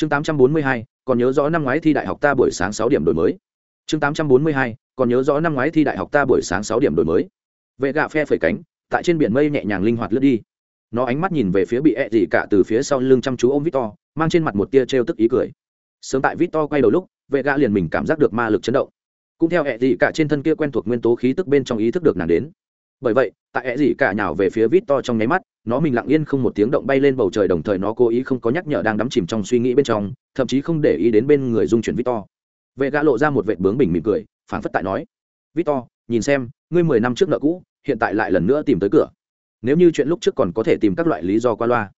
chương tám trăm bốn mươi hai, còn nhớ rõ năm ngoái thi đại học ta buổi sáng sáu điểm đổi mới. Chương tám trăm bốn mươi hai, còn nhớ rõ năm ngoái thi đại học ta buổi sáng sáu điểm đổi mới. Vệ gạ phe phẩy cánh, tại trên biển mây nhẹ nhàng linh hoạt lướt đi. Nó ánh mắt nhìn về phía bị ẹ gì cả từ phía sau lưng chăm chú ôm victor, mang trên mặt một tia treo tức ý cười. Sớm tại victor quay đầu lúc, vệ gạ liền mình cảm giác được ma lực chấn động. Cũng theo ẹ gì cả trên thân kia quen thuộc nguyên tố khí tức bên trong ý thức được nàng đến bởi vậy, tại ẹ dị cả nhào về phía vít to trong nháy mắt, nó mình lặng yên không một tiếng động bay lên bầu trời đồng thời nó cố ý không có nhắc nhở đang đắm chìm trong suy nghĩ bên trong, thậm chí không để ý đến bên người dung chuyển vít to vệ gã lộ ra một vệ bướng bình mỉm cười phản phất tại nói vít to nhìn xem, ngươi mười năm trước nợ cũ, hiện tại lại lần nữa tìm tới cửa. Nếu như chuyện lúc trước còn có thể tìm các loại lý do qua loa.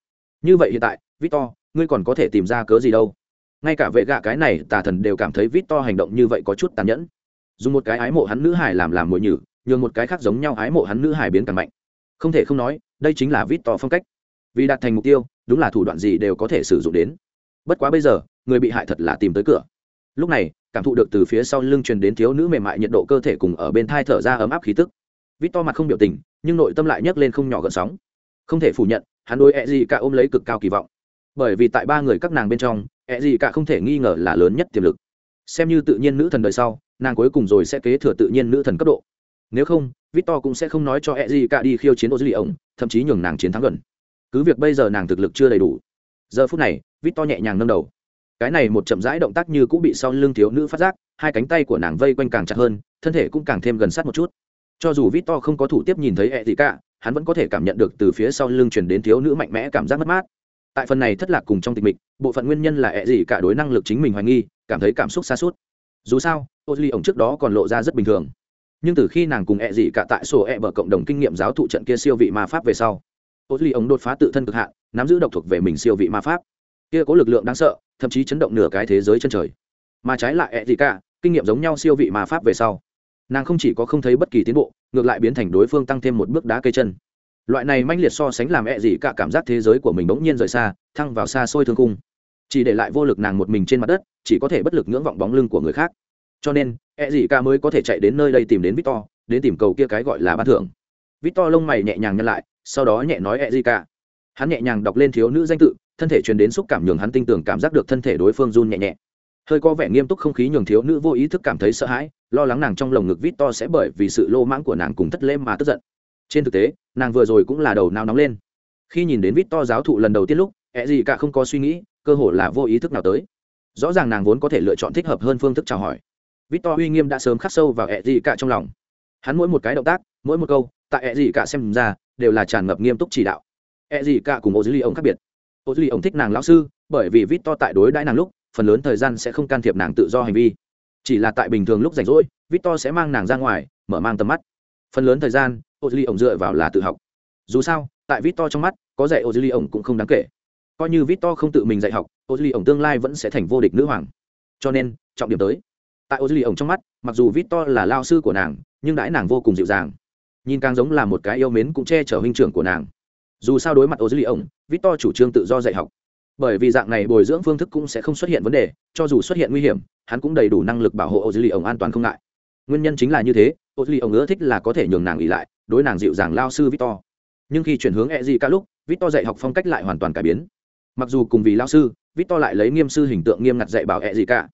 Như vậy hiện tại vít to ngươi còn có thể tìm ra cớ gì đâu. Ngay cả vệ gạ cái này tà thần đều cảm thấy vít to hành động như vậy có chút tàn nhẫn. Dùng một cái ái mộ hắn nữ hải làm làm mồi nhử nhường một cái khác giống nhau ái mộ hắn nữ hải biến càng mạnh. Không thể không nói, đây chính là victor phong cách. Vì đạt thành mục tiêu, đúng là thủ đoạn gì đều có thể sử dụng đến. Bất quá bây giờ, người bị hại thật là tìm tới cửa. Lúc này, cảm thụ được từ phía sau lưng truyền đến thiếu nữ mềm mại nhiệt độ cơ thể cùng ở bên thai thở ra ấm áp khí tức. Vít to mặt không biểu tình, nhưng nội tâm lại nhấc lên không nhỏ gợn sóng. Không thể phủ nhận, hắn đối e gì cả ôm lấy cực cao kỳ vọng. Bởi vì tại ba người các nàng bên trong e gì cả không thể nghi ngờ là lớn nhất tiềm lực. Xem như tự nhiên nữ thần đời sau, nàng cuối cùng rồi sẽ kế thừa tự nhiên nữ thần cấp độ nếu không, victor cũng sẽ không nói cho e gì cả đi khiêu chiến ô dư lì ổng thậm chí nhường nàng chiến thắng gần. Cứ việc bây giờ nàng thực lực chưa đầy đủ. Giờ phút này, victor nhẹ nhàng nâng đầu. Cái này một chậm rãi động tác như cũng bị sau lưng thiếu nữ phát giác, hai cánh tay của nàng vây quanh càng chặt hơn, thân thể cũng càng thêm gần sát một chút. Cho dù victor không có thủ tiếp nhìn thấy ẹ gì cả hắn vẫn có thể cảm nhận được từ phía sau lưng truyền đến thiếu nữ mạnh mẽ cảm giác mất mát. Tại phần này thất lạc cùng trong tịch mịch, bộ phận nguyên nhân là ẹ gì cả đối năng lực chính mình hoài nghi, cảm thấy cảm xúc xa suốt. Dù sao ô ly ổng trước đó còn lộ ra rất bình thường nhưng từ khi nàng cùng ẹ gì cả tại sổ ẹ bờ cộng đồng kinh nghiệm giáo thụ trận kia siêu vị ma pháp về sau, ô duy ống đột phá tự thân cực hạn, nắm giữ độc thuộc về mình siêu vị ma pháp. Kia có lực lượng đáng sợ, thậm chí chấn động nửa cái thế giới chân trời. Mà trái lại ẹ gì cả, kinh nghiệm giống nhau siêu vị ma pháp về sau, nàng không chỉ có không thấy bất kỳ tiến bộ, ngược lại biến thành đối phương tăng thêm một bước đá cây chân. Loại này manh liệt so sánh làm ẹ gì cả cảm giác thế giới của mình bỗng nhiên rời xa, thăng vào xa xôi thương cung chỉ để lại vô lực nàng một mình trên mặt đất, chỉ có thể bất lực ngưỡng vọng bóng lưng của người khác cho nên e gì ca mới có thể chạy đến nơi đây tìm đến victor, đến tìm cầu kia cái gọi là ban thưởng. Victor lông mày nhẹ nhàng nhăn lại, sau đó nhẹ nói e gì ca. Hắn nhẹ nhàng đọc lên thiếu nữ danh tự, thân thể truyền đến xúc cảm nhường hắn tin tưởng cảm giác được thân thể đối phương run nhẹ nhẹ. Hơi có vẻ nghiêm túc không khí nhường thiếu nữ vô ý thức cảm thấy sợ hãi, lo lắng nàng trong lồng ngực vít to sẽ bởi vì sự lô mãng của nàng cùng thất lễ mà tức giận. Trên thực tế, nàng vừa rồi cũng là đầu nao nóng lên. Khi nhìn đến vít to giáo thụ lần đầu tiên lúc e ẹ gì cả không có suy nghĩ, cơ hồ là vô ý thức nào tới. Rõ ràng nàng vốn có thể lựa chọn thích hợp hơn phương thức chào hỏi. Victor uy nghiêm đã sớm khắc sâu vào ẹ gì cả trong lòng. Hắn mỗi một cái động tác, mỗi một câu, tại ẹ gì cả xem ra, đều là tràn ngập nghiêm túc chỉ đạo. Ẹ gì cả cùng ô ly ông khác biệt. Ô ly ông thích nàng lão sư, bởi vì Victor tại đối đãi nàng lúc, phần lớn thời gian sẽ không can thiệp nàng tự do hành vi. Chỉ là tại bình thường lúc rảnh rỗi, victor sẽ mang nàng ra ngoài, mở mang tầm mắt. Phần lớn thời gian ô ông dựa vào là tự học. Dù sao, tại victor trong mắt, có dạy ô ông cũng không đáng kể. Coi như victor không tự mình dạy học ô ông tương lai vẫn sẽ thành vô địch nữ hoàng. Cho nên, trọng điểm tới tại ô duy ổng trong mắt, mặc dù victor là lao sư của nàng, nhưng đãi nàng vô cùng dịu dàng. Nhìn càng giống là một cái yêu mến cũng che chở huynh trưởng của nàng. Dù sao đối mặt ô duy ổng victor chủ trương tự do dạy học. Bởi vì dạng này bồi dưỡng phương thức cũng sẽ không xuất hiện vấn đề, cho dù xuất hiện nguy hiểm, hắn cũng đầy đủ năng lực bảo hộ ô dư lì ổng an toàn không ngại. Nguyên nhân chính là như thế ô dư lì ổng ưa thích là có thể nhường nàng ỉ lại, đối nàng dịu dàng lao sư victor. Nhưng khi chuyển hướng e gì cả lúc, victor dạy học phong cách lại hoàn toàn cải biến. Mặc dù cùng vì lao sư, victor lại lấy nghiêm sư hình tượng nghiêm ngặt dạy bảo e gì cả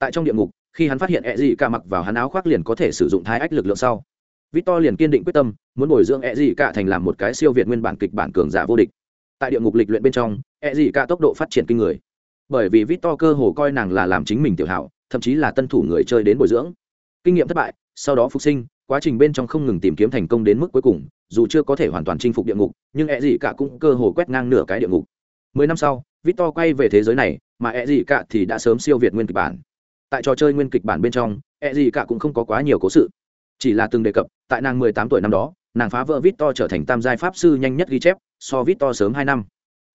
tại trong địa ngục khi hắn phát hiện e gì cả mặc vào hắn áo khoác liền có thể sử dụng thái ách lực lượng sau. Victor liền kiên định quyết tâm, muốn bồi dưỡng e gì cả thành làm một cái siêu việt nguyên bản kịch bản cường giả vô địch. Tại địa ngục lịch luyện bên trong e gì cả tốc độ phát triển kinh người. Bởi vì victor cơ hồ coi nàng là làm chính mình tiểu hảo, thậm chí là tân thủ người chơi đến bồi dưỡng. Kinh nghiệm thất bại, sau đó phục sinh, quá trình bên trong không ngừng tìm kiếm thành công đến mức cuối cùng, dù chưa có thể hoàn toàn chinh phục địa ngục, nhưng e gì cả cũng cơ hồ quét ngang nửa cái địa ngục. Mười năm sau, victor quay về thế giới này, mà e gì cả thì đã sớm siêu việt nguyên kịch bản tại trò chơi nguyên kịch bản bên trong e gì cả cũng không có quá nhiều cố sự. Chỉ là từng đề cập, tại nàng mười tám tuổi năm đó, nàng phá vỡ vít to trở thành tam giai pháp sư nhanh nhất ghi chép, so vít to sớm hai năm.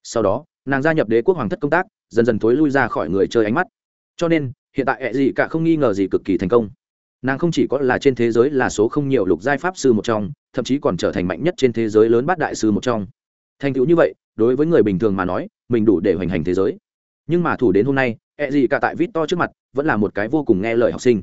Sau đó, nàng gia nhập đế quốc hoàng thất công tác, dần dần thối lui ra khỏi người chơi ánh mắt. Cho nên, hiện tại e gì cả không nghi ngờ gì cực kỳ thành công. Nàng không chỉ có là trên thế giới là số không nhiều lục giai pháp sư một trong, thậm chí còn trở thành mạnh nhất trên thế giới lớn bát đại sư một trong. Thành tựu như vậy, đối với người bình thường mà nói, mình đủ để hoành hành thế giới. Nhưng mà thủ đến hôm nay ẹ gì cả tại vít to trước mặt, vẫn là một cái vô cùng nghe lời học sinh.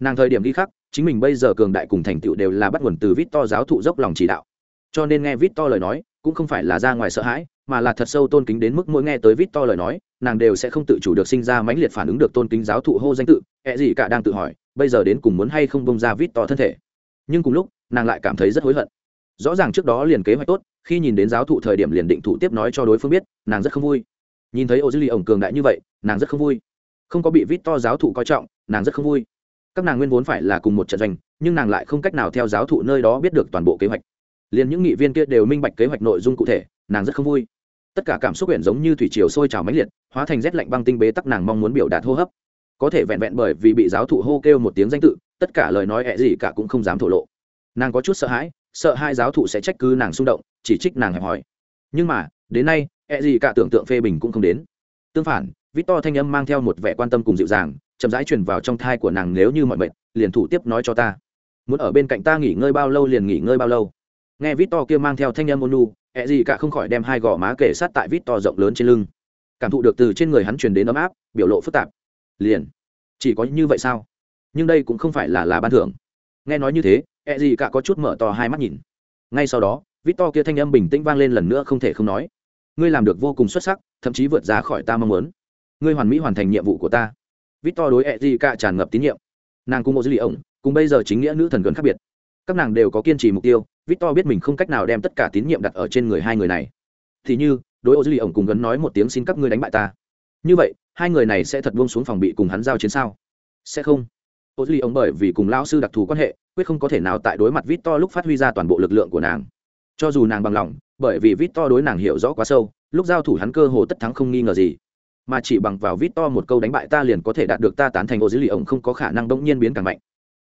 Nàng thời điểm đi khắc, chính mình bây giờ cường đại cùng thành tựu đều là bắt nguồn từ vít to giáo thụ dốc lòng chỉ đạo. Cho nên nghe vít to lời nói, cũng không phải là ra ngoài sợ hãi, mà là thật sâu tôn kính đến mức mỗi nghe tới vít to lời nói, nàng đều sẽ không tự chủ được sinh ra mãnh liệt phản ứng được tôn kính giáo thụ hô danh tự. Ẹ gì cả đang tự hỏi, bây giờ đến cùng muốn hay không bông ra vít to thân thể. Nhưng cùng lúc, nàng lại cảm thấy rất hối hận. Rõ ràng trước đó liền kế hoạch tốt, khi nhìn đến giáo thụ thời điểm liền định thủ tiếp nói cho đối phương biết, nàng rất không vui nhìn thấy ô dư ly ổng cường đại như vậy, nàng rất không vui. Không có bị vít to giáo thụ coi trọng, nàng rất không vui. Các nàng nguyên vốn phải là cùng một trận doanh, nhưng nàng lại không cách nào theo giáo thụ nơi đó biết được toàn bộ kế hoạch. Liền những nghị viên kia đều minh bạch kế hoạch nội dung cụ thể, nàng rất không vui. Tất cả cảm xúc quyển giống như thủy triều sôi trào mãnh liệt, hóa thành rét lạnh băng tinh bế tắc nàng mong muốn biểu đạt hô hấp. Có thể vẹn vẹn bởi vì bị giáo thụ hô kêu một tiếng danh tự, tất cả lời nói ẹ gì cả cũng không dám thổ lộ. Nàng có chút sợ hãi, sợ hai giáo thụ sẽ trách cứ nàng xung động, chỉ trích nàng hẹp hòi. Nhưng mà, đến nay e gì cả tưởng tượng phê bình cũng không đến. Tương phản vít to thanh âm mang theo một vẻ quan tâm cùng dịu dàng, chậm rãi truyền vào trong thai của nàng nếu như mọi mệt liền thủ tiếp nói cho ta. Muốn ở bên cạnh ta nghỉ ngơi bao lâu liền nghỉ ngơi bao lâu. Nghe vít to kia mang theo thanh âm ônu ẹ e gì cả không khỏi đem hai gò má kể sát tại vít to rộng lớn trên lưng. Cảm thụ được từ trên người hắn truyền đến ấm áp, biểu lộ phức tạp. Liền. Chỉ có như vậy sao? Nhưng đây cũng không phải là là ban thưởng. Nghe nói như thế ẹ gì cả có chút mở to hai mắt nhìn. Ngay sau đó vít to kia thanh âm bình tĩnh vang lên lần nữa không thể không nói ngươi làm được vô cùng xuất sắc, thậm chí vượt ra khỏi ta mong muốn. Ngươi hoàn mỹ hoàn thành nhiệm vụ của ta. Vít to đối ẹ cả tràn ngập tín nhiệm. Nàng cùng một dữ liệu ổng, cùng bây giờ chính nghĩa nữ thần gần khác biệt. Các nàng đều có kiên trì mục tiêu, victor biết mình không cách nào đem tất cả tín nhiệm đặt ở trên người hai người này. Thì như, đối ô dư lì ổng cùng gần nói một tiếng xin các ngươi đánh bại ta. Như vậy, hai người này sẽ thật buông xuống phòng bị cùng hắn giao chiến sao? Sẽ không. Ô dư lì ổng bởi vì cùng lão sư đặc thù quan hệ, quyết không có thể nào tại đối mặt victor lúc phát huy ra toàn bộ lực lượng của nàng. Cho dù nàng bằng lòng bởi vì victor đối nàng hiểu rõ quá sâu, lúc giao thủ hắn cơ hồ tất thắng không nghi ngờ gì. Mà chỉ bằng vào victor một câu đánh bại ta liền có thể đạt được ta tán thành ô dữ lì ổng không có khả năng bỗng nhiên biến càng mạnh.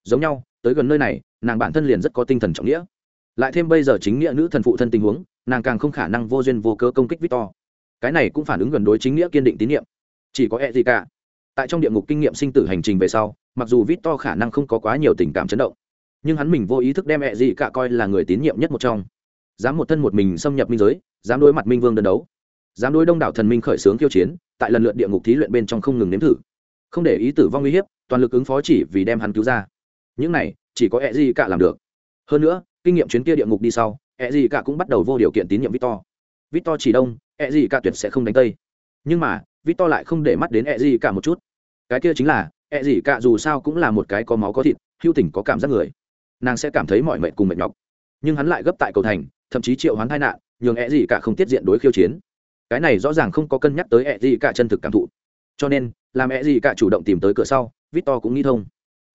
Giống nhau, tới gần nơi này, nàng bản thân liền rất có tinh thần trọng nghĩa. Lại thêm bây giờ chính nghĩa nữ thần phụ thân tình huống, nàng càng không khả năng vô duyên vô cơ công kích victor. Cái này cũng phản ứng gần đối chính nghĩa kiên định tín nhiệm. Chỉ có e gì cả. Tại trong địa ngục kinh nghiệm sinh tử hành trình về sau, mặc dù victor khả năng không có quá nhiều tình cảm chấn động, nhưng hắn mình vô ý thức đem e gì cả coi là người tín nhiệm nhất một trong dám một thân một mình xâm nhập minh giới, dám đối mặt minh vương đơn đấu, dám đối đông đảo thần minh khởi xướng kiêu chiến, tại lần lượt địa ngục thí luyện bên trong không ngừng nếm thử. Không để ý tử vong uy hiếp, toàn lực ứng phó chỉ vì đem hắn cứu ra. Những này, chỉ có e gì cả làm được. Hơn nữa, kinh nghiệm chuyến kia địa ngục đi sau e gì cả cũng bắt đầu vô điều kiện tín nhiệm victor. Victor chỉ đông e gì cả tuyệt sẽ không đánh tây. Nhưng mà, victor lại không để mắt đến e gì cả một chút. Cái kia chính là e gì cả dù sao cũng là một cái có máu có thịt, hưu tình có cảm giác người. Nàng sẽ cảm thấy mọi mệt cùng mệt nhọc. Nhưng hắn lại gấp tại cầu thành thậm chí triệu hoán tai nạn, nhường e gì cả không tiết diện đối khiêu chiến. Cái này rõ ràng không có cân nhắc tới e gì cả chân thực cảm thụ. Cho nên, làm e gì cả chủ động tìm tới cửa sau, victor cũng nghĩ thông.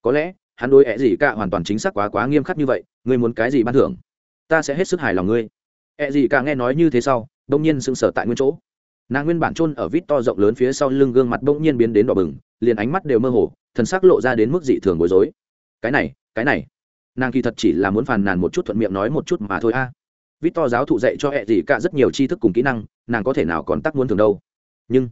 Có lẽ, hắn đối ẹ gì cả hoàn toàn chính xác quá quá nghiêm khắc như vậy, ngươi muốn cái gì ban thưởng? Ta sẽ hết sức hài lòng ngươi. Ẹ gì cả nghe nói như thế sau đông nhiên sững sờ tại nguyên chỗ. Nàng nguyên bản chôn ở vít to rộng lớn phía sau lưng gương mặt bỗng nhiên biến đến đỏ bừng, liền ánh mắt đều mơ hồ, thần sắc lộ ra đến mức dị thường bối rối. Cái này cái này. Nàng kỳ thật chỉ là muốn phàn nàn một chút thuận miệng nói một chút mà thôi a. à vít to giáo thụ dạy cho ẹ Dị cả rất nhiều tri thức cùng kỹ năng, nàng có thể nào còn tắc muốn thường đâu. Nhưng,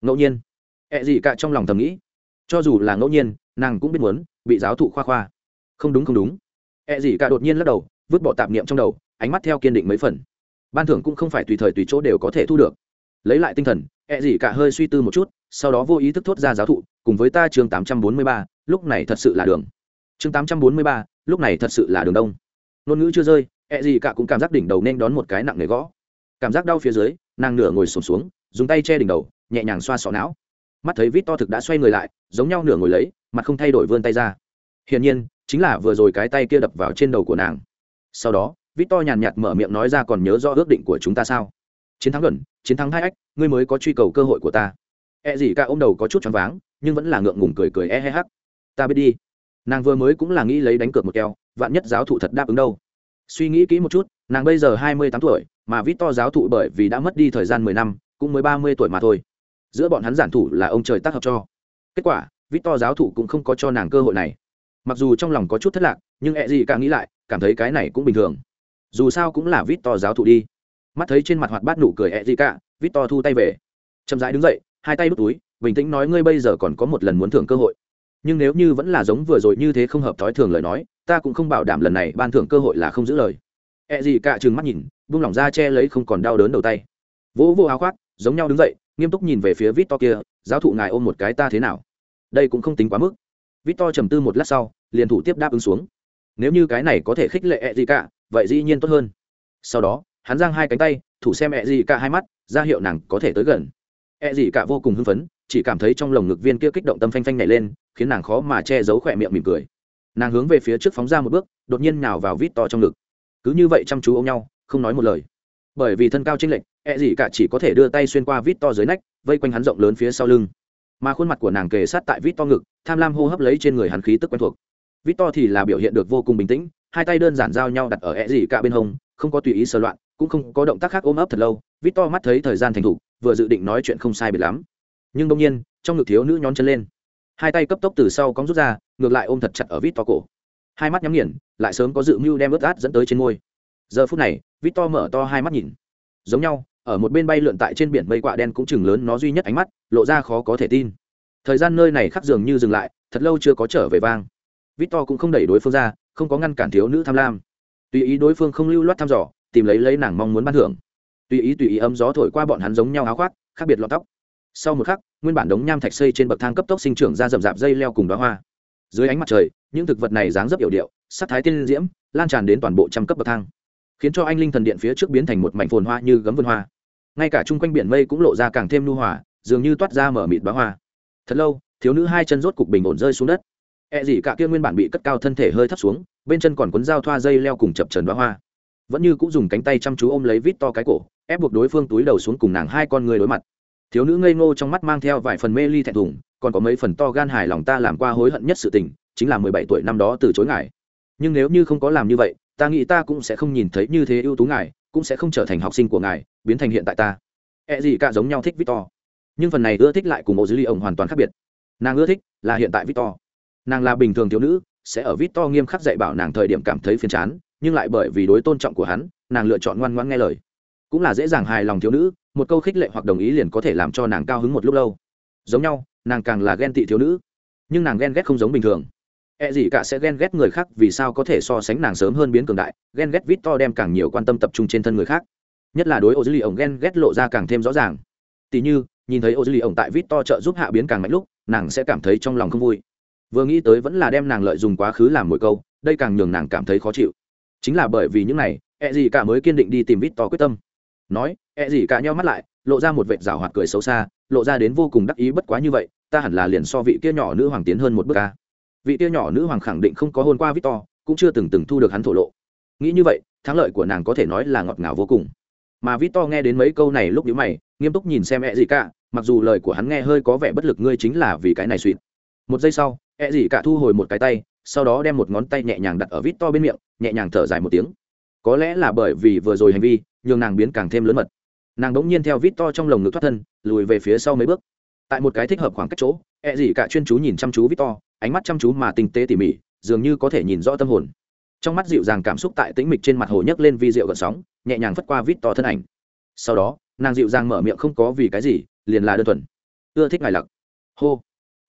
ngẫu nhiên, ẹ Dị cả trong lòng thầm nghĩ, cho dù là ngẫu nhiên, nàng cũng biết muốn bị giáo thụ khoa khoa. Không đúng không đúng. E Dị cả đột nhiên lắc đầu, vứt bỏ tạp niệm trong đầu, ánh mắt theo kiên định mấy phần. Ban thưởng cũng không phải tùy thời tùy chỗ đều có thể thu được. Lấy lại tinh thần E Dị cả hơi suy tư một chút, sau đó vô ý thức thốt ra giáo thụ, cùng với ta chương tám trăm bốn mươi ba, lúc này thật sự là đường. Chương tám trăm bốn mươi ba, lúc này thật sự là đường đông. Ngôn ngữ chưa rơi E gì cả cũng cảm giác đỉnh đầu nên đón một cái nặng nề gõ. Cảm giác đau phía dưới nàng nửa ngồi sụp xuống, xuống dùng tay che đỉnh đầu nhẹ nhàng xoa sọ não. Mắt thấy vít to thực đã xoay người lại giống nhau nửa ngồi lấy mặt không thay đổi vươn tay ra. Hiển nhiên chính là vừa rồi cái tay kia đập vào trên đầu của nàng. Sau đó vít to nhàn nhạt mở miệng nói ra còn nhớ rõ ước định của chúng ta sao? Chiến thắng gần chiến thắng hai ách ngươi mới có truy cầu cơ hội của ta. E gì cả ô m đầu có chút choáng váng nhưng vẫn là ngượng ngùng cười cười e he hắc. Ta biết đi. Nàng vừa mới cũng là nghĩ lấy đánh cược một keo vạn nhất giáo thụ thật đáp ứng đâu suy nghĩ kỹ một chút, nàng bây giờ hai mươi tám tuổi, mà vít to giáo thụ bởi vì đã mất đi thời gian mười năm, cũng mới ba mươi tuổi mà thôi. Giữa bọn hắn giản thủ là ông trời tác hợp cho. Kết quả victor giáo thụ cũng không có cho nàng cơ hội này. Mặc dù trong lòng có chút thất lạc, nhưng e ẹ gì càng nghĩ lại, cảm thấy cái này cũng bình thường. Dù sao cũng là victor giáo thụ đi. Mắt thấy trên mặt hoạt bát nụ cười e ẹ gì cả to thu tay về. Chậm rãi đứng dậy, hai tay đút túi, bình tĩnh nói ngươi bây giờ còn có một lần muốn thưởng cơ hội. Nhưng nếu như vẫn là giống vừa rồi như thế không hợp thói thường lời nói ta cũng không bảo đảm lần này ban thưởng cơ hội là không giữ lời. Ẹ gì cả trừng mắt nhìn, buông lỏng ra che lấy không còn đau đớn đầu tay. Vỗ vô áo khoác, giống nhau đứng dậy, nghiêm túc nhìn về phía vít to kia, giáo thụ ngài ôm một cái ta thế nào? Đây cũng không tính quá mức. Vít to trầm tư một lát sau, liền thủ tiếp đáp ứng xuống. Nếu như cái này có thể khích lệ ẹ gì cả vậy dĩ nhiên tốt hơn. Sau đó, hắn giang hai cánh tay, thủ xem ẹ gì cả hai mắt, ra hiệu nàng có thể tới gần. Ẹ gì cả vô cùng hưng phấn, chỉ cảm thấy trong lồng ngực viên kia kích động tâm phanh phanh nhảy lên, khiến nàng khó mà che giấu khỏe miệng mỉm cười nàng hướng về phía trước phóng ra một bước, đột nhiên nào vào vít to trong ngực. Cứ như vậy chăm chú ôm nhau, không nói một lời. Bởi vì thân cao chênh lệch e gì cả chỉ có thể đưa tay xuyên qua vít to dưới nách, vây quanh hắn rộng lớn phía sau lưng. Mà khuôn mặt của nàng kề sát tại vít to ngực, tham lam hô hấp lấy trên người hắn khí tức quen thuộc. Vít to thì là biểu hiện được vô cùng bình tĩnh, hai tay đơn giản giao nhau đặt ở e gì cả bên hông, không có tùy ý sơ loạn, cũng không có động tác khác ôm ấp thật lâu. Vít to mắt thấy thời gian thành thục, vừa dự định nói chuyện không sai biệt lắm. Nhưng đông nhiên, trong ngực thiếu nữ nhón chân lên hai tay cấp tốc từ sau cóng rút ra, ngược lại ôm thật chặt ở vít to cổ. Hai mắt nhắm nghiền, lại sớm có dự mưu đem ướt át dẫn tới trên môi. Giờ phút này vít to mở to hai mắt nhìn. Giống nhau, ở một bên bay lượn tại trên biển mây quạ đen cũng chừng lớn nó duy nhất ánh mắt, lộ ra khó có thể tin. Thời gian nơi này khắc dường như dừng lại, thật lâu chưa có trở về vang. Vít to cũng không đẩy đối phương ra, không có ngăn cản thiếu nữ tham lam. Tùy ý đối phương không lưu loát thăm dò, tìm lấy lấy nàng mong muốn ban thưởng. Tùy ý tùy ý ấm gió thổi qua bọn hắn giống nhau áo khoác, khác biệt lọt tóc sau một khắc, nguyên bản đống nham thạch xây trên bậc thang cấp tốc sinh trưởng ra rậm rạp dây leo cùng đóa hoa. Dưới ánh mặt trời, những thực vật này dáng dấp hiệu điệu, sắc thái tiên diễm, lan tràn đến toàn bộ trăm cấp bậc thang, khiến cho anh linh thần điện phía trước biến thành một mảnh phồn hoa như gấm vườn hoa. Ngay cả chung quanh biển mây cũng lộ ra càng thêm nu hòa, dường như toát ra mở mịt bá hoa. Thật lâu, thiếu nữ hai chân rốt cục bình ổn rơi xuống đất. E gì cả kia nguyên bản bị cất cao thân thể hơi thấp xuống, bên chân còn cuốn dao thoa dây leo cùng chập trần bá hoa. Vẫn như cũng dùng cánh tay chăm chú ôm lấy vít to cái cổ, ép buộc đối phương túi đầu xuống cùng nàng hai con người đối mặt thiếu nữ ngây ngô trong mắt mang theo vài phần mê ly thẹn thùng, còn có mấy phần to gan hài lòng ta làm qua hối hận nhất sự tình, chính là mười bảy tuổi năm đó từ chối ngài. Nhưng nếu như không có làm như vậy, ta nghĩ ta cũng sẽ không nhìn thấy như thế ưu tú ngài, cũng sẽ không trở thành học sinh của ngài, biến thành hiện tại ta. E gì cả giống nhau thích victor. Nhưng phần này ưa thích lại cùng ô dư ly ổng hoàn toàn khác biệt. Nàng ưa thích là hiện tại victor. Nàng là bình thường thiếu nữ, sẽ ở victor nghiêm khắc dạy bảo nàng thời điểm cảm thấy phiền chán, nhưng lại bởi vì đối tôn trọng của hắn, nàng lựa chọn ngoan ngoãn nghe lời. Cũng là dễ dàng hài lòng thiếu nữ một câu khích lệ hoặc đồng ý liền có thể làm cho nàng cao hứng một lúc lâu giống nhau nàng càng là ghen tị thiếu nữ nhưng nàng ghen ghét không giống bình thường E gì cả sẽ ghen ghét người khác vì sao có thể so sánh nàng sớm hơn biến cường đại, ghen ghét Victor đem càng nhiều quan tâm tập trung trên thân người khác. Nhất là đối Ozili ổng ghen ghét lộ ra càng thêm rõ ràng. Tỷ như, nhìn thấy Ozili ổng tại Victor trợ giúp hạ biến càng mạnh lúc, nàng sẽ cảm thấy trong lòng không vui. Vừa nghĩ tới vẫn là đem nàng lợi dụng quá khứ làm mỗi câu, đây càng nhường nàng cảm thấy khó chịu. Chính là bởi vì những này, E gì cả mới kiên định đi tìm Victor quyết tâm. Nói, E gì cả nheo mắt lại, lộ ra một vệt giảo hoạt cười xấu xa, lộ ra đến vô cùng đắc ý bất quá như vậy, ta hẳn là liền so vị kia nhỏ nữ hoàng tiến hơn một bước a vị kia nhỏ nữ hoàng khẳng định không có hôn qua victor cũng chưa từng từng thu được hắn thổ lộ. Nghĩ như vậy thắng lợi của nàng có thể nói là ngọt ngào vô cùng. Mà victor nghe đến mấy câu này lúc nhíu mày nghiêm túc nhìn xem e gì cả mặc dù lời của hắn nghe hơi có vẻ bất lực ngươi chính là vì cái này suỵt một giây sau e gì cả thu hồi một cái tay sau đó đem một ngón tay nhẹ nhàng đặt ở victor bên miệng nhẹ nhàng thở dài một tiếng. Có lẽ là bởi vì vừa rồi hành vi nhường nàng biến càng thêm lớn mật nàng bỗng nhiên theo victor trong lồng ngực thoát thân, lùi về phía sau mấy bước. Tại một cái thích hợp khoảng cách chỗ e gì cả chuyên chú nhìn chăm chú victor ánh mắt chăm chú mà tinh tế tỉ mỉ, dường như có thể nhìn rõ tâm hồn. Trong mắt dịu dàng cảm xúc tại tĩnh mịch trên mặt hồ nhấc lên vi rượu gợn sóng, nhẹ nhàng phất qua vít to thân ảnh. Sau đó, nàng dịu dàng mở miệng không có vì cái gì, liền là đơn thuần. Ưa thích ngài lặc. Hô.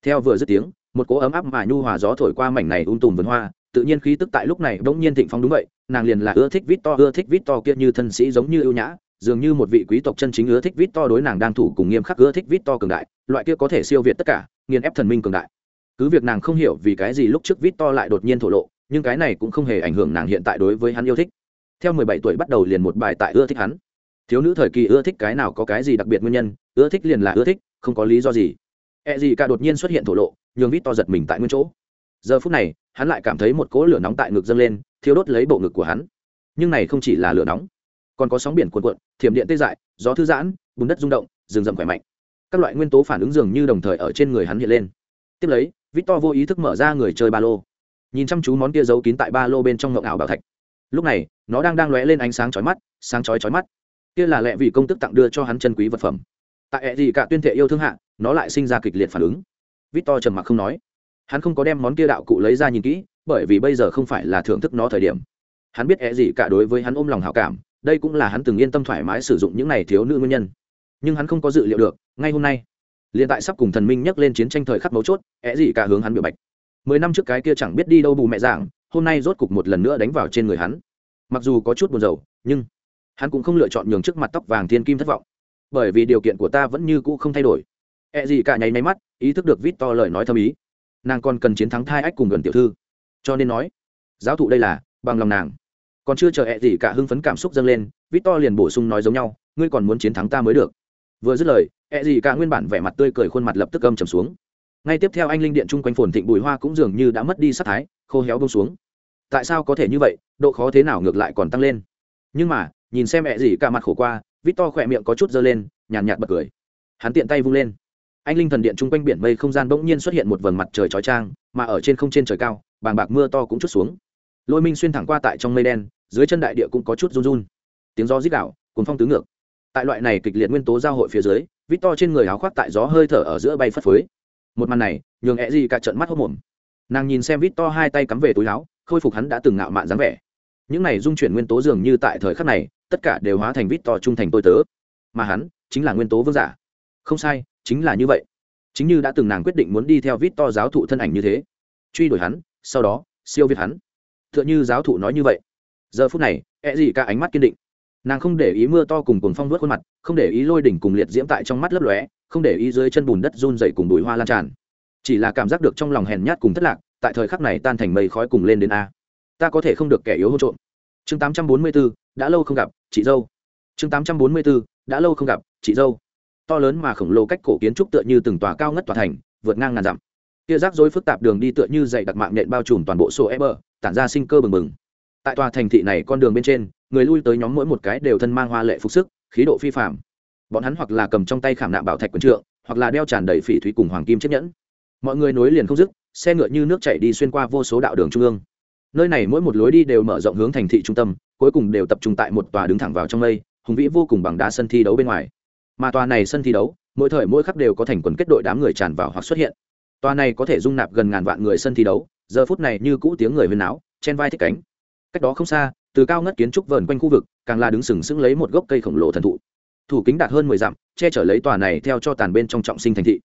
Theo vừa dứt tiếng, một cỗ ấm áp mà nhu hòa gió thổi qua mảnh này un tùm vườn hoa, tự nhiên khí tức tại lúc này bỗng nhiên thịnh phong đúng vậy, nàng liền là ưa thích vít to, ưa thích vít to kia như thân sĩ giống như ưu nhã dường như một vị quý tộc chân chính ưa thích vít to đối nàng đang thủ cùng nghiêm khắc ưa thích vít to cường đại, loại kia có thể siêu việt tất cả, nghiền ép thần minh cường đại. Cứ việc nàng không hiểu vì cái gì lúc trước vít to lại đột nhiên thổ lộ, nhưng cái này cũng không hề ảnh hưởng nàng hiện tại đối với hắn yêu thích. Theo mười bảy tuổi bắt đầu liền một bài tại ưa thích hắn. Thiếu nữ thời kỳ ưa thích cái nào có cái gì đặc biệt nguyên nhân, ưa thích liền là ưa thích, không có lý do gì. E gì cả đột nhiên xuất hiện thổ lộ, nhường vít to giật mình tại nguyên chỗ. Giờ phút này, hắn lại cảm thấy một cỗ lửa nóng tại ngực dâng lên thiếu đốt lấy bộ ngực của hắn. Nhưng này không chỉ là lửa nóng còn có sóng biển cuồn cuộn, thiểm điện tê dại, gió thư giãn, bùn đất rung động, rừng rậm khỏe mạnh. Các loại nguyên tố phản ứng dường như đồng thời ở trên người hắn hiện lên. Tiếp lấy, victor vô ý thức mở ra người chơi ba lô. Nhìn chăm chú món kia giấu kín tại ba lô bên trong ngộng ảo bảo thạch. Lúc này, nó đang đang lóe lên ánh sáng chói mắt, sáng chói chói mắt. Kia là lẽ vì công tức tặng đưa cho hắn chân quý vật phẩm. Tại ẹ gì cả tuyên thệ yêu thương hạ, nó lại sinh ra kịch liệt phản ứng. Victor trầm mặc không nói. Hắn không có đem món kia đạo cụ lấy ra nhìn kỹ, bởi vì bây giờ không phải là thưởng thức nó thời điểm. Hắn biết ẹ gì cả đối với hắn ôm lòng hảo cảm đây cũng là hắn từng yên tâm thoải mái sử dụng những này thiếu nữ nguyên nhân. Nhưng hắn không có dự liệu được, ngay hôm nay, liền tại sắp cùng thần minh nhắc lên chiến tranh thời khắc mấu chốt é gì cả hướng hắn biểu bạch. Mười năm trước cái kia chẳng biết đi đâu bù mẹ giảng hôm nay rốt cục một lần nữa đánh vào trên người hắn. Mặc dù có chút buồn rầu, nhưng hắn cũng không lựa chọn nhường trước mặt tóc vàng thiên kim thất vọng. Bởi vì điều kiện của ta vẫn như cũ không thay đổi. E gì cả nháy máy mắt, ý thức được vít to lời nói thâm ý. Nàng còn cần chiến thắng thai ách cùng gần tiểu thư. Cho nên nói, giáo thụ đây là bằng lòng nàng còn chưa chờ ẹ gì cả hưng phấn cảm xúc dâng lên, victor liền bổ sung nói giống nhau, ngươi còn muốn chiến thắng ta mới được. Vừa dứt lời e gì cả nguyên bản vẻ mặt tươi cười khuôn mặt lập tức âm trầm xuống. Ngay tiếp theo anh linh điện chung quanh phồn thịnh bùi hoa cũng dường như đã mất đi sắc thái, khô héo bông xuống. Tại sao có thể như vậy, độ khó thế nào ngược lại còn tăng lên. Nhưng mà, nhìn xem mẹ gì cả mặt khổ qua vít to khỏe miệng có chút dơ lên, nhàn nhạt bật cười. Hắn tiện tay vung lên. Anh linh thần điện chung quanh biển mây không gian bỗng nhiên xuất hiện một vầng mặt trời chói trang mà ở trên không trên trời cao, bàng bạc mưa to cũng chút xuống lôi minh xuyên thẳng qua tại trong mây đen dưới chân đại địa cũng có chút run run tiếng gió rít đạo cuốn phong tứ ngược tại loại này kịch liệt nguyên tố giao hội phía dưới vít to trên người áo khoác tại gió hơi thở ở giữa bay phất phới một màn này nhường e ẹ gì cả trận mắt hốc mồm nàng nhìn xem vít to hai tay cắm về túi áo khôi phục hắn đã từng ngạo mạn dáng vẻ những này dung chuyển nguyên tố dường như tại thời khắc này tất cả đều hóa thành vít to trung thành tôi tớ mà hắn chính là nguyên tố vương giả không sai chính là như vậy chính như đã từng nàng quyết định muốn đi theo vít to giáo thụ thân ảnh như thế truy đuổi hắn sau đó siêu việt hắn Tựa như giáo thụ nói như vậy. Giờ phút này e ẹ gì cả ánh mắt kiên định. Nàng không để ý mưa to cùng cồn phong vớt khuôn mặt không để ý lôi đỉnh cùng liệt diễm tại trong mắt lấp lóe không để ý dưới chân bùn đất run dậy cùng bụi hoa lan tràn. Chỉ là cảm giác được trong lòng hèn nhát cùng thất lạc tại thời khắc này tan thành mây khói cùng lên đến a. Ta có thể không được kẻ yếu hôn trộm. Chương tám trăm bốn mươi 844, đã lâu không gặp chị dâu. Chương tám trăm bốn mươi 844, đã lâu không gặp chị dâu. To lớn mà khổng lồ cách cổ kiến trúc tựa như từng tòa cao ngất tòa thành vượt ngang ngàn dặm. Kia rác rối phức tạp đường đi tựa như dày đặc mạng nện bao trùm toàn bộ sổ e bờ tản ra sinh cơ bừng bừng. Tại tòa thành thị này con đường bên trên, người lui tới nhóm mỗi một cái đều thân mang hoa lệ phục sức, khí độ phi phạm bọn hắn hoặc là cầm trong tay khảm nạm bảo thạch quần trượng, hoặc là đeo tràn đầy phỉ thúy cùng hoàng kim chiếc nhẫn. Mọi người nối liền không dứt, xe ngựa như nước chảy đi xuyên qua vô số đạo đường trung ương. Nơi này mỗi một lối đi đều mở rộng hướng thành thị trung tâm, cuối cùng đều tập trung tại một tòa đứng thẳng vào trong mây, hùng vĩ vô cùng bằng đá sân thi đấu bên ngoài. Mà tòa này sân thi đấu, mỗi thời mỗi khắc đều có thành quần kết đội đám người tràn vào hoặc xuất hiện. Tòa này có thể dung nạp gần ngàn vạn người sân thi đấu giờ phút này như cũ tiếng người huyên náo, chen vai thích cánh. Cách đó không xa, từ cao ngất kiến trúc vờn quanh khu vực, càng là đứng sừng sững lấy một gốc cây khổng lồ thần thụ. Thủ kính đạt hơn mười dặm, che chở lấy tòa này theo cho tàn bên trong trọng sinh thành thị.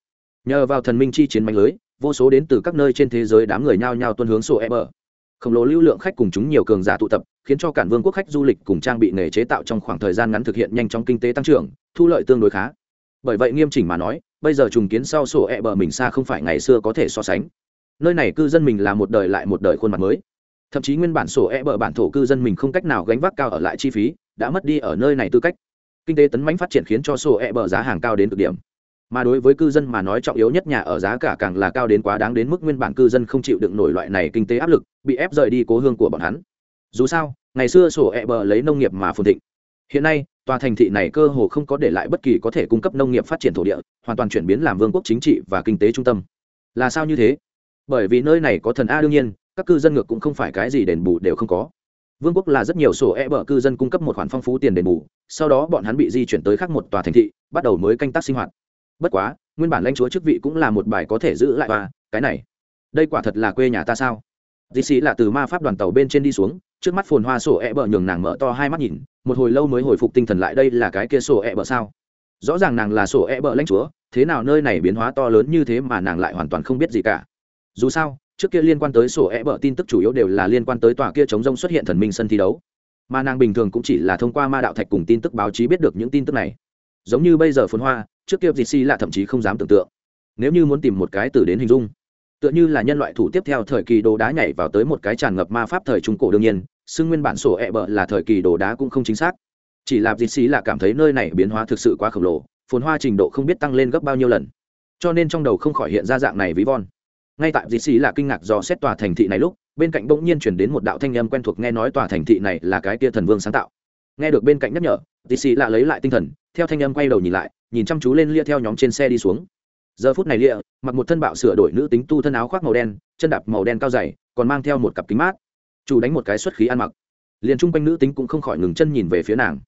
Nhờ vào thần minh chi chiến mạnh lưới, vô số đến từ các nơi trên thế giới đám người nhao nhao tuân hướng sổ e bờ. Khổng lồ lưu lượng khách cùng chúng nhiều cường giả tụ tập, khiến cho cản vương quốc khách du lịch cùng trang bị nghề chế tạo trong khoảng thời gian ngắn thực hiện nhanh chóng kinh tế tăng trưởng, thu lợi tương đối khá. Bởi vậy nghiêm chỉnh mà nói, bây giờ trùng kiến sau sổ e bờ mình xa không phải ngày xưa có thể so sánh nơi này cư dân mình là một đời lại một đời khuôn mặt mới. Thậm chí nguyên bản sổ e bờ bản thổ cư dân mình không cách nào gánh vác cao ở lại chi phí, đã mất đi ở nơi này tư cách. Kinh tế tấn mãnh phát triển khiến cho sổ e bờ giá hàng cao đến cực điểm. Mà đối với cư dân mà nói trọng yếu nhất nhà ở giá cả càng là cao đến quá đáng đến mức nguyên bản cư dân không chịu đựng nổi loại này kinh tế áp lực, bị ép rời đi cố hương của bọn hắn. Dù sao, ngày xưa sổ e bờ lấy nông nghiệp mà phồn thịnh. Hiện nay, tòa thành thị này cơ hồ không có để lại bất kỳ có thể cung cấp nông nghiệp phát triển thổ địa, hoàn toàn chuyển biến làm vương quốc chính trị và kinh tế trung tâm. Là sao như thế? Bởi vì nơi này có thần a đương nhiên, các cư dân ngược cũng không phải cái gì đền bù đều không có. Vương quốc là rất nhiều sổ e bờ cư dân cung cấp một khoản phong phú tiền đền bù, sau đó bọn hắn bị di chuyển tới khác một tòa thành thị, bắt đầu mới canh tác sinh hoạt. Bất quá, nguyên bản lãnh chúa chức vị cũng là một bài có thể giữ lại và cái này, đây quả thật là quê nhà ta sao? Dì xì là từ ma pháp đoàn tàu bên trên đi xuống, trước mắt phồn hoa sổ e bờ nhường nàng mở to hai mắt nhìn, một hồi lâu mới hồi phục tinh thần lại đây là cái kia sổ e bờ sao? Rõ ràng nàng là sổ e bờ lãnh chúa, thế nào nơi này biến hóa to lớn như thế mà nàng lại hoàn toàn không biết gì cả dù sao, trước kia liên quan tới sổ e bờ tin tức chủ yếu đều là liên quan tới tòa kia chống rông xuất hiện thần minh sân thi đấu. Mà nàng bình thường cũng chỉ là thông qua ma đạo thạch cùng tin tức báo chí biết được những tin tức này. Giống như bây giờ phồn hoa, trước kia dì xì là thậm chí không dám tưởng tượng. Nếu như muốn tìm một cái từ đến hình dung, tựa như là nhân loại thủ tiếp theo thời kỳ đồ đá nhảy vào tới một cái tràn ngập ma pháp thời trung cổ đương nhiên, xưng nguyên bản sổ e bở là thời kỳ đồ đá cũng không chính xác. Chỉ là dịt xí là cảm thấy nơi này biến hóa thực sự quá khổng lồ, phồn hoa trình độ không biết tăng lên gấp bao nhiêu lần. Cho nên trong đầu không khỏi hiện ra dạng này ví von ngay tại dịt xì là kinh ngạc do xét tòa thành thị này lúc, bên cạnh bỗng nhiên chuyển đến một đạo thanh âm quen thuộc nghe nói tòa thành thị này là cái kia thần vương sáng tạo. Nghe được bên cạnh nhắc nhở dịt xì là lấy lại tinh thần, theo thanh âm quay đầu nhìn lại, nhìn chăm chú lên lia theo nhóm trên xe đi xuống. Giờ phút này lia, mặc một thân bạo sửa đổi nữ tính tu thân áo khoác màu đen, chân đạp màu đen cao dày, còn mang theo một cặp kính mát. Chủ đánh một cái xuất khí ăn mặc. Liền chung quanh nữ tính cũng không khỏi ngừng chân nhìn về phía nàng.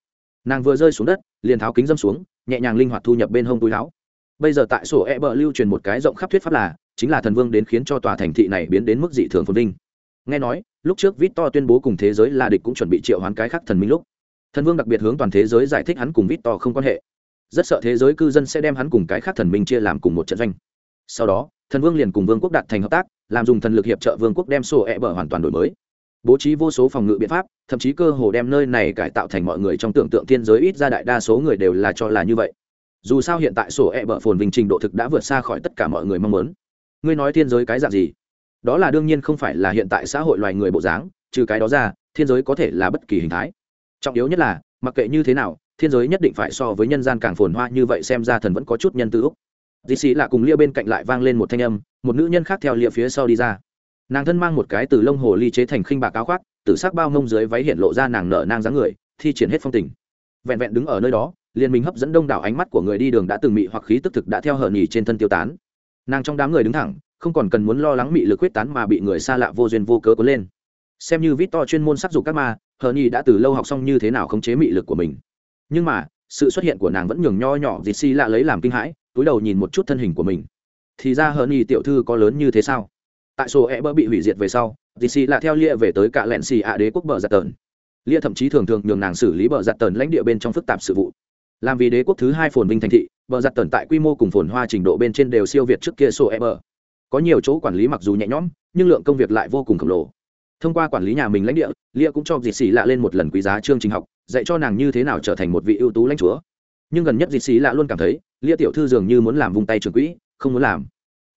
Nàng vừa rơi xuống đất, liền tháo kính dâm xuống, nhẹ nhàng linh hoạt thu nhập bên hông túi áo. Bây giờ tại sổ e bờ lưu truyền một cái rộng khắp thuyết pháp là chính là thần vương đến khiến cho tòa thành thị này biến đến mức dị thường phồn vinh. Nghe nói, lúc trước vít to tuyên bố cùng thế giới là địch cũng chuẩn bị triệu hoán cái khác thần minh lúc. Thần vương đặc biệt hướng toàn thế giới giải thích hắn cùng vít to không quan hệ. Rất sợ thế giới cư dân sẽ đem hắn cùng cái khác thần minh chia làm cùng một trận doanh. Sau đó, thần vương liền cùng vương quốc đạt thành hợp tác, làm dùng thần lực hiệp trợ vương quốc đem sổ e bở hoàn toàn đổi mới. Bố trí vô số phòng ngự biện pháp, thậm chí cơ hồ đem nơi này cải tạo thành mọi người trong tưởng tượng thiên giới ít ra đại đa số người đều là cho là như vậy. Dù sao hiện tại sổ e bở phồn vinh trình độ thực đã vượt xa khỏi tất cả mọi người mong muốn ngươi nói thiên giới cái dạng gì? Đó là đương nhiên không phải là hiện tại xã hội loài người bộ dáng, trừ cái đó ra, thiên giới có thể là bất kỳ hình thái. Trọng yếu nhất là, mặc kệ như thế nào, thiên giới nhất định phải so với nhân gian càng phồn hoa như vậy xem ra thần vẫn có chút nhân tư úc. Dì xì lạ cùng lia bên cạnh lại vang lên một thanh âm, một nữ nhân khác theo lia phía sau đi ra. Nàng thân mang một cái từ lông hồ ly chế thành khinh bạc áo khoác, từ sắc bao mông dưới váy hiện lộ ra nàng nở nang dáng người, thi triển hết phong tình. Vẹn vẹn đứng ở nơi đó, liền mình hấp dẫn đông đảo ánh mắt của người đi đường đã từng mị hoặc khí tức thực đã theo hờ nhì trên thân tiêu tán nàng trong đám người đứng thẳng, không còn cần muốn lo lắng bị lực quyết tán mà bị người xa lạ vô duyên vô cớ có lên. Xem như vít to chuyên môn sắc dục các ma, hờ Nhi đã từ lâu học xong như thế nào khống chế mị lực của mình. Nhưng mà, sự xuất hiện của nàng vẫn nhường nho nhỏ dịt xi lạ lấy làm kinh hãi, túi đầu nhìn một chút thân hình của mình. Thì ra hờ Nhi tiểu thư có lớn như thế sao? Tại sổ e bơ bị hủy diệt về sau dịt xi lạ theo lia về tới cả lẹn xì ạ đế quốc bờ giặt tờn. Lia thậm chí thường thường nhường nàng xử lý bờ giặt tờn lãnh địa bên trong phức tạp sự vụ. Làm vì đế quốc thứ hai phồn vinh thành thị bờ giặt tần tại quy mô cùng phồn hoa trình độ bên trên đều siêu việt trước kia sổ e bờ. Có nhiều chỗ quản lý mặc dù nhẹ nhõm, nhưng lượng công việc lại vô cùng khổng lồ. Thông qua quản lý nhà mình lãnh địa, lia cũng cho dịt xì lạ lên một lần quý giá chương trình học, dạy cho nàng như thế nào trở thành một vị ưu tú lãnh chúa. Nhưng gần nhất dịt xì lạ luôn cảm thấy, lia tiểu thư dường như muốn làm vung tay trường quỹ, không muốn làm.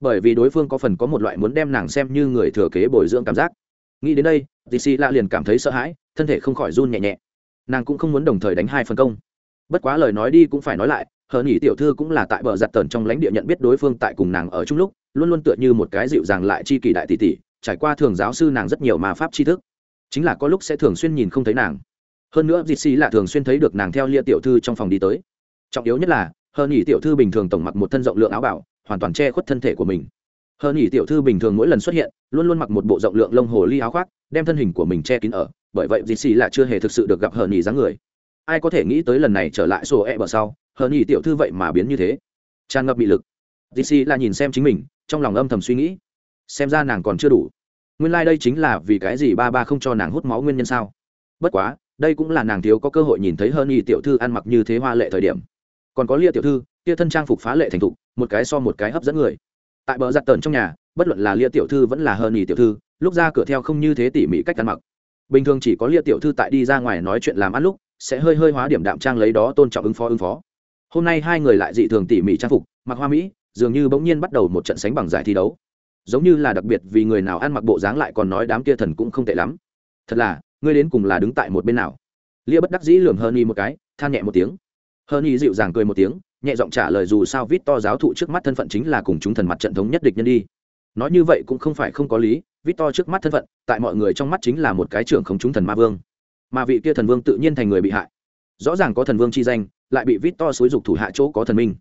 Bởi vì đối phương có phần có một loại muốn đem nàng xem như người thừa kế bồi dưỡng cảm giác. Nghĩ đến đây, dịt xì lạ liền cảm thấy sợ hãi, thân thể không khỏi run nhẹ nhẹ. Nàng cũng không muốn đồng thời đánh hai phần công. Bất quá lời nói đi cũng phải nói lại hờ nhỉ tiểu thư cũng là tại bờ giặt tần trong lãnh địa nhận biết đối phương tại cùng nàng ở chung lúc, luôn luôn tựa như một cái dịu dàng lại chi kỳ đại tỷ tỷ, trải qua thường giáo sư nàng rất nhiều mà pháp tri thức. Chính là có lúc sẽ thường xuyên nhìn không thấy nàng. Hơn nữa dịt xì là thường xuyên thấy được nàng theo lia tiểu thư trong phòng đi tới. Trọng yếu nhất là, hờ nhỉ tiểu thư bình thường tổng mặc một thân rộng lượng áo bảo, hoàn toàn che khuất thân thể của mình. Hờ nhỉ tiểu thư bình thường mỗi lần xuất hiện, luôn luôn mặc một bộ rộng lượng lông hồ ly áo khoác, đem thân hình của mình che kín ở, bởi vậy dịt xì là chưa hề thực sự được gặp hờ nhỉ dáng người. Ai có thể nghĩ tới lần này trở lại sổ e bờ sau hờ nhì tiểu thư vậy mà biến như thế. Tràn ngập bị lực. Dc là nhìn xem chính mình, trong lòng âm thầm suy nghĩ. Xem ra nàng còn chưa đủ. Nguyên lai、like、đây chính là vì cái gì ba ba không cho nàng hút máu nguyên nhân sao? Bất quá, đây cũng là nàng thiếu có cơ hội nhìn thấy hơn y tiểu thư ăn mặc như thế hoa lệ thời điểm. Còn có lia tiểu thư, kia thân trang phục phá lệ thành thục, một cái so một cái hấp dẫn người. Tại bờ giặt tờn trong nhà, bất luận là lia tiểu thư vẫn là hơn y tiểu thư, lúc ra cửa theo không như thế tỉ mỉ cách ăn mặc. Bình thường chỉ có lia tiểu thư tại đi ra ngoài nói chuyện làm ăn lúc, sẽ hơi hơi hóa điểm đạm trang lấy đó tôn trọng ứng phó ứng phó hôm nay hai người lại dị thường tỉ mỉ trang phục, mặc hoa mỹ, dường như bỗng nhiên bắt đầu một trận sánh bằng giải thi đấu. Giống như là đặc biệt vì người nào ăn mặc bộ dáng lại còn nói đám kia thần cũng không tệ lắm. Thật là, ngươi đến cùng là đứng tại một bên nào? Lia bất đắc dĩ lường hơn y một cái, than nhẹ một tiếng. Hơn y dịu dàng cười một tiếng, nhẹ giọng trả lời dù sao vít to giáo thụ trước mắt thân phận chính là cùng chúng thần mặt trận thống nhất địch nhân đi. Nói như vậy cũng không phải không có lý, vít to trước mắt thân phận, tại mọi người trong mắt chính là một cái trưởng không chúng thần ma vương. Mà vị kia thần vương tự nhiên thành người bị hại. Rõ ràng có thần vương chi danh lại bị vít to xúi dục thủ hạ chỗ có thần minh.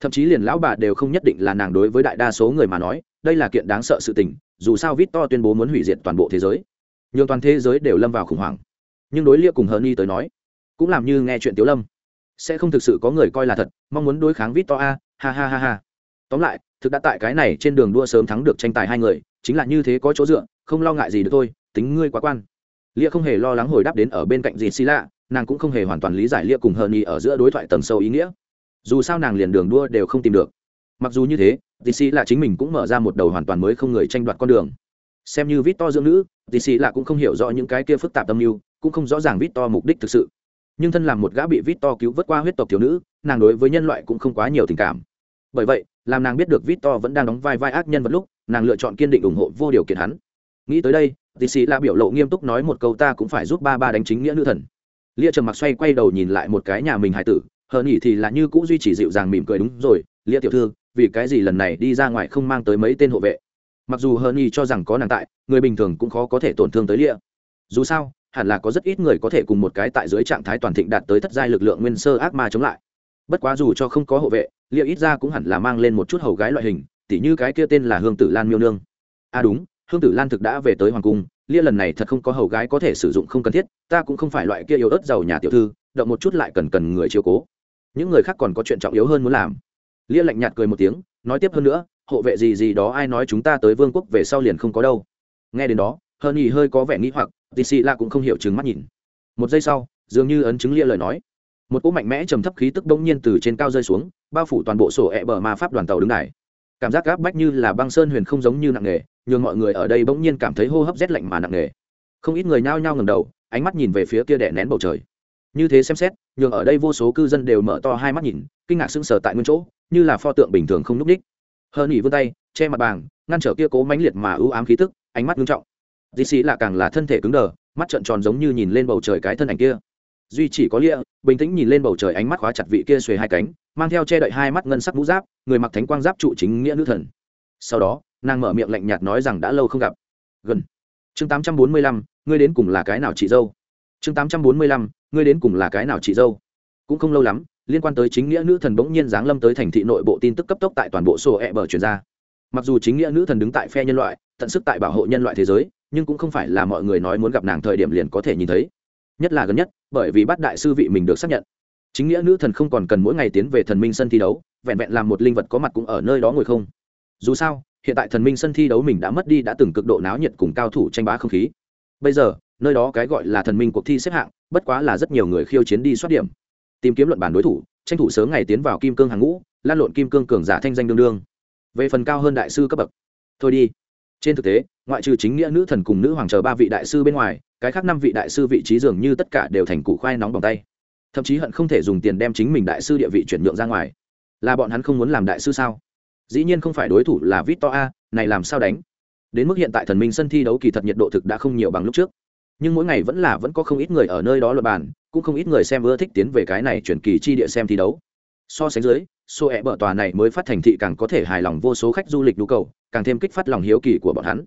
Thậm chí liền lão bà đều không nhất định là nàng đối với đại đa số người mà nói, đây là kiện đáng sợ sự tình, dù sao vít to tuyên bố muốn hủy diệt toàn bộ thế giới. Nhiều toàn thế giới đều lâm vào khủng hoảng. Nhưng đối lia cùng hờ ni tới nói, cũng làm như nghe chuyện tiếu lâm. Sẽ không thực sự có người coi là thật, mong muốn đối kháng vít to a, ha ha ha ha. Tóm lại, thực đã tại cái này trên đường đua sớm thắng được tranh tài hai người, chính là như thế có chỗ dựa, không lo ngại gì được thôi, tính ngươi quá quan. Lia không hề lo lắng hồi đáp đến ở bên cạnh dì xì lạ nàng cũng không hề hoàn toàn lý giải lia cùng hờ nhi ở giữa đối thoại tầng sâu ý nghĩa. Dù sao nàng liền đường đua đều không tìm được. Mặc dù như thế dì xì lạ chính mình cũng mở ra một đầu hoàn toàn mới không người tranh đoạt con đường. Xem như vít to dưỡng nữ dì xì lạ cũng không hiểu rõ những cái kia phức tạp tâm mưu, cũng không rõ ràng vít to mục đích thực sự. Nhưng thân làm một gã bị vít to cứu vớt qua huyết tộc thiếu nữ, nàng đối với nhân loại cũng không quá nhiều tình cảm. Bởi vậy, làm nàng biết được vít to vẫn đang đóng vai vai ác nhân vật lúc, nàng lựa chọn kiên định ủng hộ vô điều kiện hắn. Nghĩ tới đây tì sĩ là biểu lộ nghiêm túc nói một câu, ta cũng phải giúp ba ba đánh chính nghĩa nữ thần lia trầm mặc xoay quay đầu nhìn lại một cái nhà mình hải tử, hờ nhỉ thì là như cũ duy trì dịu dàng mỉm cười đúng rồi, lia tiểu thư, vì cái gì lần này đi ra ngoài không mang tới mấy tên hộ vệ? Mặc dù hờ nhỉ cho rằng có nàng tại, người bình thường cũng khó có thể tổn thương tới lia. Dù sao, hẳn là có rất ít người có thể cùng một cái tại dưới trạng thái toàn thịnh đạt tới thất giai lực lượng nguyên sơ ác ma chống lại. Bất quá dù cho không có hộ vệ, lia ít ra cũng hẳn là mang lên một chút hầu gái loại hình, tỉ như cái kia tên là hương tử lan miêu nương. À đúng, hương tử lan thực đã về tới hoàng cung lia lần này thật không có hầu gái có thể sử dụng không cần thiết, ta cũng không phải loại kia yếu ớt giàu nhà tiểu thư, động một chút lại cần cần người chiều cố. Những người khác còn có chuyện trọng yếu hơn muốn làm. Lia lạnh nhạt cười một tiếng, nói tiếp hơn nữa, hộ vệ gì gì đó ai nói chúng ta tới vương quốc về sau liền không có đâu. Nghe đến đó hơn nhì hơi có vẻ nghĩ hoặc tc la cũng không hiểu chứng mắt nhìn. Một giây sau, dường như ấn chứng lia lời nói. Một cỗ mạnh mẽ trầm thấp khí tức bỗng nhiên từ trên cao rơi xuống, bao phủ toàn bộ sổ ẹ、e、bờ bờ ma pháp đoàn tàu đứng này cảm giác gáp bách như là băng sơn huyền không giống như nặng nghề nhường mọi người ở đây bỗng nhiên cảm thấy hô hấp rét lạnh mà nặng nề. Không ít người nhao nhao ngầm đầu, ánh mắt nhìn về phía kia đẻ nén bầu trời. Như thế xem xét, nhường ở đây vô số cư dân đều mở to hai mắt nhìn, kinh ngạc sững sờ tại nguyên chỗ, như là pho tượng bình thường không núp ních hơn ỉ vươn tay, che mặt bàng ngăn trở kia cố mãnh liệt mà ưu ám khí tức, ánh mắt nghiêm trọng. Dì xì là càng là thân thể cứng đờ, mắt trợn tròn giống như nhìn lên bầu trời cái thân ảnh kia. Duy chỉ có lia bình tĩnh nhìn lên bầu trời ánh mắt khóa chặt vị kia xuề hai cánh, mang theo che đậy hai mắt ngân sắc mũ giáp, người mặc thánh quang giáp trụ chính nghĩa nữ thần. Sau đó nàng mở miệng lạnh nhạt nói rằng đã lâu không gặp. Gần. Chương tám trăm bốn mươi lăm, ngươi đến cùng là cái nào chị dâu? Chương tám trăm bốn mươi lăm, ngươi đến cùng là cái nào chị dâu? Cũng không lâu lắm, liên quan tới chính nghĩa nữ thần bỗng nhiên giáng lâm tới thành thị nội bộ tin tức cấp tốc tại toàn bộ sổ e bờ truyền ra. Mặc dù chính nghĩa nữ thần đứng tại phe nhân loại, tận sức tại bảo hộ nhân loại thế giới, nhưng cũng không phải là mọi người nói muốn gặp nàng thời điểm liền có thể nhìn thấy. Nhất là gần nhất, bởi vì bát đại sư vị mình được xác nhận. Chính nghĩa nữ thần không còn cần mỗi ngày tiến về thần minh sân thi đấu, vẹn vẹn làm một linh vật có mặt cũng ở nơi đó ngồi không. Dù sao hiện tại thần minh sân thi đấu mình đã mất đi đã từng cực độ náo nhiệt cùng cao thủ tranh bá không khí. Bây giờ, nơi đó cái gọi là thần minh cuộc thi xếp hạng, bất quá là rất nhiều người khiêu chiến đi soát điểm. Tìm kiếm luận bản đối thủ, tranh thủ sớm ngày tiến vào kim cương hàng ngũ, lan lộn kim cương cường giả thanh danh đương đương. Về phần cao hơn đại sư cấp bậc. Thôi đi. Trên thực tế, ngoại trừ chính nghĩa nữ thần cùng nữ hoàng chờ ba vị đại sư bên ngoài, cái khác năm vị đại sư vị trí dường như tất cả đều thành củ khoai nóng bằng tay. Thậm chí hận không thể dùng tiền đem chính mình đại sư địa vị chuyển nhượng ra ngoài. Là bọn hắn không muốn làm đại sư sao? Dĩ nhiên không phải đối thủ là victor a này làm sao đánh? Đến mức hiện tại thần minh sân thi đấu kỳ thật nhiệt độ thực đã không nhiều bằng lúc trước. Nhưng mỗi ngày vẫn là vẫn có không ít người ở nơi đó luật bàn, cũng không ít người xem ưa thích tiến về cái này chuyển kỳ chi địa xem thi đấu. So sánh dưới xô ẹ bờ tòa này mới phát thành thị càng có thể hài lòng vô số khách du lịch nhu cầu, càng thêm kích phát lòng hiếu kỳ của bọn hắn.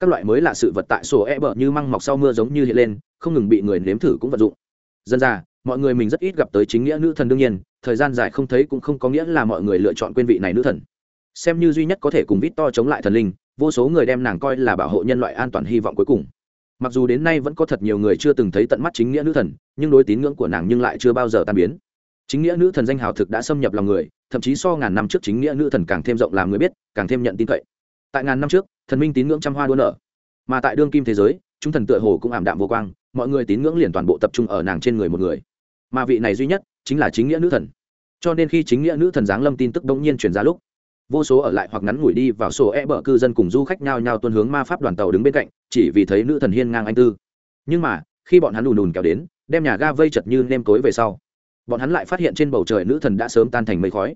Các loại mới là sự vật tại sổ e bờ như măng mọc sau mưa giống như hiện lên, không ngừng bị người nếm thử cũng vận dụng. Dân ra, mọi người mình rất ít gặp tới chính nghĩa nữ thần đương nhiên, thời gian dài không thấy cũng không có nghĩa là mọi người lựa chọn quên vị này nữ thần xem như duy nhất có thể cùng vít to chống lại thần linh, vô số người đem nàng coi là bảo hộ nhân loại an toàn hy vọng cuối cùng. Mặc dù đến nay vẫn có thật nhiều người chưa từng thấy tận mắt chính nghĩa nữ thần, nhưng đối tín ngưỡng của nàng nhưng lại chưa bao giờ tan biến. Chính nghĩa nữ thần danh hào thực đã xâm nhập lòng người, thậm chí so ngàn năm trước chính nghĩa nữ thần càng thêm rộng làm người biết, càng thêm nhận tin cậy. Tại ngàn năm trước, thần minh tín ngưỡng trăm hoa đua nở. Mà tại đương kim thế giới, chúng thần tựa hồ cũng ảm đạm vô quang, mọi người tín ngưỡng liền toàn bộ tập trung ở nàng trên người một người. Mà vị này duy nhất chính là chính nghĩa nữ thần. Cho nên khi chính nghĩa nữ thần giáng lâm tin tức đông nhiên truyền ra lúc vô số ở lại hoặc ngắn ngủi đi vào sổ e bờ cư dân cùng du khách nhao nhao tuân hướng ma pháp đoàn tàu đứng bên cạnh, chỉ vì thấy nữ thần hiên ngang anh tư. Nhưng mà, khi bọn hắn lùn lùn kéo đến, đem nhà ga vây chật như nêm cối về sau, bọn hắn lại phát hiện trên bầu trời nữ thần đã sớm tan thành mây khói.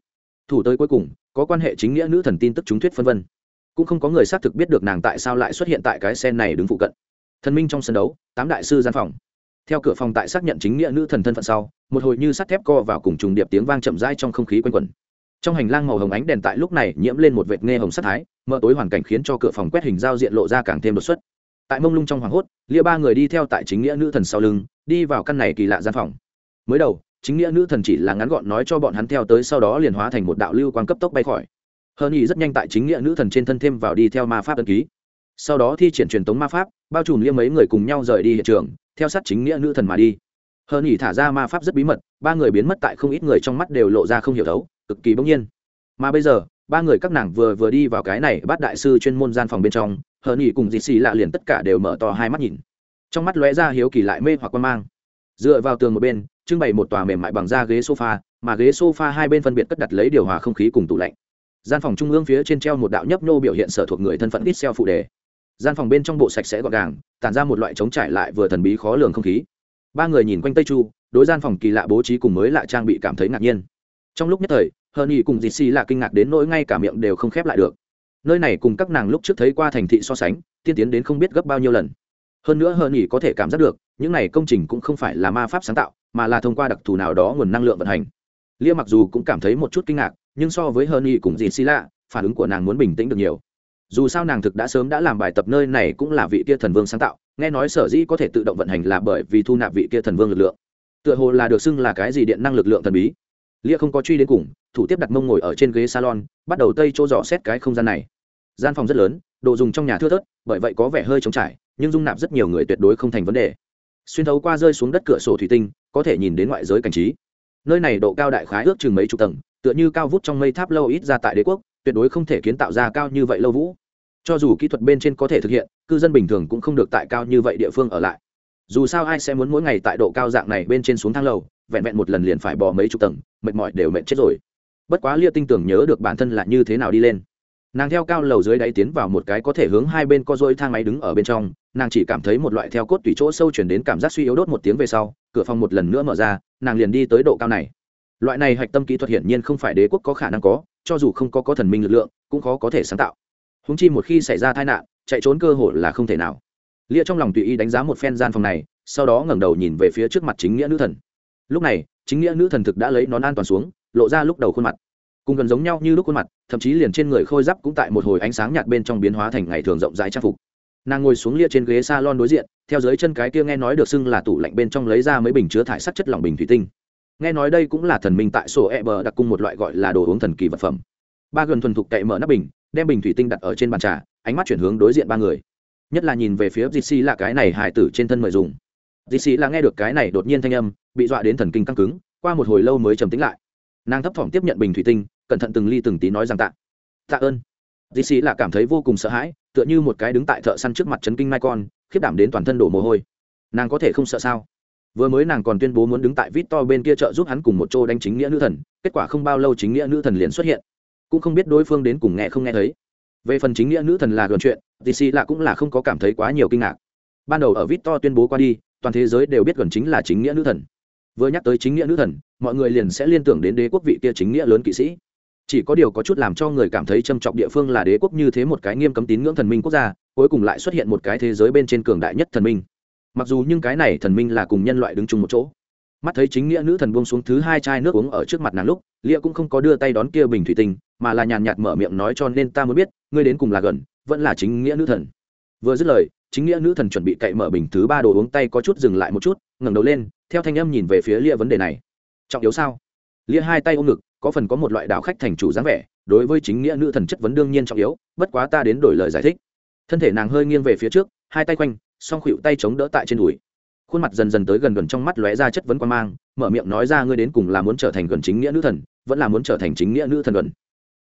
Thủ tới cuối cùng, có quan hệ chính nghĩa nữ thần tin tức chúng thuyết phân vân. Cũng không có người xác thực biết được nàng tại sao lại xuất hiện tại cái sen này đứng phụ cận. Thần minh trong sân đấu, tám đại sư gian phòng. Theo cửa phòng tại xác nhận chính nghĩa nữ thần thân phận sau, một hồi như sắt thép co vào cùng trùng điệp tiếng vang chậm rãi trong không khí quanh quẩn trong hành lang màu hồng ánh đèn tại lúc này nhiễm lên một vệt nghe hồng sắc thái, mờ tối hoàn cảnh khiến cho cửa phòng quét hình giao diện lộ ra càng thêm đột xuất. Tại mông lung trong hoàng hốt, lia ba người đi theo tại chính nghĩa nữ thần sau lưng, đi vào căn này kỳ lạ gian phòng. Mới đầu, chính nghĩa nữ thần chỉ là ngắn gọn nói cho bọn hắn theo tới sau đó liền hóa thành một đạo lưu quan cấp tốc bay khỏi. Hơn nhì rất nhanh tại chính nghĩa nữ thần trên thân thêm vào đi theo ma pháp ân ký. Sau đó thi triển truyền tống ma pháp, bao trùm liêm mấy người cùng nhau rời đi hiện trường, theo sát chính nghĩa nữ thần mà đi. Hơn nhì thả ra ma pháp rất bí mật, ba người biến mất tại không ít người trong mắt đều lộ ra không hiểu thấu cực kỳ bỗng nhiên. Mà bây giờ, ba người các nàng vừa vừa đi vào cái này bắt đại sư chuyên môn gian phòng bên trong, hờ nghỉ cùng dì xì lạ liền tất cả đều mở to hai mắt nhìn. Trong mắt lóe ra hiếu kỳ lại mê hoặc quan mang. Dựa vào tường một bên, trưng bày một tòa mềm mại bằng da ghế sofa, mà ghế sofa hai bên phân biệt cất đặt lấy điều hòa không khí cùng tủ lạnh. Gian phòng trung ương phía trên treo một đạo nhấp nô biểu hiện sở thuộc người thân phận ít xeo phụ đề. Gian phòng bên trong bộ sạch sẽ gọn gàng, tản ra một loại trống trải lại vừa thần bí khó lường không khí. Ba người nhìn quanh tây chu, đối gian phòng kỳ lạ bố trí cùng mới lạ trang bị cảm thấy ngạc nhiên trong lúc nhất thời, hờ nhi cùng dì xì là kinh ngạc đến nỗi ngay cả miệng đều không khép lại được. Nơi này cùng các nàng lúc trước thấy qua thành thị so sánh, tiên tiến đến không biết gấp bao nhiêu lần. Hơn nữa hờ nhi có thể cảm giác được, những này công trình cũng không phải là ma pháp sáng tạo, mà là thông qua đặc thù nào đó nguồn năng lượng vận hành. Lia mặc dù cũng cảm thấy một chút kinh ngạc, nhưng so với hờ nhi cùng dì xì lạ, phản ứng của nàng muốn bình tĩnh được nhiều. Dù sao nàng thực đã sớm đã làm bài tập nơi này cũng là vị kia thần vương sáng tạo, nghe nói sở dĩ có thể tự động vận hành là bởi vì thu nạp vị kia thần vương lực lượng. Tựa hồ là được xưng là cái gì điện năng lực lượng thần bí lia không có truy đến cùng, thủ tiếp đặt mông ngồi ở trên ghế salon, bắt đầu tây chỗ dò xét cái không gian này. Gian phòng rất lớn, đồ dùng trong nhà thưa thớt, bởi vậy có vẻ hơi trống trải, nhưng dung nạp rất nhiều người tuyệt đối không thành vấn đề. Xuyên thấu qua rơi xuống đất cửa sổ thủy tinh, có thể nhìn đến ngoại giới cảnh trí. Nơi này độ cao đại khái ước chừng mấy chục tầng, tựa như cao vút trong mây tháp lâu ít ra tại đế quốc, tuyệt đối không thể kiến tạo ra cao như vậy lâu vũ. Cho dù kỹ thuật bên trên có thể thực hiện, cư dân bình thường cũng không được tại cao như vậy địa phương ở lại. Dù sao ai sẽ muốn mỗi ngày tại độ cao dạng này bên trên xuống thang lầu vẹn vẹn một lần liền phải bỏ mấy chục tầng, mệt mỏi đều mệt chết rồi. Bất quá lia tinh tưởng nhớ được bản thân là như thế nào đi lên. Nàng theo cao lầu dưới đáy tiến vào một cái có thể hướng hai bên co dôi thang máy đứng ở bên trong, nàng chỉ cảm thấy một loại theo cốt tủy chỗ sâu chuyển đến cảm giác suy yếu đốt một tiếng về sau, cửa phòng một lần nữa mở ra, nàng liền đi tới độ cao này. Loại này hạch tâm kỹ thuật hiển nhiên không phải đế quốc có khả năng có, cho dù không có có thần minh lực lượng, cũng khó có thể sáng tạo. Húng chi một khi xảy ra tai nạn, chạy trốn cơ hội là không thể nào. Lia trong lòng tùy ý đánh giá một phen gian phòng này, sau đó ngẩng đầu nhìn về phía trước mặt chính nghĩa nữ thần lúc này, chính nghĩa nữ thần thực đã lấy nón an toàn xuống, lộ ra lúc đầu khuôn mặt. Cùng gần giống nhau như lúc khuôn mặt, thậm chí liền trên người khôi giáp cũng tại một hồi ánh sáng nhạt bên trong biến hóa thành ngày thường rộng rãi trang phục. Nàng ngồi xuống lia trên ghế s a lon đối diện, theo dưới chân cái kia nghe nói được xưng là tủ lạnh bên trong lấy ra mấy bình chứa thải sắc chất lỏng bình thủy tinh. Nghe nói đây cũng là thần minh tại sổ e bờ đặc cung một loại gọi là đồ uống thần kỳ vật phẩm. Ba gần thuần thục cậy mở nắp bình, đem bình thủy tinh đặt ở trên bàn trà, ánh mắt chuyển hướng đối diện ba người. Nhất là nhìn về phía dì xì là cái này hài tử trên thân mời dùng. Dì xì là nghe được cái này đột nhiên thanh âm bị dọa đến thần kinh căng cứng, qua một hồi lâu mới trầm tính lại. Nàng thấp thỏm tiếp nhận bình thủy tinh, cẩn thận từng ly từng tí nói rằng tạ. Tạ ơn. Dì xì là cảm thấy vô cùng sợ hãi, tựa như một cái đứng tại thợ săn trước mặt chấn kinh mai con, khiếp đảm đến toàn thân đổ mồ hôi. Nàng có thể không sợ sao? Vừa mới nàng còn tuyên bố muốn đứng tại vít to bên kia trợ giúp hắn cùng một chỗ đánh chính nghĩa nữ thần, kết quả không bao lâu chính nghĩa nữ thần liền xuất hiện. Cũng không biết đối phương đến cùng nghe không nghe thấy. Về phần chính nghĩa nữ thần là gần chuyện dc lạ cũng là không có cảm thấy quá nhiều kinh ngạc. Ban đầu ở vít to tuyên bố qua đi, toàn thế giới đều biết gần chính là chính nghĩa nữ thần vừa nhắc tới chính nghĩa nữ thần, mọi người liền sẽ liên tưởng đến đế quốc vị kia chính nghĩa lớn kỵ sĩ. Chỉ có điều có chút làm cho người cảm thấy trầm trọng địa phương là đế quốc như thế một cái nghiêm cấm tín ngưỡng thần minh quốc gia, cuối cùng lại xuất hiện một cái thế giới bên trên cường đại nhất thần minh. Mặc dù nhưng cái này thần minh là cùng nhân loại đứng chung một chỗ. Mắt thấy chính nghĩa nữ thần buông xuống thứ hai chai nước uống ở trước mặt nàng lúc, lia cũng không có đưa tay đón kia bình thủy tinh, mà là nhàn nhạt mở miệng nói cho nên ta mới biết, ngươi đến cùng là gần, vẫn là chính nghĩa nữ thần. Vừa dứt lời chính nghĩa nữ thần chuẩn bị cậy mở bình thứ ba đồ uống tay có chút dừng lại một chút, ngẩng đầu lên, theo thanh âm nhìn về phía lia vấn đề này. Trọng yếu sao? Lia hai tay ôm ngực, có phần có một loại đạo khách thành chủ dáng vẻ, đối với chính nghĩa nữ thần chất vấn đương nhiên trọng yếu, bất quá ta đến đổi lời giải thích. Thân thể nàng hơi nghiêng về phía trước, hai tay quanh, song khuỵu tay chống đỡ tại trên đùi. Khuôn mặt dần dần tới gần gần trong mắt lóe ra chất vấn quan mang, mở miệng nói ra ngươi đến cùng là muốn trở thành gần chính nghĩa nữ thần, vẫn là muốn trở thành chính nghĩa nữ thần gần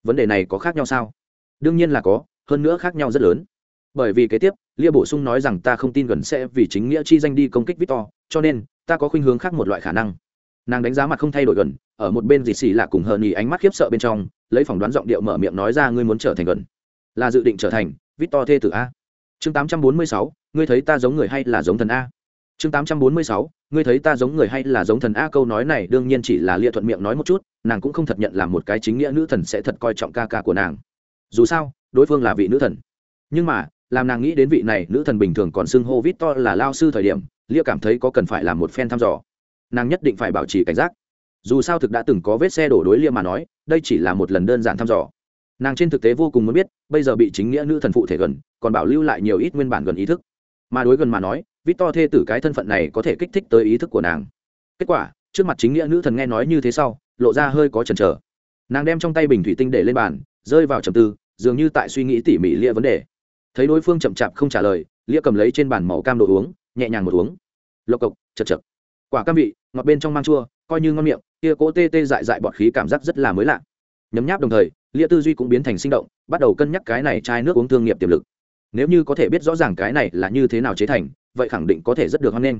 vấn đề này có khác nhau sao? Đương nhiên là có, hơn nữa khác nhau rất lớn bởi vì kế tiếp, lia bổ sung nói rằng ta không tin gần sẽ vì chính nghĩa chi danh đi công kích victor, cho nên, ta có khuynh hướng khác một loại khả năng. Nàng đánh giá mặt không thay đổi gần, ở một bên dì xì là cùng hờn nhì ánh mắt khiếp sợ bên trong, lấy phỏng đoán giọng điệu mở miệng nói ra ngươi muốn trở thành gần. Là dự định trở thành, victor thê tử a. Chương tám trăm bốn mươi sáu, ngươi thấy ta giống người hay là giống thần a? Chương tám trăm bốn mươi sáu, ngươi thấy ta giống người hay là giống thần a? Câu nói này đương nhiên chỉ là lia thuận miệng nói một chút, nàng cũng không thật nhận là một cái chính nghĩa nữ thần sẽ thật coi trọng ca ca của nàng. Dù sao, đối phương là vị nữ thần. Nhưng mà làm nàng nghĩ đến vị này nữ thần bình thường còn xưng hô vít to là lao sư thời điểm, lia cảm thấy có cần phải làm một phen thăm dò. Nàng nhất định phải bảo trì cảnh giác. Dù sao thực đã từng có vết xe đổ đối lia mà nói, đây chỉ là một lần đơn giản thăm dò. Nàng trên thực tế vô cùng muốn biết, bây giờ bị chính nghĩa nữ thần phụ thể gần, còn bảo lưu lại nhiều ít nguyên bản gần ý thức. Mà đối gần mà nói vít to thê tử cái thân phận này có thể kích thích tới ý thức của nàng. Kết quả, trước mặt chính nghĩa nữ thần nghe nói như thế sau, lộ ra hơi có chần chờ. Nàng đem trong tay bình thủy tinh để lên bàn, rơi vào trầm tư, dường như tại suy nghĩ tỉ mỉ lia vấn đề thấy đối phương chậm chạp không trả lời, lia cầm lấy trên bàn màu cam đồ uống, nhẹ nhàng một uống. Lộc cộc, chật chật. Quả cam vị, ngọt bên trong mang chua, coi như ngon miệng, kia cỗ tê tê dại dại bọt khí cảm giác rất là mới lạ. Nhấm nháp đồng thời, lia tư duy cũng biến thành sinh động, bắt đầu cân nhắc cái này chai nước uống thương nghiệp tiềm lực. Nếu như có thể biết rõ ràng cái này là như thế nào chế thành, vậy khẳng định có thể rất được hoan nghênh.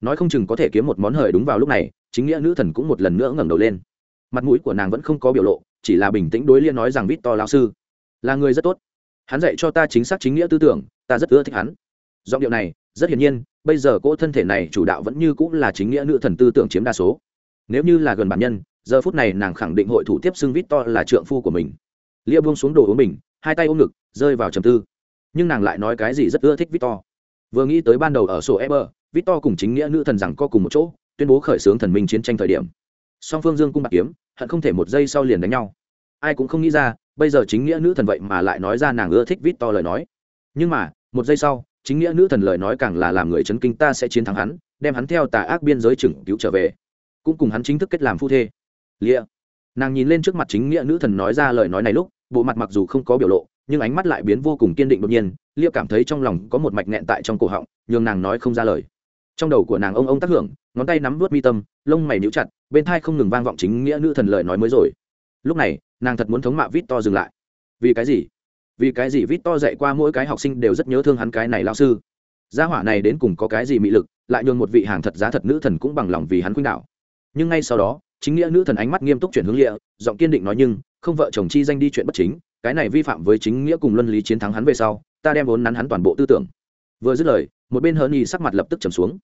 Nói không chừng có thể kiếm một món hời đúng vào lúc này, chính nghĩa nữ thần cũng một lần nữa ngẩng đầu lên. Mặt mũi của nàng vẫn không có biểu lộ, chỉ là bình tĩnh đối liên nói rằng vít to lao sư, là người rất tốt hắn dạy cho ta chính xác chính nghĩa tư tưởng, ta rất ưa thích hắn. Giọng điệu này, rất hiển nhiên, bây giờ cỗ thân thể này chủ đạo vẫn như cũng là chính nghĩa nữ thần tư tưởng chiếm đa số. Nếu như là gần bản nhân, giờ phút này nàng khẳng định hội thủ tiếp xưng vít to là trượng phu của mình. Lia buông xuống đồ uống mình hai tay ôm ngực, rơi vào trầm tư. Nhưng nàng lại nói cái gì rất ưa thích vít to. Vừa nghĩ tới ban đầu ở sổ eber, vít to cùng chính nghĩa nữ thần rằng co cùng một chỗ, tuyên bố khởi xướng thần minh chiến tranh thời điểm. Song phương dương cung bạc kiếm, hận không thể một giây sau liền đánh nhau. Ai cũng không nghĩ ra bây giờ chính nghĩa nữ thần vậy mà lại nói ra nàng ưa thích vít to lời nói. Nhưng mà, một giây sau, chính nghĩa nữ thần lời nói càng là làm người chấn kinh ta sẽ chiến thắng hắn, đem hắn theo tà ác biên giới chừng cứu trở về. Cũng cùng hắn chính thức kết làm phu thê. Lia nàng nhìn lên trước mặt chính nghĩa nữ thần nói ra lời nói này lúc, bộ mặt mặc dù không có biểu lộ, nhưng ánh mắt lại biến vô cùng kiên định đột nhiên lia cảm thấy trong lòng có một mạch nghẹn tại trong cổ họng, nhường nàng nói không ra lời. Trong đầu của nàng ông ông tác hưởng, ngón tay nắm vớt mi tâm, lông mày níu chặt, bên thai không ngừng vang vọng chính nghĩa nữ thần lời nói mới rồi lúc này, nàng thật muốn thống mạ vít to dừng lại. Vì cái gì? Vì cái gì vít to dạy qua mỗi cái học sinh đều rất nhớ thương hắn cái này lao sư? Gia hỏa này đến cùng có cái gì mị lực, lại nhường một vị hàng thật giá thật nữ thần cũng bằng lòng vì hắn khuynh đạo nhưng ngay sau đó, chính nghĩa nữ thần ánh mắt nghiêm túc chuyển hướng lịa, giọng kiên định nói nhưng, không vợ chồng chi danh đi chuyện bất chính, cái này vi phạm với chính nghĩa cùng luân lý chiến thắng hắn về sau, ta đem vốn nắn hắn toàn bộ tư tưởng. Vừa dứt lời, một bên hớn y sắc mặt lập tức trầm xuống.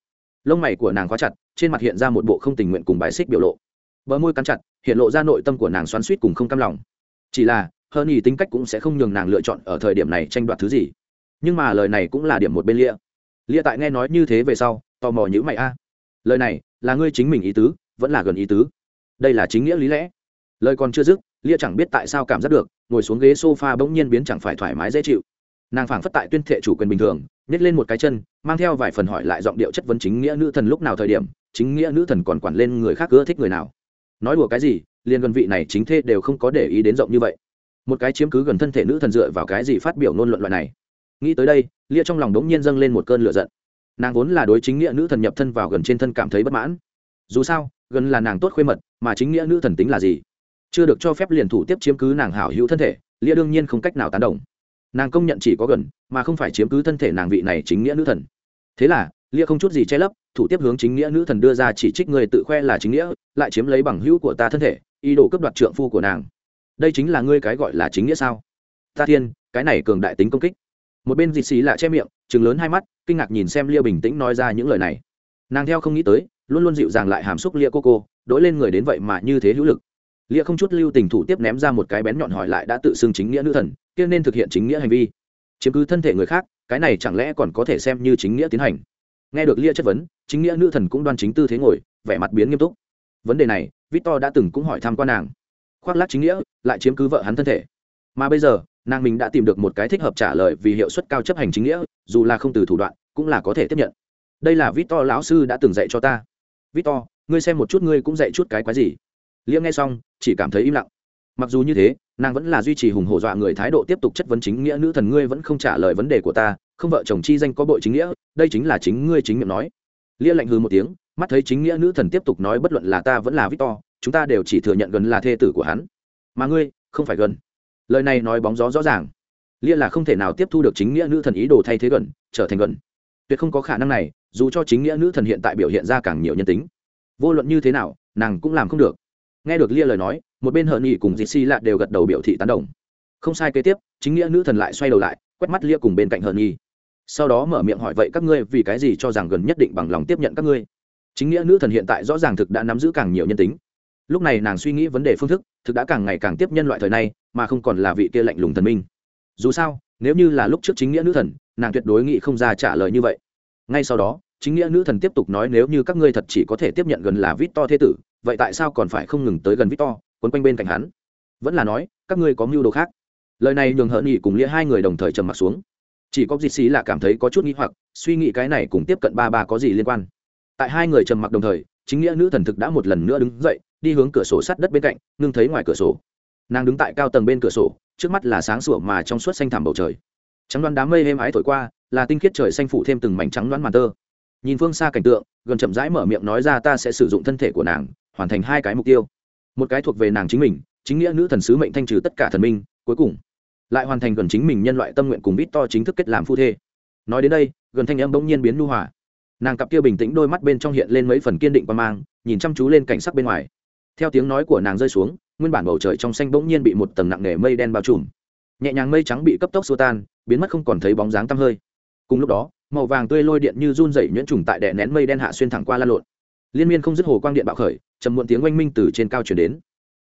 Lông mày của nàng khóa chặt, trên mặt hiện ra một bộ không tình nguyện cùng bài xích biểu lộ. Bờ môi cắn chặt hiện lộ ra nội tâm của nàng xoắn suýt cùng không cam lòng. Chỉ là hơn ý tính cách cũng sẽ không nhường nàng lựa chọn ở thời điểm này tranh đoạt thứ gì. Nhưng mà lời này cũng là điểm một bên lia. Lia tại nghe nói như thế về sau, tò mò nhữ mày a. Lời này, là ngươi chính mình ý tứ, vẫn là gần ý tứ? Đây là chính nghĩa lý lẽ. Lời còn chưa dứt, lia chẳng biết tại sao cảm giác được, ngồi xuống ghế sofa bỗng nhiên biến chẳng phải thoải mái dễ chịu. Nàng phảng phất tại tuyên thệ chủ quyền bình thường nhét lên một cái chân, mang theo vài phần hỏi lại giọng điệu chất vấn chính nghĩa nữ thần lúc nào thời điểm, chính nghĩa nữ thần còn quản lên người khác ưa thích người nào nói đùa cái gì, liền gần vị này chính thê đều không có để ý đến rộng như vậy. Một cái chiếm cứ gần thân thể nữ thần dựa vào cái gì phát biểu ngôn luận loại này? Nghĩ tới đây, lia trong lòng đống nhiên dâng lên một cơn lửa giận. Nàng vốn là đối chính nghĩa nữ thần nhập thân vào gần trên thân cảm thấy bất mãn. Dù sao, gần là nàng tốt khuê mật, mà chính nghĩa nữ thần tính là gì? Chưa được cho phép liền thủ tiếp chiếm cứ nàng hảo hữu thân thể, lia đương nhiên không cách nào tán đồng. Nàng công nhận chỉ có gần, mà không phải chiếm cứ thân thể nàng vị này chính nghĩa nữ thần. Thế là lia không chút gì che lấp, thủ tiếp hướng chính nghĩa nữ thần đưa ra chỉ trích người tự khoe là chính nghĩa, lại chiếm lấy bằng hữu của ta thân thể, ý đồ cấp đoạt trượng phu của nàng. Đây chính là ngươi cái gọi là chính nghĩa sao? Ta thiên, cái này cường đại tính công kích. Một bên dịt xì lạ che miệng chừng lớn hai mắt, kinh ngạc nhìn xem lia bình tĩnh nói ra những lời này. Nàng theo không nghĩ tới, luôn luôn dịu dàng lại hàm xúc lia cô cô đỗi lên người đến vậy mà như thế hữu lực. Lia không chút lưu tình thủ tiếp ném ra một cái bén nhọn hỏi lại đã tự xưng chính nghĩa nữ thần, kia nên thực hiện chính nghĩa hành vi. Chiếm cứ thân thể người khác, cái này chẳng lẽ còn có thể xem như chính nghĩa tiến hành? Nghe được lia chất vấn, chính nghĩa nữ thần cũng đoan chính tư thế ngồi, vẻ mặt biến nghiêm túc. Vấn đề này, victor đã từng cũng hỏi thăm qua nàng. Khoác lát chính nghĩa, lại chiếm cứ vợ hắn thân thể. Mà bây giờ, nàng mình đã tìm được một cái thích hợp trả lời vì hiệu suất cao chấp hành chính nghĩa, dù là không từ thủ đoạn, cũng là có thể tiếp nhận. Đây là victor lão sư đã từng dạy cho ta. Victor, ngươi xem một chút ngươi cũng dạy chút cái quái gì? Liễm nghe xong, chỉ cảm thấy im lặng. Mặc dù như thế, nàng vẫn là duy trì hùng hổ dọa người thái độ tiếp tục chất vấn chính nghĩa nữ thần, ngươi vẫn không trả lời vấn đề của ta không vợ chồng chi danh có bội chính nghĩa, đây chính là chính ngươi chính miệng nói. Lia lạnh hư một tiếng, mắt thấy chính nghĩa nữ thần tiếp tục nói bất luận là ta vẫn là victor, chúng ta đều chỉ thừa nhận gần là thê tử của hắn. Mà ngươi, không phải gần. Lời này nói bóng gió rõ ràng. Lia là không thể nào tiếp thu được chính nghĩa nữ thần ý đồ thay thế gần, trở thành gần. Tuyệt không có khả năng này, dù cho chính nghĩa nữ thần hiện tại biểu hiện ra càng nhiều nhân tính. Vô luận như thế nào, nàng cũng làm không được. Nghe được lia lời nói, một bên hờn nghị cùng dì xì lạ đều gật đầu biểu thị tán đồng. Không sai kế tiếp, chính nghĩa nữ thần lại xoay đầu lại, quét mắt lia cùng bên cạnh hờn nghị sau đó mở miệng hỏi, vậy các ngươi vì cái gì cho rằng gần nhất định bằng lòng tiếp nhận các ngươi? Chính nghĩa nữ thần hiện tại rõ ràng thực đã nắm giữ càng nhiều nhân tính. Lúc này nàng suy nghĩ vấn đề phương thức, thực đã càng ngày càng tiếp nhân loại thời này mà không còn là vị kia lạnh lùng thần minh. Dù sao, nếu như là lúc trước chính nghĩa nữ thần, nàng tuyệt đối nghĩ không ra trả lời như vậy. Ngay sau đó, chính nghĩa nữ thần tiếp tục nói, nếu như các ngươi thật chỉ có thể tiếp nhận gần là vít to thế tử, vậy tại sao còn phải không ngừng tới gần vít to quấn quanh bên cạnh hắn? Vẫn là nói, các ngươi có mưu đồ khác. Lời này nhường hận nghị cùng lia hai người đồng thời trầm m ặ t xuống chỉ có dịt xí là cảm thấy có chút nghĩ hoặc, suy nghĩ cái này cùng tiếp cận ba ba có gì liên quan. Tại hai người trầm mặc đồng thời, chính nghĩa nữ thần thực đã một lần nữa đứng dậy, đi hướng cửa sổ sắt đất bên cạnh, ngưng thấy ngoài cửa sổ. Nàng đứng tại cao tầng bên cửa sổ, trước mắt là sáng sủa mà trong suốt xanh thẳm bầu trời. Trắng đoán đám mây êm ái thổi qua, là tinh khiết trời xanh phủ thêm từng mảnh trắng đoán màn tơ. Nhìn phương xa cảnh tượng, gần chậm rãi mở miệng nói ra ta sẽ sử dụng thân thể của nàng, hoàn thành hai cái mục tiêu. Một cái thuộc về nàng chính mình, chính nghĩa nữ thần sứ mệnh thanh trừ tất cả thần minh, cuối cùng lại hoàn thành gần chính mình nhân loại tâm nguyện cùng vít to chính thức kết làm phu thê. Nói đến đây, gần thanh âm bỗng nhiên biến nu hòa. Nàng cặp kia bình tĩnh đôi mắt bên trong hiện lên mấy phần kiên định và mang, nhìn chăm chú lên cảnh sắc bên ngoài. Theo tiếng nói của nàng rơi xuống, nguyên bản bầu trời trong xanh bỗng nhiên bị một tầng nặng nề mây đen bao trùm. Nhẹ nhàng mây trắng bị cấp tốc xua tan, biến mất không còn thấy bóng dáng tăm hơi. Cùng lúc đó, màu vàng tươi lôi điện như run dậy nhuyễn trùng tại đè nén mây đen hạ xuyên thẳng qua lan lộn. Liên miên không dứt hồ quang điện bạo khởi, trầm muộn tiếng oanh minh từ trên cao chuyển đến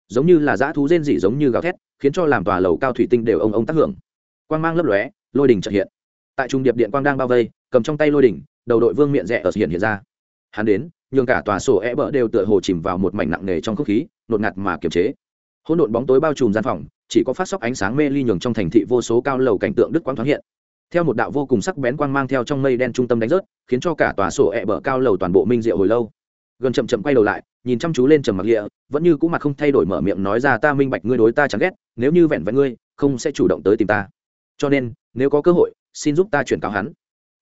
giống như là dã thú rên rỉ giống như gào thét, khiến cho làm tòa lầu cao thủy tinh đều ông ông tác hưởng. Quang mang lấp lóe, lôi đỉnh trợ hiện. Tại trung điệp điện quang đang bao vây, cầm trong tay lôi đỉnh, đầu đội vương miệng rẽ ở hiện hiện ra. Hắn đến, nhường cả tòa sổ e bờ đều tựa hồ chìm vào một mảnh nặng nề trong không khí, nột ngạt mà kiềm chế. Hỗn độn bóng tối bao trùm gian phòng, chỉ có phát sóc ánh sáng mê ly nhường trong thành thị vô số cao lầu cảnh tượng đức quang thoáng hiện. Theo một đạo vô cùng sắc bén quang mang theo trong mây đen trung tâm đánh rớt, khiến cho cả tòa sổ ẹ bờ cao lầu toàn bộ minh diệu hồi lâu gần chậm chậm quay đầu lại, nhìn chăm chú lên trầm mặc lịa, vẫn như cũng mặt không thay đổi mở miệng nói ra, ta minh bạch ngươi đối ta chẳng ghét, nếu như vẹn vẹn ngươi, không sẽ chủ động tới tìm ta. Cho nên, nếu có cơ hội, xin giúp ta chuyển cáo hắn.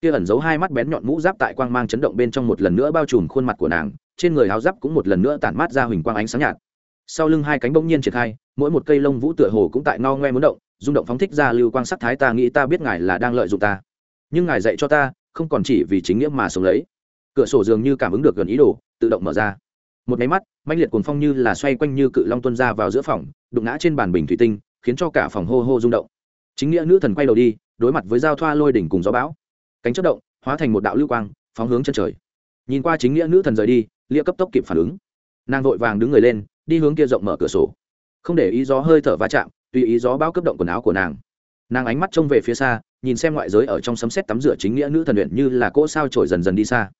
Kia ẩn giấu hai mắt bén nhọn mũ giáp tại quang mang chấn động bên trong một lần nữa bao trùm khuôn mặt của nàng, trên người áo giáp cũng một lần nữa tản mát ra huỳnh quang ánh sáng nhạt. Sau lưng hai cánh bỗng nhiên triển khai, mỗi một cây lông vũ tựa hồ cũng tại ngao ngoe muốn động, rung động phóng thích ra lưu quang sắc thái, ta nghĩ ta biết ngài là đang lợi dụng ta. Nhưng ngài dạy cho ta, không còn chỉ vì chính nghĩa mà sống lấy. Cửa sổ dường như cảm ứng được gần ý đồ tự động mở ra. Một máy mắt manh liệt cuồng phong như là xoay quanh như cự long tuân ra vào giữa phòng, đụng ngã trên bàn bình thủy tinh, khiến cho cả phòng hô hô rung động. Chính nghĩa nữ thần quay đầu đi, đối mặt với giao thoa lôi đỉnh cùng gió bão. Cánh chất động, hóa thành một đạo lưu quang, phóng hướng chân trời. Nhìn qua chính nghĩa nữ thần rời đi, lia cấp tốc kịp phản ứng. Nàng vội vàng đứng người lên, đi hướng kia rộng mở cửa sổ. Không để ý gió hơi thở va chạm, tùy ý gió bão cấp động quần áo của nàng. Nàng ánh mắt trông về phía xa, nhìn xem ngoại giới ở trong sấm xét tắm rửa chính nghĩa nữ thần luyện như là cỗ sao trổi dần dần đi xa.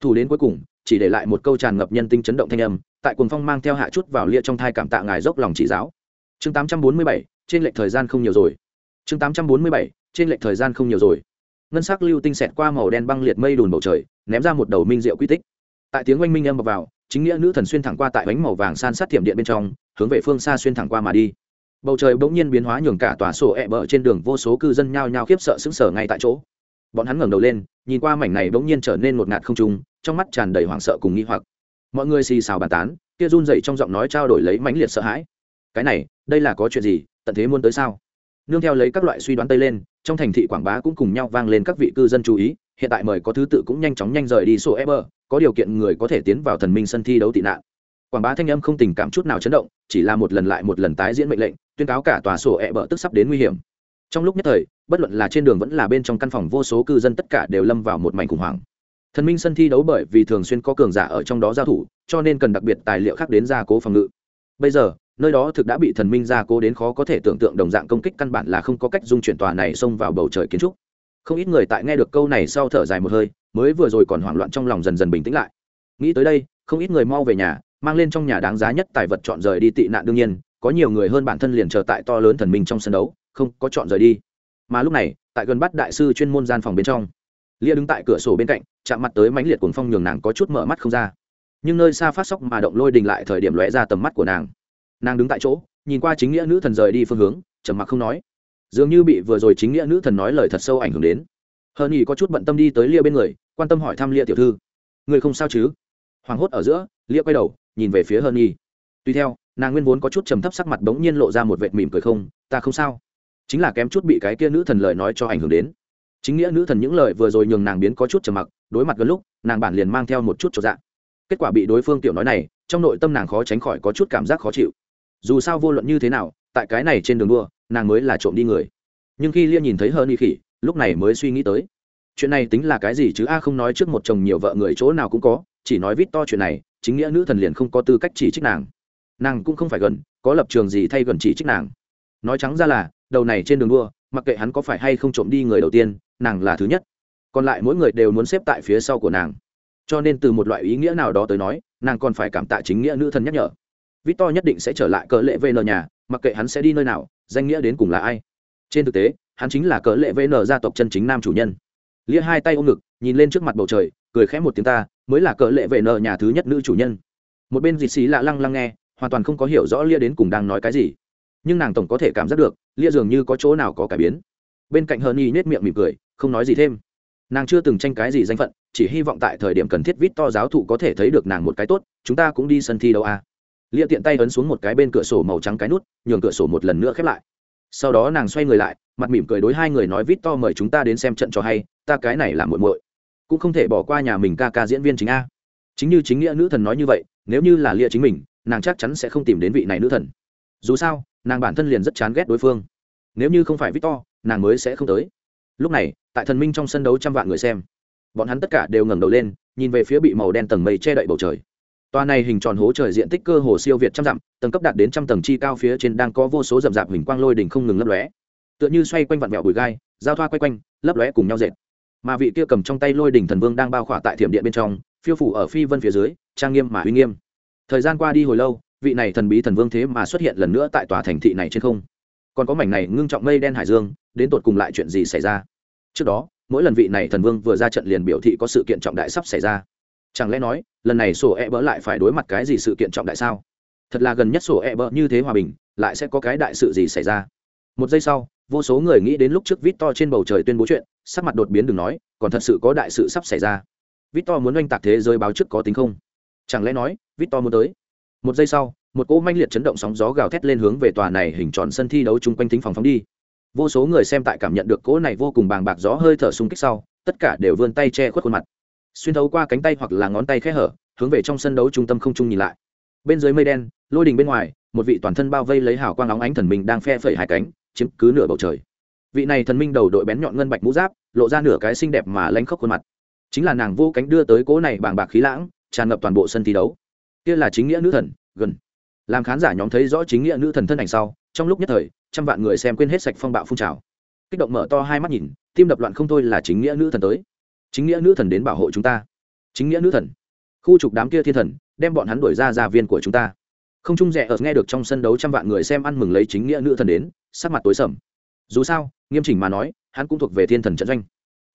Thủ đến cuối cùng chỉ để lại một câu tràn ngập nhân tinh chấn động thanh âm tại cuồng phong mang theo hạ chút vào lia trong thai cảm tạ ngài dốc lòng chỉ giáo. Chương 847, trên lệch thời gian không nhiều rồi. Chương 847, trên lệch thời gian không nhiều rồi. Ngân sắc lưu tinh xẹt qua màu đen băng liệt mây đùn bầu trời ném ra một đầu minh diệu quy tích. Tại tiếng oanh minh âm vào chính nghĩa nữ thần xuyên thẳng qua tại bánh màu vàng san sát thiểm điện bên trong hướng về phương xa xuyên thẳng qua mà đi. Bầu trời bỗng nhiên biến hóa nhường cả tòa sổ ẹ bờ trên đường vô số cư dân nhao nhao khiếp sợ sững sờ ngay tại chỗ. Bọn hắn ngẩng đầu lên nhìn qua mảnh này bỗng nhiên trở nên một ngạt không trung trong mắt tràn đầy hoảng sợ cùng nghi hoặc. Mọi người xì xào bàn tán, kia run dậy trong giọng nói trao đổi lấy mãnh liệt sợ hãi. Cái này, đây là có chuyện gì, tận thế muốn tới sao? Nương theo lấy các loại suy đoán tây lên, trong thành thị quảng bá cũng cùng nhau vang lên các vị cư dân chú ý, hiện tại mời có thứ tự cũng nhanh chóng nhanh rời đi sổ eber có điều kiện người có thể tiến vào thần minh sân thi đấu tị nạn. Quảng bá thanh âm không tình cảm chút nào chấn động, chỉ là một lần lại một lần tái diễn mệnh lệnh, tuyên cáo cả tòa sổ eber tức sắp đến nguy hiểm. Trong lúc nhất thời, bất luận là trên đường vẫn là bên trong căn phòng, vô số cư dân tất cả đều lâm vào một mảnh khủng hoảng thần minh sân thi đấu bởi vì thường xuyên có cường giả ở trong đó giao thủ, cho nên cần đặc biệt tài liệu khác đến gia cố phòng ngự. Bây giờ, nơi đó thực đã bị thần minh gia cố đến khó có thể tưởng tượng đồng dạng công kích căn bản là không có cách dung chuyển tòa này xông vào bầu trời kiến trúc. Không ít người tại nghe được câu này sau thở dài một hơi, mới vừa rồi còn hoảng loạn trong lòng dần dần bình tĩnh lại. Nghĩ tới đây, không ít người mau về nhà, mang lên trong nhà đáng giá nhất tài vật chọn rời đi tị nạn đương nhiên, có nhiều người hơn bản thân liền chờ tại to lớn thần minh trong sân đấu, không có chọn rời đi. Mà lúc này, tại gần bắt đại sư chuyên môn gian phòng bên trong lia đứng tại cửa sổ bên cạnh, chạm mặt tới mãnh liệt cuồng phong nhường nàng có chút mở mắt không ra. Nhưng nơi xa phát sóc mà động lôi đình lại thời điểm lóe ra tầm mắt của nàng. Nàng đứng tại chỗ, nhìn qua chính nghĩa nữ thần rời đi phương hướng, trầm mặc không nói. Dường như bị vừa rồi chính nghĩa nữ thần nói lời thật sâu ảnh hưởng đến. Hờn nhì có chút bận tâm đi tới lia bên người, quan tâm hỏi thăm lia tiểu thư. Người không sao chứ? Hoảng hốt ở giữa, lia quay đầu, nhìn về phía hờn nhì tuy theo, nàng nguyên vốn có chút trầm thấp sắc mặt bỗng nhiên lộ ra một vệt mỉm cười không, ta không sao. Chính là kém chút bị cái kia nữ thần lời nói cho ảnh hưởng đến chính nghĩa nữ thần những lời vừa rồi nhường nàng biến có chút trầm mặc, đối mặt gần lúc, nàng bản liền mang theo một chút cho dạng kết quả bị đối phương tiểu nói này, trong nội tâm nàng khó tránh khỏi có chút cảm giác khó chịu. Dù sao vô luận như thế nào, tại cái này trên đường đua, nàng mới là trộm đi người. Nhưng khi lia nhìn thấy hơn y khỉ, lúc này mới suy nghĩ tới. Chuyện này tính là cái gì chứ? A, không nói trước một chồng nhiều vợ người chỗ nào cũng có, chỉ nói vít to chuyện này, chính nghĩa nữ thần liền không có tư cách chỉ trích nàng. Nàng cũng không phải gần, có lập trường gì thay gần chỉ trích nàng? Nói trắng ra là, đầu này trên đường đua, mặc kệ hắn có phải hay không trộm đi người đầu tiên nàng là thứ nhất. Còn lại mỗi người đều muốn xếp tại phía sau của nàng. Cho nên từ một loại ý nghĩa nào đó tới nói, nàng còn phải cảm tạ chính nghĩa nữ thần nhắc nhở. Victor nhất định sẽ trở lại cỡ lệ vn nhà, mặc kệ hắn sẽ đi nơi nào, danh nghĩa đến cùng là ai. Trên thực tế, hắn chính là cỡ lệ vn gia tộc chân chính nam chủ nhân. Lia hai tay ôm ngực, nhìn lên trước mặt bầu trời, cười khẽ một tiếng ta, mới là cỡ lệ vn nhà thứ nhất nữ chủ nhân. Một bên dịt xì lạ lăng lăng nghe, hoàn toàn không có hiểu rõ lia đến cùng đang nói cái gì. Nhưng nàng tổng có thể cảm giác được, lia dường như có chỗ nào có cải biến. Bên cạnh hờn y nết miệng mỉm cười không nói gì thêm. Nàng chưa từng tranh cái gì danh phận, chỉ hy vọng tại thời điểm cần thiết vít to giáo thụ có thể thấy được nàng một cái tốt, chúng ta cũng đi sân thi đấu à. lia tiện tay ấn xuống một cái bên cửa sổ màu trắng cái nút, nhường cửa sổ một lần nữa khép lại. Sau đó nàng xoay người lại, mặt mỉm cười đối hai người nói vít to mời chúng ta đến xem trận cho hay, ta cái này là muội muội. Cũng không thể bỏ qua nhà mình ca ca diễn viên chính a. Chính như chính nghĩa nữ thần nói như vậy, nếu như là lia chính mình, nàng chắc chắn sẽ không tìm đến vị này nữ thần. Dù sao, nàng bản thân liền rất chán ghét đối phương. Nếu như không phải victor nàng mới sẽ không tới lúc này tại thần minh trong sân đấu trăm vạn người xem bọn hắn tất cả đều ngẩng đầu lên nhìn về phía bị màu đen tầng mây che đậy bầu trời tòa này hình tròn hố trời diện tích cơ hồ siêu việt trăm dặm, tầng cấp đạt đến trăm tầng chi cao phía trên đang có vô số rậm rạp hình quang lôi đỉnh không ngừng lấp lóe. Tựa như xoay quanh vặn vẹo bụi gai, giao thoa quay quanh, lấp lóe cùng nhau dệt. Mà vị kia cầm trong tay lôi đỉnh thần vương đang bao khỏa tại thiểm điện bên trong, phiêu phủ ở phi vân phía dưới, trang nghiêm mà uy nghiêm. Thời gian qua đi hồi lâu, vị này thần bí thần vương thế mà xuất hiện lần nữa tại tòa thành thị này trên không. Còn có mảnh này ngưng trọng mây đen hải dương, đến tột cùng lại chuyện gì xảy ra? Trước đó, mỗi lần vị này thần vương vừa ra trận liền biểu thị có sự kiện trọng đại sắp xảy ra. Chẳng lẽ nói lần này sổ e bỡ lại phải đối mặt cái gì sự kiện trọng đại sao? Thật là gần nhất sổ e bỡ như thế hòa bình lại sẽ có cái đại sự gì xảy ra? Một giây sau vô số người nghĩ đến lúc trước vít to trên bầu trời tuyên bố chuyện sắc mặt đột biến đừng nói còn thật sự có đại sự sắp xảy ra. Vít to muốn oanh tạc thế giới báo trước có tính không? Chẳng lẽ nói vít to muốn tới? Một giây sau một cỗ manh liệt chấn động sóng gió gào thét lên hướng về tòa này hình tròn sân thi đấu chung quanh thính phòng phóng đi. Vô số người xem tại cảm nhận được cỗ này vô cùng bàng bạc gió hơi thở xung kích sau, tất cả đều vươn tay che khuất khuôn mặt. Xuyên thấu qua cánh tay hoặc là ngón tay khẽ hở, hướng về trong sân đấu trung tâm không trung nhìn lại. Bên dưới mây đen, lôi đình bên ngoài, một vị toàn thân bao vây lấy hào quang óng ánh thần minh đang phe phẩy hai cánh, chiếm cứ nửa bầu trời. Vị này thần minh đầu đội bén nhọn ngân bạch mũ giáp, lộ ra nửa cái xinh đẹp mà lanh khóc khuôn mặt. Chính là nàng vô cánh đưa tới cỗ này bàng bạc khí lãng, tràn ngập toàn bộ sân thi đấu. Kia là chính nghĩa nữ thần, gần làm khán giả nhóm thấy rõ chính nghĩa nữ thần thân ảnh sau, trong lúc nhất thời, trăm vạn người xem quên hết sạch phong bạo phun trào. Kích động mở to hai mắt nhìn, tim đập loạn không thôi là chính nghĩa nữ thần tới. Chính nghĩa nữ thần đến bảo hộ chúng ta. Chính nghĩa nữ thần. Khu trục đám kia thiên thần, đem bọn hắn đuổi ra gia viên của chúng ta. Không trung rẻ ở nghe được trong sân đấu trăm vạn người xem ăn mừng lấy chính nghĩa nữ thần đến, sắc mặt tối sầm. Dù sao, nghiêm chỉnh mà nói, hắn cũng thuộc về thiên thần trận doanh.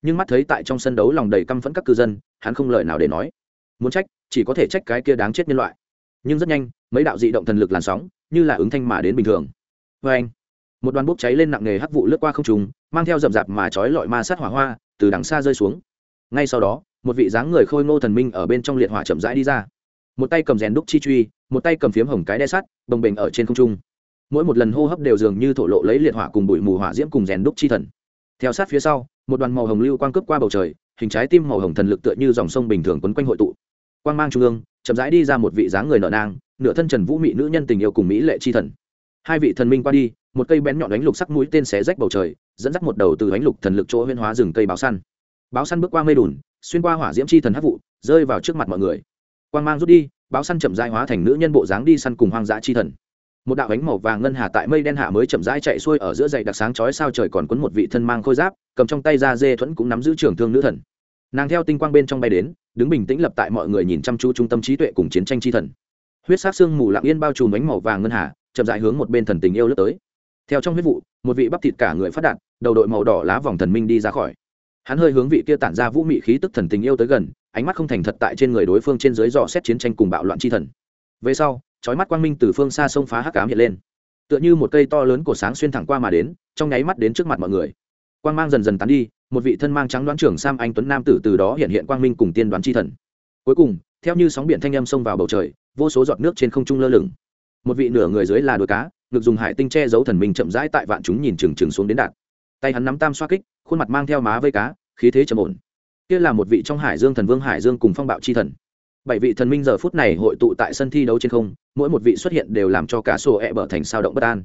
Nhưng mắt thấy tại trong sân đấu lòng đầy căm phẫn các cư dân, hắn không lời nào để nói. Muốn trách, chỉ có thể trách cái kia đáng chết nhân loại. Nhưng rất nhanh mấy đạo dị động thần lực làn sóng, như là ứng thanh mà đến bình thường. Vê anh, một đoàn bốc cháy lên nặng nề hắc vụ lướt qua không trùng mang theo rậm rạp mà trói lọi ma sát hỏa hoa, từ đằng xa rơi xuống. Ngay sau đó, một vị dáng người khôi ngô thần minh ở bên trong liệt hỏa chậm rãi đi ra. Một tay cầm rèn đúc chi truy, một tay cầm phiếm hồng cái đe sắt, bồng bềnh ở trên không trung. Mỗi một lần hô hấp đều dường như thổ lộ lấy liệt hỏa cùng bụi mù hỏa diễm cùng rèn đúc chi thần. Theo sát phía sau, một đoàn màu hồng lưu quang cướp qua bầu trời, hình trái tim màu hồng thần lực tựa như dòng sông bình thường quấn quanh hội tụ. Quang mang trung ương chậm rãi đi ra một vị dáng người nợ nang, nửa thân trần vũ mị nữ nhân tình yêu cùng mỹ lệ chi thần. Hai vị thần minh qua đi, một cây bén nhọn đánh lục sắc mũi tên xé rách bầu trời, dẫn dắt một đầu từ đánh lục thần lực chỗ huyên hóa rừng cây báo săn. Báo săn bước qua mây đùn, xuyên qua hỏa diễm chi thần hắc vụ, rơi vào trước mặt mọi người. Quang mang rút đi, báo săn chậm rãi hóa thành nữ nhân bộ dáng đi săn cùng hoang dã chi thần. Một đạo ánh màu vàng ngân hà tại mây đen hạ mới chậm rãi chạy xuôi ở giữa dậy đặc sáng chói sao trời còn quấn một vị thân mang khôi giáp, cầm trong tay ra dê thuẫn cũng nắm giữ trường thương nữ thần. Nàng theo tinh quang bên trong bay đến đứng bình tĩnh lập tại mọi người nhìn chăm chú trung tâm trí tuệ cùng chiến tranh chi thần. Huyết sát xương mù lặng yên bao trùm ánh màu vàng ngân hà, chậm rãi hướng một bên thần tình yêu lướt tới. Theo trong huyết vụ, một vị bắp thịt cả người phát đạt, đầu đội màu đỏ lá vòng thần minh đi ra khỏi. Hắn hơi hướng vị kia tản ra vũ mị khí tức thần tình yêu tới gần, ánh mắt không thành thật tại trên người đối phương trên dưới dò xét chiến tranh cùng bạo loạn chi thần. Về sau, chói mắt quang minh từ phương xa sông phá hắc ám hiện lên. Tựa như một cây to lớn của sáng xuyên thẳng qua mà đến, trong nháy mắt đến trước mặt mọi người quang mang dần dần tán đi, một vị thân mang trắng đoán trưởng sam anh tuấn nam tử từ đó hiện hiện quang minh cùng tiên đoán chi thần. Cuối cùng, theo như sóng biển thanh âm xông vào bầu trời, vô số giọt nước trên không trung lơ lửng. Một vị nửa người dưới là đuôi cá, ngực dùng hải tinh che giấu thần minh chậm rãi tại vạn chúng nhìn chừng chừng xuống đến đạt tay hắn nắm tam xoa kích, khuôn mặt mang theo má vây cá, khí thế trầm ổn. Kia là một vị trong hải dương thần vương hải dương cùng phong bạo chi thần. Bảy vị thần minh giờ phút này hội tụ tại sân thi đấu trên không, mỗi một vị xuất hiện đều làm cho cả sổ ẹ、e、bở thành sao động bất an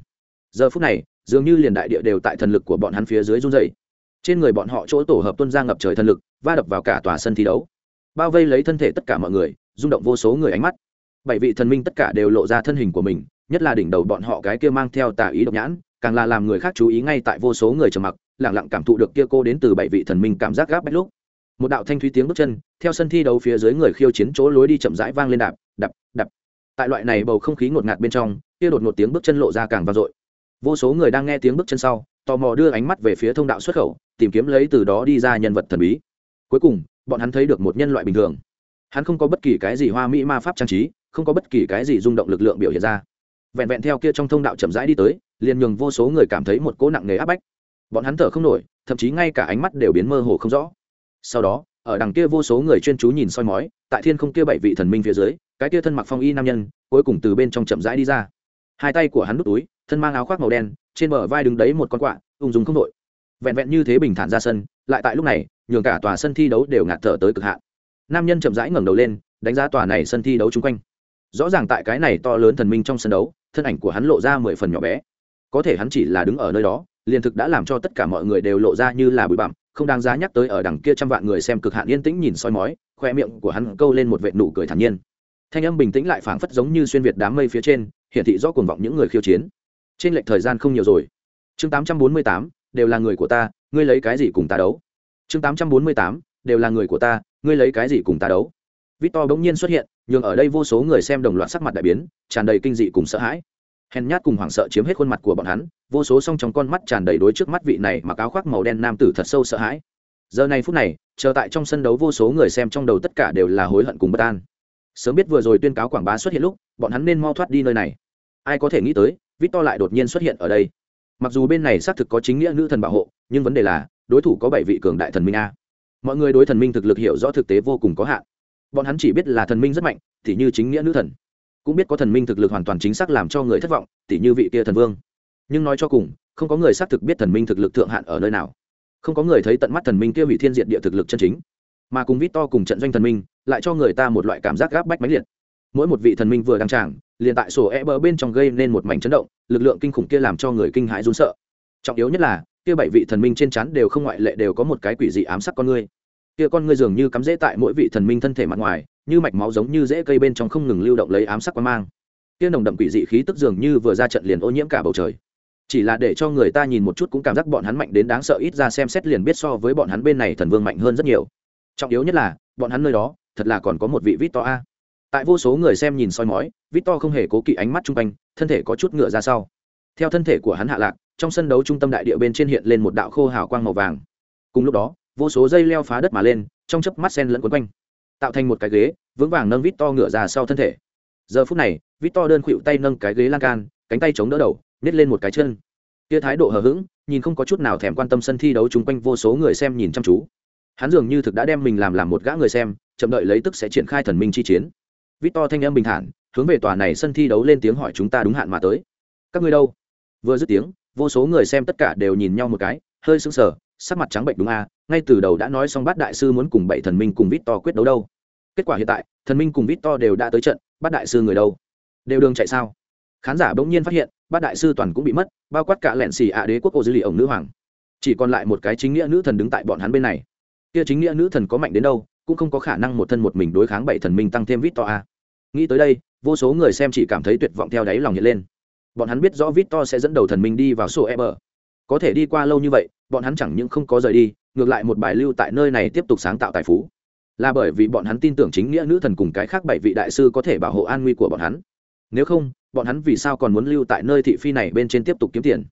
giờ phút này, dường như liền đại địa đều tại thần lực của bọn hắn phía dưới run dày trên người bọn họ chỗ tổ hợp tuân ra ngập trời thần lực, va đập vào cả tòa sân thi đấu. Bao vây lấy thân thể tất cả mọi người, rung động vô số người ánh mắt. Bảy vị thần minh tất cả đều lộ ra thân hình của mình, nhất là đỉnh đầu bọn họ cái kia mang theo tà ý độc nhãn, càng là làm người khác chú ý ngay tại vô số người trầm mặc lẳng lặng cảm thụ được kia cô đến từ bảy vị thần minh cảm giác gáp bách lúc. Một đạo thanh thúy tiếng bước chân, theo sân thi đấu phía dưới người khiêu chiến chỗ lối đi chậm rãi vang lên đạp đập đập tại loại này bầu không khí ngột ngạt bên trong, kia đột một tiếng bước chân lộ ra càng vang dội vô số người đang nghe tiếng bước chân sau, tò mò đưa ánh mắt về phía thông đạo xuất khẩu, tìm kiếm lấy từ đó đi ra nhân vật thần bí. Cuối cùng, bọn hắn thấy được một nhân loại bình thường. Hắn không có bất kỳ cái gì hoa mỹ ma pháp trang trí, không có bất kỳ cái gì rung động lực lượng biểu hiện ra. Vẹn vẹn theo kia trong thông đạo chậm rãi đi tới, liền nhường vô số người cảm thấy một cỗ nặng nề áp bách. Bọn hắn thở không nổi, thậm chí ngay cả ánh mắt đều biến mơ hồ không rõ. Sau đó, ở đằng kia vô số người chuyên chú nhìn soi mói, tại thiên không kia bảy vị thần minh phía dưới, cái kia thân mặc phong y nam nhân, cuối cùng từ bên trong chậm rãi đi ra. Hai tay của hắn nút túi thân mang áo khoác màu đen, trên bờ vai đứng đấy một con quạ, ung dung không đội. Vẹn vẹn như thế bình thản ra sân, lại tại lúc này, nhường cả tòa sân thi đấu đều ngạt thở tới cực hạn. Nam nhân chậm rãi ngẩng đầu lên, đánh giá tòa này sân thi đấu chung quanh. Rõ ràng tại cái này to lớn thần minh trong sân đấu, thân ảnh của hắn lộ ra mười phần nhỏ bé. Có thể hắn chỉ là đứng ở nơi đó, liền thực đã làm cho tất cả mọi người đều lộ ra như là bụi bặm, không đáng giá nhắc tới ở đằng kia trăm vạn người xem cực hạn yên tĩnh nhìn soi mói, khoe miệng của hắn câu lên một vệ nụ cười thản nhiên. Thanh âm bình tĩnh lại phảng phất giống như xuyên việt đám mây phía trên, hiển thị rõ cuồng vọng những người khiêu chiến trên lệch thời gian không nhiều rồi. Chương tám trăm bốn mươi tám, đều là người của ta, ngươi lấy cái gì cùng ta đấu? Chương tám trăm bốn mươi tám, đều là người của ta, ngươi lấy cái gì cùng ta đấu? Victor bỗng nhiên xuất hiện, nhường ở đây vô số người xem đồng loạt sắc mặt đại biến, tràn đầy kinh dị cùng sợ hãi. Hèn nhát cùng hoảng sợ chiếm hết khuôn mặt của bọn hắn, vô số song trong con mắt tràn đầy đối trước mắt vị này mặc áo khoác màu đen nam tử thật sâu sợ hãi. Giờ này phút này, chờ tại trong sân đấu vô số người xem trong đầu tất cả đều là hối hận cùng bất an. Sớm biết vừa rồi tuyên cáo quảng bá xuất hiện lúc, bọn hắn nên mau thoát đi nơi này. Ai có thể nghĩ tới victor lại đột nhiên xuất hiện ở đây. Mặc dù bên này xác thực có chính nghĩa nữ thần bảo hộ, nhưng vấn đề là, đối thủ có bảy vị cường đại thần minh a. Mọi người đối thần minh thực lực hiểu rõ thực tế vô cùng có hạn. Bọn hắn chỉ biết là thần minh rất mạnh t h như chính nghĩa nữ thần. Cũng biết có thần minh thực lực hoàn toàn chính xác làm cho người thất vọng t h như vị kia thần vương. Nhưng nói cho cùng, không có người xác thực biết thần minh thực lực thượng hạn ở nơi nào. Không có người thấy tận mắt thần minh kia hủy thiên diệt địa thực lực chân chính. Mà cùng vít to cùng trận doanh thần minh, lại cho người ta một loại cảm giác gáp bách máy liệt mỗi một vị thần minh vừa đăng tràng, liền tại sổ e bờ bên trong gây nên một mảnh chấn động, lực lượng kinh khủng kia làm cho người kinh hãi run sợ. Trọng yếu nhất là, kia bảy vị thần minh trên chắn đều không ngoại lệ đều có một cái quỷ dị ám sắc con ngươi. Kia con ngươi dường như cắm rễ tại mỗi vị thần minh thân thể mặt ngoài, như mạch máu giống như rễ cây bên trong không ngừng lưu động lấy ám sắc quan mang. Kia nồng đậm quỷ dị khí tức dường như vừa ra trận liền ô nhiễm cả bầu trời. Chỉ là để cho người ta nhìn một chút cũng cảm giác bọn hắn mạnh đến đáng sợ ít ra xem xét liền biết so với bọn hắn bên này thần vương mạnh hơn rất nhiều. Trọng yếu nhất là, bọn hắn nơi đó, thật là còn có một vị vít to a tại vô số người xem nhìn soi mói, victor không hề cố kỵ ánh mắt chung quanh, thân thể có chút ngựa ra sau. Theo thân thể của hắn hạ lạc, trong sân đấu trung tâm đại địa bên trên hiện lên một đạo khô hào quang màu vàng. Cùng lúc đó, vô số dây leo phá đất mà lên, trong chớp mắt sen lẫn quấn quanh. Tạo thành một cái ghế, vững vàng nâng vít to ngựa ra sau thân thể. Giờ phút này vít to đơn khuỵu tay nâng cái ghế lan can, cánh tay chống đỡ đầu, nhét lên một cái chân. Kia thái độ hờ hững, nhìn không có chút nào thèm quan tâm sân thi đấu chung quanh vô số người xem nhìn chăm chú. Hắn dường như thực đã đem mình làm làm một gã người xem, chậm đợi lấy tức sẽ triển khai thần minh chi chiến. Victor thanh âm bình thản hướng về tòa này sân thi đấu lên tiếng hỏi chúng ta đúng hạn mà tới. Các ngươi đâu? Vừa dứt tiếng vô số người xem tất cả đều nhìn nhau một cái hơi sững sờ sắc mặt trắng bệnh đúng a à, ngay từ đầu đã nói xong bát đại sư muốn cùng bảy thần minh cùng Victor quyết đấu đâu. Kết quả hiện tại thần minh cùng Victor đều đã tới trận bát đại sư người đâu? Đều đường chạy sao? Khán giả bỗng nhiên phát hiện bát đại sư toàn cũng bị mất bao quát cả lẹn xì ạ đế quốc ô dư lì ổng nữ hoàng. Chỉ còn lại một cái chính nghĩa nữ thần đứng tại bọn hắn bên này. Kia chính nghĩa nữ thần có mạnh đến đâu? Cũng không có khả năng một thân một mình đối kháng bảy thần minh tăng thêm vít to a. Nghĩ tới đây, vô số người xem chỉ cảm thấy tuyệt vọng theo đáy lòng hiện lên. Bọn hắn biết rõ vít to sẽ dẫn đầu thần minh đi vào sổ e bờ có thể đi qua lâu như vậy, bọn hắn chẳng những không có rời đi, ngược lại một bài lưu tại nơi này tiếp tục sáng tạo tài phú. Là bởi vì bọn hắn tin tưởng chính nghĩa nữ thần cùng cái khác bảy vị đại sư có thể bảo hộ an nguy của bọn hắn. Nếu không, bọn hắn vì sao còn muốn lưu tại nơi thị phi này bên trên tiếp tục kiếm tiền?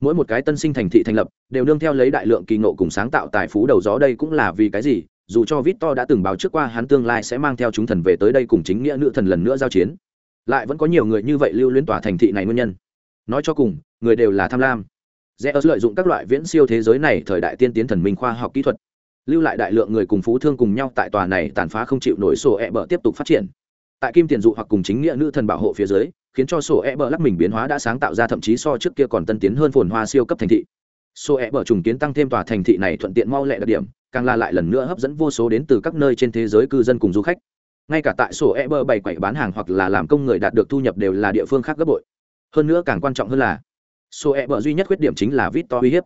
Mỗi một cái tân sinh thành thị thành lập, đều nương theo lấy đại lượng kỳ ngộ cùng sáng tạo tài phú đầu gió đây cũng là vì cái gì? Dù cho Victor đã từng báo trước qua hắn tương lai sẽ mang theo chúng thần về tới đây cùng chính nghĩa nữ thần lần nữa giao chiến lại vẫn có nhiều người như vậy lưu luyến tòa thành thị này nguyên nhân nói cho cùng người đều là tham lam Zeus lợi dụng các loại viễn siêu thế giới này thời đại tiên tiến thần minh khoa học kỹ thuật, lưu lại đại lượng người cùng phú thương cùng nhau tại tòa này tàn phá không chịu nổi sổ e bờ tiếp tục phát triển. Tại kim tiền dụ hoặc cùng chính nghĩa nữ thần bảo hộ phía dưới, khiến cho sổ e bờ lắc mình biến hóa đã sáng tạo ra thậm chí so trước kia còn tân tiến hơn phồn hoa siêu cấp thành thị. Sổ e bờ trùng kiến tăng thêm tòa thành thị này thuận tiện mau lẹ đặc điểm, càng là lại lần nữa hấp dẫn vô số đến từ các nơi trên thế giới cư dân cùng du khách. Ngay cả tại sổ e bơ bày quậy bán hàng hoặc là làm công người đạt được thu nhập đều là địa phương khác gấp bội. Hơn nữa càng quan trọng hơn là, sổ e bơ duy nhất khuyết điểm chính là vít to uy hiếp.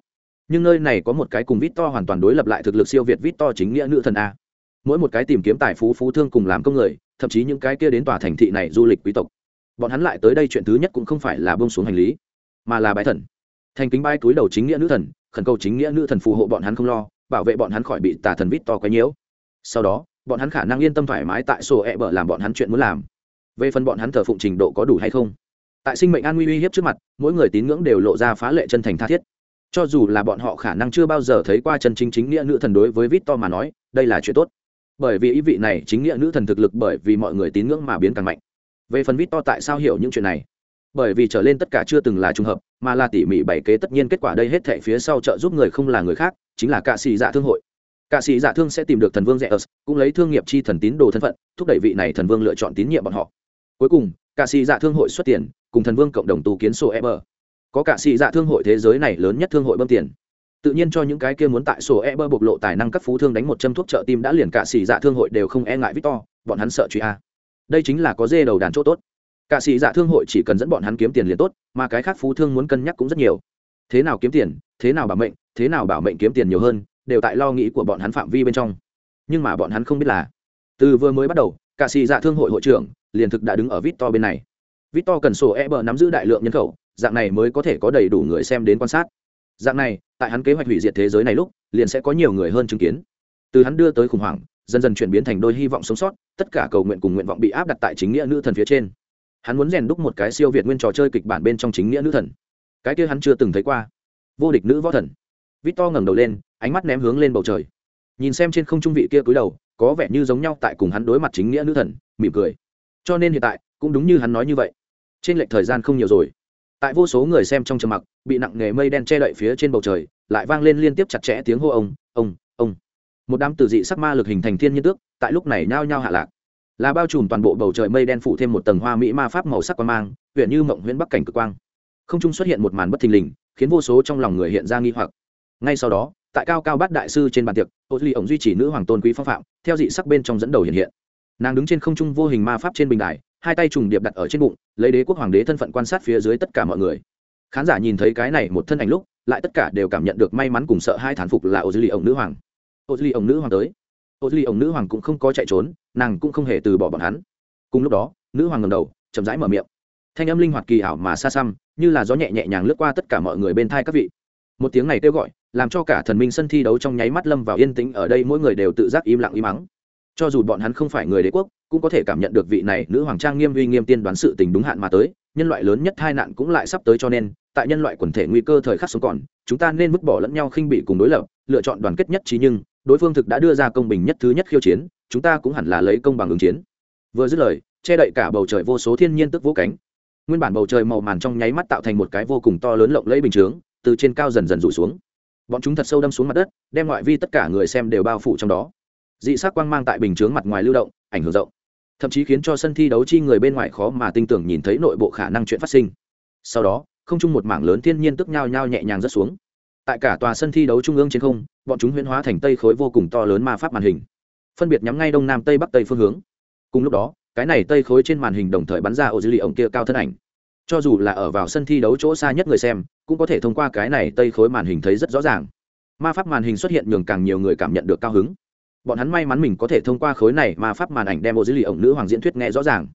Nhưng nơi này có một cái cùng vít to hoàn toàn đối lập lại thực lực siêu việt vít to chính nghĩa nữ thần a. Mỗi một cái tìm kiếm tài phú phú thương cùng làm công người, thậm chí những cái kia đến tòa thành thị này du lịch quý tộc. Bọn hắn lại tới đây chuyện thứ nhất cũng không phải là bông xuống hành lý, mà là bái thần. Thành kính bay túi đầu chính nghĩa nữ thần, khẩn cầu chính nghĩa nữ thần phù hộ bọn hắn không lo bảo vệ bọn hắn khỏi bị tà thần vít to quấy nhiễu. Sau đó, bọn hắn khả năng yên tâm thoải mái tại sổ e bờ làm bọn hắn chuyện muốn làm. Về phần bọn hắn thờ phụng trình độ có đủ hay không? Tại sinh mệnh an nguy uy hiếp trước mặt, mỗi người tín ngưỡng đều lộ ra phá lệ chân thành tha thiết. Cho dù là bọn họ khả năng chưa bao giờ thấy qua chân chính chính nghĩa nữ thần đối với vít to mà nói, đây là chuyện tốt. Bởi vì ý vị này, chính nghĩa nữ thần thực lực bởi vì mọi người tín ngưỡng mà biến càng mạnh. Về phần vít to tại sao hiểu những chuyện này? Bởi vì trở lên tất cả chưa từng là trùng hợp mà là tỉ mỉ bày kế tất nhiên kết quả đây hết thệ phía sau trợ giúp người không là người khác, chính là cạ sĩ dạ thương hội. Cạ sĩ dạ thương sẽ tìm được thần vương rẽ ớt cũng lấy thương nghiệp chi thần tín đồ thân phận, thúc đẩy vị này thần vương lựa chọn tín nhiệm bọn họ. Cuối cùng, cạ sĩ dạ thương hội xuất tiền, cùng thần vương cộng đồng tu kiến sổ e bờ có cả sĩ dạ thương hội thế giới này lớn nhất thương hội bơm tiền. Tự nhiên cho những cái kia muốn tại sổ e bơ bộc lộ tài năng các phú thương đánh một châm thuốc trợ tim đã liền cả xì dạ thương hội đều không e ngại victor, bọn hắn sợ truy a. Đây chính là có dê đầu đàn chỗ tốt cả sĩ giả thương hội chỉ cần dẫn bọn hắn kiếm tiền liền tốt mà cái khác phú thương muốn cân nhắc cũng rất nhiều thế nào kiếm tiền thế nào bảo mệnh thế nào bảo mệnh kiếm tiền nhiều hơn đều tại lo nghĩ của bọn hắn phạm vi bên trong nhưng mà bọn hắn không biết là từ vừa mới bắt đầu cả sĩ dạ thương hội hội trưởng liền thực đã đứng ở vít to bên này Vít to cần sổ e bờ nắm giữ đại lượng nhân khẩu, dạng này mới có thể có đầy đủ người xem đến quan sát. Dạng này, tại hắn kế hoạch hủy diệt thế giới này lúc, liền sẽ có nhiều người hơn chứng kiến. Từ hắn đưa tới khủng hoảng, dần dần chuyển biến thành đôi hy vọng sống sót, tất cả cầu nguyện cùng nguyện vọng bị áp đặt tại chính nghĩa nữ thần phía trên. Hắn muốn rèn đúc một cái siêu việt nguyên trò chơi kịch bản bên trong chính nghĩa nữ thần. Cái kia hắn chưa từng thấy qua. Vô địch nữ võ thần. Victor ngẩng đầu lên, ánh mắt ném hướng lên bầu trời. Nhìn xem trên không trung vị kia cúi đầu, có vẻ như giống nhau tại cùng hắn đối mặt chính nghĩa nữ thần, mỉm cười. Cho nên hiện tại, cũng đúng như hắn nói như vậy trên lệch thời gian không nhiều rồi tại vô số người xem trong trầm mặc bị nặng nghề mây đen che đậy phía trên bầu trời lại vang lên liên tiếp chặt chẽ tiếng hô ông ông ông một đám từ dị sắc ma lực hình thành thiên nhiên tước tại lúc này nhao nhao hạ lạc là bao trùm toàn bộ bầu trời mây đen phủ thêm một tầng hoa mỹ ma pháp màu sắc quang mang, huyện như mộng huyễn bắc cảnh cực quang. Không trung xuất hiện một màn bất thình lình, khiến vô số trong lòng người hiện ra nghi hoặc. Ngay sau đó, tại cao cao bát đại sư trên bàn tiệc ô duy ổng duy trì nữ hoàng tôn quý phong phạm, theo dị sắc bên trong dẫn đầu hiện hiện. Nàng đứng trên không trung vô hình ma pháp trên bình đài, hai tay trùng điệp đặt ở trên bụng, lấy đế quốc hoàng đế thân phận quan sát phía dưới tất cả mọi người. Khán giả nhìn thấy cái này một thân ảnh lúc, lại tất cả đều cảm nhận được may mắn cùng sợ hai thán phục là ô duy ổng nữ hoàng. Ô duy ổng nữ hoàng tới ô duy ổng nữ hoàng cũng không có chạy trốn, nàng cũng không hề từ bỏ bọn hắn. Cùng lúc đó, nữ hoàng ngầm đầu, chậm rãi mở miệng. Thanh âm linh hoạt kỳ ảo mà xa xăm, như là gió nhẹ nhẹ nhàng lướt qua tất cả mọi người bên thai các vị. Một tiếng này kêu gọi, làm cho cả thần minh sân thi đấu trong nháy mắt lâm vào yên tĩnh, ở đây mỗi người đều tự giác im lặng im mắng. Cho dù bọn hắn không phải người đế quốc, cũng có thể cảm nhận được vị này nữ hoàng trang nghiêm uy nghiêm tiên đoán sự tình đúng hạn mà tới, nhân loại lớn nhất hai nạn cũng lại sắp tới cho nên, tại nhân loại quần thể nguy cơ thời khắc sống còn, chúng ta nên vứt bỏ lẫn nhau khinh bị cùng đối lập, lựa chọn đoàn kết nhất trí nhưng đối phương thực đã đưa ra công bình nhất thứ nhất khiêu chiến, chúng ta cũng hẳn là lấy công bằng ứng chiến. Vừa dứt lời, che đậy cả bầu trời vô số thiên nhiên tức vỗ cánh. Nguyên bản bầu trời màu màn trong nháy mắt tạo thành một cái vô cùng to lớn lộng lẫy bình chướng, từ trên cao dần dần rủ xuống. Bọn chúng thật sâu đâm xuống mặt đất, đem ngoại vi tất cả người xem đều bao phủ trong đó. Dị sắc quang mang tại bình chướng mặt ngoài lưu động, ảnh hưởng rộng. Thậm chí khiến cho sân thi đấu chi người bên ngoài khó mà tin tưởng nhìn thấy nội bộ khả năng chuyện phát sinh. Sau đó, không chung một mảng lớn thiên nhiên tức nhao nhao nhẹ nhàng rớt xuống tại cả tòa sân thi đấu trung ương trên không, bọn chúng huyễn hóa thành tây khối vô cùng to lớn ma pháp màn hình, phân biệt nhắm ngay đông nam tây bắc tây phương hướng. Cùng lúc đó, cái này tây khối trên màn hình đồng thời bắn ra ô dữ lì ổng kia cao thân ảnh. Cho dù là ở vào sân thi đấu chỗ xa nhất người xem, cũng có thể thông qua cái này tây khối màn hình thấy rất rõ ràng. Ma pháp màn hình xuất hiện nhường càng nhiều người cảm nhận được cao hứng. Bọn hắn may mắn mình có thể thông qua khối này ma pháp màn ảnh đem ô dữ lì ổng nữ hoàng diễn thuyết nghe rõ ràng.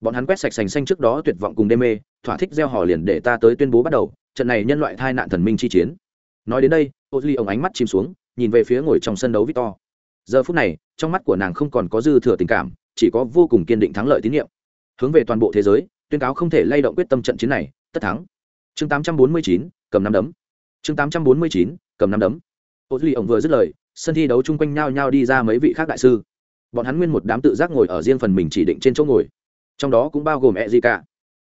Bọn hắn quét sạch sành xanh trước đó tuyệt vọng cùng đê mê, thỏa thích gieo hò liền để ta tới tuyên bố bắt đầu, trận này nhân loại thai nạn thần minh chi chiến nói đến đây ô duy ông ổng ánh mắt chìm xuống nhìn về phía ngồi trong sân đấu victor. Giờ phút này trong mắt của nàng không còn có dư thừa tình cảm chỉ có vô cùng kiên định thắng lợi tín nhiệm. Hướng về toàn bộ thế giới tuyên cáo không thể lay động quyết tâm trận chiến này tất thắng. Chương 849, cầm năm đấm. Chương 849, cầm năm đấm. Ô duy ổng vừa dứt lời sân thi đấu chung quanh nhau nhau đi ra mấy vị khác đại sư. Bọn hắn nguyên một đám tự giác ngồi ở riêng phần mình chỉ định trên chỗ ngồi. Trong đó cũng bao gồm e gì cả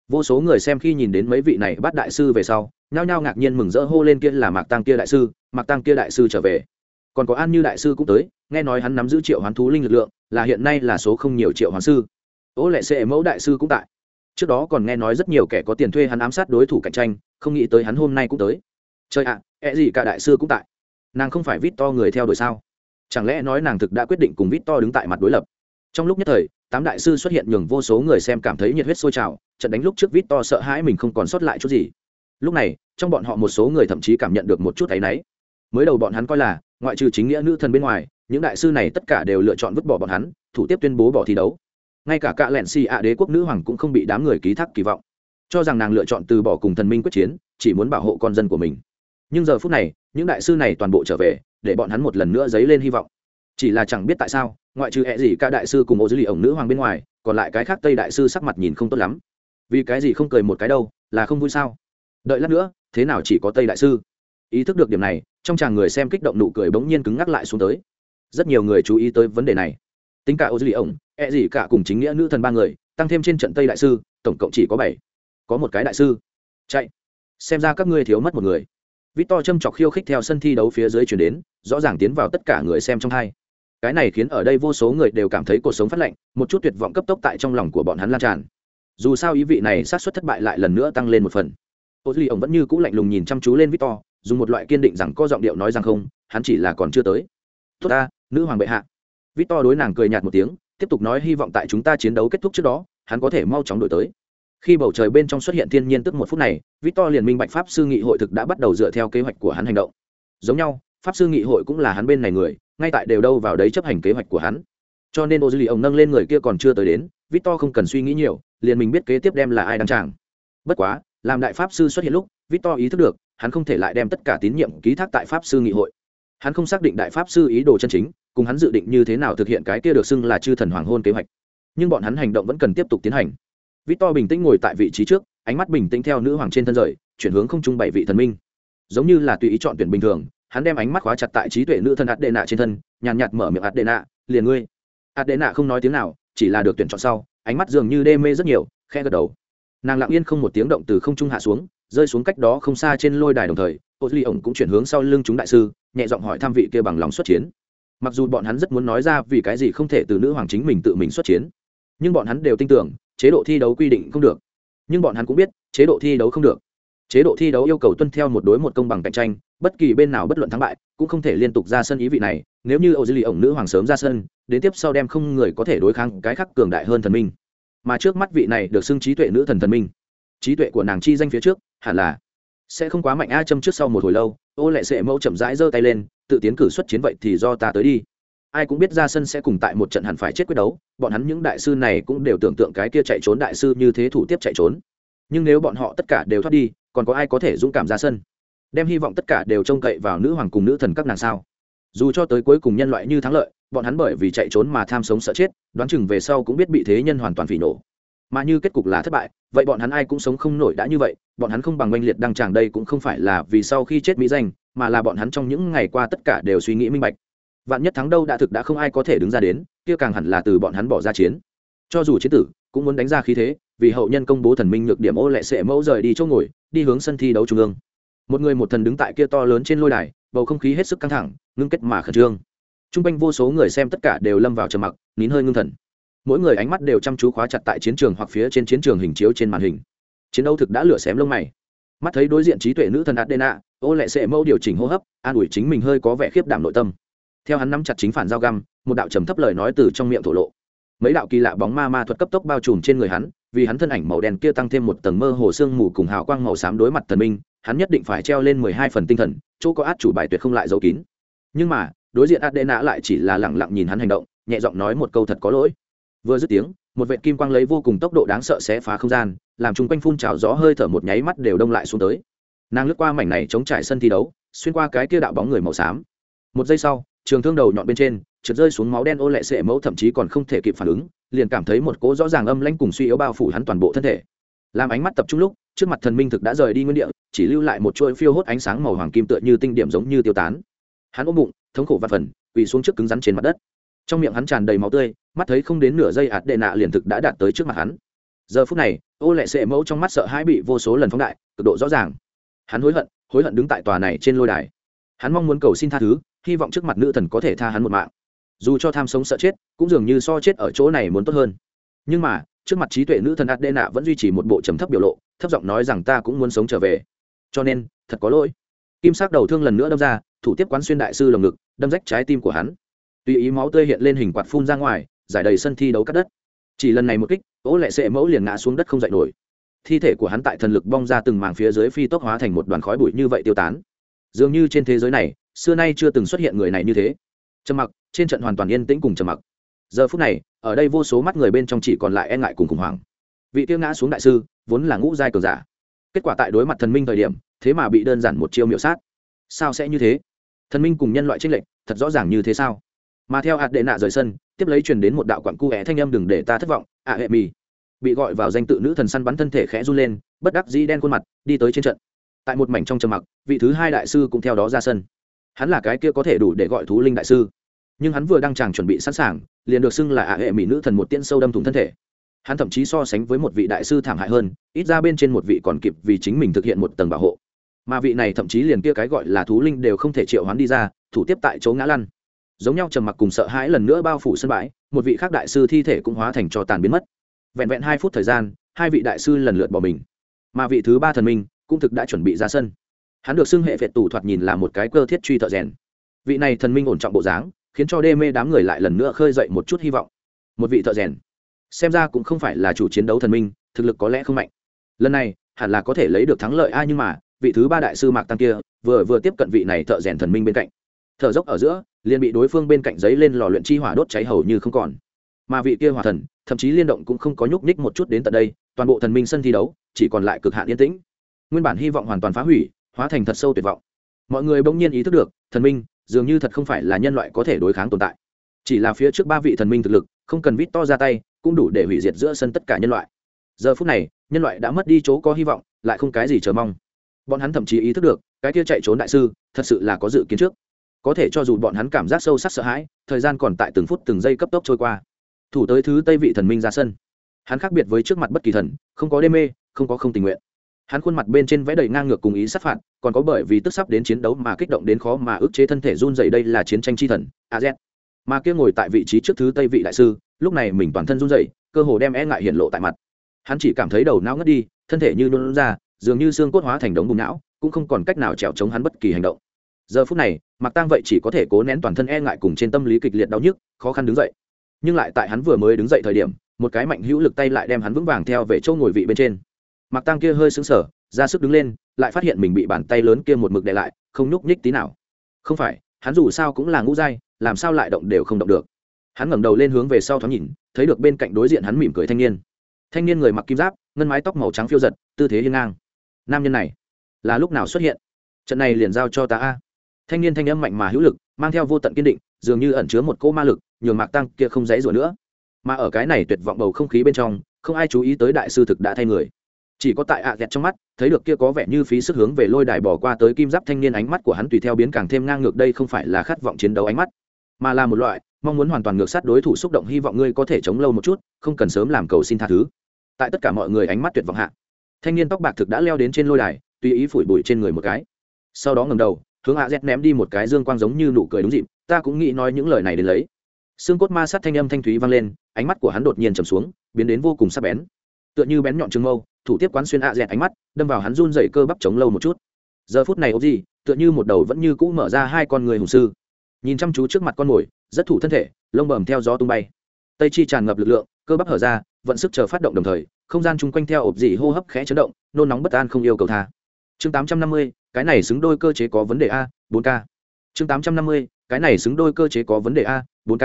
vô số người xem khi nhìn đến mấy vị này bắt đại sư về sau nhao nhao ngạc nhiên mừng rỡ hô lên kia là mạc tăng kia đại sư mạc tăng kia đại sư trở về. Còn có an như đại sư cũng tới nghe nói hắn nắm giữ triệu hoán thú linh lực lượng là hiện nay là số không nhiều triệu hoán sư. Ô lệ sệ mẫu đại sư cũng tại. Trước đó còn nghe nói rất nhiều kẻ có tiền thuê hắn ám sát đối thủ cạnh tranh không nghĩ tới hắn hôm nay cũng tới. Trời ạ à, gì cả đại sư cũng tại. Nàng không phải vít to người theo đuổi sao? Chẳng lẽ nói nàng thực đã quyết định cùng vít to đứng tại mặt đối lập? Trong lúc nhất thời tám đại sư xuất hiện nhường vô số người xem cảm thấy nhiệt huyết sôi trào, trận đánh lúc trước vít to sợ hãi mình không còn sót lại chút gì. Lúc này, trong bọn họ một số người thậm chí cảm nhận được một chút áy náy. Mới đầu bọn hắn coi là, ngoại trừ chính nghĩa nữ thần bên ngoài, những đại sư này tất cả đều lựa chọn vứt bỏ bọn hắn, thủ tiếp tuyên bố bỏ thi đấu. Ngay cả cạ lẹn xì ạ đế quốc nữ hoàng cũng không bị đám người ký thác kỳ vọng. Cho rằng nàng lựa chọn từ bỏ cùng thần minh quyết chiến, chỉ muốn bảo hộ con dân của mình. Nhưng giờ phút này, những đại sư này toàn bộ trở về, để bọn hắn một lần nữa dấy lên hy vọng chỉ là chẳng biết tại sao, ngoại trừ hẹ gì cả đại sư cùng ô dư lì ổng nữ hoàng bên ngoài, còn lại cái khác tây đại sư sắc mặt nhìn không tốt lắm. Vì cái gì không cười một cái đâu, là không vui sao? Đợi lát nữa, thế nào chỉ có tây đại sư? Ý thức được điểm này, trong chàng người xem kích động nụ cười bỗng nhiên cứng ngắc lại xuống tới. Rất nhiều người chú ý tới vấn đề này. Tính cả ô dư lì ổng e gì cả cùng chính nghĩa nữ thần ba người, tăng thêm trên trận tây đại sư, tổng cộng chỉ có bảy. Có một cái đại sư. Chạy. Xem ra các ngươi thiếu mất một người. Vít to châm chọc khiêu khích theo sân thi đấu phía dưới chuyển đến, rõ ràng tiến vào tất cả người xem trong hai cái này khiến ở đây vô số người đều cảm thấy cuộc sống phát lạnh, một chút tuyệt vọng cấp tốc tại trong lòng của bọn hắn lan tràn. Dù sao ý vị này sát xuất thất bại lại lần nữa tăng lên một phần. Ô duy ổng vẫn như c ũ lạnh lùng nhìn chăm chú lên victor, dùng một loại kiên định rằng có giọng điệu nói rằng không, hắn chỉ là còn chưa tới. Tốt ta, nữ hoàng bệ hạ. Victor đối nàng cười nhạt một tiếng, tiếp tục nói hy vọng tại chúng ta chiến đấu kết thúc trước đó, hắn có thể mau chóng đổi tới. Khi bầu trời bên trong xuất hiện thiên nhiên tức một phút này, victor liền minh bạch pháp sư nghị hội thực đã bắt đầu dựa theo kế hoạch của hắn hành động. Giống nhau, pháp sư nghị hội cũng là hắn bên này người ngay tại đều đâu vào đấy chấp hành kế hoạch của hắn. Cho nên ô dư lì ông nâng lên người kia còn chưa tới đến, victor không cần suy nghĩ nhiều, liền mình biết kế tiếp đem là ai đăng tràng. Bất quá, làm đại pháp sư xuất hiện lúc, victor ý thức được, hắn không thể lại đem tất cả tín nhiệm ký thác tại pháp sư nghị hội. Hắn không xác định đại pháp sư ý đồ chân chính, cùng hắn dự định như thế nào thực hiện cái kia được xưng là chư thần hoàng hôn kế hoạch. Nhưng bọn hắn hành động vẫn cần tiếp tục tiến hành. Victor bình tĩnh ngồi tại vị trí trước, ánh mắt bình tĩnh theo nữ hoàng trên thân rời, chuyển hướng không trung bảy vị thần minh. Giống như là tùy ý chọn tuyển bình thường hắn đem ánh mắt khóa chặt tại trí tuệ nữ thân ạt đệ nạ trên thân, nhàn nhạt mở miệng ạt đệ nạ liền ngươi. Ạt đệ nạ không nói tiếng nào, chỉ là được tuyển chọn sau, ánh mắt dường như đê mê rất nhiều khe gật đầu. Nàng lặng yên không một tiếng động từ không trung hạ xuống, rơi xuống cách đó không xa trên lôi đài đồng thời ô duy ổng cũng chuyển hướng sau lưng chúng đại sư, nhẹ giọng hỏi tham vị kia bằng lòng xuất chiến. Mặc dù bọn hắn rất muốn nói ra vì cái gì không thể từ nữ hoàng chính mình tự mình xuất chiến, nhưng bọn hắn đều tin tưởng, chế độ thi đấu quy định không được. Nhưng bọn hắn cũng biết, chế độ thi đấu không được. Chế độ thi đấu yêu cầu tuân theo một đối một công bằng cạnh tranh bất kỳ bên nào bất luận thắng bại, cũng không thể liên tục ra sân ý vị này, nếu như ô dư lì ổng nữ hoàng sớm ra sân, đến tiếp sau đem không người có thể đối kháng cái khắc cường đại hơn thần minh. Mà trước mắt vị này được xưng trí tuệ nữ thần thần minh, trí tuệ của nàng chi danh phía trước, hẳn là sẽ không quá mạnh a châm trước sau một hồi lâu, ô lệ sệ mẫu chậm rãi giơ tay lên, tự tiến cử xuất chiến vậy thì do ta tới đi. Ai cũng biết ra sân sẽ cùng tại một trận hẳn phải chết quyết đấu, bọn hắn những đại sư này cũng đều tưởng tượng cái kia chạy trốn đại sư như thế thủ tiếp chạy trốn. Nhưng nếu bọn họ tất cả đều thoát đi, còn có ai có thể dũng cảm ra sân? Đem hy vọng tất cả đều trông cậy vào nữ hoàng cùng nữ thần các nàng sao? Dù cho tới cuối cùng nhân loại như thắng lợi, bọn hắn bởi vì chạy trốn mà tham sống sợ chết, đoán chừng về sau cũng biết bị thế nhân hoàn toàn phỉ nổ mà như kết cục là thất bại, vậy bọn hắn ai cũng sống không nổi đã như vậy, bọn hắn không bằng oanh liệt đăng tràng đây cũng không phải là vì sau khi chết mỹ danh, mà là bọn hắn trong những ngày qua tất cả đều suy nghĩ minh bạch. Vạn nhất thắng đâu đã thực đã không ai có thể đứng ra đến, kia càng hẳn là từ bọn hắn bỏ ra chiến. Cho dù chiến tử, cũng muốn đánh ra khí thế, vì hậu nhân công bố thần minh nhược điểm ô lệ sệ mẫu rời đi chỗ ngồi, đi hướng sân thi đấu trung ương một người một thần đứng tại kia to lớn trên lôi đài, bầu không khí hết sức căng thẳng, ngưng kết mà khẩn trương. T r u n g quanh vô số người xem tất cả đều lâm vào trầm mặc, nín hơi ngưng thần. Mỗi người ánh mắt đều chăm chú khóa chặt tại chiến trường hoặc phía trên chiến trường hình chiếu trên màn hình. Chiến đấu thực đã lửa xém lông mày. Mắt thấy đối diện trí tuệ nữ thần adena, ô lệ sệ mẫu điều chỉnh hô hấp, an ủi chính mình hơi có vẻ khiếp đảm nội tâm. Theo hắn nắm chặt chính phản giao găm, một đạo trầm thấp lời nói từ trong miệng thổ lộ. Mấy đạo kỳ lạ bóng ma ma thuật cấp tốc bao trùm trên người hắn, vì hắn thân ảnh màu đen kia tăng thêm một tầng mơ hồ sương mù cùng hào quang màu xám đối mặt thần minh hắn nhất định phải treo lên mười hai phần tinh thần, chỗ có át chủ bài tuyệt không lại giấu kín. Nhưng mà, đối diện adena lại chỉ là lẳng lặng nhìn hắn hành động, nhẹ giọng nói một câu thật có lỗi. Vừa dứt tiếng, một vệ kim quang lấy vô cùng tốc độ đáng sợ sẽ phá không gian, làm chung quanh phun trào gió hơi thở một nháy mắt đều đông lại xuống tới. Nàng lướt qua mảnh này chống trải sân thi đấu, xuyên qua cái kia đạo bóng người màu xám. Một giây sau, trường thương đầu nhọn bên trên, trượt rơi xuống máu đen ô lệ sệ mẫu thậm chí còn không thể kịp phản ứng, liền cảm thấy một cỗ rõ ràng âm lãnh cùng suy yếu bao phủ hắn toàn bộ thân thể làm ánh mắt tập trung lúc, trước mặt thần minh thực đã rời đi nguyên địa, chỉ lưu lại một chuỗi phiêu hốt ánh sáng màu hoàng kim tựa như tinh điểm giống như tiêu tán. Hắn ôm bụng, thống khổ vặt phần, quỳ xuống trước cứng rắn trên mặt đất. Trong miệng hắn tràn đầy máu tươi, mắt thấy không đến nửa giây ạt đệ nạ liền thực đã đạt tới trước mặt hắn. Giờ phút này, ô lệ sệ mẫu trong mắt sợ hãi bị vô số lần phóng đại, cực độ rõ ràng. Hắn hối hận hối hận đứng tại tòa này trên lôi đài. Hắn mong muốn cầu xin tha thứ, hy vọng trước mặt nữ thần có thể tha hắn một mạng. Dù cho tham sống sợ chết, cũng dường như so chết ở chỗ này muốn tốt hơn. Nhưng mà trước mặt trí tuệ nữ thần adena vẫn duy trì một bộ trầm thấp biểu lộ, thấp giọng nói rằng ta cũng muốn sống trở về. Cho nên, thật có lỗi. Kim sắc đầu thương lần nữa đâm ra, thủ tiếp quán xuyên đại sư lồng ngực, đâm rách trái tim của hắn. Tùy ý máu tươi hiện lên hình quạt phun ra ngoài, giải đầy sân thi đấu cắt đất. Chỉ lần này một kích ố lệ sệ mẫu liền ngã xuống đất không dậy nổi. Thi thể của hắn tại thần lực bong ra từng màng phía dưới phi tốc hóa thành một đoàn khói bụi như vậy tiêu tán. Dường như trên thế giới này, xưa nay chưa từng xuất hiện người này như thế. Trầm mặc, trên trận hoàn toàn yên tĩnh cùng trầm mặc giờ phút này, ở đây vô số mắt người bên trong chỉ còn lại e ngại cùng khủng hoảng. Vị tiêu ngã xuống đại sư, vốn là ngũ giai cường giả. Kết quả tại đối mặt thần minh thời điểm, thế mà bị đơn giản một chiêu miểu sát. Sao sẽ như thế? Thần minh cùng nhân loại tranh lệch, thật rõ ràng như thế sao? Mà theo hạt đệ nạ rời sân, tiếp lấy truyền đến một đạo quặn cu é thanh âm đừng để ta thất vọng ạ hệ mì. Bị gọi vào danh tự nữ thần săn bắn thân thể khẽ run lên, bất đắc dĩ đen khuôn mặt, đi tới trên trận. Tại một mảnh trong trầm mặc, vị thứ hai đại sư cũng theo đó ra sân. Hắn là cái kia có thể đủ để gọi thú linh đại sư nhưng hắn vừa đang chàng chuẩn bị sẵn sàng, liền được xưng là ạ hệ mỹ nữ thần một tiên sâu đâm thủng thân thể. Hắn thậm chí so sánh với một vị đại sư thảm hại hơn, ít ra bên trên một vị còn kịp vì chính mình thực hiện một tầng bảo hộ. Mà vị này thậm chí liền kia cái gọi là thú linh đều không thể triệu hắn đi ra, thủ tiếp tại chỗ ngã lăn. Giống nhau trầm mặc cùng sợ hãi lần nữa bao phủ sân bãi, một vị khác đại sư thi thể cũng hóa thành cho tàn biến mất. Vẹn vẹn hai phút thời gian, hai vị đại sư lần lượt bỏ mình. Mà vị thứ ba thần minh cũng thực đã chuẩn bị ra sân. Hắn được xưng hệ vệ tù thoạt nhìn là một cái cơ thiết truy thợ rèn. Vị này thần minh ổn trọng bộ dáng khiến cho đê mê đám người lại lần nữa khơi dậy một chút hy vọng. Một vị thợ rèn. Xem ra cũng không phải là chủ chiến đấu thần minh, thực lực có lẽ không mạnh. Lần này, hẳn là có thể lấy được thắng lợi ai nhưng mà, vị thứ ba đại sư mạc tăng kia, vừa vừa tiếp cận vị này thợ rèn thần minh bên cạnh. Thợ dốc ở giữa, liền bị đối phương bên cạnh giấy lên lò luyện chi hỏa đốt cháy hầu như không còn. Mà vị kia hỏa thần, thậm chí liên động cũng không có nhúc nhích một chút đến tận đây, toàn bộ thần minh sân thi đấu, chỉ còn lại cực hạn yên tĩnh. Nguyên bản hy vọng hoàn toàn phá hủy, hóa thành thật sâu tuyệt vọng. Mọi người bỗng nhiên ý thức được, thần minh dường như thật không phải là nhân loại có thể đối kháng tồn tại. Chỉ là phía trước ba vị thần minh thực lực, không cần vít to ra tay, cũng đủ để hủy diệt giữa sân tất cả nhân loại. Giờ phút này, nhân loại đã mất đi chỗ có hy vọng, lại không cái gì chờ mong. Bọn hắn thậm chí ý thức được, cái kia chạy trốn đại sư, thật sự là có dự kiến trước. Có thể cho dù bọn hắn cảm giác sâu sắc sợ hãi, thời gian còn tại từng phút từng giây cấp tốc trôi qua. Thủ tới thứ tây vị thần minh ra sân. Hắn khác biệt với trước mặt bất kỳ thần, không có đê mê, không có không tình nguyện hắn khuôn mặt bên trên vẽ đầy ngang ngược cùng ý sát phạt, còn có bởi vì tức sắp đến chiến đấu mà kích động đến khó mà ức chế thân thể run dày đây là chiến tranh chi thần, a z. Mà kia ngồi tại vị trí trước thứ tây vị đại sư, lúc này mình toàn thân run dày cơ hồ đem e ngại hiện lộ tại mặt. Hắn chỉ cảm thấy đầu não ngất đi, thân thể như nôn ra, dường như xương cốt hóa thành đống bùng não, cũng không còn cách nào trèo chống hắn bất kỳ hành động. Giờ phút này mặc tang vậy chỉ có thể cố nén toàn thân e ngại cùng trên tâm lý kịch liệt đau nhức, khó khăn đứng dậy. Nhưng lại tại hắn vừa mới đứng dậy thời điểm, một cái mạnh hữu lực tay lại đem hắn vững vàng theo về chỗ ngồi vị bên trên mặc tăng kia hơi xứng sở ra sức đứng lên, lại phát hiện mình bị bàn tay lớn kia một mực đè lại, không nhúc nhích tí nào. Không phải, hắn dù sao cũng là ngũ giai, làm sao lại động đều không động được. Hắn ngẩng đầu lên hướng về sau thoáng nhìn, thấy được bên cạnh đối diện hắn mỉm cười thanh niên. Thanh niên người mặc kim giáp, ngân mái tóc màu trắng phiêu giật, tư thế hiên ngang. Nam nhân này, là lúc nào xuất hiện? Trận này liền giao cho ta a. Thanh niên thanh âm mạnh mà hữu lực, mang theo vô tận kiên định, dường như ẩn chứa một cỗ ma lực, nhường mạc tăng kia không dãy rủa nữa. Mà ở cái này tuyệt vọng bầu không khí bên trong, không ai chú ý tới đại sư thực đã thay người chỉ có tại ạ à trong mắt, thấy được kia có vẻ như phí sức hướng về lôi đài bỏ qua tới kim giáp thanh niên ánh mắt của hắn tùy theo biến càng thêm ngang ngược đây không phải là khát vọng chiến đấu ánh mắt, mà là một loại mong muốn hoàn toàn ngược sát đối thủ xúc động hy vọng ngươi có thể chống lâu một chút, không cần sớm làm cầu xin tha thứ. Tại tất cả mọi người ánh mắt tuyệt vọng hạ, thanh niên tóc bạc thực đã leo đến trên lôi đài, tùy ý phủi bụi trên người một cái. Sau đó ngầm đầu, hướng ạ dẹt ném đi một cái dương quang giống như nụ cười đúng dịp, ta cũng nghĩ nói những lời này đến lấy. Xương cốt ma sát thanh âm thanh thúy vang lên, ánh mắt của hắn đột nhiên trầm xuống, biến đến vô cùng sắc bén tựa như bén nhọn trường mâu, thủ tiếp quán xuyên hạ dẹt ánh mắt, đâm vào hắn run rẩy cơ bắp chống lâu một chút. Giờ phút này ốc gì, tựa như một đầu vẫn như cũ mở ra hai con người hùng sư. Nhìn chăm chú trước mặt con mồi, rất thủ thân thể, lông bầm theo gió tung bay. Tây chi tràn ngập lực lượng, cơ bắp hở ra, vận sức chờ phát động đồng thời, không gian chung quanh theo ộp dị hô hấp khẽ chấn động, nôn nóng bất an không yêu cầu tha. Chương tám trăm năm mươi, cái này xứng đôi cơ chế có vấn đề a, bốn k. Chương tám trăm năm mươi, cái này xứng đôi cơ chế có vấn đề a, bốn k.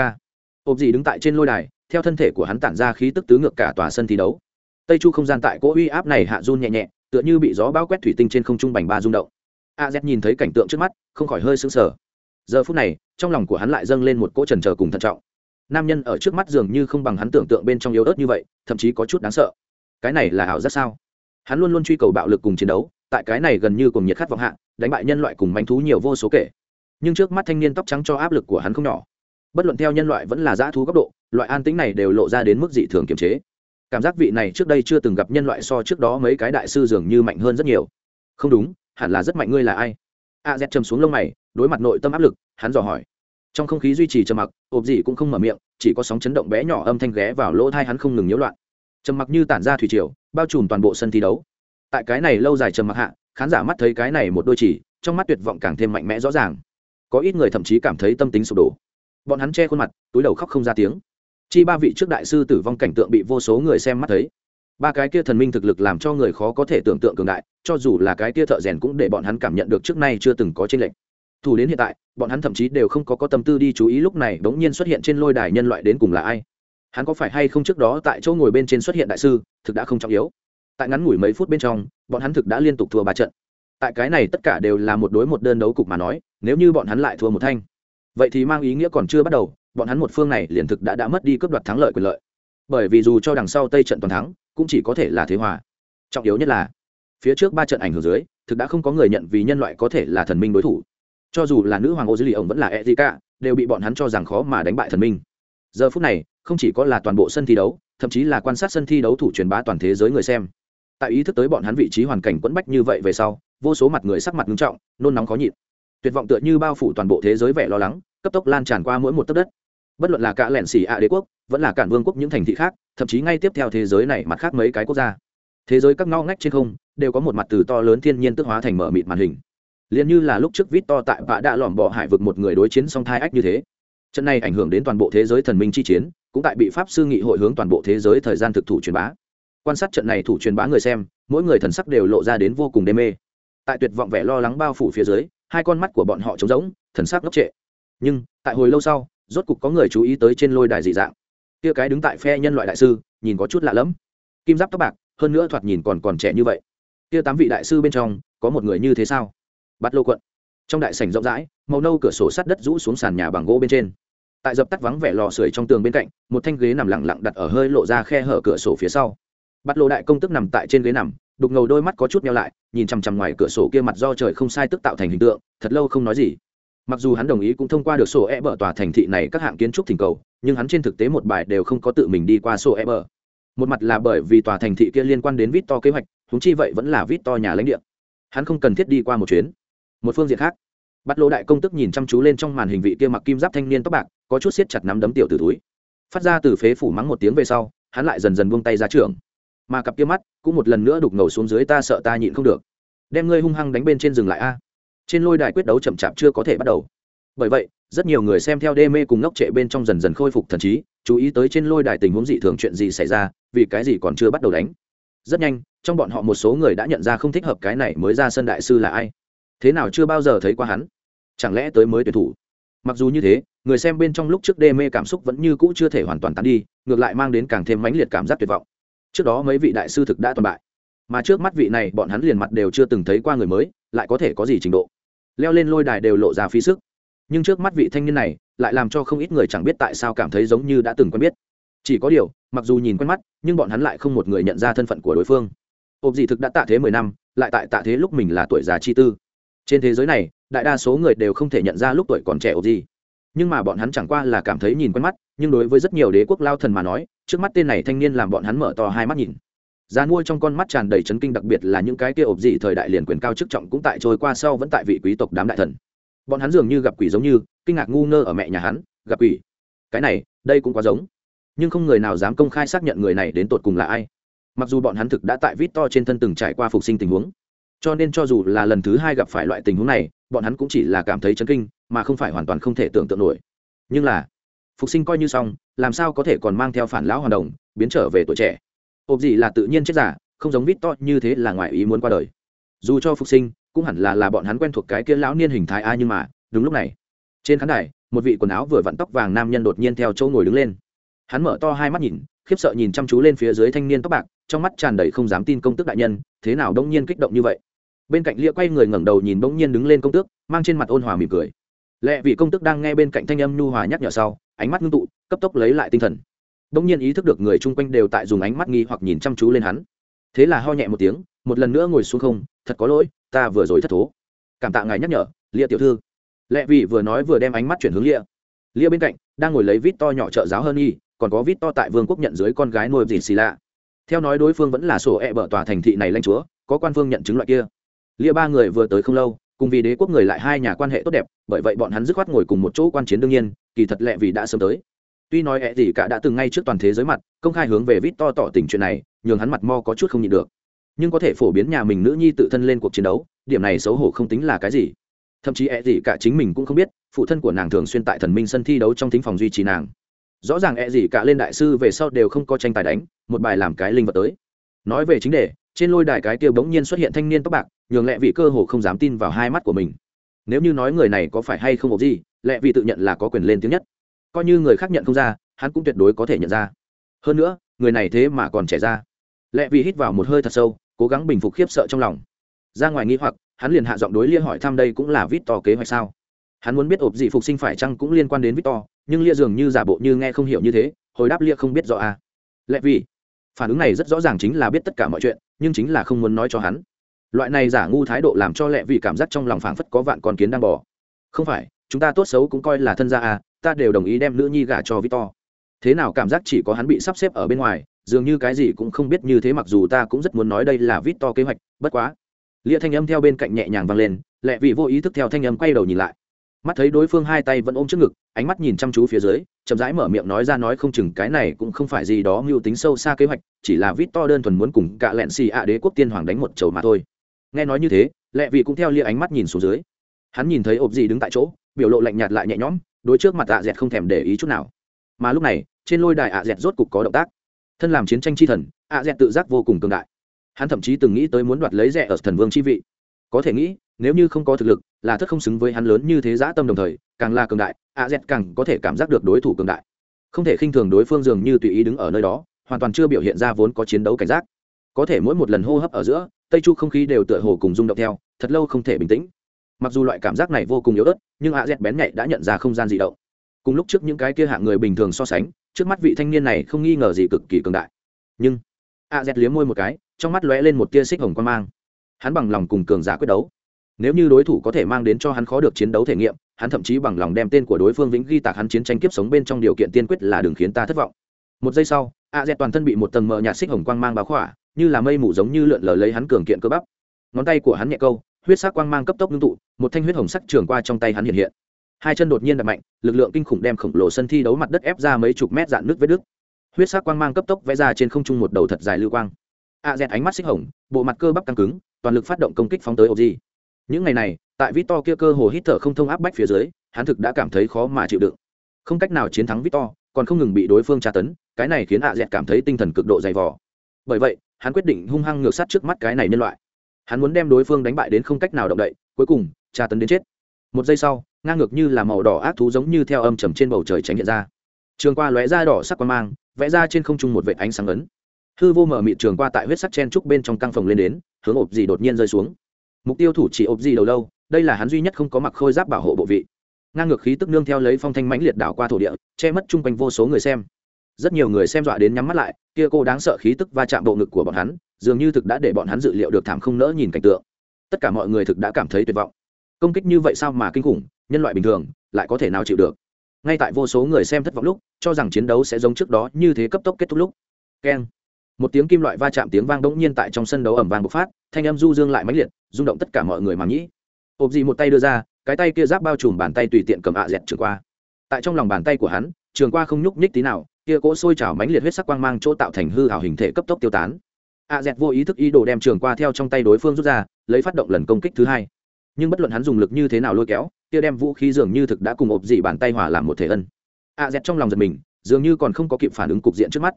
Ộp dị đứng tại trên lôi đài, theo thân thể của hắn tản ra khí tức tứ ngược cả tòa sân thi đấu tây chu không gian tại cỗ uy áp này hạ run nhẹ nhẹ, tựa như bị gió bao quét thủy tinh trên không trung bành ba rung động. A z nhìn thấy cảnh tượng trước mắt, không khỏi hơi sững sờ. Giờ phút này, trong lòng của hắn lại dâng lên một cỗ trần trờ cùng thận trọng. Nam nhân ở trước mắt dường như không bằng hắn tưởng tượng bên trong yếu ớt như vậy, thậm chí có chút đáng sợ. Cái này là ảo giác sao? Hắn luôn luôn truy cầu bạo lực cùng chiến đấu, tại cái này gần như cùng nhiệt khát vọng hạ, đánh bại nhân loại cùng manh thú nhiều vô số kể. Nhưng trước mắt thanh niên tóc trắng cho áp lực của hắn không nhỏ. Bất luận theo nhân loại vẫn là dã thú góc độ, loại an tính này đều lộ ra đến mức dị thường kiềm chế cảm giác vị này trước đây chưa từng gặp nhân loại so trước đó mấy cái đại sư dường như mạnh hơn rất nhiều. Không đúng, hẳn là rất mạnh ngươi là ai? A z châm xuống lông mày, đối mặt nội tâm áp lực, hắn dò hỏi. Trong không khí duy trì trầm mặc ộp gì cũng không mở miệng, chỉ có sóng chấn động bé nhỏ âm thanh ghé vào lỗ thai hắn không ngừng nhiễu loạn. Trầm mặc như tản ra thủy triều, bao trùm toàn bộ sân thi đấu. Tại cái này lâu dài trầm mặc hạ, khán giả mắt thấy cái này một đôi chỉ, trong mắt tuyệt vọng càng thêm mạnh mẽ rõ ràng. Có ít người thậm chí cảm thấy tâm tính sụp đổ. Bọn hắn che khuôn mặt, túi đầu khóc không ra tiếng chi ba vị trước đại sư tử vong cảnh tượng bị vô số người xem mắt thấy. Ba cái kia thần minh thực lực làm cho người khó có thể tưởng tượng cường đại, cho dù là cái kia thợ rèn cũng để bọn hắn cảm nhận được trước nay chưa từng có trên lệnh thủ đến hiện tại, bọn hắn thậm chí đều không có có tâm tư đi chú ý lúc này bỗng nhiên xuất hiện trên lôi đài nhân loại đến cùng là ai. Hắn có phải hay không trước đó tại chỗ ngồi bên trên xuất hiện đại sư, thực đã không trọng yếu. Tại ngắn ngủi mấy phút bên trong, bọn hắn thực đã liên tục thua ba trận. Tại cái này tất cả đều là một đối một đơn đấu cục mà nói, nếu như bọn hắn lại thua một thanh, vậy thì mang ý nghĩa còn chưa bắt đầu bọn hắn một phương này liền thực đã đã mất đi cướp đoạt thắng lợi quyền lợi. Bởi vì dù cho đằng sau tây trận toàn thắng, cũng chỉ có thể là thế hòa. Trọng yếu nhất là, phía trước ba trận ảnh hưởng dưới, thực đã không có người nhận vì nhân loại có thể là thần minh đối thủ. Cho dù là nữ hoàng ô dư lì ổng vẫn là e gì cả đều bị bọn hắn cho rằng khó mà đánh bại thần minh. Giờ phút này, không chỉ có là toàn bộ sân thi đấu, thậm chí là quan sát sân thi đấu thủ truyền bá toàn thế giới người xem. Tại ý thức tới bọn hắn vị trí hoàn cảnh quẫn bách như vậy về sau, vô số mặt người sắc mặt nghiêm trọng, nôn nóng khó nhịn. Tuyệt vọng tựa như bao phủ toàn bộ thế giới vẻ lo lắng, cấp tốc lan tràn qua mỗi một tấc đất bất luận là cả lẻn xỉ ạ đế quốc, vẫn là cản vương quốc những thành thị khác, thậm chí ngay tiếp theo thế giới này mặt khác mấy cái quốc gia. Thế giới các ngõ ngách trên không đều có một mặt từ to lớn thiên nhiên tức hóa thành mở mịt màn hình. Liền như là lúc trước vít to tại vạ đã lỏm bỏ hải vực một người đối chiến song thai ách như thế. Trận này ảnh hưởng đến toàn bộ thế giới thần minh chi chiến, cũng tại bị pháp sư nghị hội hướng toàn bộ thế giới thời gian thực thủ truyền bá. Quan sát trận này thủ truyền bá người xem, mỗi người thần sắc đều lộ ra đến vô cùng đê mê. Tại tuyệt vọng vẻ lo lắng bao phủ phía dưới, hai con mắt của bọn họ trống rỗng, thần sắc ngốc trệ. Nhưng, tại hồi lâu sau rốt cục có người chú ý tới trên lôi đài dị dạng. Kia cái đứng tại phe nhân loại đại sư, nhìn có chút lạ lẫm. Kim giáp tóc bạc, hơn nữa thoạt nhìn còn còn trẻ như vậy. Kia tám vị đại sư bên trong, có một người như thế sao? Bắt lô quận. Trong đại sảnh rộng rãi, màu nâu cửa sổ sắt đất rũ xuống sàn nhà bằng gỗ bên trên. Tại dập tắt vắng vẻ lò sưởi trong tường bên cạnh, một thanh ghế nằm lặng lặng đặt ở hơi lộ ra khe hở cửa sổ phía sau. Bắt lô đại công tức nằm tại trên ghế nằm, đục ngầu đôi mắt có chút nhau lại, nhìn chằm chằm ngoài cửa sổ kia mặt do trời không sai tức tạo thành hình tượng, thật lâu không nói gì mặc dù hắn đồng ý cũng thông qua được sổ e bờ tòa thành thị này các hạng kiến trúc thỉnh cầu, nhưng hắn trên thực tế một bài đều không có tự mình đi qua sổ e bờ. Một mặt là bởi vì tòa thành thị kia liên quan đến vít to kế hoạch húng chi vậy vẫn là vít to nhà lãnh địa. Hắn không cần thiết đi qua một chuyến. Một phương diện khác bắt lỗ đại công tức nhìn chăm chú lên trong màn hình vị kia mặc kim giáp thanh niên tóc bạc, có chút siết chặt nắm đấm tiểu từ túi. Phát ra từ phế phủ mắng một tiếng về sau, hắn lại dần dần buông tay ra trường. Mà cặp kia mắt cũng một lần nữa đục ngầu xuống dưới, ta sợ ta nhịn không được. Đem ngươi hung hăng đánh bên trên rừng lại a trên lôi đài quyết đấu chậm chạp chưa có thể bắt đầu. Bởi vậy, rất nhiều người xem theo đê mê cùng ngốc trệ bên trong dần dần khôi phục thần trí, chú ý tới trên lôi đài tình huống dị thường chuyện gì xảy ra, vì cái gì còn chưa bắt đầu đánh. Rất nhanh, trong bọn họ một số người đã nhận ra không thích hợp cái này mới ra sân đại sư là ai. Thế nào chưa bao giờ thấy qua hắn? Chẳng lẽ tới mới tuyển thủ? Mặc dù như thế, người xem bên trong lúc trước đê mê cảm xúc vẫn như cũ chưa thể hoàn toàn tán đi, ngược lại mang đến càng thêm mãnh liệt cảm giác tuyệt vọng. Trước đó mấy vị đại sư thực đã toàn bại, mà trước mắt vị này bọn hắn liền mặt đều chưa từng thấy qua người mới lại có thể có gì trình độ. Leo lên lôi đài đều lộ ra phí sức. Nhưng trước mắt vị thanh niên này lại làm cho không ít người chẳng biết tại sao cảm thấy giống như đã từng quen biết. Chỉ có điều, mặc dù nhìn quen mắt, nhưng bọn hắn lại không một người nhận ra thân phận của đối phương. Ộp dị thực đã tạ thế mười năm, lại tại tạ thế lúc mình là tuổi già chi tư. Trên thế giới này, đại đa số người đều không thể nhận ra lúc tuổi còn trẻ ộp dị. Nhưng mà bọn hắn chẳng qua là cảm thấy nhìn quen mắt, nhưng đối với rất nhiều đế quốc lao thần mà nói, trước mắt tên này thanh niên làm bọn hắn mở to hai mắt nhìn gian mua trong con mắt tràn đầy chấn kinh, đặc biệt là những cái kia ộp dị thời đại liền quyền cao chức trọng cũng tại trôi qua sau vẫn tại vị quý tộc đám đại thần. Bọn hắn dường như gặp quỷ giống như, kinh ngạc ngu ngơ ở mẹ nhà hắn, gặp quỷ. Cái này, đây cũng quá giống. Nhưng không người nào dám công khai xác nhận người này đến tột cùng là ai. Mặc dù bọn hắn thực đã tại vít to trên thân từng trải qua phục sinh tình huống, cho nên cho dù là lần thứ hai gặp phải loại tình huống này, bọn hắn cũng chỉ là cảm thấy chấn kinh, mà không phải hoàn toàn không thể tưởng tượng nổi. Nhưng là, phục sinh coi như xong, làm sao có thể còn mang theo phản lão hoàn đồng, biến trở về tuổi trẻ? Ộp gì là tự nhiên chết giả, không giống vít to như thế là ngoài ý muốn qua đời. Dù cho phục sinh, cũng hẳn là là bọn hắn quen thuộc cái kia lão niên hình thái ai nhưng mà, đúng lúc này, trên khán đài, một vị quần áo vừa vặn tóc vàng nam nhân đột nhiên theo chỗ ngồi đứng lên. Hắn mở to hai mắt nhìn, khiếp sợ nhìn chăm chú lên phía dưới thanh niên tóc bạc, trong mắt tràn đầy không dám tin công tước đại nhân, thế nào đông nhiên kích động như vậy? Bên cạnh lia quay người ngẩng đầu nhìn bỗng nhiên đứng lên công tước, mang trên mặt ôn hòa mỉm cười. Lệ vị công tước đang nghe bên cạnh thanh âm nhu hòa nhắc nhở sau, ánh mắt ngưng tụ, cấp tốc lấy lại tinh thần bỗng nhiên ý thức được người chung quanh đều tại dùng ánh mắt nghi hoặc nhìn chăm chú lên hắn. Thế là ho nhẹ một tiếng, một lần nữa ngồi xuống không, thật có lỗi, ta vừa rồi thất thố. Cảm tạ ngài nhắc nhở, lia tiểu thư. Lệ vị vừa nói vừa đem ánh mắt chuyển hướng lia. Lia bên cạnh, đang ngồi lấy vít to nhỏ trợ giáo hơn y còn có vít to tại vương quốc nhận dưới con gái nuôi dì xì lạ. Theo nói đối phương vẫn là sổ e bở tòa thành thị này lanh chúa, có quan phương nhận chứng loại kia. Lia ba người vừa tới không lâu, cùng vì đế quốc người lại hai nhà quan hệ tốt đẹp, bởi vậy bọn hắn dứt khoát ngồi cùng một chỗ quan chiến đương nhiên, kỳ thật lệ vì đã sớm tới tuy nói ẹ gì cả đã từng ngay trước toàn thế giới mặt, công khai hướng về vít to tỏ tình chuyện này, nhường hắn mặt mo có chút không nhịn được. Nhưng có thể phổ biến nhà mình nữ nhi tự thân lên cuộc chiến đấu, điểm này xấu hổ không tính là cái gì. Thậm chí ẹ gì cả chính mình cũng không biết, phụ thân của nàng thường xuyên tại thần minh sân thi đấu trong thính phòng duy trì nàng. Rõ ràng ẹ gì cả lên đại sư về sau đều không có tranh tài đánh, một bài làm cái linh vật tới. Nói về chính đề, trên lôi đài cái tiêu bỗng nhiên xuất hiện thanh niên tóc bạc, nhường lẹ vị cơ hồ không dám tin vào hai mắt của mình. Nếu như nói người này có phải hay không ổn gì, lẹ vị tự nhận là có quyền lên tiếng nhất coi như người khác nhận không ra, hắn cũng tuyệt đối có thể nhận ra. Hơn nữa, người này thế mà còn trẻ ra. Lẽ vì hít vào một hơi thật sâu, cố gắng bình phục khiếp sợ trong lòng. Ra ngoài nghi hoặc, hắn liền hạ giọng đối lia hỏi thăm đây cũng là vít to kế hoạch sao? Hắn muốn biết ộp dị phục sinh phải chăng cũng liên quan đến vít to, nhưng lia dường như giả bộ như nghe không hiểu như thế, hồi đáp lia không biết rõ à. lẽ vì phản ứng này rất rõ ràng chính là biết tất cả mọi chuyện, nhưng chính là không muốn nói cho hắn. Loại này giả ngu thái độ làm cho lẹ vì cảm giác trong lòng phảng phất có vạn con kiến đang bỏ không phải chúng ta tốt xấu cũng coi là thân gia à ta đều đồng ý đem nữ nhi gả cho victor. Thế nào cảm giác chỉ có hắn bị sắp xếp ở bên ngoài, dường như cái gì cũng không biết như thế mặc dù ta cũng rất muốn nói đây là victor kế hoạch, bất quá. Lia thanh âm theo bên cạnh nhẹ nhàng vang lên, lẹ vị vô ý thức theo thanh âm quay đầu nhìn lại. Mắt thấy đối phương hai tay vẫn ôm trước ngực, ánh mắt nhìn chăm chú phía dưới, chậm rãi mở miệng nói ra nói không chừng cái này cũng không phải gì đó mưu tính sâu xa kế hoạch, chỉ là vít to đơn thuần muốn cùng cả lẹn xì ạ đế quốc tiên hoàng đánh một chầu mà thôi. Nghe nói như thế, lẹ vị cũng theo lia ánh mắt nhìn xuống dưới hắn nhìn thấy ộp gì đứng tại chỗ, biểu lộ lạnh nhạt lại nhẹ nhõm, đối trước mặt ạ dẹt không thèm để ý chút nào. Mà lúc này, trên lôi đài ạ dẹt rốt cục có động tác. Thân làm chiến tranh chi thần, ạ dẹt tự giác vô cùng cường đại. Hắn thậm chí từng nghĩ tới muốn đoạt lấy rẻ ở thần vương chi vị. Có thể nghĩ, nếu như không có thực lực, là thất không xứng với hắn lớn như thế giã tâm đồng thời, càng là cường đại, ạ dẹt càng có thể cảm giác được đối thủ cường đại. Không thể khinh thường đối phương dường như tùy ý đứng ở nơi đó, hoàn toàn chưa biểu hiện ra vốn có chiến đấu cảnh giác. Có thể mỗi một lần hô hấp ở giữa, tây chu không khí đều tựa hồ cùng rung động theo, thật lâu không thể bình tĩnh mặc dù loại cảm giác này vô cùng yếu ớt, nhưng a dẹt bén nhạy đã nhận ra không gian di động. Cùng lúc trước những cái kia hạng người bình thường so sánh, trước mắt vị thanh niên này không nghi ngờ gì cực kỳ cường đại. Nhưng, a dẹt liếm môi một cái, trong mắt lóe lên một tia xích hồng quan mang. Hắn bằng lòng cùng cường giả quyết đấu. Nếu như đối thủ có thể mang đến cho hắn khó được chiến đấu thể nghiệm, hắn thậm chí bằng lòng đem tên của đối phương vĩnh ghi tạc hắn chiến tranh kiếp sống bên trong điều kiện tiên quyết là đừng khiến ta thất vọng. Một giây sau, a z toàn thân bị một tầng mờ nhạt xích hồng quang mang báo khỏa, như là mây mù giống như lượn lờ lấy hắn cường kiện cơ bắp. Ngón tay của hắn nhẹ câu huyết sắc quang mang cấp tốc ngưng tụ một thanh huyết hồng sắc trường qua trong tay hắn hiện hiện. Hai chân đột nhiên đập mạnh lực lượng kinh khủng đem khổng lồ sân thi đấu mặt đất ép ra mấy chục mét dạn nước vết nước huyết sắc quang mang cấp tốc vẽ ra trên không trung một đầu thật dài lưu quang. A Zen ánh mắt xích hồng bộ mặt cơ bắp căng cứng toàn lực phát động công kích phóng tới Oji. những ngày này tại Victor kia cơ hồ hít thở không thông áp bách phía dưới hắn thực đã cảm thấy khó mà chịu đựng. Không cách nào chiến thắng Victor, còn không ngừng bị đối phương tra tấn cái này khiến A Zen cảm thấy tinh thần cực độ dày vò. Bởi vậy hắn quyết định hung hăng ngược sát trước mắt cái này nhân loại hắn muốn đem đối phương đánh bại đến không cách nào động đậy, cuối cùng, tra tấn đến chết. Một giây sau, ngang ngược như là màu đỏ ác thú giống như theo âm trầm trên bầu trời tránh hiện ra. Trường qua lóe ra đỏ sắc qua mang, vẽ ra trên không trung một vệt ánh sáng ấn. Hư vô mở mịt trường qua tại huyết sắc chen trúc bên trong căng phòng lên đến, hướng ộp gì đột nhiên rơi xuống. Mục tiêu thủ chỉ ộp gì đầu lâu, đây là hắn duy nhất không có mặc khôi giáp bảo hộ bộ vị. Ngang ngược khí tức nương theo lấy phong thanh mãnh liệt đảo qua thổ địa, che mất chung quanh vô số người xem rất nhiều người xem dọa đến nhắm mắt lại, kia cô đáng sợ khí tức va chạm bộ ngực của bọn hắn, dường như thực đã để bọn hắn dự liệu được thảm không nỡ nhìn cảnh tượng. Tất cả mọi người thực đã cảm thấy tuyệt vọng. Công kích như vậy sao mà kinh khủng, nhân loại bình thường, lại có thể nào chịu được? Ngay tại vô số người xem thất vọng lúc, cho rằng chiến đấu sẽ giống trước đó như thế cấp tốc kết thúc lúc. Keng. Một tiếng kim loại va chạm tiếng vang đống nhiên tại trong sân đấu ẩm vang bộc phát, thanh âm du dương lại mãnh liệt, rung động tất cả mọi người mà nghĩ. Ộp gì một tay đưa ra, cái tay kia giáp bao trùm bàn tay tùy tiện cầm ạ dẹt trường qua. Tại trong lòng bàn tay của hắn, trường qua không nhúc nhích tí nào kia cỗ sôi trào mãnh liệt huyết sắc quang mang chỗ tạo thành hư hảo hình thể cấp tốc tiêu tán. A dẹt vô ý thức ý đồ đem trường qua theo trong tay đối phương rút ra, lấy phát động lần công kích thứ hai. Nhưng bất luận hắn dùng lực như thế nào lôi kéo, kia đem vũ khí dường như thực đã cùng ộp dị bàn tay hòa làm một thể ân. A dẹt trong lòng giật mình, dường như còn không có kịp phản ứng cục diện trước mắt.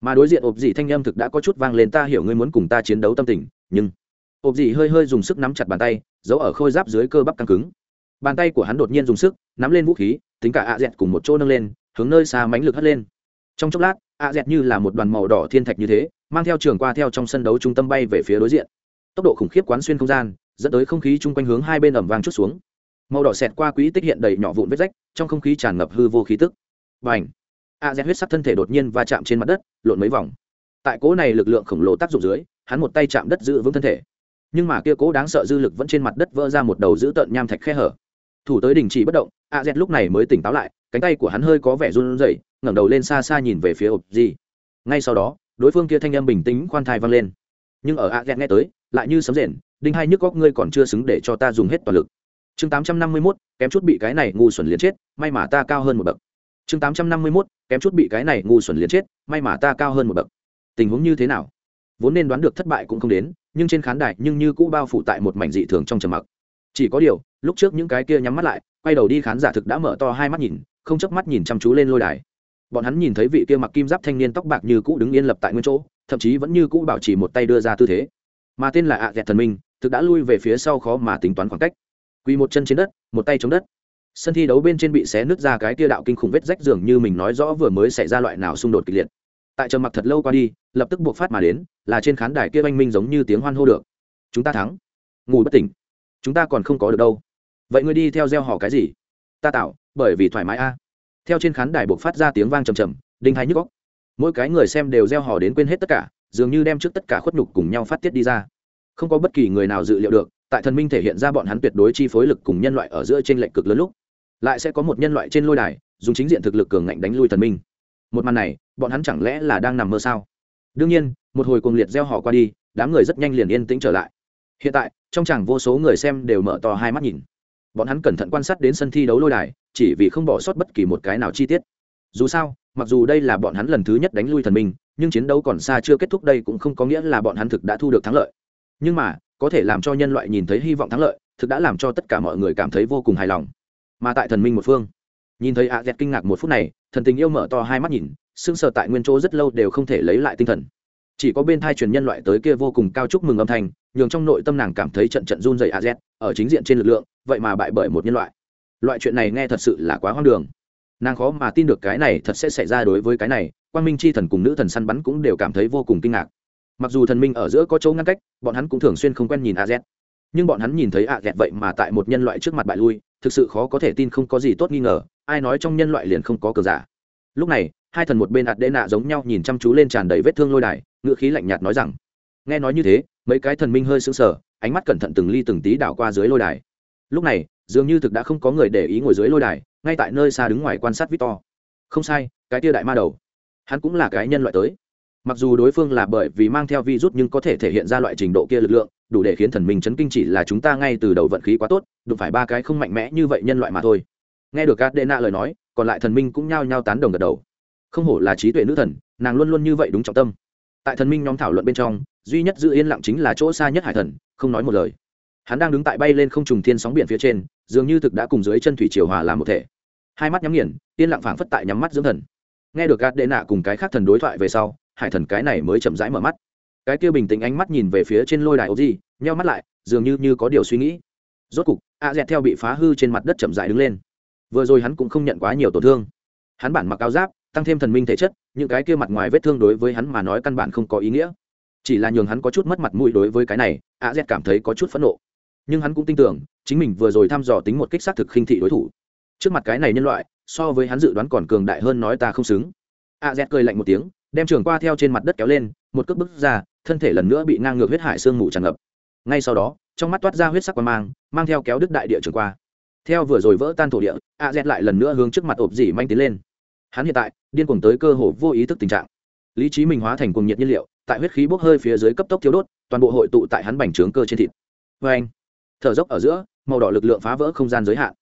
Mà đối diện ộp dị thanh âm thực đã có chút vang lên, ta hiểu ngươi muốn cùng ta chiến đấu tâm tình, nhưng ộp dị hơi hơi dùng sức nắm chặt bàn tay, giấu ở khôi giáp dưới cơ bắp căng cứng. Bàn tay của hắn đột nhiên dùng sức, nắm lên vũ khí, tính cả A dẹt cùng một chỗ nâng lên, hướng nơi xa mánh lực hất lên trong chốc lát, A dẹt như là một đoàn màu đỏ thiên thạch như thế, mang theo trường qua theo trong sân đấu trung tâm bay về phía đối diện. Tốc độ khủng khiếp quán xuyên không gian, dẫn tới không khí chung quanh hướng hai bên ẩm vang chút xuống. Màu đỏ xẹt qua quỹ tích hiện đầy nhỏ vụn vết rách, trong không khí tràn ngập hư vô khí tức. Và ảnh a z huyết sắc thân thể đột nhiên va chạm trên mặt đất, lộn mấy vòng. Tại cỗ này lực lượng khổng lồ tác dụng dưới, hắn một tay chạm đất giữ vững thân thể. Nhưng mà kia cố đáng sợ dư lực vẫn trên mặt đất vỡ ra một đầu giữ tợn nham thạch khe hở. Thủ tới đình chỉ bất động, a z lúc này mới tỉnh táo lại cánh tay của hắn hơi có vẻ run rẩy, ngẩng đầu lên xa xa nhìn về phía ộp gì. ngay sau đó, đối phương kia thanh âm bình tĩnh khoan thai vang lên. Nhưng ở a z nghe tới, lại như sấm rền, đinh hai nhức góc ngươi còn chưa xứng để cho ta dùng hết toàn lực. Chương tám trăm năm mươi mốt, kém chút bị cái này ngu xuẩn liền chết, may mà ta cao hơn một bậc. Chương tám trăm năm mươi mốt, kém chút bị cái này ngu xuẩn liền chết, may mà ta cao hơn một bậc. Tình huống như thế nào? Vốn nên đoán được thất bại cũng không đến, nhưng trên khán đài nhưng như cũ bao phủ tại một mảnh dị thường trong trầm mặc. Chỉ có điều, lúc trước những cái kia nhắm mắt lại, quay đầu đi khán giả thực đã mở to hai mắt nhìn không chớp mắt nhìn chăm chú lên lôi đài. Bọn hắn nhìn thấy vị kia mặc kim giáp thanh niên tóc bạc như cũ đứng yên lập tại nguyên chỗ, thậm chí vẫn như cũ bảo trì một tay đưa ra tư thế. Mà tên là ạ dẹt thần minh, thực đã lui về phía sau khó mà tính toán khoảng cách. Quỳ một chân trên đất, một tay chống đất. Sân thi đấu bên trên bị xé nứt ra cái tia đạo kinh khủng vết rách dường như mình nói rõ vừa mới xảy ra loại nào xung đột kịch liệt. Tại trầm mặc thật lâu qua đi, lập tức buộc phát mà đến, là trên khán đài kia oanh minh giống như tiếng hoan hô được. Chúng ta thắng. Ngủ bất tỉnh. Chúng ta còn không có được đâu. Vậy ngươi đi theo gieo họ cái gì? Ta tạo bởi vì thoải mái a. Theo trên khán đài buộc phát ra tiếng vang trầm trầm, đinh hay nhức góc mỗi cái người xem đều gieo hò đến quên hết tất cả, dường như đem trước tất cả khuất nhục cùng nhau phát tiết đi ra. Không có bất kỳ người nào dự liệu được, tại thần minh thể hiện ra bọn hắn tuyệt đối chi phối lực cùng nhân loại ở giữa trên lệnh cực lớn lúc, lại sẽ có một nhân loại trên lôi đài, dùng chính diện thực lực cường ngạnh đánh lui thần minh. Một màn này, bọn hắn chẳng lẽ là đang nằm mơ sao? Đương nhiên, một hồi cuồng liệt gieo hò qua đi, đám người rất nhanh liền yên tĩnh trở lại. Hiện tại, trong chẳng vô số người xem đều mở to hai mắt nhìn. Bọn hắn cẩn thận quan sát đến sân thi đấu lôi đài chỉ vì không bỏ sót bất kỳ một cái nào chi tiết. Dù sao, mặc dù đây là bọn hắn lần thứ nhất đánh lui thần minh, nhưng chiến đấu còn xa chưa kết thúc đây cũng không có nghĩa là bọn hắn thực đã thu được thắng lợi. Nhưng mà, có thể làm cho nhân loại nhìn thấy hy vọng thắng lợi, thực đã làm cho tất cả mọi người cảm thấy vô cùng hài lòng. Mà tại thần minh một phương, nhìn thấy a dẹt kinh ngạc một phút này, thần tình yêu mở to hai mắt nhìn sưng sờ tại nguyên chỗ rất lâu đều không thể lấy lại tinh thần. Chỉ có bên thai truyền nhân loại tới kia vô cùng cao chúc mừng âm thanh, nhường trong nội tâm nàng cảm thấy trận trận run dày a z, ở chính diện trên lực lượng, vậy mà bại bởi một nhân loại loại chuyện này nghe thật sự là quá hoang đường. Nàng khó mà tin được cái này thật sẽ xảy ra đối với cái này, quang minh c h i thần cùng nữ thần săn bắn cũng đều cảm thấy vô cùng kinh ngạc. Mặc dù thần minh ở giữa có chỗ ngăn cách, bọn hắn cũng thường xuyên không quen nhìn a z. Nhưng bọn hắn nhìn thấy a z vậy mà tại một nhân loại trước mặt bại lui, thực sự khó có thể tin không có gì tốt nghi ngờ, ai nói trong nhân loại liền không có cờ giả. Lúc này, hai thần một bên ạt đê nạ giống nhau nhìn chăm chú lên tràn đầy vết thương lôi đài, ngựa khí lạnh nhạt nói rằng, nghe nói như thế, mấy cái thần minh hơi sững sờ, ánh mắt cẩn thận từng ly từng tí đảo qua dưới lôi đài. Lúc này dường như thực đã không có người để ý ngồi dưới lôi đài, ngay tại nơi xa đứng ngoài quan sát victor. Không sai, cái tia đại ma đầu. Hắn cũng là cái nhân loại tới. Mặc dù đối phương là bởi vì mang theo virus nhưng có thể thể hiện ra loại trình độ kia lực lượng, đủ để khiến thần minh chấn kinh chỉ là chúng ta ngay từ đầu vận khí quá tốt, đụng phải ba cái không mạnh mẽ như vậy nhân loại mà thôi. Nghe được các đệ nạ lời nói, còn lại thần minh cũng nhao nhao tán đồng gật đầu. Không hổ là trí tuệ nữ thần, nàng luôn luôn như vậy đúng trọng tâm. Tại thần minh nhóm thảo luận bên trong, duy nhất giữ yên lặng chính là chỗ xa nhất hải thần, không nói một lời. Hắn đang đứng tại bay lên không trùng thiên sóng biển phía trên dường như thực đã cùng dưới chân thủy triều hòa làm một thể. Hai mắt nhắm nghiền, yên lặng phảng phất tại nhắm mắt dưỡng thần. Nghe được gạt đệ nạ cùng cái khác thần đối thoại về sau, hải thần cái này mới chậm rãi mở mắt. Cái kia bình tĩnh ánh mắt nhìn về phía trên lôi đài ô di nheo mắt lại, dường như như có điều suy nghĩ. Rốt cục, a dẹt theo bị phá hư trên mặt đất chậm rãi đứng lên. Vừa rồi hắn cũng không nhận quá nhiều tổn thương. Hắn bản mặc áo giáp, tăng thêm thần minh thể chất, những cái kia mặt ngoài vết thương đối với hắn mà nói căn bản không có ý nghĩa. Chỉ là nhường hắn có chút mất mặt mũi đối với cái này, a z cảm thấy có chút phẫn nộ nhưng hắn cũng tin tưởng, chính mình vừa rồi thăm dò tính một kích xác thực khinh thị đối thủ. Trước mặt cái này nhân loại, so với hắn dự đoán còn cường đại hơn nói ta không xứng. A z cười lạnh một tiếng, đem trường qua theo trên mặt đất kéo lên, một cước bước ra, thân thể lần nữa bị ngang ngược huyết hải sương mù tràn ngập. Ngay sau đó, trong mắt toát ra huyết sắc qua mang mang theo kéo đứt đại địa trường qua. Theo vừa rồi vỡ tan thổ địa, a z lại lần nữa hướng trước mặt ộp dỉ manh tiến lên. Hắn hiện tại, điên cuồng tới cơ hồ vô ý thức tình trạng. Lý trí mình hóa thành cuồng nhiệt nhiên liệu, tại huyết khí bốc hơi phía dưới cấp tốc thiếu đốt, toàn bộ hội tụ tại hắn bành trướng cơ trên thịt. Vê anh thở dốc ở giữa, màu đỏ lực lượng phá vỡ không gian giới hạn.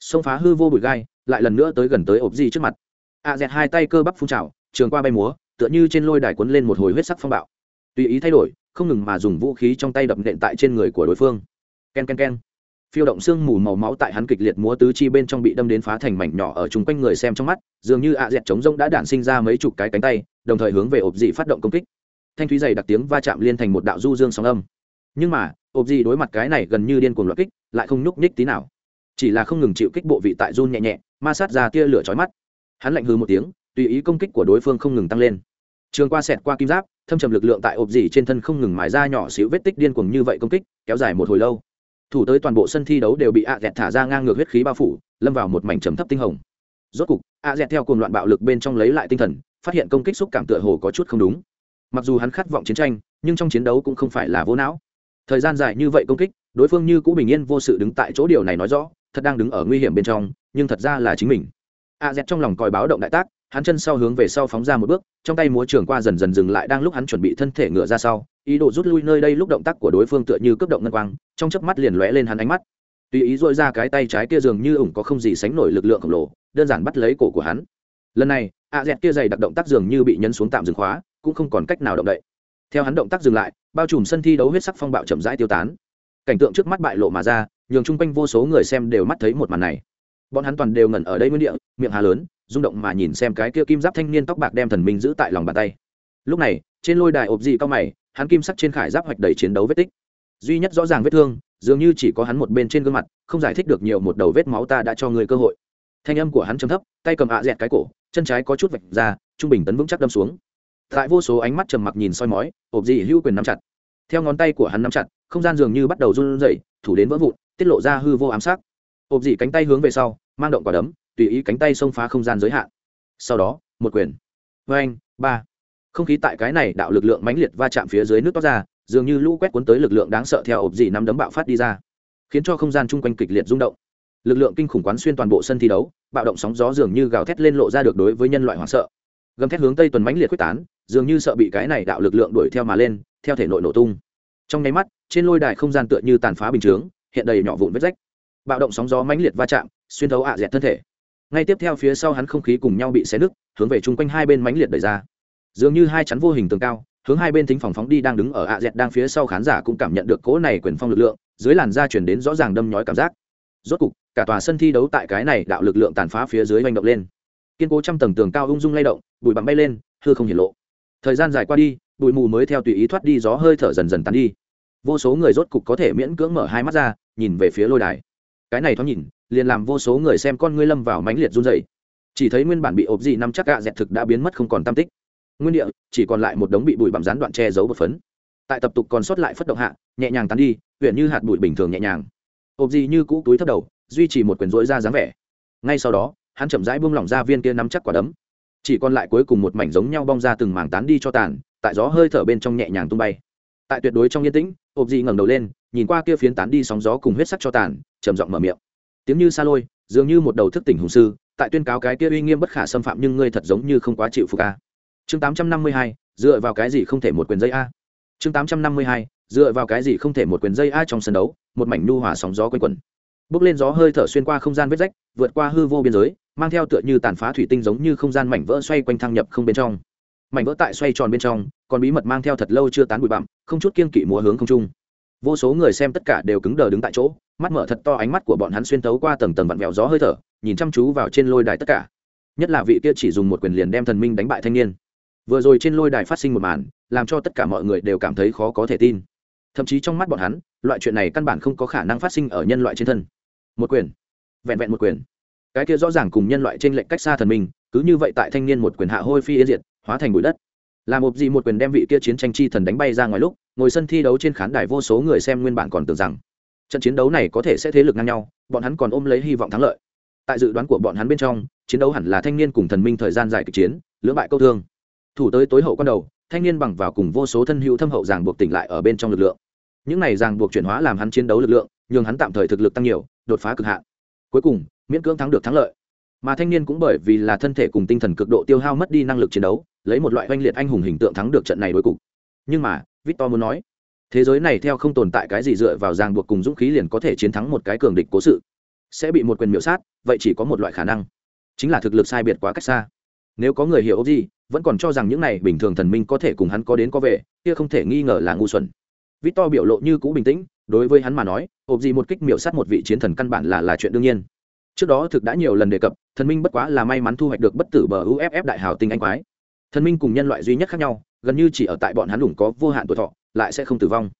Xông phá hư vô bụi gai, lại lần nữa tới gần tới ộp di trước mặt. A dẹt hai tay cơ bắp phun trào, trường qua bay múa, tựa như trên lôi đài cuốn lên một hồi huyết sắc phong bạo. Tùy ý thay đổi, không ngừng mà dùng vũ khí trong tay đập nện tại trên người của đối phương. K e n k e n k e n phiêu động xương mù màu máu tại hắn kịch liệt múa tứ chi bên trong bị đâm đến phá thành mảnh nhỏ ở chung quanh người xem trong mắt, dường như ạ dẹt trống rông đã đản sinh ra mấy chục cái cánh tay, đồng thời hướng về ộp dị phát động công kích. Thanh thúy dày đặc tiếng va chạm liên thành một đạo du dương sóng âm nhưng mà ộp dị đối mặt cái này gần như điên cuồng loạt kích, lại không nhúc nhích tí nào. Chỉ là không ngừng chịu kích bộ vị tại run nhẹ nhẹ, ma sát ra tia lửa chói mắt. Hắn lạnh hư một tiếng, tùy ý công kích của đối phương không ngừng tăng lên. Trường qua sẹt qua kim giáp, thâm trầm lực lượng tại ộp dỉ trên thân không ngừng mài ra nhỏ xíu vết tích điên cuồng như vậy công kích, kéo dài một hồi lâu. Thủ tới toàn bộ sân thi đấu đều bị ạ dẹt thả ra ngang ngược huyết khí bao phủ, lâm vào một mảnh trầm thấp tinh hồng. Rốt cục ạ dẹt theo cùng loạn bạo lực bên trong lấy lại tinh thần, phát hiện công kích xúc cảm tựa hồ có chút không đúng. Mặc dù hắn khát vọng chiến tranh, nhưng trong chiến đấu cũng không phải là vô não thời gian dài như vậy công kích, đối phương như cũ bình yên vô sự đứng tại chỗ điều này nói rõ, thật đang đứng ở nguy hiểm bên trong, nhưng thật ra là chính mình. A z trong lòng còi báo động đại tác, hắn chân sau hướng về sau phóng ra một bước, trong tay múa trường qua dần dần dừng lại đang lúc hắn chuẩn bị thân thể ngựa ra sau, ý đồ rút lui nơi đây lúc động tác của đối phương tựa như cướp động ngân quang, trong chớp mắt liền lóe lên hắn ánh mắt. Tùy ý dội ra cái tay trái kia dường như ủng có không gì sánh nổi lực lượng khổng lồ, đơn giản bắt lấy cổ của hắn. Lần này, a dẹt kia dày đặc động tác dường như bị nhấn xuống tạm dừng khóa, cũng không còn cách nào động đậy. Theo hắn động tác dừng lại bao trùm sân thi đấu huyết sắc phong bạo chậm rãi tiêu tán. Cảnh tượng trước mắt bại lộ mà ra, nhường chung quanh vô số người xem đều mắt thấy một màn này. Bọn hắn toàn đều ngẩn ở đây nguyên địa, miệng hà lớn, rung động mà nhìn xem cái kia kim giáp thanh niên tóc bạc đem thần minh giữ tại lòng bàn tay. Lúc này, trên lôi đài ộp dị cao mày, hắn kim sắc trên khải giáp hoạch đầy chiến đấu vết tích. Duy nhất rõ ràng vết thương, dường như chỉ có hắn một bên trên gương mặt, không giải thích được nhiều một đầu vết máu ta đã cho người cơ hội. Thanh âm của hắn chấm thấp, tay cầm ạ dẹt cái cổ, chân trái có chút vạch ra, trung bình tấn vững chắc đâm xuống tại vô số ánh mắt trầm mặc nhìn soi mói ộp dị hữu quyền nắm chặt. Theo ngón tay của hắn nắm chặt, không gian dường như bắt đầu run rẩy, thủ đến vỡ vụn, tiết lộ ra hư vô ám sát. Ộp dị cánh tay hướng về sau, mang động quả đấm, tùy ý cánh tay xông phá không gian giới hạn. Sau đó, một quyền. Vê anh ba. Không khí tại cái này đạo lực lượng mãnh liệt va chạm phía dưới nước toát ra, dường như lũ quét cuốn tới lực lượng đáng sợ theo ộp dị nắm đấm bạo phát đi ra. Khiến cho không gian chung quanh kịch liệt rung động. Lực lượng kinh khủng quán xuyên toàn bộ sân thi đấu, bạo động sóng gió dường như gào thét lên lộ ra được đối với nhân loại hoảng sợ gầm thét hướng tây tuần mãnh liệt quyết tán, dường như sợ bị cái này đạo lực lượng đuổi theo mà lên, theo thể nội nổ tung. Trong nháy mắt, trên lôi đài không gian tựa như tàn phá bình chướng, hiện đầy nhỏ vụn vết rách. Bạo động sóng gió mãnh liệt va chạm, xuyên thấu ạ dẹt thân thể. Ngay tiếp theo phía sau hắn không khí cùng nhau bị xé nứt, hướng về chung quanh hai bên mãnh liệt đẩy ra. Dường như hai chắn vô hình tường cao, hướng hai bên thính phòng phóng đi đang đứng ở ạ dẹt đang phía sau khán giả cũng cảm nhận được cỗ này quyền phong lực lượng, dưới làn da chuyển đến rõ ràng đâm nhói cảm giác. Rốt cục, cả tòa sân thi đấu tại cái này đạo lực lượng tàn phá phía dưới manh động lên. Kiên cố trăm tầng tường cao ung dung lay động bụi bặm bay lên, hư không hiển lộ. Thời gian dài qua đi, bụi mù mới theo tùy ý thoát đi, gió hơi thở dần dần tán đi. Vô số người rốt cục có thể miễn cưỡng mở hai mắt ra, nhìn về phía lôi đài. Cái này thoáng nhìn, liền làm vô số người xem con ngươi lâm vào mãnh liệt run dày chỉ thấy nguyên bản bị ộp dị năm chắc gạ dẹt thực đã biến mất không còn tam tích. Nguyên địa, chỉ còn lại một đống bị bụi bặm rán đoạn che giấu bột phấn. Tại tập tục còn sót lại phất động hạ, nhẹ nhàng tán đi, huyện như hạt bụi bình thường nhẹ nhàng. Ộp dị như cũ túi thấp đầu, duy trì một quyền rỗi ra dáng vẻ. Ngay sau đó, hắn chậm rãi buông lỏng ra viên kia nắm chắc quả đấm chỉ còn lại cuối cùng một mảnh giống nhau bong ra từng mảng tán đi cho tàn, tại gió hơi thở bên trong nhẹ nhàng tung bay. Tại tuyệt đối trong yên tĩnh ộp dị ngẩng đầu lên, nhìn qua kia phiến tán đi sóng gió cùng huyết sắc cho tàn, trầm giọng mở miệng. Tiếng như xa lôi, dường như một đầu thức tỉnh hùng sư, tại tuyên cáo cái kia uy nghiêm bất khả xâm phạm nhưng ngươi thật giống như không quá chịu phục a. Chương tám trăm năm mươi hai, dựa vào cái gì không thể một quyền dây a? Chương tám trăm năm mươi hai, dựa vào cái gì không thể một quyền dây a trong sân đấu, một mảnh nu hòa sóng gió quanh quẩn. Bốc lên gió hơi thở xuyên qua không gian vết rách, vượt qua hư vô biên giới mang theo tựa như tàn phá thủy tinh giống như không gian mảnh vỡ xoay quanh thăng nhập không bên trong. Mảnh vỡ tại xoay tròn bên trong, còn bí mật mang theo thật lâu chưa tán bụi bặm, không chút kiên kỵ múa hướng không trung. Vô số người xem tất cả đều cứng đờ đứng tại chỗ, mắt mở thật to ánh mắt của bọn hắn xuyên tấu qua tầng tầng vặn vẹo gió hơi thở, nhìn chăm chú vào trên lôi đài tất cả. Nhất là vị kia chỉ dùng một quyền liền đem thần minh đánh bại thanh niên. Vừa rồi trên lôi đài phát sinh một màn, làm cho tất cả mọi người đều cảm thấy khó có thể tin. Thậm chí trong mắt bọn hắn, loại chuyện này căn bản không có khả năng phát sinh ở nhân loại trên thân. Một quyền. Vẹn vẹn một quyền cái kia rõ ràng cùng nhân loại trên lệnh cách xa thần minh cứ như vậy tại thanh niên một quyền hạ hôi phi yên diệt, hóa thành bụi đất. Làm một gì một quyền đem vị kia chiến tranh chi thần đánh bay ra ngoài lúc, ngồi sân thi đấu trên khán đài vô số người xem nguyên bản còn tưởng rằng, trận chiến đấu này có thể sẽ thế lực ngang nhau, bọn hắn còn ôm lấy hy vọng thắng lợi. Tại dự đoán của bọn hắn bên trong, chiến đấu hẳn là thanh niên cùng thần minh thời gian dài kịch chiến, lưỡng bại câu thương. Thủ tới tối hậu quan đầu, thanh niên bằng vào cùng vô số thân hữu thâm hậu ràng buộc tỉnh lại ở bên trong lực lượng. Những này ràng buộc chuyển hóa làm hắn chiến đấu lực lượng, nhường hắn tạm thời thực lực tăng nhiều, đột phá cực hạn cuối cùng, miễn cưỡng thắng được thắng lợi. Mà thanh niên cũng bởi vì là thân thể cùng tinh thần cực độ tiêu hao mất đi năng lực chiến đấu, lấy một loại oanh liệt anh hùng hình tượng thắng được trận này đối cục. Nhưng mà, victor muốn nói, thế giới này theo không tồn tại cái gì dựa vào ràng buộc cùng dũng khí liền có thể chiến thắng một cái cường địch cố sự. Sẽ bị một quyền miểu sát, vậy chỉ có một loại khả năng, chính là thực lực sai biệt quá cách xa. Nếu có người hiểu gì, vẫn còn cho rằng những này bình thường thần minh có thể cùng hắn có đến có về, kia không thể nghi ngờ là ngu xuẩn. Victor biểu lộ như cũ bình tĩnh đối với hắn mà nói, ộp gì một kích miểu sát một vị chiến thần căn bản là là chuyện đương nhiên. Trước đó thực đã nhiều lần đề cập, thần minh bất quá là may mắn thu hoạch được bất tử bờ uff đại hào tinh anh quái. Thần minh cùng nhân loại duy nhất khác nhau, gần như chỉ ở tại bọn hắn đủng có vô hạn tuổi thọ, lại sẽ không tử vong.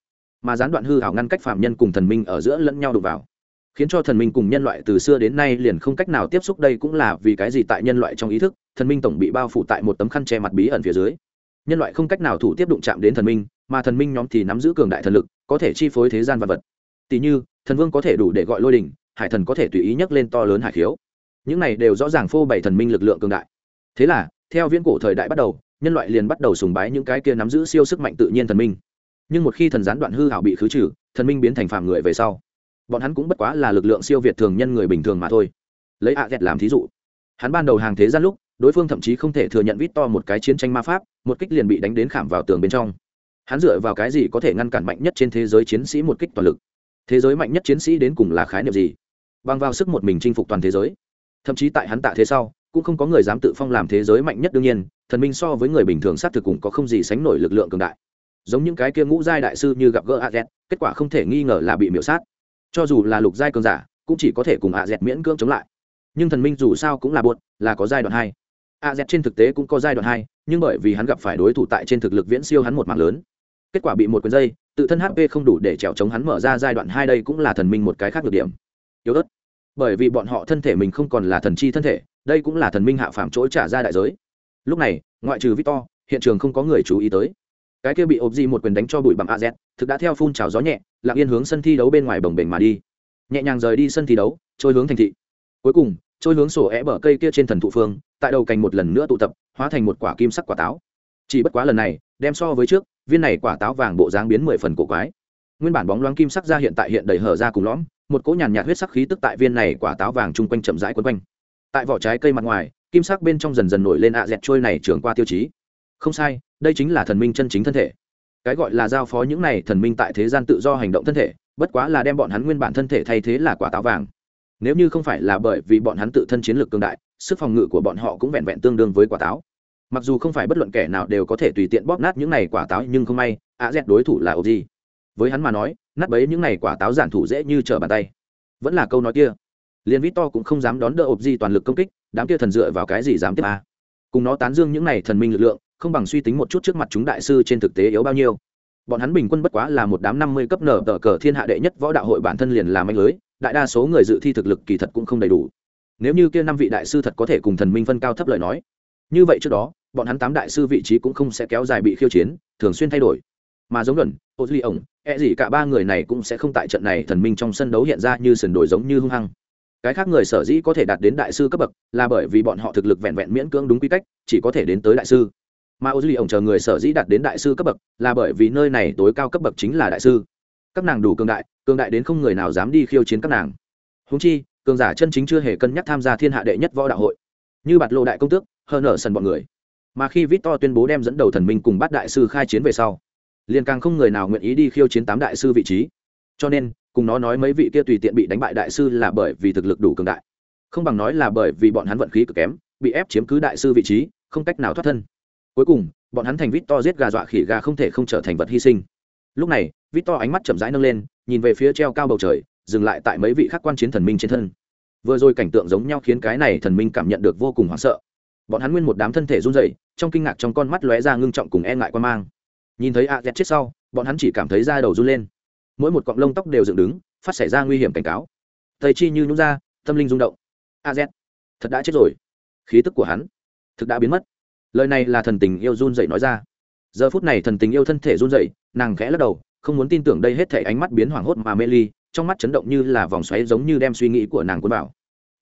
Mà gián đoạn hư hảo ngăn cách phạm nhân cùng thần minh ở giữa lẫn nhau đụng vào, khiến cho thần minh cùng nhân loại từ xưa đến nay liền không cách nào tiếp xúc đây cũng là vì cái gì tại nhân loại trong ý thức, thần minh tổng bị bao phủ tại một tấm khăn che mặt bí ẩn phía dưới. Nhân loại không cách nào thủ tiếp đụng chạm đến thần minh mà thần minh nhóm thì nắm giữ cường đại thần lực, có thể chi phối thế gian vật vật. Tỷ như, thần vương có thể đủ để gọi lôi đình, hải thần có thể tùy ý nhắc lên to lớn hải khiếu. Những này đều rõ ràng phô bày thần minh lực lượng cường đại. Thế là, theo viễn cổ thời đại bắt đầu, nhân loại liền bắt đầu sùng bái những cái kia nắm giữ siêu sức mạnh tự nhiên thần minh. Nhưng một khi thần gián đoạn hư hảo bị khứ trừ, thần minh biến thành phàm người về sau, bọn hắn cũng bất quá là lực lượng siêu việt thường nhân người bình thường mà thôi. Lấy ạ à làm thí dụ. Hắn ban đầu hàng thế gian lúc, đối phương thậm chí không thể thừa nhận vít to một cái chiến tranh ma pháp, một kích liền bị đánh đến khảm vào tường bên trong hắn dựa vào cái gì có thể ngăn cản mạnh nhất trên thế giới chiến sĩ một kích toàn lực? Thế giới mạnh nhất chiến sĩ đến cùng là khái niệm gì? Bằng vào sức một mình chinh phục toàn thế giới. Thậm chí tại hắn tạ thế sau, cũng không có người dám tự phong làm thế giới mạnh nhất đương nhiên, thần minh so với người bình thường sát thực cũng có không gì sánh nổi lực lượng cường đại. Giống những cái kia ngũ giai đại sư như gặp gỡ a z, kết quả không thể nghi ngờ là bị miễu sát. Cho dù là lục giai cường giả, cũng chỉ có thể cùng a z miễn cưỡng chống lại. Nhưng thần minh dù sao cũng là buồn là có giai đoạn hai. A z trên thực tế cũng có giai đoạn hai, nhưng bởi vì hắn gặp phải đối thủ tại trên thực lực viễn siêu hắn một mạng lớn kết quả bị một quyền dây, tự thân hp không đủ để trèo chống hắn mở ra giai đoạn hai đây cũng là thần minh một cái khác được điểm. Yếu ớt. Bởi vì bọn họ thân thể mình không còn là thần chi thân thể, đây cũng là thần minh hạ phạm chỗ trả ra đại giới. Lúc này, ngoại trừ victor, hiện trường không có người chú ý tới. Cái kia bị ốp di một quyền đánh cho bụi bằng az thực đã theo phun trào gió nhẹ, lặng yên hướng sân thi đấu bên ngoài bồng bềnh mà đi. Nhẹ nhàng rời đi sân thi đấu, trôi hướng thành thị. Cuối cùng, trôi hướng sổ é bờ cây kia trên thần thụ phương, tại đầu cành một lần nữa tụ tập, hóa thành một quả kim sắc quả táo. Chỉ bất quá lần này đem so với trước, viên này quả táo vàng bộ dáng biến mười phần cổ quái. Nguyên bản bóng loáng kim sắc ra hiện tại hiện đầy hở ra cùng lõm, một cỗ nhàn nhạt huyết sắc khí tức tại viên này quả táo vàng chung quanh chậm rãi quấn quanh. Tại vỏ trái cây mặt ngoài, kim sắc bên trong dần dần nổi lên ạ dẹt trôi này trưởng qua tiêu chí. Không sai, đây chính là thần minh chân chính thân thể. Cái gọi là giao phó những này thần minh tại thế gian tự do hành động thân thể, bất quá là đem bọn hắn nguyên bản thân thể thay thế là quả táo vàng. Nếu như không phải là bởi vì bọn hắn tự thân chiến lược cường đại, sức phòng ngự của bọn họ cũng vẹn vẹn tương đương với quả táo mặc dù không phải bất luận kẻ nào đều có thể tùy tiện bóp nát những này quả táo, nhưng không may, a z đối thủ là ô gì với hắn mà nói, nát bấy những này quả táo giản thủ dễ như trở bàn tay. Vẫn là câu nói kia. Liền vít to cũng không dám đón đỡ ộp di toàn lực công kích, đám kia thần dựa vào cái gì dám tiếp a? Cùng nó tán dương những này thần minh lực lượng, không bằng suy tính một chút trước mặt chúng đại sư trên thực tế yếu bao nhiêu. Bọn hắn bình quân bất quá là một đám năm mươi cấp nở tờ cờ thiên hạ đệ nhất võ đạo hội bản thân liền làm anh lưới, đại đa số người dự thi thực lực kỳ thật cũng không đầy đủ. Nếu như kia năm vị đại sư thật có thể cùng thần minh phân cao thấp lời nói như vậy trước đó, bọn hắn tám đại sư vị trí cũng không sẽ kéo dài bị khiêu chiến, thường xuyên thay đổi. Mà giống luận ô duy ổng e gì cả ba người này cũng sẽ không tại trận này thần minh trong sân đấu hiện ra như sườn đổi giống như hung hăng. Cái khác người sở dĩ có thể đạt đến đại sư cấp bậc là bởi vì bọn họ thực lực vẹn vẹn miễn cưỡng đúng quy cách, chỉ có thể đến tới đại sư. Mà ô duy ổng chờ người sở dĩ đạt đến đại sư cấp bậc là bởi vì nơi này tối cao cấp bậc chính là đại sư. Các nàng đủ cường đại cường đại đến không người nào dám đi khiêu chiến các nàng. Húng chi, cường giả chân chính chưa hề cân nhắc tham gia thiên hạ đệ nhất võ đạo hội. Như bạt lộ đại công tước hơn nở sân bọn người. Mà khi victor tuyên bố đem dẫn đầu thần minh cùng bát đại sư khai chiến về sau, liền càng không người nào nguyện ý đi khiêu chiến tám đại sư vị trí. Cho nên, cùng nó nói mấy vị kia tùy tiện bị đánh bại đại sư là bởi vì thực lực đủ cường đại. Không bằng nói là bởi vì bọn hắn vận khí cực kém, bị ép chiếm cứ đại sư vị trí, không cách nào thoát thân. Cuối cùng, bọn hắn thành victor giết gà dọa khỉ gà không thể không trở thành vật hy sinh. Lúc này, victor ánh mắt chậm rãi nâng lên, nhìn về phía treo cao bầu trời, dừng lại tại mấy vị khắc quan chiến thần minh trên thân. Vừa rồi cảnh tượng giống nhau khiến cái này thần minh cảm nhận được vô cùng hoảng sợ bọn hắn nguyên một đám thân thể run rẩy, trong kinh ngạc trong con mắt lóe ra ngưng trọng cùng e ngại quan mang. Nhìn thấy a z chết sau, bọn hắn chỉ cảm thấy da đầu run lên. Mỗi một cọng lông tóc đều dựng đứng, phát xảy ra nguy hiểm cảnh cáo. Thầy chi như nhúng ra, tâm linh rung động. A z, thật đã chết rồi. Khí tức của hắn, thực đã biến mất. Lời này là thần tình yêu run dậy nói ra. Giờ phút này thần tình yêu thân thể run dậy nàng khẽ lắc đầu, không muốn tin tưởng đây hết thể ánh mắt biến hoảng hốt mà mê ly, trong mắt chấn động như là vòng xoáy giống như đem suy nghĩ của nàng cuốn vào.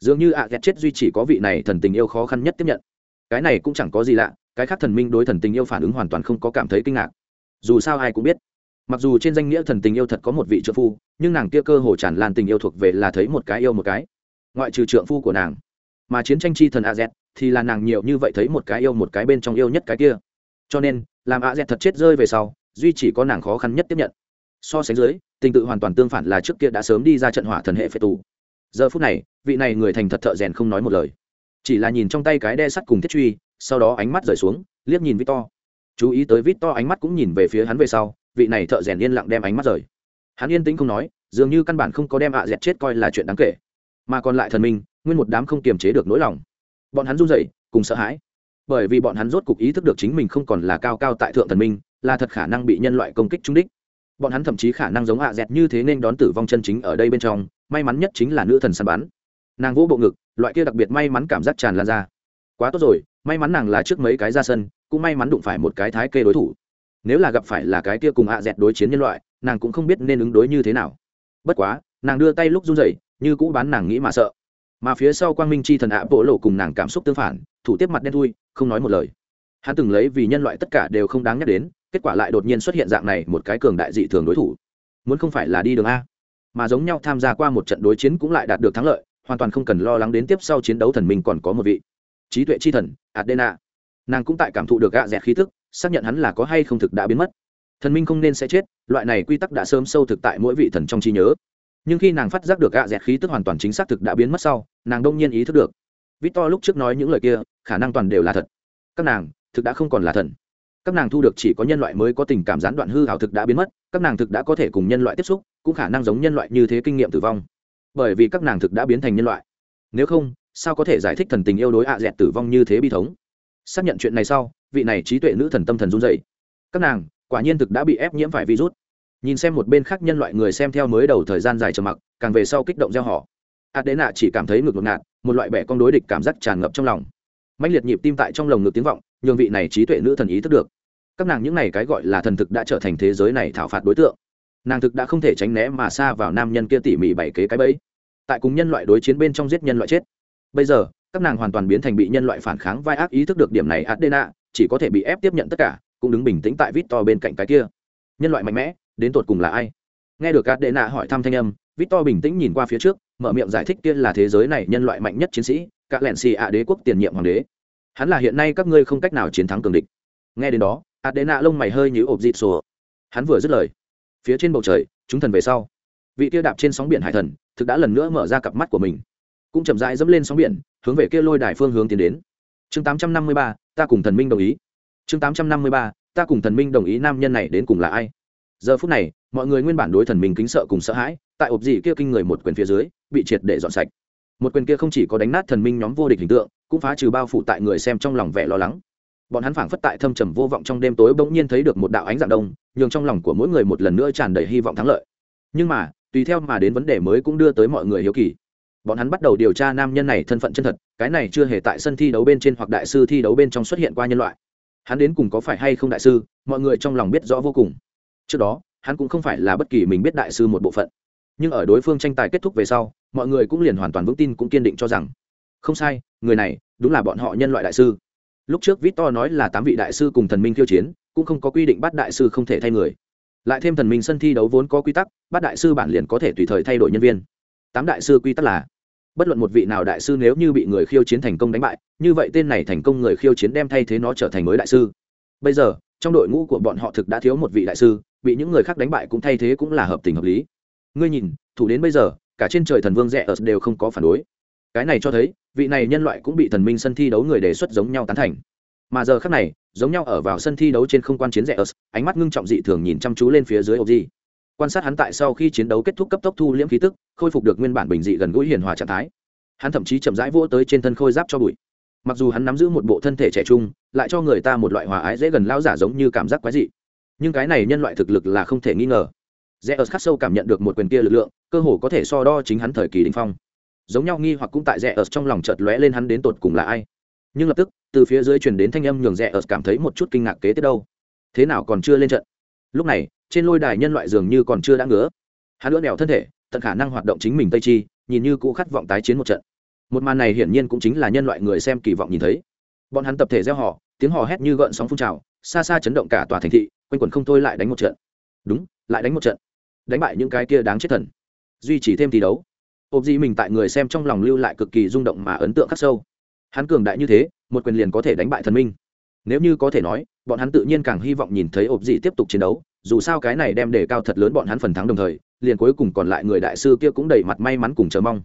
Dường như ạ à chết duy chỉ có vị này thần tình yêu khó khăn nhất tiếp nhận cái này cũng chẳng có gì lạ, cái khác thần minh đối thần tình yêu phản ứng hoàn toàn không có cảm thấy kinh ngạc. Dù sao ai cũng biết, mặc dù trên danh nghĩa thần tình yêu thật có một vị trợ phu, nhưng nàng kia cơ hồ tràn lan tình yêu thuộc về là thấy một cái yêu một cái. Ngoại trừ trượng phu của nàng, mà chiến tranh chi thần a z thì là nàng nhiều như vậy thấy một cái yêu một cái bên trong yêu nhất cái kia. Cho nên, làm a z thật chết rơi về sau, duy chỉ có nàng khó khăn nhất tiếp nhận. So sánh dưới, tình tự hoàn toàn tương phản là trước kia đã sớm đi ra trận hỏa thần hệ phệ tù. Giờ phút này, vị này người thành thật thợ rèn không nói một lời chỉ là nhìn trong tay cái đe sắt cùng thiết truy, sau đó ánh mắt rời xuống, liếc nhìn vít to chú ý tới vít to ánh mắt cũng nhìn về phía hắn về sau, vị này thợ rèn yên lặng đem ánh mắt rời. Hắn yên tĩnh không nói, dường như căn bản không có đem ạ dẹt chết coi là chuyện đáng kể. Mà còn lại thần minh, nguyên một đám không kiềm chế được nỗi lòng. Bọn hắn run rẩy, cùng sợ hãi. Bởi vì bọn hắn rốt cục ý thức được chính mình không còn là cao cao tại thượng thần minh, là thật khả năng bị nhân loại công kích trúng đích. Bọn hắn thậm chí khả năng giống ạ dẹt như thế nên đón tử vong chân chính ở đây bên trong, may mắn nhất chính là nữ thần săn bắn. Nàng vỗ bộ ngực loại kia đặc biệt may mắn cảm giác tràn lan ra. Quá tốt rồi, may mắn nàng là trước mấy cái ra sân, cũng may mắn đụng phải một cái thái kê đối thủ. Nếu là gặp phải là cái kia cùng ạ dẹt đối chiến nhân loại, nàng cũng không biết nên ứng đối như thế nào. Bất quá, nàng đưa tay lúc run rẩy, như cũ bán nàng nghĩ mà sợ. Mà phía sau quang minh chi thần ạ bộ lộ cùng nàng cảm xúc tương phản, thủ tiếp mặt đen thui, không nói một lời. Hắn từng lấy vì nhân loại tất cả đều không đáng nhắc đến, kết quả lại đột nhiên xuất hiện dạng này một cái cường đại dị thường đối thủ. Muốn không phải là đi đường a. Mà giống nhau tham gia qua một trận đối chiến cũng lại đạt được thắng lợi hoàn toàn không cần lo lắng đến tiếp sau chiến đấu thần minh còn có một vị. Trí tuệ chi thần, adena. Nàng cũng tại cảm thụ được gạ dẹt khí thức, xác nhận hắn là có hay không thực đã biến mất. Thần minh không nên sẽ chết, loại này quy tắc đã sớm sâu thực tại mỗi vị thần trong trí nhớ. Nhưng khi nàng phát giác được gạ dẹt khí tức hoàn toàn chính xác thực đã biến mất sau, nàng đông nhiên ý thức được. Victor lúc trước nói những lời kia, khả năng toàn đều là thật. Các nàng, thực đã không còn là thần. Các nàng thu được chỉ có nhân loại mới có tình cảm gián đoạn hư hảo thực đã biến mất, các nàng thực đã có thể cùng nhân loại tiếp xúc, cũng khả năng giống nhân loại như thế kinh nghiệm tử vong bởi vì các nàng thực đã biến thành nhân loại. Nếu không, sao có thể giải thích thần tình yêu đối ạ dẹt tử vong như thế bi thống? Xác nhận chuyện này sau, vị này trí tuệ nữ thần tâm thần run dậy các nàng, quả nhiên thực đã bị ép nhiễm phải virus. Nhìn xem một bên khác nhân loại người xem theo mới đầu thời gian dài trầm mặc, càng về sau kích động gieo họ. Adena chỉ cảm thấy ngực ngột ngạt, một loại bẻ con đối địch cảm giác tràn ngập trong lòng. Mạnh liệt nhịp tim tại trong lồng ngực tiếng vọng, nhường vị này trí tuệ nữ thần ý thức được. Các nàng những này cái gọi là thần thực đã trở thành thế giới này thảo phạt đối tượng nàng thực đã không thể tránh né mà xa vào nam nhân kia tỉ mỉ bảy kế cái bẫy. Tại cùng nhân loại đối chiến bên trong giết nhân loại chết. Bây giờ, các nàng hoàn toàn biến thành bị nhân loại phản kháng vai ác ý thức được điểm này adena, chỉ có thể bị ép tiếp nhận tất cả, cũng đứng bình tĩnh tại vít to bên cạnh cái kia. Nhân loại mạnh mẽ, đến tột cùng là ai? Nghe được adena hỏi thăm thanh âm vít to bình tĩnh nhìn qua phía trước, mở miệng giải thích kia là thế giới này nhân loại mạnh nhất chiến sĩ các lẻn xì ạ đế quốc tiền nhiệm hoàng đế. Hắn là hiện nay các ngươi không cách nào chiến thắng cường địch. Nghe đến đó, adena lông mày hơi như ộp dịt sùa. Hắn vừa dứt lời phía trên bầu trời chúng thần về sau. Vị kia đạp trên sóng biển hải thần thực đã lần nữa mở ra cặp mắt của mình. Cũng chậm rãi dẫm lên sóng biển hướng về kia lôi đài phương hướng tiến đến. Chương 853, ta cùng thần minh đồng ý. Chương 853, ta cùng thần minh đồng ý nam nhân này đến cùng là ai? Giờ phút này mọi người nguyên bản đối thần minh kính sợ cùng sợ hãi tại ộp dị kia kinh người một quyền phía dưới bị triệt để dọn sạch. Một quyền kia không chỉ có đánh nát thần minh nhóm vô địch hình tượng cũng phá trừ bao phủ tại người xem trong lòng vẻ lo lắng bọn hắn phảng phất tại thâm trầm vô vọng trong đêm tối bỗng nhiên thấy được một đạo ánh dạng đông, nhường trong lòng của mỗi người một lần nữa tràn đầy hy vọng thắng lợi. Nhưng mà, tùy theo mà đến vấn đề mới cũng đưa tới mọi người hiếu kỳ. Bọn hắn bắt đầu điều tra nam nhân này thân phận chân thật, cái này chưa hề tại sân thi đấu bên trên hoặc đại sư thi đấu bên trong xuất hiện qua nhân loại. Hắn đến cùng có phải hay không đại sư, mọi người trong lòng biết rõ vô cùng. Trước đó, hắn cũng không phải là bất kỳ mình biết đại sư một bộ phận. Nhưng ở đối phương tranh tài kết thúc về sau, mọi người cũng liền hoàn toàn vững tin cũng kiên định cho rằng, không sai, người này đúng là bọn họ nhân loại đại sư lúc trước victor nói là tám vị đại sư cùng thần minh khiêu chiến, cũng không có quy định bắt đại sư không thể thay người. Lại thêm thần minh sân thi đấu vốn có quy tắc bắt đại sư bản liền có thể tùy thời thay đổi nhân viên. Tám đại sư quy tắc là, bất luận một vị nào đại sư nếu như bị người khiêu chiến thành công đánh bại, như vậy tên này thành công người khiêu chiến đem thay thế nó trở thành mới đại sư. Bây giờ, trong đội ngũ của bọn họ thực đã thiếu một vị đại sư, bị những người khác đánh bại cũng thay thế cũng là hợp tình hợp lý. Ngươi nhìn, thủ đến bây giờ, cả trên trời thần vương rẽ ở đều không có phản đối cái này cho thấy, vị này nhân loại cũng bị thần minh sân thi đấu người đề xuất giống nhau tán thành. Mà giờ khác này, giống nhau ở vào sân thi đấu trên không quan chiến rẽ ớt, ánh mắt ngưng trọng dị thường nhìn chăm chú lên phía dưới ốc di quan sát hắn tại sau khi chiến đấu kết thúc cấp tốc thu liễm khí tức, khôi phục được nguyên bản bình dị gần gũi hiền hòa trạng thái. Hắn thậm chí chậm rãi vỗ tới trên thân khôi giáp cho bụi. Mặc dù hắn nắm giữ một bộ thân thể trẻ trung, lại cho người ta một loại hòa ái dễ gần lao giả giống như cảm giác quái dị. Nhưng cái này nhân loại thực lực là không thể nghi ngờ. Rẽ ớt khắc sâu cảm nhận được một quyền kia lực lượng, cơ hồ có thể so đo chính hắn thời kỳ đình phong giống nhau nghi hoặc cũng tại rẽ ở trong lòng chợt lóe lên hắn đến tột cùng là ai. Nhưng lập tức, từ phía dưới truyền đến thanh âm nhường rẽ ở cảm thấy một chút kinh ngạc kế tiếp đâu. Thế nào còn chưa lên trận? Lúc này, trên lôi đài nhân loại dường như còn chưa đã ngứa. Hắn lưỡn đèo thân thể, tận khả năng hoạt động chính mình tây chi, nhìn như cũ khát vọng tái chiến một trận. Một màn này hiển nhiên cũng chính là nhân loại người xem kỳ vọng nhìn thấy. Bọn hắn tập thể gieo họ, tiếng hò hét như gợn sóng phun trào, xa xa chấn động cả tòa thành thị, quanh quẩn không thôi lại đánh một trận. Đúng, lại đánh một trận. Đánh bại những cái kia đáng chết thần. Duy trì thêm thi đấu ộp gì mình tại người xem trong lòng lưu lại cực kỳ rung động mà ấn tượng khắc sâu. Hắn cường đại như thế, một quyền liền có thể đánh bại thần minh. Nếu như có thể nói, bọn hắn tự nhiên càng hy vọng nhìn thấy ộp dị tiếp tục chiến đấu, dù sao cái này đem đề cao thật lớn bọn hắn phần thắng đồng thời, liền cuối cùng còn lại người đại sư kia cũng đầy mặt may mắn cùng chờ mong.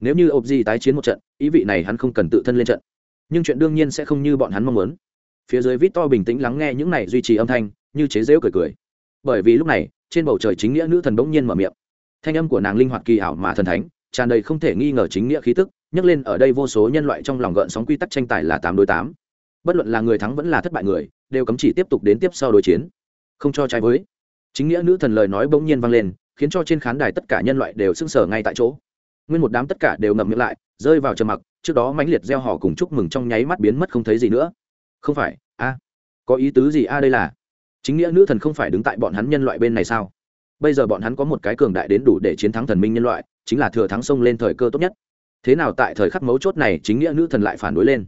Nếu như ộp dị tái chiến một trận, ý vị này hắn không cần tự thân lên trận. Nhưng chuyện đương nhiên sẽ không như bọn hắn mong muốn. Phía dưới vít to bình tĩnh lắng nghe những này duy trì âm thanh, như chế rễu cười cười. Bởi vì lúc này, trên bầu trời chính nghĩa nữ thần bỗng nhiên mở miệng. Thanh âm của nàng linh hoạt kỳ ảo mà thần thánh tràn đầy không thể nghi ngờ chính nghĩa khí tức, nhắc lên ở đây vô số nhân loại trong lòng gợn sóng quy tắc tranh tài là tám đối tám. Bất luận là người thắng vẫn là thất bại người, đều cấm chỉ tiếp tục đến tiếp sau đối chiến. Không cho trái với. Chính nghĩa nữ thần lời nói bỗng nhiên vang lên, khiến cho trên khán đài tất cả nhân loại đều sưng sờ ngay tại chỗ. Nguyên một đám tất cả đều ngậm miệng lại, rơi vào trầm mặc, trước đó mãnh liệt gieo họ cùng chúc mừng trong nháy mắt biến mất không thấy gì nữa. Không phải, a, có ý tứ gì a đây là? Chính nghĩa nữ thần không phải đứng tại bọn hắn nhân loại bên này sao? Bây giờ bọn hắn có một cái cường đại đến đủ để chiến thắng thần minh nhân loại chính là thừa thắng sông lên thời cơ tốt nhất. Thế nào tại thời khắc mấu chốt này chính nghĩa nữ thần lại phản đối lên?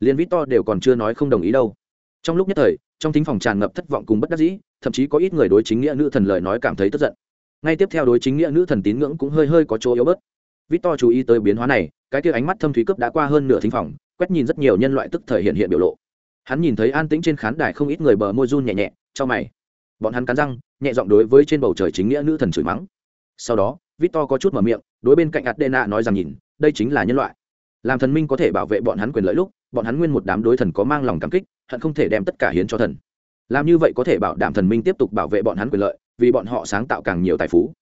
Liên vít to đều còn chưa nói không đồng ý đâu. Trong lúc nhất thời, trong thính phòng tràn ngập thất vọng cùng bất đắc dĩ, thậm chí có ít người đối chính nghĩa nữ thần lời nói cảm thấy tức giận. Ngay tiếp theo đối chính nghĩa nữ thần tín ngưỡng cũng hơi hơi có chỗ yếu bớt. Vít to chú ý tới biến hóa này, cái kia ánh mắt thâm thúy cấp đã qua hơn nửa thính phòng, quét nhìn rất nhiều nhân loại tức thời hiện hiện biểu lộ. Hắn nhìn thấy an tĩnh trên khán đài không ít người bờ môi run nhẹ nhẹ cho mày. Bọn hắn cắn răng, nhẹ giọng đối với trên bầu trời chính nghĩa nữ thần chửi mắng sau đó, victor có chút mở miệng, đối bên cạnh adena nói rằng nhìn, đây chính là nhân loại. Làm thần minh có thể bảo vệ bọn hắn quyền lợi lúc, bọn hắn nguyên một đám đối thần có mang lòng cảm kích, hận không thể đem tất cả hiến cho thần. Làm như vậy có thể bảo đảm thần minh tiếp tục bảo vệ bọn hắn quyền lợi, vì bọn họ sáng tạo càng nhiều tài phú.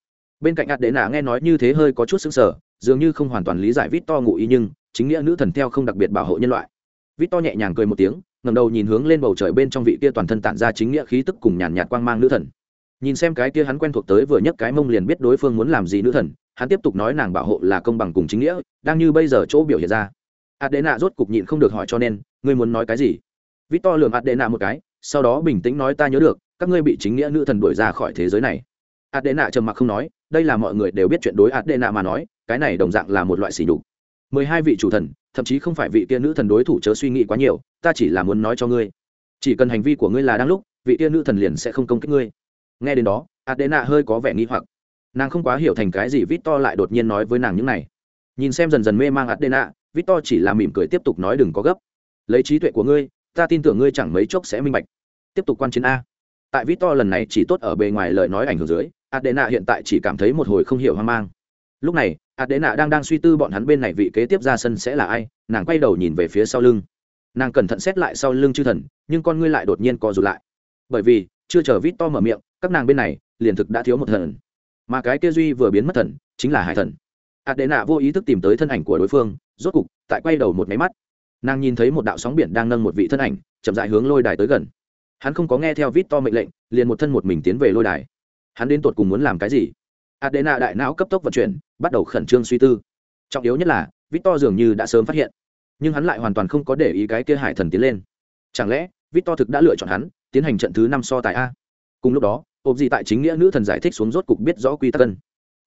Bên cạnh adena nghe nói như thế hơi có chút xứng sở dường như không hoàn toàn lý giải victor ngụ ý nhưng, chính nghĩa nữ thần theo không đặc biệt bảo hộ nhân loại. Victor nhẹ nhàng cười một tiếng, ngẩng đầu nhìn hướng lên bầu trời bên trong vị kia toàn thân tản ra chính nghĩa khí tức cùng nhàn nhạt quang mang nữ thần nhìn xem cái kia hắn quen thuộc tới vừa nhấc cái mông liền biết đối phương muốn làm gì nữ thần, hắn tiếp tục nói nàng bảo hộ là công bằng cùng chính nghĩa, đang như bây giờ chỗ biểu hiện ra. Adena rốt cục nhịn không được hỏi cho nên, ngươi muốn nói cái gì? Victor lườm adena một cái, sau đó bình tĩnh nói ta nhớ được, các ngươi bị chính nghĩa nữ thần đuổi ra khỏi thế giới này. Adena trầm mặc không nói, đây là mọi người đều biết chuyện đối adena mà nói, cái này đồng dạng là một loại sỉ nhục. Mười hai vị chủ thần, thậm chí không phải vị tiên nữ thần đối thủ chớ suy nghĩ quá nhiều, ta chỉ là muốn nói cho ngươi. Chỉ cần hành vi của ngươi là đang lúc, vị tiên nữ thần liền sẽ không công kích ngươi nghe đến đó, adena hơi có vẻ nghi hoặc. Nàng không quá hiểu thành cái gì vít to lại đột nhiên nói với nàng những này. Nhìn xem dần dần mê mang adena vít to chỉ là mỉm cười tiếp tục nói đừng có gấp. Lấy trí tuệ của ngươi, ta tin tưởng ngươi chẳng mấy chốc sẽ minh bạch. Tiếp tục quan chiến a. Tại vít to lần này chỉ tốt ở bề ngoài lời nói ảnh hưởng dưới, adena hiện tại chỉ cảm thấy một hồi không hiểu hoang mang. Lúc này, adena đang đang suy tư bọn hắn bên này vị kế tiếp ra sân sẽ là ai, nàng quay đầu nhìn về phía sau lưng. Nàng cẩn thận xét lại sau lưng chư thần, nhưng con ngươi lại đột nhiên co rụt lại. Bởi vì chưa chờ vít to mở miệng, các nàng bên này, liền thực đã thiếu một thần. Mà cái kia duy vừa biến mất thần, chính là hải thần. Adena vô ý thức tìm tới thân ảnh của đối phương, rốt cục, tại quay đầu một máy mắt. Nàng nhìn thấy một đạo sóng biển đang nâng một vị thân ảnh, chậm dại hướng lôi đài tới gần. Hắn không có nghe theo vít to mệnh lệnh, liền một thân một mình tiến về lôi đài. Hắn đến tột cùng muốn làm cái gì? Adena đại não cấp tốc vận chuyển, bắt đầu khẩn trương suy tư. Trọng yếu nhất là victor dường như đã sớm phát hiện. Nhưng hắn lại hoàn toàn không có để ý cái kia hải thần tiến lên. Chẳng lẽ victor thực đã lựa chọn hắn? Tiến hành trận thứ năm so tài a. Cùng lúc đó, ộp gì tại chính nghĩa nữ thần giải thích xuống rốt cục biết rõ quy tắc cân.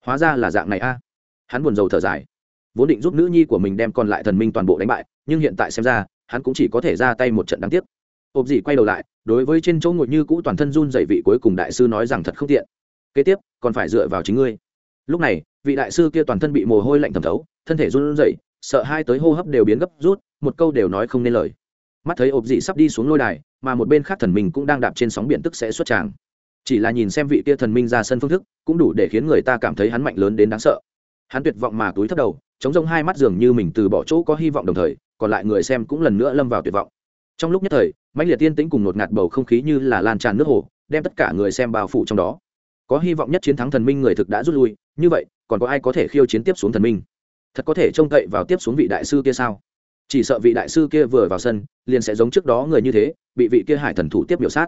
Hóa ra là dạng này a. Hắn buồn rầu thở dài. Vốn định giúp nữ nhi của mình đem còn lại thần minh toàn bộ đánh bại, nhưng hiện tại xem ra, hắn cũng chỉ có thể ra tay một trận đáng tiếc. Ộp gì quay đầu lại, đối với trên chỗ ngồi như cũ toàn thân run dậy vị cuối cùng đại sư nói rằng thật không tiện. Kế tiếp, còn phải dựa vào chính ngươi. Lúc này, vị đại sư kia toàn thân bị mồ hôi lạnh thẩm thấu, thân thể run rẩy, sợ hai tới hô hấp đều biến gấp rút, một câu đều nói không nên lời. Mắt thấy ộp dị sắp đi xuống lôi đài mà một bên khác thần minh cũng đang đạp trên sóng biển tức sẽ xuất tràng. Chỉ là nhìn xem vị kia thần minh ra sân phương thức, cũng đủ để khiến người ta cảm thấy hắn mạnh lớn đến đáng sợ. Hắn tuyệt vọng mà túi thấp đầu, chống rông hai mắt dường như mình từ bỏ chỗ có hy vọng đồng thời, còn lại người xem cũng lần nữa lâm vào tuyệt vọng. Trong lúc nhất thời, mãnh liệt tiên tĩnh cùng ngột ngạt bầu không khí như là lan tràn nước hồ, đem tất cả người xem bao phủ trong đó. Có hy vọng nhất chiến thắng thần minh người thực đã rút lui, như vậy, còn có ai có thể khiêu chiến tiếp xuống thần minh? Thật có thể trông cậy vào tiếp xuống vị đại sư kia sao? Chỉ sợ vị đại sư kia vừa vào sân, liền sẽ giống trước đó người như thế, bị vị kia hải thần thủ tiếp biểu sát.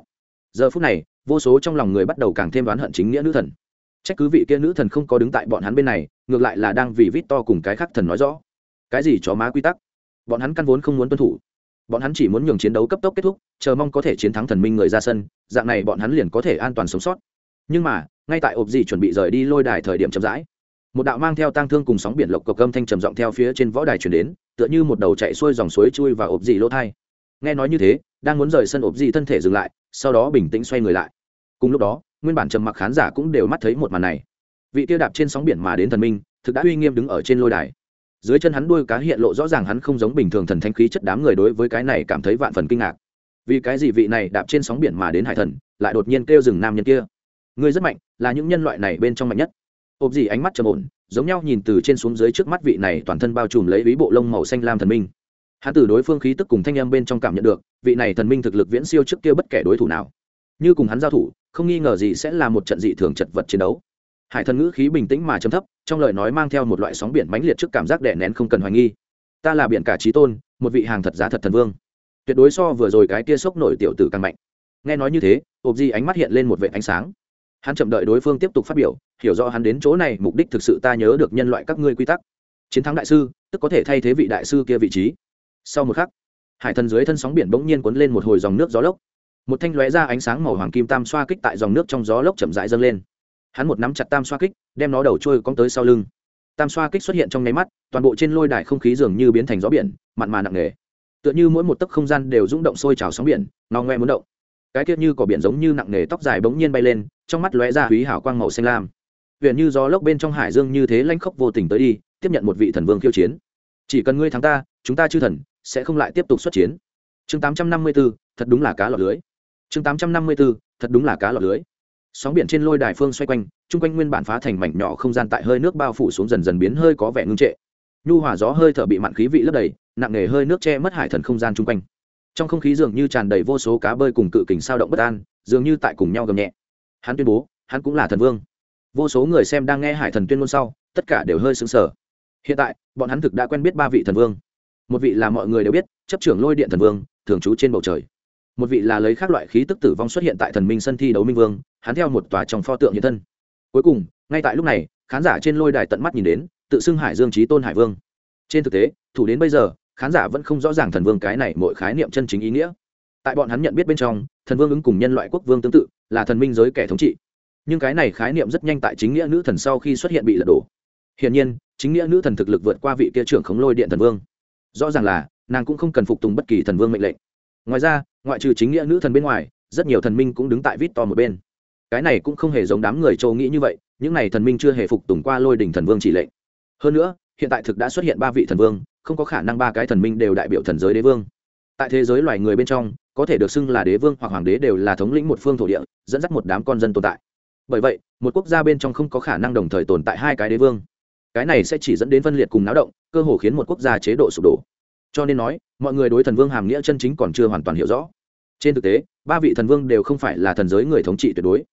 Giờ phút này, vô số trong lòng người bắt đầu càng thêm đoán hận chính nghĩa nữ thần. Trách cứ vị kia nữ thần không có đứng tại bọn hắn bên này, ngược lại là đang vì vít to cùng cái khác thần nói rõ. Cái gì chó má quy tắc? Bọn hắn căn vốn không muốn tuân thủ. Bọn hắn chỉ muốn nhường chiến đấu cấp tốc kết thúc, chờ mong có thể chiến thắng thần minh người ra sân, dạng này bọn hắn liền có thể an toàn sống sót. Nhưng mà, ngay tại ộp gì chuẩn bị rời đi lôi đài thời điểm chậm rãi, một đạo mang theo tang thương cùng sóng biển lộc cộc âm thanh trầm giọng theo phía trên võ đài chuyển đến tựa như một đầu chạy xuôi dòng suối chui và ộp dị lỗ thai. Nghe nói như thế, đang muốn rời sân ộp dị thân thể dừng lại, sau đó bình tĩnh xoay người lại. Cùng lúc đó, nguyên bản trầm mặc khán giả cũng đều mắt thấy một màn này. Vị tiêu đạp trên sóng biển mà đến thần minh, thực đã uy nghiêm đứng ở trên lôi đài. Dưới chân hắn đuôi cá hiện lộ rõ ràng hắn không giống bình thường thần thanh khí chất đám người đối với cái này cảm thấy vạn phần kinh ngạc. Vì cái gì vị này đạp trên sóng biển mà đến hải thần, lại đột nhiên kêu rừng nam nhân kia? Người rất mạnh, là những nhân loại này bên trong mạnh nhất. Ộp gì ánh mắt trầm ổn giống nhau nhìn từ trên xuống dưới trước mắt vị này toàn thân bao trùm lấy ý bộ lông màu xanh lam thần minh. Hắn từ đối phương khí tức cùng thanh âm bên trong cảm nhận được, vị này thần minh thực lực viễn siêu trước kia bất kể đối thủ nào. Như cùng hắn giao thủ, không nghi ngờ gì sẽ là một trận dị thường chật vật chiến đấu. Hải thần ngữ khí bình tĩnh mà chấm thấp, trong lời nói mang theo một loại sóng biển mãnh liệt trước cảm giác đè nén không cần hoài nghi. Ta là biển cả trí tôn, một vị hàng thật giá thật thần vương. Tuyệt đối so vừa rồi cái kia sốc nổi tiểu tử càng mạnh. Nghe nói như thế, ộp di ánh mắt hiện lên một vệ ánh sáng hắn chậm đợi đối phương tiếp tục phát biểu, hiểu rõ hắn đến chỗ này, mục đích thực sự ta nhớ được nhân loại các ngươi quy tắc. Chiến thắng đại sư, tức có thể thay thế vị đại sư kia vị trí. Sau một khắc, hải thần dưới thân sóng biển bỗng nhiên cuốn lên một hồi dòng nước gió lốc. Một thanh lóe ra ánh sáng màu hoàng kim tam xoa kích tại dòng nước trong gió lốc chậm rãi dâng lên. Hắn một nắm chặt tam xoa kích, đem nó đầu trôi cong tới sau lưng. Tam xoa kích xuất hiện trong nháy mắt, toàn bộ trên lôi đài không khí dường như biến thành gió biển, mặn mà nặng nề. Tựa như mỗi một tấc không gian đều rung động sôi trào sóng biển no ngoe muốn động. Cái tiết như cỏ biển giống như nặng nề tóc dài bỗng nhiên bay lên trong mắt lóe ra húy hảo quang màu xanh lam. Huyện như gió lốc bên trong hải dương như thế lanh khốc vô tình tới đi tiếp nhận một vị thần vương khiêu chiến. Chỉ cần ngươi thắng ta chúng ta chư thần sẽ không lại tiếp tục xuất chiến. Chương tám trăm năm mươi 854, thật đúng là cá lọt lưới. Chương tám trăm năm mươi 854, thật đúng là cá lọt lưới. Sóng biển trên lôi đài phương xoay quanh chung quanh nguyên bản phá thành mảnh nhỏ không gian tại hơi nước bao phủ xuống dần dần biến hơi có vẻ ngưng trệ. Nhu hòa gió hơi thở bị mặn khí vị lấp đầy nặng nề hơi nước che mất hải thần không gian chung quanh. Trong không khí dường như tràn đầy vô số cá bơi cùng cự kình sao động bất an dường như tại cùng nhau gầm nhẹ hắn tuyên bố, hắn cũng là thần vương. Vô số người xem đang nghe hải thần tuyên ngôn sau, tất cả đều hơi sững sờ. Hiện tại, bọn hắn thực đã quen biết ba vị thần vương. Một vị là mọi người đều biết, chấp trưởng lôi điện thần vương, thường trú trên bầu trời. Một vị là lấy các loại khí tức tử vong xuất hiện tại thần minh sân thi đấu minh vương, hắn theo một tòa trong pho tượng hiện thân. Cuối cùng, ngay tại lúc này, khán giả trên lôi đài tận mắt nhìn đến, tự xưng hải dương trí tôn hải vương. Trên thực tế, thủ đến bây giờ, khán giả vẫn không rõ ràng thần vương cái này mỗi khái niệm chân chính ý nghĩa. Tại bọn hắn nhận biết bên trong, thần vương ứng cùng nhân loại quốc vương tương tự là thần minh giới kẻ thống trị. Nhưng cái này khái niệm rất nhanh tại chính nghĩa nữ thần sau khi xuất hiện bị lật đổ. Hiển nhiên, chính nghĩa nữ thần thực lực vượt qua vị kia trưởng khống lôi điện thần vương. Rõ ràng là, nàng cũng không cần phục tùng bất kỳ thần vương mệnh lệnh. Ngoài ra, ngoại trừ chính nghĩa nữ thần bên ngoài, rất nhiều thần minh cũng đứng tại vít to một bên. Cái này cũng không hề giống đám người châu nghĩ như vậy, những n à y thần minh chưa hề phục tùng qua lôi đình thần vương chỉ lệnh. Hơn nữa, hiện tại thực đã xuất hiện ba vị thần vương, không có khả năng ba cái thần minh đều đại biểu thần giới đế vương. Tại thế giới loài người bên trong có thể được xưng là đế vương hoặc hoàng đế đều là thống lĩnh một phương thổ địa, dẫn dắt một đám con dân tồn tại. Bởi vậy, một quốc gia bên trong không có khả năng đồng thời tồn tại hai cái đế vương. Cái này sẽ chỉ dẫn đến phân liệt cùng náo động, cơ hồ khiến một quốc gia chế độ sụp đổ. Cho nên nói, mọi người đối thần vương hàm nghĩa chân chính còn chưa hoàn toàn hiểu rõ. Trên thực tế, ba vị thần vương đều không phải là thần giới người thống trị tuyệt đối.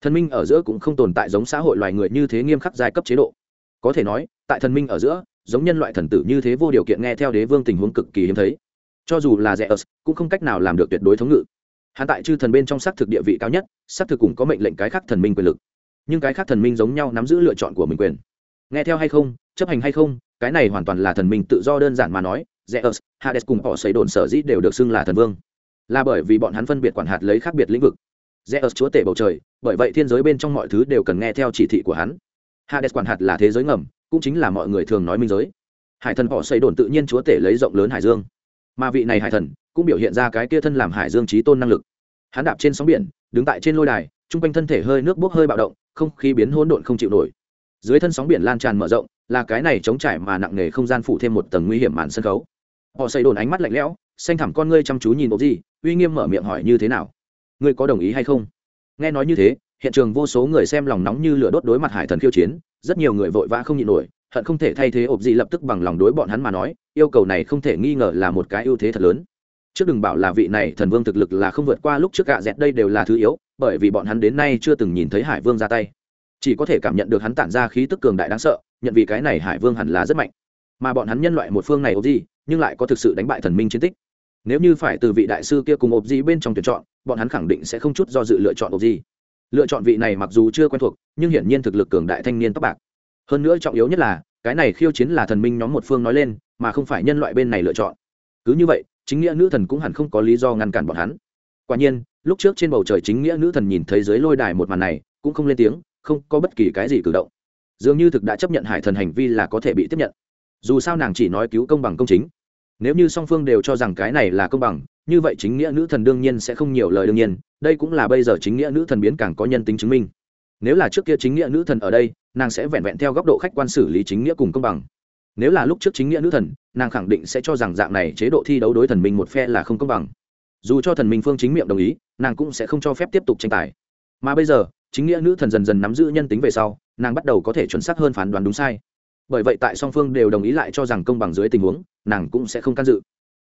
Thần minh ở giữa cũng không tồn tại giống xã hội loài người như thế nghiêm khắc giai cấp chế độ. Có thể nói, tại thần minh ở giữa, giống nhân loại thần tử như thế vô điều kiện nghe theo đế vương tình huống cực kỳ hiếm thấy cho dù là rẻ ớt cũng không cách nào làm được tuyệt đối thống ngự hắn tại chư thần bên trong xác thực địa vị cao nhất xác thực cũng có mệnh lệnh cái khác thần minh quyền lực nhưng cái khác thần minh giống nhau nắm giữ lựa chọn của mình quyền nghe theo hay không chấp hành hay không cái này hoàn toàn là thần minh tự do đơn giản mà nói Zeus, Hades cùng họ xây đồn sở dĩ đều được xưng là thần vương. Là bởi vì bọn hắn phân biệt quản hạt lấy khác biệt lĩnh vực. Zeus chúa tể bầu trời, bởi vậy thiên giới bên trong mọi thứ đều cần nghe theo chỉ thị của hắn. Hades quản hạt là thế giới ngầm, cũng chính là mọi người thường nói minh giới. Hải thần họ xây đồn tự nhiên chúa tể lấy rộng lớn hải dương. Mà vị này hải thần cũng biểu hiện ra cái kia thân làm hải dương trí tôn năng lực. Hắn đạp trên sóng biển, đứng tại trên lôi đài, trung quanh thân thể hơi nước bốc hơi bạo động, không khí biến hỗn độn không chịu nổi. Dưới thân sóng biển lan tràn mở rộng, là cái này chống trải mà nặng nề không gian phủ thêm một tầng nguy hiểm màn sân khấu họ xây đồn ánh mắt lạnh lẽo xanh thẳm con ngươi chăm chú nhìn bộ gì uy nghiêm mở miệng hỏi như thế nào ngươi có đồng ý hay không nghe nói như thế hiện trường vô số người xem lòng nóng như lửa đốt đối mặt hải thần khiêu chiến rất nhiều người vội vã không nhịn nổi hận không thể thay thế ộp gì lập tức bằng lòng đối bọn hắn mà nói yêu cầu này không thể nghi ngờ là một cái ưu thế thật lớn. Trước đừng bảo là vị này thần vương thực lực là không vượt qua lúc trước gạ dẹt đây đều là thứ yếu, bởi vì bọn hắn đến nay chưa từng nhìn thấy hải vương ra tay. Chỉ có thể cảm nhận được hắn tản ra khí tức cường đại đáng sợ, nhận vì cái này hải vương hẳn là rất mạnh. Mà bọn hắn nhân loại một phương này ốp gì nhưng lại có thực sự đánh bại thần minh chiến tích. Nếu như phải từ vị đại sư kia cùng ốp gì bên trong tuyển chọn, bọn hắn khẳng định sẽ không chút do dự lựa chọn ốp gì lựa chọn vị này mặc dù chưa quen thuộc, nhưng hiển nhiên thực lực cường đại thanh niên tóc bạc. Hơn nữa trọng yếu nhất là, cái này khiêu chiến là thần minh nhóm một phương nói lên mà không phải nhân loại bên này lựa chọn. Cứ như vậy, chính nghĩa nữ thần cũng hẳn không có lý do ngăn cản bọn hắn. Quả nhiên, lúc trước trên bầu trời chính nghĩa nữ thần nhìn thấy dưới lôi đài một màn này, cũng không lên tiếng, không có bất kỳ cái gì cử động. Dường như thực đã chấp nhận hải thần hành vi là có thể bị tiếp nhận. Dù sao nàng chỉ nói cứu công bằng công chính. Nếu như song phương đều cho rằng cái này là công bằng, như vậy chính nghĩa nữ thần đương nhiên sẽ không nhiều lời đương nhiên, đây cũng là bây giờ chính nghĩa nữ thần biến càng có nhân tính chứng minh. Nếu là trước kia chính nghĩa nữ thần ở đây, nàng sẽ vẹn vẹn theo góc độ khách quan xử lý chính nghĩa cùng công bằng nếu là lúc trước chính nghĩa nữ thần, nàng khẳng định sẽ cho rằng dạng này chế độ thi đấu đối thần minh một phe là không công bằng. Dù cho thần minh phương chính miệng đồng ý, nàng cũng sẽ không cho phép tiếp tục tranh tài. Mà bây giờ, chính nghĩa nữ thần dần dần nắm giữ nhân tính về sau, nàng bắt đầu có thể chuẩn xác hơn phán đoán đúng sai. Bởi vậy tại song phương đều đồng ý lại cho rằng công bằng dưới tình huống, nàng cũng sẽ không can dự.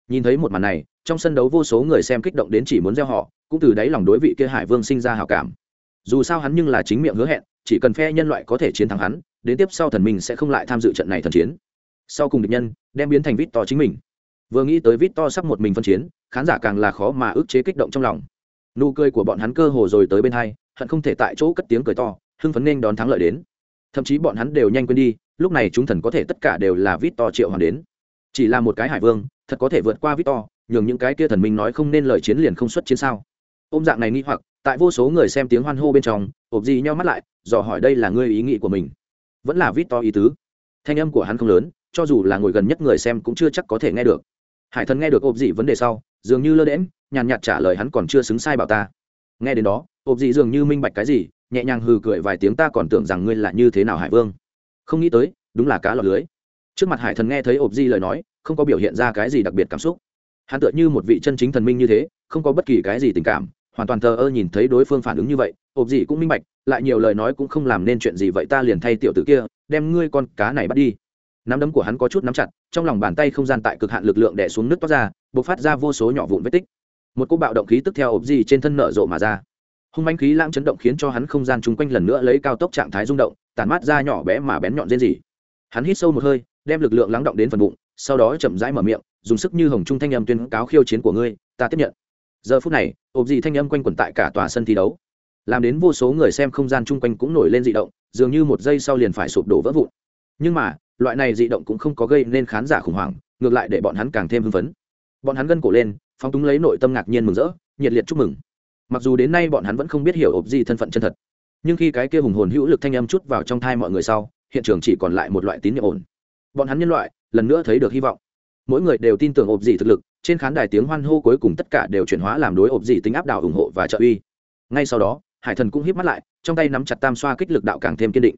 Nhìn thấy một màn này, trong sân đấu vô số người xem kích động đến chỉ muốn gieo họ, cũng từ đáy lòng đối vị kia hải vương sinh ra hào cảm. Dù sao hắn nhưng là chính miệng hứa hẹn, chỉ cần phe nhân loại có thể chiến thắng hắn, đến tiếp sau thần minh sẽ không lại tham dự trận này thần chiến sau cùng địch nhân đem biến thành vít to chính mình. Vừa nghĩ tới vít to sắp một mình phân chiến, khán giả càng là khó mà ức chế kích động trong lòng. Nụ cười của bọn hắn cơ hồ rồi tới bên hai, hận không thể tại chỗ cất tiếng cười to, hưng phấn nên đón thắng lợi đến. Thậm chí bọn hắn đều nhanh quên đi, lúc này chúng thần có thể tất cả đều là vít to triệu hoàng đến. Chỉ là một cái hải vương, thật có thể vượt qua vít to nhường những cái kia thần minh nói không nên lời chiến liền không xuất chiến sao? Ôm dạng này nghi hoặc, tại vô số người xem tiếng hoan hô bên trong, ộp gì nhau mắt lại, dò hỏi đây là ngươi ý nghĩ của mình. Vẫn là vít to ý tứ. Thanh âm của hắn không lớn cho dù là ngồi gần nhất người xem cũng chưa chắc có thể nghe được. Hải thần nghe được ộp dị vấn đề sau, dường như lơ đễm nhàn nhạt trả lời hắn còn chưa xứng sai bảo ta. Nghe đến đó, ộp dị dường như minh bạch cái gì, nhẹ nhàng hừ cười vài tiếng ta còn tưởng rằng ngươi là như thế nào hải vương. Không nghĩ tới, đúng là cá lọc lưới. Trước mặt hải thần nghe thấy ộp dị lời nói, không có biểu hiện ra cái gì đặc biệt cảm xúc. Hắn tựa như một vị chân chính thần minh như thế, không có bất kỳ cái gì tình cảm, hoàn toàn thờ ơ nhìn thấy đối phương phản ứng như vậy, ộp dị cũng minh bạch, lại nhiều lời nói cũng không làm nên chuyện gì vậy ta liền thay tiểu tử kia, đem ngươi con cá này bắt đi nắm đấm của hắn có chút nắm chặt, trong lòng bàn tay không gian tại cực hạn lực lượng đè xuống nước toát ra b ộ c phát ra vô số nhỏ vụn vết tích. Một cô bạo động khí tức theo ộp gì trên thân nở rộ mà ra. Hung bánh khí lãng chấn động khiến cho hắn không gian chung quanh lần nữa lấy cao tốc trạng thái rung động tàn mát ra nhỏ bé mà bén nhọn rên rỉ. Hắn hít sâu một hơi, đem lực lượng lắng động đến phần bụng, sau đó chậm rãi mở miệng, dùng sức như hồng trung thanh âm tuyên cáo khiêu chiến của ngươi, ta tiếp nhận. Giờ phút này, ộp gì thanh âm quanh quẩn tại cả tòa sân thi đấu. Làm đến vô số người xem không gian chung quanh cũng nổi lên dị động, dường như một giây sau liền phải sụp đổ vỡ vụn. Nhưng mà loại này dị động cũng không có gây nên khán giả khủng hoảng, ngược lại để bọn hắn càng thêm hưng phấn. Bọn hắn gân cổ lên, phóng túng lấy nội tâm ngạc nhiên mừng rỡ, nhiệt liệt chúc mừng. Mặc dù đến nay bọn hắn vẫn không biết hiểu ộp gì thân phận chân thật, nhưng khi cái kia hùng hồn hữu lực thanh âm chút vào trong thai mọi người sau, hiện trường chỉ còn lại một loại tín nhiệm ổn. Bọn hắn nhân loại, lần nữa thấy được hy vọng. Mỗi người đều tin tưởng ộp gì thực lực, trên khán đài tiếng hoan hô cuối cùng tất cả đều chuyển hóa làm đối ộp gì tính áp đảo ủng hộ và trợ uy. Ngay sau đó, hải thần cũng híp mắt lại, trong tay nắm chặt tam xoa kích lực đạo càng thêm kiên định.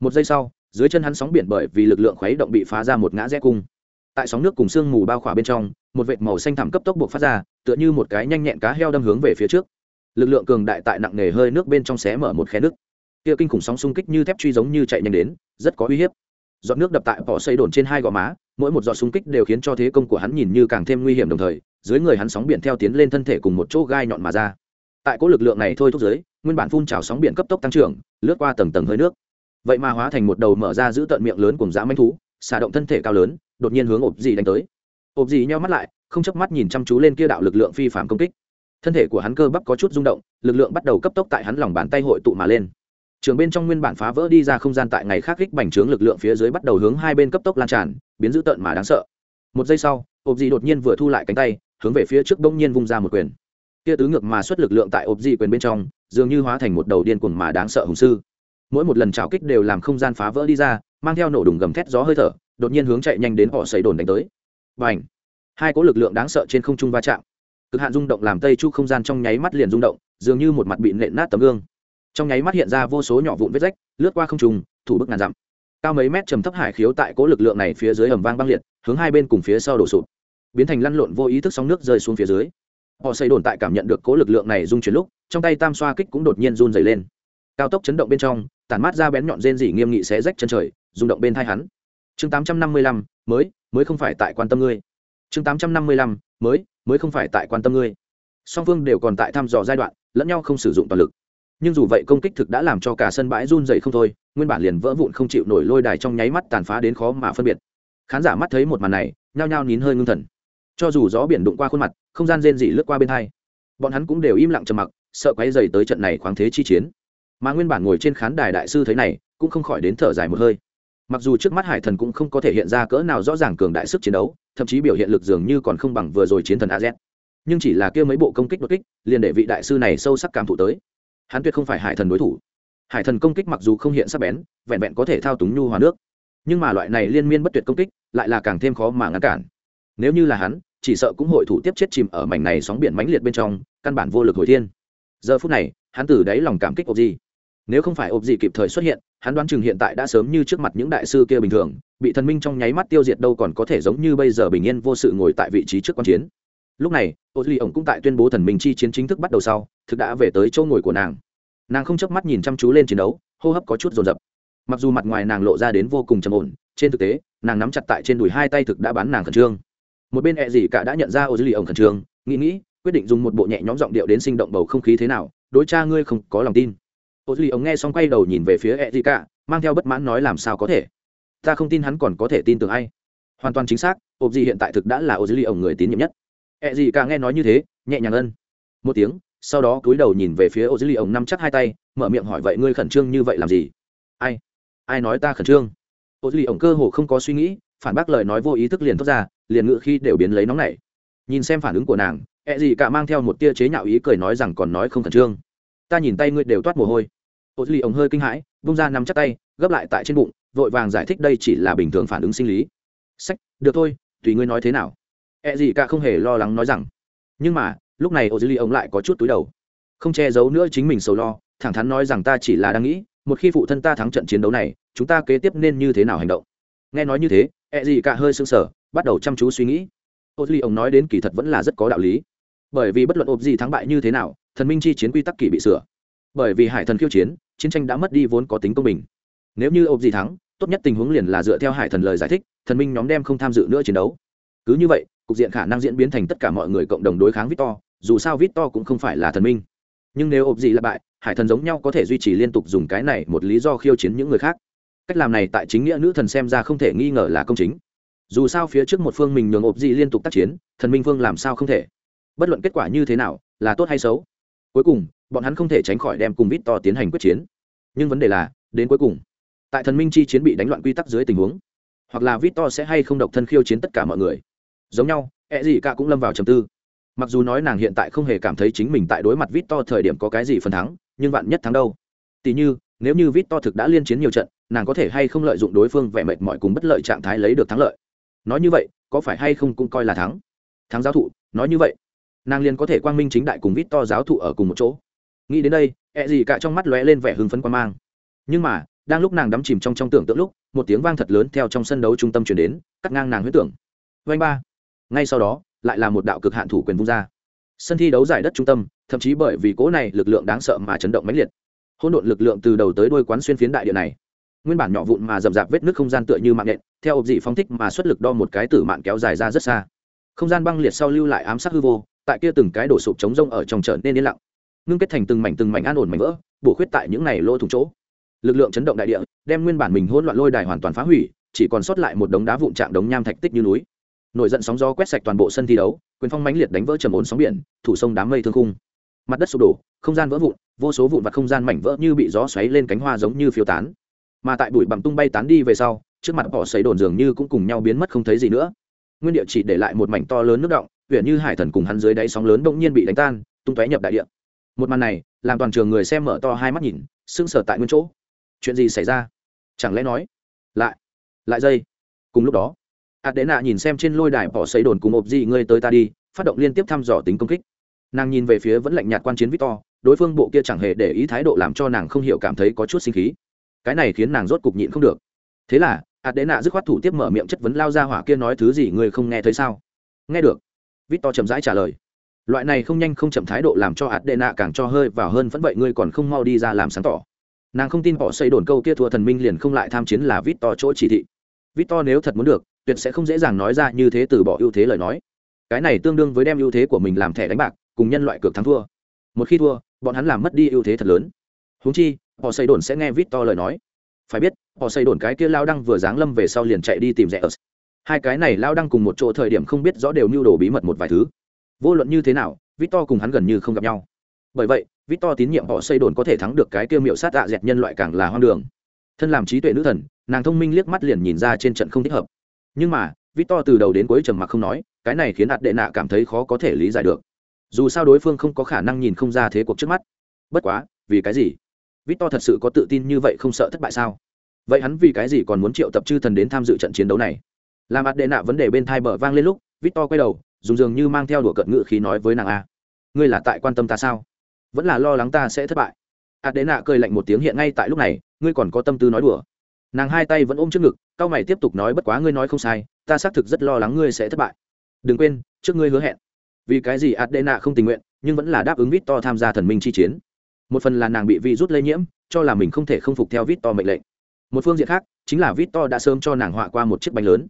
Một giây sau dưới chân hắn sóng biển bởi vì lực lượng khuấy động bị phá ra một ngã rẽ cung. Tại sóng nước cùng sương mù bao khỏa bên trong, một vệt màu xanh thẳm cấp tốc buộc phát ra, tựa như một cái nhanh nhẹn cá heo đâm hướng về phía trước. Lực lượng cường đại tại nặng nề hơi nước bên trong xé mở một khe nước. Kia kinh khủng sóng xung kích như thép truy giống như chạy nhanh đến, rất có uy hiếp. Giọt nước đập tại bỏ xây đồn trên hai gò má, mỗi một giọt xung kích đều khiến cho thế công của hắn nhìn như càng thêm nguy hiểm đồng thời, dưới người hắn sóng biển theo tiến lên thân thể cùng một chỗ gai nhọn mà ra. Tại cỗ lực lượng này thôi thúc giới nguyên bản phun trào sóng biển cấp tốc tăng trưởng, lướt qua tầng tầng hơi nước vậy mà hóa thành một đầu mở ra giữ tận miệng lớn cùng dã manh thú, xả động thân thể cao lớn, đột nhiên hướng ộp dì đánh tới. Ộp dì nheo mắt lại, không chớp mắt nhìn chăm chú lên kia đạo lực lượng phi phạm công kích. Thân thể của hắn cơ bắp có chút rung động, lực lượng bắt đầu cấp tốc tại hắn lòng bàn tay hội tụ mà lên. Trường bên trong nguyên bản phá vỡ đi ra không gian tại ngày khác kích bành trướng lực lượng phía dưới bắt đầu hướng hai bên cấp tốc lan tràn, biến dữ tợn mà đáng sợ. Một giây sau, ộp dì đột nhiên vừa thu lại cánh tay, hướng về phía trước đông nhiên vung ra một quyền. Kia tứ ngược mà xuất lực lượng tại ộp dì quyền bên trong, dường như hóa thành một đầu điên cuồng mà đáng sợ hùng sư mỗi một lần trào kích đều làm không gian phá vỡ đi ra, mang theo nổ đùng gầm thét gió hơi thở, đột nhiên hướng chạy nhanh đến họ xây đồn đánh tới. Và ảnh hai cỗ lực lượng đáng sợ trên không trung va chạm. Cực hạn rung động làm tây chu không gian trong nháy mắt liền rung động, dường như một mặt bị nện nát tấm gương. Trong nháy mắt hiện ra vô số nhỏ vụn vết rách, lướt qua không trùng thủ bức ngàn dặm. Cao mấy mét trầm thấp hải khiếu tại cỗ lực lượng này phía dưới hầm vang băng liệt, hướng hai bên cùng phía sau đổ sụp. Biến thành lăn lộn vô ý thức sóng nước rơi xuống phía dưới. Họ xây đồn tại cảm nhận được cỗ lực lượng này rung chuyển lúc, trong tay tam xoa kích cũng đột nhiên run dày lên. Cao tốc chấn động bên trong tản mát ra bén nhọn rên rỉ nghiêm nghị xé rách chân trời, rung động bên thai hắn. Chương tám trăm năm mươi lăm, mới mới không phải tại quan tâm ngươi. Chương tám trăm năm mươi lăm, mới mới không phải tại quan tâm ngươi. Song phương đều còn tại thăm dò giai đoạn, lẫn nhau không sử dụng toàn lực. Nhưng dù vậy công kích thực đã làm cho cả sân bãi run dày không thôi, nguyên bản liền vỡ vụn không chịu nổi lôi đài trong nháy mắt tàn phá đến khó mà phân biệt. Khán giả mắt thấy một màn này, nhao nhao nín hơi ngưng thần. Cho dù gió biển đụng qua khuôn mặt, không gian rên rỉ lướt qua bên thai bọn hắn cũng đều im lặng trầm mặc, sợ quáy dày tới trận này khoáng thế chi chiến mà nguyên bản ngồi trên khán đài đại sư thấy này, cũng không khỏi đến thở dài một hơi. Mặc dù trước mắt hải thần cũng không có thể hiện ra cỡ nào rõ ràng cường đại sức chiến đấu, thậm chí biểu hiện lực dường như còn không bằng vừa rồi chiến thần az nhưng chỉ là kia mấy bộ công kích đột kích, liền để vị đại sư này sâu sắc cảm thụ tới. Hắn tuyệt không phải hải thần đối thủ. Hải thần công kích mặc dù không hiện sắc bén, vẹn vẹn có thể thao túng nhu hòa nước. Nhưng mà loại này liên miên bất tuyệt công kích, lại là càng thêm khó mà ngăn cản. Nếu như là hắn, chỉ sợ cũng hội thủ tiếp chết chìm ở mảnh này sóng biển mãnh liệt bên trong, căn bản vô lực hồi thiên. Giờ phút này, hắn từ đáy lòng cảm kích ộp gì nếu không phải ộp gì kịp thời xuất hiện, hắn đoán chừng hiện tại đã sớm như trước mặt những đại sư kia bình thường, bị thần minh trong nháy mắt tiêu diệt đâu còn có thể giống như bây giờ bình yên vô sự ngồi tại vị trí trước quan chiến. Lúc này ô duy ổng cũng tại tuyên bố thần minh chi chiến chính thức bắt đầu sau, thực đã về tới chỗ ngồi của nàng. Nàng không chớp mắt nhìn chăm chú lên chiến đấu, hô hấp có chút dồn dập. Mặc dù mặt ngoài nàng lộ ra đến vô cùng trầm ổn, trên thực tế, nàng nắm chặt tại trên đùi hai tay thực đã bắn nàng khẩn trương. Một bên ẹ gì cả đã nhận ra ô duy ổng khẩn trương, nghĩ nghĩ, quyết định dùng một bộ nhẹ nhóm giọng điệu đến sinh động bầu không khí thế nào, đối cha ngươi không có lòng tin ô duy ông nghe xong quay đầu nhìn về phía e d d cả mang theo bất mãn nói làm sao có thể? Ta không tin hắn còn có thể tin tưởng ai. Hoàn toàn chính xác ô duy hiện tại thực đã là ô duy ổng người tín nhiệm nhất. E d d cả nghe nói như thế, nhẹ nhàng ân. Một tiếng, sau đó cúi đầu nhìn về phía ô duy ổng nắm chắc hai tay, mở miệng hỏi vậy ngươi khẩn trương như vậy làm gì? Ai? Ai nói ta khẩn trương? Ô duy ổng cơ hồ không có suy nghĩ, phản bác lời nói vô ý thức liền thốt ra, liền ngự khi đều biến lấy nóng này nhìn xem phản ứng của nàng ẹ gì cả mang theo một tia chế nhạo ý cười nói rằng còn nói không khẩn trương ta nhìn tay ngươi đều toát mồ hôi. Ô duy ống hơi kinh hãi bung ra nắm chắc tay, gấp lại tại trên bụng, vội vàng giải thích đây chỉ là bình thường phản ứng sinh lý. Sách, được thôi, tùy ngươi nói thế nào. E ẹ gì cả không hề lo lắng nói rằng. Nhưng mà, lúc này ô duy ống lại có chút túi đầu. Không che giấu nữa chính mình sầu lo, thẳng thắn nói rằng ta chỉ là đang nghĩ, một khi phụ thân ta thắng trận chiến đấu này, chúng ta kế tiếp nên như thế nào hành động. Nghe nói như thế e ẹ gì cả hơi sưng sở bắt đầu chăm chú suy nghĩ. Ô duy ống nói đến kỳ thật vẫn là rất có đạo lý. Bởi vì bất luận ộp gì thắng bại như thế nào thần minh chi chiến quy tắc kỷ bị sửa. Bởi vì hải thần khiêu chiến chiến tranh đã mất đi vốn có tính công bình. Nếu như ộp gì thắng, tốt nhất tình huống liền là dựa theo hải thần lời giải thích, thần minh nhóm đem không tham dự nữa chiến đấu. Cứ như vậy, cục diện khả năng diễn biến thành tất cả mọi người cộng đồng đối kháng victor, dù sao victor cũng không phải là thần minh. Nhưng nếu ộp gì là bại, hải thần giống nhau có thể duy trì liên tục dùng cái này một lý do khiêu chiến những người khác. Cách làm này tại chính nghĩa nữ thần xem ra không thể nghi ngờ là công chính. Dù sao phía trước một phương mình nhường ộp gì liên tục tác chiến, thần minh phương làm sao không thể? Bất luận kết quả như thế nào, là tốt hay xấu? Cuối cùng, bọn hắn không thể tránh khỏi đem cùng vít to tiến hành quyết chiến. Nhưng vấn đề là, đến cuối cùng, tại thần minh chi chiến bị đánh loạn quy tắc dưới tình huống, hoặc là vít to sẽ hay không độc thân khiêu chiến tất cả mọi người. Giống nhau ẹ gì cả cũng lâm vào trầm tư. Mặc dù nói nàng hiện tại không hề cảm thấy chính mình tại đối mặt vít to thời điểm có cái gì phần thắng, nhưng vạn nhất thắng đâu? Tỉ như, nếu như vít to thực đã liên chiến nhiều trận, nàng có thể hay không lợi dụng đối phương vẻ mệt mỏi cùng bất lợi trạng thái lấy được thắng lợi? Nói như vậy, có phải hay không cũng coi là thắng? Thắng giáo thụ, nói như vậy nàng liền có thể quang minh chính đại cùng vít to giáo thụ ở cùng một chỗ. Nghĩ đến đây, ẹ gì cả trong mắt lóe lên vẻ hưng phấn quan mang. Nhưng mà, đang lúc nàng đắm chìm trong trong tưởng tượng lúc, một tiếng vang thật lớn theo trong sân đấu trung tâm chuyển đến, cắt ngang nàng huyết tưởng. Vanh ba. Ngay sau đó, lại là một đạo cực hạn thủ quyền vung ra. Sân thi đấu giải đất trung tâm, thậm chí bởi vì cố này lực lượng đáng sợ mà chấn động mãnh liệt. Hỗn độn lực lượng từ đầu tới đuôi quán xuyên phiến đại địa này. Nguyên bản nhỏ vụn mà rậm rạp vết nước không gian tựa như mạng nện theo ộp dị phóng thích mà xuất lực đo một cái tử mạng kéo dài ra rất xa. Không gian băng liệt sau lưu lại ám sát hư vô tại kia từng cái đổ sụp trống rông ở trong trở nên yên lặng. Ngưng kết thành từng mảnh từng mảnh an ổn mảnh vỡ, bổ khuyết tại những này lỗ thủng chỗ. Lực lượng chấn động đại địa, đem nguyên bản mình hỗn loạn lôi đài hoàn toàn phá hủy, chỉ còn sót lại một đống đá vụn trạng đống nham thạch tích như núi. Nổi giận sóng gió quét sạch toàn bộ sân thi đấu, quyền phong mãnh liệt đánh vỡ trầm ốn sóng biển, thủ sông đám mây thương khung. Mặt đất sụp đổ, không gian vỡ vụn, vô số vụn và không gian mảnh vỡ như bị gió xoáy lên cánh hoa giống như phiêu tán. Mà tại bụi bặm tung bay tán đi về sau, trước mặt họ xấy đồn dường như cũng cùng nhau biến mất không thấy gì nữa. Nguyên địa chỉ để lại một mảnh to lớn nước động huyện như hải thần cùng hắn dưới đáy sóng lớn bỗng nhiên bị đánh tan, tung tóe nhập đại địa. Một màn này, làm toàn trường người xem mở to hai mắt nhìn sưng sờ tại nguyên chỗ. Chuyện gì xảy ra? Chẳng lẽ nói? Lại lại dây. Cùng lúc đó ạt đế nạ nhìn xem trên lôi đài bỏ xấy đồn cùng ộp gì ngươi tới ta đi, phát động liên tiếp thăm dò tính công kích. Nàng nhìn về phía vẫn lạnh nhạt quan chiến victor, đối phương bộ kia chẳng hề để ý thái độ làm cho nàng không hiểu cảm thấy có chút sinh khí. Cái này khiến nàng rốt cục nhịn không được. Thế là ạt đế nạ dứt khoát thủ tiếp mở miệng chất vấn lao ra hỏa kia nói thứ gì ngươi không nghe thấy sao? Nghe được victor chậm rãi trả lời. Loại này không nhanh không chậm thái độ làm cho hạt đế nạ càng cho hơi vào hơn, vẫn vậy ngươi còn không mau đi ra làm sáng tỏ. Nàng không tin bỏ xây đồn câu kia thua thần minh liền không lại tham chiến là vít to chỗ chỉ thị. Vít to nếu thật muốn được, tuyệt sẽ không dễ dàng nói ra như thế từ bỏ ưu thế lời nói. Cái này tương đương với đem ưu thế của mình làm thẻ đánh bạc, cùng nhân loại cược thắng thua. Một khi thua, bọn hắn làm mất đi ưu thế thật lớn. Húng chi, họ xây đồn sẽ nghe vít to lời nói. Phải biết, họ xây đồn cái kia lao đăng vừa giáng lâm về sau liền chạy đi tìm rẻ ớt hai cái này lao đăng cùng một chỗ thời điểm không biết rõ đều mưu đồ bí mật một vài thứ. Vô luận như thế nào, victor cùng hắn gần như không gặp nhau. Bởi vậy, victor tín nhiệm họ xây đồn có thể thắng được cái kia miệu sát tạ dẹt nhân loại càng là hoang đường. Thân làm trí tuệ nữ thần, nàng thông minh liếc mắt liền nhìn ra trên trận không thích hợp. Nhưng mà, victor từ đầu đến cuối trầm mặc không nói, cái này khiến ạt đệ nạ cảm thấy khó có thể lý giải được. Dù sao đối phương không có khả năng nhìn không ra thế cuộc trước mắt. Bất quá, vì cái gì? Victor thật sự có tự tin như vậy không sợ thất bại sao? Vậy hắn vì cái gì còn muốn triệu tập chư thần đến tham dự trận chiến đấu này? Làm ạt đệ nạ vấn đề bên thai bờ vang lên lúc, victor quay đầu, dùng dường như mang theo đùa cận ngự khí nói với nàng a. Ngươi là tại quan tâm ta sao? Vẫn là lo lắng ta sẽ thất bại. Ạt đệ nạ cười lạnh một tiếng hiện ngay tại lúc này, ngươi còn có tâm tư nói đùa. Nàng hai tay vẫn ôm trước ngực cao mày tiếp tục nói bất quá ngươi nói không sai, ta xác thực rất lo lắng ngươi sẽ thất bại. Đừng quên, trước ngươi hứa hẹn. Vì cái gì adena không tình nguyện, nhưng vẫn là đáp ứng vít to tham gia thần minh chi chiến. Một phần là nàng bị vi rút lây nhiễm, cho là mình không thể không phục theo vít to mệnh lệnh. Một phương diện khác, chính là vít to đã sớm cho nàng họa qua một chiếc bánh lớn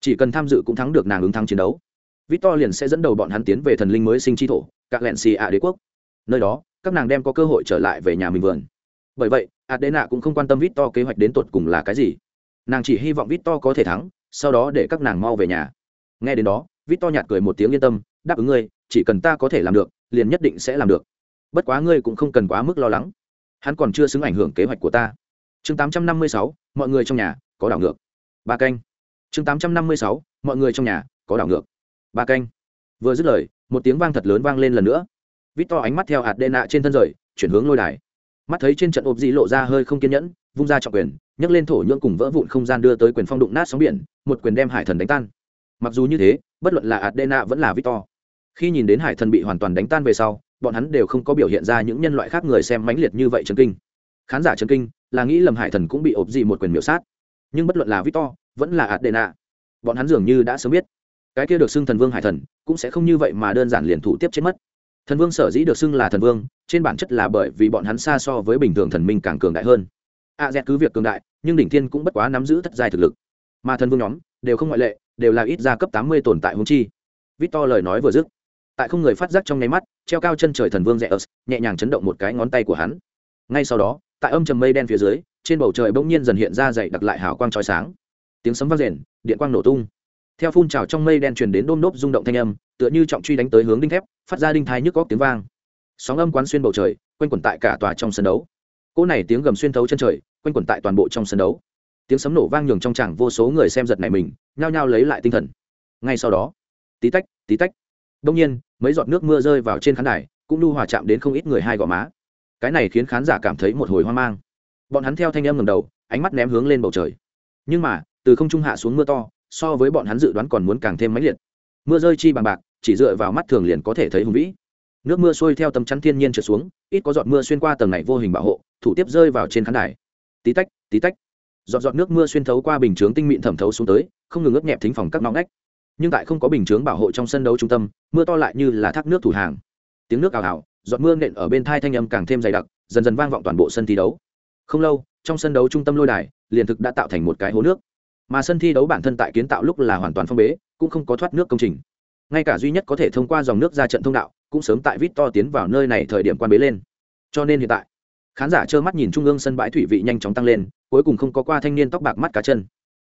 chỉ cần tham dự cũng thắng được nàng ứng thắng chiến đấu. Vít to liền sẽ dẫn đầu bọn hắn tiến về thần linh mới sinh chi thổ các lẹn xì ạ đế quốc. Nơi đó các nàng đem có cơ hội trở lại về nhà mình vườn. Bởi vậy adena cũng không quan tâm vít to kế hoạch đến tột cùng là cái gì. Nàng chỉ hy vọng vít to có thể thắng sau đó để các nàng mau về nhà. Nghe đến đó vít to nhạt cười một tiếng yên tâm đáp ứng ngươi chỉ cần ta có thể làm được liền nhất định sẽ làm được. Bất quá ngươi cũng không cần quá mức lo lắng. Hắn còn chưa xứng ảnh hưởng kế hoạch của ta. Chương 856, mọi người trong nhà có đảo ngược. Ba canh chương 856, mọi người trong nhà có đảo ngược. Ba canh. Vừa dứt lời một tiếng vang thật lớn vang lên lần nữa. Vít to ánh mắt theo hạt đê nạ trên thân rời chuyển hướng lôi đài. Mắt thấy trên trận ộp dị lộ ra hơi không kiên nhẫn vung ra trọng quyền nhấc lên thổ nhưỡng cùng vỡ vụn không gian đưa tới quyền phong đụng nát sóng biển một quyền đem hải thần đánh tan. Mặc dù như thế bất luận là adena vẫn là victor khi nhìn đến hải thần bị hoàn toàn đánh tan về sau bọn hắn đều không có biểu hiện ra những nhân loại khác người xem mãnh liệt như vậy chấn kinh. Khán giả chấn kinh là nghĩ lầm hải thần cũng bị ộp dị một quyền miểu sát. Nhưng bất luận là victor vẫn là adena bọn hắn dường như đã sớm biết. Cái kia được xưng thần vương hải thần cũng sẽ không như vậy mà đơn giản liền thủ tiếp chết mất. Thần vương sở dĩ được xưng là thần vương trên bản chất là bởi vì bọn hắn xa so với bình thường thần minh càng cường đại hơn. A à, cứ việc cường đại nhưng đỉnh thiên cũng bất quá nắm giữ thất giai thực lực. Mà thần vương nhóm đều không ngoại lệ đều là ít ra cấp tám mươi tồn tại hung chi. Victor lời nói vừa dứt tại không người phát giác trong nháy mắt treo cao chân trời thần vương rẽ ớt nhẹ nhàng chấn động một cái ngón tay của hắn. Ngay sau đó tại âm trầm mây đen phía dưới trên bầu trời bỗng nhiên dần hiện ra dậy đặc lại hào quang trói sáng tiếng sấm vang rền, điện quang nổ tung. Theo phun trào trong mây đen truyền đến đôm nốt rung động thanh âm, tựa như trọng truy đánh tới hướng đinh thép, phát ra đinh thai nhức góc tiếng vang. Sóng âm quán xuyên bầu trời, quanh quẩn tại cả tòa trong sân đấu. Cỗ này tiếng gầm xuyên thấu chân trời, quanh quẩn tại toàn bộ trong sân đấu. Tiếng sấm nổ vang nhường trong chẳng vô số người xem giật này mình, nhao nhao lấy lại tinh thần. Ngay sau đó, tí tách tí tách. Đông nhiên, mấy giọt nước mưa rơi vào trên khán đài, cũng nu hòa chạm đến không ít người hai gò má. Cái này khiến khán giả cảm thấy một hồi hoang mang. Bọn hắn theo thanh âm ngầm đầu, ánh mắt ném hướng lên bầu trời. Nhưng mà từ không trung hạ xuống mưa to, so với bọn hắn dự đoán còn muốn càng thêm mãnh liệt. Mưa rơi chi bằng bạc, chỉ dựa vào mắt thường liền có thể thấy hùng vĩ. Nước mưa sôi theo tấm chắn thiên nhiên trượt xuống, ít có giọt mưa xuyên qua tầng này vô hình bảo hộ, thủ tiếp rơi vào trên khán đài. Tí tách tí tách. Giọt giọt nước mưa xuyên thấu qua bình chướng tinh mịn thẩm thấu xuống tới, không ngừng ướt nhẹp thính phòng các nóng nách nhưng tại không có bình chướng bảo hộ trong sân đấu trung tâm, mưa to lại như là thác nước thủ hàng. Tiếng nước ào ào, giọt mưa nện ở bên thai thanh âm càng thêm dày đặc, dần dần vang vọng toàn bộ sân thi đấu. Không lâu, trong sân đấu trung tâm lôi đài, liền thực đã tạo thành một cái hố nước mà sân thi đấu bản thân tại kiến tạo lúc là hoàn toàn phong bế, cũng không có thoát nước công trình. Ngay cả duy nhất có thể thông qua dòng nước ra trận thông đạo, cũng sớm tại vít to tiến vào nơi này thời điểm quan bế lên. Cho nên hiện tại, khán giả trơ mắt nhìn trung ương sân bãi thủy vị nhanh chóng tăng lên, cuối cùng không có qua thanh niên tóc bạc mắt cá chân.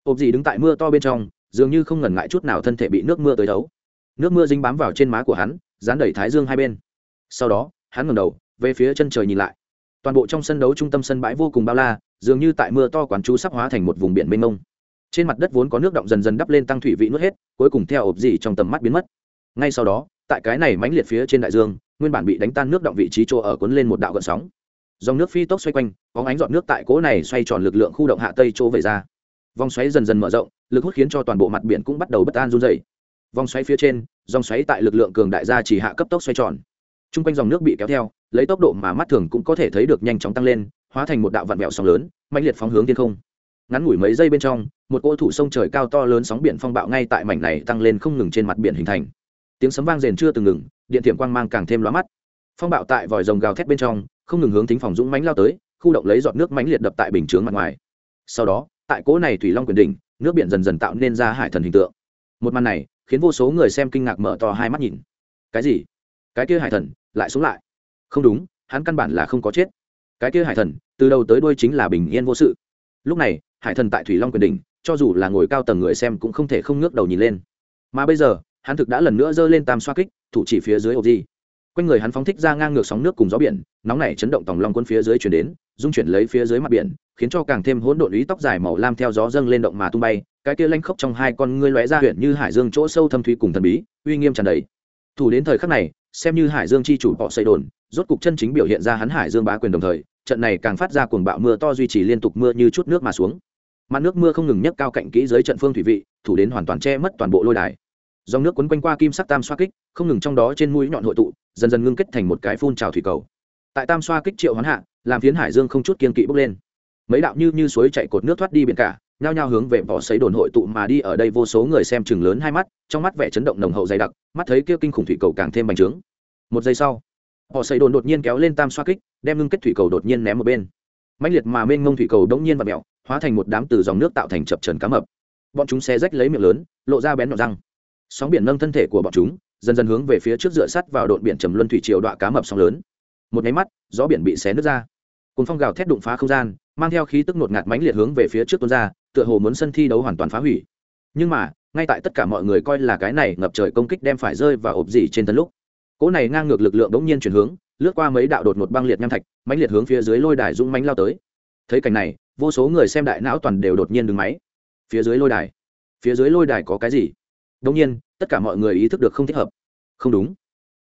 Ộp gì đứng tại mưa to bên trong, dường như không ngần ngại chút nào thân thể bị nước mưa tới thấu nước mưa dính bám vào trên má của hắn, dán đẩy thái dương hai bên. Sau đó, hắn ngẩng đầu, về phía chân trời nhìn lại. Toàn bộ trong sân đấu trung tâm sân bãi vô cùng bao la, dường như tại mưa to quán chú sắp hóa thành một vùng biển mênh mông trên mặt đất vốn có nước động dần dần đắp lên tăng thủy vị nuốt hết, cuối cùng theo ộp dì trong tầm mắt biến mất. Ngay sau đó, tại cái này mãnh liệt phía trên đại dương, nguyên bản bị đánh tan nước động vị trí chỗ ở cuốn lên một đạo gợn sóng. Dòng nước phi tốc xoay quanh, có ánh dọn nước tại cố này xoay tròn lực lượng khu động hạ tây chỗ về ra. Vòng xoáy dần dần mở rộng, lực hút khiến cho toàn bộ mặt biển cũng bắt đầu bất an run dày vòng xoáy phía trên, dòng xoáy tại lực lượng cường đại gia chỉ hạ cấp tốc xoay tròn. T r u n g quanh dòng nước bị kéo theo, lấy tốc độ mà mắt thường cũng có thể thấy được nhanh chóng tăng lên, hóa thành một đạo vạn mẹo sóng lớn mạnh liệt phóng hướng thiên không ngắn ngủi mấy giây bên trong, một cỗ thủ sông trời cao to lớn sóng biển phong bạo ngay tại mảnh này tăng lên không ngừng trên mặt biển hình thành. Tiếng sấm vang rền chưa từng ngừng, điện thiểm quang mang càng thêm lóa mắt. Phong bạo tại vòi rồng gào thét bên trong, không ngừng hướng thính phòng dũng mánh lao tới, khu động lấy giọt nước mánh liệt đập tại bình chướng mặt ngoài. Sau đó, tại cỗ này thủy long quyền đỉnh, nước biển dần dần tạo nên ra hải thần hình tượng. Một màn này, khiến vô số người xem kinh ngạc mở to hai mắt nhìn. Cái gì? Cái kia hải thần, lại xuống lại? Không đúng, hắn căn bản là không có chết. Cái kia hải thần, từ đầu tới đuôi chính là bình yên vô sự. Lúc này hải thần tại thủy long quyền đỉnh, cho dù là ngồi cao tầng người xem cũng không thể không ngước đầu nhìn lên. Mà bây giờ, hắn thực đã lần nữa giơ lên tam xoa kích, thủ chỉ phía dưới ổ di quanh người hắn phóng thích ra ngang ngược sóng nước cùng gió biển, nóng này chấn động tòng long quân phía dưới chuyển đến, dung chuyển lấy phía dưới mặt biển, khiến cho càng thêm hỗn độn ý tóc dài màu lam theo gió dâng lên động mà tung bay, cái kia lanh khốc trong hai con ngươi lóe ra huyện như hải dương chỗ sâu thâm thúy cùng thần bí, uy nghiêm tràn đầy. Thủ đến thời khắc này, xem như hải dương chi chủ bọ xây đồn, rốt cục chân chính biểu hiện ra hắn hải dương bá quyền đồng thời, trận này càng phát ra cuồng bạo mưa to duy trì liên tục mưa như chút nước mà xuống mặt nước mưa không ngừng nhấc cao cạnh kỹ dưới trận phương thủy vị, thủ đến hoàn toàn che mất toàn bộ lôi đài. Dòng nước quấn quanh qua kim sắc tam xoa kích, không ngừng trong đó trên mũi nhọn hội tụ, dần dần ngưng kết thành một cái phun trào thủy cầu. Tại tam xoa kích triệu hoán hạ, làm phiến hải dương không chút kiên kỵ bốc lên. Mấy đạo như như suối chạy cột nước thoát đi biển cả, nhao nhao hướng về bỏ xấy đồn hội tụ mà đi ở đây vô số người xem chừng lớn hai mắt, trong mắt vẻ chấn động nồng hậu dày đặc, mắt thấy kia kinh khủng thủy cầu càng thêm bành trướng. Một giây sau họ xây đồn đột nhiên kéo lên tam xoa kích, đem ngưng kết thủy cầu đột nhiên ném một bên. Mạnh liệt mà mênh ngông thủy cầu đống nhiên và mẹo hóa thành một đám từ dòng nước tạo thành chập trần cá mập. Bọn chúng xé rách lấy miệng lớn, lộ ra bén nhọn răng. Sóng biển nâng thân thể của bọn chúng, dần dần hướng về phía trước dựa sắt vào đội biển trầm luân thủy triều đọa cá mập sóng lớn. Một nháy mắt, gió biển bị xé nứt ra. Cồn phong gào thét đụng phá không gian, mang theo khí tức ngột ngạt mãnh liệt hướng về phía trước tuôn ra, tựa hồ muốn sân thi đấu hoàn toàn phá hủy. Nhưng mà, ngay tại tất cả mọi người coi là cái này ngập trời công kích đem phải rơi và ộp dỉ trên thân lúc, cỗ này ngang ngược lực lượng bỗng nhiên chuyển hướng, lướt qua mấy đạo đột một băng liệt nham thạch, mãnh liệt hướng phía dưới lôi đài dũng mánh lao tới thấy cảnh này, vô số người xem đại não toàn đều đột nhiên đứng máy. Phía dưới lôi đài. Phía dưới lôi đài có cái gì? Đống nhiên, tất cả mọi người ý thức được không thích hợp. Không đúng.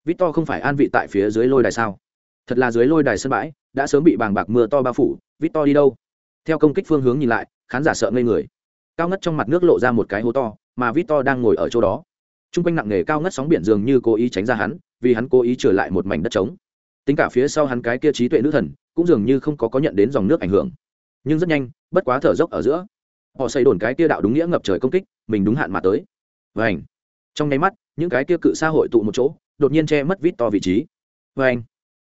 Victor không phải an vị tại phía dưới lôi đài sao? Thật là dưới lôi đài sân bãi, đã sớm bị bàng bạc mưa to bao phủ. Victor đi đâu? Theo công kích phương hướng nhìn lại, khán giả sợ ngây người. Cao ngất trong mặt nước lộ ra một cái hố to, mà victor đang ngồi ở chỗ đó. T r u n g quanh nặng nề cao ngất sóng biển dường như cố ý tránh ra hắn, vì hắn cố ý trở lại một mảnh đất trống. Tính cả phía sau hắn cái kia trí tuệ nữ thần cũng dường như không có có nhận đến dòng nước ảnh hưởng. Nhưng rất nhanh bất quá thở dốc ở giữa họ xây đồn cái kia đạo đúng nghĩa ngập trời công kích mình đúng hạn mà tới. Và ảnh trong nháy mắt những cái kia cự xã hội tụ một chỗ đột nhiên che mất vít to vị trí. Và anh,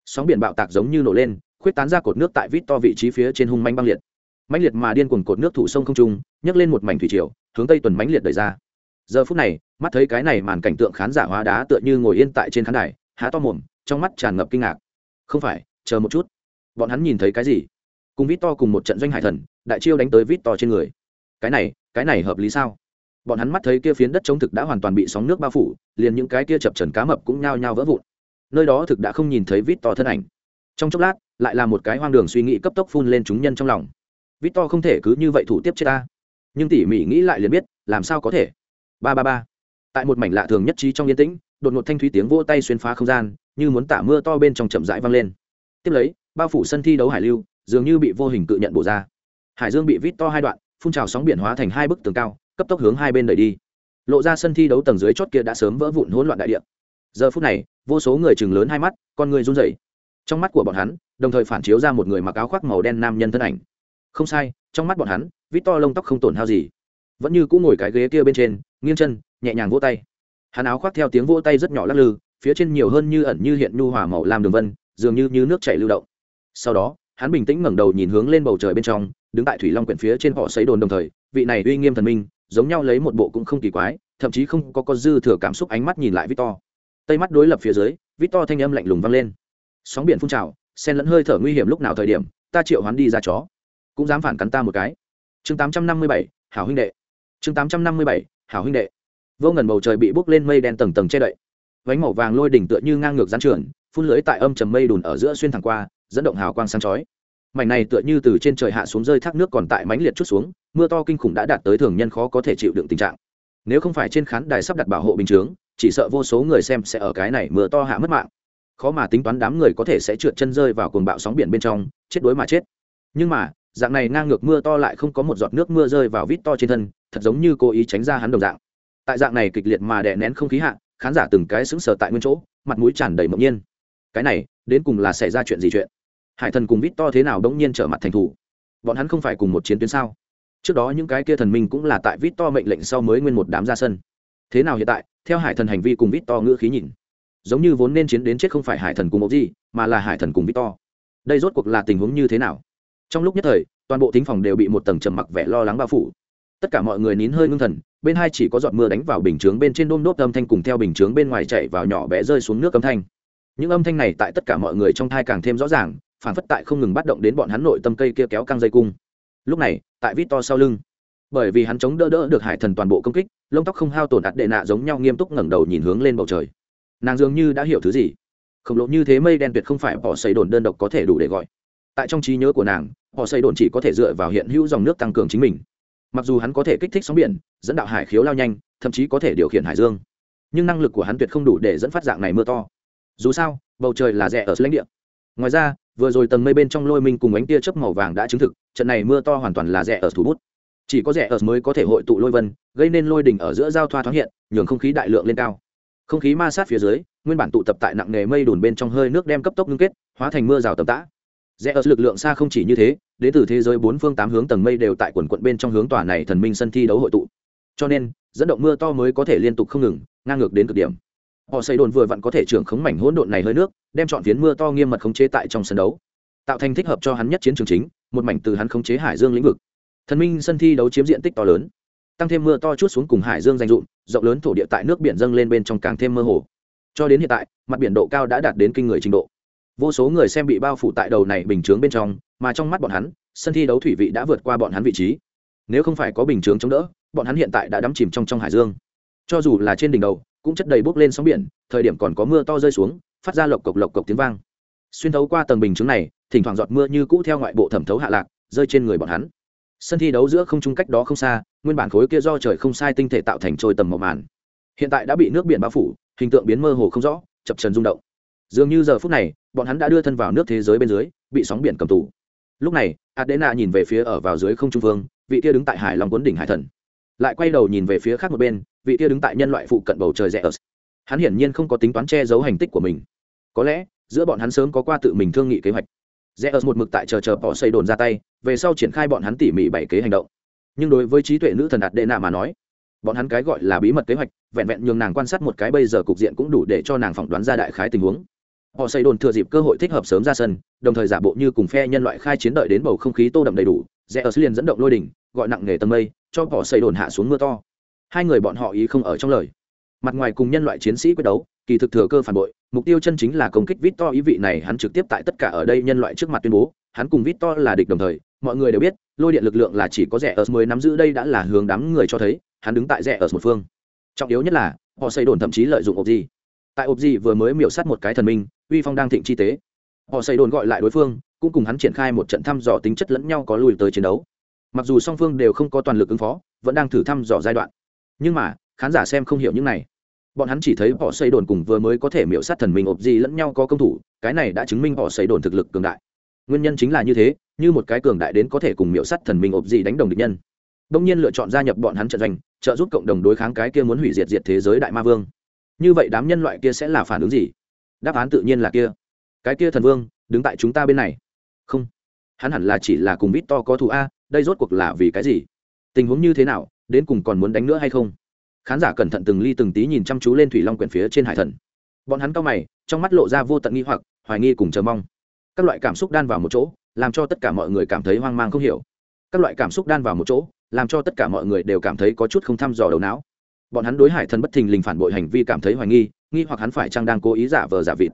sóng biển bạo tạc giống như nổ lên khuyết tán ra cột nước tại vít to vị trí phía trên hung manh băng liệt. Mãnh liệt mà điên cuồng cột nước thủ sông không trung nhấc lên một mảnh thủy triều hướng tây tuần mãnh liệt đẩy ra. Giờ phút này mắt thấy cái này màn cảnh tượng khán giả hóa đá tựa như ngồi yên tại trên khán đài há to mồm trong mắt tràn ngập kinh ngạc. Không phải chờ một chút bọn hắn nhìn thấy cái gì? Cùng vít to cùng một trận doanh hải thần, đại chiêu đánh tới vít to trên người. Cái này cái này hợp lý sao? Bọn hắn mắt thấy kia phiến đất chống thực đã hoàn toàn bị sóng nước bao phủ, liền những cái kia chập trần cá mập cũng nhao nhao vỡ vụn. Nơi đó thực đã không nhìn thấy vít to thân ảnh. Trong chốc lát, lại là một cái hoang đường suy nghĩ cấp tốc phun lên chúng nhân trong lòng. Vít to không thể cứ như vậy thủ tiếp chết ta. Nhưng tỉ mỉ nghĩ lại liền biết, làm sao có thể? Ba ba ba. Tại một mảnh lạ thường nhất trí trong yên tĩnh, đột ngột thanh thúy tiếng vỗ tay xuyên phá không gian, như muốn tả mưa to bên trong chậm rãi vang lên. Tiếp lấy bao phủ sân thi đấu hải lưu, dường như bị vô hình cự nhận bổ ra. Hải dương bị vít to hai đoạn, phun trào sóng biển hóa thành hai bức tường cao, cấp tốc hướng hai bên đẩy đi. Lộ ra sân thi đấu tầng dưới chót kia đã sớm vỡ vụn hỗn loạn đại địa. Giờ phút này, vô số người chừng lớn hai mắt, con người run rẩy. Trong mắt của bọn hắn, đồng thời phản chiếu ra một người mặc áo khoác màu đen nam nhân thân ảnh. Không sai, trong mắt bọn hắn, vít to lông tóc không tổn hao gì. Vẫn như cũng ngồi cái ghế kia bên trên, nghiêng chân, nhẹ nhàng vỗ tay. Hắn áo khoác theo tiếng vỗ tay rất nhỏ lắc lư, phía trên nhiều hơn như ẩn như hiện nhu hòa màu làm đường vân, dường như như nước chảy lưu động sau đó, hắn bình tĩnh ngẩng đầu nhìn hướng lên bầu trời bên trong, đứng tại thủy long quyển phía trên họ xấy đồn đồng thời, vị này uy nghiêm thần minh, giống nhau lấy một bộ cũng không kỳ quái, thậm chí không có có dư thừa cảm xúc ánh mắt nhìn lại victor. Tây mắt đối lập phía dưới, victor thanh âm lạnh lùng vang lên. Sóng biển phun trào sen lẫn hơi thở nguy hiểm lúc nào thời điểm, ta triệu hắn đi ra chó. Cũng dám phản cắn ta một cái. Chương tám trăm năm mươi bảy, hảo huynh đệ. Chương tám trăm năm mươi bảy, hảo huynh đệ. Vô ngần bầu trời bị bốc lên mây đen tầng tầng che đậy. Vánh màu vàng lôi đỉnh tựa như ngang ngược gián trưởng phun lưới tại âm trầm mây đùn ở giữa xuyên thẳng qua dẫn động hào quang sáng chói. Mảnh này tựa như từ trên trời hạ xuống rơi thác nước còn tại mánh liệt chút xuống, mưa to kinh khủng đã đạt tới thường nhân khó có thể chịu đựng tình trạng. Nếu không phải trên khán đài sắp đặt bảo hộ bình chướng, chỉ sợ vô số người xem sẽ ở cái này mưa to hạ mất mạng. Khó mà tính toán đám người có thể sẽ trượt chân rơi vào cuồng bạo sóng biển bên trong, chết đuối mà chết. Nhưng mà, dạng này ngang ngược mưa to lại không có một giọt nước mưa rơi vào vít to trên thân, thật giống như cố ý tránh ra hắn đồng dạng. Tại dạng này kịch liệt mà đè nén không khí hạ, khán giả từng cái sững sờ tại nguyên chỗ, mặt mũi tràn đầy mộng nhiên. Cái này, đến cùng là xảy ra chuyện gì chuyện? Hải thần cùng vít to thế nào đống nhiên trở mặt thành thủ. Bọn hắn không phải cùng một chiến tuyến sao? Trước đó những cái kia thần minh cũng là tại vít to mệnh lệnh sau mới nguyên một đám ra sân. Thế nào hiện tại, theo hải thần hành vi cùng vít to ngữ khí nhìn, giống như vốn nên chiến đến chết không phải hải thần cùng một gì mà là hải thần cùng vít to. Đây rốt cuộc là tình huống như thế nào? Trong lúc nhất thời, toàn bộ thính phòng đều bị một tầng trầm mặc vẻ lo lắng bao phủ. Tất cả mọi người nín hơi ngưng thần, bên hai chỉ có giọt mưa đánh vào bình chướng bên trên đôm đốt âm thanh cùng theo bình chướng bên ngoài chạy vào nhỏ bé rơi xuống nước âm thanh. Những âm thanh này tại tất cả mọi người trong thai càng thêm rõ ràng phản phất tại không ngừng bắt động đến bọn hắn nội tâm cây kia kéo căng dây cung. Lúc này, tại vít to sau lưng, bởi vì hắn chống đỡ đỡ được hải thần toàn bộ công kích, lông tóc không hao tổn đạt đệ nạ giống nhau nghiêm túc ngẩng đầu nhìn hướng lên bầu trời. Nàng dường như đã hiểu thứ gì. Khổng lồ như thế mây đen tuyệt không phải bỏ xây đồn đơn độc có thể đủ để gọi. Tại trong trí nhớ của nàng họ xây đồn chỉ có thể dựa vào hiện hữu dòng nước tăng cường chính mình. Mặc dù hắn có thể kích thích sóng biển, dẫn đạo hải khiếu lao nhanh, thậm chí có thể điều khiển hải dương, nhưng năng lực của hắn tuyệt không đủ để dẫn phát dạng này mưa to. Dù sao, bầu trời là rẻ ở lãnh địa. Ngoài ra vừa rồi tầng mây bên trong lôi minh cùng ánh tia chớp màu vàng đã chứng thực, trận này mưa to hoàn toàn là rẻ ở thủ bút. Chỉ có rẻ ở mới có thể hội tụ lôi vân, gây nên lôi đỉnh ở giữa giao thoa thoáng hiện, nhường không khí đại lượng lên cao. Không khí ma sát phía dưới, nguyên bản tụ tập tại nặng nghề mây đùn bên trong hơi nước đem cấp tốc ngưng kết, hóa thành mưa rào tầm tã. Rẽ ở lực lượng xa không chỉ như thế, đến từ thế giới bốn phương tám hướng tầng mây đều tại quần quận bên trong hướng tòa này thần minh sân thi đấu hội tụ. Cho nên, dẫn động mưa to mới có thể liên tục không ngừng, ngang ngược đến cực điểm họ xây đồn vừa vặn có thể trưởng khống mảnh hỗn độn này hơi nước, đem chọn phiến mưa to nghiêm mật khống chế tại trong sân đấu, tạo thành thích hợp cho hắn nhất chiến trường chính, một mảnh từ hắn khống chế hải dương lĩnh vực. Thần minh sân thi đấu chiếm diện tích to lớn, tăng thêm mưa to chút xuống cùng hải dương danh dụng rộng lớn thổ địa tại nước biển dâng lên bên trong càng thêm mơ hồ. Cho đến hiện tại, mặt biển độ cao đã đạt đến kinh người trình độ. Vô số người xem bị bao phủ tại đầu này bình chướng bên trong, mà trong mắt bọn hắn, sân thi đấu thủy vị đã vượt qua bọn hắn vị trí. Nếu không phải có bình chướng chống đỡ, bọn hắn hiện tại đã đắm chìm trong trong hải dương. Cho dù là trên đỉnh đầu cũng chất đầy bốc lên sóng biển, thời điểm còn có mưa to rơi xuống, phát ra lộc cộc lộc cộc tiếng vang. Xuyên thấu qua tầng bình chứng này, thỉnh thoảng giọt mưa như cũ theo ngoại bộ thẩm thấu hạ lạc, rơi trên người bọn hắn. Sân thi đấu giữa không trung cách đó không xa, nguyên bản khối kia do trời không sai tinh thể tạo thành trôi tầm màu màn. Hiện tại đã bị nước biển bao phủ, hình tượng biến mơ hồ không rõ, chập trần rung động. Dường như giờ phút này, bọn hắn đã đưa thân vào nước thế giới bên dưới, bị sóng biển cầm tù. Lúc này, adena nhìn về phía ở vào dưới không trung vương, vị kia đứng tại hải long quấn đỉnh hải thần. Lại quay đầu nhìn về phía khác một bên vị kia đứng tại nhân loại phụ cận bầu trời rẽ ớt hắn hiển nhiên không có tính toán che giấu hành tích của mình. Có lẽ, giữa bọn hắn sớm có qua tự mình thương nghị kế hoạch. Rẽ ớt một mực tại chờ chờ bỏ xây đồn ra tay, về sau triển khai bọn hắn tỉ mỉ bảy kế hành động. Nhưng đối với trí tuệ nữ thần đạt Đena mà nói, bọn hắn cái gọi là bí mật kế hoạch, vẹn vẹn nhường nàng quan sát một cái bây giờ cục diện cũng đủ để cho nàng phỏng đoán ra đại khái tình huống. Họ xây đồn thừa dịp cơ hội thích hợp sớm ra sân, đồng thời giả bộ như cùng phe nhân loại khai chiến đợi đến bầu không khí tô đậm đầy đủ, rẽ ở liền dẫn động lôi đỉnh, gọi nặng nghề tầng mây, cho họ xây đồn hạ xuống mưa to hai người bọn họ ý không ở trong lời. Mặt ngoài cùng nhân loại chiến sĩ quyết đấu, kỳ thực thừa cơ phản bội, mục tiêu chân chính là công kích vít to ý vị này hắn trực tiếp tại tất cả ở đây nhân loại trước mặt tuyên bố, hắn cùng vít to là địch đồng thời, mọi người đều biết, lôi điện lực lượng là chỉ có rẻ ở mới nắm giữ đây đã là hướng đám người cho thấy, hắn đứng tại rẻ ở một phương. Trọng yếu nhất là, họ xây đồn thậm chí lợi dụng ộp gì tại ộp gì vừa mới miểu sát một cái thần minh, uy phong đang thịnh chi tế. Họ xây đồn gọi lại đối phương, cũng cùng hắn triển khai một trận thăm dò tính chất lẫn nhau có lùi tới chiến đấu. Mặc dù song phương đều không có toàn lực ứng phó, vẫn đang thử thăm dò giai đoạn nhưng mà, khán giả xem không hiểu những này. Bọn hắn chỉ thấy họ xây đồn cùng vừa mới có thể miễu sát thần minh ộp gì lẫn nhau có công thủ, cái này đã chứng minh họ xây đồn thực lực cường đại. Nguyên nhân chính là như thế, như một cái cường đại đến có thể cùng miễu sát thần minh ộp gì đánh đồng địch nhân. Đông nhiên lựa chọn gia nhập bọn hắn trận doanh, trợ giúp cộng đồng đối kháng cái kia muốn hủy diệt diệt thế giới đại ma vương. Như vậy đám nhân loại kia sẽ là phản ứng gì? Đáp án tự nhiên là kia. Cái kia thần vương, đứng tại chúng ta bên này. Không. Hắn hẳn là chỉ là cùng vít to có thù a, đây rốt cuộc là vì cái gì? Tình huống như thế nào? Đến cùng còn muốn đánh nữa hay không? Khán giả cẩn thận từng ly từng tí nhìn chăm chú lên thủy long quyển phía trên hải thần. Bọn hắn cao mày, trong mắt lộ ra vô tận nghi hoặc, hoài nghi cùng chờ mong. Các loại cảm xúc đan vào một chỗ, làm cho tất cả mọi người cảm thấy hoang mang không hiểu. Các loại cảm xúc đan vào một chỗ, làm cho tất cả mọi người đều cảm thấy có chút không thăm dò đầu não. Bọn hắn đối hải thần bất thình lình phản bội hành vi cảm thấy hoài nghi nghi hoặc hắn phải chăng đang cố ý giả vờ giả vịt.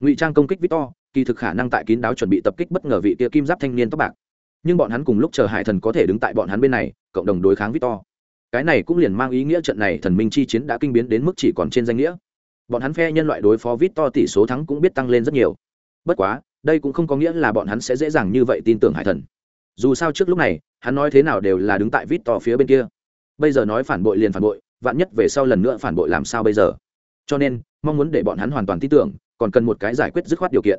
Ngụy trang công kích victor, kỳ thực khả năng tại kín đáo chuẩn bị tập kích bất ngờ vị kia kim giáp thanh niên tóc bạc. Nhưng bọn hắn cùng lúc chờ hải thần có thể đứng tại bọn hắn bên này, cộng đồng đối kháng victor cái này cũng liền mang ý nghĩa trận này thần minh chi chiến đã kinh biến đến mức chỉ còn trên danh nghĩa. Bọn hắn phe nhân loại đối phó vít to tỷ số thắng cũng biết tăng lên rất nhiều. Bất quá, đây cũng không có nghĩa là bọn hắn sẽ dễ dàng như vậy tin tưởng hải thần. Dù sao trước lúc này, hắn nói thế nào đều là đứng tại vít to phía bên kia. Bây giờ nói phản bội liền phản bội, vạn nhất về sau lần nữa phản bội làm sao bây giờ? Cho nên, mong muốn để bọn hắn hoàn toàn tin tưởng, còn cần một cái giải quyết dứt khoát điều kiện.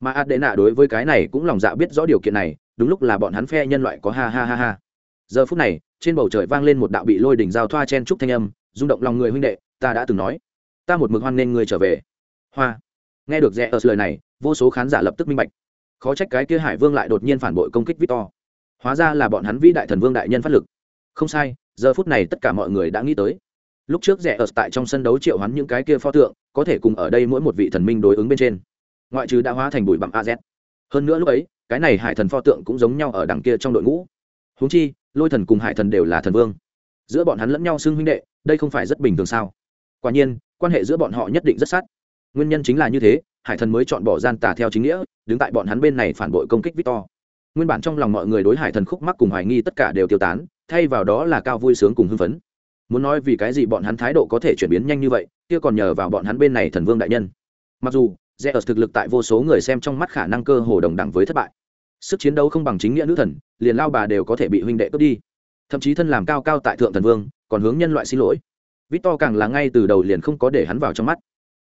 Mà adena đối với cái này cũng lòng dạ biết rõ điều kiện này, đúng lúc là bọn hắn phe nhân loại có ha ha ha ha giờ phút này, trên bầu trời vang lên một đạo bị lôi đỉnh giao thoa chen trúc thanh âm, rung động lòng người huynh đệ, ta đã từng nói, ta một mực hoan nên người trở về. Hoa. Nghe được rẽ ở lời này, vô số khán giả lập tức minh bạch. Khó trách cái kia hải vương lại đột nhiên phản bội công kích victor. Hóa ra là bọn hắn vĩ đại thần vương đại nhân phát lực. Không sai, giờ phút này tất cả mọi người đã nghĩ tới. Lúc trước rẻ ở tại trong sân đấu triệu hắn những cái kia pho tượng, có thể cùng ở đây mỗi một vị thần minh đối ứng bên trên. Ngoại trừ đã hóa thành bụi bặm az hơn nữa lúc ấy, cái này hải thần pho tượng cũng giống nhau ở đằng kia trong đội ngũ. Húng chi lôi thần cùng hải thần đều là thần vương. Giữa bọn hắn lẫn nhau xưng huynh đệ, đây không phải rất bình thường sao? Quả nhiên, quan hệ giữa bọn họ nhất định rất sát. Nguyên nhân chính là như thế, hải thần mới chọn bỏ gian tà theo chính nghĩa, đứng tại bọn hắn bên này phản bội công kích victor. Nguyên bản trong lòng mọi người đối hải thần khúc mắc cùng hoài nghi tất cả đều tiêu tán, thay vào đó là cao vui sướng cùng hưng phấn. Muốn nói vì cái gì bọn hắn thái độ có thể chuyển biến nhanh như vậy, kia còn nhờ vào bọn hắn bên này thần vương đại nhân. Mặc dù rẽ ở thực lực tại vô số người xem trong mắt khả năng cơ hồ đồng đẳng với thất bại sức chiến đấu không bằng chính nghĩa nữ thần, liền lao bà đều có thể bị huynh đệ cướp đi. Thậm chí thân làm cao cao tại thượng thần vương, còn hướng nhân loại xin lỗi. Victor càng là ngay từ đầu liền không có để hắn vào trong mắt.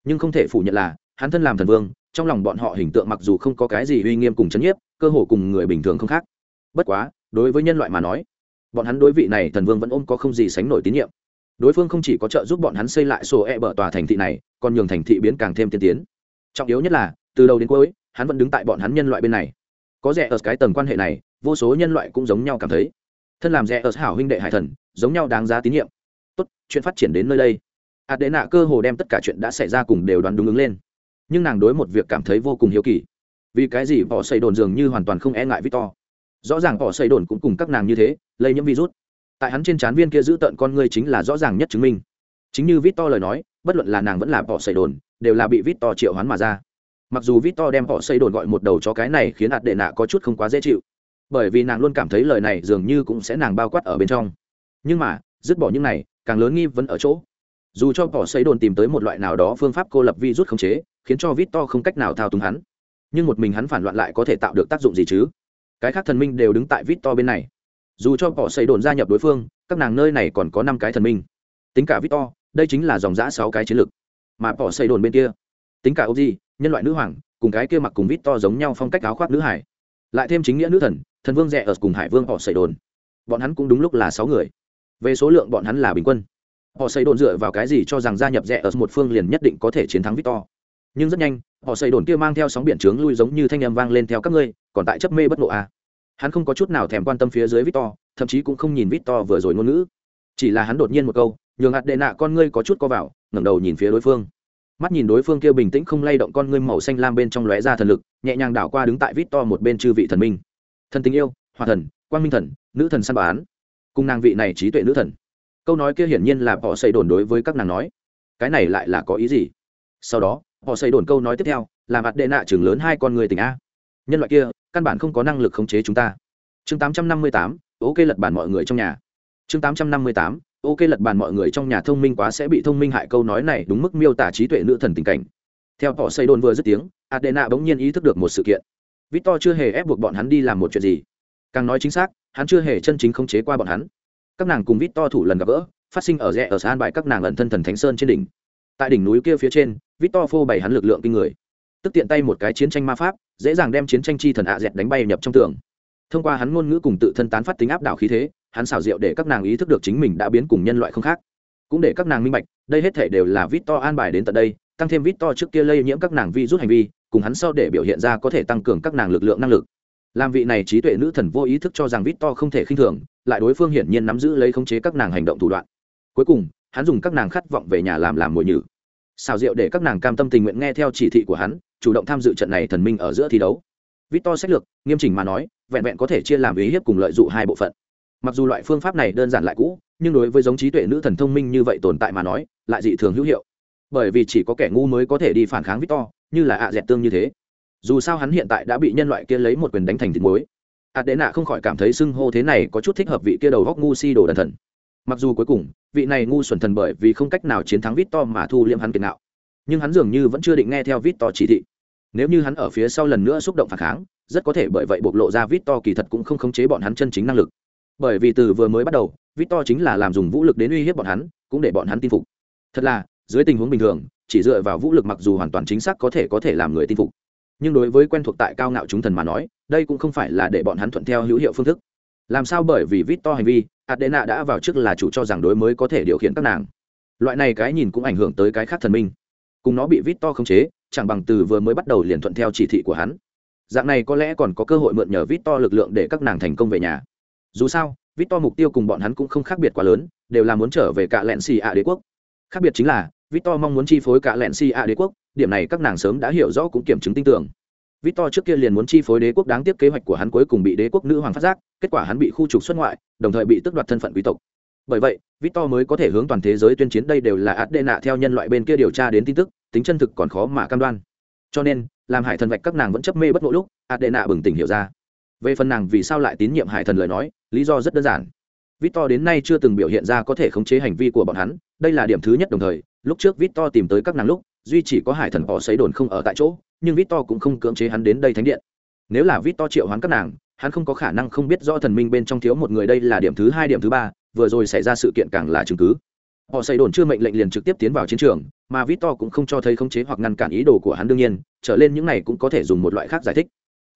Nhưng không thể phủ nhận là, hắn thân làm thần vương, trong lòng bọn họ hình tượng mặc dù không có cái gì uy nghiêm cùng chấn nhiếp, cơ hồ cùng người bình thường không khác. Bất quá, đối với nhân loại mà nói, bọn hắn đối vị này thần vương vẫn ôm có không gì sánh nổi tín nhiệm. Đối phương không chỉ có trợ giúp bọn hắn xây lại sổ e bờ tòa thành thị này, còn nhường thành thị biến càng thêm tiên tiến. Trọng yếu nhất là, từ đầu đến cuối, hắn vẫn đứng tại bọn hắn nhân loại bên này có rẻ ở cái tầng quan hệ này, vô số nhân loại cũng giống nhau cảm thấy. Thân làm rẻ ở hảo huynh đệ hải thần, giống nhau đáng giá tín nhiệm. Tốt, chuyện phát triển đến nơi đây. Ạt đệ nạ cơ hồ đem tất cả chuyện đã xảy ra cùng đều đoán đúng ứng lên. Nhưng nàng đối một việc cảm thấy vô cùng hiếu kỳ. Vì cái gì họ xây đồn dường như hoàn toàn không e ngại victor? Rõ ràng họ xây đồn cũng cùng các nàng như thế, lây nhiễm virus. Tại hắn trên trán viên kia giữ tận con ngươi chính là rõ ràng nhất chứng minh. Chính như victor lời nói, bất luận là nàng vẫn là họ xây đồn, đều là bị victor triệu hoán mà ra mặc dù victor đem họ xây đồn gọi một đầu cho cái này khiến ạt đệ nạ có chút không quá dễ chịu, bởi vì nàng luôn cảm thấy lời này dường như cũng sẽ nàng bao quát ở bên trong. Nhưng mà, dứt bỏ những này, càng lớn nghi vấn ở chỗ, dù cho họ xây đồn tìm tới một loại nào đó phương pháp cô lập vi rút khống chế, khiến cho vít to không cách nào thao túng hắn. Nhưng một mình hắn phản loạn lại có thể tạo được tác dụng gì chứ? Cái khác thần minh đều đứng tại vít to bên này. Dù cho họ xây đồn gia nhập đối phương, các nàng nơi này còn có năm cái thần minh. Tính cả vít to đây chính là dòng giã sáu cái chiến lược. Mà họ xây đồn bên kia, tính cả ô gì nhân loại nữ hoàng, cùng cái kia mặc cùng vít to giống nhau phong cách áo khoác nữ hải. Lại thêm chính nghĩa nữ thần thần vương rẻ ở cùng hải vương họ xây đồn. Bọn hắn cũng đúng lúc là sáu người. Về số lượng bọn hắn là bình quân. Họ xây đồn dựa vào cái gì cho rằng gia nhập rẻ ở một phương liền nhất định có thể chiến thắng victor nhưng rất nhanh, họ xây đồn kia mang theo sóng biển trướng lui giống như thanh âm vang lên theo các ngươi, còn tại chấp mê bất ngộ à. hắn không có chút nào thèm quan tâm phía dưới victor thậm chí cũng không nhìn victor vừa rồi ngôn ngữ. Chỉ là hắn đột nhiên một câu, nhường hạt đệ nạ con ngươi có chút co vào ngẩng đầu nhìn phía đối phương mắt nhìn đối phương kia bình tĩnh không lay động con ngươi màu xanh lam bên trong lóe ra thần lực, nhẹ nhàng đảo qua đứng tại vít to một bên chư vị thần minh. Thần tình yêu, hòa thần, quang minh thần, nữ thần săn bán cùng nàng vị này trí tuệ nữ thần. Câu nói kia hiển nhiên là họ xây đồn đối với các nàng nói. Cái này lại là có ý gì? Sau đó, họ xây đồn câu nói tiếp theo, là mặt đệ nạ chừng lớn hai con người tỉnh a. Nhân loại kia, căn bản không có năng lực khống chế chúng ta. Chương tám trăm năm mươi tám, ok lật bản mọi người trong nhà. Chương tám trăm năm mươi tám ok lật bàn mọi người trong nhà thông minh quá sẽ bị thông minh hại câu nói này đúng mức miêu tả trí tuệ nữ thần tình cảnh. Theo họ xây đồn vừa dứt tiếng, adena bỗng nhiên ý thức được một sự kiện. Victor chưa hề ép buộc bọn hắn đi làm một chuyện gì. Càng nói chính xác, hắn chưa hề chân chính khống chế qua bọn hắn. Các nàng cùng vít to thủ lần gặp gỡ, phát sinh ở rẽ ở san bài các nàng ẩn thân thần thánh sơn trên đỉnh. Tại đỉnh núi kia phía trên vít to phô bày hắn lực lượng kinh người. Tức tiện tay một cái chiến tranh ma pháp, dễ dàng đem chiến tranh chi thần ạ dẹt đánh bay nhập trong tường. Thông qua hắn ngôn ngữ cùng tự thân tán phát tính áp đảo khí thế hắn xảo diệu để các nàng ý thức được chính mình đã biến cùng nhân loại không khác. Cũng để các nàng minh bạch, đây hết thể đều là vít to an bài đến tận đây, tăng thêm vít to trước kia lây nhiễm các nàng vi rút hành vi, cùng hắn sau để biểu hiện ra có thể tăng cường các nàng lực lượng năng lực. Làm vị này trí tuệ nữ thần vô ý thức cho rằng vít to không thể khinh thường, lại đối phương hiển nhiên nắm giữ lấy khống chế các nàng hành động thủ đoạn. Cuối cùng, hắn dùng các nàng khát vọng về nhà làm làm mồi nhử. Xào rượu để các nàng cam tâm tình nguyện nghe theo chỉ thị của hắn, chủ động tham dự trận này thần minh ở giữa thi đấu. Vít to sách lược, nghiêm chỉnh mà nói, vẹn vẹn có thể chia làm ý hiếp cùng lợi dụng hai bộ phận mặc dù loại phương pháp này đơn giản lại cũ, nhưng đối với giống trí tuệ nữ thần thông minh như vậy tồn tại mà nói, lại dị thường hữu hiệu. Bởi vì chỉ có kẻ ngu mới có thể đi phản kháng victor, như là ạ dẹt tương như thế. Dù sao hắn hiện tại đã bị nhân loại kia lấy một quyền đánh thành thịt muối. Adena nạ không khỏi cảm thấy xưng hô thế này có chút thích hợp vị kia đầu góc ngu si đồ đần thần. Mặc dù cuối cùng, vị này ngu xuẩn thần bởi vì không cách nào chiến thắng victor mà thu liễm hắn kiệt nạo. Nhưng hắn dường như vẫn chưa định nghe theo victor chỉ thị. Nếu như hắn ở phía sau lần nữa xúc động phản kháng, rất có thể bởi vậy bộc lộ ra victor kỳ thật cũng không khống chế bọn hắn chân chính năng lực bởi vì từ vừa mới bắt đầu, victor chính là làm dùng vũ lực đến uy hiếp bọn hắn, cũng để bọn hắn tin phục. Thật là, dưới tình huống bình thường, chỉ dựa vào vũ lực mặc dù hoàn toàn chính xác có thể có thể làm người tin phục. Nhưng đối với quen thuộc tại cao ngạo chúng thần mà nói, đây cũng không phải là để bọn hắn thuận theo hữu hiệu phương thức. Làm sao bởi vì vít to hành vi, adena đã vào trước là chủ cho rằng đối mới có thể điều khiển các nàng. Loại này cái nhìn cũng ảnh hưởng tới cái khác thần minh. Cùng nó bị vít to khống chế, chẳng bằng từ vừa mới bắt đầu liền thuận theo chỉ thị của hắn. Dạng này có lẽ còn có cơ hội mượn nhờ vít to lực lượng để các nàng thành công về nhà dù sao vít to mục tiêu cùng bọn hắn cũng không khác biệt quá lớn đều là muốn trở về cả lẹn xì ạ đế quốc khác biệt chính là Victor mong muốn chi phối cả lẹn xì ạ đế quốc, điểm này các nàng sớm đã hiểu rõ cũng kiểm chứng tin tưởng. Victor trước kia liền muốn chi phối đế quốc đáng tiếc kế hoạch của hắn cuối cùng bị đế quốc nữ hoàng phát giác, kết quả hắn bị khu trục xuất ngoại, đồng thời bị tước đoạt thân phận quý tộc. Bởi vậy, Victor mới có thể hướng toàn thế giới tuyên chiến đây đều là Ả Đệ Nạ theo nhân loại bên kia điều tra đến tin tức, tính chân thực còn khó mà cam đoan. Cho nên, làm hải thần vạch các nàng vẫn chấp mê bất ngộ lúc, Ả Đệ Nạ bừng tỉnh hiểu ra. Về phần nàng vì sao lại tín nhiệm hải thần lời nói, lý do rất đơn giản. Victor đến nay chưa từng biểu hiện ra có thể khống chế hành vi của bọn hắn, đây là điểm thứ nhất đồng thời, lúc trước Victor tìm tới các nàng lúc, duy chỉ có Hải Thần bỏ xấy đồn không ở tại chỗ, nhưng Victor cũng không cưỡng chế hắn đến đây thánh điện. Nếu là Victor triệu hoán các nàng, hắn không có khả năng không biết do thần minh bên trong thiếu một người đây là điểm thứ hai điểm thứ ba, vừa rồi xảy ra sự kiện càng là chứng cứ. họ xây đồn chưa mệnh lệnh liền trực tiếp tiến vào chiến trường mà vít to cũng không cho thấy khống chế hoặc ngăn cản ý đồ của hắn đương nhiên trở lên những này cũng có thể dùng một loại khác giải thích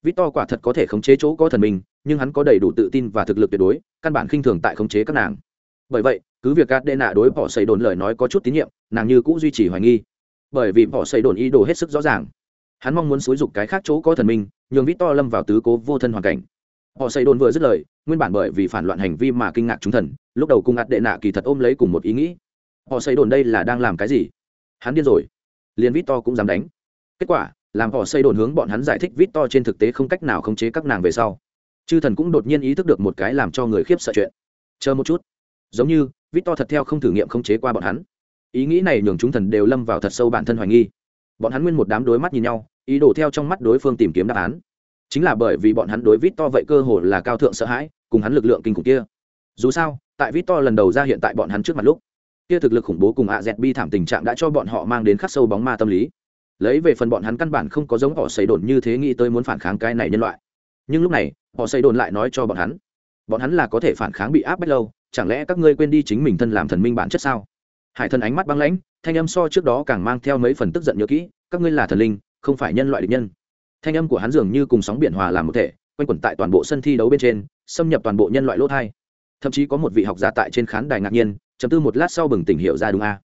Victor quả thật có thể khống chế chỗ có thần mình, nhưng hắn có đầy đủ tự tin và thực lực tuyệt đối, căn bản khinh thường tại khống chế các nàng. Bởi vậy, cứ việc Adena đối bỏ xây đồn lời nói có chút tín nhiệm, nàng như cũng duy trì hoài nghi. Bởi vì bỏ xây đồn ý đồ hết sức rõ ràng. Hắn mong muốn xúi dục cái khác chỗ có thần minh nhường Victor lâm vào tứ cố vô thân hoàn cảnh. Họ xây đồn vừa dứt lời, nguyên bản bởi vì phản loạn hành vi mà kinh ngạc chúng thần, lúc đầu cùng Adena đệ nạ kỳ thật ôm lấy cùng một ý nghĩ. Họ xây đồn đây là đang làm cái gì? Hắn điên rồi. Liền Victor cũng dám đánh. Kết quả làm họ xây đồn hướng bọn hắn giải thích vít to trên thực tế không cách nào khống chế các nàng về sau. Chư thần cũng đột nhiên ý thức được một cái làm cho người khiếp sợ chuyện. Chờ một chút. Giống như, vít to thật theo không thử nghiệm khống chế qua bọn hắn. Ý nghĩ này nhường chúng thần đều lâm vào thật sâu bản thân hoài nghi. Bọn hắn nguyên một đám đối mắt nhìn nhau, ý đồ theo trong mắt đối phương tìm kiếm đáp án. Chính là bởi vì bọn hắn đối vít to vậy cơ hồ là cao thượng sợ hãi, cùng hắn lực lượng kinh khủng kia. Dù sao, tại vít to lần đầu ra hiện tại bọn hắn trước mặt lúc, kia thực lực khủng bố cùng ạ dẹt bi thảm tình trạng đã cho bọn họ mang đến khắc sâu bóng ma tâm lý lấy về phần bọn hắn căn bản không có giống họ xây đồn như thế nghĩ tới muốn phản kháng cái này nhân loại. Nhưng lúc này, họ xây đồn lại nói cho bọn hắn bọn hắn là có thể phản kháng bị áp bách lâu, chẳng lẽ các ngươi quên đi chính mình thân làm thần minh bản chất sao? Hải thần ánh mắt băng lãnh, thanh âm so trước đó càng mang theo mấy phần tức giận nhớ kỹ, các ngươi là thần linh, không phải nhân loại địch nhân. Thanh âm của hắn dường như cùng sóng biển hòa làm một thể, quanh quẩn tại toàn bộ sân thi đấu bên trên, xâm nhập toàn bộ nhân loại lỗ thai. Thậm chí có một vị học giả tại trên khán đài ngạc nhiên chấm tư một lát sau bừng tỉnh hiểu ra đúng a.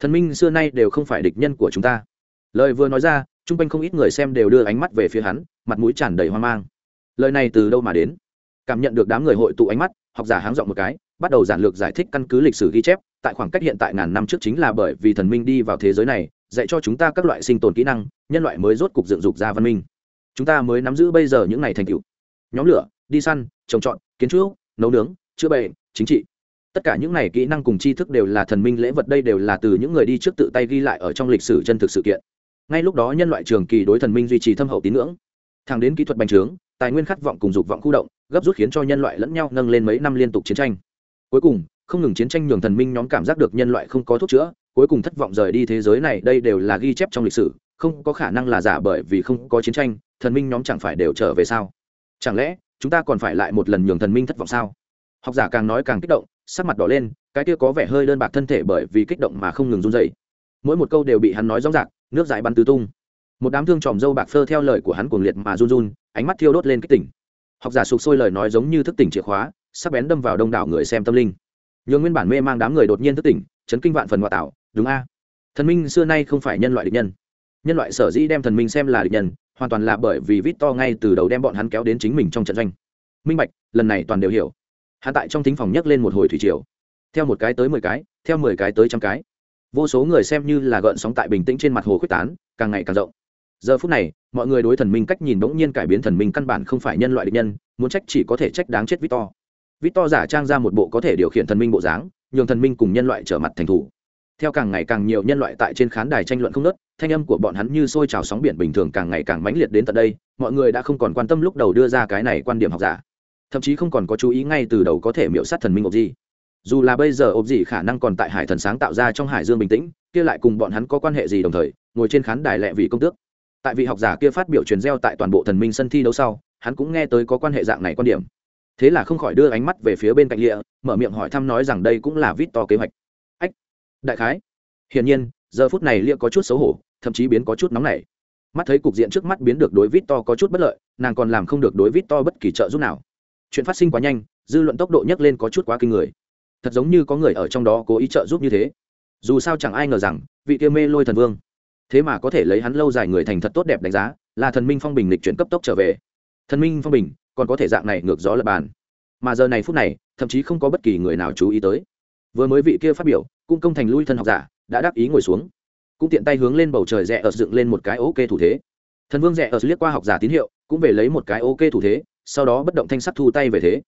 Thần minh xưa nay đều không phải địch nhân của chúng ta lời vừa nói ra, chung quanh không ít người xem đều đưa ánh mắt về phía hắn, mặt mũi tràn đầy hoang mang. Lời này từ đâu mà đến? Cảm nhận được đám người hội tụ ánh mắt, học giả háng dọn một cái, bắt đầu giản lược giải thích căn cứ lịch sử ghi chép, tại khoảng cách hiện tại ngàn năm trước chính là bởi vì thần minh đi vào thế giới này, dạy cho chúng ta các loại sinh tồn kỹ năng, nhân loại mới rốt cục dựng dục ra văn minh. Chúng ta mới nắm giữ bây giờ những này thành tựu. Nhóm lửa, đi săn, trồng trọt, kiến trúc, nấu nướng, chữa bệnh, chính trị. Tất cả những này kỹ năng cùng tri thức đều là thần minh lễ vật, đây đều là từ những người đi trước tự tay ghi lại ở trong lịch sử chân thực sự kiện ngay lúc đó nhân loại trường kỳ đối thần minh duy trì thâm hậu tín ngưỡng. Thẳng đến kỹ thuật bành trướng, tài nguyên khát vọng cùng dục vọng khu động, gấp rút khiến cho nhân loại lẫn nhau nâng lên mấy năm liên tục chiến tranh. Cuối cùng, không ngừng chiến tranh nhường thần minh nhóm cảm giác được nhân loại không có thuốc chữa, cuối cùng thất vọng rời đi thế giới này, đây đều là ghi chép trong lịch sử, không có khả năng là giả bởi vì không có chiến tranh, thần minh nhóm chẳng phải đều trở về sao? Chẳng lẽ, chúng ta còn phải lại một lần nhường thần minh thất vọng sao? Học giả càng nói càng kích động, sắc mặt đỏ lên, cái kia có vẻ hơi đơn bạc thân thể bởi vì kích động mà không ngừng run dậy mỗi một câu đều bị hắn nói rõ rạc, nước dại bắn tứ tung. Một đám thương tròm dâu bạc phơ theo lời của hắn cuồng liệt mà run run, ánh mắt thiêu đốt lên kích tỉnh. Học giả sụp sôi lời nói giống như thức tỉnh chìa khóa, sắc bén đâm vào đông đảo người xem tâm linh. Nhường nguyên bản mê mang đám người đột nhiên thức tỉnh, chấn kinh vạn phần ngoại tạo, đúng a? Thần minh xưa nay không phải nhân loại địch nhân. Nhân loại sở dĩ đem thần minh xem là địch nhân, hoàn toàn là bởi vì vít to ngay từ đầu đem bọn hắn kéo đến chính mình trong trận doanh. Minh bạch, lần này toàn đều hiểu. Hắn tại trong thính phòng nhấc lên một hồi thủy triều. Theo một cái tới mười cái, theo mười cái tới trăm cái vô số người xem như là gợn sóng tại bình tĩnh trên mặt hồ quyết tán, càng ngày càng rộng. Giờ phút này, mọi người đối thần minh cách nhìn bỗng nhiên cải biến thần minh căn bản không phải nhân loại địch nhân, muốn trách chỉ có thể trách đáng chết victor. Victor giả trang ra một bộ có thể điều khiển thần minh bộ dáng, nhường thần minh cùng nhân loại trở mặt thành thủ. Theo càng ngày càng nhiều nhân loại tại trên khán đài tranh luận không nớt thanh âm của bọn hắn như sôi trào sóng biển bình thường càng ngày càng mãnh liệt đến tận đây, mọi người đã không còn quan tâm lúc đầu đưa ra cái này quan điểm học giả. Thậm chí không còn có chú ý ngay từ đầu có thể miễu sát thần minh ngọc gì dù là bây giờ ốp gì khả năng còn tại hải thần sáng tạo ra trong hải dương bình tĩnh, kia lại cùng bọn hắn có quan hệ gì đồng thời, ngồi trên khán đài lẹ vì công tước. Tại vị học giả kia phát biểu truyền gieo tại toàn bộ thần minh sân thi đấu sau, hắn cũng nghe tới có quan hệ dạng này quan điểm. Thế là không khỏi đưa ánh mắt về phía bên cạnh lịa, mở miệng hỏi thăm nói rằng đây cũng là vít to kế hoạch. Ách, đại khái. Hiển nhiên, giờ phút này lịa có chút xấu hổ, thậm chí biến có chút nóng nảy. Mắt thấy cục diện trước mắt biến được đối vít to có chút bất lợi, nàng còn làm không được đối vít to bất kỳ trợ giúp nào. Chuyện phát sinh quá nhanh, dư luận tốc độ nhấc lên có chút quá kinh người thật giống như có người ở trong đó cố ý trợ giúp như thế. Dù sao chẳng ai ngờ rằng, vị kia mê lôi thần vương, thế mà có thể lấy hắn lâu dài người thành thật tốt đẹp đánh giá, là thần minh phong bình lịch chuyển cấp tốc trở về. Thần minh phong bình, còn có thể dạng này ngược gió lập bàn. Mà giờ này phút này, thậm chí không có bất kỳ người nào chú ý tới. Vừa mới vị kia phát biểu cung công thành lui thân học giả, đã đáp ý ngồi xuống. Cũng tiện tay hướng lên bầu trời rẽ ở dựng lên một cái ok thủ thế. Thần vương rẽ ở liếc qua học giả tín hiệu, cũng về lấy một cái ok thủ thế, sau đó bất động thanh sắt thu tay về thế.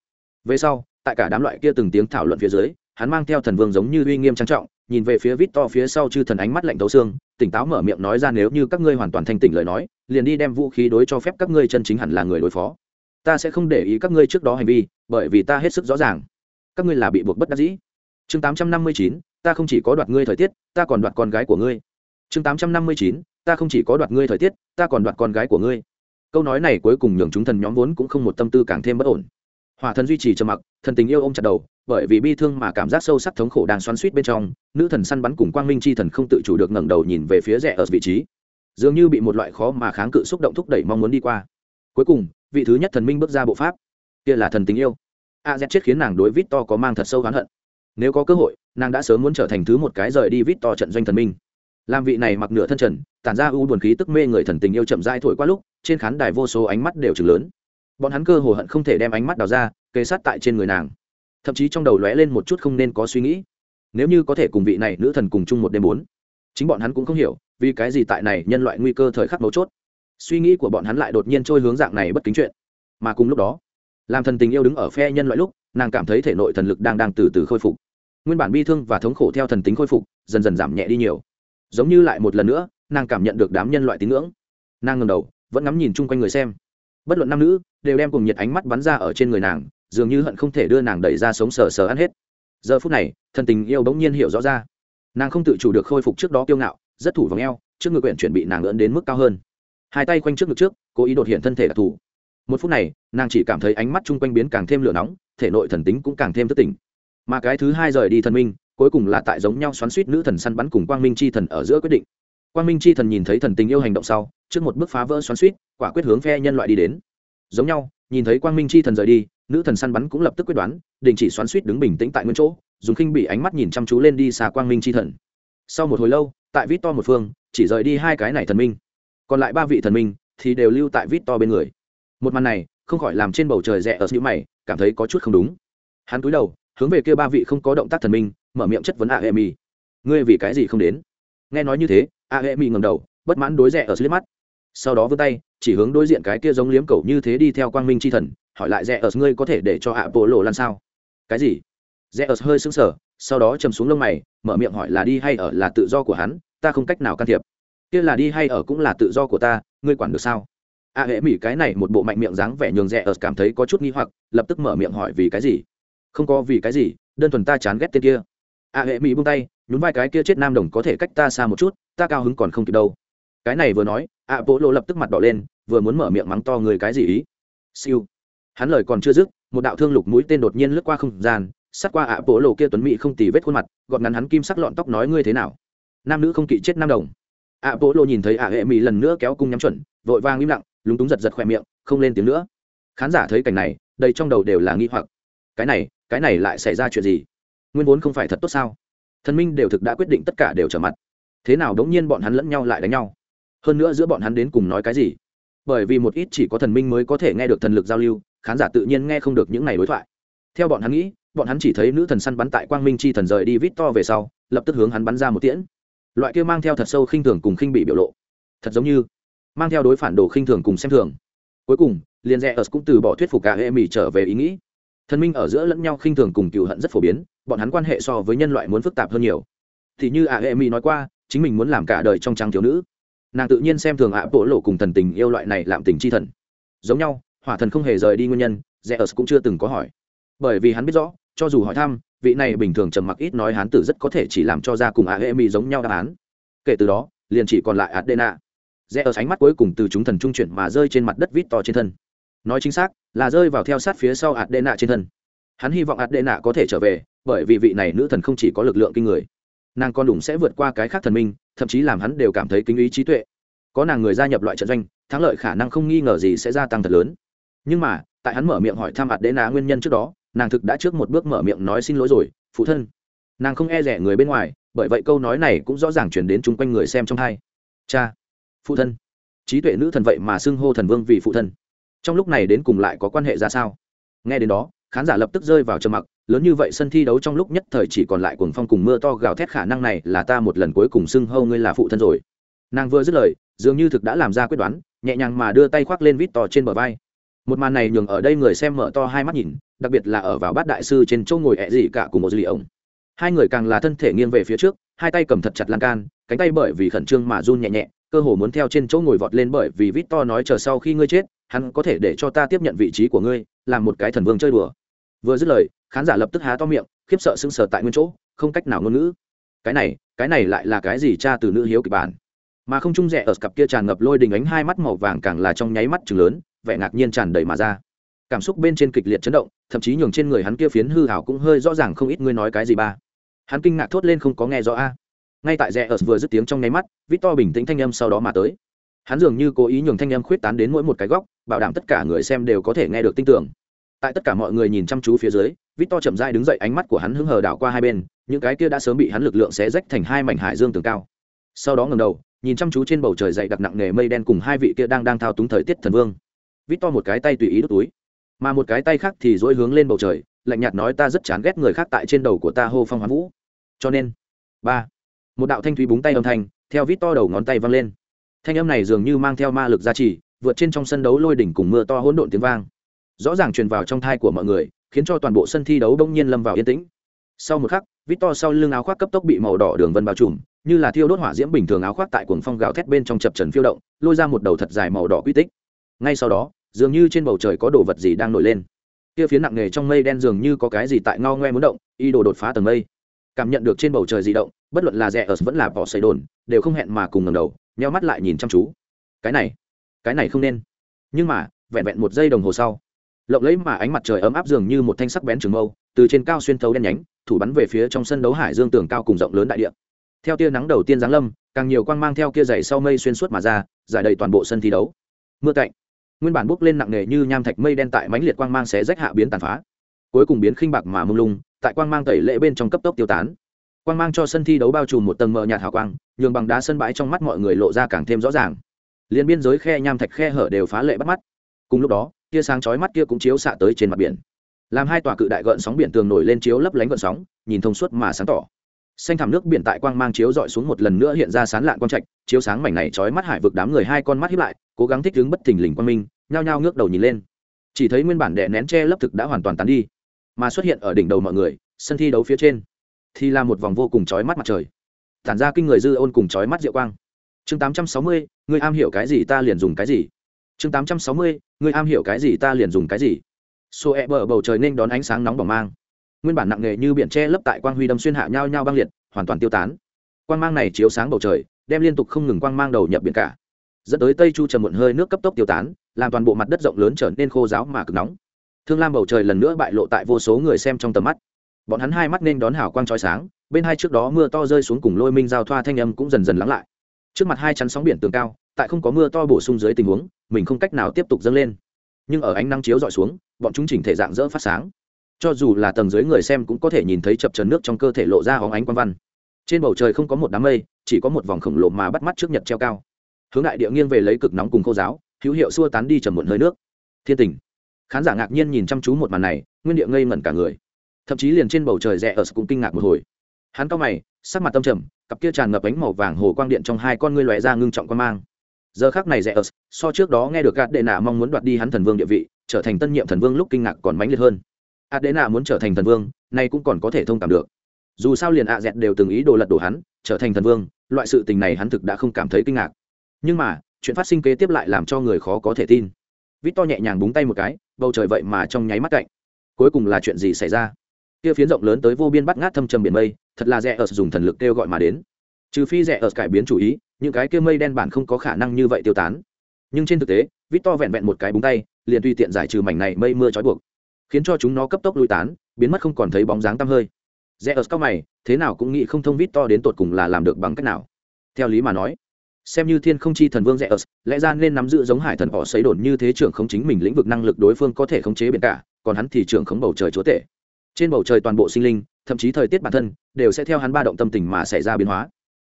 Về sau tại cả đám loại kia từng tiếng thảo luận phía dưới, hắn mang theo thần vương giống như uy nghiêm trang trọng, nhìn về phía vít to phía sau chư thần ánh mắt lạnh tấu xương, tỉnh táo mở miệng nói ra nếu như các ngươi hoàn toàn thanh tỉnh lời nói, liền đi đem vũ khí đối cho phép các ngươi chân chính hẳn là người đối phó. Ta sẽ không để ý các ngươi trước đó hành vi, bởi vì ta hết sức rõ ràng. Các ngươi là bị buộc bất đắc dĩ. Chương tám trăm năm mươi chín, ta không chỉ có đoạt ngươi thời tiết, ta còn đoạt con gái của ngươi. Chương tám trăm năm mươi chín, ta không chỉ có đoạt ngươi thời tiết, ta còn đoạt con gái của ngươi. Câu nói này cuối cùng nhường chúng thần nhóm vốn cũng không một tâm tư càng thêm bất ổn hỏa thần duy trì trầm mặc, thần tình yêu ôm chặt đầu, bởi vì bi thương mà cảm giác sâu sắc thống khổ đang xoắn suýt bên trong, nữ thần săn bắn cùng quang minh chi thần không tự chủ được ngẩng đầu nhìn về phía rẽ ở vị trí. Dường như bị một loại khó mà kháng cự xúc động thúc đẩy mong muốn đi qua. Cuối cùng, vị thứ nhất thần minh bước ra bộ pháp. Kia là thần tình yêu. A z chết khiến nàng đối vít to có mang thật sâu oán hận. Nếu có cơ hội, nàng đã sớm muốn trở thành thứ một cái rời đi vít to trận doanh thần minh. Làm vị này mặc nửa thân trần, tản ra u buồn khí tức mê người thần tình yêu chậm dai thổi qua lúc, trên khán đài vô số ánh mắt đều chừng lớn bọn hắn cơ hồ hận không thể đem ánh mắt đào ra, kề sát tại trên người nàng. Thậm chí trong đầu lóe lên một chút không nên có suy nghĩ. Nếu như có thể cùng vị này nữ thần cùng chung một đêm bốn, chính bọn hắn cũng không hiểu, vì cái gì tại này nhân loại nguy cơ thời khắc mấu chốt. Suy nghĩ của bọn hắn lại đột nhiên trôi hướng dạng này bất kính chuyện. Mà cùng lúc đó, làm thần tình yêu đứng ở phe nhân loại lúc, nàng cảm thấy thể nội thần lực đang đang từ từ khôi phục. Nguyên bản bi thương và thống khổ theo thần tính khôi phục, dần dần giảm nhẹ đi nhiều. Giống như lại một lần nữa, nàng cảm nhận được đám nhân loại tín ngưỡng. Nàng ngầm đầu, vẫn ngắm nhìn chung quanh người xem. Bất luận nam nữ đều đem cùng nhiệt ánh mắt bắn ra ở trên người nàng, dường như hận không thể đưa nàng đẩy ra sống sờ sờ ăn hết. Giờ phút này, thần tình yêu bỗng nhiên hiểu rõ ra. Nàng không tự chủ được khôi phục trước đó kiêu ngạo, rất thủ vòng eo, trước ngực quyển chuẩn bị nàng lưỡn đến mức cao hơn. Hai tay quanh trước ngực trước, cố ý đột hiện thân thể đặc thù. Một phút này, nàng chỉ cảm thấy ánh mắt chung quanh biến càng thêm lửa nóng, thể nội thần tính cũng càng thêm thất tỉnh. Mà cái thứ hai rời đi thần minh, cuối cùng là tại giống nhau xoắn suýt nữ thần săn bắn cùng quang minh chi thần ở giữa quyết định. Quang minh chi thần nhìn thấy thần tình yêu hành động sau, trước một bước phá vỡ xoắn suýt quả quyết hướng phe nhân loại đi đến giống nhau, nhìn thấy quang minh chi thần rời đi, nữ thần săn bắn cũng lập tức quyết đoán, đình chỉ xoắn suýt đứng bình tĩnh tại nguyên chỗ, dùng khinh bị ánh mắt nhìn chăm chú lên đi xa quang minh chi thần. Sau một hồi lâu, tại vít to một phương, chỉ rời đi hai cái này thần minh. Còn lại ba vị thần minh thì đều lưu tại vít to bên người. Một màn này không khỏi làm trên bầu trời rẽ ở giữa mày, cảm thấy có chút không đúng. Hắn cúi đầu, hướng về kia ba vị không có động tác thần minh, mở miệng chất vấn a hệ mi. Ngươi vì cái gì không đến? Nghe nói như thế, a hệ mi ngầm đầu, bất mãn đối rẽ ở dưới mắt. Sau đó vươn tay chỉ hướng đối diện cái kia giống liếm cầu như thế đi theo quang minh c h i thần, hỏi lại rẽ ớt, ngươi có thể để cho ạ bộ lộ lan sao? Cái gì? Rẽ ớt hơi sững sờ, sau đó chầm xuống lông mày, mở miệng hỏi là đi hay ở là tự do của hắn, ta không cách nào can thiệp. Kia là đi hay ở cũng là tự do của ta, ngươi quản được sao? A hệ mỹ cái này một bộ mạnh miệng dáng vẻ nhường rẽ ớt cảm thấy có chút nghi hoặc, lập tức mở miệng hỏi vì cái gì? Không có vì cái gì, đơn thuần ta chán ghét tên kia. A hệ mỹ buông tay, nhún vai cái kia chết nam đồng, có thể cách ta xa một chút, ta cao hứng còn không kịp đâu cái này vừa nói ạ bộ lộ lập tức mặt đỏ lên, vừa muốn mở miệng mắng to người cái gì ý. Siêu. Hắn lời còn chưa dứt, một đạo thương lục mũi tên đột nhiên lướt qua không gian, sát qua ạ bộ lộ kia tuấn mỹ không tì vết khuôn mặt, gọt ngắn hắn kim sắc lọn tóc nói ngươi thế nào? Nam nữ không kỵ chết nam đồng. Ạ bộ lộ nhìn thấy ạ hệ mỹ lần nữa kéo cung nhắm chuẩn, vội vang im lặng, lúng túng giật giật khỏe miệng, không lên tiếng nữa. Khán giả thấy cảnh này đây trong đầu đều là nghi hoặc. Cái này cái này lại xảy ra chuyện gì? Nguyên vốn không phải thật tốt sao? Thần minh đều thực đã quyết định tất cả đều trở mặt. Thế nào đống nhiên bọn hắn lẫn nhau lại đánh nhau? Hơn nữa giữa bọn hắn đến cùng nói cái gì? Bởi vì một ít chỉ có thần minh mới có thể nghe được thần lực giao lưu, khán giả tự nhiên nghe không được những này đối thoại. Theo bọn hắn nghĩ, bọn hắn chỉ thấy nữ thần săn bắn tại quang minh chi thần rời đi vít to về sau, lập tức hướng hắn bắn ra một tiễn. Loại kia mang theo thật sâu khinh thường cùng khinh bị biểu lộ. Thật giống như mang theo đối phản đồ khinh thường cùng xem thường. Cuối cùng, liền rẽ ớt cũng từ bỏ thuyết phục cả hệ mỹ trở về ý nghĩ. Thần minh ở giữa lẫn nhau khinh thường cùng cựu hận rất phổ biến, bọn hắn quan hệ so với nhân loại muốn phức tạp hơn nhiều. Thì như ạ hệ mỹ nói qua, chính mình muốn làm cả đời trong trang thiếu nữ nàng tự nhiên xem thường ạ bộ lộ cùng thần tình yêu loại này làm tình chi thần. Giống nhau, hỏa thần không hề rời đi nguyên nhân rẽ ớt cũng chưa từng có hỏi. Bởi vì hắn biết rõ, cho dù hỏi thăm, vị này bình thường trầm mặc ít nói hán tử rất có thể chỉ làm cho ra cùng ạ hệ mỹ giống nhau đáp án. Kể từ đó, liền chỉ còn lại adena rẽ ở ánh mắt cuối cùng từ chúng thần trung chuyển mà rơi trên mặt đất vít to trên thân. Nói chính xác, là rơi vào theo sát phía sau adena trên thân. Hắn hy vọng adena có thể trở về, bởi vì vị này nữ thần không chỉ có lực lượng kinh người, nàng con đủng sẽ vượt qua cái khác thần minh thậm chí làm hắn đều cảm thấy kính ý trí tuệ. Có nàng người gia nhập loại trận doanh, thắng lợi khả năng không nghi ngờ gì sẽ gia tăng thật lớn. Nhưng mà, tại hắn mở miệng hỏi thăm adena nguyên nhân trước đó, nàng thực đã trước một bước mở miệng nói xin lỗi rồi, phụ thân. Nàng không e rẻ người bên ngoài, bởi vậy câu nói này cũng rõ ràng chuyển đến chung quanh người xem trong hai. Cha. Phụ thân. Trí tuệ nữ thần vậy mà xưng hô thần vương vì phụ thân. Trong lúc này đến cùng lại có quan hệ ra sao? Nghe đến đó khán giả lập tức rơi vào trầm mặc, lớn như vậy sân thi đấu trong lúc nhất thời chỉ còn lại cuồng phong cùng mưa to gào thét khả năng này là ta một lần cuối cùng xưng hô ngươi là phụ thân rồi. Nàng vừa dứt lời, dường như thực đã làm ra quyết đoán, nhẹ nhàng mà đưa tay khoác lên vít to trên bờ vai. Một màn này nhường ở đây người xem mở to hai mắt nhìn, đặc biệt là ở vào bát đại sư trên chỗ ngồi ẹ gì cả cùng một dư ổng hai người càng là thân thể nghiêng về phía trước, hai tay cầm thật chặt lan can, cánh tay bởi vì khẩn trương mà run nhẹ nhẹ, cơ hồ muốn theo trên chỗ ngồi vọt lên bởi vì vít to nói chờ sau khi ngươi chết, hắn có thể để cho ta tiếp nhận vị trí của ngươi, làm một cái thần vương chơi đùa vừa dứt lời, khán giả lập tức há to miệng, khiếp sợ sưng sờ tại nguyên chỗ, không cách nào ngôn ngữ. Cái này cái này lại là cái gì cha từ nữ hiếu kịch bản? Mà không trung rẻ ở cặp kia tràn ngập lôi đình ánh hai mắt màu vàng càng là trong nháy mắt chừng lớn, vẻ ngạc nhiên tràn đầy mà ra. Cảm xúc bên trên kịch liệt chấn động, thậm chí nhường trên người hắn kia phiến hư hảo cũng hơi rõ ràng không ít ngươi nói cái gì ba. Hắn kinh ngạc thốt lên không có nghe rõ a. Ngay tại rẽ ở vừa dứt tiếng trong nháy mắt vít to bình tĩnh thanh âm sau đó mà tới. Hắn dường như cố ý nhường thanh âm khuyết tán đến mỗi một cái góc, bảo đảm tất cả người xem đều có thể nghe được tin tưởng tại tất cả mọi người nhìn chăm chú phía dưới, victor chậm dai đứng dậy, ánh mắt của hắn hứng hờ đảo qua hai bên, những cái kia đã sớm bị hắn lực lượng xé rách thành hai mảnh hải dương tường cao. Sau đó ngầm đầu, nhìn chăm chú trên bầu trời dậy đặc nặng nề mây đen cùng hai vị kia đang đang thao túng thời tiết thần vương. Victor một cái tay tùy ý đút túi, mà một cái tay khác thì dỗi hướng lên bầu trời, lạnh nhạt nói ta rất chán ghét người khác tại trên đầu của ta hô phong hoán vũ. Cho nên, ba, một đạo thanh thúy búng tay âm thanh, theo vít to đầu ngón tay văng lên. Thanh âm này dường như mang theo ma lực gia trì, vượt trên trong sân đấu lôi đỉnh cùng mưa to hỗn độn tiếng vang rõ ràng truyền vào trong thai của mọi người, khiến cho toàn bộ sân thi đấu đông nhiên lâm vào yên tĩnh. Sau một khắc vít to sau lưng áo khoác cấp tốc bị màu đỏ đường vân bao trùm, như là thiêu đốt hỏa diễm bình thường áo khoác tại cuồng phong gào thét bên trong chập trần phiêu động, lôi ra một đầu thật dài màu đỏ quy tích. Ngay sau đó, dường như trên bầu trời có đồ vật gì đang nổi lên. Kia phía nặng nề trong mây đen dường như có cái gì tại ngao ngoe muốn động y đồ đột phá tầng mây. Cảm nhận được trên bầu trời di động, bất luận là rẻ ở vẫn là bỏ xây đồn, đều không hẹn mà cùng ngầm đầu, nheo mắt lại nhìn chăm chú. Cái này cái này không nên. Nhưng mà, vẹn vẹn một giây đồng hồ sau lộng lẫy mà ánh mặt trời ấm áp dường như một thanh sắc bén trường mâu, từ trên cao xuyên thấu đen nhánh, thủ bắn về phía trong sân đấu hải dương tường cao cùng rộng lớn đại địa. Theo tia nắng đầu tiên giáng lâm, càng nhiều quang mang theo kia dày sau mây xuyên suốt mà ra, giải đầy toàn bộ sân thi đấu. Mưa cạnh nguyên bản bốc lên nặng nề như nham thạch mây đen tại mãnh liệt quang mang sẽ rách hạ biến tàn phá. Cuối cùng biến khinh bạc mà mông lung, tại quang mang tẩy lệ bên trong cấp tốc tiêu tán. Quang mang cho sân thi đấu bao trùm một tầng mờ nhạt hào quang, nhường bằng đá sân bãi trong mắt mọi người lộ ra càng thêm rõ ràng. Liên biên giới khe nham thạch khe hở đều phá lệ bắt mắt. Cùng lúc đó tia sáng chói mắt kia cũng chiếu xạ tới trên mặt biển. Làm hai tòa cự đại gợn sóng biển tường nổi lên chiếu lấp lánh gợn sóng nhìn thông suốt mà sáng tỏ. Xanh thảm nước biển tại quang mang chiếu dọi xuống một lần nữa hiện ra sán lạn quang trạch chiếu sáng mảnh này chói mắt hải vực đám người hai con mắt hiếp lại cố gắng thích ứng bất thình lình quang minh nhao nhao ngước đầu nhìn lên. Chỉ thấy nguyên bản đệ nén che lấp thực đã hoàn toàn tán đi mà xuất hiện ở đỉnh đầu mọi người sân thi đấu phía trên thì là một vòng vô cùng chói mắt mặt trời. Tản ra kinh người dư ôn cùng chói mắt diệu quang. Chương 860, người am hiểu cái gì ta liền dùng cái gì chương 860, người am hiểu cái gì ta liền dùng cái gì. Xô e bờ bầu trời nên đón ánh sáng nóng bỏng mang. Nguyên bản nặng nề như biển che lấp tại quang huy đâm xuyên hạ nhau nhau băng liệt hoàn toàn tiêu tán. Quang mang này chiếu sáng bầu trời đem liên tục không ngừng quang mang đầu nhập biển cả. Dẫn tới tây chu trầm muộn hơi nước cấp tốc tiêu tán làm toàn bộ mặt đất rộng lớn trở nên khô giáo mà cực nóng. Thương lam bầu trời lần nữa bại lộ tại vô số người xem trong tầm mắt. Bọn hắn hai mắt nên đón hào quang trói sáng bên hai trước đó mưa to rơi xuống cùng lôi minh giao thoa thanh âm cũng dần dần lắng lại. Trước mặt hai chắn sóng biển tường cao tại không có mưa to bổ sung dưới tình huống, mình không cách nào tiếp tục dâng lên. Nhưng ở ánh nắng chiếu dọi xuống, bọn chúng chỉnh thể dạng dỡ phát sáng. Cho dù là tầng dưới người xem cũng có thể nhìn thấy chập trần nước trong cơ thể lộ ra hóng ánh quang văn. Trên bầu trời không có một đám mây, chỉ có một vòng khổng lồ mà bắt mắt trước nhật treo cao. Hướng đại địa nghiêng về lấy cực nóng cùng khô giáo, hữu hiệu xua tán đi trầm một hơi nước. Thiên tình. Khán giả ngạc nhiên nhìn chăm chú một màn này, nguyên địa ngây ngẩn cả người. Thậm chí liền trên bầu trời rẽ ở cũng kinh ngạc một hồi. Hắn cao mày, sắc mặt tâm trầm, cặp kia tràn ngập ánh màu vàng hồ quang điện trong hai con ngươi lóe ra ngưng trọng quan mang giờ khác này rẽ ớt so trước đó nghe được gạt đệ nạ mong muốn đoạt đi hắn thần vương địa vị, trở thành tân nhiệm thần vương lúc kinh ngạc còn mãnh liệt hơn. Gạt đệ nạ muốn trở thành thần vương, nay cũng còn có thể thông cảm được. Dù sao liền ạ dẹt đều từng ý đồ lật đổ hắn, trở thành thần vương, loại sự tình này hắn thực đã không cảm thấy kinh ngạc. Nhưng mà, chuyện phát sinh kế tiếp lại làm cho người khó có thể tin. Vít to nhẹ nhàng búng tay một cái, bầu trời vậy mà trong nháy mắt cạnh. Cuối cùng là chuyện gì xảy ra? Kia phiến rộng lớn tới vô biên bắt ngát thâm trầm biển mây, thật là rẻ ớt dùng thần lực kêu gọi mà đến. Trừ phi rẻ ớt cải biến chủ ý những cái kia mây đen bản không có khả năng như vậy tiêu tán. Nhưng trên thực tế vít to vẹn vẹn một cái búng tay, liền tùy tiện giải trừ mảnh này mây mưa trói buộc, khiến cho chúng nó cấp tốc lui tán, biến mất không còn thấy bóng dáng tăm hơi. Rẽ ở cao mày, thế nào cũng nghĩ không thông vít to đến tột cùng là làm được bằng cách nào. Theo lý mà nói, xem như thiên không chi thần vương rẽ lẽ ra nên nắm giữ giống hải thần họ xấy đồn như thế trưởng không chính mình lĩnh vực năng lực đối phương có thể khống chế biển cả, còn hắn thì trưởng khống bầu trời chúa tể. Trên bầu trời toàn bộ sinh linh, thậm chí thời tiết bản thân, đều sẽ theo hắn ba động tâm tình mà xảy ra biến hóa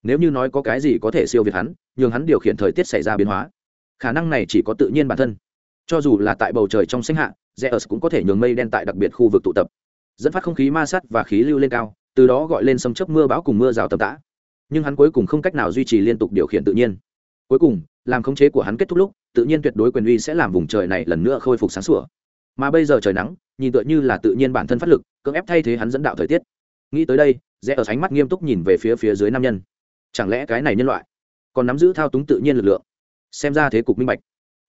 nếu như nói có cái gì có thể siêu việt hắn, nhường hắn điều khiển thời tiết xảy ra biến hóa. Khả năng này chỉ có tự nhiên bản thân. Cho dù là tại bầu trời trong xanh hạ, Zeus cũng có thể nhường mây đen tại đặc biệt khu vực tụ tập, dẫn phát không khí ma sát và khí lưu lên cao, từ đó gọi lên sấm chớp mưa bão cùng mưa rào tầm tã. Nhưng hắn cuối cùng không cách nào duy trì liên tục điều khiển tự nhiên. Cuối cùng, làm khống chế của hắn kết thúc lúc, tự nhiên tuyệt đối quyền uy sẽ làm vùng trời này lần nữa khôi phục sáng sủa. Mà bây giờ trời nắng, nhìn tựa như là tự nhiên bản thân phát lực, cưỡng ép thay thế hắn dẫn đạo thời tiết. Nghĩ tới đây rẽ ở ánh mắt nghiêm túc nhìn về phía phía dưới nam nhân chẳng lẽ cái này nhân loại còn nắm giữ thao túng tự nhiên lực lượng? Xem ra thế cục minh bạch.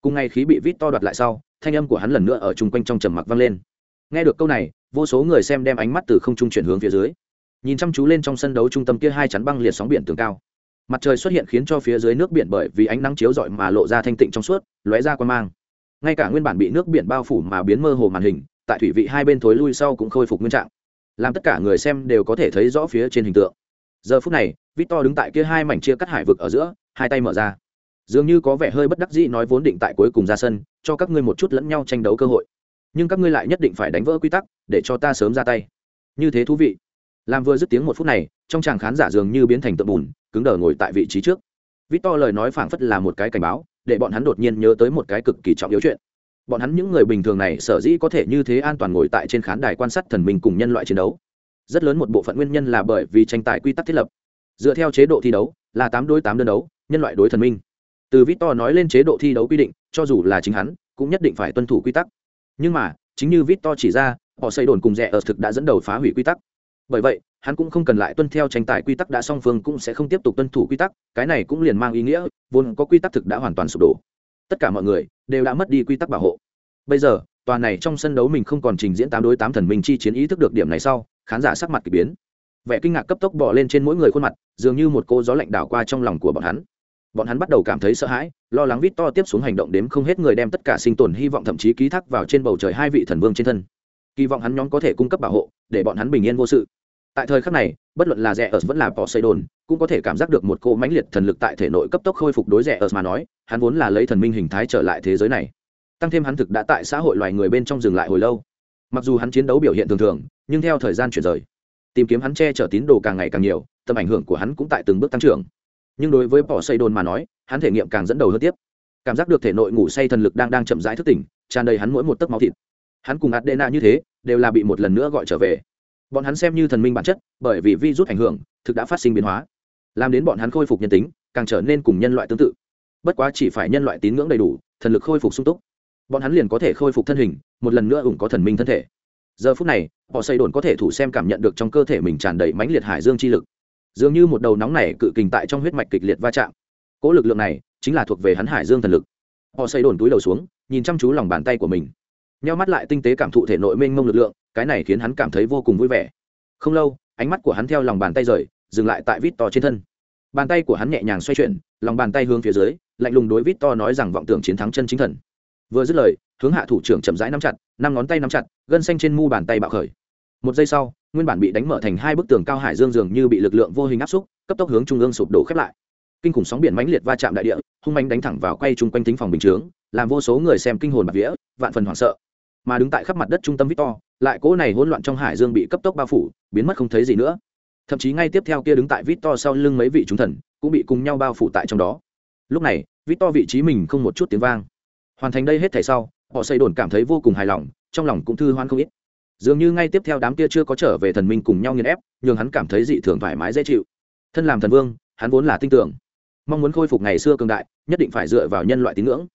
Cùng ngày khí bị vít to đoạt lại sau, thanh âm của hắn lần nữa ở chung quanh trong trầm mặc vang lên. Nghe được câu này, vô số người xem đem ánh mắt từ không trung chuyển hướng phía dưới. Nhìn chăm chú lên trong sân đấu trung tâm kia hai chắn băng liệt sóng biển tường cao. Mặt trời xuất hiện khiến cho phía dưới nước biển bởi vì ánh nắng chiếu rọi mà lộ ra thanh tịnh trong suốt, lóe ra quan mang. Ngay cả nguyên bản bị nước biển bao phủ mà biến mơ hồ màn hình, tại thủy vị hai bên thối lui sau cũng khôi phục nguyên trạng. Làm tất cả người xem đều có thể thấy rõ phía trên hình tượng giờ phút này, victor đứng tại kia hai mảnh chia cắt hải vực ở giữa, hai tay mở ra. Dường như có vẻ hơi bất đắc dĩ nói vốn định tại cuối cùng ra sân, cho các ngươi một chút lẫn nhau tranh đấu cơ hội. Nhưng các ngươi lại nhất định phải đánh vỡ quy tắc, để cho ta sớm ra tay. Như thế thú vị. Làm vừa dứt tiếng một phút này, trong chàng khán giả dường như biến thành tượng bùn, cứng đờ ngồi tại vị trí trước. Victor lời nói phảng phất là một cái cảnh báo, để bọn hắn đột nhiên nhớ tới một cái cực kỳ trọng yếu chuyện. Bọn hắn những người bình thường này sở dĩ có thể như thế an toàn ngồi tại trên khán đài quan sát thần minh cùng nhân loại chiến đấu rất lớn một bộ phận nguyên nhân là bởi vì tranh tài quy tắc thiết lập. Dựa theo chế độ thi đấu, là tám đối tám đơn đấu, nhân loại đối thần minh. Từ victor nói lên chế độ thi đấu quy định, cho dù là chính hắn, cũng nhất định phải tuân thủ quy tắc. Nhưng mà, chính như victor chỉ ra, họ xây đồn cùng rẻ ở thực đã dẫn đầu phá hủy quy tắc. Bởi vậy, hắn cũng không cần lại tuân theo tranh tài quy tắc đã song phương cũng sẽ không tiếp tục tuân thủ quy tắc, cái này cũng liền mang ý nghĩa, vốn có quy tắc thực đã hoàn toàn sụp đổ. Tất cả mọi người đều đã mất đi quy tắc bảo hộ. Bây giờ, tòa này trong sân đấu mình không còn trình diễn tám đối tám thần minh chi chiến ý thức được điểm này sau khán giả sắc mặt k ỳ biến. Vẻ kinh ngạc cấp tốc bỏ lên trên mỗi người khuôn mặt, dường như một cô gió lạnh đảo qua trong lòng của bọn hắn. Bọn hắn bắt đầu cảm thấy sợ hãi, lo lắng vít to tiếp xuống hành động đếm không hết người đem tất cả sinh tồn hy vọng thậm chí ký thác vào trên bầu trời hai vị thần vương trên thân. Kỳ vọng hắn nhóm có thể cung cấp bảo hộ, để bọn hắn bình yên vô sự. Tại thời khắc này, bất luận là rẻ ở vẫn là bỏ xây đồn cũng có thể cảm giác được một cô mãnh liệt thần lực tại thể nội cấp tốc khôi phục đối rẻ ở mà nói, hắn vốn là lấy thần minh hình thái trở lại thế giới này. Tăng thêm hắn thực đã tại xã hội loài người bên trong dừng lại hồi lâu. Mặc dù hắn chiến đấu biểu hiện thường thường nhưng theo thời gian chuyển rời, tìm kiếm hắn che chở tín đồ càng ngày càng nhiều, tầm ảnh hưởng của hắn cũng tại từng bước tăng trưởng. Nhưng đối với bỏ xây đồn mà nói, hắn thể nghiệm càng dẫn đầu hơn tiếp. Cảm giác được thể nội ngủ say thần lực đang đang chậm rãi thức tỉnh, tràn đầy hắn mỗi một tấc máu thịt. Hắn cùng adena như thế, đều là bị một lần nữa gọi trở về. Bọn hắn xem như thần minh bản chất, bởi vì vi rút ảnh hưởng, thực đã phát sinh biến hóa, làm đến bọn hắn khôi phục nhân tính, càng trở nên cùng nhân loại tương tự. Bất quá chỉ phải nhân loại tín ngưỡng đầy đủ, thần lực khôi phục sung túc, bọn hắn liền có thể khôi phục thân hình, một lần nữa ủng có thần minh thân thể giờ phút này, họ xây đồn có thể thủ xem cảm nhận được trong cơ thể mình tràn đầy mãnh liệt hải dương chi lực. Dường như một đầu nóng này cự kình tại trong huyết mạch kịch liệt va chạm. Cỗ lực lượng này chính là thuộc về hắn hải dương thần lực. Họ xây đồn túi đầu xuống, nhìn chăm chú lòng bàn tay của mình. Nheo mắt lại tinh tế cảm thụ thể nội mênh mông lực lượng, cái này khiến hắn cảm thấy vô cùng vui vẻ. Không lâu, ánh mắt của hắn theo lòng bàn tay rời, dừng lại tại vít to trên thân. Bàn tay của hắn nhẹ nhàng xoay chuyển, lòng bàn tay hướng phía dưới, lạnh lùng đối vít to nói rằng vọng tưởng chiến thắng chân chính thần vừa dứt lời, hướng hạ thủ trưởng chậm rãi nắm chặt, năm ngón tay nắm chặt, gân xanh trên mu bàn tay bạo khởi. Một giây sau, nguyên bản bị đánh mở thành hai bức tường cao hải dương dường như bị lực lượng vô hình áp xúc, cấp tốc hướng trung ương sụp đổ khép lại. Kinh khủng sóng biển mãnh liệt va chạm đại địa, hung manh đánh thẳng vào quay chung quanh tính phòng bình chướng, làm vô số người xem kinh hồn bạc vía, vạn phần hoảng sợ. Mà đứng tại khắp mặt đất trung tâm victor, lại cỗ này hỗn loạn trong hải dương bị cấp tốc bao phủ, biến mất không thấy gì nữa. Thậm chí ngay tiếp theo kia đứng tại victor sau lưng mấy vị chúng thần, cũng bị cùng nhau bao phủ tại trong đó. Lúc này, victor vị trí mình không một chút tiếng vang hoàn thành đây hết thảy sau, họ xây đồn cảm thấy vô cùng hài lòng, trong lòng cũng thư hoan không ít. Dường như ngay tiếp theo đám kia chưa có trở về thần minh cùng nhau nghiền ép nhưng hắn cảm thấy dị thường thoải mái dễ chịu. Thân làm thần vương, hắn vốn là tin tưởng. Mong muốn khôi phục ngày xưa cường đại, nhất định phải dựa vào nhân loại tín ngưỡng.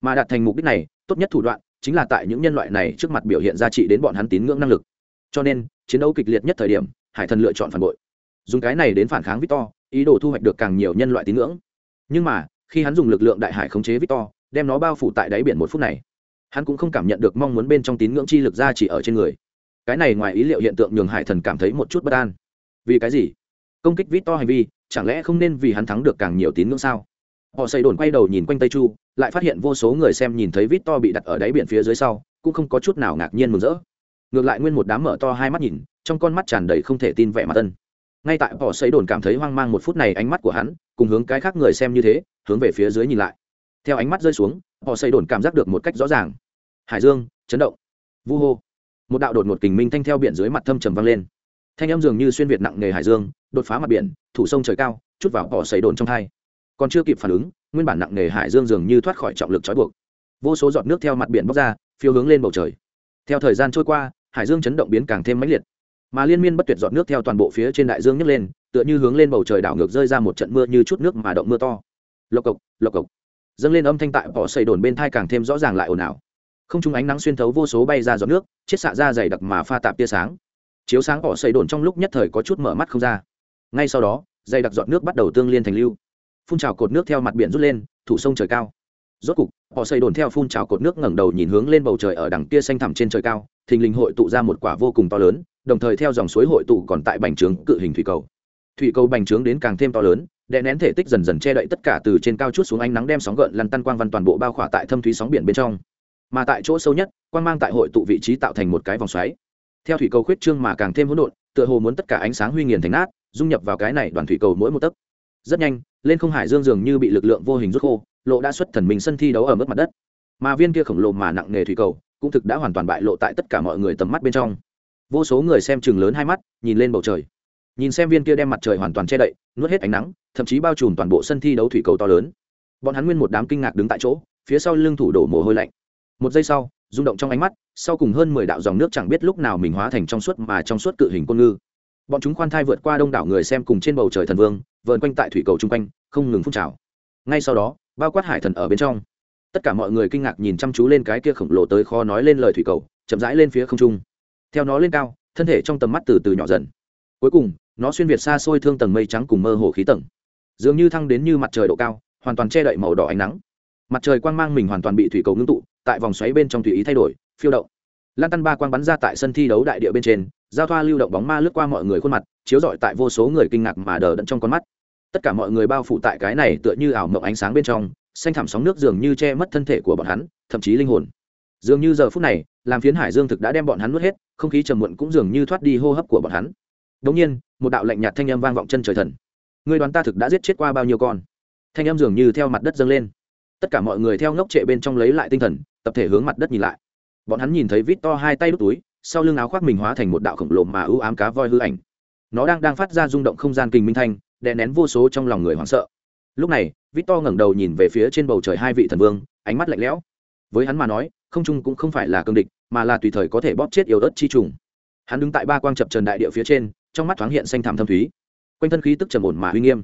Mà đạt thành mục đích này, tốt nhất thủ đoạn, chính là tại những nhân loại này trước mặt biểu hiện giá trị đến bọn hắn tín ngưỡng năng lực. Cho nên, chiến đấu kịch liệt nhất thời điểm, hải thần lựa chọn phản bội. Dùng cái này đến phản kháng victor, ý đồ thu hoạch được càng nhiều nhân loại tín ngưỡng. Nhưng mà, khi hắn dùng lực lượng đại hải khống chế victor đem nó bao phủ tại đáy biển một phút này. Hắn cũng không cảm nhận được mong muốn bên trong tín ngưỡng chi lực ra chỉ ở trên người. Cái này ngoài ý liệu hiện tượng nhường hải thần cảm thấy một chút bất an. Vì cái gì? Công kích vít to hành vi, chẳng lẽ không nên vì hắn thắng được càng nhiều tín ngưỡng sao? Họ xây đồn quay đầu nhìn quanh tây chu, lại phát hiện vô số người xem nhìn thấy vít to bị đặt ở đáy biển phía dưới sau, cũng không có chút nào ngạc nhiên mừng rỡ. Ngược lại nguyên một đám mở to hai mắt nhìn, trong con mắt tràn đầy không thể tin vẻ mặt tân. Ngay tại họ xây đồn cảm thấy hoang mang một phút này ánh mắt của hắn, cùng hướng cái khác người xem như thế, hướng về phía dưới nhìn lại theo ánh mắt rơi xuống, họ xây đồn cảm giác được một cách rõ ràng. Hải dương, chấn động. Vu hô. Một đạo đột một kình minh thanh theo biển dưới mặt thâm trầm vang lên. Thanh âm dường như xuyên việt nặng nghề hải dương, đột phá mặt biển, thủ sông trời cao, chút vào họ xây đồn trong thai còn chưa kịp phản ứng, nguyên bản nặng nghề hải dương dường như thoát khỏi trọng lực trói buộc. Vô số giọt nước theo mặt biển bốc ra, phiêu hướng lên bầu trời. Theo thời gian trôi qua, hải dương chấn động biến càng thêm mãnh liệt. Mà liên miên bất tuyệt giọt nước theo toàn bộ phía trên đại dương nhấc lên, tựa như hướng lên bầu trời đảo ngược rơi ra một trận mưa như chút nước mà động mưa to. Lộc cộc lộc cộc dâng lên âm thanh tại bỏ xây đồn bên thai càng thêm rõ ràng lại ồn ào. Không chung ánh nắng xuyên thấu vô số bay ra giọt nước, chiết xạ ra dày đặc mà pha tạp tia sáng. Chiếu sáng bỏ xây đồn trong lúc nhất thời có chút mở mắt không ra. Ngay sau đó, dày đặc giọt nước bắt đầu tương liên thành lưu. Phun trào cột nước theo mặt biển rút lên, thủ sông trời cao. Rốt cục họ xây đồn theo phun trào cột nước ngẩng đầu nhìn hướng lên bầu trời ở đằng kia xanh thẳm trên trời cao, thình lình hội tụ ra một quả vô cùng to lớn, đồng thời theo dòng suối hội tụ còn tại bành trướng cự hình thủy cầu thủy cầu bành trướng đến càng thêm to lớn, đè nén thể tích dần dần che đậy tất cả từ trên cao chút xuống ánh nắng đem sóng gợn lăn tăn quang văn toàn bộ bao khỏa tại thâm thúy sóng biển bên trong. Mà tại chỗ sâu nhất, quang mang tại hội tụ vị trí tạo thành một cái vòng xoáy. Theo thủy cầu khuyết trương mà càng thêm hỗn độn, tựa hồ muốn tất cả ánh sáng huy nghiền thành nát, dung nhập vào cái này đoàn thủy cầu mỗi một tấc. Rất nhanh, lên không hải dương dường như bị lực lượng vô hình rút khô, lộ đã xuất thần mình sân thi đấu ở mức mặt đất. Mà viên kia khổng lồ mà nặng nghề thủy cầu, cũng thực đã hoàn toàn bại lộ tại tất cả mọi người tầm mắt bên trong. Vô số người xem chừng lớn hai mắt, nhìn lên bầu trời nhìn xem viên kia đem mặt trời hoàn toàn che đậy, nuốt hết ánh nắng, thậm chí bao trùm toàn bộ sân thi đấu thủy cầu to lớn. Bọn hắn nguyên một đám kinh ngạc đứng tại chỗ, phía sau lưng thủ đổ mồ hôi lạnh. Một giây sau, rung động trong ánh mắt, sau cùng hơn mười đạo dòng nước chẳng biết lúc nào mình hóa thành trong suốt mà trong suốt cự hình côn ngư. Bọn chúng khoan thai vượt qua đông đảo người xem cùng trên bầu trời thần vương, vờn quanh tại thủy cầu chung quanh, không ngừng phun trào. Ngay sau đó, bao quát hải thần ở bên trong. Tất cả mọi người kinh ngạc nhìn chăm chú lên cái kia khổng lồ tới khó nói lên lời thủy cầu, chậm rãi lên phía không trung. Theo nó lên cao, thân thể trong tầm mắt từ từ nhỏ dần. Cuối cùng nó xuyên việt xa xôi thương tầng mây trắng cùng mơ hồ khí tầng. Dường như thăng đến như mặt trời độ cao, hoàn toàn che đậy màu đỏ ánh nắng. Mặt trời quang mang mình hoàn toàn bị thủy cầu ngưng tụ, tại vòng xoáy bên trong tùy ý thay đổi, phiêu động. Lan tăn ba quang bắn ra tại sân thi đấu đại địa bên trên, giao thoa lưu động bóng ma lướt qua mọi người khuôn mặt, chiếu rọi tại vô số người kinh ngạc mà đờ đẫn trong con mắt. Tất cả mọi người bao phủ tại cái này tựa như ảo mộng ánh sáng bên trong, xanh thảm sóng nước dường như che mất thân thể của bọn hắn, thậm chí linh hồn. Dường như giờ phút này, làm phiến hải dương thực đã đem bọn hắn nuốt hết, không khí trầm muộn cũng dường như thoát đi hô hấp của bọn hắn. Đống nhiên một đạo lạnh nhạt thanh âm vang vọng chân trời thần. Người đoán ta thực đã giết chết qua bao nhiêu con? Thanh âm dường như theo mặt đất dâng lên. Tất cả mọi người theo ngốc trệ bên trong lấy lại tinh thần, tập thể hướng mặt đất nhìn lại. Bọn hắn nhìn thấy vít to hai tay đút túi, sau lưng áo khoác mình hóa thành một đạo khổng lồ mà ưu ám cá voi hư ảnh. Nó đang đang phát ra rung động không gian kinh minh thanh, đè nén vô số trong lòng người hoảng sợ. Lúc này, vít to ngẩng đầu nhìn về phía trên bầu trời hai vị thần vương, ánh mắt lạnh lẽo. Với hắn mà nói, không trung cũng không phải là cương địch, mà là tùy thời có thể bóp chết yếu ớt chi trùng. Hắn đứng tại ba quang chập trần đại địa phía trên trong mắt thoáng hiện xanh thảm thâm thúy. Quanh thân khí tức trầm ổn mà uy nghiêm.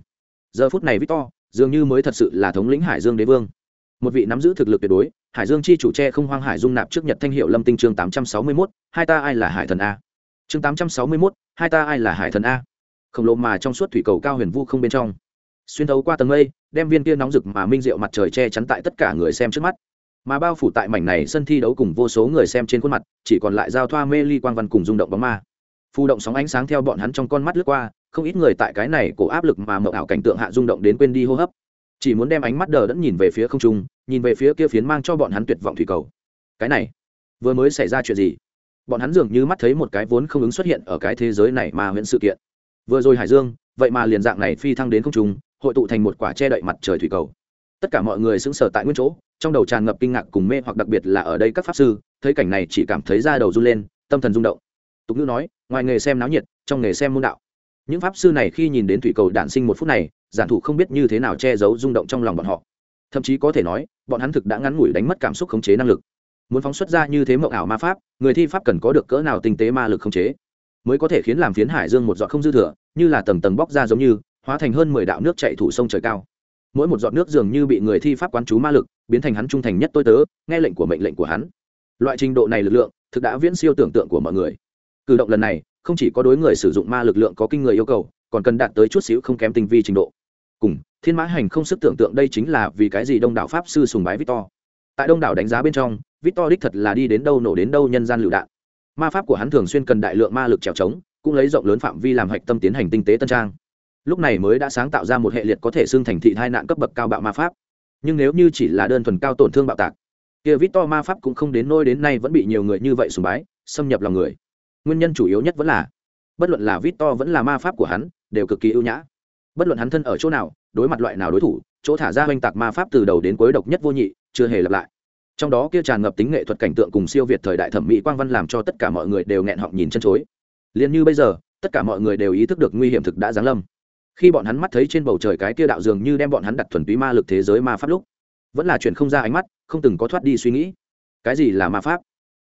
Giờ phút này victor, dường như mới thật sự là thống lĩnh hải dương đế vương. Một vị nắm giữ thực lực tuyệt đối, hải dương chi chủ tre không hoang hải dung nạp trước nhật thanh hiệu lâm tinh chương tám trăm sáu mươi mốt, hai ta ai là hải thần a? Chương tám trăm sáu mươi mốt, hai ta ai là hải thần a? Khổng lồ mà trong suốt thủy cầu cao huyền vu không bên trong. Xuyên thấu qua tầng mây, đem viên kia nóng rực mà minh diệu mặt trời che chắn tại tất cả người xem trước mắt. Mà bao phủ tại mảnh này sân thi đấu cùng vô số người xem trên khuôn mặt, chỉ còn lại giao thoa mê ly quang văn cùng rung động bóng ma phù động sóng ánh sáng theo bọn hắn trong con mắt lướt qua, không ít người tại cái này cổ áp lực mà mậu ảo cảnh tượng hạ rung động đến quên đi hô hấp. Chỉ muốn đem ánh mắt đờ đẫn nhìn về phía không trung, nhìn về phía kia phiến mang cho bọn hắn tuyệt vọng thủy cầu. Cái này, vừa mới xảy ra chuyện gì? Bọn hắn dường như mắt thấy một cái vốn không ứng xuất hiện ở cái thế giới này mà huyện sự kiện. Vừa rồi hải dương, vậy mà liền dạng này phi thăng đến không trung, hội tụ thành một quả che đậy mặt trời thủy cầu. Tất cả mọi người sững sờ tại nguyên chỗ, trong đầu tràn ngập kinh ngạc cùng mê hoặc đặc biệt là ở đây các pháp sư, thấy cảnh này chỉ cảm thấy da đầu run lên, tâm thần rung động. Tục ngữ nói ngoài nghề xem náo nhiệt, trong nghề xem môn đạo. Những pháp sư này khi nhìn đến thủy cầu đản sinh một phút này, giản thủ không biết như thế nào che giấu rung động trong lòng bọn họ. Thậm chí có thể nói, bọn hắn thực đã ngắn ngủi đánh mất cảm xúc khống chế năng lực. Muốn phóng xuất ra như thế mộng ảo ma pháp, người thi pháp cần có được cỡ nào tinh tế ma lực khống chế? Mới có thể khiến làm phiến hải dương một giọt không dư thừa, như là tầng tầng bóc ra giống như, hóa thành hơn mười đạo nước chạy thủ sông trời cao. Mỗi một giọt nước dường như bị người thi pháp quán chú ma lực, biến thành hắn trung thành nhất tôi tớ, nghe lệnh của mệnh lệnh của hắn. Loại trình độ này lực lượng, thực đã viễn siêu tưởng tượng của mọi người cử động lần này không chỉ có đối người sử dụng ma lực lượng có kinh người yêu cầu, còn cần đạt tới chút xíu không kém tinh vi trình độ. Cùng, thiên mã hành không sức tưởng tượng đây chính là vì cái gì đông đảo pháp sư sùng bái victor. Tại đông đảo đánh giá bên trong, victor đích thật là đi đến đâu nổ đến đâu nhân gian lựu đạn. Ma pháp của hắn thường xuyên cần đại lượng ma lực trèo trống, cũng lấy rộng lớn phạm vi làm hạch tâm tiến hành tinh tế tân trang. Lúc này mới đã sáng tạo ra một hệ liệt có thể xưng thành thị hai nạn cấp bậc cao bạo ma pháp. Nhưng nếu như chỉ là đơn thuần cao tổn thương bạo tạc, kia victor ma pháp cũng không đến nôi đến nay vẫn bị nhiều người như vậy sùng bái, xâm nhập lòng người nguyên nhân chủ yếu nhất vẫn là, bất luận là vít to vẫn là ma pháp của hắn, đều cực kỳ ưu nhã. Bất luận hắn thân ở chỗ nào, đối mặt loại nào đối thủ, chỗ thả ra oanh tạc ma pháp từ đầu đến cuối độc nhất vô nhị, chưa hề lặp lại. Trong đó kia tràn ngập tính nghệ thuật cảnh tượng cùng siêu việt thời đại thẩm mỹ quang văn làm cho tất cả mọi người đều nghẹn họng nhìn chân chối. Liền như bây giờ, tất cả mọi người đều ý thức được nguy hiểm thực đã giáng lâm. Khi bọn hắn mắt thấy trên bầu trời cái kia đạo dường như đem bọn hắn đặt thuần túy ma lực thế giới ma pháp lúc, vẫn là chuyện không ra ánh mắt, không từng có thoát đi suy nghĩ. Cái gì là ma pháp?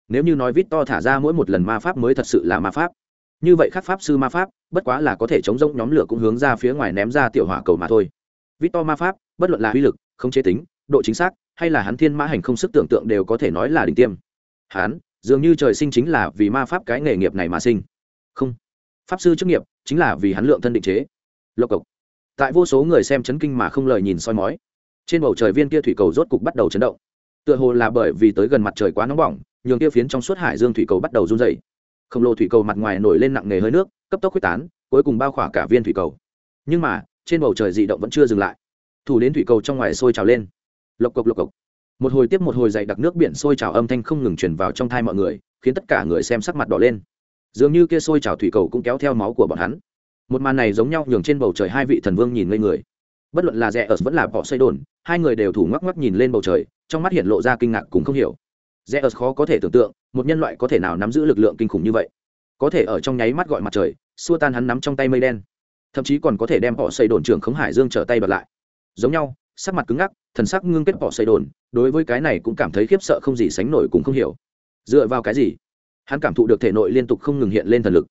Nếu như nói vít to thả ra mỗi một lần ma pháp mới thật sự là ma pháp. Như vậy khắc pháp sư ma pháp, bất quá là có thể chống rông nhóm lửa cũng hướng ra phía ngoài ném ra tiểu hỏa cầu mà thôi. Vít to ma pháp, bất luận là uy lực không chế tính, độ chính xác, hay là hắn thiên mã hành không sức tưởng tượng đều có thể nói là đỉnh tiêm. Hắn, dường như trời sinh chính là vì ma pháp cái nghề nghiệp này mà sinh. Không. Pháp sư chức nghiệp chính là vì hắn lượng thân định chế. Lộc cộc. Tại vô số người xem chấn kinh mà không lời nhìn soi mói. Trên bầu trời viên kia thủy cầu rốt cục bắt đầu chấn động. Tựa hồ là bởi vì tới gần mặt trời quá nóng bỏng nhường kia phiến trong suốt hải dương thủy cầu bắt đầu run dày khổng lồ thủy cầu mặt ngoài nổi lên nặng nề hơi nước, cấp tốc quyết tán, cuối cùng bao khỏa cả viên thủy cầu. Nhưng mà, trên bầu trời dị động vẫn chưa dừng lại. Thủ đến thủy cầu trong ngoài sôi trào lên. Lộc cộc lộc cộc. Một hồi tiếp một hồi dày đặc nước biển sôi trào âm thanh không ngừng truyền vào trong thai mọi người, khiến tất cả người xem sắc mặt đỏ lên. Dường như kia sôi trào thủy cầu cũng kéo theo máu của bọn hắn. Một màn này giống nhau nhường trên bầu trời hai vị thần vương nhìn ngây người. Bất luận là rẽ ở vẫn là bỏ xây đồn hai người đều thủ ngoắc ngoắc nhìn lên bầu trời, trong mắt hiện lộ ra kinh ngạc cùng không hiểu rẽ khó có thể tưởng tượng, một nhân loại có thể nào nắm giữ lực lượng kinh khủng như vậy. Có thể ở trong nháy mắt gọi mặt trời, xua tan hắn nắm trong tay mây đen. Thậm chí còn có thể đem họ xây đồn trưởng khống hải dương trở tay bật lại. Giống nhau, sắc mặt cứng ngắc, thần sắc ngưng kết họ xây đồn, đối với cái này cũng cảm thấy khiếp sợ không gì sánh nổi cũng không hiểu. Dựa vào cái gì? Hắn cảm thụ được thể nội liên tục không ngừng hiện lên thần lực.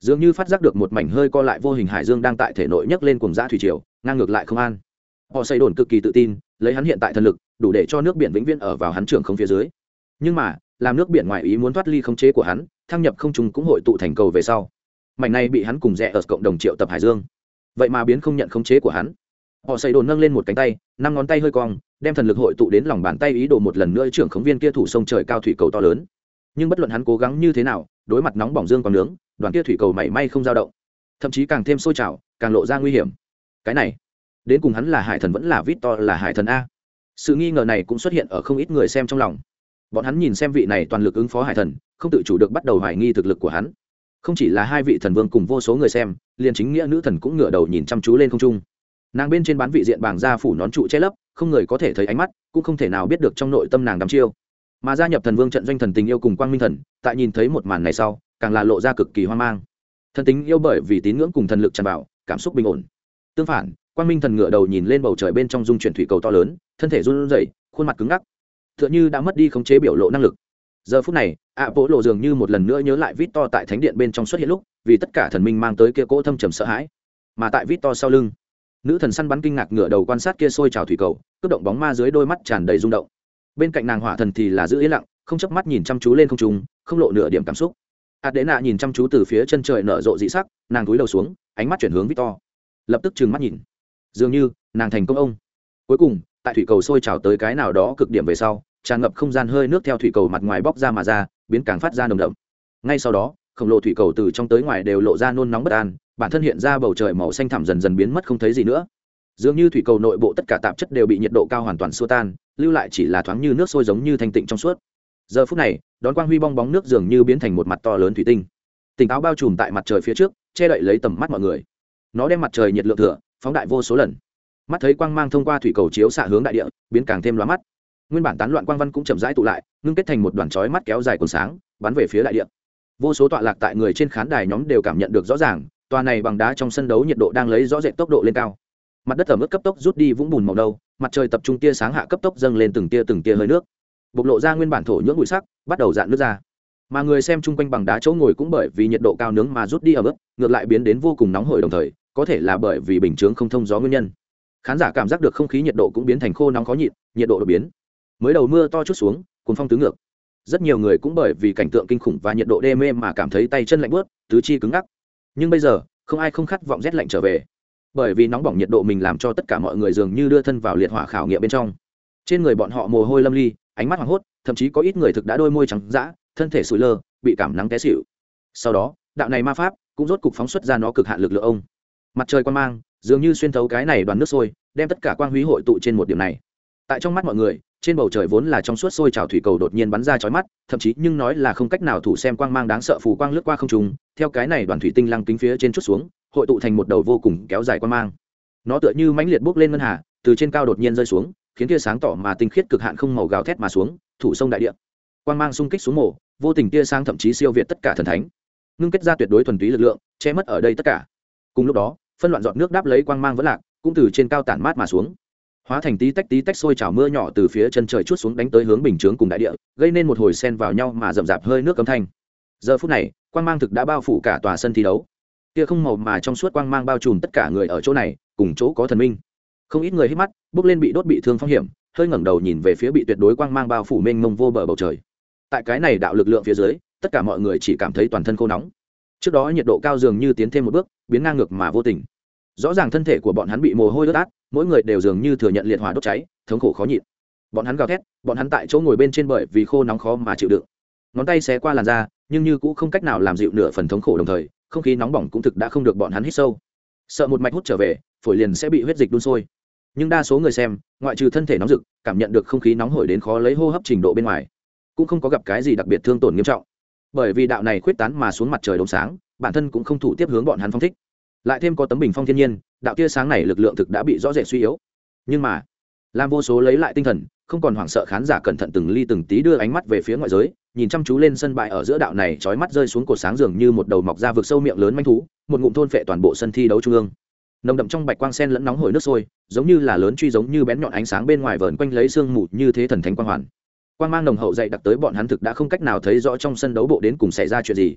Dường như phát giác được một mảnh hơi co lại vô hình hải dương đang tại thể nội nhấc lên cùng giã thủy triều, ngang ngược lại không an. Họ xây đồn cực kỳ tự tin, lấy hắn hiện tại thần lực, đủ để cho nước biển vĩnh viễn ở vào hắn trưởng không phía dưới nhưng mà, làm nước biển ngoài ý muốn thoát ly khống chế của hắn, thăng nhập không trùng cũng hội tụ thành cầu về sau. Mảnh này bị hắn cùng rẽ ở cộng đồng triệu tập hải dương. Vậy mà biến không nhận khống chế của hắn. Họ xây đồn nâng lên một cánh tay, năm ngón tay hơi cong, đem thần lực hội tụ đến lòng bàn tay ý đồ một lần nữa trưởng khống viên kia thủ sông trời cao thủy cầu to lớn. Nhưng bất luận hắn cố gắng như thế nào, đối mặt nóng bỏng dương còn nướng, đoàn kia thủy cầu mảy may không dao động. Thậm chí càng thêm sôi trào, càng lộ ra nguy hiểm. Cái này, đến cùng hắn là hải thần vẫn là vít to là hải thần a? Sự nghi ngờ này cũng xuất hiện ở không ít người xem trong lòng bọn hắn nhìn xem vị này toàn lực ứng phó hải thần, không tự chủ được bắt đầu hoài nghi thực lực của hắn. Không chỉ là hai vị thần vương cùng vô số người xem, liền chính nghĩa nữ thần cũng ngửa đầu nhìn chăm chú lên không trung. Nàng bên trên bán vị diện bảng ra phủ nón trụ che lấp, không người có thể thấy ánh mắt, cũng không thể nào biết được trong nội tâm nàng đắm chiêu. Mà gia nhập thần vương trận doanh thần tình yêu cùng quang minh thần, tại nhìn thấy một màn này sau, càng là lộ ra cực kỳ hoang mang. Thần tính yêu bởi vì tín ngưỡng cùng thần lực tràn vào, cảm xúc bình ổn. Tương phản, quang minh thần ngựa đầu nhìn lên bầu trời bên trong dung chuyển thủy cầu to lớn, thân thể run rẩy, khuôn mặt cứng ngắc tựa như đã mất đi khống chế biểu lộ năng lực. Giờ phút này ạ lộ dường như một lần nữa nhớ lại vít to tại thánh điện bên trong xuất hiện lúc, vì tất cả thần minh mang tới kia cỗ thâm trầm sợ hãi. Mà tại vít to sau lưng, nữ thần săn bắn kinh ngạc ngửa đầu quan sát kia sôi trào thủy cầu, cướp động bóng ma dưới đôi mắt tràn đầy rung động. Bên cạnh nàng hỏa thần thì là giữ yên lặng, không chớp mắt nhìn chăm chú lên không trung, không lộ nửa điểm cảm xúc. Ạt đế nạ nhìn chăm chú từ phía chân trời nở rộ dị sắc, nàng cúi đầu xuống, ánh mắt chuyển hướng victor. Lập tức trừng mắt nhìn. Dường như, nàng thành công ông. Cuối cùng, tại thủy cầu sôi trào tới cái nào đó cực điểm về sau tràn ngập không gian hơi nước theo thủy cầu mặt ngoài bóc ra mà ra, biến càng phát ra nồng đậm. Ngay sau đó, khổng lồ thủy cầu từ trong tới ngoài đều lộ ra nôn nóng bất an, bản thân hiện ra bầu trời màu xanh thẳm dần dần biến mất không thấy gì nữa. Dường như thủy cầu nội bộ tất cả tạp chất đều bị nhiệt độ cao hoàn toàn xua tan, lưu lại chỉ là thoáng như nước sôi giống như thanh tịnh trong suốt. Giờ phút này, đón quang huy bong bóng nước dường như biến thành một mặt to lớn thủy tinh. Tỉnh táo bao trùm tại mặt trời phía trước, che đậy lấy tầm mắt mọi người. Nó đem mặt trời nhiệt lượng thừa, phóng đại vô số lần. Mắt thấy quang mang thông qua thủy cầu chiếu xạ hướng đại địa, biến càng thêm lóa mắt nguyên bản tán loạn quang văn cũng chậm rãi tụ lại, ngưng kết thành một đoàn chói mắt kéo dài còn sáng, bắn về phía đại địa. Vô số tọa lạc tại người trên khán đài nhóm đều cảm nhận được rõ ràng, tòa này bằng đá trong sân đấu nhiệt độ đang lấy rõ rệt tốc độ lên cao. Mặt đất ở mức cấp tốc rút đi vũng bùn màu đâu mặt trời tập trung tia sáng hạ cấp tốc dâng lên từng tia từng tia hơi nước. Bộc lộ ra nguyên bản thổ nhưỡng bụi sắc, bắt đầu dạn nước ra. Mà người xem chung quanh bằng đá chỗ ngồi cũng bởi vì nhiệt độ cao nướng mà rút đi ở mức, ngược lại biến đến vô cùng nóng hổi đồng thời, có thể là bởi vì bình chướng không thông gió nguyên nhân. Khán giả cảm giác được không khí nhiệt độ cũng biến thành khô nóng khó nhịn, nhiệt độ đột biến mới đầu mưa to chút xuống cuốn phong tứ ngược. Rất nhiều người cũng bởi vì cảnh tượng kinh khủng và nhiệt độ đê mê mà cảm thấy tay chân lạnh bớt tứ chi cứng ngắc. Nhưng bây giờ, không ai không khát vọng rét lạnh trở về. Bởi vì nóng bỏng nhiệt độ mình làm cho tất cả mọi người dường như đưa thân vào liệt hỏa khảo nghiệm bên trong. Trên người bọn họ mồ hôi lâm ly, ánh mắt hoảng hốt, thậm chí có ít người thực đã đôi môi trắng d thân thể sụi lơ, bị cảm nắng té xịu sau đó, đạo này ma pháp cũng rốt cục phóng xuất ra nó cực hạn lực lượng ông. Mặt trời quan mang, dường như xuyên thấu cái này đoàn nước sôi, đem tất cả quang húy hội tụ trên một điểm này. Tại trong mắt mọi người trên bầu trời vốn là trong suốt sôi trào thủy cầu đột nhiên bắn ra chói mắt, thậm chí nhưng nói là không cách nào thủ xem quang mang đáng sợ phù quang lướt qua không trùng theo cái này đoàn thủy tinh lăng kính phía trên chút xuống, hội tụ thành một đầu vô cùng kéo dài quang mang. Nó tựa như mãnh liệt bốc lên ngân hà, từ trên cao đột nhiên rơi xuống, khiến tia sáng tỏ mà tinh khiết cực hạn không màu gào thét mà xuống, thủ sông đại địa. Quang mang xung kích xuống mổ vô tình tia sáng thậm chí siêu việt tất cả thần thánh. Ngưng kết ra tuyệt đối thuần túy lực lượng, che mất ở đây tất cả. Cùng lúc đó, phân loạn giọt nước đáp lấy quang mang vẫn lạc, cũng từ trên cao tản mát mà xuống hóa thành tí tách tí tách sôi trào mưa nhỏ từ phía chân trời chút xuống đánh tới hướng bình chướng cùng đại địa, gây nên một hồi sen vào nhau mà rậm rạp hơi nước cấm thanh. Giờ phút này, quang mang thực đã bao phủ cả tòa sân thi đấu. Kia không màu mà trong suốt quang mang bao trùm tất cả người ở chỗ này, cùng chỗ có thần minh. Không ít người hít mắt, bước lên bị đốt bị thương phong hiểm, hơi ngẩng đầu nhìn về phía bị tuyệt đối quang mang bao phủ mênh mông vô bờ bầu trời. Tại cái này đạo lực lượng phía dưới, tất cả mọi người chỉ cảm thấy toàn thân khô nóng. Trước đó nhiệt độ cao dường như tiến thêm một bước, biến ngang ngược mà vô tình. Rõ ràng thân thể của bọn hắn bị mồ hôi ướt át mỗi người đều dường như thừa nhận liệt hỏa đốt cháy, thống khổ khó nhịn. Bọn hắn gào thét, bọn hắn tại chỗ ngồi bên trên bởi vì khô nóng khó mà chịu đựng. Ngón tay xé qua làn da, nhưng như cũng không cách nào làm dịu nửa phần thống khổ đồng thời, không khí nóng bỏng cũng thực đã không được bọn hắn hít sâu. Sợ một mạch hút trở về, phổi liền sẽ bị huyết dịch đun sôi. Nhưng đa số người xem, ngoại trừ thân thể nóng rực, cảm nhận được không khí nóng hổi đến khó lấy hô hấp trình độ bên ngoài, cũng không có gặp cái gì đặc biệt thương tổn nghiêm trọng. Bởi vì đạo này khuyết tán mà xuống mặt trời đống sáng, bản thân cũng không thủ tiếp hướng bọn hắn phong thích lại thêm có tấm bình phong thiên nhiên, đạo tia sáng này lực lượng thực đã bị rõ rệt suy yếu. Nhưng mà làm vô số lấy lại tinh thần, không còn hoảng sợ khán giả cẩn thận từng ly từng tí đưa ánh mắt về phía ngoại giới, nhìn chăm chú lên sân bãi ở giữa đạo này trói mắt rơi xuống cột sáng dường như một đầu mọc ra vực sâu miệng lớn manh thú, một ngụm thôn phệ toàn bộ sân thi đấu trung ương. Nồng đậm trong bạch quang sen lẫn nóng hổi nước sôi, giống như là lớn truy giống như bén nhọn ánh sáng bên ngoài vờn quanh lấy sương mù như thế thần thánh quang hoàn. Quang mang nồng hậu dậy đặc tới bọn hắn thực đã không cách nào thấy rõ trong sân đấu bộ đến cùng xảy ra chuyện gì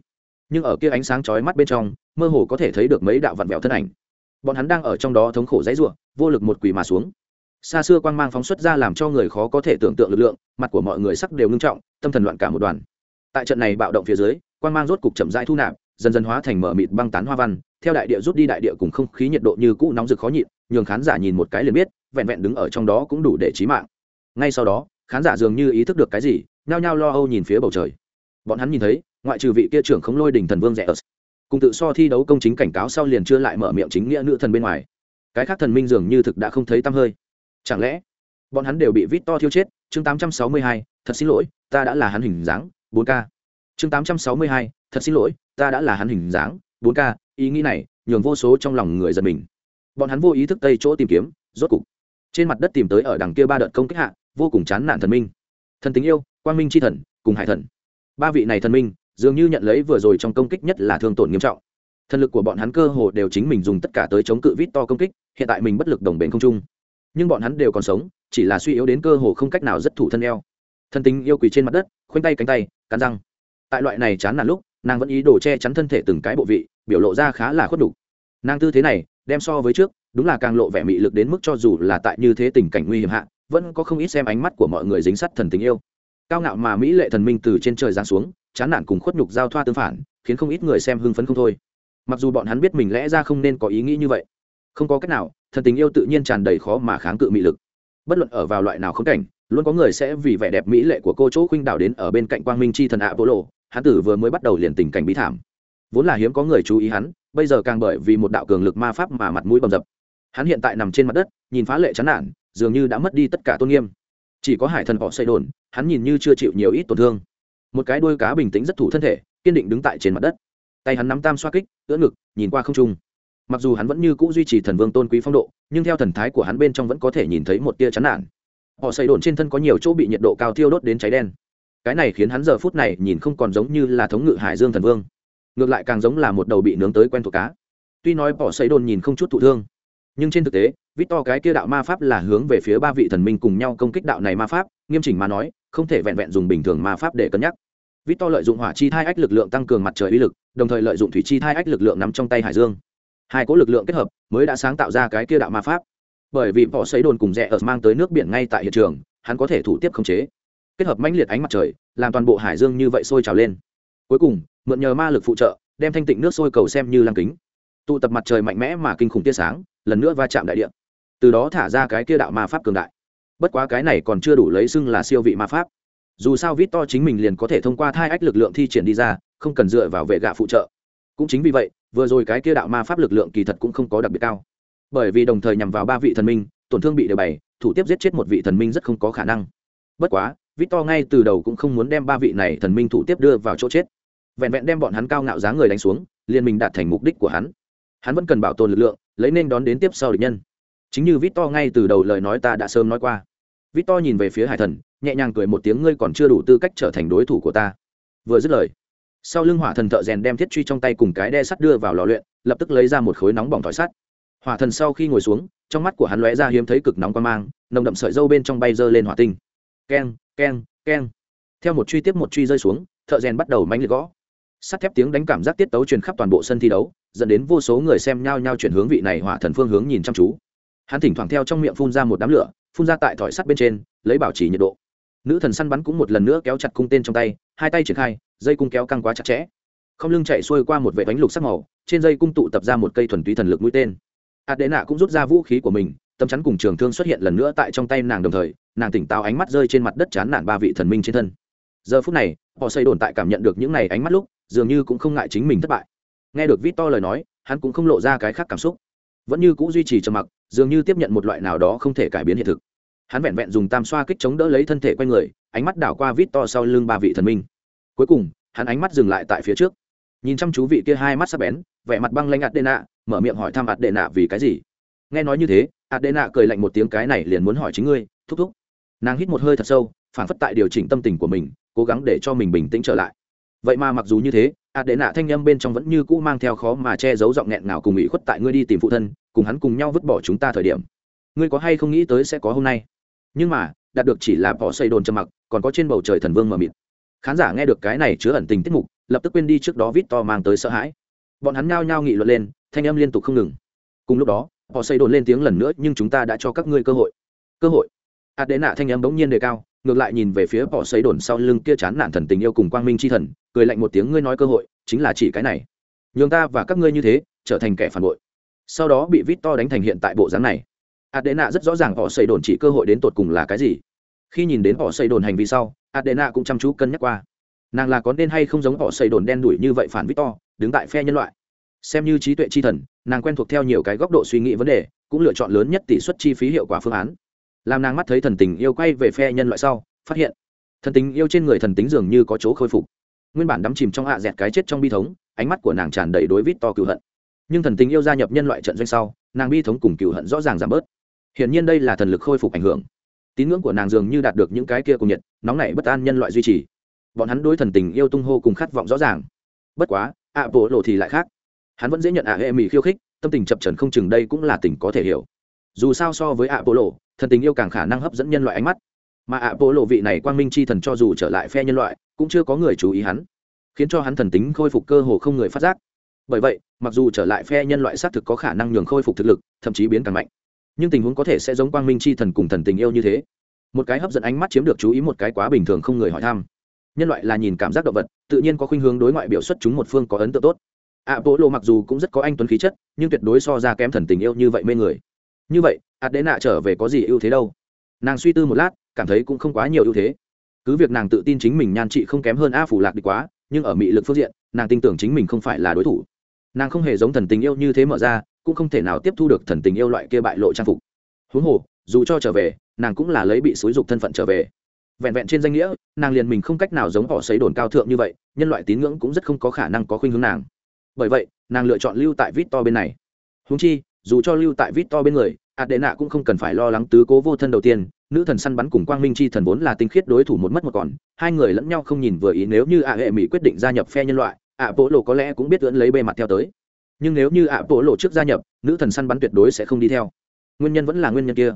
nhưng ở kia ánh sáng chói mắt bên trong, mơ hồ có thể thấy được mấy đạo vặn vẹo thân ảnh. Bọn hắn đang ở trong đó thống khổ dãy ruộng vô lực một quỳ mà xuống. Xa xưa quang mang phóng xuất ra làm cho người khó có thể tưởng tượng lực lượng, mặt của mọi người sắc đều ngưng trọng, tâm thần loạn cả một đoàn. Tại trận này bạo động phía dưới, quang mang rốt cục chậm rãi thu nạp, dần dần hóa thành mở mịt băng tán hoa văn, theo đại địa rút đi đại địa cùng không khí nhiệt độ như cũ nóng rực khó nhịn, nhường khán giả nhìn một cái liền biết, vẹn vẹn đứng ở trong đó cũng đủ để trí mạng. Ngay sau đó, khán giả dường như ý thức được cái gì, nhao nhao lo âu nhìn phía bầu trời. Bọn hắn nhìn thấy ngoại trừ vị kia trưởng khống lôi đỉnh thần vương rẻ ớt. Cùng tự so thi đấu công chính cảnh cáo sau liền chưa lại mở miệng chính nghĩa nữ thần bên ngoài. Cái khác thần minh dường như thực đã không thấy tăm hơi. Chẳng lẽ bọn hắn đều bị vít to thiêu chết? Chương 862, thật xin lỗi ta đã là hắn hình dáng 4 k chương 862, thật xin lỗi ta đã là hắn hình dáng 4 k ý nghĩ này nhường vô số trong lòng người giật mình. Bọn hắn vô ý thức tây chỗ tìm kiếm rốt cục. Trên mặt đất tìm tới ở đằng kia ba đợt công kích hạ vô cùng chán nản thần minh. Thần tính yêu quang minh c h i thần cùng hải thần. Ba vị này thần minh dường như nhận lấy vừa rồi trong công kích nhất là thương tổn nghiêm trọng. Thần lực của bọn hắn cơ hồ đều chính mình dùng tất cả tới chống cự vít to công kích, hiện tại mình bất lực đồng bền không trung nhưng bọn hắn đều còn sống, chỉ là suy yếu đến cơ hồ không cách nào rất thủ thân eo. Thân tính yêu quỳ trên mặt đất, khoanh tay cánh tay, cắn răng. Tại loại này chán nản lúc, nàng vẫn ý đồ che chắn thân thể từng cái bộ vị, biểu lộ ra khá là khuất đủ. nàng tư thế này, đem so với trước, đúng là càng lộ vẻ mị lực đến mức cho dù là tại như thế tình cảnh nguy hiểm hạ, vẫn có không ít xem ánh mắt của mọi người dính sắt thần tình yêu cao ngạo mà mỹ lệ thần minh từ trên trời giáng xuống, chán nản cùng khuất nhục giao thoa tương phản, khiến không ít người xem hưng phấn không thôi. Mặc dù bọn hắn biết mình lẽ ra không nên có ý nghĩ như vậy, không có cách nào, thần tình yêu tự nhiên tràn đầy khó mà kháng cự mị lực. Bất luận ở vào loại nào khống cảnh, luôn có người sẽ vì vẻ đẹp mỹ lệ của cô chỗ khuynh đảo đến ở bên cạnh quang minh chi thần ạ bố lộ hắn tử vừa mới bắt đầu liền tình cảnh bí thảm. Vốn là hiếm có người chú ý hắn, bây giờ càng bởi vì một đạo cường lực ma pháp mà mặt mũi bầm dập. Hắn hiện tại nằm trên mặt đất, nhìn phá lệ chán nản, dường như đã mất đi tất cả tôn nghiêm chỉ có hải thần họ xây đồn, hắn nhìn như chưa chịu nhiều ít tổn thương. Một cái đuôi cá bình tĩnh rất thủ thân thể, kiên định đứng tại trên mặt đất. Tay hắn nắm tam xoa kích, ưỡn ngực, nhìn qua không trung. Mặc dù hắn vẫn như c ũ duy trì thần vương tôn quý phong độ, nhưng theo thần thái của hắn bên trong vẫn có thể nhìn thấy một tia chán nản. Họ xây đồn trên thân có nhiều chỗ bị nhiệt độ cao thiêu đốt đến cháy đen. Cái này khiến hắn giờ phút này nhìn không còn giống như là thống ngự hải dương thần vương. Ngược lại càng giống là một đầu bị nướng tới quen thuộc cá. Tuy nói bỏ xây đồn nhìn không chút thụ thương nhưng trên thực tế vít to cái kia đạo ma pháp là hướng về phía ba vị thần minh cùng nhau công kích đạo này ma pháp, nghiêm chỉnh mà nói, không thể vẹn vẹn dùng bình thường ma pháp để cân nhắc. Vít to lợi dụng hỏa chi thai ách lực lượng tăng cường mặt trời uy lực, đồng thời lợi dụng thủy chi thai ách lực lượng nắm trong tay hải dương. Hai cỗ lực lượng kết hợp, mới đã sáng tạo ra cái kia đạo ma pháp. Bởi vì bỏ xấy đồn cùng rẽ ở mang tới nước biển ngay tại hiện trường, hắn có thể thủ tiếp khống chế. Kết hợp mãnh liệt ánh mặt trời, làm toàn bộ hải dương như vậy sôi trào lên. Cuối cùng, mượn nhờ ma lực phụ trợ, đem thanh tịnh nước sôi cầu xem như lăng kính tụ tập mặt trời mạnh mẽ mà kinh khủng tia sáng, lần nữa va chạm đại địa. Từ đó thả ra cái kia đạo ma pháp cường đại. Bất quá cái này còn chưa đủ lấy xưng là siêu vị ma pháp. Dù sao vít to chính mình liền có thể thông qua thai ách lực lượng thi triển đi ra, không cần dựa vào vệ gạ phụ trợ. Cũng chính vì vậy, vừa rồi cái kia đạo ma pháp lực lượng kỳ thật cũng không có đặc biệt cao. Bởi vì đồng thời nhằm vào ba vị thần minh, tổn thương bị đều bày, thủ tiếp giết chết một vị thần minh rất không có khả năng. Bất quá, vít to ngay từ đầu cũng không muốn đem ba vị này thần minh thủ tiếp đưa vào chỗ chết. Vẹn vẹn đem bọn hắn cao ngạo giá người đánh xuống liên minh đạt thành mục đích của hắn hắn vẫn cần bảo tồn lực lượng, lấy nên đón đến tiếp sau địch nhân. Chính như vít to ngay từ đầu lời nói ta đã sớm nói qua. Vít to nhìn về phía hải thần, nhẹ nhàng cười một tiếng, ngươi còn chưa đủ tư cách trở thành đối thủ của ta. Vừa dứt lời, sau lưng hỏa thần thợ rèn đem thiết truy trong tay cùng cái đe sắt đưa vào lò luyện, lập tức lấy ra một khối nóng bỏng thỏi sắt. Hỏa thần sau khi ngồi xuống, trong mắt của hắn lóe ra hiếm thấy cực nóng quan mang, nồng đậm sợi dâu bên trong bay dơ lên hỏa tinh. Keng keng keng. Theo một truy tiếp một truy rơi xuống, thợ rèn bắt đầu mánh liệt gõ sắt thép tiếng đánh cảm giác tiết tấu truyền khắp toàn bộ sân thi đấu, dẫn đến vô số người xem nhao nhao chuyển hướng vị này hỏa thần phương hướng nhìn chăm chú. Hắn thỉnh thoảng theo trong miệng phun ra một đám lửa, phun ra tại thỏi sắt bên trên, lấy bảo trì nhiệt độ. Nữ thần săn bắn cũng một lần nữa kéo chặt cung tên trong tay, hai tay triển khai, dây cung kéo căng quá chặt chẽ. Không lưng chạy xuôi qua một vệ bánh lục sắc màu, trên dây cung tụ tập ra một cây thuần túy thần lực mũi tên. Hạt đệ nạ cũng rút ra vũ khí của mình, tâm chắn cùng trường thương xuất hiện lần nữa tại trong tay nàng đồng thời, nàng tỉnh táo ánh mắt rơi trên mặt đất chán nản ba vị thần minh trên thân giờ phút này, họ xây đồn tại cảm nhận được những này ánh mắt lúc, dường như cũng không ngại chính mình thất bại. Nghe được vít to lời nói, hắn cũng không lộ ra cái khác cảm xúc. Vẫn như c ũ duy trì trầm mặc, dường như tiếp nhận một loại nào đó không thể cải biến hiện thực. Hắn vẹn vẹn dùng tam xoa kích chống đỡ lấy thân thể q u a n người, ánh mắt đảo qua vít to sau lưng ba vị thần minh. Cuối cùng, hắn ánh mắt dừng lại tại phía trước. Nhìn chăm chú vị kia hai mắt sắp bén, vẻ mặt băng lanh ạt đệ nạ mở miệng hỏi thăm ạt đệ nạ vì cái gì. Nghe nói như thế ạt đệ nạ cười lạnh một tiếng cái này liền muốn hỏi chính ngươi, thúc thúc. Nàng hít một hơi thật sâu phản phất tại điều chỉnh tâm tình của mình, cố gắng để cho mình bình tĩnh trở lại. Vậy mà mặc dù như thế ạt đệ nạ thanh â m bên trong vẫn như cũ mang theo khó mà che giấu giọng nghẹn nào cùng ủy khuất tại ngươi đi tìm phụ thân, cùng hắn cùng nhau vứt bỏ chúng ta thời điểm. Ngươi có hay không nghĩ tới sẽ có hôm nay? Nhưng mà, đạt được chỉ là bỏ xây đồn trầm mặc, còn có trên bầu trời thần vương mờ mịt. Khán giả nghe được cái này chứa ẩn tình tiết mục, lập tức quên đi trước đó vít to mang tới sợ hãi. Bọn hắn nhao nhao nghị luận lên, thanh âm liên tục không ngừng. Cùng lúc đó họ xây đồn lên tiếng lần nữa, nhưng chúng ta đã cho các ngươi cơ hội. Cơ hội. Ạt đệ nạ thanh âm bỗng nhiên đề cao ngược lại nhìn về phía bỏ xây đồn sau lưng kia chán nản thần tình yêu cùng quang minh c h i thần, cười lạnh một tiếng, ngươi nói cơ hội, chính là chỉ cái này. Nhường ta và các ngươi như thế, trở thành kẻ phản bội. Sau đó bị vít to đánh thành hiện tại bộ dáng này. Adena rất rõ ràng họ xây đồn chỉ cơ hội đến tột cùng là cái gì. Khi nhìn đến họ xây đồn hành vi sau, adena cũng chăm chú cân nhắc qua. Nàng là có nên hay không giống họ xây đồn đen đủi như vậy phản vít to đứng tại phe nhân loại. Xem như trí tuệ tri thần, nàng quen thuộc theo nhiều cái góc độ suy nghĩ vấn đề, cũng lựa chọn lớn nhất tỷ suất chi phí hiệu quả phương án làm nàng mắt thấy thần tình yêu quay về phe nhân loại sau, phát hiện, thần tình yêu trên người thần tính dường như có chỗ khôi phục. Nguyên bản đắm chìm trong hạ dẹt cái chết trong bi thống, ánh mắt của nàng tràn đầy đối vít to cựu hận. Nhưng thần tình yêu gia nhập nhân loại trận doanh sau, nàng bi thống cùng cựu hận rõ ràng giảm bớt. Hiển nhiên đây là thần lực khôi phục ảnh hưởng. Tín ngưỡng của nàng dường như đạt được những cái kia cùng nhiệt, nóng nảy bất an nhân loại duy trì. Bọn hắn đối thần tình yêu tung hô cùng khát vọng rõ ràng. Bất quá, ạ bộ lộ thì lại khác. Hắn vẫn dễ nhận ạ hệ mỹ khiêu khích, tâm tình chập trần không chừng đây cũng là tình có thể hiểu. Dù sao so với ạ bộ lộ thần tình yêu càng khả năng hấp dẫn nhân loại ánh mắt. Mà ạ bộ lộ vị này quang minh c h i thần cho dù trở lại phe nhân loại, cũng chưa có người chú ý hắn, khiến cho hắn thần tính khôi phục cơ hồ không người phát giác. Bởi vậy, mặc dù trở lại phe nhân loại xác thực có khả năng nhường khôi phục thực lực, thậm chí biến càng mạnh, nhưng tình huống có thể sẽ giống quang minh c h i thần cùng thần tình yêu như thế. Một cái hấp dẫn ánh mắt chiếm được chú ý một cái quá bình thường không người hỏi thăm. Nhân loại là nhìn cảm giác động vật, tự nhiên có khuynh hướng đối ngoại biểu xuất chúng một phương có ấn tượng tốt. Ạ bộ lộ mặc dù cũng rất có anh tuấn khí chất, nhưng tuyệt đối so ra kém thần tình yêu như vậy mê người. Như vậy ạt đế nạ trở về có gì ưu thế đâu. Nàng suy tư một lát, cảm thấy cũng không quá nhiều ưu thế. Cứ việc nàng tự tin chính mình nhan trị không kém hơn a phủ lạc đi quá, nhưng ở mị lực phương diện, nàng tin tưởng chính mình không phải là đối thủ. Nàng không hề giống thần tình yêu như thế mở ra, cũng không thể nào tiếp thu được thần tình yêu loại kia bại lộ trang phục. Huống hồ, dù cho trở về, nàng cũng là lấy bị xúi dục thân phận trở về. Vẹn vẹn trên danh nghĩa, nàng liền mình không cách nào giống họ xấy đồn cao thượng như vậy, nhân loại tín ngưỡng cũng rất không có khả năng có khuynh hướng nàng. Bởi vậy, nàng lựa chọn lưu tại vít to bên này. Húng chi, dù cho lưu tại vít to bên người hạt đệ nạ cũng không cần phải lo lắng tứ cố vô thân đầu tiên, nữ thần săn bắn cùng quang minh chi thần vốn là tinh khiết đối thủ một mất một còn, hai người lẫn nhau không nhìn vừa ý nếu như ạ hệ mỹ quyết định gia nhập phe nhân loại ạ bộ lộ có lẽ cũng biết ưỡn lấy bề mặt theo tới. Nhưng nếu như ạ bộ lộ trước gia nhập, nữ thần săn bắn tuyệt đối sẽ không đi theo. Nguyên nhân vẫn là nguyên nhân kia.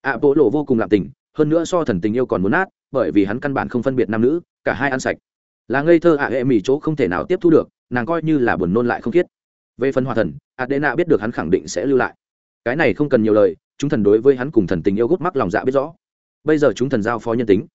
Ạ bộ lộ vô cùng lạm tình, hơn nữa so thần tình yêu còn muốn nát, bởi vì hắn căn bản không phân biệt nam nữ, cả hai ăn sạch. Là ngây thơ ạ hệ mỹ chỗ không thể nào tiếp thu được, nàng coi như là buồn nôn lại không khiết. Về phần hòa thần adena biết được hắn khẳng định sẽ lưu lại cái này không cần nhiều lời, chúng thần đối với hắn cùng thần tình yêu gút mắc lòng dạ biết rõ. Bây giờ chúng thần giao phó nhân tính.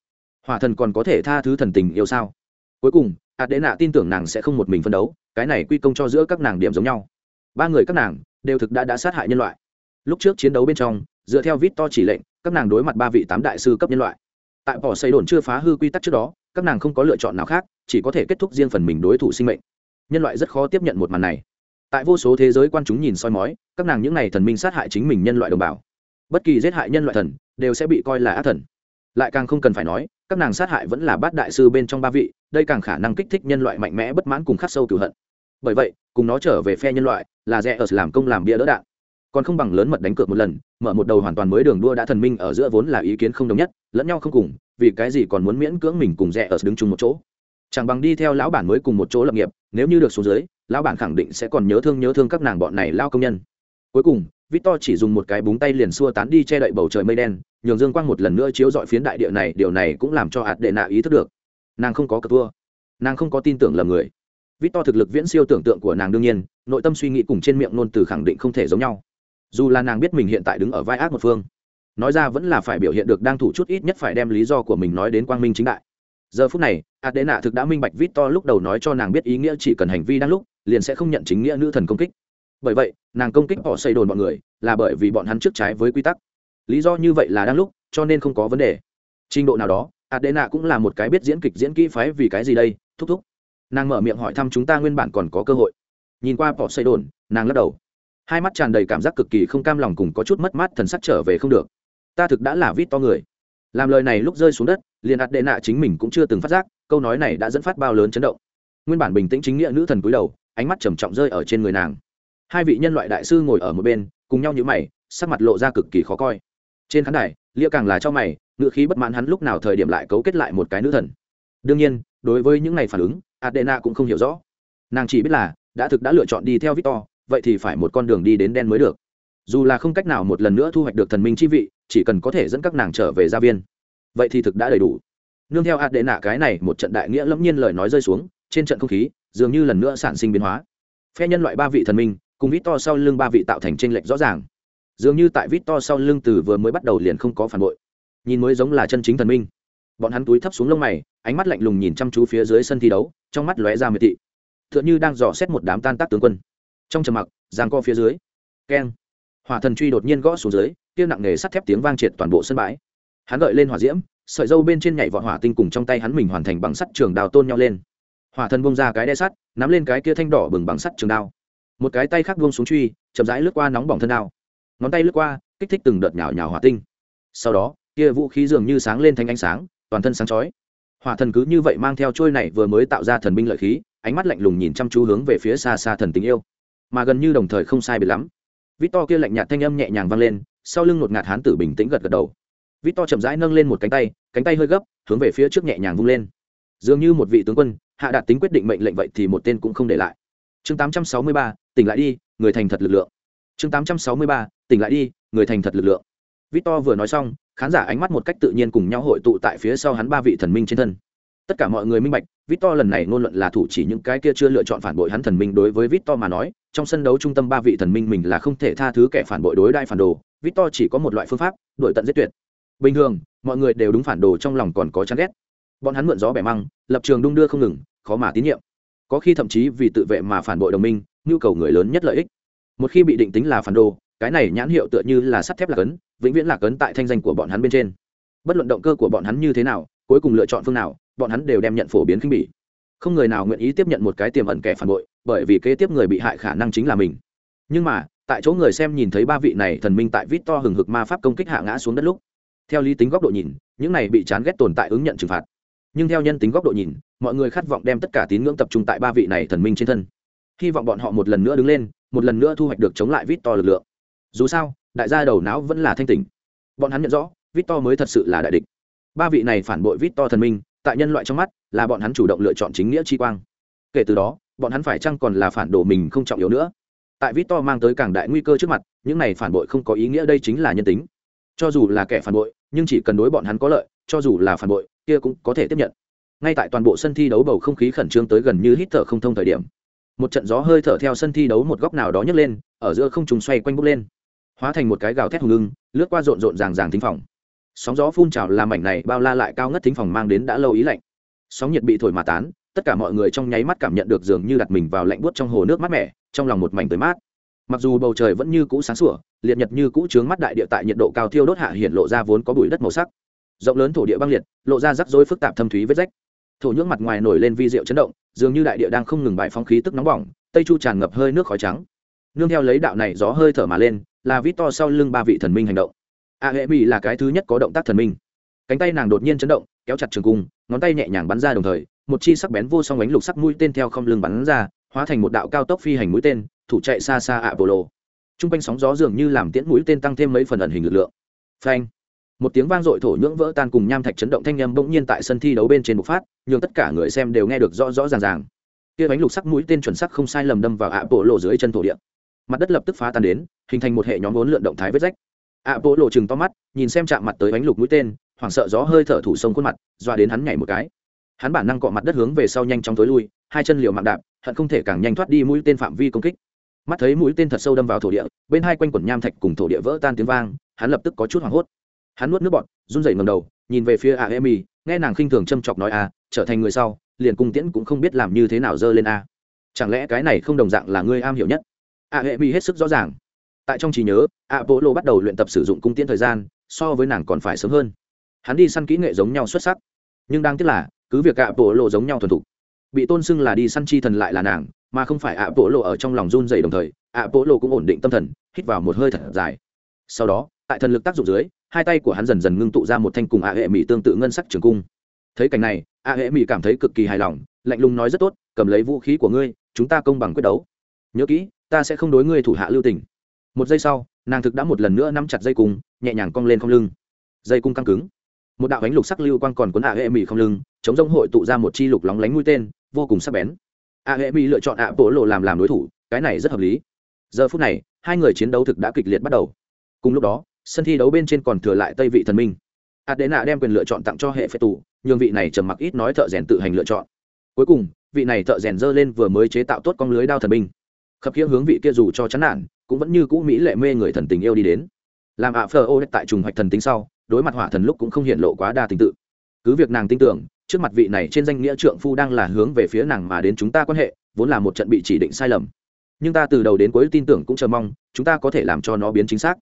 Hòa thần còn có thể tha thứ thần tình yêu sao? Cuối cùng ạt đệ nạ tin tưởng nàng sẽ không một mình phân đấu, cái này quy công cho giữa các nàng điểm giống nhau. Ba người các nàng đều thực đã đã sát hại nhân loại. Lúc trước chiến đấu bên trong, dựa theo vít to chỉ lệnh, các nàng đối mặt ba vị tám đại sư cấp nhân loại. Tại bỏ xây đồn chưa phá hư quy tắc trước đó, các nàng không có lựa chọn nào khác, chỉ có thể kết thúc riêng phần mình đối thủ sinh mệnh. Nhân loại rất khó tiếp nhận một màn này tại vô số thế giới quan chúng nhìn soi mói, các nàng những n à y thần minh sát hại chính mình nhân loại đồng bào. Bất kỳ giết hại nhân loại thần, đều sẽ bị coi là ác thần. Lại càng không cần phải nói, các nàng sát hại vẫn là bát đại sư bên trong ba vị, đây càng khả năng kích thích nhân loại mạnh mẽ bất mãn cùng khắc sâu cửu hận. Bởi vậy, cùng nó trở về phe nhân loại, là rẽ ở làm công làm bia đỡ đạn. Còn không bằng lớn mật đánh cược một lần, mở một đầu hoàn toàn mới đường đua đã thần minh ở giữa vốn là ý kiến không đồng nhất, lẫn nhau không cùng, vì cái gì còn muốn miễn cưỡng mình cùng rẽ ở đứng chung một chỗ? Chẳng bằng đi theo lão bản mới cùng một chỗ lập nghiệp, nếu như được xuống dưới, lão bản khẳng định sẽ còn nhớ thương nhớ thương các nàng bọn này lao công nhân. Cuối cùng, victor chỉ dùng một cái búng tay liền xua tán đi che đậy bầu trời mây đen, nhường dương quang một lần nữa chiếu dọi phiến đại địa này, điều này cũng làm cho hạt đệ nạ ý thức được. Nàng không có cờ thua nàng không có tin tưởng lầm người. Victor thực lực viễn siêu tưởng tượng của nàng đương nhiên, nội tâm suy nghĩ cùng trên miệng nôn từ khẳng định không thể giống nhau. Dù là nàng biết mình hiện tại đứng ở vai ác một phương, nói ra vẫn là phải biểu hiện được đang thủ chút ít nhất phải đem lý do của mình nói đến quang minh chính đại giờ phút này, adena thực đã minh bạch vít to lúc đầu nói cho nàng biết ý nghĩa chỉ cần hành vi đang lúc, liền sẽ không nhận chính nghĩa nữ thần công kích. Bởi vậy, nàng công kích họ xây đồn bọn người, là bởi vì bọn hắn trước trái với quy tắc. Lý do như vậy là đang lúc, cho nên không có vấn đề. Trình độ nào đó, adena cũng là một cái biết diễn kịch diễn kỹ phái vì cái gì đây, thúc thúc. Nàng mở miệng hỏi thăm chúng ta nguyên bản còn có cơ hội. Nhìn qua họ xây đồn, nàng lắc đầu. Hai mắt tràn đầy cảm giác cực kỳ không cam lòng cùng có chút mất mát thần sắc trở về không được. Ta thực đã là vít to người. Làm lời này lúc rơi xuống đất liền ạt đệ nạ chính mình cũng chưa từng phát giác, câu nói này đã dẫn phát bao lớn chấn động. Nguyên bản bình tĩnh chính nghĩa nữ thần cúi đầu, ánh mắt trầm trọng rơi ở trên người nàng. Hai vị nhân loại đại sư ngồi ở một bên, cùng nhau như mày, sắc mặt lộ ra cực kỳ khó coi. Trên khán đài, lia càng là cho mày, ngựa khí bất mãn hắn lúc nào thời điểm lại cấu kết lại một cái nữ thần. Đương nhiên, đối với những này phản ứng adena cũng không hiểu rõ. Nàng chỉ biết là, đã thực đã lựa chọn đi theo victor, vậy thì phải một con đường đi đến đen mới được. Dù là không cách nào một lần nữa thu hoạch được thần minh chi vị, chỉ cần có thể dẫn các nàng trở về gia viên vậy thì thực đã đầy đủ. Nương theo adena, cái này một trận đại nghĩa lẫm nhiên lời nói rơi xuống, trên trận không khí, dường như lần nữa sản sinh biến hóa. Phe nhân loại ba vị thần minh, cùng vít to sau lưng ba vị tạo thành tranh lệch rõ ràng. Dường như tại vít to sau lưng từ vừa mới bắt đầu liền không có phản bội. Nhìn mới giống là chân chính thần minh. Bọn hắn túi thấp xuống lông mày, ánh mắt lạnh lùng nhìn chăm chú phía dưới sân thi đấu, trong mắt lóe ra miệt thị. T h ư ợ n h ư đang dò xét một đám tan tác tướng quân. Trong trầm mặc, giang co phía dưới. Keng. Hỏa thần truy đột nhiên gõ xuống dưới tiêu nặng nề sắt thép tiếng vang triệt toàn bộ sân bãi hắn gợi lên hỏa diễm, sợi dâu bên trên nhảy vọt hỏa tinh cùng trong tay hắn mình hoàn thành bằng sắt trường đào tôn nhau lên. Hỏa thần bông ra cái đe sắt, nắm lên cái kia thanh đỏ bừng bằng sắt trường đao. Một cái tay khác buông xuống truy, chậm rãi lướt qua nóng bỏng thân đao. Ngón tay lướt qua, kích thích từng đợt nhào nhào hỏa tinh. Sau đó, kia vũ khí dường như sáng lên thành ánh sáng, toàn thân sáng chói. Hỏa thần cứ như vậy mang theo trôi này vừa mới tạo ra thần binh lợi khí, ánh mắt lạnh lùng nhìn chăm chú hướng về phía xa xa thần tình yêu. Mà gần như đồng thời không sai biệt lắm. Vít to kia lạnh nhạt thanh âm nhẹ nhàng vang lên, sau lưng một ngạt hán tử bình tĩnh gật gật đầu vít to chậm rãi nâng lên một cánh tay cánh tay hơi gấp hướng về phía trước nhẹ nhàng vung lên. Dường như một vị tướng quân hạ đạt tính quyết định mệnh lệnh vậy thì một tên cũng không để lại. Chương 863, tỉnh lại đi người thành thật lực lượng. Chương 863, tỉnh lại đi người thành thật lực lượng. Victor vừa nói xong khán giả ánh mắt một cách tự nhiên cùng nhau hội tụ tại phía sau hắn ba vị thần minh trên thân. Tất cả mọi người minh bạch victor lần này ngôn luận là thủ chỉ những cái kia chưa lựa chọn phản bội hắn thần minh đối với victor mà nói trong sân đấu trung tâm ba vị thần minh mình là không thể tha thứ kẻ phản bội đối đại phản đồ. Victor chỉ có một loại phương pháp đổi tận giết tuyệt bình thường, mọi người đều đúng phản đồ trong lòng còn có chán ghét. Bọn hắn mượn gió bẻ măng, lập trường đung đưa không ngừng, khó mà tín nhiệm. Có khi thậm chí vì tự vệ mà phản bội đồng minh, nhu cầu người lớn nhất lợi ích. Một khi bị định tính là phản đồ, cái này nhãn hiệu tựa như là sắt thép lạc ấn, vĩnh viễn lạc ấn tại thanh danh của bọn hắn bên trên. Bất luận động cơ của bọn hắn như thế nào, cuối cùng lựa chọn phương nào, bọn hắn đều đem nhận phổ biến khinh bỉ. Không người nào nguyện ý tiếp nhận một cái tiềm ẩn kẻ phản bội, bởi vì kế tiếp người bị hại khả năng chính là mình. Nhưng mà, tại chỗ người xem nhìn thấy ba vị này thần minh tại vít to hừng hực ma pháp công kích hạ ngã xuống đất lúc theo lý tính góc độ nhìn, những này bị chán ghét tồn tại ứng nhận trừng phạt. Nhưng theo nhân tính góc độ nhìn, mọi người khát vọng đem tất cả tín ngưỡng tập trung tại ba vị này thần minh trên thân. Hy vọng bọn họ một lần nữa đứng lên, một lần nữa thu hoạch được chống lại vít to lực lượng. Dù sao, đại gia đầu não vẫn là thanh tỉnh. Bọn hắn nhận rõ, vít to mới thật sự là đại địch. Ba vị này phản bội vít to thần minh, tại nhân loại trong mắt, là bọn hắn chủ động lựa chọn chính nghĩa chi quang. Kể từ đó, bọn hắn phải chăng còn là phản đồ mình không trọng yếu nữa? Tại vít to mang tới càng đại nguy cơ trước mặt, những này phản bội không có ý nghĩa đây chính là nhân tính cho dù là kẻ phản bội, nhưng chỉ cần đối bọn hắn có lợi, cho dù là phản bội, kia cũng có thể tiếp nhận. Ngay tại toàn bộ sân thi đấu bầu không khí khẩn trương tới gần như hít thở không thông thời điểm, một trận gió hơi thở theo sân thi đấu một góc nào đó nhấc lên, ở giữa không trùng xoay quanh bốc lên, hóa thành một cái gào thét hùng ngưng lướt qua rộn rộn ràng ràng thính phòng. Sóng gió phun trào làm mảnh này bao la lại cao ngất thính phòng mang đến đã lâu ý lạnh. Sóng nhiệt bị thổi mà tán, tất cả mọi người trong nháy mắt cảm nhận được dường như đặt mình vào lạnh buốt trong hồ nước mát mẻ, trong lòng một mảnh tới mát mặc dù bầu trời vẫn như cũ sáng sủa, liệt nhật như cũ trướng mắt đại địa tại nhiệt độ cao thiêu đốt hạ hiện lộ ra vốn có bụi đất màu sắc. Rộng lớn thổ địa băng liệt, lộ ra rắc rối phức tạp thâm thúy vết rách. Thổ nhưỡng mặt ngoài nổi lên vi diệu chấn động, dường như đại địa đang không ngừng bài phóng khí tức nóng bỏng, tây chu tràn ngập hơi nước khói trắng. Nương theo lấy đạo này gió hơi thở mà lên, là vít to sau lưng ba vị thần minh hành động. A hệ mỹ là cái thứ nhất có động tác thần minh. Cánh tay nàng đột nhiên chấn động, kéo chặt trường cung, ngón tay nhẹ nhàng bắn ra đồng thời, một chi sắc bén vô song ánh lục sắc mũi tên theo không lưng bắn ra, hóa thành một đạo cao tốc phi hành mũi tên thủ chạy xa xa ạ Trung lộ quanh sóng gió dường như làm tiễn mũi tên tăng thêm mấy phần ẩn hình lực lượng. Phanh. Một tiếng vang dội thổ nhưỡng vỡ tan cùng nham thạch chấn động thanh âm bỗng nhiên tại sân thi đấu bên trên bộc phát nhưng tất cả người xem đều nghe được rõ rõ ràng ràng. Kia bánh lục sắc mũi tên chuẩn sắc không sai lầm đâm vào ạ bộ lộ dưới chân thổ địa. Mặt đất lập tức phá tan đến, hình thành một hệ nhóm vốn lượn động thái vết rách. Ạ bộ lộ chừng to mắt, nhìn xem chạm mặt tới bánh lục mũi tên, hoảng sợ gió hơi thở thủ sông khuôn mặt doa đến hắn nhảy một cái. Hắn bản năng cọ mặt đất hướng về sau nhanh chóng tối lui, hai chân liều mạng đạp, hận không thể càng nhanh thoát đi mũi tên phạm vi công kích mắt thấy mũi tên thật sâu đâm vào thổ địa, bên hai quanh quần nham thạch cùng thổ địa vỡ tan tiếng vang, hắn lập tức có chút hoảng hốt. Hắn nuốt nước bọt, run rẩy ngầm đầu, nhìn về phía a emi nghe nàng khinh thường châm chọc nói, a, trở thành người sau, liền cung tiễn cũng không biết làm như thế nào dơ lên a. Chẳng lẽ cái này không đồng dạng là ngươi am hiểu nhất? A emi hết sức rõ ràng. Tại trong trí nhớ a polo bắt đầu luyện tập sử dụng cung tiễn thời gian, so với nàng còn phải sớm hơn. Hắn đi săn kỹ nghệ giống nhau xuất sắc. Nhưng đang tiếc là, cứ việc a polo giống nhau thuần thục, bị tôn xưng là đi săn chi thần lại là nàng mà không phải ạ bộ lộ ở trong lòng run dày đồng thời ạ bộ lộ cũng ổn định tâm thần, hít vào một hơi thật dài. Sau đó, tại thần lực tác dụng dưới, hai tay của hắn dần dần ngưng tụ ra một thanh cùng ạ hệ mỹ tương tự ngân sắc trường cung. Thấy cảnh này ạ hệ mỹ cảm thấy cực kỳ hài lòng, lạnh lùng nói rất tốt, cầm lấy vũ khí của ngươi, chúng ta công bằng quyết đấu. Nhớ kỹ, ta sẽ không đối ngươi thủ hạ lưu tình. Một giây sau, nàng thực đã một lần nữa nắm chặt dây cung, nhẹ nhàng cong lên không lưng. Dây cung căng cứng. Một đạo ánh lục sắc lưu quang còn cuốn ạ hệ mỹ không lưng, chống rông hội tụ ra một chi lục lóng lánh mũi tên, vô cùng sắc bén a hệ mỹ lựa chọn ạ bộ lộ làm làm đối thủ, cái này rất hợp lý. Giờ phút này, hai người chiến đấu thực đã kịch liệt bắt đầu. Cùng lúc đó, sân thi đấu bên trên còn thừa lại tây vị thần minh. Adena đem quyền lựa chọn tặng cho hệ phệ tù, nhường vị này trầm mặc ít nói thợ rèn tự hành lựa chọn. Cuối cùng, vị này thợ rèn dơ lên vừa mới chế tạo tốt con lưới đao thần minh. khập khiễng hướng vị kia dù cho chán nản, cũng vẫn như cũ mỹ lệ mê người thần tình yêu đi đến. Làm ạ phờ ô tại trùng hoạch thần tính sau, đối mặt hỏa thần lúc cũng không hiện lộ quá đa tình tự. Cứ việc nàng tin tưởng trước mặt vị này trên danh nghĩa trượng phu đang là hướng về phía nàng mà đến chúng ta quan hệ, vốn là một trận bị chỉ định sai lầm. Nhưng ta từ đầu đến cuối tin tưởng cũng chờ mong, chúng ta có thể làm cho nó biến chính xác.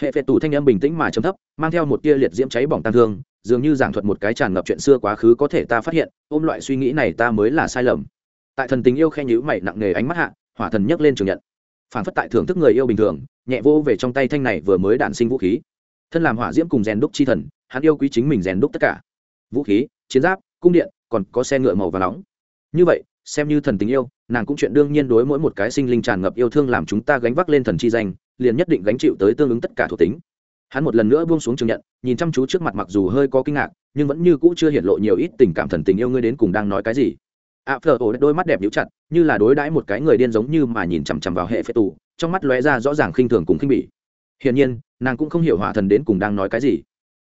Hệ phệ tù thanh âm bình tĩnh mà chấm thấp, mang theo một tia liệt diễm cháy bỏng tăng thương, dường như giảng thuật một cái tràn ngập chuyện xưa quá khứ có thể ta phát hiện, ôm loại suy nghĩ này ta mới là sai lầm. Tại thần tình yêu khen nhữ mày nặng nề ánh mắt hạ, hỏa thần nhấc lên trường nhận. Phản phất tại thưởng thức người yêu bình thường, nhẹ vô về trong tay thanh này vừa mới đản sinh vũ khí. Thân làm hỏa diễm cùng rèn đúc chi thần, hắn yêu quý chính mình rèn đúc tất cả. Vũ khí, chiến giáp cung điện, còn có xe ngựa màu và nóng. Như vậy, xem như thần tình yêu, nàng cũng chuyện đương nhiên đối mỗi một cái sinh linh tràn ngập yêu thương làm chúng ta gánh vác lên thần chi danh, liền nhất định gánh chịu tới tương ứng tất cả thuộc tính. Hắn một lần nữa buông xuống trường nhận, nhìn chăm chú trước mặt mặc dù hơi có kinh ngạc, nhưng vẫn như cũ chưa hiện lộ nhiều ít tình cảm thần tình yêu ngươi đến cùng đang nói cái gì. A phở ổ đôi mắt đẹp nhíu chặt, như là đối đãi một cái người điên giống như mà nhìn chằm chằm vào hệ phệ tù, trong mắt lóe ra rõ ràng khinh thường cùng khinh bỉ. Hiển nhiên, nàng cũng không hiểu hỏa thần đến cùng đang nói cái gì.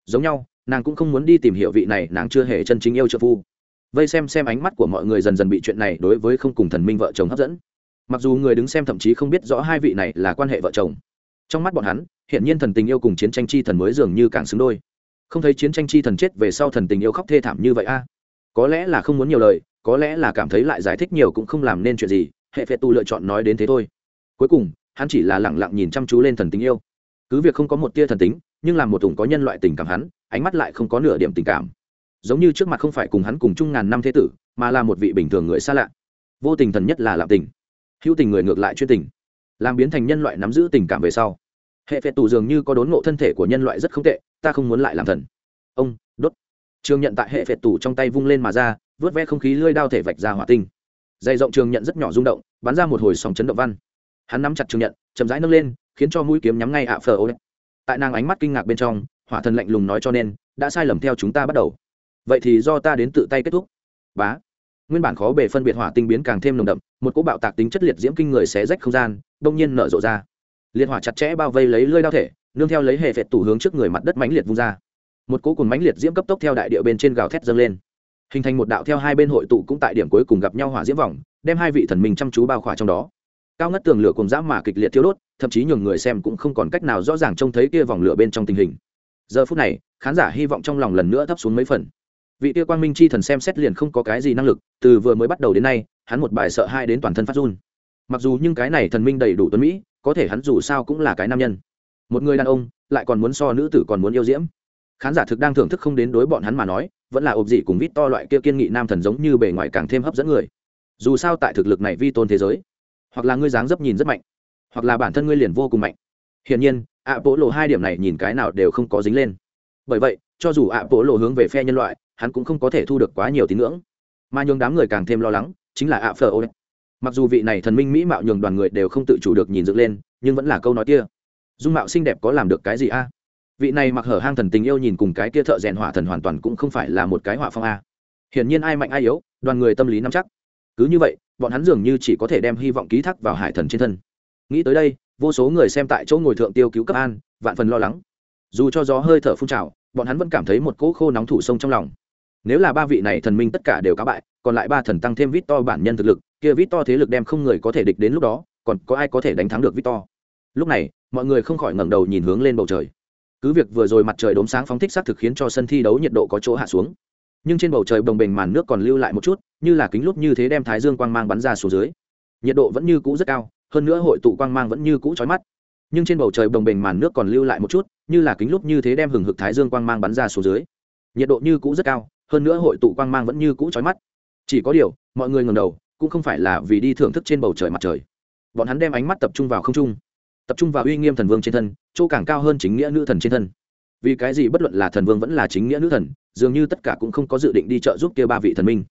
Giống nhau nàng cũng không muốn đi tìm hiểu vị này, nàng chưa hề chân chính yêu trợ phu. Vây xem xem ánh mắt của mọi người dần dần bị chuyện này đối với không cùng thần minh vợ chồng hấp dẫn. Mặc dù người đứng xem thậm chí không biết rõ hai vị này là quan hệ vợ chồng. Trong mắt bọn hắn hiện nhiên thần tình yêu cùng chiến tranh chi thần mới dường như càng xứng đôi. Không thấy chiến tranh chi thần chết về sau thần tình yêu khóc thê thảm như vậy a? À? Có lẽ là không muốn nhiều lời, có lẽ là cảm thấy lại giải thích nhiều cũng không làm nên chuyện gì, hệ phệ tu lựa chọn nói đến thế thôi. Cuối cùng, hắn chỉ là lẳng lặng nhìn chăm chú lên thần tình yêu. Cứ việc không có một tia thần tính nhưng làm một thùng có nhân loại tình cảm hắn, ánh mắt lại không có nửa điểm tình cảm. Giống như trước mặt không phải cùng hắn cùng chung ngàn năm thế tử, mà là một vị bình thường người xa lạ. Vô tình thần nhất là làm tình. Hữu tình người ngược lại chuyên tình. Làm biến thành nhân loại nắm giữ tình cảm về sau. Hệ phệ tù dường như có đốn ngộ thân thể của nhân loại rất không tệ, ta không muốn lại làm thần. Ông, đốt. Trường nhận tại hệ phệ tù trong tay vung lên mà ra, vớt ve không khí lơi đao thể vạch ra hỏa tinh. Dày rộng trường nhận rất nhỏ rung động, bắn ra một hồi sóng chấn động văn. Hắn nắm chặt trường nhận, chậm rãi nâng lên, khiến cho mũi kiếm nhắm ngay ạ phờ ô tại nàng ánh mắt kinh ngạc bên trong, hỏa thần lạnh lùng nói cho nên, đã sai lầm theo chúng ta bắt đầu. Vậy thì do ta đến tự tay kết thúc. Bá. Nguyên bản khó bề phân biệt hỏa tinh biến càng thêm nồng đậm, một cỗ bạo tạc tính chất liệt diễm kinh người xé rách không gian, đông nhiên nở rộ ra. Liệt hỏa chặt chẽ bao vây lấy lơi đao thể, nương theo lấy hệ vẹt tủ hướng trước người mặt đất mãnh liệt vung ra. Một cỗ cùng mãnh liệt diễm cấp tốc theo đại địa bên trên gào thét dâng lên. Hình thành một đạo theo hai bên hội tụ cũng tại điểm cuối cùng gặp nhau hỏa diễm vòng, đem hai vị thần minh chăm chú bao khỏa trong đó cao ngất tường lửa cùng dã mà kịch liệt thiêu đốt, thậm chí nhường người xem cũng không còn cách nào rõ ràng trông thấy kia vòng lửa bên trong tình hình. Giờ phút này, khán giả hy vọng trong lòng lần nữa thấp xuống mấy phần. Vị kia quang minh chi thần xem xét liền không có cái gì năng lực, từ vừa mới bắt đầu đến nay, hắn một bài sợ hai đến toàn thân phát run. Mặc dù nhưng cái này thần minh đầy đủ tuấn mỹ, có thể hắn dù sao cũng là cái nam nhân. Một người đàn ông, lại còn muốn so nữ tử còn muốn yêu diễm. Khán giả thực đang thưởng thức không đến đối bọn hắn mà nói, vẫn là ộp dị cùng vít to loại kia kiên nghị nam thần giống như bề ngoài càng thêm hấp dẫn người. Dù sao tại thực lực này vi tôn thế giới hoặc là ngươi dáng dấp nhìn rất mạnh, hoặc là bản thân ngươi liền vô cùng mạnh. Hiển nhiên ạ bộ lộ hai điểm này nhìn cái nào đều không có dính lên. Bởi vậy, cho dù ạ bộ lộ hướng về phe nhân loại, hắn cũng không có thể thu được quá nhiều tín ngưỡng. Mà nhường đám người càng thêm lo lắng chính là ạ phờ ô mặc dù vị này thần minh mỹ mạo nhường đoàn người đều không tự chủ được nhìn dựng lên, nhưng vẫn là câu nói kia. Dung mạo xinh đẹp có làm được cái gì a? Vị này mặc hở hang thần tình yêu nhìn cùng cái kia thợ rèn hỏa thần hoàn toàn cũng không phải là một cái hỏa phong a. Hiển nhiên ai mạnh ai yếu, đoàn người tâm lý nắm chắc cứ như vậy, bọn hắn dường như chỉ có thể đem hy vọng ký thác vào hải thần trên thân. Nghĩ tới đây, vô số người xem tại chỗ ngồi thượng tiêu cứu cấp an, vạn phần lo lắng. Dù cho gió hơi thở phun trào, bọn hắn vẫn cảm thấy một cỗ khô nóng thủ sông trong lòng. Nếu là ba vị này thần minh tất cả đều cá bại, còn lại ba thần tăng thêm vít to bản nhân thực lực, kia vít to thế lực đem không người có thể địch đến lúc đó, còn có ai có thể đánh thắng được vít to? Lúc này, mọi người không khỏi ngẩng đầu nhìn hướng lên bầu trời. Cứ việc vừa rồi mặt trời đốm sáng phóng thích xác thực khiến cho sân thi đấu nhiệt độ có chỗ hạ xuống nhưng trên bầu trời bồng bềnh màn nước còn lưu lại một chút, như là kính lúc như thế đem thái dương quang mang bắn ra xuống dưới. Nhiệt độ vẫn như cũ rất cao, hơn nữa hội tụ quang mang vẫn như cũ trói mắt. Nhưng trên bầu trời bồng bềnh màn nước còn lưu lại một chút, như là kính lúc như thế đem hừng hực thái dương quang mang bắn ra xuống dưới. Nhiệt độ như cũ rất cao, hơn nữa hội tụ quang mang vẫn như cũ trói mắt. Chỉ có điều, mọi người ngầm đầu, cũng không phải là vì đi thưởng thức trên bầu trời mặt trời. Bọn hắn đem ánh mắt tập trung vào không trung, tập trung vào uy nghiêm thần vương trên thân, chỗ càng cao hơn chính nghĩa nữ thần trên thân vì cái gì bất luận là thần vương vẫn là chính nghĩa nữ thần, dường như tất cả cũng không có dự định đi trợ giúp kia ba vị thần minh.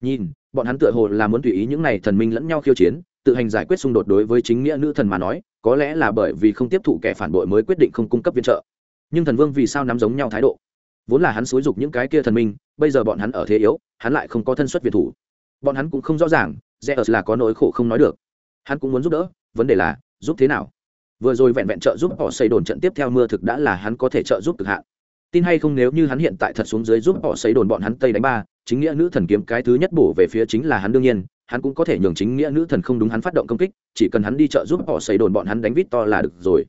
Nhìn, bọn hắn tựa hồ là muốn tùy ý những này thần minh lẫn nhau khiêu chiến, tự hành giải quyết xung đột đối với chính nghĩa nữ thần mà nói, có lẽ là bởi vì không tiếp thụ kẻ phản bội mới quyết định không cung cấp viện trợ. Nhưng thần vương vì sao nắm giống nhau thái độ? Vốn là hắn xúi dục những cái kia thần minh, bây giờ bọn hắn ở thế yếu, hắn lại không có thân xuất việt thủ. Bọn hắn cũng không rõ ràng, zeus là có nỗi khổ không nói được. Hắn cũng muốn giúp đỡ, vấn đề là, giúp thế nào? Vừa rồi vẹn vẹn trợ giúp họ xây đồn trận tiếp theo mưa thực đã là hắn có thể trợ giúp cực hạn. Tin hay không nếu như hắn hiện tại thật xuống dưới giúp họ xây đồn bọn hắn tây đánh ba, chính nghĩa nữ thần kiếm cái thứ nhất bổ về phía chính là hắn đương nhiên, hắn cũng có thể nhường chính nghĩa nữ thần không đúng hắn phát động công kích, chỉ cần hắn đi trợ giúp họ xây đồn bọn hắn đánh vít to là được rồi.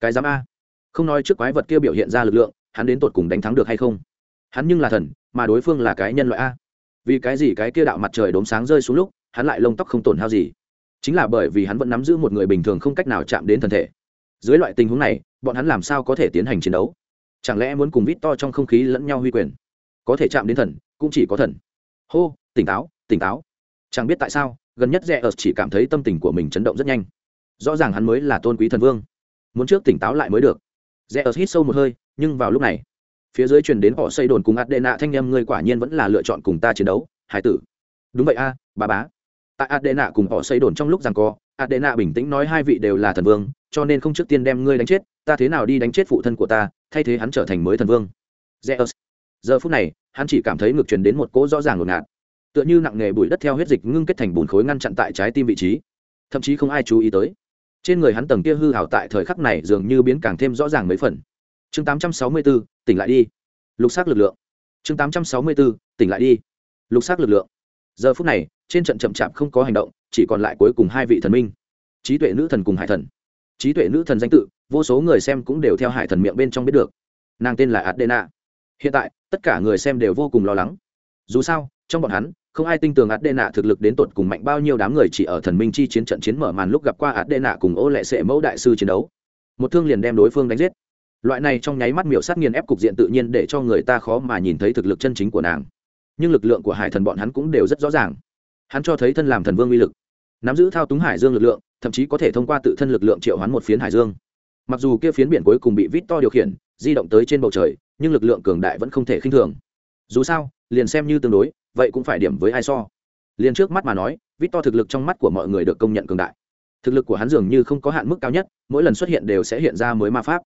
Cái giám a. Không nói trước quái vật kia biểu hiện ra lực lượng, hắn đến tột cùng đánh thắng được hay không? Hắn nhưng là thần, mà đối phương là cái nhân loại a. Vì cái gì cái kia đạo mặt trời đốm sáng rơi xuống lúc, hắn lại lông tóc không tổn hao gì? Chính là bởi vì hắn vẫn nắm giữ một người bình thường không cách nào chạm đến thân thể. Dưới loại tình huống này bọn hắn làm sao có thể tiến hành chiến đấu? Chẳng lẽ muốn cùng vít to trong không khí lẫn nhau huy quyền? Có thể chạm đến thần cũng chỉ có thần. Hô tỉnh táo tỉnh táo. Chẳng biết tại sao gần nhất rẽ ớt chỉ cảm thấy tâm tình của mình chấn động rất nhanh. Rõ ràng hắn mới là tôn quý thần vương. Muốn trước tỉnh táo lại mới được. Rẽ ớt hít sâu một hơi nhưng vào lúc này phía dưới truyền đến họ xây đồn cùng ạt đệ nạ thanh em ngươi quả nhiên vẫn là lựa chọn cùng ta chiến đấu hải tử. Đúng vậy a à, bà bá tại ạt cùng họ xây đồn trong lúc rằng co ạt bình tĩnh nói hai vị đều là thần vương cho nên không trước tiên đem ngươi đánh chết ta thế nào đi đánh chết phụ thân của ta thay thế hắn trở thành mới thần vương. Zeus. giờ phút này hắn chỉ cảm thấy ngược truyền đến một cỗ rõ ràng ngột ngạt. Tựa như nặng nghề bụi đất theo huyết dịch ngưng kết thành bùn khối ngăn chặn tại trái tim vị trí. Thậm chí không ai chú ý tới. Trên người hắn tầng kia hư hảo tại thời khắc này dường như biến càng thêm rõ ràng mấy phần. Chương 864, tỉnh lại đi. Lục xác lực lượng. Chương 864, tỉnh lại đi. Lục xác lực lượng. Giờ phút này trên trận chậm chạp không có hành động, chỉ còn lại cuối cùng hai vị thần minh. Trí tuệ nữ thần cùng hải thần. Trí tuệ nữ thần danh tự, vô số người xem cũng đều theo hải thần miệng bên trong biết được. Nàng tên là adena. Hiện tại, tất cả người xem đều vô cùng lo lắng. Dù sao, trong bọn hắn, không ai tin tưởng adena thực lực đến tột cùng mạnh bao nhiêu đám người chỉ ở thần minh chi chiến trận chiến mở màn lúc gặp qua adena cùng ô lệ sệ mẫu đại sư chiến đấu. Một thương liền đem đối phương đánh giết. Loại này trong nháy mắt miểu sát nghiền ép cục diện tự nhiên để cho người ta khó mà nhìn thấy thực lực chân chính của nàng. Nhưng lực lượng của hải thần bọn hắn cũng đều rất rõ ràng hắn cho thấy thân làm thần vương uy lực. Nắm giữ thao túng hải dương lực lượng, thậm chí có thể thông qua tự thân lực lượng triệu hoán một phiến hải dương. Mặc dù kia phiến biển cuối cùng bị vít to điều khiển, di động tới trên bầu trời, nhưng lực lượng cường đại vẫn không thể khinh thường. Dù sao, liền xem như tương đối, vậy cũng phải điểm với ai so. Liền trước mắt mà nói vít to thực lực trong mắt của mọi người được công nhận cường đại. Thực lực của hắn dường như không có hạn mức cao nhất, mỗi lần xuất hiện đều sẽ hiện ra mới ma pháp.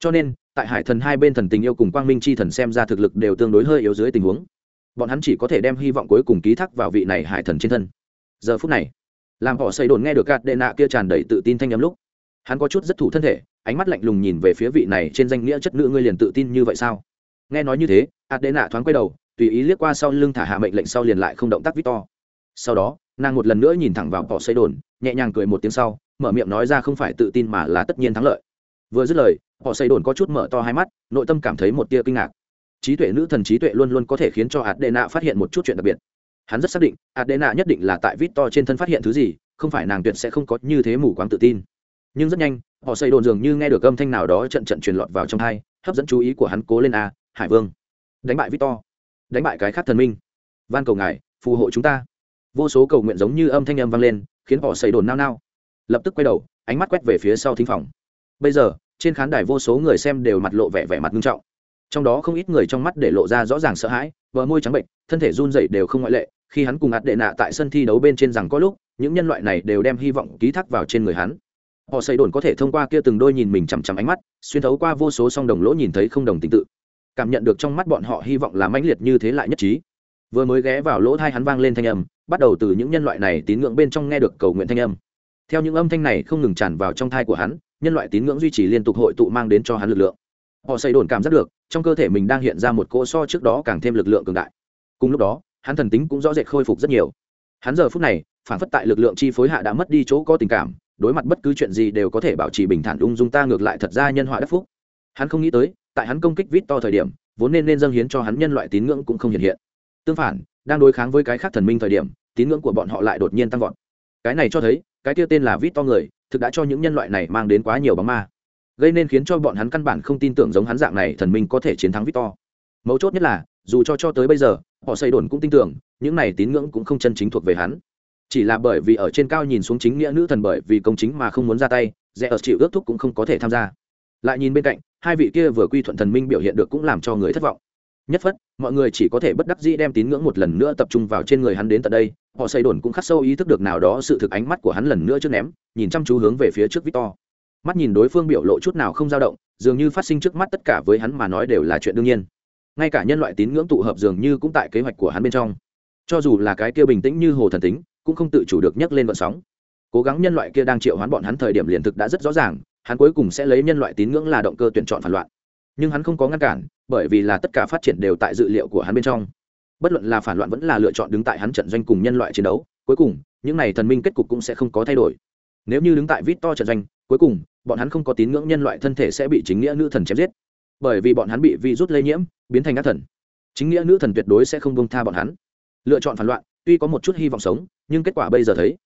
Cho nên, tại hải thần hai bên thần tình yêu cùng quang minh c h i thần xem ra thực lực đều tương đối hơi yếu dưới tình huống bọn hắn chỉ có thể đem hy vọng cuối cùng ký thác vào vị này hải thần trên thân. Giờ phút này, làm họ xây đồn nghe được gạt đệ nạ kia tràn đầy tự tin thanh â m lúc, hắn có chút rất thủ thân thể, ánh mắt lạnh lùng nhìn về phía vị này trên danh nghĩa chất nữ ngươi liền tự tin như vậy sao? Nghe nói như thế ạt đệ nạ thoáng quay đầu, tùy ý liếc qua sau lưng thả hạ mệnh lệnh sau liền lại không động tác victor. Sau đó, nàng một lần nữa nhìn thẳng vào họ xây đồn, nhẹ nhàng cười một tiếng sau, mở miệng nói ra không phải tự tin mà là tất nhiên thắng lợi. Vừa dứt lời, họ xây đồn có chút mở to hai mắt, nội tâm cảm thấy một tia kinh ngạc trí tuệ nữ thần trí tuệ luôn luôn có thể khiến cho adena phát hiện một chút chuyện đặc biệt. Hắn rất xác định, adena nhất định là tại vít to trên thân phát hiện thứ gì, không phải nàng tuyệt sẽ không có như thế mù quáng tự tin. Nhưng rất nhanh, họ xây đồn dường như nghe được âm thanh nào đó trận trận truyền lọt vào trong hai, hấp dẫn chú ý của hắn cố lên a, hải vương. Đánh bại victor. Đánh bại cái khác thần minh. Van cầu ngài, phù hộ chúng ta. Vô số cầu nguyện giống như âm thanh âm vang lên, khiến họ xây đồn nao nao. Lập tức quay đầu, ánh mắt quét về phía sau thính phòng. Bây giờ, trên khán đài vô số người xem đều mặt lộ vẻ vẻ mặt nghiêm trọng trong đó không ít người trong mắt để lộ ra rõ ràng sợ hãi, bờ môi trắng bệnh, thân thể run dậy đều không ngoại lệ, khi hắn cùng ạt đệ nạ tại sân thi đấu bên trên rằng có lúc, những nhân loại này đều đem hy vọng ký thác vào trên người hắn. Họ xây đồn có thể thông qua kia từng đôi nhìn mình chằm chằm ánh mắt, xuyên thấu qua vô số song đồng lỗ nhìn thấy không đồng tình tự. Cảm nhận được trong mắt bọn họ hy vọng là mãnh liệt như thế lại nhất trí. Vừa mới ghé vào lỗ thai hắn vang lên thanh âm, bắt đầu từ những nhân loại này tín ngưỡng bên trong nghe được cầu nguyện thanh âm. Theo những âm thanh này không ngừng tràn vào trong thai của hắn, nhân loại tín ngưỡng duy trì liên tục hội tụ mang đến cho hắn lực lượng họ xây đồn cảm giác được, trong cơ thể mình đang hiện ra một cỗ so trước đó càng thêm lực lượng cường đại. Cùng lúc đó, hắn thần tính cũng rõ rệt khôi phục rất nhiều. Hắn giờ phút này, phản phất tại lực lượng chi phối hạ đã mất đi chỗ có tình cảm, đối mặt bất cứ chuyện gì đều có thể bảo trì bình thản ung dung ta ngược lại thật ra nhân họa đắc phúc. Hắn không nghĩ tới, tại hắn công kích vít to thời điểm, vốn nên nên dâng hiến cho hắn nhân loại tín ngưỡng cũng không hiện hiện. Tương phản, đang đối kháng với cái khác thần minh thời điểm, tín ngưỡng của bọn họ lại đột nhiên tăng vọt. Cái này cho thấy, cái kia tên là vít to người, thực đã cho những nhân loại này mang đến quá nhiều bóng ma gây nên khiến cho bọn hắn căn bản không tin tưởng giống hắn dạng này thần minh có thể chiến thắng victor. Mấu chốt nhất là, dù cho cho tới bây giờ, họ xây đồn cũng tin tưởng, những này tín ngưỡng cũng không chân chính thuộc về hắn. Chỉ là bởi vì ở trên cao nhìn xuống chính nghĩa nữ thần bởi vì công chính mà không muốn ra tay rẽ ở chịu ước thúc cũng không có thể tham gia. Lại nhìn bên cạnh, hai vị kia vừa quy thuận thần minh biểu hiện được cũng làm cho người thất vọng. Nhất phất, mọi người chỉ có thể bất đắc dĩ đem tín ngưỡng một lần nữa tập trung vào trên người hắn đến tận đây, họ xây đồn cũng khắc sâu ý thức được nào đó sự thực ánh mắt của hắn lần nữa trước ném, nhìn chăm chú hướng về phía trước victor mắt nhìn đối phương biểu lộ chút nào không dao động, dường như phát sinh trước mắt tất cả với hắn mà nói đều là chuyện đương nhiên. Ngay cả nhân loại tín ngưỡng tụ hợp dường như cũng tại kế hoạch của hắn bên trong. Cho dù là cái kia bình tĩnh như hồ thần tính, cũng không tự chủ được nhấc lên vận sóng. Cố gắng nhân loại kia đang triệu hoán bọn hắn thời điểm liền thực đã rất rõ ràng, hắn cuối cùng sẽ lấy nhân loại tín ngưỡng là động cơ tuyển chọn phản loạn. Nhưng hắn không có ngăn cản, bởi vì là tất cả phát triển đều tại dự liệu của hắn bên trong. Bất luận là phản loạn vẫn là lựa chọn đứng tại hắn trận doanh cùng nhân loại chiến đấu, cuối cùng, những n à y thần minh kết cục cũng sẽ không có thay đổi. Nếu như đứng tại vít to trận doanh, cuối cùng bọn hắn không có tín ngưỡng nhân loại thân thể sẽ bị chính nghĩa nữ thần chém giết. Bởi vì bọn hắn bị virus lây nhiễm, biến thành các thần. Chính nghĩa nữ thần tuyệt đối sẽ không bông tha bọn hắn. Lựa chọn phản loạn, tuy có một chút hy vọng sống, nhưng kết quả bây giờ thấy,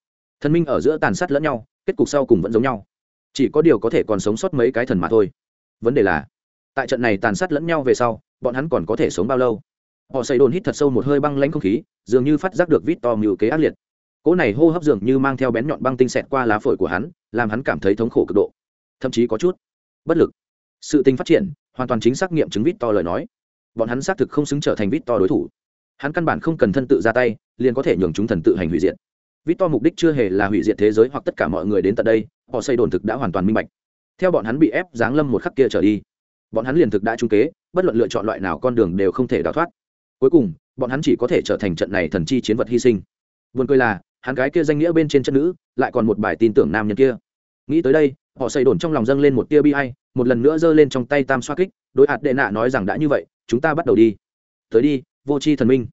thần minh ở giữa tàn sát lẫn nhau, kết cục sau cùng vẫn giống nhau. Chỉ có điều có thể còn sống sót mấy cái thần mà thôi. Vấn đề là, tại trận này tàn sát lẫn nhau về sau, bọn hắn còn có thể sống bao lâu? Họ xây đồn hít thật sâu một hơi băng lãnh không khí, dường như phát giác được vít to mưu kế ác liệt. Cỗ này hô hấp dường như mang theo bén nhọn băng tinh xẹt qua lá phổi của hắn, làm hắn cảm thấy thống khổ cực độ thậm chí có chút bất lực. Sự tình phát triển, hoàn toàn chính xác nghiệm chứng vít to lời nói. Bọn hắn xác thực không xứng trở thành vít to đối thủ. Hắn căn bản không cần thân tự ra tay, liền có thể nhường chúng thần tự hành hủy diệt. Vít to mục đích chưa hề là hủy diệt thế giới hoặc tất cả mọi người đến tận đây, họ xây đồn thực đã hoàn toàn minh bạch. Theo bọn hắn bị ép, giáng lâm một khắc kia trở đi, bọn hắn liền thực đã trung kế, bất luận lựa chọn loại nào con đường đều không thể đào thoát. Cuối cùng, bọn hắn chỉ có thể trở thành trận này thần chi chiến vật hy sinh. Buồn cười là, hắn gái kia danh nghĩa bên trên chân nữ, lại còn một bài tin tưởng nam nhân kia. Nghĩ tới đây họ xây đồn trong lòng dâng lên một tia bi hay một lần nữa giơ lên trong tay tam xoa kích, đối hạt đệ nạ nói rằng đã như vậy, chúng ta bắt đầu đi. Tới đi, vô c h i thần minh.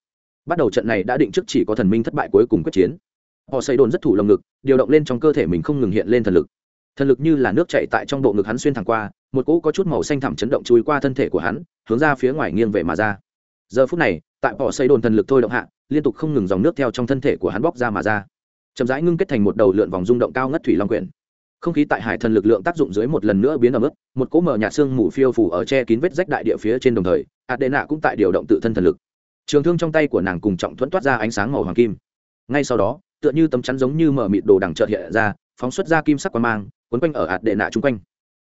Bắt đầu trận này đã định trước chỉ có thần minh thất bại cuối cùng quyết chiến. Họ xây đồn rất thủ lồng ngực, điều động lên trong cơ thể mình không ngừng hiện lên thần lực. Thần lực như là nước chạy tại trong bộ ngực hắn xuyên thẳng qua, một cỗ có chút màu xanh thẳm chấn động chui qua thân thể của hắn, hướng ra phía ngoài nghiêng về mà ra. Giờ phút này, tại bỏ xây đồn thần lực thôi động hạ, liên tục không ngừng dòng nước theo trong thân thể của hắn bóc ra mà ra. Chậm rãi ngưng kết thành một đầu lượn vòng rung động cao ngất thủy long quyển không khí tại hải thần lực lượng tác dụng dưới một lần nữa biến ở mức một cỗ mở nhạt xương mù phiêu phủ ở che kín vết rách đại địa phía trên đồng thời, adena cũng tại điều động tự thân thần lực. Trường thương trong tay của nàng cùng trọng thuẫn toát ra ánh sáng màu hoàng kim. Ngay sau đó, tựa như tấm chắn giống như mở mịt đồ đằng trợt hiện ra, phóng xuất ra kim sắc quang mang quấn quanh ở ạt đệ nạ chung quanh.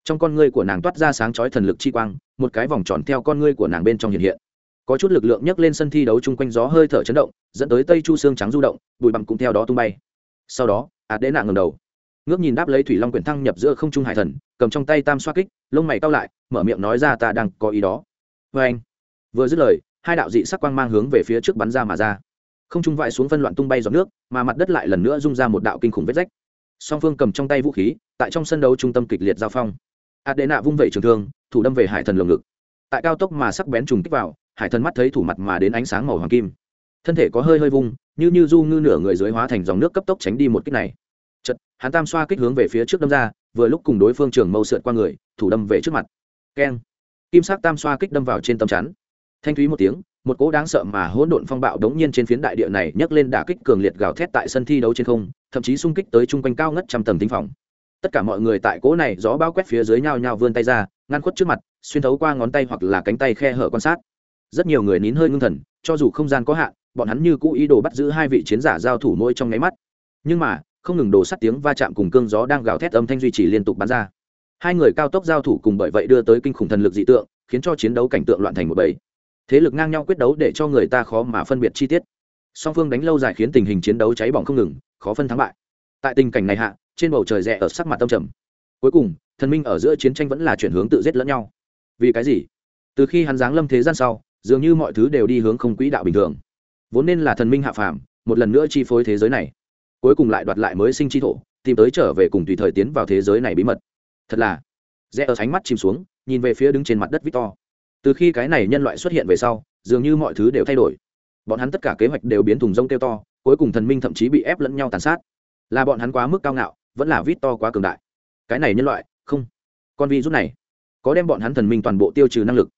Trong con ngươi của nàng toát ra sáng chói thần lực chi quang, một cái vòng tròn theo con ngươi của nàng bên trong hiện hiện. Có chút lực lượng nhấc lên sân thi đấu chung quanh gió hơi thở chấn động, dẫn tới tây chu xương trắng du động, bụi bặm cũng theo đó tung bay. Sau đó ạt đệ nạ ngầm đầu ngước nhìn đáp lấy thủy long quyển thăng nhập giữa không trung hải thần, cầm trong tay tam xoa kích, lông mày cao lại, mở miệng nói ra ta đang có ý đó. Vê anh, vừa dứt lời, hai đạo dị sắc quang mang hướng về phía trước bắn ra mà ra. Không trung vãi xuống phân loạn tung bay giọt nước, mà mặt đất lại lần nữa rung ra một đạo kinh khủng vết rách. Song phương cầm trong tay vũ khí, tại trong sân đấu trung tâm kịch liệt giao phong. Adena vung vẩy trường thương, thủ đâm về hải thần lồng ngực. Tại cao tốc mà sắc bén trùng kích vào, hải thần mắt thấy thủ mặt mà đến ánh sáng màu hoàng kim. Thân thể có hơi hơi vung, như như du ngư nửa người dưới hóa thành dòng nước cấp tốc tránh đi một kích này chật, hắn tam xoa kích hướng về phía trước đâm ra, vừa lúc cùng đối phương trường mâu sượt qua người, thủ đâm về trước mặt. Keng. Kim sắc tam xoa kích đâm vào trên tấm chắn. Thanh thúy một tiếng, một cỗ đáng sợ mà hỗn độn phong bạo đống nhiên trên phiến đại địa này nhấc lên đả kích cường liệt gào thét tại sân thi đấu trên không, thậm chí xung kích tới chung quanh cao ngất trăm tầng tinh phòng. Tất cả mọi người tại cỗ này gió bao quét phía dưới nhao nhao vươn tay ra, ngăn khuất trước mặt, xuyên thấu qua ngón tay hoặc là cánh tay khe hở quan sát. Rất nhiều người nín hơi ngưng thần, cho dù không gian có hạn, bọn hắn như cũ ý đồ bắt giữ hai vị chiến giả giao thủ mỗi trong nháy mắt. Nhưng mà không ngừng đổ sắt tiếng va chạm cùng cương gió đang gào thét âm thanh duy trì liên tục bắn ra. Hai người cao tốc giao thủ cùng bởi vậy đưa tới kinh khủng thần lực dị tượng, khiến cho chiến đấu cảnh tượng loạn thành một bầy. Thế lực ngang nhau quyết đấu để cho người ta khó mà phân biệt chi tiết. Song phương đánh lâu dài khiến tình hình chiến đấu cháy bỏng không ngừng, khó phân thắng bại. Tại tình cảnh này hạ, trên bầu trời rẽ ở sắc mặt tâm trầm. Cuối cùng, thần minh ở giữa chiến tranh vẫn là chuyển hướng tự giết lẫn nhau. Vì cái gì? Từ khi hắn giáng lâm thế gian sau, dường như mọi thứ đều đi hướng không quỹ đạo bình thường. Vốn nên là thần minh hạ phàm, một lần nữa chi phối thế giới này cuối cùng lại đoạt lại mới sinh chi thổ, tìm tới trở về cùng tùy thời tiến vào thế giới này bí mật. Thật là, rẽ ở ánh mắt chìm xuống, nhìn về phía đứng trên mặt đất victor. Từ khi cái này nhân loại xuất hiện về sau, dường như mọi thứ đều thay đổi. Bọn hắn tất cả kế hoạch đều biến thùng rông kêu to, cuối cùng thần minh thậm chí bị ép lẫn nhau tàn sát. Là bọn hắn quá mức cao ngạo, vẫn là vít to quá cường đại. Cái này nhân loại, không. Con vi rút này, có đem bọn hắn thần minh toàn bộ tiêu trừ năng lực.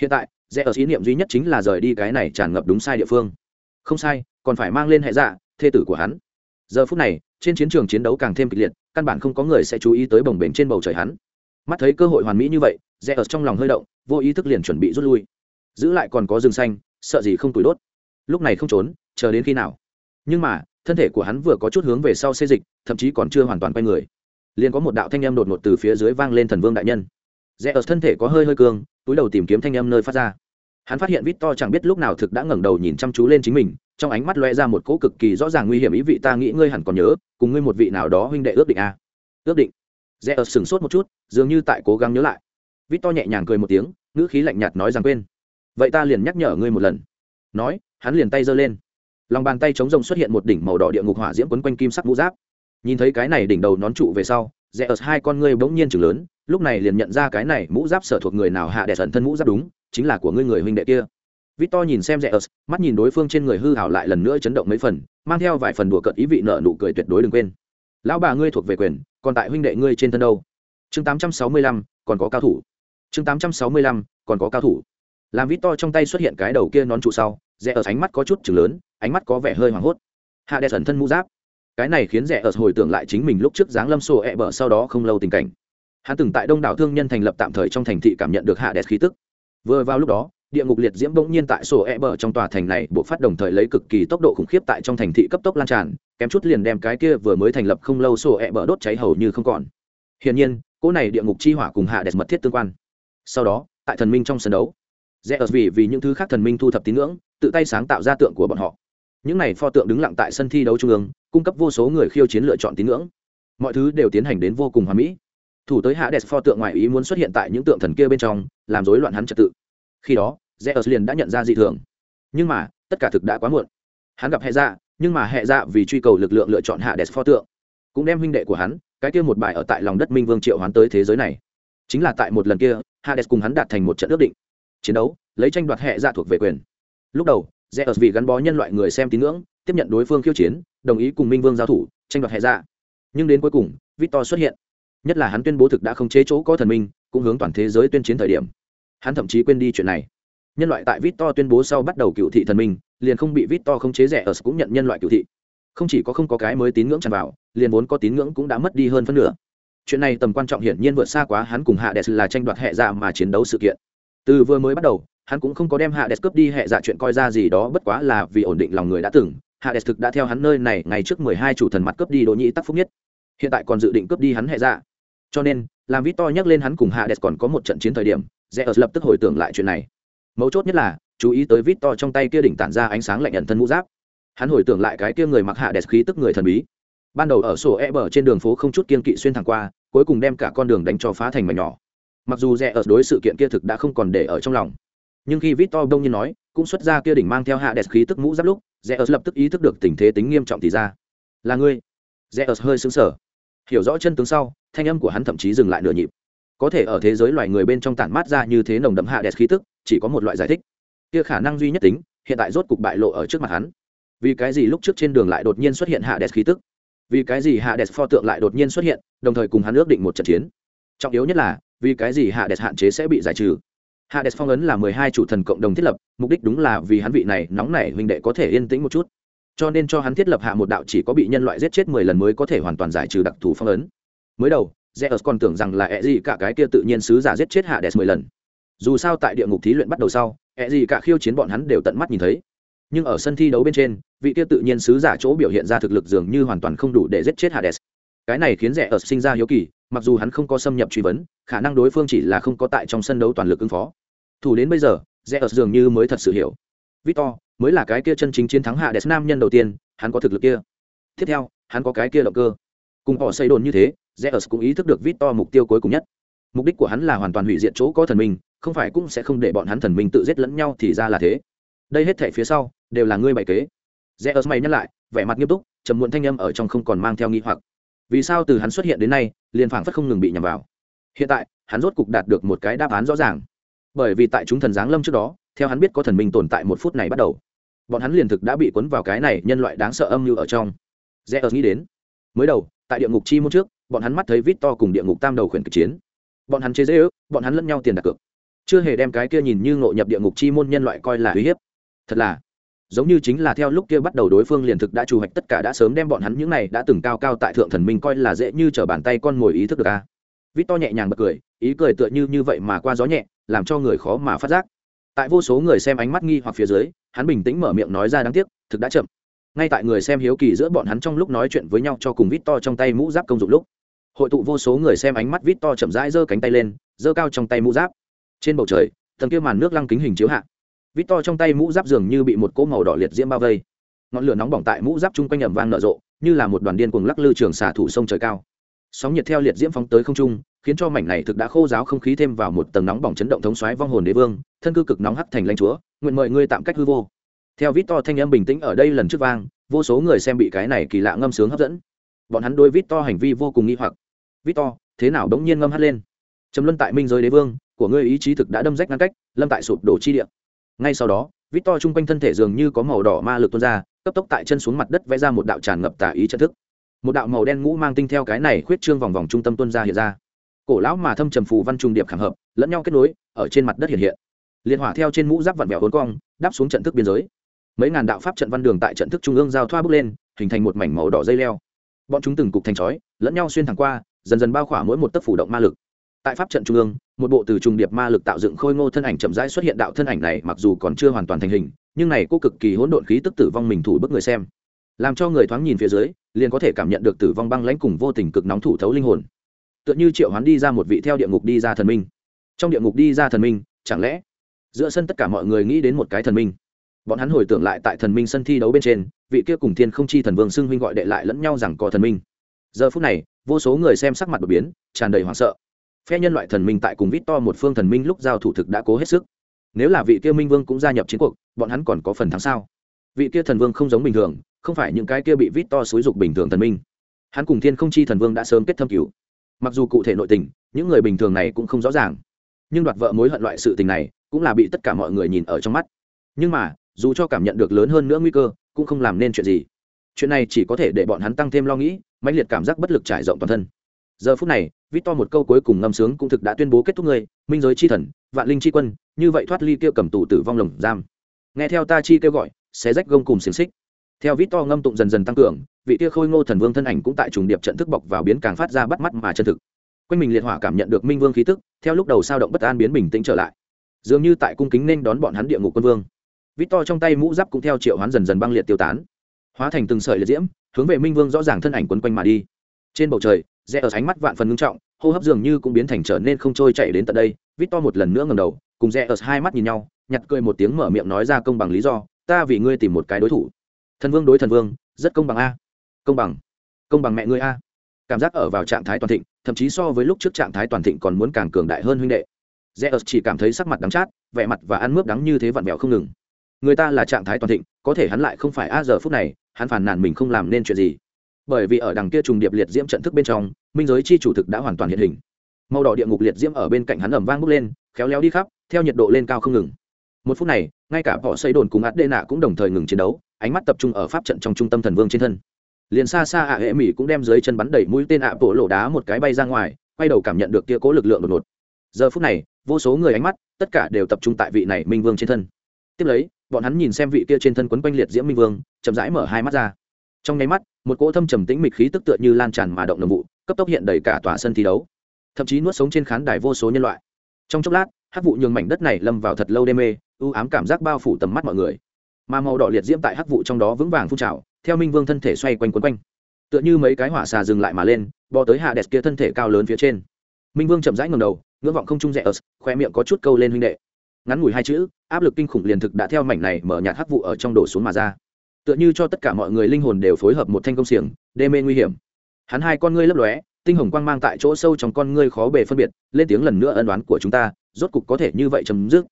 Hiện tại, rẽ ở ý niệm duy nhất chính là rời đi cái này tràn ngập đúng sai địa phương. Không sai, còn phải mang lên hệ dạ thê tử của hắn giờ phút này, trên chiến trường chiến đấu càng thêm kịch liệt, căn bản không có người sẽ chú ý tới bồng bềnh trên bầu trời hắn. Mắt thấy cơ hội hoàn mỹ như vậy, rẽ ở trong lòng hơi động, vô ý thức liền chuẩn bị rút lui. Giữ lại còn có rừng xanh, sợ gì không tủi đốt. Lúc này không trốn, chờ đến khi nào? Nhưng mà, thân thể của hắn vừa có chút hướng về sau xê dịch, thậm chí còn chưa hoàn toàn quay người. Liền có một đạo thanh âm đột ngột từ phía dưới vang lên thần vương đại nhân. Rẽ ở thân thể có hơi hơi cương, túi đầu tìm kiếm thanh âm nơi phát ra. Hắn phát hiện vít to chẳng biết lúc nào thực đã ngẩng đầu nhìn chăm chú lên chính mình trong ánh mắt loe ra một cỗ cực kỳ rõ ràng nguy hiểm ý vị ta nghĩ ngươi hẳn còn nhớ, cùng ngươi một vị nào đó huynh đệ ước định a à? ước định. Rẽ ở sừng sốt một chút, dường như tại cố gắng nhớ lại. Vít to nhẹ nhàng cười một tiếng, ngữ khí lạnh nhạt nói rằng quên. Vậy ta liền nhắc nhở ngươi một lần. Nói, hắn liền tay giơ lên. Lòng bàn tay chống rông xuất hiện một đỉnh màu đỏ địa ngục hỏa diễm quấn quanh kim sắc mũ giáp. Nhìn thấy cái này đỉnh đầu nón trụ về sau, rẽ ở hai con ngươi bỗng nhiên chừng lớn, lúc này liền nhận ra cái này mũ giáp sở thuộc người nào hạ đẻ sẩn thân mũ giáp đúng, chính là của ngươi người huynh đệ kia victor nhìn xem Zeus, mắt nhìn đối phương trên người hư hảo lại lần nữa chấn động mấy phần mang theo vài phần đùa cợt ý vị nợ nụ cười tuyệt đối đừng quên. Lão bà ngươi thuộc về quyền còn tại huynh đệ ngươi trên thân đâu? Chương 865, còn có cao thủ. Chương 865, còn có cao thủ. Làm victor trong tay xuất hiện cái đầu kia nón trụ sau Zeus ánh mắt có chút chừng lớn ánh mắt có vẻ hơi hoảng hốt. Hạ đẻ sẩn thân mũ giáp. Cái này khiến Zeus hồi tưởng lại chính mình lúc trước dáng lâm sổ ẹ bở sau đó không lâu tình cảnh. Hắn từng tại đông đảo thương nhân thành lập tạm thời trong thành thị cảm nhận được hạ đẹp khí tức. Vừa vào lúc đó địa ngục liệt diễm bỗng nhiên tại sổ e bờ trong tòa thành này buộc phát đồng thời lấy cực kỳ tốc độ khủng khiếp tại trong thành thị cấp tốc lan tràn, kém chút liền đem cái kia vừa mới thành lập không lâu sổ e bờ đốt cháy hầu như không còn. Hiển nhiên, cỗ này địa ngục chi hỏa cùng hạ đẹp mật thiết tương quan. Sau đó, tại thần minh trong sân đấu, rẽ ở vì vì những thứ khác thần minh thu thập tín ngưỡng, tự tay sáng tạo ra tượng của bọn họ. Những này pho tượng đứng lặng tại sân thi đấu trung ương, cung cấp vô số người khiêu chiến lựa chọn tín ngưỡng. Mọi thứ đều tiến hành đến vô cùng hoà mỹ. Thủ tới hạ đẹp pho tượng ngoại ý muốn xuất hiện tại những tượng thần kia bên trong, làm rối loạn hắn trật tự. Khi đó zeus liền đã nhận ra dị thường. Nhưng mà, tất cả thực đã quá muộn. Hắn gặp hệ dạ nhưng mà hệ dạ vì truy cầu lực lượng lựa chọn hạ đẹp pho tượng, cũng đem huynh đệ của hắn, cái kia một bài ở tại lòng đất minh vương triệu hoán tới thế giới này. Chính là tại một lần kia, hades cùng hắn đạt thành một trận ước định. Chiến đấu, lấy tranh đoạt hệ dạ thuộc về quyền. Lúc đầu, zeus vì gắn bó nhân loại người xem tín ngưỡng, tiếp nhận đối phương khiêu chiến, đồng ý cùng minh vương giao thủ, tranh đoạt hệ dạ. Nhưng đến cuối cùng, victor xuất hiện. Nhất là hắn tuyên bố thực đã không chế chỗ có thần minh, cũng hướng toàn thế giới tuyên chiến thời điểm. Hắn thậm chí quên đi chuyện này nhân loại tại victor tuyên bố sau bắt đầu cựu thị thần minh, liền không bị victor không chế rẻ ở cũng nhận nhân loại cựu thị. Không chỉ có không có cái mới tín ngưỡng tràn vào, liền vốn có tín ngưỡng cũng đã mất đi hơn phân nửa. Chuyện này tầm quan trọng hiển nhiên vượt xa quá hắn cùng hạ đẹp là tranh đoạt hệ dạ mà chiến đấu sự kiện. Từ vừa mới bắt đầu, hắn cũng không có đem hạ đẹp cướp đi hệ dạ chuyện coi ra gì đó bất quá là vì ổn định lòng người đã từng. Hạ đẹp thực đã theo hắn nơi này ngày trước mười hai chủ thần mặt cướp đi đỗ nhĩ tắc phúc nhất. Hiện tại còn dự định cướp đi hắn hệ dạ. Cho nên, làm victor nhắc lên hắn cùng hạ đẹp còn có một trận chiến thời điểm rẽ lập tức hồi tưởng lại chuyện này mấu chốt nhất là, chú ý tới vít to trong tay kia đỉnh tản ra ánh sáng lạnh nhận thân mũ giáp. Hắn hồi tưởng lại cái kia người mặc hạ đẹp khí tức người thần bí. Ban đầu ở sổ e bờ trên đường phố không chút kiên kỵ xuyên thẳng qua, cuối cùng đem cả con đường đánh cho phá thành mảnh nhỏ. Mặc dù rẽ ở đối sự kiện kia thực đã không còn để ở trong lòng, nhưng khi victor đông nhiên nói, cũng xuất ra kia đỉnh mang theo hạ đẹp khí tức mũ giáp lúc rẽ ở lập tức ý thức được tình thế tính nghiêm trọng thì ra. Là ngươi? Rẽ ở hơi xứng sở hiểu rõ chân tướng sau, thanh âm của hắn thậm chí dừng lại nửa nhịp có thể ở thế giới loài người bên trong tản mát ra như thế nồng đậm hạ đẹp khí tức, chỉ có một loại giải thích. Kia khả năng duy nhất tính, hiện tại rốt cục bại lộ ở trước mặt hắn. Vì cái gì lúc trước trên đường lại đột nhiên xuất hiện hạ đẹp khí tức? Vì cái gì hạ đẹp pho tượng lại đột nhiên xuất hiện, đồng thời cùng hắn ước định một trận chiến? Trọng yếu nhất là, vì cái gì hạ đẹp hạn chế sẽ bị giải trừ? Hạ đẹp phong ấn là mười hai chủ thần cộng đồng thiết lập, mục đích đúng là vì hắn vị này nóng nảy huynh đệ có thể yên tĩnh một chút. Cho nên cho hắn thiết lập hạ một đạo chỉ có bị nhân loại giết chết mười lần mới có thể hoàn toàn giải trừ đặc thù phong ấn. Mới đầu zeus còn tưởng rằng là ẹ gì cả cái kia tự nhiên sứ giả giết chết hạ đẹp mười lần. Dù sao tại địa ngục thí luyện bắt đầu sau, ẹ gì cả khiêu chiến bọn hắn đều tận mắt nhìn thấy. Nhưng ở sân thi đấu bên trên, vị kia tự nhiên sứ giả chỗ biểu hiện ra thực lực dường như hoàn toàn không đủ để giết chết hades. Cái này khiến rẻ ở sinh ra hiếu kỳ, mặc dù hắn không có xâm nhập truy vấn, khả năng đối phương chỉ là không có tại trong sân đấu toàn lực ứng phó. Thủ đến bây giờ, rẽ ở dường như mới thật sự hiểu. Victor, mới là cái kia chân chính chiến thắng hạ đẹp nam nhân đầu tiên, hắn có thực lực kia. Tiếp theo, hắn có cái kia động cơ. Cùng họ xây đồn như thế zeus cũng ý thức được vít to mục tiêu cuối cùng nhất. Mục đích của hắn là hoàn toàn hủy diệt chỗ có thần minh, không phải cũng sẽ không để bọn hắn thần minh tự giết lẫn nhau thì ra là thế. Đây hết thể phía sau, đều là ngươi bày kế. Zeus mày nhắc lại, vẻ mặt nghiêm túc, trầm muộn thanh âm ở trong không còn mang theo nghi hoặc. Vì sao từ hắn xuất hiện đến nay, liền phảng phất không ngừng bị nhầm vào? Hiện tại, hắn rốt cục đạt được một cái đáp án rõ ràng. Bởi vì tại chúng thần giáng lâm trước đó, theo hắn biết có thần minh tồn tại một phút này bắt đầu, bọn hắn liền thực đã bị cuốn vào cái này nhân loại đáng sợ âm như ở trong. Zeus nghĩ đến, mới đầu, tại địa ngục chi môn trước bọn hắn mắt thấy vít to cùng địa ngục tam đầu khuyển kịch chiến. Bọn hắn chế dễ ước, bọn hắn lẫn nhau tiền đặt cược. Chưa hề đem cái kia nhìn như ngộ nhập địa ngục chi môn nhân loại coi là uy hiếp. Thật là, giống như chính là theo lúc kia bắt đầu đối phương liền thực đã trù hoạch tất cả đã sớm đem bọn hắn những này đã từng cao cao tại thượng thần minh coi là dễ như t r ở bàn tay con mồi ý thức được a. Vít to nhẹ nhàng bật cười, ý cười tựa như như vậy mà qua gió nhẹ, làm cho người khó mà phát giác. Tại vô số người xem ánh mắt nghi hoặc phía dưới, hắn bình tĩnh mở miệng nói ra đáng tiếc, thực đã chậm. Ngay tại người xem hiếu kỳ giữa bọn hắn trong lúc nói chuyện với nhau cho cùng vít to trong tay mũ giáp công dụng lúc hội tụ vô số người xem ánh mắt vít to chậm rãi giơ cánh tay lên, giơ cao trong tay mũ giáp. Trên bầu trời, tầng kia màn nước lăng kính hình chiếu hạ. Vít to trong tay mũ giáp dường như bị một cỗ màu đỏ liệt diễm bao vây. Ngọn lửa nóng bỏng tại mũ giáp chung quanh ẩm vang nở rộ, như là một đoàn điên cuồng lắc lư trường xả thủ sông trời cao. Sóng nhiệt theo liệt diễm phóng tới không trung, khiến cho mảnh này thực đã khô giáo không khí thêm vào một tầng nóng bỏng chấn động thống xoáy vong hồn đế vương, thân cư cực nóng hắc thành lãnh chúa, nguyện mời ngươi tạm cách hư vô. Theo vít to thanh âm bình tĩnh ở đây lần trước vang, vô số người xem bị cái này kỳ lạ ngâm sướng hấp dẫn. Bọn hắn đôi vít to hành vi vô cùng nghi hoặc victor, thế nào đống nhiên ngâm hát lên? Trầm luân tại minh giới đế vương, của ngươi ý chí thực đã đâm rách ngăn cách, lâm tại sụp đổ chi địa. Ngay sau đó, Victor trung chung quanh thân thể dường như có màu đỏ ma lực tuôn ra, cấp tốc tại chân xuống mặt đất vẽ ra một đạo tràn ngập tà ý chân thức. Một đạo màu đen ngũ mang tinh theo cái này khuyết trương vòng vòng trung tâm tuân ra hiện ra. Cổ lão mà thâm trầm phù văn trung điệp khảm hợp, lẫn nhau kết nối, ở trên mặt đất hiện hiện. Liệt hỏa theo trên mũ giáp vặn vẹo hốn cong, đáp xuống trận thức biên giới. Mấy ngàn đạo pháp trận văn đường tại trận thức trung ương giao thoa bước lên, hình thành một mảnh màu đỏ dây leo. Bọn chúng từng cục thành chói, lẫn nhau xuyên thẳng qua dần dần bao khỏa mỗi một tấc phủ động ma lực. Tại pháp trận trung ương, một bộ từ trùng điệp ma lực tạo dựng khôi ngô thân ảnh chậm rãi xuất hiện đạo thân ảnh này mặc dù còn chưa hoàn toàn thành hình, nhưng này cô cực kỳ hỗn độn khí tức tử vong mình thủ bức người xem. Làm cho người thoáng nhìn phía dưới, liền có thể cảm nhận được tử vong băng lãnh cùng vô tình cực nóng thủ thấu linh hồn. Tựa như triệu hoán đi ra một vị theo địa ngục đi ra thần minh. Trong địa ngục đi ra thần minh, chẳng lẽ giữa sân tất cả mọi người nghĩ đến một cái thần minh? Bọn hắn hồi tưởng lại tại thần minh sân thi đấu bên trên, vị kia cùng thiên không chi thần vương xưng huynh gọi đệ lại lẫn nhau rằng có thần minh. Giờ phút này vô số người xem sắc mặt đột biến, tràn đầy hoảng sợ. Phe nhân loại thần minh tại cùng vít to một phương thần minh lúc giao thủ thực đã cố hết sức. Nếu là vị kia minh vương cũng gia nhập chiến cuộc, bọn hắn còn có phần thắng sao? Vị kia thần vương không giống bình thường, không phải những cái kia bị vít to xúi dục bình thường thần minh. Hắn cùng thiên không chi thần vương đã sớm kết thâm cứu mặc dù cụ thể nội tình, những người bình thường này cũng không rõ ràng. Nhưng đoạt vợ mối hận loại sự tình này, cũng là bị tất cả mọi người nhìn ở trong mắt. Nhưng mà, dù cho cảm nhận được lớn hơn nữa nguy cơ, cũng không làm nên chuyện gì chuyện này chỉ có thể để bọn hắn tăng thêm lo nghĩ, mãnh liệt cảm giác bất lực trải rộng toàn thân. Giờ phút này, vít to một câu cuối cùng ngâm sướng cũng thực đã tuyên bố kết thúc người minh giới chi thần, vạn linh chi quân, như vậy thoát ly kêu cầm tù tử vong lồng giam. Nghe theo ta chi kêu gọi, xé rách gông cùng xiềng xích. Theo vít to ngâm tụng dần dần tăng cường, vị tia khôi ngô thần vương thân ảnh cũng tại trùng điệp trận thức bọc vào biến càng phát ra bắt mắt mà chân thực. Quanh mình liệt hỏa cảm nhận được minh vương khí tức, theo lúc đầu sao động bất an biến bình tĩnh trở lại. Dường như tại cung kính nên đón bọn hắn địa ngục quân vương. Vít to trong tay mũ giáp cũng theo triệu hoán dần dần băng liệt tiêu tán hóa thành từng sợi liệt diễm, hướng về minh vương rõ ràng thân ảnh quấn quanh mà đi. Trên bầu trời, rẽ ở ánh mắt vạn phần ngưng trọng, hô hấp dường như cũng biến thành trở nên không trôi chạy đến tận đây. Vít to một lần nữa ngầm đầu, cùng rẽ ở hai mắt nhìn nhau, nhặt cười một tiếng mở miệng nói ra công bằng lý do, ta vì ngươi tìm một cái đối thủ. Thần vương đối thần vương, rất công bằng a. Công bằng. Công bằng mẹ ngươi a. Cảm giác ở vào trạng thái toàn thịnh, thậm chí so với lúc trước trạng thái toàn thịnh còn muốn càng cường đại hơn huynh đệ. Rẽ ở chỉ cảm thấy sắc mặt đắng chát, vẻ mặt và ăn mướp đắng như thế vặn vẹo không ngừng. Người ta là trạng thái toàn thịnh, có thể hắn lại không phải a giờ phút này hắn phản nàn mình không làm nên chuyện gì. Bởi vì ở đằng kia trùng điệp liệt diễm trận thức bên trong, minh giới chi chủ thực đã hoàn toàn hiện hình. Màu đỏ địa ngục liệt diễm ở bên cạnh hắn ẩm vang bốc lên, khéo léo đi khắp, theo nhiệt độ lên cao không ngừng. Một phút này, ngay cả họ xây đồn cùng át đê nạ cũng đồng thời ngừng chiến đấu, ánh mắt tập trung ở pháp trận trong trung tâm thần vương trên thân. Liền xa xa ạ hệ mỹ cũng đem dưới chân bắn đẩy mũi tên ạ bộ lộ đá một cái bay ra ngoài, quay đầu cảm nhận được kia cố lực lượng đột ngột. Giờ phút này, vô số người ánh mắt, tất cả đều tập trung tại vị này minh vương trên thân. Tiếp lấy bọn hắn nhìn xem vị kia trên thân quấn quanh liệt diễm minh vương, chậm rãi mở hai mắt ra. Trong nháy mắt, một cỗ thâm trầm tĩnh mịch khí tức tựa như lan tràn mà động đồng vụ, cấp tốc hiện đầy cả tòa sân thi đấu. Thậm chí nuốt sống trên khán đài vô số nhân loại. Trong chốc lát, hắc vụ nhường mảnh đất này lâm vào thật lâu đê mê ưu ám cảm giác bao phủ tầm mắt mọi người. Mà màu đỏ liệt diễm tại hắc vụ trong đó vững vàng phun trào, theo minh vương thân thể xoay quanh quấn quanh. Tựa như mấy cái hỏa xà dừng lại mà lên, bò tới hạ đẹp kia thân thể cao lớn phía trên. Minh vương chậm rãi ngầm đầu, ngưỡng vọng không trung rẽ ớt, khoe miệng có chút câu lên huynh đệ ngắn ngủi hai chữ áp lực kinh khủng liền thực đã theo mảnh này mở nhạt hắc vụ ở trong đổ xuống mà ra. Tựa như cho tất cả mọi người linh hồn đều phối hợp một thanh công xiềng đê mê nguy hiểm. Hắn hai con ngươi lấp lóe tinh hồng quang mang tại chỗ sâu trong con ngươi khó bề phân biệt lên tiếng lần nữa ân đoán của chúng ta rốt cục có thể như vậy chấm dứt.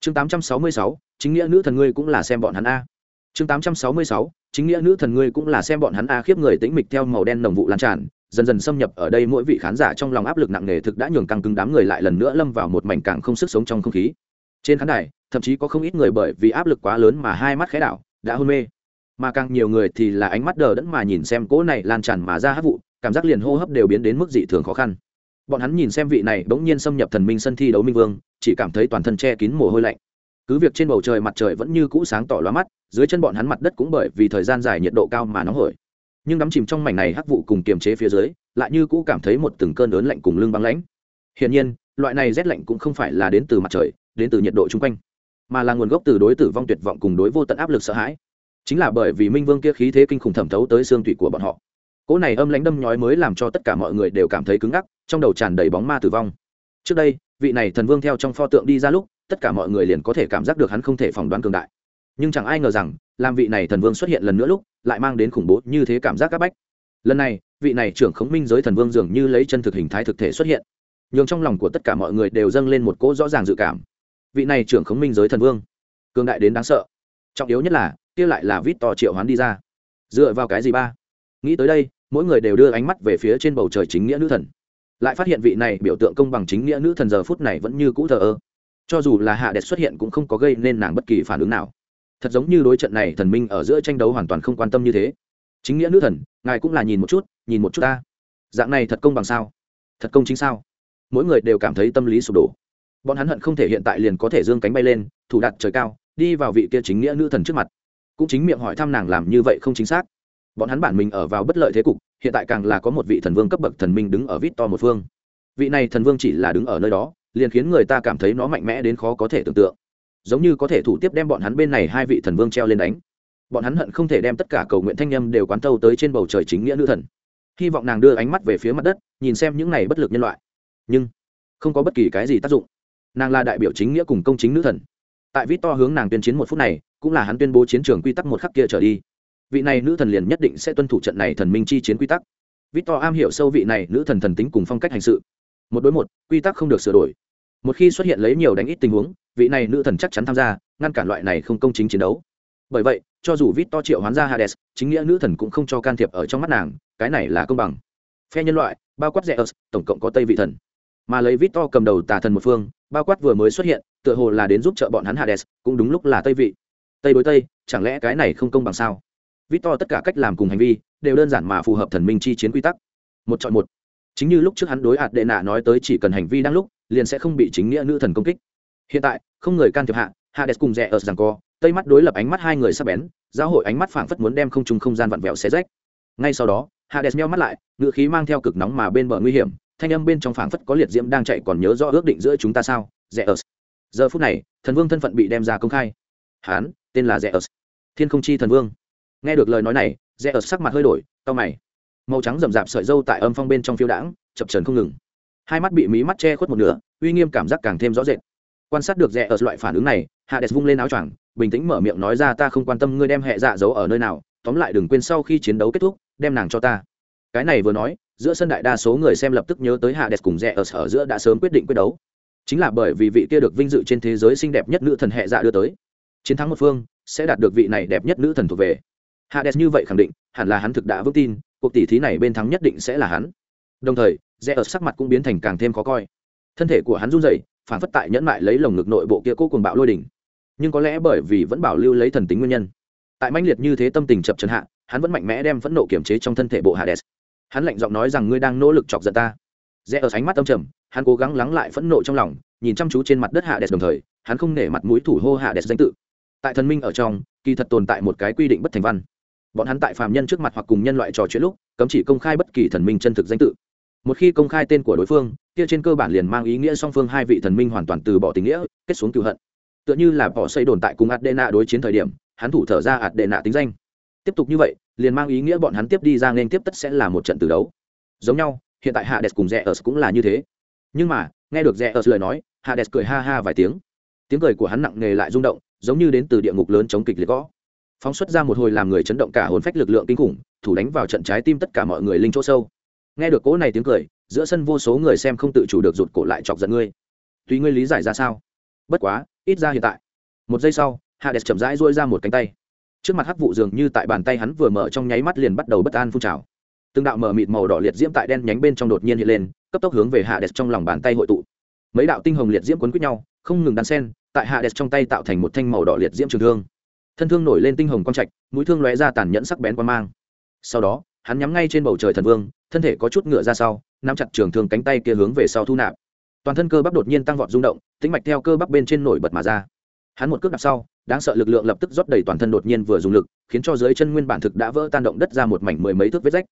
Chương 866, chính nghĩa nữ thần ngươi cũng là xem bọn hắn a. Chương 866, chính nghĩa nữ thần ngươi cũng là xem bọn hắn a khiếp người tĩnh mịch theo màu đen nồng vụ lan tràn dần dần xâm nhập ở đây mỗi vị khán giả trong lòng áp lực nặng nề thực đã nhường căng cứng đám người lại lần nữa lâm vào một mảnh càng không sức sống trong không khí trên khán đài, thậm chí có không ít người bởi vì áp lực quá lớn mà hai mắt khẽ đảo, đã hôn mê. Mà càng nhiều người thì là ánh mắt đờ đẫn mà nhìn xem cỗ này lan tràn mà ra hát vụ, cảm giác liền hô hấp đều biến đến mức dị thường khó khăn. Bọn hắn nhìn xem vị này bỗng nhiên xâm nhập thần minh sân thi đấu minh vương, chỉ cảm thấy toàn thân che kín mồ hôi lạnh. Cứ việc trên bầu trời mặt trời vẫn như cũ sáng tỏ lóa mắt, dưới chân bọn hắn mặt đất cũng bởi vì thời gian dài nhiệt độ cao mà nóng hổi. Nhưng đắm chìm trong mảnh này hắc vụ cùng kiềm chế phía dưới, lại như cũ cảm thấy một từng cơn lớn lạnh cùng lưng băng lãnh. Hiển nhiên, loại này rét lạnh cũng không phải là đến từ mặt trời đến từ nhiệt độ chung quanh, mà là nguồn gốc từ đối tử vong tuyệt vọng cùng đối vô tận áp lực sợ hãi. Chính là bởi vì minh vương kia khí thế kinh khủng thẩm thấu tới xương tủy của bọn họ. Cỗ này âm lãnh đâm nhói mới làm cho tất cả mọi người đều cảm thấy cứng ngắc, trong đầu tràn đầy bóng ma tử vong. Trước đây, vị này thần vương theo trong pho tượng đi ra lúc, tất cả mọi người liền có thể cảm giác được hắn không thể phỏng đoán cường đại. Nhưng chẳng ai ngờ rằng, làm vị này thần vương xuất hiện lần nữa lúc, lại mang đến khủng bố như thế cảm giác áp bách. Lần này, vị này trưởng khống minh giới thần vương dường như lấy chân thực hình thái thực thể xuất hiện. Nhường trong lòng của tất cả mọi người đều dâng lên một cỗ rõ ràng dự cảm vị này trưởng khống minh giới thần vương. Cường đại đến đáng sợ. Trọng yếu nhất là, kia lại là vít to triệu hoán đi ra. Dựa vào cái gì ba? Nghĩ tới đây, mỗi người đều đưa ánh mắt về phía trên bầu trời chính nghĩa nữ thần. Lại phát hiện vị này biểu tượng công bằng chính nghĩa nữ thần giờ phút này vẫn như cũ thờ ơ. Cho dù là hạ đẹp xuất hiện cũng không có gây nên nàng bất kỳ phản ứng nào. Thật giống như đối trận này thần minh ở giữa tranh đấu hoàn toàn không quan tâm như thế. Chính nghĩa nữ thần, ngài cũng là nhìn một chút, nhìn một chút ta. Dạng này thật công bằng sao? Thật công chính sao? Mỗi người đều cảm thấy tâm lý sụp đổ bọn hắn hận không thể hiện tại liền có thể dương cánh bay lên, thủ đặt trời cao, đi vào vị kia chính nghĩa nữ thần trước mặt. Cũng chính miệng hỏi thăm nàng làm như vậy không chính xác. Bọn hắn bản mình ở vào bất lợi thế cục, hiện tại càng là có một vị thần vương cấp bậc thần minh đứng ở vít to một phương. Vị này thần vương chỉ là đứng ở nơi đó, liền khiến người ta cảm thấy nó mạnh mẽ đến khó có thể tưởng tượng. Giống như có thể thủ tiếp đem bọn hắn bên này hai vị thần vương treo lên đánh. Bọn hắn hận không thể đem tất cả cầu nguyện thanh â m đều quán thâu tới trên bầu trời chính nghĩa nữ thần. Hy vọng nàng đưa ánh mắt về phía mặt đất, nhìn xem những này bất lực nhân loại. Nhưng, không có bất kỳ cái gì tác dụng nàng là đại biểu chính nghĩa cùng công chính nữ thần. Tại vít to hướng nàng tuyên chiến một phút này, cũng là hắn tuyên bố chiến trường quy tắc một khắc kia trở đi. Vị này nữ thần liền nhất định sẽ tuân thủ trận này thần minh chi chiến quy tắc. Vít to am hiểu sâu vị này nữ thần thần tính cùng phong cách hành sự. Một đối một, quy tắc không được sửa đổi. Một khi xuất hiện lấy nhiều đánh ít tình huống, vị này nữ thần chắc chắn tham gia, ngăn cản loại này không công chính chiến đấu. Bởi vậy, cho dù vít to triệu hoán ra hades, chính nghĩa nữ thần cũng không cho can thiệp ở trong mắt nàng, cái này là công bằng. Phe nhân loại, bao quát rẽ ớt tổng cộng có tây vị thần. Mà lấy vít to cầm đầu tà thần một phương bao quát vừa mới xuất hiện, tựa hồ là đến giúp trợ bọn hắn hades, cũng đúng lúc là tây vị. Tây đối tây, chẳng lẽ cái này không công bằng sao? Vít to tất cả cách làm cùng hành vi, đều đơn giản mà phù hợp thần minh chi chiến quy tắc. Một chọn một. Chính như lúc trước hắn đối hạt đệ nạ nói tới chỉ cần hành vi đang lúc, liền sẽ không bị chính nghĩa nữ thần công kích. Hiện tại, không người can thiệp hạ, hades cùng rẽ ở rằng co, tây mắt đối lập ánh mắt hai người sắp bén, giáo hội ánh mắt phảng phất muốn đem không trùng không gian vặn vẹo xé rách. Ngay sau đó, hades meo mắt lại, ngựa khí mang theo cực nóng mà bên bờ nguy hiểm thanh âm bên trong phảng phất có liệt diễm đang chạy còn nhớ rõ ước định giữa chúng ta sao? Rẽ giờ phút này, thần vương thân phận bị đem ra công khai. Hán, tên là rẽ thiên không chi thần vương. Nghe được lời nói này rẽ sắc mặt hơi đổi, cau mày. Màu trắng rậm rạp sợi dâu tại âm phong bên trong phiêu đãng, chập trần không ngừng. Hai mắt bị mí mắt che khuất một nửa, uy nghiêm cảm giác càng thêm rõ rệt. Quan sát được rẽ loại phản ứng này, hạ đẹp vung lên áo choàng, bình tĩnh mở miệng nói ra ta không quan tâm ngươi đem hệ dạ giấu ở nơi nào, tóm lại đừng quên sau khi chiến đấu kết thúc, đem nàng cho ta. Cái này vừa nói giữa sân đại đa số người xem lập tức nhớ tới hạ đẹp cùng rẽ ở giữa đã sớm quyết định quyết đấu. Chính là bởi vì vị kia được vinh dự trên thế giới xinh đẹp nhất nữ thần hệ dạ đưa tới. Chiến thắng một phương, sẽ đạt được vị này đẹp nhất nữ thần thuộc về. Hades như vậy khẳng định, hẳn là hắn thực đã vững tin, cuộc tỷ thí này bên thắng nhất định sẽ là hắn. Đồng thời, rẽ ở sắc mặt cũng biến thành càng thêm khó coi. Thân thể của hắn run rẩy, phản phất tại nhẫn mại lấy lồng ngực nội bộ kia cố cùng bạo lôi đỉnh. Nhưng có lẽ bởi vì vẫn bảo lưu lấy thần tính nguyên nhân. Tại mãnh liệt như thế tâm tình chập chân hạ, hắn vẫn mạnh mẽ đem phẫn nộ kiểm chế trong thân thể bộ hades hắn lạnh giọng nói rằng ngươi đang nỗ lực chọc giận ta. Rẽ ở ánh mắt âm trầm, hắn cố gắng lắng lại phẫn nộ trong lòng, nhìn chăm chú trên mặt đất hạ đẹp đồng thời, hắn không nể mặt mũi thủ hô hạ đẹp danh tự. Tại thần minh ở trong, kỳ thật tồn tại một cái quy định bất thành văn. Bọn hắn tại phàm nhân trước mặt hoặc cùng nhân loại trò chuyện lúc, cấm chỉ công khai bất kỳ thần minh chân thực danh tự. Một khi công khai tên của đối phương, kia trên cơ bản liền mang ý nghĩa song phương hai vị thần minh hoàn toàn từ bỏ tình nghĩa, kết xuống cựu hận. Tựa như là bỏ xây đồn tại cùng adena đối chiến thời điểm, hắn thủ thở ra adena tính danh. Tiếp tục như vậy liền mang ý nghĩa bọn hắn tiếp đi ra nên tiếp tất sẽ là một trận từ đấu. Giống nhau, hiện tại hades cùng rẽ cũng là như thế. Nhưng mà, nghe được rẽ lời nói, hades cười ha ha vài tiếng. Tiếng cười của hắn nặng nề lại rung động, giống như đến từ địa ngục lớn chống kịch liệt gõ. Phóng xuất ra một hồi làm người chấn động cả hồn phách lực lượng kinh khủng, thủ đánh vào trận trái tim tất cả mọi người linh chỗ sâu. Nghe được cỗ này tiếng cười, giữa sân vô số người xem không tự chủ được rụt cổ lại chọc giận ngươi. Tùy ngươi lý giải ra sao? Bất quá, ít ra hiện tại. Một giây sau, hades chậm rãi duỗi ra một cánh tay trước mặt hắc vụ dường như tại bàn tay hắn vừa mở trong nháy mắt liền bắt đầu bất an phun trào. Từng đạo mở mịt màu đỏ liệt diễm tại đen nhánh bên trong đột nhiên hiện lên, cấp tốc hướng về hạ đẹp trong lòng bàn tay hội tụ. Mấy đạo tinh hồng liệt diễm quấn quýt nhau, không ngừng đan sen, tại hạ đẹp trong tay tạo thành một thanh màu đỏ liệt diễm trường thương. Thân thương nổi lên tinh hồng quang trạch, mũi thương lóe ra tàn nhẫn sắc bén quan mang. Sau đó, hắn nhắm ngay trên bầu trời thần vương, thân thể có chút ngựa ra sau, nắm chặt trường thương cánh tay kia hướng về sau thu nạp. Toàn thân cơ bắp đột nhiên tăng vọt rung động, tĩnh mạch theo cơ bắp bên trên nổi bật mà ra. Hắn một cước đạp sau đáng sợ lực lượng lập tức rót đầy toàn thân đột nhiên vừa dùng lực, khiến cho dưới chân nguyên bản thực đã vỡ tan động đất ra một mảnh mười mấy thước vết rách.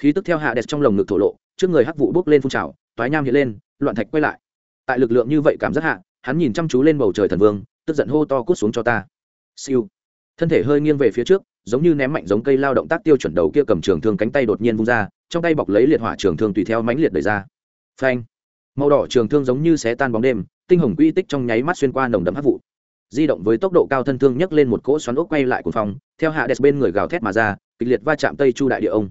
Khí tức theo hạ đẹp trong lồng ngực thổ lộ, trước người hắc vụ bốc lên phun trào, toái nham hiện lên, loạn thạch quay lại. Tại lực lượng như vậy cảm giác hạ, hắn nhìn chăm chú lên bầu trời thần vương, tức giận hô to cút xuống cho ta. Siêu. Thân thể hơi nghiêng về phía trước, giống như ném mạnh giống cây lao động tác tiêu chuẩn đầu kia cầm trường thương cánh tay đột nhiên vung ra, trong tay bọc lấy liệt hỏa trường thương tùy theo mãnh liệt đẩy ra. Phanh. Màu đỏ trường thương giống như xé tan bóng đêm, tinh hồng quy tích trong nháy mắt xuyên qua nồng đấm hắc vụ di động với tốc độ cao thân thương nhấc lên một cỗ xoắn ốc quay lại cuồng phòng, theo hạ đẹp bên người gào thét mà ra, kịch liệt va chạm tây chu đại địa ông.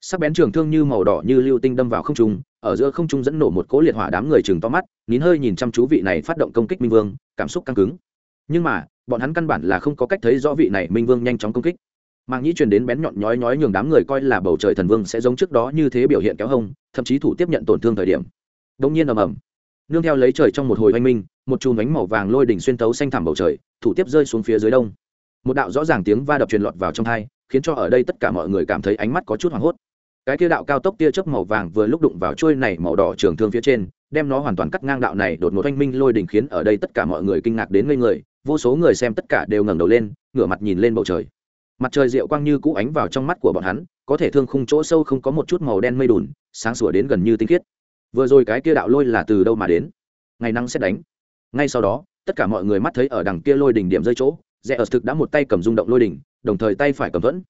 Sắc bén trường thương như màu đỏ như lưu tinh đâm vào không trung, ở giữa không trung dẫn nổ một cỗ liệt hỏa đám người chừng to mắt, nín hơi nhìn chăm chú vị này phát động công kích minh vương, cảm xúc căng cứng. Nhưng mà, bọn hắn căn bản là không có cách thấy rõ vị này minh vương nhanh chóng công kích. Mang nhĩ truyền đến bén nhọn nhói nhói nhường đám người coi là bầu trời thần vương sẽ giống trước đó như thế biểu hiện kéo hông, thậm chí thủ tiếp nhận tổn thương thời điểm. Đông nhiên ầm ầm nương theo lấy trời trong một hồi oanh minh, một chùm ánh màu vàng lôi đỉnh xuyên tấu xanh thẳm bầu trời, thủ tiếp rơi xuống phía dưới đông. Một đạo rõ ràng tiếng va đập truyền lọt vào trong hai, khiến cho ở đây tất cả mọi người cảm thấy ánh mắt có chút hoảng hốt. Cái kia đạo cao tốc tia chớp màu vàng vừa lúc đụng vào trôi này màu đỏ trường thương phía trên, đem nó hoàn toàn cắt ngang đạo này đột ngột oanh minh lôi đỉnh khiến ở đây tất cả mọi người kinh ngạc đến ngây người, vô số người xem tất cả đều ngẩng đầu lên, ngửa mặt nhìn lên bầu trời. Mặt trời rượu quang như cũ ánh vào trong mắt của bọn hắn, có thể thương khung chỗ sâu không có một chút màu đen mây đùn, sáng sủa đến gần như tinh khiết vừa rồi cái kia đạo lôi là từ đâu mà đến? Ngày nắng sẽ đánh. Ngay sau đó, tất cả mọi người mắt thấy ở đằng kia lôi đỉnh điểm rơi chỗ, rẽ ở thực đã một tay cầm rung động lôi đỉnh, đồng thời tay phải cầm thuẫn.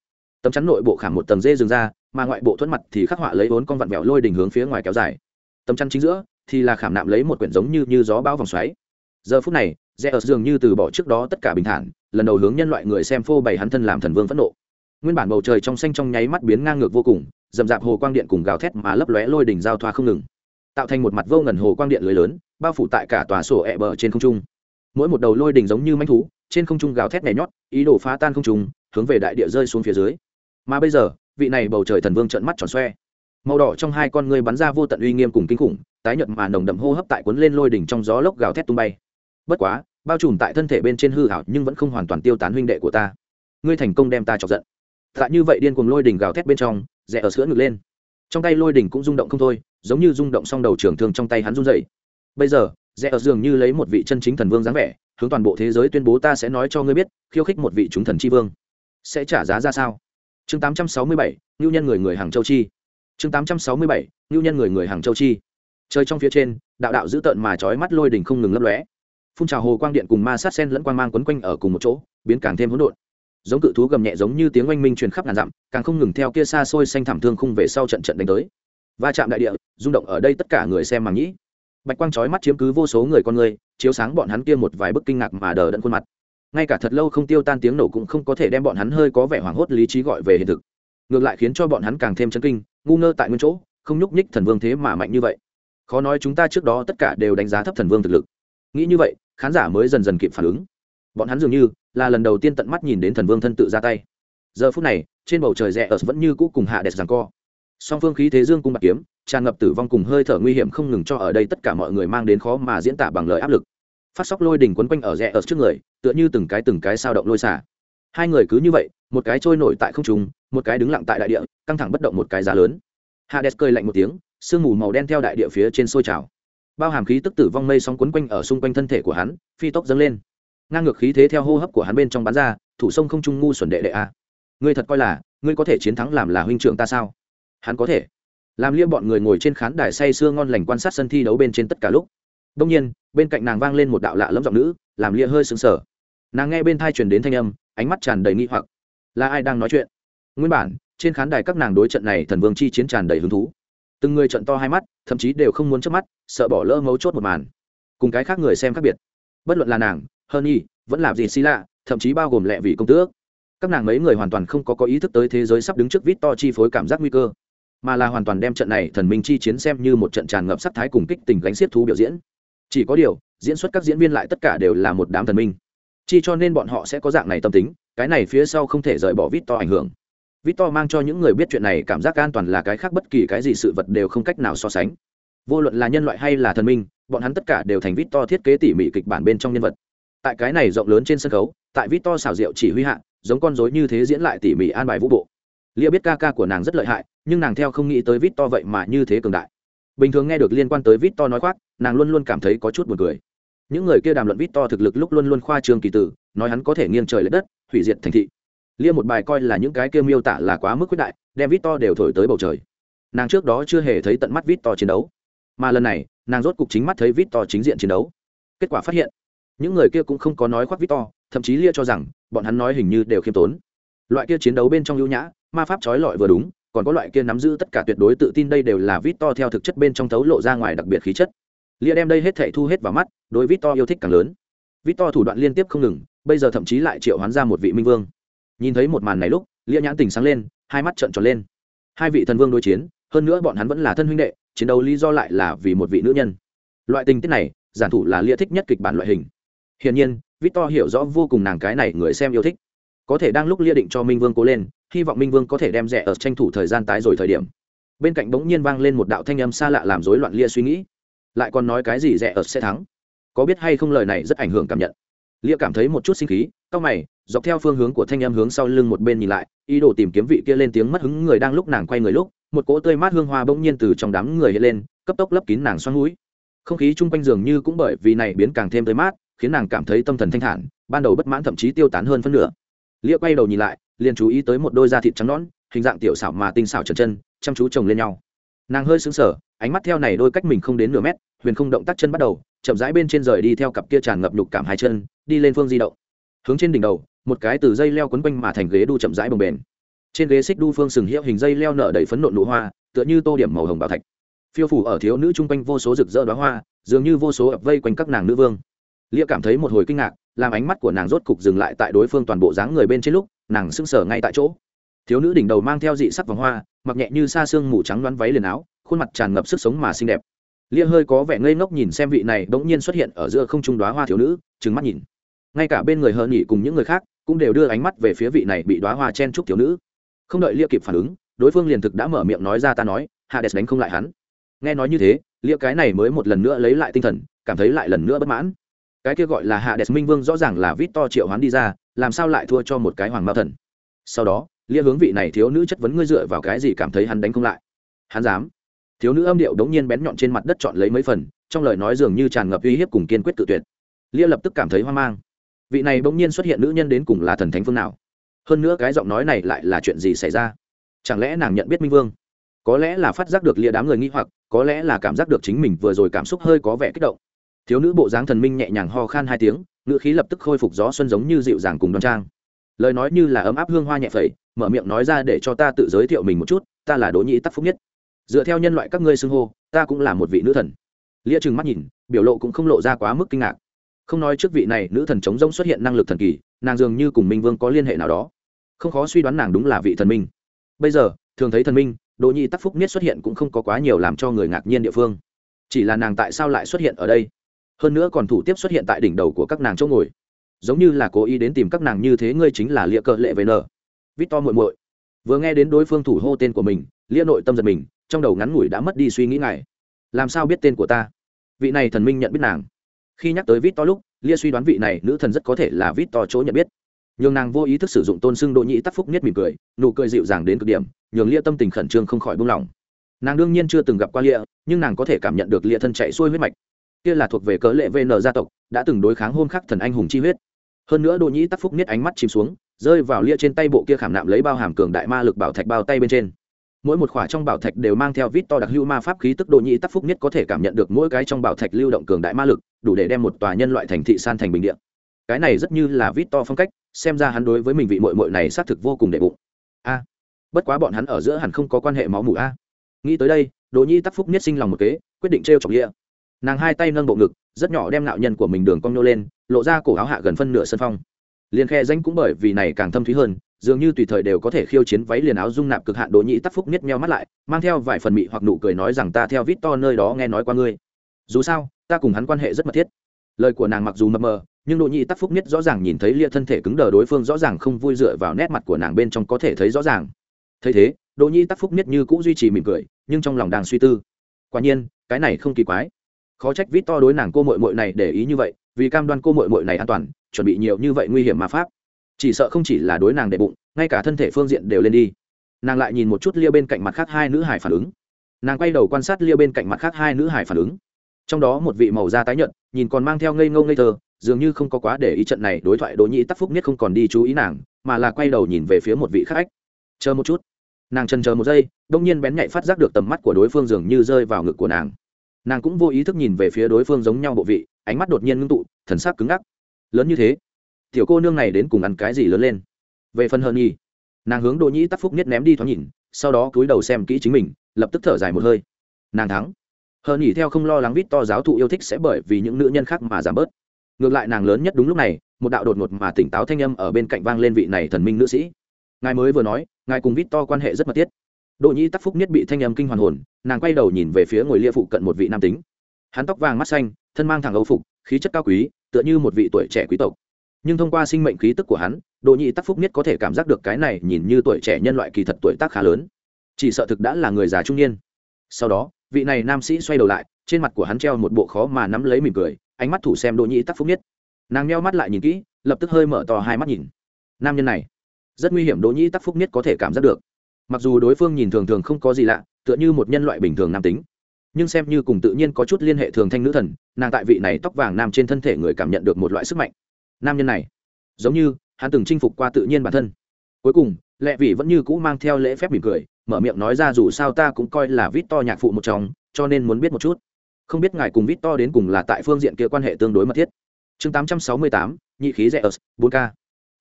Tấm chắn nội bộ khảm một tầng dê dừng ra, mà ngoại bộ thuẫn mặt thì khắc họa lấy bốn con vặn vẹo lôi đỉnh hướng phía ngoài kéo dài. Tấm chắn chính giữa thì là khảm nạm lấy một quyển giống như như gió bão vòng xoáy. Giờ phút này, rẽ ở dường như từ bỏ trước đó tất cả bình thản, lần đầu hướng nhân loại người xem phô bày hắn thân làm thần vương phẫn nộ. Nguyên bản bầu trời trong xanh trong nháy mắt biến ngang ngược vô cùng, dầm dạp hồ quang điện cùng gào thét mà lấp lóe lôi đỉnh giao thoa không ngừng tạo thành một mặt vô ngần hồ quang điện lưới lớn, bao phủ tại cả tòa sổ ẹ bờ trên không trung. Mỗi một đầu lôi đỉnh giống như manh thú, trên không trung gào thét nhảy nhót, ý đồ phá tan không trung, hướng về đại địa rơi xuống phía dưới. Mà bây giờ, vị này bầu trời thần vương trợn mắt tròn xoe. Màu đỏ trong hai con ngươi bắn ra vô tận uy nghiêm cùng kinh khủng, tái nhợt mà nồng đậm hô hấp tại cuốn lên lôi đỉnh trong gió lốc gào thét tung bay. Bất quá, bao trùm tại thân thể bên trên hư hảo nhưng vẫn không hoàn toàn tiêu tán huynh đệ của ta. Ngươi thành công đem ta chọc giận. Tại như vậy điên cuồng lôi đỉnh gào thét bên trong, rẽ ở sữa ngực lên trong tay lôi đỉnh cũng rung động không thôi giống như rung động xong đầu trường thương trong tay hắn run dậy bây giờ rẽ ở dường như lấy một vị chân chính thần vương dáng vẻ hướng toàn bộ thế giới tuyên bố ta sẽ nói cho ngươi biết khiêu khích một vị chúng thần c h i vương. Sẽ trả giá ra sao? Chương 867, ngưu nhân người người hàng châu chi. Chương 867, ngưu nhân người người hàng châu chi. Chơi trong phía trên đạo đạo dữ tợn mà trói mắt lôi đỉnh không ngừng lấp lóe. Phun trào hồ quang điện cùng ma sát sen lẫn quang mang quấn quanh ở cùng một chỗ biến càng thêm hỗn độn giống cự thú gầm nhẹ giống như tiếng oanh minh truyền khắp ngàn dặm, càng không ngừng theo kia xa xôi xanh thảm thương khung về sau trận trận đánh tới. Va chạm đại địa, rung động ở đây tất cả người xem màng nhĩ. Bạch quang chói mắt chiếm cứ vô số người con người, chiếu sáng bọn hắn kia một vài bức kinh ngạc mà đờ đẫn khuôn mặt. Ngay cả thật lâu không tiêu tan tiếng nổ cũng không có thể đem bọn hắn hơi có vẻ hoảng hốt lý trí gọi về hiện thực. Ngược lại khiến cho bọn hắn càng thêm chấn kinh, ngu ngơ tại nguyên chỗ, không nhúc nhích thần vương thế mà mạnh như vậy. Khó nói chúng ta trước đó tất cả đều đánh giá thấp thần vương thực lực. Nghĩ như vậy, khán giả mới dần dần kịp phản ứng bọn hắn dường như là lần đầu tiên tận mắt nhìn đến thần vương thân tự ra tay. Giờ phút này, trên bầu trời rẽ ở vẫn như cũ cùng hạ đẹp rằng co. Song phương khí thế dương cung bạc kiếm, tràn ngập tử vong cùng hơi thở nguy hiểm không ngừng cho ở đây tất cả mọi người mang đến khó mà diễn tả bằng lời áp lực. Phát sóc lôi đỉnh quấn quanh ở rẽ ở trước người, tựa như từng cái từng cái sao động lôi xả. Hai người cứ như vậy, một cái trôi nổi tại không trung, một cái đứng lặng tại đại địa, căng thẳng bất động một cái giá lớn. Hades cười lạnh một tiếng, sương mù màu đen theo đại địa phía trên sôi trào. Bao hàm khí tức tử vong mây sóng quấn quanh ở xung quanh thân thể của hắn, phi tốc dâng lên ngang ngược khí thế theo hô hấp của hắn bên trong bán ra, thủ sông không trung ngu xuẩn đệ đệ a. Ngươi thật coi là, ngươi có thể chiến thắng làm là huynh trưởng ta sao? Hắn có thể. Làm lia bọn người ngồi trên khán đài say sưa ngon lành quan sát sân thi đấu bên trên tất cả lúc. Đông nhiên, bên cạnh nàng vang lên một đạo lạ lẫm giọng nữ, làm lia hơi sững sờ. Nàng nghe bên thai truyền đến thanh âm, ánh mắt tràn đầy nghi hoặc. Là ai đang nói chuyện? Nguyên bản, trên khán đài các nàng đối trận này thần vương chi chiến tràn đầy hứng thú. Từng người trận to hai mắt, thậm chí đều không muốn chớp mắt, sợ bỏ lỡ mấu chốt một màn. Cùng cái khác người xem khác biệt. Bất luận là nàng hơn y, vẫn là gì xì lạ, thậm chí bao gồm lẹ vị công tước. Các nàng mấy người hoàn toàn không có có ý thức tới thế giới sắp đứng trước vít to chi phối cảm giác nguy cơ, mà là hoàn toàn đem trận này thần minh chi chiến xem như một trận tràn ngập sắc thái cùng kích tình gánh xiết thú biểu diễn. Chỉ có điều, diễn xuất các diễn viên lại tất cả đều là một đám thần minh. Chi cho nên bọn họ sẽ có dạng này tâm tính, cái này phía sau không thể rời bỏ vít to ảnh hưởng. Vít to mang cho những người biết chuyện này cảm giác an toàn là cái khác bất kỳ cái gì sự vật đều không cách nào so sánh. Vô luận là nhân loại hay là thần minh, bọn hắn tất cả đều thành vít to thiết kế tỉ mỉ kịch bản bên trong nhân vật tại cái này rộng lớn trên sân khấu, tại vít to xảo diệu chỉ huy hạ, giống con dối như thế diễn lại tỉ mỉ an bài vũ bộ. Lia biết ca ca của nàng rất lợi hại, nhưng nàng theo không nghĩ tới vít to vậy mà như thế cường đại. Bình thường nghe được liên quan tới vít to nói khoác, nàng luôn luôn cảm thấy có chút buồn cười. Những người kia đàm luận vít to thực lực lúc luôn luôn khoa trương kỳ tử, nói hắn có thể nghiêng trời l ệ đất, hủy diệt thành thị. Lia một bài coi là những cái kia miêu tả là quá mức quyết đại, đem vít to đều thổi tới bầu trời. Nàng trước đó chưa hề thấy tận mắt vít to chiến đấu, mà lần này, nàng rốt cục chính mắt thấy vít to chính diện chiến đấu. Kết quả phát hiện những người kia cũng không có nói khoác vít to, thậm chí lia cho rằng bọn hắn nói hình như đều khiêm tốn. Loại kia chiến đấu bên trong ưu nhã, ma pháp trói lọi vừa đúng, còn có loại kia nắm giữ tất cả tuyệt đối tự tin đây đều là vít to theo thực chất bên trong thấu lộ ra ngoài đặc biệt khí chất. Lia đem đây hết thể thu hết vào mắt, đối vít to yêu thích càng lớn. Vít to thủ đoạn liên tiếp không ngừng, bây giờ thậm chí lại triệu hoán ra một vị minh vương. Nhìn thấy một màn này lúc, lia nhãn tình sáng lên, hai mắt trợn tròn lên. Hai vị thần vương đối chiến, hơn nữa bọn hắn vẫn là thân huynh đệ, chiến đấu lý do lại là vì một vị nữ nhân. Loại tình tiết này, giản thủ là lia thích nhất kịch bản loại hình hiển nhiên, victor hiểu rõ vô cùng nàng cái này người xem yêu thích. Có thể đang lúc lia định cho minh vương cố lên, hy vọng minh vương có thể đem rẻ ở tranh thủ thời gian tái rồi thời điểm. Bên cạnh bỗng nhiên vang lên một đạo thanh âm xa lạ làm rối loạn lia suy nghĩ. Lại còn nói cái gì rẻ ở sẽ thắng? Có biết hay không lời này rất ảnh hưởng cảm nhận. Lia cảm thấy một chút sinh khí, cau mày, dọc theo phương hướng của thanh âm hướng sau lưng một bên nhìn lại, ý đồ tìm kiếm vị kia lên tiếng mất hứng người đang lúc nàng quay người lúc, một cỗ tươi mát hương hoa bỗng nhiên từ trong đám người hiện lên, cấp tốc lấp kín nàng xoắn mũi không khí chung quanh dường như cũng bởi vì này biến càng thêm tươi mát khiến nàng cảm thấy tâm thần thanh thản, ban đầu bất mãn thậm chí tiêu tán hơn phân nửa. Lia quay đầu nhìn lại, liền chú ý tới một đôi da thịt trắng nõn, hình dạng tiểu xảo mà tinh xảo trần chân, chăm chú chồng lên nhau. Nàng hơi sững sờ, ánh mắt theo này đôi cách mình không đến nửa mét, huyền không động tác chân bắt đầu, chậm rãi bên trên rời đi theo cặp kia tràn ngập nhục cảm hai chân, đi lên phương di động. Hướng trên đỉnh đầu, một cái từ dây leo quấn quanh mà thành ghế đu chậm rãi bồng bềnh. Trên ghế xích đu phương sừng hiệu hình dây leo nở đầy phấn nộn nụ hoa, tựa như tô điểm màu hồng bảo thạch. Phiêu phủ ở thiếu nữ chung quanh vô số rực rỡ đoá hoa, dường như vô số ập vây quanh các nàng nữ vương lia cảm thấy một hồi kinh ngạc, làm ánh mắt của nàng rốt cục dừng lại tại đối phương toàn bộ dáng người bên trên lúc, nàng sững sờ ngay tại chỗ. Thiếu nữ đỉnh đầu mang theo dị sắc vòng hoa, mặc nhẹ như sa xương mù trắng đoán váy liền áo, khuôn mặt tràn ngập sức sống mà xinh đẹp. Lia hơi có vẻ ngây ngốc nhìn xem vị này bỗng nhiên xuất hiện ở giữa không trung đoá hoa thiếu nữ, trừng mắt nhìn. Ngay cả bên người hờ nhỉ cùng những người khác cũng đều đưa ánh mắt về phía vị này bị đoá hoa chen trúc thiếu nữ. Không đợi lia kịp phản ứng, đối phương liền thực đã mở miệng nói ra ta nói, hades đánh không lại hắn. Nghe nói như thế, lia cái này mới một lần nữa lấy lại tinh thần, cảm thấy lại lần nữa bất mãn cái kia gọi là hạ đẹp minh vương rõ ràng là vít to triệu hắn đi ra, làm sao lại thua cho một cái hoàng mao thần? Sau đó, lia hướng vị này thiếu nữ chất vấn ngươi dựa vào cái gì cảm thấy hắn đánh không lại? Hắn dám. Thiếu nữ âm điệu đống nhiên bén nhọn trên mặt đất chọn lấy mấy phần, trong lời nói dường như tràn ngập uy hiếp cùng kiên quyết tự tuyệt. Lia lập tức cảm thấy hoang mang. Vị này bỗng nhiên xuất hiện nữ nhân đến cùng là thần thánh phương nào? Hơn nữa cái giọng nói này lại là chuyện gì xảy ra? Chẳng lẽ nàng nhận biết minh vương? Có lẽ là phát giác được lia đám người nghi hoặc, có lẽ là cảm giác được chính mình vừa rồi cảm xúc hơi có vẻ kích động thiếu nữ bộ dáng thần minh nhẹ nhàng ho khan hai tiếng, ngữ khí lập tức khôi phục gió xuân giống như dịu dàng cùng đoan trang. Lời nói như là ấm áp hương hoa nhẹ phẩy, mở miệng nói ra để cho ta tự giới thiệu mình một chút, ta là đỗ nhĩ tắc phúc nhất. Dựa theo nhân loại các ngươi xưng hô, ta cũng là một vị nữ thần. Lia trừng mắt nhìn, biểu lộ cũng không lộ ra quá mức kinh ngạc. Không nói trước vị này, nữ thần chống rông xuất hiện năng lực thần kỳ, nàng dường như cùng minh vương có liên hệ nào đó. Không khó suy đoán nàng đúng là vị thần minh. Bây giờ, thường thấy thần minh, đỗ nhi tắc phúc niết xuất hiện cũng không có quá nhiều làm cho người ngạc nhiên địa phương. Chỉ là nàng tại sao lại xuất hiện ở đây? Hơn nữa còn thủ tiếp xuất hiện tại đỉnh đầu của các nàng chỗ ngồi. Giống như là cố ý đến tìm các nàng như thế, ngươi chính là lia cờ lệ vn victor muội muội. Vừa nghe đến đối phương thủ hô tên của mình, lia nội tâm giật mình, trong đầu ngắn ngủi đã mất đi suy nghĩ ngài làm sao biết tên của ta? Vị này thần minh nhận biết nàng. Khi nhắc tới vít to lúc, lia suy đoán vị này nữ thần rất có thể là vít to chỗ nhận biết. Nhường nàng vô ý thức sử dụng tôn xưng đỗ nhĩ tắc phúc nhất mỉm cười, nụ cười dịu dàng đến cực điểm, nhường lia tâm tình khẩn trương không khỏi buông lỏng. Nàng đương nhiên chưa từng gặp qua lia, nhưng nàng có thể cảm nhận được lia thân chạy xuôi huyết mạch kia là thuộc về cớ lệ vn gia tộc, đã từng đối kháng hôn khắc thần anh hùng chi huyết. Hơn nữa đỗ nhĩ tắc phúc niết ánh mắt chìm xuống, rơi vào lia trên tay bộ kia khảm nạm lấy bao hàm cường đại ma lực bảo thạch bao tay bên trên. Mỗi một khỏa trong bảo thạch đều mang theo vít to đặc hữu ma pháp khí tức độ nhĩ tắc phúc nhất có thể cảm nhận được mỗi cái trong bảo thạch lưu động cường đại ma lực, đủ để đem một tòa nhân loại thành thị san thành bình điện cái này rất như là vít to phong cách, xem ra hắn đối với mình vị mội mội này xác thực vô cùng đệ bụng. A, bất quá bọn hắn ở giữa hẳn không có quan hệ máu mủ a. Nghĩ tới đây, đỗ nhĩ tắc phúc nhất sinh lòng một kế, quyết định t r e o chọc lia nàng hai tay nâng bộ ngực, rất nhỏ đem nạo nhân của mình đường cong nô lên, lộ ra cổ áo hạ gần phân nửa sân phong. Liền khe danh cũng bởi vì này càng thâm thúy hơn, dường như tùy thời đều có thể khiêu chiến váy liền áo dung nạp cực hạn đỗ nhĩ tắc phúc nhất meo mắt lại, mang theo vài phần mị hoặc nụ cười nói rằng ta theo vít to nơi đó nghe nói qua ngươi. Dù sao, ta cùng hắn quan hệ rất mật thiết. Lời của nàng mặc dù mập mờ, nhưng đỗ nhĩ tắc phúc nhất rõ ràng nhìn thấy lia thân thể cứng đờ đối phương rõ ràng không vui dựa vào nét mặt của nàng bên trong có thể thấy rõ ràng. Thấy thế, đỗ nhĩ tắc phúc nhất như cũng duy trì mỉm cười, nhưng trong lòng đang suy tư. Quả nhiên, cái này không kỳ quái khó trách vít to đối nàng cô mội mội này để ý như vậy, vì cam đoan cô mội mội này an toàn, chuẩn bị nhiều như vậy nguy hiểm mà pháp. Chỉ sợ không chỉ là đối nàng đệ bụng, ngay cả thân thể phương diện đều lên đi. Nàng lại nhìn một chút lia bên cạnh mặt khác hai nữ hải phản ứng. Nàng quay đầu quan sát lia bên cạnh mặt khác hai nữ hải phản ứng. Trong đó một vị màu da tái nhợt, nhìn còn mang theo ngây ngâu ngây thơ, dường như không có quá để ý trận này đối thoại đỗ nhĩ tắc phúc nhất không còn đi chú ý nàng, mà là quay đầu nhìn về phía một vị khách chờ một chút. Nàng trần chờ một giây, đông nhiên bén nhạy phát giác được tầm mắt của đối phương dường như rơi vào ngực của nàng nàng cũng vô ý thức nhìn về phía đối phương giống nhau bộ vị, ánh mắt đột nhiên ngưng tụ, thần sắc cứng ngắc. Lớn như thế, tiểu cô nương này đến cùng ăn cái gì lớn lên? Về phần hơn nhi, nàng hướng đỗ nhĩ tắc phúc nhất ném đi thoáng nhìn, sau đó cúi đầu xem kỹ chính mình, lập tức thở dài một hơi. Nàng thắng. Hờn nhỉ theo không lo lắng vít to giáo thụ yêu thích sẽ bởi vì những nữ nhân khác mà giảm bớt. Ngược lại nàng lớn nhất đúng lúc này, một đạo đột ngột mà tỉnh táo thanh âm ở bên cạnh vang lên vị này thần minh nữ sĩ. Ngài mới vừa nói, ngài cùng vít to quan hệ rất mật thiết đỗ nhĩ tắc phúc nhất bị thanh âm kinh hoàn hồn, nàng quay đầu nhìn về phía ngồi lia phụ cận một vị nam tính. Hắn tóc vàng mắt xanh, thân mang thẳng âu phục, khí chất cao quý, tựa như một vị tuổi trẻ quý tộc. Nhưng thông qua sinh mệnh khí tức của hắn, đỗ nhĩ tắc phúc nhất có thể cảm giác được cái này nhìn như tuổi trẻ nhân loại kỳ thật tuổi tác khá lớn. Chỉ sợ thực đã là người già trung niên. Sau đó, vị này nam sĩ xoay đầu lại, trên mặt của hắn treo một bộ khó mà nắm lấy mỉm cười, ánh mắt thủ xem đỗ nhĩ tắc phúc nhất nàng nheo mắt lại nhìn kỹ, lập tức hơi mở to hai mắt nhìn. Nam nhân này, rất nguy hiểm đỗ nhĩ tắc phúc nhất có thể cảm giác được mặc dù đối phương nhìn thường thường không có gì lạ tựa như một nhân loại bình thường nam tính nhưng xem như cùng tự nhiên có chút liên hệ thường thanh nữ thần nàng tại vị này tóc vàng nam trên thân thể người cảm nhận được một loại sức mạnh. Nam nhân này giống như hắn từng chinh phục qua tự nhiên bản thân. Cuối cùng lệ vị vẫn như cũ mang theo lễ phép mỉm cười mở miệng nói ra dù sao ta cũng coi là vít to nhạc phụ một chồng cho nên muốn biết một chút. Không biết ngài cùng vít to đến cùng là tại phương diện kia quan hệ tương đối mật thiết. Chương 868, nhị khí rẻ ớt 4 k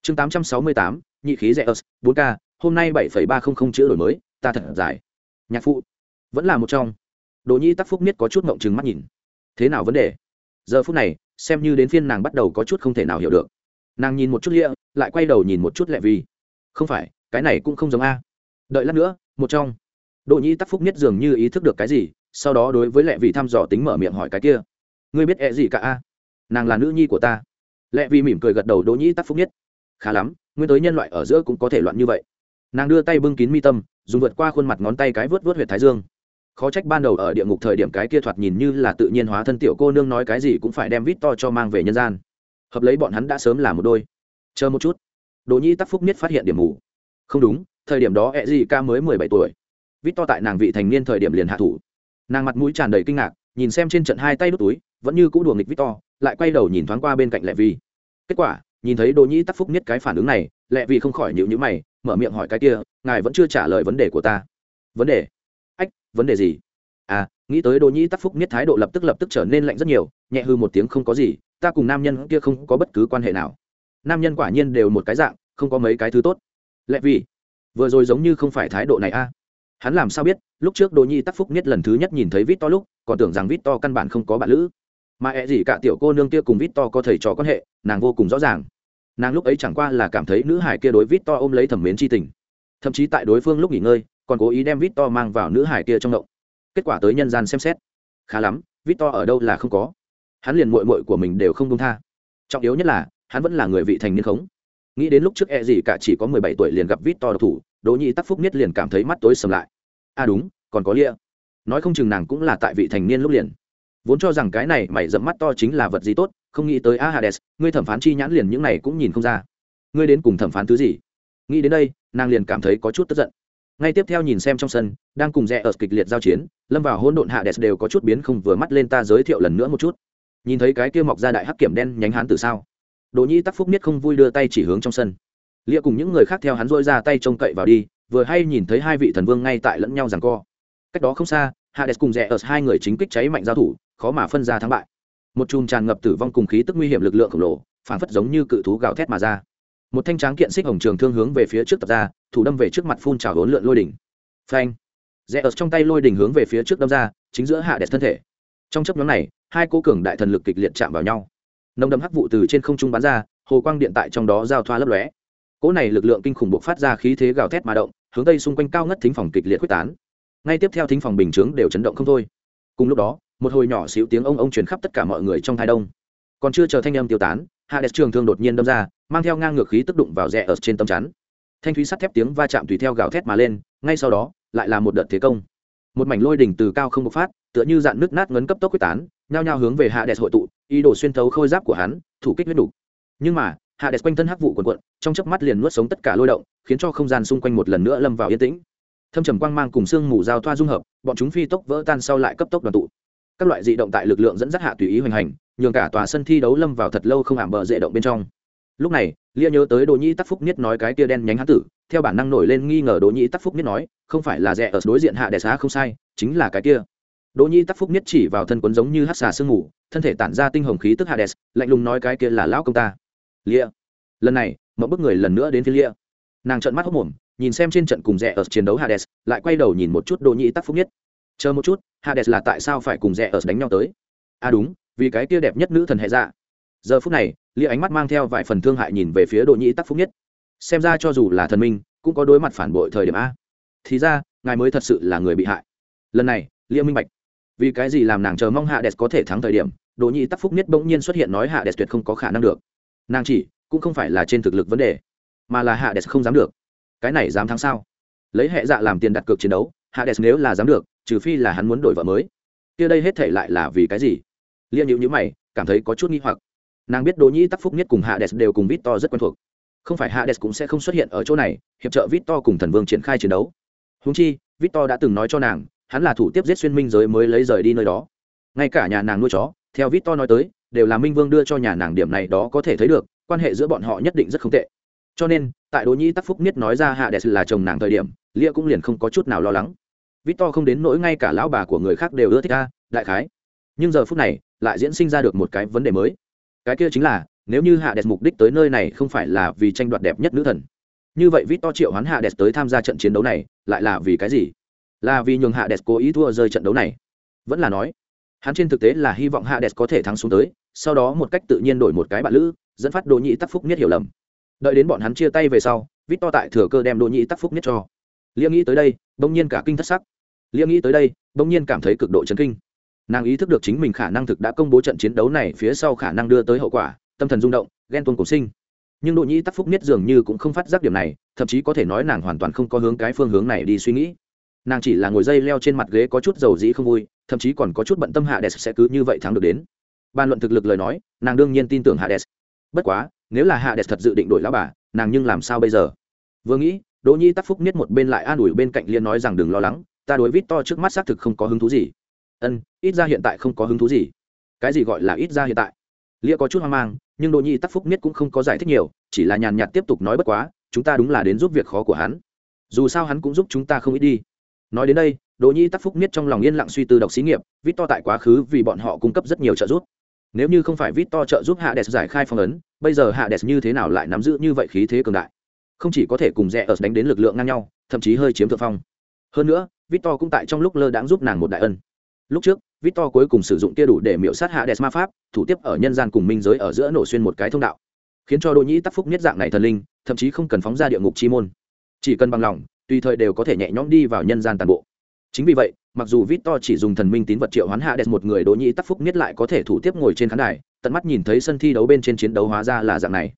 chương 868, nhị khí rẻ ớt 4 k hôm nay 7,300 chữ đổi mới ta thật dài nhạc phụ vẫn là một trong. Đỗ nhi tắc phúc miết có chút mộng trừng mắt nhìn. Thế nào vấn đề? Giờ phút này xem như đến phiên nàng bắt đầu có chút không thể nào hiểu được. Nàng nhìn một chút lia lại quay đầu nhìn một chút lẹ Vi. không phải cái này cũng không giống a. Đợi lát nữa một trong. Đỗ nhi tắc phúc miết dường như ý thức được cái gì sau đó đối với lẹ Vi thăm dò tính mở miệng hỏi cái kia. Ngươi biết ẹ gì cả a? Nàng là nữ nhi của ta. Lẹ Vi mỉm cười gật đầu đỗ nhi tắc phúc miết. Khá lắm nguyên tới nhân loại ở giữa cũng có thể loạn như vậy nàng đưa tay bưng kín mi tâm, dùng vượt qua khuôn mặt ngón tay cái vớt vớt huyệt thái dương. Khó trách ban đầu ở địa ngục thời điểm cái kia thoạt nhìn như là tự nhiên hóa thân tiểu cô nương nói cái gì cũng phải đem vít to cho mang về nhân gian. Hợp lấy bọn hắn đã sớm là một đôi. Chờ một chút. Đỗ nhi tắc phúc nhất phát hiện điểm mù. Không đúng, thời điểm đó e ẹ gì ca mới mười bảy tuổi. Vít to tại nàng vị thành niên thời điểm liền hạ thủ. Nàng mặt mũi tràn đầy kinh ngạc, nhìn xem trên trận hai tay đút túi, vẫn như cũ đùa nghịch vít to, lại quay đầu nhìn thoáng qua bên cạnh lệ vi. Kết quả, nhìn thấy đỗ nhi tắc phúc nhất cái phản ứng này, lệ vi không khỏi nhịu nhữ mày mở miệng hỏi cái kia, ngài vẫn chưa trả lời vấn đề của ta. Vấn đề? Ách, vấn đề gì? À nghĩ tới đỗ nhĩ tắc phúc niết thái độ lập tức lập tức trở nên lạnh rất nhiều, nhẹ hư một tiếng không có gì, ta cùng nam nhân kia không có bất cứ quan hệ nào. Nam nhân quả nhiên đều một cái dạng, không có mấy cái thứ tốt. Lẽ vì vừa rồi giống như không phải thái độ này a à. hắn làm sao biết, lúc trước đỗ nhi tắc phúc niết lần thứ nhất nhìn thấy vít to lúc, còn tưởng rằng vít to căn bản không có bạn lữ. Mà ẹ gì cả tiểu cô nương kia cùng vít to có thầy trò quan hệ, nàng vô cùng rõ ràng nàng lúc ấy chẳng qua là cảm thấy nữ hải kia đối vít to ôm lấy thẩm mến chi tình. Thậm chí tại đối phương lúc nghỉ ngơi, còn cố ý đem vít to mang vào nữ hải kia trong động. Kết quả tới nhân gian xem xét. Khá lắm vít to ở đâu là không có. Hắn liền mội mội của mình đều không công tha. Trọng yếu nhất là, hắn vẫn là người vị thành niên khống. Nghĩ đến lúc trước e gì cả chỉ có mười bảy tuổi liền gặp vít to độc thủ, đỗ nhị tắc phúc nhất liền cảm thấy mắt tối sầm lại. À đúng, còn có lia nói không chừng nàng cũng là tại vị thành niên lúc liền. Vốn cho rằng cái này mày dẫm mắt to chính là vật gì tốt không nghĩ tới a hades ngươi thẩm phán chi nhãn liền những này cũng nhìn không ra. Ngươi đến cùng thẩm phán thứ gì? Nghĩ đến đây, nàng liền cảm thấy có chút tức giận. Ngay tiếp theo nhìn xem trong sân, đang cùng rẽ ở kịch liệt giao chiến, lâm vào hỗn độn hạ đẹp đều có chút biến không vừa mắt lên ta giới thiệu lần nữa một chút. Nhìn thấy cái kia mọc ra đại hắc kiểm đen nhánh hắn từ sao? Đỗ nhi tắc phúc nhất không vui đưa tay chỉ hướng trong sân. Lia cùng những người khác theo hắn dôi ra tay trông cậy vào đi, vừa hay nhìn thấy hai vị thần vương ngay tại lẫn nhau rằng co. Cách đó không xa, hades cùng rẽ ở hai người chính kích cháy mạnh giao thủ, khó mà phân ra thắng bại một chùm tràn ngập tử vong cùng khí tức nguy hiểm lực lượng khổng lồ phản phất giống như cự thú gào thét mà ra. Một thanh tráng kiện xích hồng trường thương hướng về phía trước tập ra, thủ đâm về trước mặt phun trào hỗn lượn lôi đỉnh. Phanh. Rẽ ở trong tay lôi đỉnh hướng về phía trước đâm ra, chính giữa hạ đẹp thân thể. Trong chấp nhóm này, hai cố cường đại thần lực kịch liệt chạm vào nhau. Nồng đậm hắc vụ từ trên không trung bắn ra, hồ quang điện tại trong đó giao thoa lấp lóe. Cỗ này lực lượng kinh khủng buộc phát ra khí thế gào thét mà động, hướng tây xung quanh cao ngất thính phòng kịch liệt quyết tán. Ngay tiếp theo thính phòng bình chướng đều chấn động không thôi. Cùng lúc đó một hồi nhỏ xíu tiếng ông ông truyền khắp tất cả mọi người trong thái đông. Còn chưa chờ thanh âm tiêu tán hades trường thương đột nhiên đâm ra, mang theo ngang ngược khí tức đụng vào rẽ ở trên tấm chắn. Thanh thúy sắt thép tiếng va chạm tùy theo gào thét mà lên, ngay sau đó, lại là một đợt thế công. Một mảnh lôi đỉnh từ cao không bộc phát, tựa như dạn nước nát ngấn cấp tốc quyết tán, nhao nhao hướng về hạ đẹp hội tụ, ý đồ xuyên thấu khôi giáp của hắn, thủ kích huyết đủ. Nhưng mà, hạ đẹp quanh thân hắc vụ quần quận, trong chớp mắt liền nuốt sống tất cả lôi động, khiến cho không gian xung quanh một lần nữa lâm vào yên tĩnh. Thâm trầm quang mang cùng xương mù giao thoa dung hợp, bọn chúng phi tốc vỡ tan sau lại cấp tốc đoàn tụ các loại dị động tại lực lượng dẫn dắt hạ tùy ý hoành hành, nhường cả tòa sân thi đấu lâm vào thật lâu không ảm bờ dễ động bên trong. Lúc này, lia nhớ tới đỗ nhĩ tắc phúc nhất nói cái tia đen nhánh hán tử, theo bản năng nổi lên nghi ngờ đỗ nhĩ tắc phúc nhất nói, không phải là rẻ ở đối diện hạ đẻ xá không sai, chính là cái kia. Đỗ nhĩ tắc phúc nhất chỉ vào thân quấn giống như hát xà sương mù, thân thể tản ra tinh hồng khí tức hades lạnh lùng nói cái kia là lão công ta. Lia. Lần này, mẫu bức người lần nữa đến phía lia. Nàng trợn mắt hốc mồm, nhìn xem trên trận cùng rẽ ở chiến đấu hades lại quay đầu nhìn một chút đỗ nhĩ tắc phúc nhất chờ một chút, hades là tại sao phải cùng rẽ ở đánh nhau tới? À đúng, vì cái kia đẹp nhất nữ thần hệ dạ. Giờ phút này lia ánh mắt mang theo vài phần thương hại nhìn về phía đỗ nhĩ tắc phúc nhất. Xem ra cho dù là thần minh, cũng có đối mặt phản bội thời điểm a. Thì ra, ngài mới thật sự là người bị hại. Lần này lia minh bạch. Vì cái gì làm nàng chờ mong hạ đẹp có thể thắng thời điểm, đỗ nhĩ tắc phúc nhất bỗng nhiên xuất hiện nói hạ đẹp tuyệt không có khả năng được. Nàng chỉ, cũng không phải là trên thực lực vấn đề, mà là hạ đẹp không dám được. Cái này dám thắng sao? Lấy hệ dạ làm tiền đặt cược chiến đấu hạ đẹp nếu là dám được trừ phi là hắn muốn đổi vợ mới. Kia đây hết thể lại là vì cái gì? Liên nhữ nhữ mày, cảm thấy có chút nghi hoặc. Nàng biết đỗ nhĩ tắc, phúc nhất cùng hạ đès đều cùng vít to rất quen thuộc. Không phải hạ đès cũng sẽ không xuất hiện ở chỗ này, hiệp trợ vít to cùng thần vương triển khai chiến đấu. Húng chi vít to đã từng nói cho nàng, hắn là thủ tiếp giết xuyên minh giới mới lấy rời đi nơi đó. Ngay cả nhà nàng nuôi chó, theo vít to nói tới, đều là minh vương đưa cho nhà nàng điểm này đó có thể thấy được, quan hệ giữa bọn họ nhất định rất không tệ. Cho nên, tại đỗ nhĩ tắc, phúc nhất nói ra hạ đès là chồng nàng thời điểm, lia cũng liền không có chút nào lo lắng vít to không đến nỗi ngay cả lão bà của người khác đều ưa thích ta, đại khái. Nhưng giờ phút này, lại diễn sinh ra được một cái vấn đề mới. Cái kia chính là, nếu như hạ đẹp mục đích tới nơi này không phải là vì tranh đoạt đẹp nhất nữ thần, như vậy vít to triệu hoán hạ đẹp tới tham gia trận chiến đấu này, lại là vì cái gì? Là vì nhường hạ đẹp cố ý thua rơi trận đấu này. Vẫn là nói, hắn trên thực tế là hy vọng hạ đẹp có thể thắng xuống tới, sau đó một cách tự nhiên đổi một cái bạn lữ, dẫn phát đỗ nhĩ tắc phúc nhất hiểu lầm. Đợi đến bọn hắn chia tay về sau, vít to tại thừa cơ đem đỗ nhĩ tắc phúc nhất cho. Liễm nghĩ tới đây bỗng nhiên cả kinh thất sắc liễm nghĩ tới đây, bỗng nhiên cảm thấy cực độ chấn kinh. Nàng ý thức được chính mình khả năng thực đã công bố trận chiến đấu này phía sau khả năng đưa tới hậu quả, tâm thần rung động, ghen tuông cổ sinh. Nhưng đỗ nhĩ tắc phúc niết dường như cũng không phát giác điểm này, thậm chí có thể nói nàng hoàn toàn không có hướng cái phương hướng này đi suy nghĩ. Nàng chỉ là ngồi dây leo trên mặt ghế có chút dầu dĩ không vui, thậm chí còn có chút bận tâm hạ đès sẽ cứ như vậy thắng được đến. Bàn luận thực lực lời nói, nàng đương nhiên tin tưởng hạ đès bất quá, nếu là hạ đès thật dự định đổi lão bà, nàng nhưng làm sao bây giờ? Vừa nghĩ, đỗ nhi tắc phúc niết một bên lại an ủi bên cạnh liên nói rằng đừng lo lắng ta đối vít to trước mắt xác thực không có hứng thú gì. Ân, ít ra hiện tại không có hứng thú gì. Cái gì gọi là ít ra hiện tại? Lia có chút hoang mang, nhưng đỗ nhi tắc phúc niết cũng không có giải thích nhiều, chỉ là nhàn nhạt tiếp tục nói bất quá, chúng ta đúng là đến giúp việc khó của hắn. Dù sao hắn cũng giúp chúng ta không ít đi. Nói đến đây, đỗ nhi tắc phúc niết trong lòng yên lặng suy tư đọc xí nghiệp, vít to tại quá khứ vì bọn họ cung cấp rất nhiều trợ giúp. Nếu như không phải vít to trợ giúp hạ đès giải khai phong ấn, bây giờ hạ đès như thế nào lại nắm giữ như vậy khí thế cường đại? Không chỉ có thể cùng rẽ ở đánh đến lực lượng ngang nhau, thậm chí hơi chiếm thượng phong. Hơn nữa Victor cũng tại trong lúc lơ đãng giúp nàng một đại ân. Lúc trước, Victor cuối cùng sử dụng tia đủ để miễu sát hạ đẹp ma pháp, thủ tiếp ở nhân gian cùng minh giới ở giữa nổ xuyên một cái thông đạo. Khiến cho đỗ nhĩ tắc phúc nhất dạng này thần linh, thậm chí không cần phóng ra địa ngục chi môn. Chỉ cần bằng lòng, tùy thời đều có thể nhẹ nhõm đi vào nhân gian toàn bộ. Chính vì vậy, mặc dù Victor chỉ dùng thần minh tín vật triệu hoán hạ đẹp một người đỗ nhĩ tắc phúc nhất lại có thể thủ tiếp ngồi trên khán đài, tận mắt nhìn thấy sân thi đấu bên trên chiến đấu hóa ra là dạng này.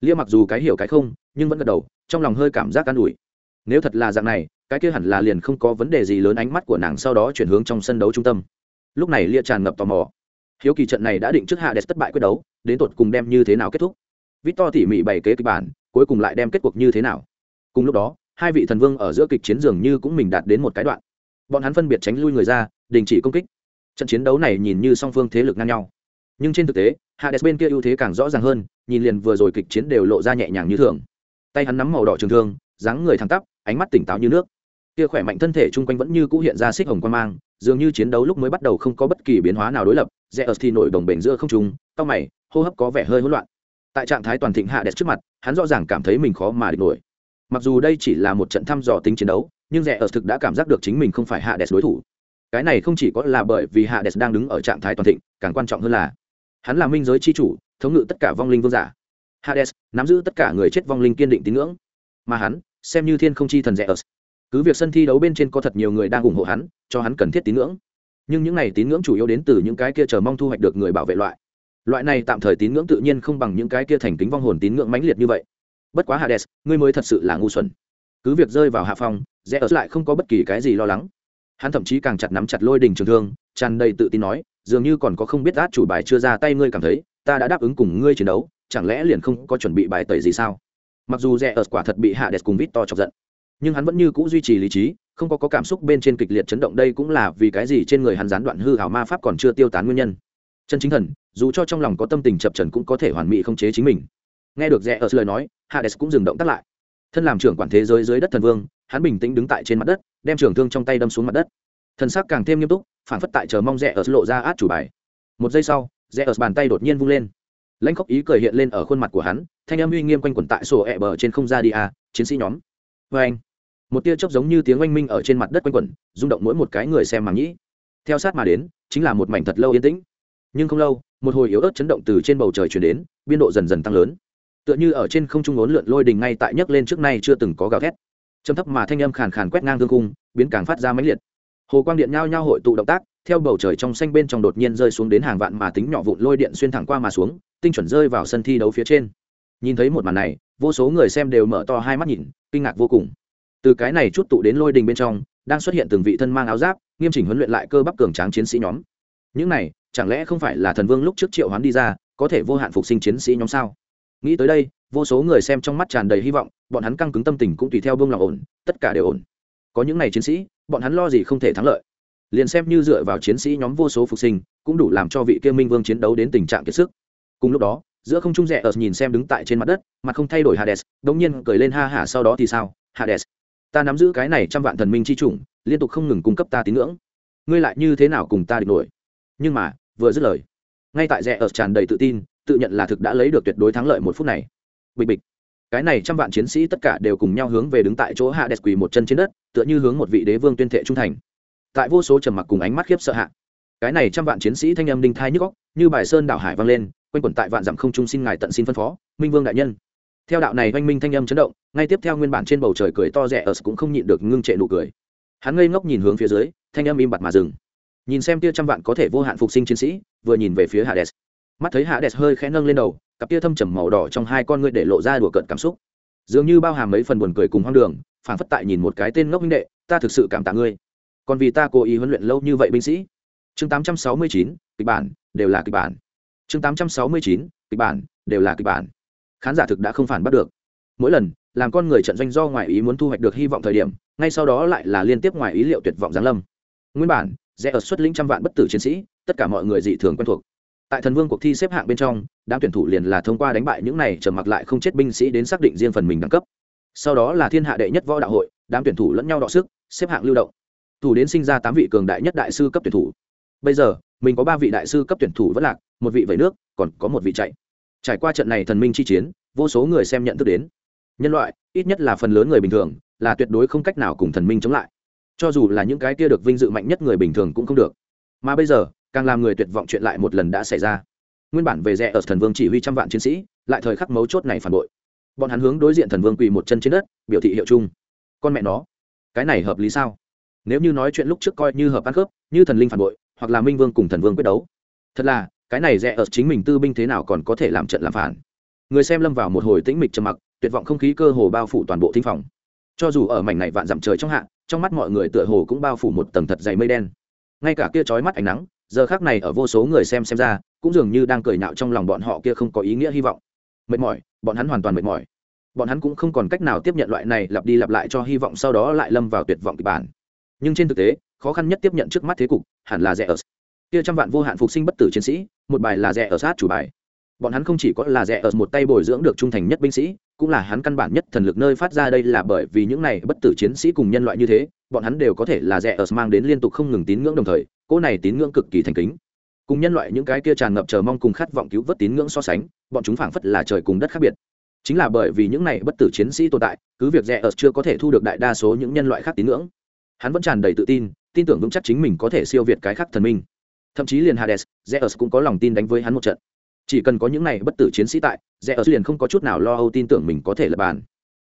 Lia mặc dù cái hiểu cái không, nhưng vẫn gật đầu, trong lòng hơi cảm giác an ủi. Nếu thật là dạng này cái kia hẳn là liền không có vấn đề gì lớn, ánh mắt của nàng sau đó chuyển hướng trong sân đấu trung tâm. Lúc này lia tràn ngập tò mò. Hiếu kỳ trận này đã định trước hạ đẹp thất bại quyết đấu, đến tột cùng đem như thế nào kết thúc? Victor tỉ mỉ bày kế kịch bản, cuối cùng lại đem kết cuộc như thế nào? Cùng lúc đó, hai vị thần vương ở giữa kịch chiến dường như cũng mình đạt đến một cái đoạn. Bọn hắn phân biệt tránh lui người ra, đình chỉ công kích. Trận chiến đấu này nhìn như song phương thế lực ngang nhau. Nhưng trên thực tế, hạ hades bên kia ưu thế càng rõ ràng hơn, nhìn liền vừa rồi kịch chiến đều lộ ra nhẹ nhàng như thường. Tay hắn nắm màu đỏ trường thương, dáng người thẳng tắp, ánh mắt tỉnh táo như nước kia khỏe mạnh thân thể chung quanh vẫn như cũ hiện ra xích hồng quan mang, dường như chiến đấu lúc mới bắt đầu không có bất kỳ biến hóa nào đối lập, rẽ ớt thì nổi đồng bền giữa không trung tóc mày, hô hấp có vẻ hơi hỗn loạn. Tại trạng thái toàn thịnh hạ đẹp trước mặt, hắn rõ ràng cảm thấy mình khó mà địch nổi. Mặc dù đây chỉ là một trận thăm dò tính chiến đấu, nhưng rẽ ở thực đã cảm giác được chính mình không phải hạ đẹp đối thủ. Cái này không chỉ có là bởi vì hạ đẹp đang đứng ở trạng thái toàn thịnh, càng quan trọng hơn là hắn là minh giới c h i chủ, thống ngự tất cả vong linh vương giả. Hades, nắm giữ tất cả người chết vong linh kiên định tín ngưỡng. Mà hắn, xem như thiên không chi thần rẽ ớt cứ việc sân thi đấu bên trên có thật nhiều người đang ủng hộ hắn, cho hắn cần thiết tín ngưỡng. Nhưng những n à y tín ngưỡng chủ yếu đến từ những cái kia chờ mong thu hoạch được người bảo vệ loại. Loại này tạm thời tín ngưỡng tự nhiên không bằng những cái kia thành kính vong hồn tín ngưỡng mãnh liệt như vậy. Bất quá hades, ngươi mới thật sự là ngu xuẩn. Cứ việc rơi vào hạ phong rẽ ớt lại không có bất kỳ cái gì lo lắng. Hắn thậm chí càng chặt nắm chặt lôi đình trường thương, tràn đầy tự tin nói, dường như còn có không biết át chủ bài chưa ra tay ngươi cảm thấy, ta đã đáp ứng cùng ngươi chiến đấu, chẳng lẽ liền không có chuẩn bị bài tẩy gì sao? Mặc dù rẽ ớt quả thật bị hạ đẹp cùng vít to chọc giận nhưng hắn vẫn như c ũ duy trì lý trí không có, có cảm xúc bên trên kịch liệt chấn động đây cũng là vì cái gì trên người hắn gián đoạn hư hảo ma pháp còn chưa tiêu tán nguyên nhân. Chân chính thần dù cho trong lòng có tâm tình chập trần cũng có thể hoàn mỹ không chế chính mình. Nghe được rẽ ở lời nói hades cũng dừng động tắt lại. Thân làm trưởng quản thế giới dưới đất thần vương hắn bình tĩnh đứng tại trên mặt đất đem trường thương trong tay đâm xuống mặt đất. Thần sắc càng thêm nghiêm túc phản phất tại chờ mong rẽ ở lộ ra át chủ bài. Một giây sau rẽ ở bàn tay đột nhiên vung lên. Lãnh khóc ý cười hiện lên ở khuôn mặt của hắn thanh âm uy nghiêm quanh quẩn tại sổ ẹ、e、bờ trên không ra đi a chiến sĩ nhóm. Vê anh một tia chớp giống như tiếng oanh minh ở trên mặt đất quanh quẩn, rung động mỗi một cái người xem màng nhĩ. Theo sát mà đến, chính là một mảnh thật lâu yên tĩnh. Nhưng không lâu, một hồi yếu ớt chấn động từ trên bầu trời chuyển đến, biên độ dần dần tăng lớn. Tựa như ở trên không trung ốn lượn lôi đình ngay tại nhấc lên trước nay chưa từng có gào thét. Trầm thấp mà thanh âm khàn khàn quét ngang thương cung biến càng phát ra mãnh liệt. Hồ quang điện nhao nhao hội tụ động tác, theo bầu trời trong xanh bên trong đột nhiên rơi xuống đến hàng vạn mà tính nhỏ vụn lôi điện xuyên thẳng qua mà xuống, tinh chuẩn rơi vào sân thi đấu phía trên. Nhìn thấy một màn này, vô số người xem đều mở to hai mắt nhìn, kinh ngạc vô cùng từ cái này chút tụ đến lôi đình bên trong, đang xuất hiện từng vị thân mang áo giáp, nghiêm chỉnh huấn luyện lại cơ bắp cường tráng chiến sĩ nhóm. Những này, chẳng lẽ không phải là thần vương lúc trước triệu hoán đi ra, có thể vô hạn phục sinh chiến sĩ nhóm sao? Nghĩ tới đây, vô số người xem trong mắt tràn đầy hy vọng, bọn hắn căng cứng tâm tình cũng tùy theo bông lòng ổn, tất cả đều ổn. Có những n à y chiến sĩ, bọn hắn lo gì không thể thắng lợi. Liền xem như dựa vào chiến sĩ nhóm vô số phục sinh, cũng đủ làm cho vị kia minh vương chiến đấu đến tình trạng kiệt sức. Cùng lúc đó, giữa không trung rẽ ở nhìn xem đứng tại trên mặt đất mà không thay đổi hades, đống nhiên cười lên ha hả sau đó thì sao? Hades ta nắm giữ cái này trăm vạn thần minh chi chủng, liên tục không ngừng cung cấp ta tín ngưỡng. Ngươi lại như thế nào cùng ta địch nổi? Nhưng mà, vừa dứt lời, ngay tại rẽ ở tràn đầy tự tin, tự nhận là thực đã lấy được tuyệt đối thắng lợi một phút này. Bịch bịch. Cái này trăm vạn chiến sĩ tất cả đều cùng nhau hướng về đứng tại chỗ hạ đẹp quỳ một chân trên đất, tựa như hướng một vị đế vương tuyên thệ trung thành. Tại vô số trầm mặc cùng ánh mắt khiếp sợ hạ, cái này trăm vạn chiến sĩ thanh âm đinh thai nhức góc như bài sơn đảo hải vang lên, quanh quẩn tại vạn dặm không trung xin ngài tận xin phân phó, minh vương đại nhân. Theo đạo này oanh minh thanh âm chấn động ngay tiếp theo nguyên bản trên bầu trời cười to rẻ ở cũng không nhịn được ngưng trệ nụ cười. Hắn ngây ngốc nhìn hướng phía dưới thanh âm im bặt mà dừng. Nhìn xem tia trăm vạn có thể vô hạn phục sinh chiến sĩ vừa nhìn về phía hades. Mắt thấy hades hơi khẽ nâng lên đầu cặp tia thâm trầm màu đỏ trong hai con ngươi để lộ ra đùa cợt cảm xúc. Dường như bao hàm mấy phần buồn cười cùng hoang đường phản phất tại nhìn một cái tên ngốc minh đệ ta thực sự cảm tạ ngươi. Còn vì ta cố ý huấn luyện lâu như vậy binh sĩ. Chương 869, kịch bản đều là kịch bản. Chương 869, kịch bản đều là kịch bản. Khán giả thực đã không phản bắt được. Mỗi lần làm con người trận doanh do ngoài ý muốn thu hoạch được hy vọng thời điểm, ngay sau đó lại là liên tiếp ngoài ý liệu tuyệt vọng giáng lâm. Nguyên bản, rẽ ở xuất lĩnh trăm vạn bất tử chiến sĩ, tất cả mọi người dị thường quen thuộc. Tại thần vương cuộc thi xếp hạng bên trong, đám tuyển thủ liền là thông qua đánh bại những này trở mặc lại không chết binh sĩ đến xác định riêng phần mình đẳng cấp. Sau đó là thiên hạ đệ nhất võ đạo hội, đám tuyển thủ lẫn nhau đọ sức, xếp hạng lưu động. Thủ đến sinh ra tám vị cường đại nhất đại sư cấp tuyển thủ. Bây giờ, mình có ba vị đại sư cấp tuyển thủ vẫn lạc, một vị vẩy nước, còn có một vị chạy. Trải qua trận này thần minh chi chiến, vô số người xem nhận thức đến nhân loại, ít nhất là phần lớn người bình thường, là tuyệt đối không cách nào cùng thần minh chống lại. Cho dù là những cái kia được vinh dự mạnh nhất người bình thường cũng không được. Mà bây giờ, càng làm người tuyệt vọng chuyện lại một lần đã xảy ra. Nguyên bản về rẽ ở thần vương chỉ huy trăm vạn chiến sĩ, lại thời khắc mấu chốt này phản bội. Bọn hắn hướng đối diện thần vương quỳ một chân trên đất, biểu thị hiệu chung. Con mẹ nó, cái này hợp lý sao? Nếu như nói chuyện lúc trước coi như hợp ăn khớp, như thần linh phản bội, hoặc là minh vương cùng thần vương quyết đấu. Thật là, cái này rẽ ở chính mình tư binh thế nào còn có thể làm trận làm phản? Người xem lâm vào một hồi tĩnh mịch trầm mặc tuyệt vọng không khí cơ hồ bao phủ toàn bộ thính phòng. Cho dù ở mảnh này vạn dặm trời trong hạ, trong mắt mọi người tựa hồ cũng bao phủ một tầng thật dày mây đen. Ngay cả kia trói mắt ánh nắng, giờ khác này ở vô số người xem xem ra, cũng dường như đang cười nhạo trong lòng bọn họ kia không có ý nghĩa hy vọng. Mệt mỏi, bọn hắn hoàn toàn mệt mỏi. Bọn hắn cũng không còn cách nào tiếp nhận loại này lặp đi lặp lại cho hy vọng sau đó lại lâm vào tuyệt vọng kịch bản. Nhưng trên thực tế, khó khăn nhất tiếp nhận trước mắt thế cục hẳn là rẻ ở kia trăm vạn vô hạn phục sinh bất tử chiến sĩ, một bài là rẻ ở sát chủ bài bọn hắn không chỉ có là rẻ ở một tay bồi dưỡng được trung thành nhất binh sĩ, cũng là hắn căn bản nhất thần lực nơi phát ra đây là bởi vì những này bất tử chiến sĩ cùng nhân loại như thế, bọn hắn đều có thể là rẻ ở mang đến liên tục không ngừng tín ngưỡng đồng thời, cỗ này tín ngưỡng cực kỳ thành kính. Cùng nhân loại những cái kia tràn ngập chờ mong cùng khát vọng cứu vớt tín ngưỡng so sánh, bọn chúng phảng phất là trời cùng đất khác biệt. Chính là bởi vì những này bất tử chiến sĩ tồn tại, cứ việc rẻ ở chưa có thể thu được đại đa số những nhân loại khác tín ngưỡng, hắn vẫn tràn đầy tự tin tin tưởng vững chắc chính mình có thể siêu việt cái khác thần minh. Thậm chí liền hades zeus cũng có lòng tin đánh với hắn một trận chỉ cần có những này bất tử chiến sĩ tại, rẽ ở liền không có chút nào lo âu tin tưởng mình có thể lập bàn.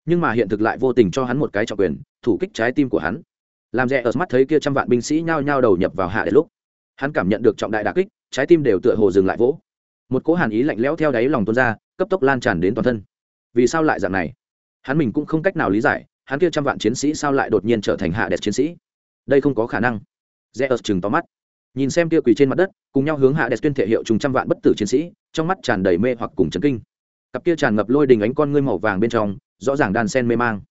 Nhưng mà hiện thực lại vô tình cho hắn một cái trọng quyền, thủ kích trái tim của hắn. Làm rẽ ở mắt thấy kia trăm vạn binh sĩ nhao nhao đầu nhập vào hạ đến lúc, hắn cảm nhận được trọng đại đà kích, trái tim đều tựa hồ dừng lại vỗ. Một cỗ hàn ý lạnh lẽo theo đáy lòng tuôn ra, cấp tốc lan tràn đến toàn thân. Vì sao lại dạng này? Hắn mình cũng không cách nào lý giải, hắn kia trăm vạn chiến sĩ sao lại đột nhiên trở thành hạ đẹp chiến sĩ? Đây không có khả năng. Rẽ ở chừng to mắt nhìn xem kia quỳ trên mặt đất, cùng nhau hướng hạ đẹp tuyên thể hiệu trùng trăm vạn bất tử chiến sĩ, trong mắt tràn đầy mê hoặc cùng chấn kinh. Cặp kia tràn ngập lôi đình ánh con ngươi màu vàng bên trong, rõ ràng đan sen mê mang.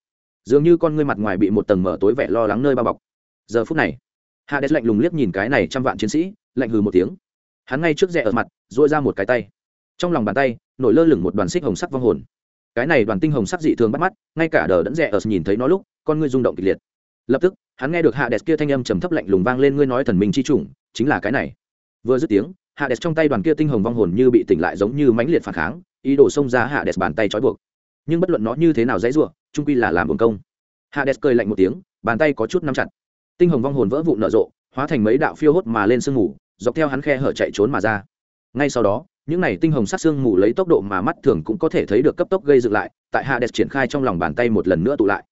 Dường như con ngươi mặt ngoài bị một tầng mở tối vẻ lo lắng nơi bao bọc. Giờ phút này, hạ đẹp lạnh lùng liếc nhìn cái này trăm vạn chiến sĩ, lạnh hừ một tiếng. Hắn ngay trước rẽ ở mặt dội ra một cái tay. Trong lòng bàn tay, nổi lơ lửng một đoàn xích hồng sắc vong hồn. Cái này đoàn tinh hồng sắc dị thường bắt mắt, ngay cả đờ đẫn rẽ ở nhìn thấy nó lúc, con ngươi rung động kịch liệt. Lập tức, hắn nghe được hạ đẹp kia thanh âm trầm thấp lạnh lùng vang lên, ngươi nói thần minh chi chủng chính là cái này. Vừa dứt tiếng hạ đẹp trong tay đoàn kia tinh hồng vong hồn như bị tỉnh lại giống như mãnh liệt phản kháng, ý đồ xông ra hạ đẹp bàn tay trói buộc. Nhưng bất luận nó như thế nào dãy ruộng trung quy là làm bồn công. Hades cười lạnh một tiếng, bàn tay có chút nắm chặt. Tinh hồng vong hồn vỡ vụn nở rộ, hóa thành mấy đạo phiêu hốt mà lên sương mù, dọc theo hắn khe hở chạy trốn mà ra. Ngay sau đó, những này tinh hồng sát xương mù lấy tốc độ mà mắt thường cũng có thể thấy được cấp tốc gây dựng lại, tại hades triển khai trong lòng bàn tay một lần nữa tụ lại.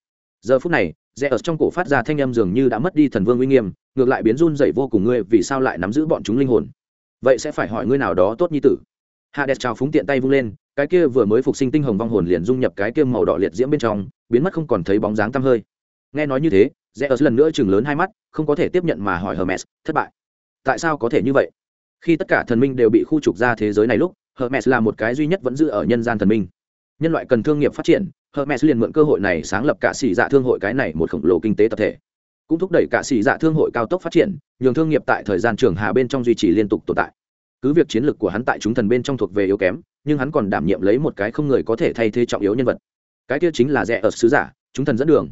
Giờ phút này rẽ ở trong cổ phát ra thanh âm dường như đã mất đi thần vương uy nghiêm, ngược lại biến run dậy vô cùng ngươi, vì sao lại nắm giữ bọn chúng linh hồn? Vậy sẽ phải hỏi ngươi nào đó tốt như tử. Hạ đẹp trào phúng tiện tay vung lên, cái kia vừa mới phục sinh tinh hồng vong hồn liền dung nhập cái kia màu đỏ liệt diễm bên trong, biến mất không còn thấy bóng dáng tăm hơi. Nghe nói như thế, rẽ ở lần nữa chừng lớn hai mắt, không có thể tiếp nhận mà hỏi hermes, thất bại, tại sao có thể như vậy? Khi tất cả thần minh đều bị khu trục ra thế giới này lúc, hermes là một cái duy nhất vẫn giữ ở nhân gian thần minh. Nhân loại cần thương nghiệp phát triển hermes liền mượn cơ hội này sáng lập cả xỉ dạ thương hội cái này một khổng lồ kinh tế tập thể. Cũng thúc đẩy cả xỉ dạ thương hội cao tốc phát triển, nhường thương nghiệp tại thời gian trường hà bên trong duy trì liên tục tồn tại. Cứ việc chiến lược của hắn tại chúng thần bên trong thuộc về yếu kém, nhưng hắn còn đảm nhiệm lấy một cái không người có thể thay thế trọng yếu nhân vật. Cái kia chính là rẻ ở sứ giả, chúng thần dẫn đường.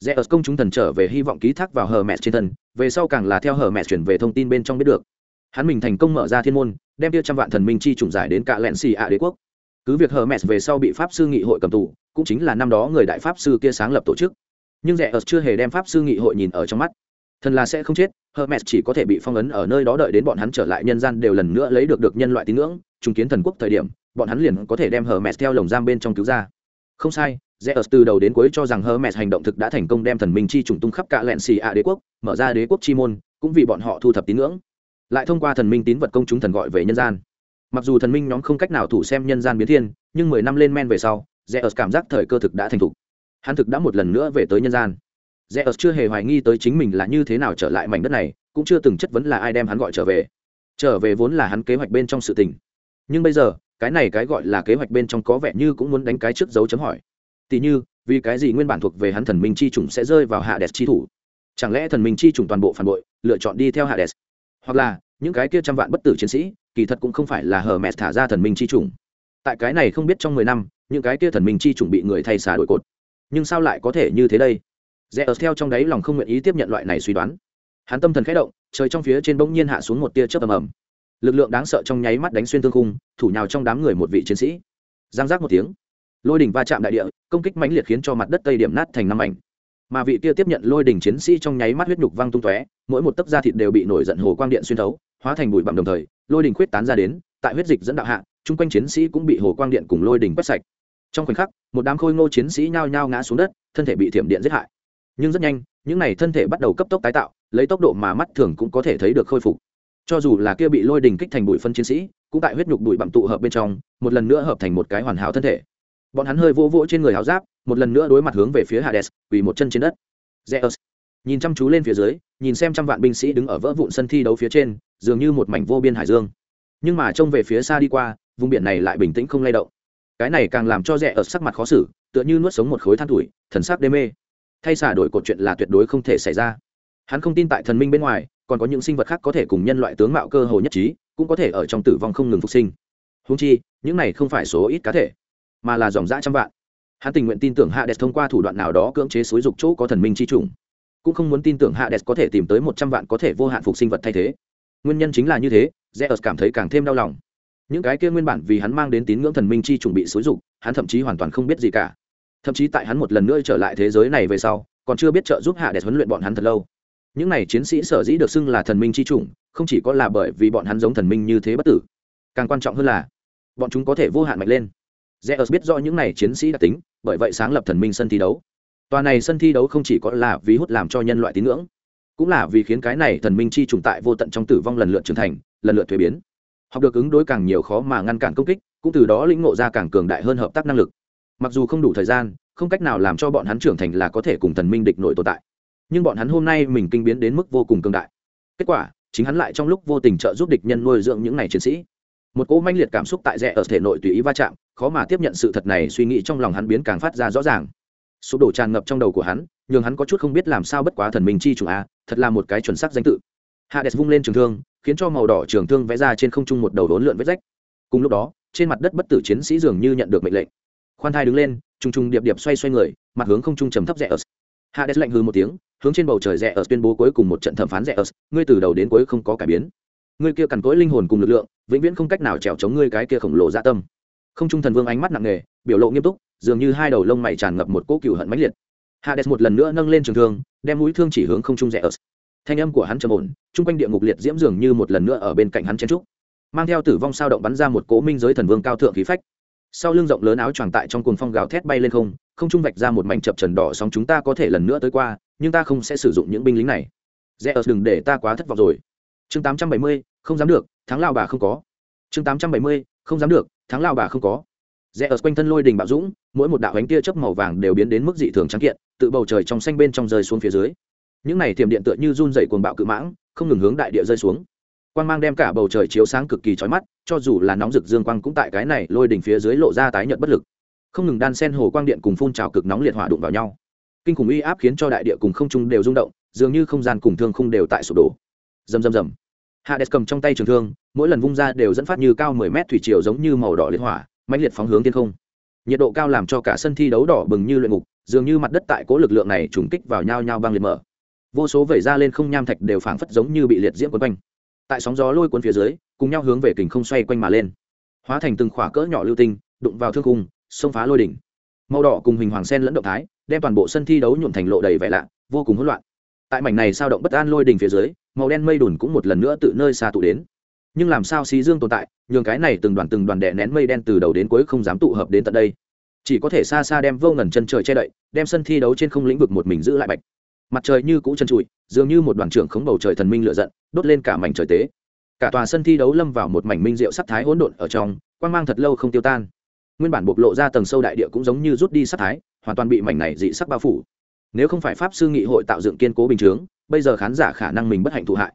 Rẻ ở công chúng thần trở về hy vọng ký thác vào hờ mẹ trên thân, về sau càng là theo hờ mẹ chuyển về thông tin bên trong biết được. Hắn mình thành công mở ra thiên môn, đem kia trăm vạn thần minh chi trùng giải đến cả lẹn xì ạ đế quốc. Cứ việc hờ mẹ về sau bị pháp sư nghị hội cầm tù cũng chính là năm đó người đại pháp sư kia sáng lập tổ chức nhưng rẻ ớt chưa hề đem pháp sư nghị hội nhìn ở trong mắt thần là sẽ không chết hermes chỉ có thể bị phong ấn ở nơi đó đợi đến bọn hắn trở lại nhân gian đều lần nữa lấy được được nhân loại tín ngưỡng chứng kiến thần quốc thời điểm bọn hắn liền có thể đem hermes theo lồng giam bên trong cứu ra không sai Zeus từ đầu đến cuối cho rằng Hermes hành động thực đã thành công đem thần minh chi trùng tung khắp cả lẹn xì ạ đế quốc, mở ra đế quốc chi môn, cũng vì bọn họ thu thập tín ngưỡng. Lại thông qua thần minh tín vật công chúng thần gọi về nhân gian. Mặc dù thần minh nhóm không cách nào thủ xem nhân gian biến thiên, nhưng mười năm lên men về sau, Zeus cảm giác thời cơ thực đã thành thục. Hắn thực đã một lần nữa về tới nhân gian. Zeus chưa hề hoài nghi tới chính mình là như thế nào trở lại mảnh đất này, cũng chưa từng chất vấn là ai đem hắn gọi trở về. Trở về vốn là hắn kế hoạch bên trong sự tình. Nhưng bây giờ, cái này cái gọi là kế hoạch bên trong có vẻ như cũng muốn đánh cái trước dấu chấm hỏi Tỷ như, vì cái gì nguyên bản thuộc về hắn thần minh chi chủng sẽ rơi vào hạ Hades chi thủ? Chẳng lẽ thần minh chi chủng toàn bộ phản bội, lựa chọn đi theo hạ Hades? Hoặc là, những cái kia trăm vạn bất tử chiến sĩ, kỳ thật cũng không phải là hờ mẹ thả ra thần minh chi chủng. Tại cái này không biết trong mười năm, những cái kia thần minh chi chủng bị người thay xà đổi cột. Nhưng sao lại có thể như thế đây? Zeus theo trong đấy lòng không nguyện ý tiếp nhận loại này suy đoán. Hắn tâm thần khẽ động, trời trong phía trên bỗng nhiên hạ xuống một tia chớp ầm ầm. Lực lượng đáng sợ trong nháy mắt đánh xuyên thương khung, thủ nhào trong đám người một vị chiến sĩ. Giang giác một tiếng lôi đỉnh va chạm đại địa công kích mãnh liệt khiến cho mặt đất tây điểm nát thành năm ảnh mà vị kia tiếp nhận lôi đỉnh chiến sĩ trong nháy mắt huyết nhục văng tung tóe mỗi một tấc da thịt đều bị nổi giận hồ quang điện xuyên thấu hóa thành bụi bặm đồng thời lôi đỉnh khuyết tán ra đến tại huyết dịch dẫn đạo hạ, chung quanh chiến sĩ cũng bị hồ quang điện cùng lôi đỉnh quét sạch. Trong khoảnh khắc, một đám khôi ngô chiến sĩ nhao nhao ngã xuống đất, thân thể bị thiểm điện giết hại. Nhưng rất nhanh, những n à y thân thể bắt đầu cấp tốc tái tạo, lấy tốc độ mà mắt thường cũng có thể thấy được khôi phục. Cho dù là kia bị lôi đình kích thành bụi phân chiến sĩ, cũng tại huyết nhục bụi bặm tụ hợp bên trong, một lần nữa hợp thành một cái hoàn hảo thân thể. Bọn hắn hơi vỗ vỗ trên người áo giáp, một lần nữa đối mặt hướng về phía hades, quỳ một chân trên đất. Zeus. nhìn chăm chú lên phía dưới, nhìn xem trăm vạn binh sĩ đứng ở vỡ vụn sân thi đấu phía trên, dường như một mảnh vô biên hải dương nhưng mà trông về phía xa đi qua, vùng biển này lại bình tĩnh không lay động. Cái này càng làm cho rẽ ở sắc mặt khó xử, tựa như nuốt sống một khối than tuổi, thần sắc đê mê. Thay xả đổi cột chuyện là tuyệt đối không thể xảy ra. Hắn không tin tại thần minh bên ngoài, còn có những sinh vật khác có thể cùng nhân loại tướng mạo cơ hồ nhất trí, cũng có thể ở trong tử vong không ngừng phục sinh. Húng chi, những này không phải số ít cá thể, mà là dòng dã trăm vạn. Hắn tình nguyện tin tưởng hạ đẹp thông qua thủ đoạn nào đó cưỡng chế xúi dục chỗ có thần minh chi trùng. Cũng không muốn tin tưởng hạ đẹp có thể tìm tới một trăm vạn có thể vô hạn phục sinh vật thay thế. Nguyên nhân chính là như thế zeus cảm thấy càng thêm đau lòng. Những cái kia nguyên bản vì hắn mang đến tín ngưỡng thần minh chi chuẩn bị xúi dục hắn thậm chí hoàn toàn không biết gì cả. Thậm chí tại hắn một lần nữa trở lại thế giới này về sau còn chưa biết trợ giúp hạ để huấn luyện bọn hắn thật lâu. Những này chiến sĩ sở dĩ được xưng là thần minh chi chủng không chỉ có là bởi vì bọn hắn giống thần minh như thế bất tử càng quan trọng hơn là bọn chúng có thể vô hạn mạnh lên. Zeus biết rõ những này chiến sĩ đặc tính, bởi vậy sáng lập thần minh sân thi đấu. Toàn này sân thi đấu không chỉ có là vì hút làm cho nhân loại tín ngưỡng, cũng là vì khiến cái này thần minh chi chủng tại vô tận trong tử vong lần lượt trưởng thành, lần lượt thuế biến. Học được ứng đối càng nhiều khó mà ngăn cản công kích, cũng từ đó lĩnh ngộ ra càng cường đại hơn hợp tác năng lực. Mặc dù không đủ thời gian, không cách nào làm cho bọn hắn trưởng thành là có thể cùng thần minh địch nội tồn tại, nhưng bọn hắn hôm nay mình kinh biến đến mức vô cùng cường đại. Kết quả, chính hắn lại trong lúc vô tình trợ giúp địch nhân nuôi dưỡng những này chiến sĩ một cỗ manh liệt cảm xúc tại rẽ ở thể nội tùy ý va chạm khó mà tiếp nhận sự thật này suy nghĩ trong lòng hắn biến càng phát ra rõ ràng sụp đổ tràn ngập trong đầu của hắn nhường hắn có chút không biết làm sao bất quá thần minh chi chủ a thật là một cái chuẩn xác danh tự hades vung lên trường thương khiến cho màu đỏ trường thương vẽ ra trên không trung một đầu đốn lượn vết rách. Cùng lúc đó, trên mặt đất bất tử chiến sĩ dường như nhận được mệnh lệnh. Khoan thai đứng lên trung trung điệp điệp xoay xoay người, mặt hướng không trung trầm thấp rẽ ớt hades lạnh hư một tiếng, hướng trên bầu trời rẽ ớt tuyên bố cuối cùng một trận thẩm phán rẽ ớt ngươi từ đầu đến cuối không có cải biến. Ngươi kia cằn cỗi linh hồn cùng lực lượng, vĩnh viễn không cách nào trèo chống ngươi cái kia khổng lồ dạ tâm. Không trung thần vương ánh mắt nặng nề, biểu lộ nghiêm túc, dường như hai đầu lông mày tràn ngập một cỗ cựu hận mãnh liệt. Hades một lần nữa nâng lên trường thương, đem mũi thương chỉ hướng không trung rẽ ớt thanh âm của hắn trầm ổn chung quanh địa ngục liệt diễm dường như một lần nữa ở bên cạnh hắn chen trúc. Mang theo tử vong sao động bắn ra một cố minh giới thần vương cao thượng khí phách. Sau lưng rộng lớn áo choàng tại trong cuồng phong gào thét bay lên không không trung vạch ra một mảnh chập trần đỏ sóng chúng ta có thể lần nữa tới qua nhưng ta không sẽ sử dụng những binh lính này. Rẽ ớt đừng để ta quá thất vọng rồi. Chương 870, không dám được thắng lao bà không có. Chương 870, không dám được thắng lao bà không có. Rẽ ở quanh thân lôi đình bạo dũng mỗi một đạo ánh tia chớp màu vàng đều biến đến mức dị thường trắng kiện tự bầu trời trong xanh bên trong rơi xuống phía dưới những này tiềm điện tựa như run dày cuồng bạo cự mãng, không ngừng hướng đại địa rơi xuống. Quang mang đem cả bầu trời chiếu sáng cực kỳ chói mắt, cho dù là nóng rực dương quang cũng tại cái này lôi đỉnh phía dưới lộ ra tái nhợt bất lực. Không ngừng đan sen hồ quang điện cùng phun trào cực nóng liệt hỏa đụng vào nhau. Kinh khủng uy áp khiến cho đại địa cùng không trung đều rung động, dường như không gian cùng thương không đều tại sụp đổ. Rầm rầm rầm. Hades cầm trong tay trường thương, mỗi lần vung ra đều dẫn phát như cao mười mét thủy triều giống như màu đỏ liệt hỏa, mãnh liệt phóng hướng thiên không. Nhiệt độ cao làm cho cả sân thi đấu đỏ bừng như luyện ngục, dường như mặt đất tại cố lực lượng này trùng kích vào nhau nhau băng liệt mở vô số vẩy ra lên không nham thạch đều phảng phất giống như bị liệt diễm quấn quanh. Tại sóng gió lôi cuốn phía dưới, cùng nhau hướng về kình không xoay quanh mà lên. Hóa thành từng khỏa cỡ nhỏ lưu tinh, đụng vào thương cung xông phá lôi đỉnh. Màu đỏ cùng hình hoàng sen lẫn động thái, đem toàn bộ sân thi đấu nhuộm thành lộ đầy vẻ lạ, vô cùng hỗn loạn. Tại mảnh này sao động bất an lôi đỉnh phía dưới, màu đen mây đùn cũng một lần nữa tự nơi xa tụ đến. Nhưng làm sao xí dương tồn tại, nhường cái này từng đoàn từng đoàn đè nén mây đen từ đầu đến cuối không dám tụ hợp đến tận đây. Chỉ có thể xa xa đem vô ngần chân trời che đậy, đem sân thi đấu trên không lĩnh vực một mình giữ lại bạch mặt trời như cũ chân trụi, dường như một đoàn trưởng khống bầu trời thần minh lựa giận, đốt lên cả mảnh trời tế. Cả tòa sân thi đấu lâm vào một mảnh minh rượu sắc thái hỗn độn ở trong quan mang thật lâu không tiêu tan. Nguyên bản bộc lộ ra tầng sâu đại địa cũng giống như rút đi sắc thái, hoàn toàn bị mảnh này dị sắc bao phủ. Nếu không phải pháp sư nghị hội tạo dựng kiên cố bình chướng, bây giờ khán giả khả năng mình bất hạnh thụ hại.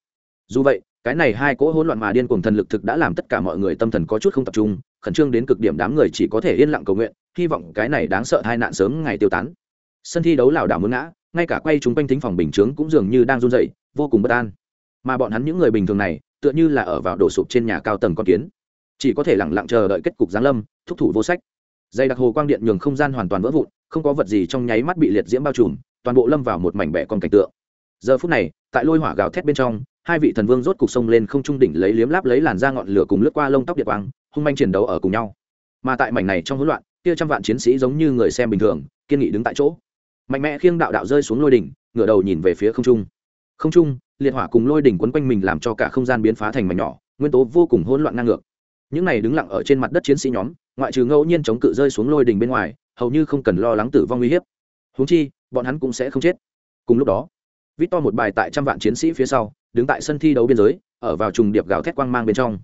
Dù vậy, cái này hai cỗ hỗn loạn mà điên cuồng thần lực thực đã làm tất cả mọi người tâm thần có chút không tập trung, khẩn trương đến cực điểm đám người chỉ có thể yên lặng cầu nguyện, hy vọng cái này đáng sợ hai nạn sớm ngày tiêu tán. Sân thi đấu lảo đảo muốn ngã ngay cả quay chúng quanh thính phòng bình chướng cũng dường như đang run dậy vô cùng bất an. Mà bọn hắn những người bình thường này, tựa như là ở vào đổ sụp trên nhà cao tầng con kiến. Chỉ có thể lẳng lặng chờ đợi kết cục giáng lâm, thúc thủ vô sách. Dây đặc hồ quang điện nhường không gian hoàn toàn vỡ vụn, không có vật gì trong nháy mắt bị liệt diễm bao trùm, toàn bộ lâm vào một mảnh bẻ con cảnh tượng. Giờ phút này, tại lôi hỏa gào thét bên trong, hai vị thần vương rốt cục sông lên không trung đỉnh lấy liếm láp lấy làn da ngọn lửa cùng lướt qua lông tóc điện quang, hung manh chiến đấu ở cùng nhau. Mà tại mảnh này trong hỗn loạn, kia trăm vạn chiến sĩ giống như người xem bình thường, kiên nghị đứng tại chỗ mạnh mẽ khiêng đạo đạo rơi xuống lôi đỉnh, ngửa đầu nhìn về phía không trung. Không trung, liệt hỏa cùng lôi đỉnh quấn quanh mình làm cho cả không gian biến phá thành mảnh nhỏ, nguyên tố vô cùng hỗn loạn ngang ngược. Những này đứng lặng ở trên mặt đất chiến sĩ nhóm, ngoại trừ ngẫu nhiên chống cự rơi xuống lôi đỉnh bên ngoài, hầu như không cần lo lắng tử vong uy hiếp. Huống chi, bọn hắn cũng sẽ không chết. Cùng lúc đó vít to một bài tại trăm vạn chiến sĩ phía sau, đứng tại sân thi đấu biên giới, ở vào trùng điệp gào thét quang mang bên trong.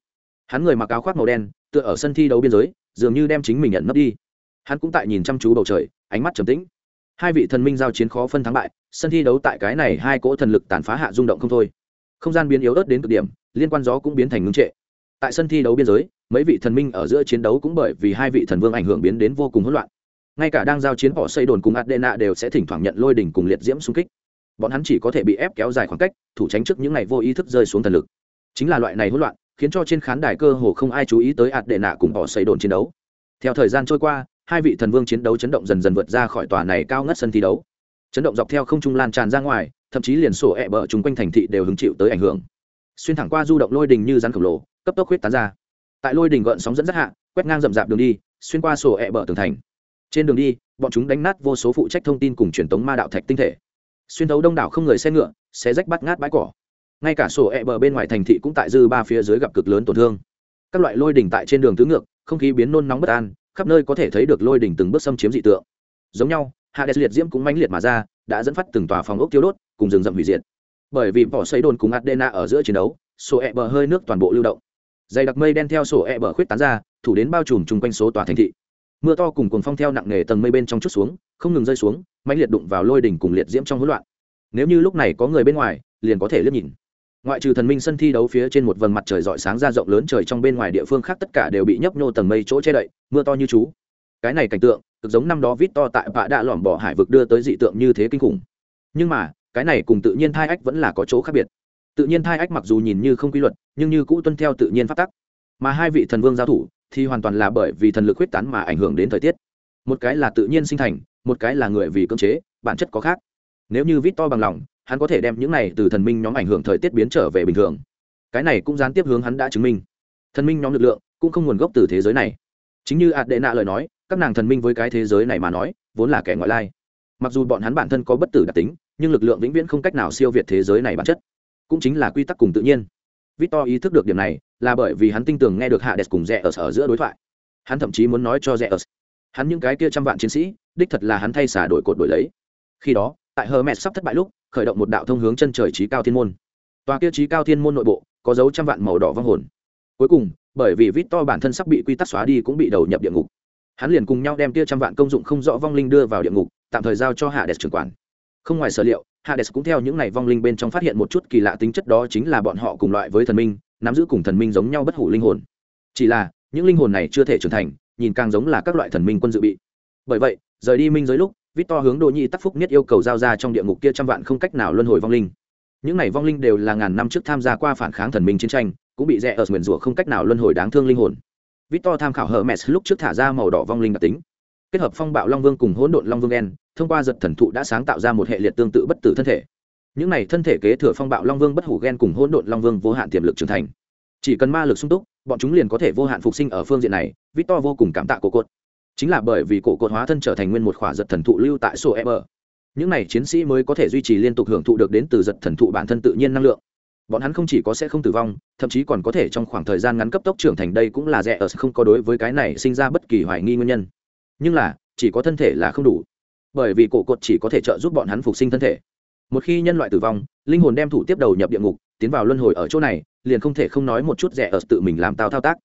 Hắn người mặc áo khoác màu đen, tựa ở sân thi đấu biên giới, dường như đem chính mình nhận nấp đi. Hắn cũng tại nhìn chăm chú bầu trời, ánh mắt trầm tĩnh hai vị thần minh giao chiến khó phân thắng bại, sân thi đấu tại cái này hai cỗ thần lực tàn phá hạ rung động không thôi. Không gian biến yếu ớt đến cực điểm, liên quan gió cũng biến thành ngưng trệ. Tại sân thi đấu biên giới, mấy vị thần minh ở giữa chiến đấu cũng bởi vì hai vị thần vương ảnh hưởng biến đến vô cùng hỗn loạn. Ngay cả đang giao chiến họ xây đồn cùng adena đều sẽ thỉnh thoảng nhận lôi đỉnh cùng liệt diễm xung kích. Bọn hắn chỉ có thể bị ép kéo dài khoảng cách, thủ tránh trước những ngày vô ý thức rơi xuống thần lực. Chính là loại này hỗn loạn, khiến cho trên khán đài cơ hồ không ai chú ý tới ạt cùng họ xây đồn chiến đấu. Theo thời gian trôi qua hai vị thần vương chiến đấu chấn động dần dần vượt ra khỏi tòa này cao ngất sân thi đấu. Chấn động dọc theo không trung lan tràn ra ngoài, thậm chí liền sổ ẹ bờ chung quanh thành thị đều hứng chịu tới ảnh hưởng. Xuyên thẳng qua du động lôi đình như rắn khổng lồ, cấp tốc huyết tán ra. Tại lôi đình gợn sóng dẫn rất hạ, quét ngang rậm rạp đường đi, xuyên qua sổ ẹ bờ tường thành. Trên đường đi, bọn chúng đánh nát vô số phụ trách thông tin cùng truyền tống ma đạo thạch tinh thể. Xuyên thấu đông đảo không người xe ngựa xe rách bắt ngát bãi cỏ. Ngay cả sổ ẹ bờ bên ngoài thành thị cũng tại dư ba phía dưới gặp cực lớn tổn thương. Các loại lôi đỉnh tại trên đường tứ ngược, không khí biến nôn nóng bất an khắp nơi có thể thấy được lôi đỉnh từng bước xâm chiếm dị tượng. Giống nhau, hades liệt diễm cũng mãnh liệt mà ra, đã dẫn phát từng tòa phòng ốc tiêu đốt, cùng rừng rậm hủy diệt. Bởi vì bỏ xây đồn cùng adena ở giữa chiến đấu, sổ e bờ hơi nước toàn bộ lưu động. Dày đặc mây đen theo sổ e bờ khuyết tán ra, thủ đến bao trùm chung quanh số tòa thành thị. Mưa to cùng cuồng phong theo nặng nề tầng mây bên trong chút xuống, không ngừng rơi xuống, mãnh liệt đụng vào lôi đỉnh cùng liệt diễm trong hỗn loạn. Nếu như lúc này có người bên ngoài, liền có thể liếc nhìn ngoại trừ thần minh sân thi đấu phía trên một vầng mặt trời rọi sáng ra rộng lớn trời trong bên ngoài địa phương khác, tất cả đều bị nhấp nhô tầng mây chỗ che đậy, mưa to như chú. Cái này cảnh tượng, cực giống năm đó vít to tại bạ đã lỏm bỏ hải vực đưa tới dị tượng như thế kinh khủng. Nhưng mà, cái này cùng tự nhiên thai ách vẫn là có chỗ khác biệt. Tự nhiên thai ách mặc dù nhìn như không quy luật, nhưng như cũ tuân theo tự nhiên phát tắc. Mà hai vị thần vương giao thủ, thì hoàn toàn là bởi vì thần lực huyết tán mà ảnh hưởng đến thời tiết. Một cái là tự nhiên sinh thành, một cái là người vì cưỡng chế, bản chất có khác. Nếu như vít to bằng lòng hắn có thể đem những này từ thần minh nhóm ảnh hưởng thời tiết biến trở về bình thường. Cái này cũng gián tiếp hướng hắn đã chứng minh. Thần minh nhóm lực lượng cũng không nguồn gốc từ thế giới này. Chính như ạt đệ nạ lời nói, các nàng thần minh với cái thế giới này mà nói, vốn là kẻ ngoại lai. Mặc dù bọn hắn bản thân có bất tử đặc tính, nhưng lực lượng vĩnh viễn không cách nào siêu việt thế giới này bản chất. Cũng chính là quy tắc cùng tự nhiên. Victor ý thức được điểm này, là bởi vì hắn tin tưởng nghe được hạ đẹp cùng rẽ ở sở giữa đối thoại. Hắn thậm chí muốn nói cho rẽ ở hắn những cái kia trăm vạn chiến sĩ, đích thật là hắn thay xả đổi cột đổi lấy. Khi đó, tại hermes sắp thất bại lúc khởi động một đạo thông hướng chân trời trí cao thiên môn. Tòa kia trí cao thiên môn nội bộ có dấu trăm vạn màu đỏ vong hồn. Cuối cùng, bởi vì vít to bản thân sắp bị quy tắc xóa đi cũng bị đầu nhập địa ngục. Hắn liền cùng nhau đem kia trăm vạn công dụng không rõ vong linh đưa vào địa ngục, tạm thời giao cho hạ đès trưởng quản. Không ngoài sở liệu hạ đès cũng theo những này vong linh bên trong phát hiện một chút kỳ lạ tính chất đó chính là bọn họ cùng loại với thần minh, nắm giữ cùng thần minh giống nhau bất hủ linh hồn. Chỉ là, những linh hồn này chưa thể trưởng thành, nhìn càng giống là các loại thần minh quân dự bị. Bởi vậy, rời đi minh giới lúc victor hướng đồ nhi tắc phúc nhất yêu cầu giao ra trong địa ngục kia trăm vạn không cách nào luân hồi vong linh. Những này vong linh đều là ngàn năm trước tham gia qua phản kháng thần minh chiến tranh, cũng bị rẽ ở nguyền rủa không cách nào luân hồi đáng thương linh hồn. Victor tham khảo hermes lúc trước thả ra màu đỏ vong linh đặc tính. Kết hợp phong bạo long vương cùng hỗn độn long vương đen thông qua giật thần thụ đã sáng tạo ra một hệ liệt tương tự bất tử thân thể. Những này thân thể kế thừa phong bạo long vương bất hủ gen cùng hỗn độn long vương vô hạn tiềm lực trưởng thành. Chỉ cần ma lực sung túc, bọn chúng liền có thể vô hạn phục sinh ở phương diện này, victor vô cùng cảm tạ cổ cột chính là bởi vì cổ cột hóa thân trở thành nguyên một khỏa giật thần thụ lưu tại sổ e những này chiến sĩ mới có thể duy trì liên tục hưởng thụ được đến từ giật thần thụ bản thân tự nhiên năng lượng. Bọn hắn không chỉ có sẽ không tử vong, thậm chí còn có thể trong khoảng thời gian ngắn cấp tốc trưởng thành đây cũng là rẻ ở không có đối với cái này sinh ra bất kỳ hoài nghi nguyên nhân. Nhưng là, chỉ có thân thể là không đủ. Bởi vì cổ cột chỉ có thể trợ giúp bọn hắn phục sinh thân thể. Một khi nhân loại tử vong, linh hồn đem thủ tiếp đầu nhập địa ngục, tiến vào luân hồi ở chỗ này, liền không thể không nói một chút rẻ ở tự mình làm tao thao tác.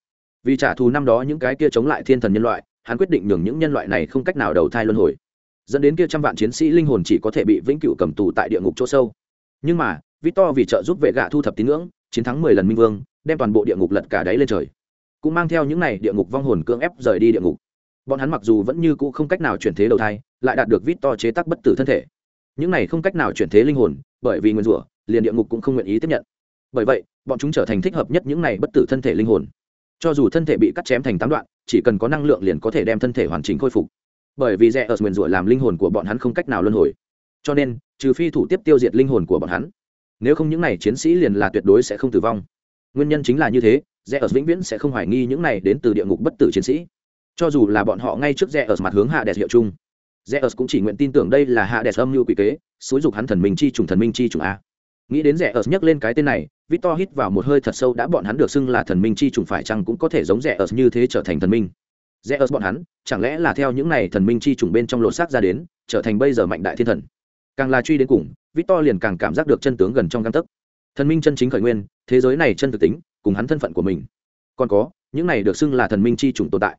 Vì trả thù năm đó những cái kia chống lại thiên thần nhân loại hắn quyết định nhường những nhân loại này không cách nào đầu thai luân hồi. Dẫn đến kia trăm vạn chiến sĩ linh hồn chỉ có thể bị vĩnh cửu cầm tù tại địa ngục chỗ sâu. Nhưng mà, victor vì trợ giúp vệ gạ thu thập tín ngưỡng, chiến thắng mười lần minh vương, đem toàn bộ địa ngục lật cả đáy lên trời. Cũng mang theo những này địa ngục vong hồn cưỡng ép rời đi địa ngục. Bọn hắn mặc dù vẫn như cũ không cách nào chuyển thế đầu thai, lại đạt được victor chế tác bất tử thân thể. Những này không cách nào chuyển thế linh hồn, bởi vì nguyên rủa, liền địa ngục cũng không nguyện ý tiếp nhận. Bởi vậy, bọn chúng trở thành thích hợp nhất những này bất tử thân thể linh hồn cho dù thân thể bị cắt chém thành tám đoạn, chỉ cần có năng lượng liền có thể đem thân thể hoàn chỉnh khôi phục. Bởi vì rẽ ở nguyền rủa làm linh hồn của bọn hắn không cách nào luân hồi. Cho nên, trừ phi thủ tiếp tiêu diệt linh hồn của bọn hắn. Nếu không những này chiến sĩ liền là tuyệt đối sẽ không tử vong. Nguyên nhân chính là như thế rẽ ở vĩnh viễn sẽ không hoài nghi những này đến từ địa ngục bất tử chiến sĩ. Cho dù là bọn họ ngay trước rẽ ở mặt hướng hạ đẹp hiệu chung rẽ ở cũng chỉ nguyện tin tưởng đây là hạ đẹp âm mưu quỷ kế, xúi dục hắn thần minh chi trùng thần minh chi trùng a nghĩ đến rẽ ở nhắc lên cái tên này, victor hít vào một hơi thật sâu, đã bọn hắn được xưng là thần minh chi trùng phải chăng cũng có thể giống rẽ ở như thế trở thành thần minh. Rẽ ở bọn hắn, chẳng lẽ là theo những này thần minh chi trùng bên trong lột xác ra đến, trở thành bây giờ mạnh đại thiên thần? Càng là truy đến cùng, victor liền càng cảm giác được chân tướng gần trong găng tấc. Thần minh chân chính khởi nguyên, thế giới này chân thực tính, cùng hắn thân phận của mình. Còn có, những này được xưng là thần minh chi trùng tồn tại.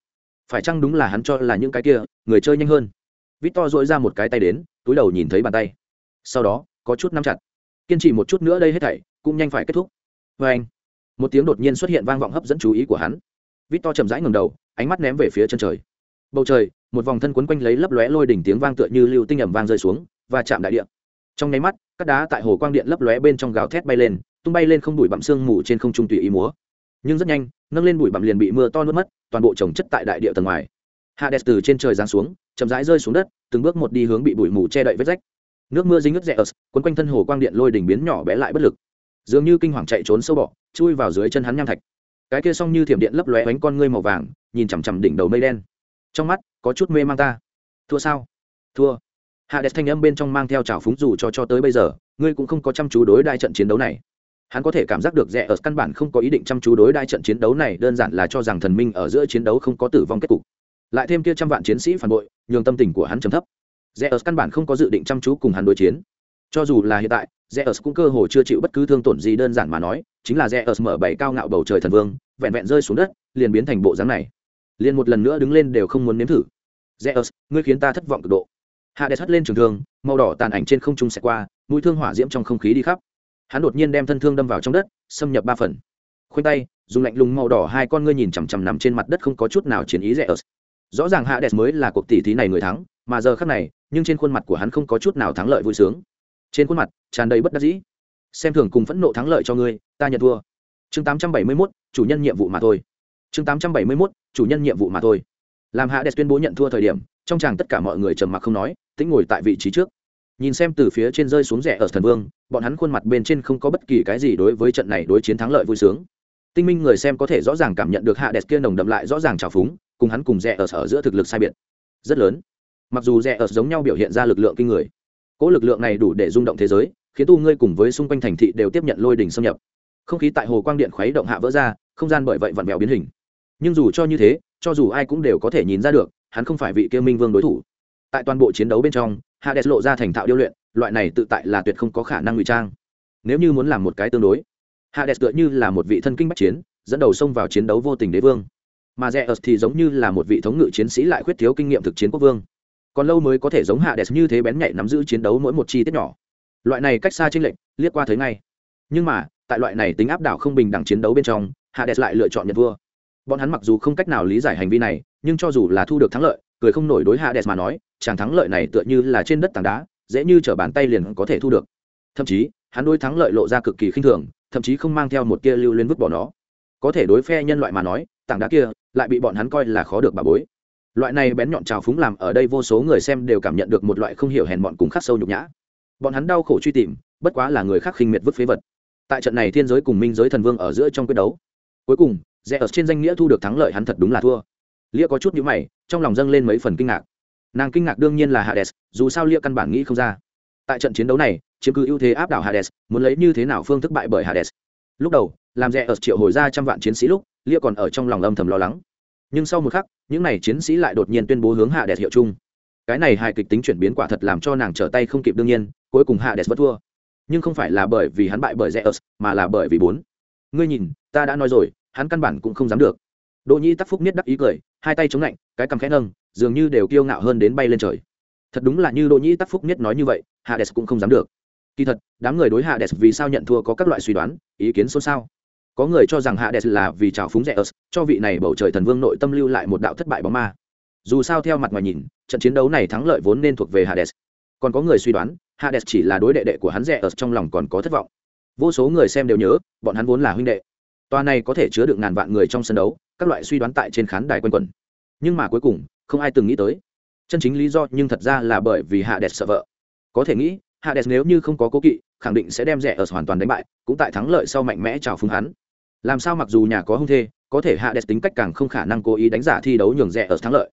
Phải chăng đúng là hắn cho là những cái kia, người chơi nhanh hơn? Victor dội ra một cái tay đến, túi đầu nhìn thấy bàn tay. Sau đó, có chút nắm chặt kiên trì một chút nữa đây hết thảy, cũng nhanh phải kết thúc. Vê anh, một tiếng đột nhiên xuất hiện vang vọng hấp dẫn chú ý của hắn. Victor chậm rãi ngầm đầu, ánh mắt ném về phía chân trời. Bầu trời, một vòng thân quấn quanh lấy lấp lóe lôi đỉnh tiếng vang tựa như lưu tinh ẩm vang rơi xuống, và chạm đại điện trong nháy mắt các đá tại hồ quang điện lấp lóe bên trong gào thét bay lên, tung bay lên không đủi bặm sương mù trên không trung tùy ý múa. Nhưng rất nhanh, nâng lên bụi bặm liền bị mưa to nuốt mất, toàn bộ trồng chất tại đại địa tầng ngoài. Hades từ trên trời giáng xuống, chậm rãi rơi xuống đất, từng bước một đi hướng bị bụi mù che đậy vết rách nước mưa dính ướt rẽ ớt quấn quanh thân hồ quang điện lôi đỉnh biến nhỏ bé lại bất lực. Dường như kinh hoàng chạy trốn sâu bọ, chui vào dưới chân hắn nham thạch. Cái kia xong như thiểm điện lấp lóe bánh con ngươi màu vàng, nhìn chằm chằm đỉnh đầu mây đen. Trong mắt, có chút mê mang ta. Thua sao? Thua. Hạ đẹp thanh âm bên trong mang theo trào phúng dù cho cho tới bây giờ, ngươi cũng không có chăm chú đối đại trận chiến đấu này. Hắn có thể cảm giác được rẽ ở căn bản không có ý định chăm chú đối đại trận chiến đấu này, đơn giản là cho rằng thần minh ở giữa chiến đấu không có tử vong kết cục. Lại thêm kia trăm vạn chiến sĩ phản bội, nhường tâm tình của hắn trầm thấp. Zeus căn bản không có dự định chăm chú cùng hắn đối chiến. Cho dù là hiện tại Zeus cũng cơ hồ chưa chịu bất cứ thương tổn gì đơn giản mà nói chính là Zeus mở bảy cao ngạo bầu trời thần vương vẹn vẹn rơi xuống đất liền biến thành bộ dáng này. Liền một lần nữa đứng lên đều không muốn nếm thử. Zeus, ngươi khiến ta thất vọng cực độ. Hạ hất lên trường thương màu đỏ tàn ảnh trên không trung sẽ qua mũi thương hỏa diễm trong không khí đi khắp. Hắn đột nhiên đem thân thương đâm vào trong đất xâm nhập ba phần. Khoanh tay dùng lạnh lùng màu đỏ hai con ngươi nhìn chằm chằm nằm trên mặt đất không có chút nào chiến ý Zeus. rõ ràng hạ mới là cuộc tỷ thí này người thắng mà giờ khác này nhưng trên khuôn mặt của hắn không có chút nào thắng lợi vui sướng. Trên khuôn mặt tràn đầy bất đắc dĩ. Xem thường cùng phẫn nộ thắng lợi cho ngươi ta nhận thua. Chương 871, chủ nhân nhiệm vụ mà thôi. Chương 871, chủ nhân nhiệm vụ mà thôi. Làm hạ đẹp tuyên bố nhận thua thời điểm trong chàng tất cả mọi người trầm mặc không nói tĩnh ngồi tại vị trí trước. Nhìn xem từ phía trên rơi xuống rẻ ở thần vương bọn hắn khuôn mặt bên trên không có bất kỳ cái gì đối với trận này đối chiến thắng lợi vui sướng. Tinh minh người xem có thể rõ ràng cảm nhận được hạ đẹp kia nồng đậm lại rõ ràng trào phúng cùng hắn cùng rẻ ở sở giữa thực lực sai biệt. Rất lớn mặc dù rẻ ở giống nhau biểu hiện ra lực lượng kinh người, cỗ lực lượng này đủ để rung động thế giới, khiến tu ngươi cùng với xung quanh thành thị đều tiếp nhận lôi đình xâm nhập. Không khí tại hồ quang điện khuấy động hạ vỡ ra, không gian bởi vậy vặn vẹo biến hình. Nhưng dù cho như thế, cho dù ai cũng đều có thể nhìn ra được, hắn không phải vị kia minh vương đối thủ. Tại toàn bộ chiến đấu bên trong Hạ hades lộ ra thành thạo điêu luyện, loại này tự tại là tuyệt không có khả năng ngụy trang. Nếu như muốn làm một cái tương đối Hạ hades tựa như là một vị thân kinh bắc chiến, dẫn đầu xông vào chiến đấu vô tình đế vương. Mà Zeus thì giống như là một vị thống ngự chiến sĩ lại khuyết thiếu kinh nghiệm thực chiến quốc vương còn lâu mới có thể giống hạ đẹp như thế bén nhạy nắm giữ chiến đấu mỗi một chi tiết nhỏ. Loại này cách xa chênh lệch, liếc qua thấy ngay. Nhưng mà, tại loại này tính áp đảo không bình đẳng chiến đấu bên trong, hạ đẹp lại lựa chọn nhận vua. Bọn hắn mặc dù không cách nào lý giải hành vi này, nhưng cho dù là thu được thắng lợi, cười không nổi đối hạ đẹp mà nói, chàng thắng lợi này tựa như là trên đất tảng đá, dễ như trở bàn tay liền có thể thu được. Thậm chí, hắn đối thắng lợi lộ ra cực kỳ khinh thường, thậm chí không mang theo một kia lưu lên vứt bỏ nó. Có thể đối phe nhân loại mà nói, tảng đá kia, lại bị bọn hắn coi là khó được bà bối loại này bén nhọn trào phúng làm ở đây vô số người xem đều cảm nhận được một loại không hiểu hèn mọn cùng khắc sâu nhục nhã. Bọn hắn đau khổ truy tìm, bất quá là người khác khinh miệt vứt phế vật. Tại trận này thiên giới cùng minh giới thần vương ở giữa trong quyết đấu, cuối cùng, rẽ ở trên danh nghĩa thu được thắng lợi hắn thật đúng là thua. Lia có chút nhữ mày, trong lòng dâng lên mấy phần kinh ngạc. Nàng kinh ngạc đương nhiên là hades, dù sao lia căn bản nghĩ không ra. Tại trận chiến đấu này, chiếm cứ ưu thế áp đảo hades, muốn lấy như thế nào phương thức bại bởi hades. Lúc đầu, làm rẽ ở triệu hồi ra trăm vạn chiến sĩ lúc, lia còn ở trong lòng âm thầm lo lắng nhưng sau một khắc, những n à y chiến sĩ lại đột nhiên tuyên bố hướng hạ đẹp hiệu chung. Cái này hài kịch tính chuyển biến quả thật làm cho nàng trở tay không kịp đương nhiên, cuối cùng hạ đẹp vẫn thua. Nhưng không phải là bởi vì hắn bại bởi rẽ ớt mà là bởi vì bốn. Ngươi nhìn, ta đã nói rồi, hắn căn bản cũng không dám được. Đỗ nhi tắc phúc niết đắc ý cười, hai tay chống lạnh, cái cằm khẽ nâng, dường như đều kiêu ngạo hơn đến bay lên trời. Thật đúng là như đỗ nhi tắc phúc niết nói như vậy, hạ đẹp cũng không dám được. Kỳ thật, đám người đối hạ đẹp vì sao nhận thua có các loại suy đoán, ý kiến xôn xao có người cho rằng hades là vì trào phúng rẻ ớt cho vị này bầu trời thần vương nội tâm lưu lại một đạo thất bại bóng ma. Dù sao theo mặt ngoài nhìn, trận chiến đấu này thắng lợi vốn nên thuộc về hades. Còn có người suy đoán, hades chỉ là đối đệ đệ của hắn rẻ ớt trong lòng còn có thất vọng. Vô số người xem đều nhớ, bọn hắn vốn là huynh đệ. Toa này có thể chứa được ngàn vạn người trong sân đấu, các loại suy đoán tại trên khán đài quanh quẩn. Nhưng mà cuối cùng, không ai từng nghĩ tới. Chân chính lý do nhưng thật ra là bởi vì hades sợ vợ. Có thể nghĩ, hades nếu như không có cố kỵ, khẳng định sẽ đem rẻ ớt hoàn toàn đánh bại, cũng tại thắng lợi sau mạnh mẽ chào phúng hắn làm sao mặc dù nhà có hung thê, có thể hạ đẹp tính cách càng không khả năng cố ý đánh giả thi đấu nhường rẻ ở thắng lợi.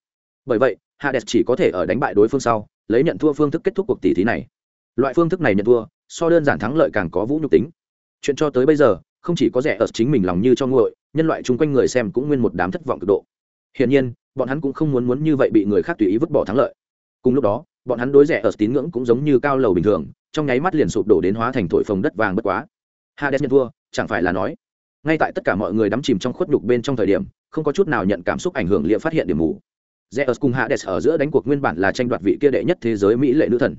Bởi vậy hạ đẹp chỉ có thể ở đánh bại đối phương sau, lấy nhận thua phương thức kết thúc cuộc tỷ thí này. Loại phương thức này nhận thua, so đơn giản thắng lợi càng có vũ nhục tính. Chuyện cho tới bây giờ, không chỉ có rẻ ở chính mình lòng như cho nguội, nhân loại chung quanh người xem cũng nguyên một đám thất vọng cực độ. Hiển nhiên, bọn hắn cũng không muốn muốn như vậy bị người khác tùy ý vứt bỏ thắng lợi. Cùng lúc đó, bọn hắn đối rẻ ở tín ngưỡng cũng giống như cao lầu bình thường, trong nháy mắt liền sụp đổ đến hóa thành thổi phồng đất vàng bất quá. Hades nhận thua, chẳng phải là nói ngay tại tất cả mọi người đắm chìm trong khuất nhục bên trong thời điểm không có chút nào nhận cảm xúc ảnh hưởng liệu phát hiện điểm mù Zeus cùng Hades ở giữa đánh cuộc nguyên bản là tranh đoạt vị kia đệ nhất thế giới mỹ lệ nữ thần.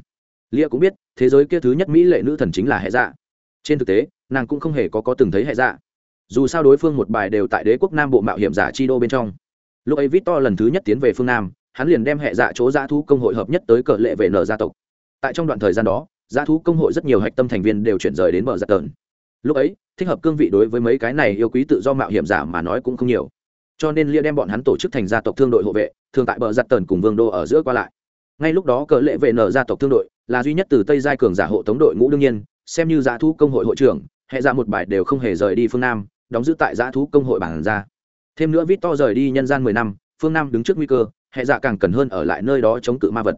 Lia cũng biết, thế giới kia thứ nhất mỹ lệ nữ thần chính là Hệ Dạ. Trên thực tế, nàng cũng không hề có có từng thấy Hệ Dạ. Dù sao đối phương một bài đều tại đế quốc Nam bộ mạo hiểm giả chi đô bên trong. Lúc ấy Victor lần thứ nhất tiến về phương Nam, hắn liền đem Hệ Dạ chỗ giả thú công hội hợp nhất tới cờ lệ về nở gia tộc. Tại trong đoạn thời gian đó, giả thú công hội rất nhiều hạch tâm thành viên đều chuyển rời đến bờ giặt tờn lúc ấy thích hợp cương vị đối với mấy cái này yêu quý tự do mạo hiểm giả mà nói cũng không nhiều. Cho nên lia đem bọn hắn tổ chức thành gia tộc thương đội hộ vệ, thường tại bờ giặt tần cùng vương đô ở giữa qua lại. Ngay lúc đó cờ lệ vệ nở gia tộc thương đội là duy nhất từ tây giai cường giả hộ tống đội ngũ đương nhiên, xem như giá thú công hội hội trưởng, hệ ra một bài đều không hề rời đi phương nam, đóng giữ tại giá thú công hội bản ra thêm nữa vít to rời đi nhân gian mười năm, phương nam đứng trước nguy cơ, hệ dạ càng cần hơn ở lại nơi đó chống cự ma vật.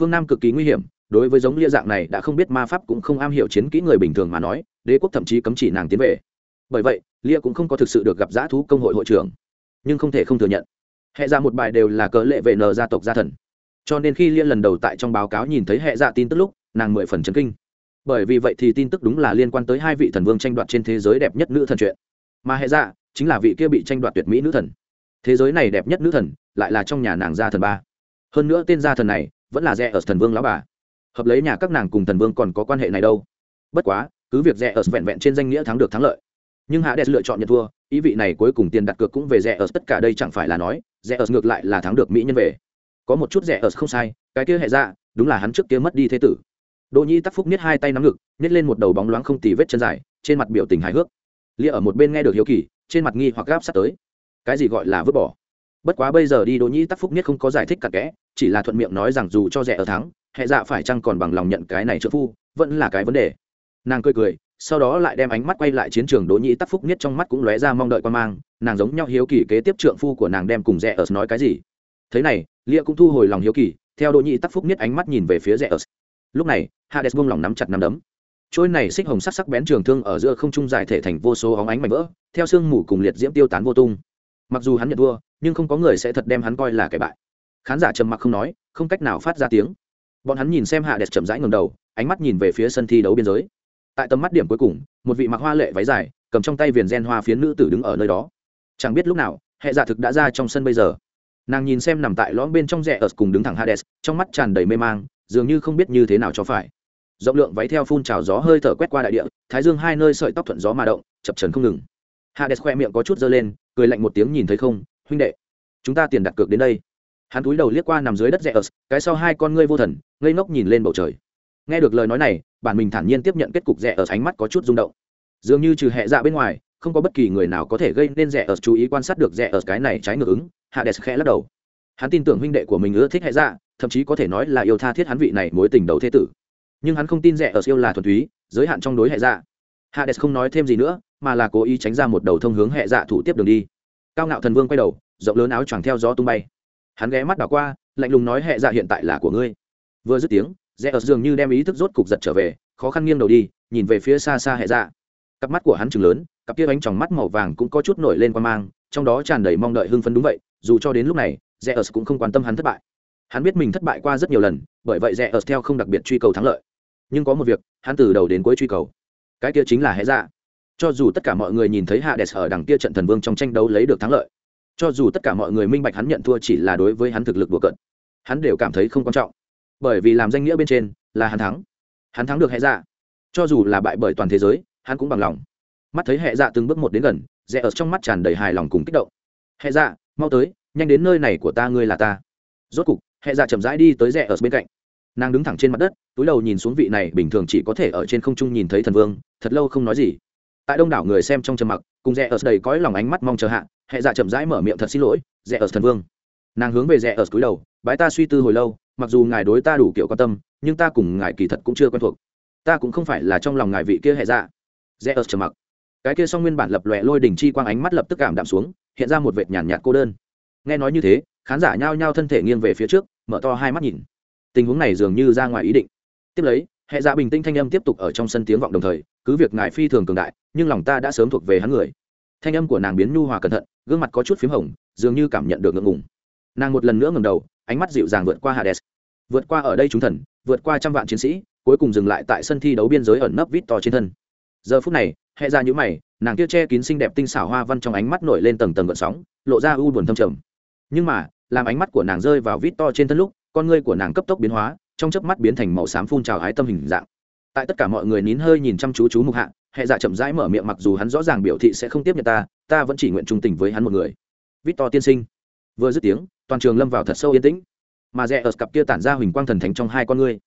Phương nam cực kỳ nguy hiểm, đối với giống lia dạng này đã không biết ma pháp cũng không am hiểu chiến kỹ người bình thường mà nói đế quốc thậm chí cấm chỉ nàng tiến về. Bởi vậy, lia cũng không có thực sự được gặp giã thú công hội hội trưởng, nhưng không thể không thừa nhận, hệ ra một bài đều là cớ lệ vệ nờ gia tộc gia thần. Cho nên khi lia lần đầu tại trong báo cáo nhìn thấy hệ dạ tin tức lúc, nàng mười phần chấn kinh. Bởi vì vậy thì tin tức đúng là liên quan tới hai vị thần vương tranh đoạt trên thế giới đẹp nhất nữ thần chuyện. Mà hệ dạ chính là vị kia bị tranh đoạt tuyệt mỹ nữ thần. Thế giới này đẹp nhất nữ thần lại là trong nhà nàng gia thần ba. Hơn nữa tên gia thần này vẫn là rẻ ở thần vương lão bà. Hợp lấy nhà các nàng cùng thần vương còn có quan hệ này đâu. Bất quá cứ việc rẻ ở vẹn vẹn trên danh nghĩa thắng được thắng lợi. Nhưng hạ đès lựa chọn nhận thua, ý vị này cuối cùng tiền đặt cược cũng về rẻ ở tất cả đây chẳng phải là nói, rẻ ở ngược lại là thắng được mỹ nhân về. Có một chút rẻ ở không sai, cái kia hệ ra đúng là hắn trước kia mất đi thế tử. Đỗ nhi tắc phúc niết hai tay nắm ngực, nhét lên một đầu bóng loáng không tì vết chân dài, trên mặt biểu tình hài hước. Lia ở một bên nghe được hiếu kỳ, trên mặt nghi hoặc gáp sắp tới. Cái gì gọi là vứt bỏ? Bất quá bây giờ đi đỗ nhi tắc phúc niết không có giải thích cặn kẽ, chỉ là thuận miệng nói rằng dù cho rẻ ở thắng, hệ dạ phải chăng còn bằng lòng nhận cái này trợ phu, vẫn là cái vấn đề nàng cười cười, sau đó lại đem ánh mắt quay lại chiến trường đỗ nhĩ tắc phúc nhất trong mắt cũng lóe ra mong đợi quan mang, nàng giống nhau hiếu kỳ kế tiếp trượng phu của nàng đem cùng rẽ ở nói cái gì. Thế này, lia cũng thu hồi lòng hiếu kỳ, theo đỗ nhĩ tắc phúc nhất ánh mắt nhìn về phía rẽ ớt. Lúc này, hades buông lòng nắm chặt nắm đấm. Trôi này xích hồng sắc sắc bén trường thương ở giữa không trung giải thể thành vô số óng ánh mảnh vỡ, theo sương mù cùng liệt diễm tiêu tán vô tung. Mặc dù hắn nhận thua, nhưng không có người sẽ thật đem hắn coi là kẻ bại. Khán giả trầm mặc không nói, không cách nào phát ra tiếng. Bọn hắn nhìn xem hạ đẹp chậm rãi ngầm đầu, ánh mắt nhìn về phía sân thi đấu biên giới tại tầm mắt điểm cuối cùng, một vị mặc hoa lệ váy dài, cầm trong tay viền gen hoa phiến nữ tử đứng ở nơi đó. Chẳng biết lúc nào, hệ giả thực đã ra trong sân bây giờ. Nàng nhìn xem nằm tại lõm bên trong rẽ ở cùng đứng thẳng hades, trong mắt tràn đầy mê mang, dường như không biết như thế nào cho phải. Rộng lượng váy theo phun trào gió hơi thở quét qua đại địa, thái dương hai nơi sợi tóc thuận gió mà động, chập trần không ngừng. Hades khoe miệng có chút dơ lên, cười lạnh một tiếng nhìn thấy không, huynh đệ, chúng ta tiền đặt cược đến đây. Hắn túi đầu liếc qua nằm dưới đất rẽ ở, cái sau hai con ngươi vô thần, ngây ngốc nhìn lên bầu trời. Nghe được lời nói này bản mình thản nhiên tiếp nhận kết cục rẻ ở ánh mắt có chút rung động. Dường như trừ hệ dạ bên ngoài, không có bất kỳ người nào có thể gây nên rẻ ở chú ý quan sát được rẻ ở cái này trái ngược ứng hades khẽ lắc đầu. Hắn tin tưởng huynh đệ của mình ưa thích hệ dạ thậm chí có thể nói là yêu tha thiết hắn vị này mối tình đầu thế tử. Nhưng hắn không tin rẻ ở yêu là thuần túy, giới hạn trong đối hệ dạ. Hades không nói thêm gì nữa, mà là cố ý tránh ra một đầu thông hướng hệ dạ thủ tiếp đường đi. Cao ngạo thần vương quay đầu, rộng lớn áo choàng theo gió tung bay. Hắn ghé mắt đảo qua, lạnh lùng nói hệ dạ hiện tại là của ngươi. Vừa dứt tiếng rẽ ở dường như đem ý thức rốt cục giật trở về, khó khăn nghiêng đầu đi, nhìn về phía xa xa hệ dạ. Cặp mắt của hắn chừng lớn, cặp kia bánh tròng mắt màu vàng cũng có chút nổi lên qua mang, trong đó tràn đầy mong đợi hưng phấn đúng vậy, dù cho đến lúc này, rẽ ở cũng không quan tâm hắn thất bại. Hắn biết mình thất bại qua rất nhiều lần, bởi vậy rẽ ở theo không đặc biệt truy cầu thắng lợi. Nhưng có một việc, hắn từ đầu đến cuối truy cầu. Cái kia chính là hệ dạ. Cho dù tất cả mọi người nhìn thấy hạ đẹp ở đằng kia trận thần vương trong tranh đấu lấy được thắng lợi, cho dù tất cả mọi người minh bạch hắn nhận thua chỉ là đối với hắn thực lực đùa cận hắn đều cảm thấy không quan trọng bởi vì làm danh nghĩa bên trên là hắn thắng. Hắn thắng được hệ dạ. Cho dù là bại bởi toàn thế giới, hắn cũng bằng lòng. Mắt thấy hệ dạ từng bước một đến gần, rẽ ở trong mắt tràn đầy hài lòng cùng kích động. Hệ dạ mau tới, nhanh đến nơi này của ta, ngươi là ta. Rốt cục, hệ dạ chậm rãi đi tới rẽ ở bên cạnh. Nàng đứng thẳng trên mặt đất, túi đầu nhìn xuống vị này bình thường chỉ có thể ở trên không trung nhìn thấy thần vương, thật lâu không nói gì. Tại đông đảo người xem trong trầm mặc, cùng rẽ ở đầy cõi lòng ánh mắt mong chờ hạ, hệ dạ chậm rãi mở miệng thật xin lỗi, rẽ ở thần vương nàng hướng về rẽ ở cúi đầu, bái ta suy tư hồi lâu, mặc dù ngài đối ta đủ kiểu quan tâm, nhưng ta cùng ngài kỳ thật cũng chưa quen thuộc. Ta cũng không phải là trong lòng ngài vị kia hệ dạ. Rẽ ở trầm mặc. Cái kia song nguyên bản lập lòe lôi đỉnh chi quang ánh mắt lập tức cảm đạm xuống, hiện ra một vệt nhàn nhạt cô đơn. Nghe nói như thế, khán giả nhao nhao thân thể nghiêng về phía trước, mở to hai mắt nhìn. Tình huống này dường như ra ngoài ý định. Tiếp lấy hệ dạ bình tĩnh thanh âm tiếp tục ở trong sân tiếng vọng đồng thời, cứ việc ngài phi thường cường đại, nhưng lòng ta đã sớm thuộc về hắn người. Thanh âm của nàng biến nhu hòa cẩn thận, gương mặt có chút p h í m hồng, dường như cảm nhận được ngượng ngùng nàng một lần nữa ngầm đầu, ánh mắt dịu dàng vượt qua hades. Vượt qua ở đây chúng thần, vượt qua trăm vạn chiến sĩ, cuối cùng dừng lại tại sân thi đấu biên giới ẩn nấp vít to trên thân. Giờ phút này, hệ ra nhữ mày, nàng kia che kín xinh đẹp tinh xảo hoa văn trong ánh mắt nổi lên tầng tầng gợn sóng, lộ ra u buồn thâm trầm. Nhưng mà, làm ánh mắt của nàng rơi vào vít to trên thân lúc, con ngươi của nàng cấp tốc biến hóa, trong chớp mắt biến thành màu xám phun trào ái tâm hình dạng. Tại tất cả mọi người nín hơi nhìn chăm chú chú mục hạ, hệ dạ chậm rãi mở miệng mặc dù hắn rõ ràng biểu thị sẽ không tiếp nhận ta ta vẫn chỉ nguyện trung tình với hắn một người. Vít to tiên sinh. Vừa dứt tiếng toàn trường lâm vào thật sâu yên tĩnh. Mà rẽ ở cặp kia tản ra huỳnh quang thần thánh trong hai con ngươi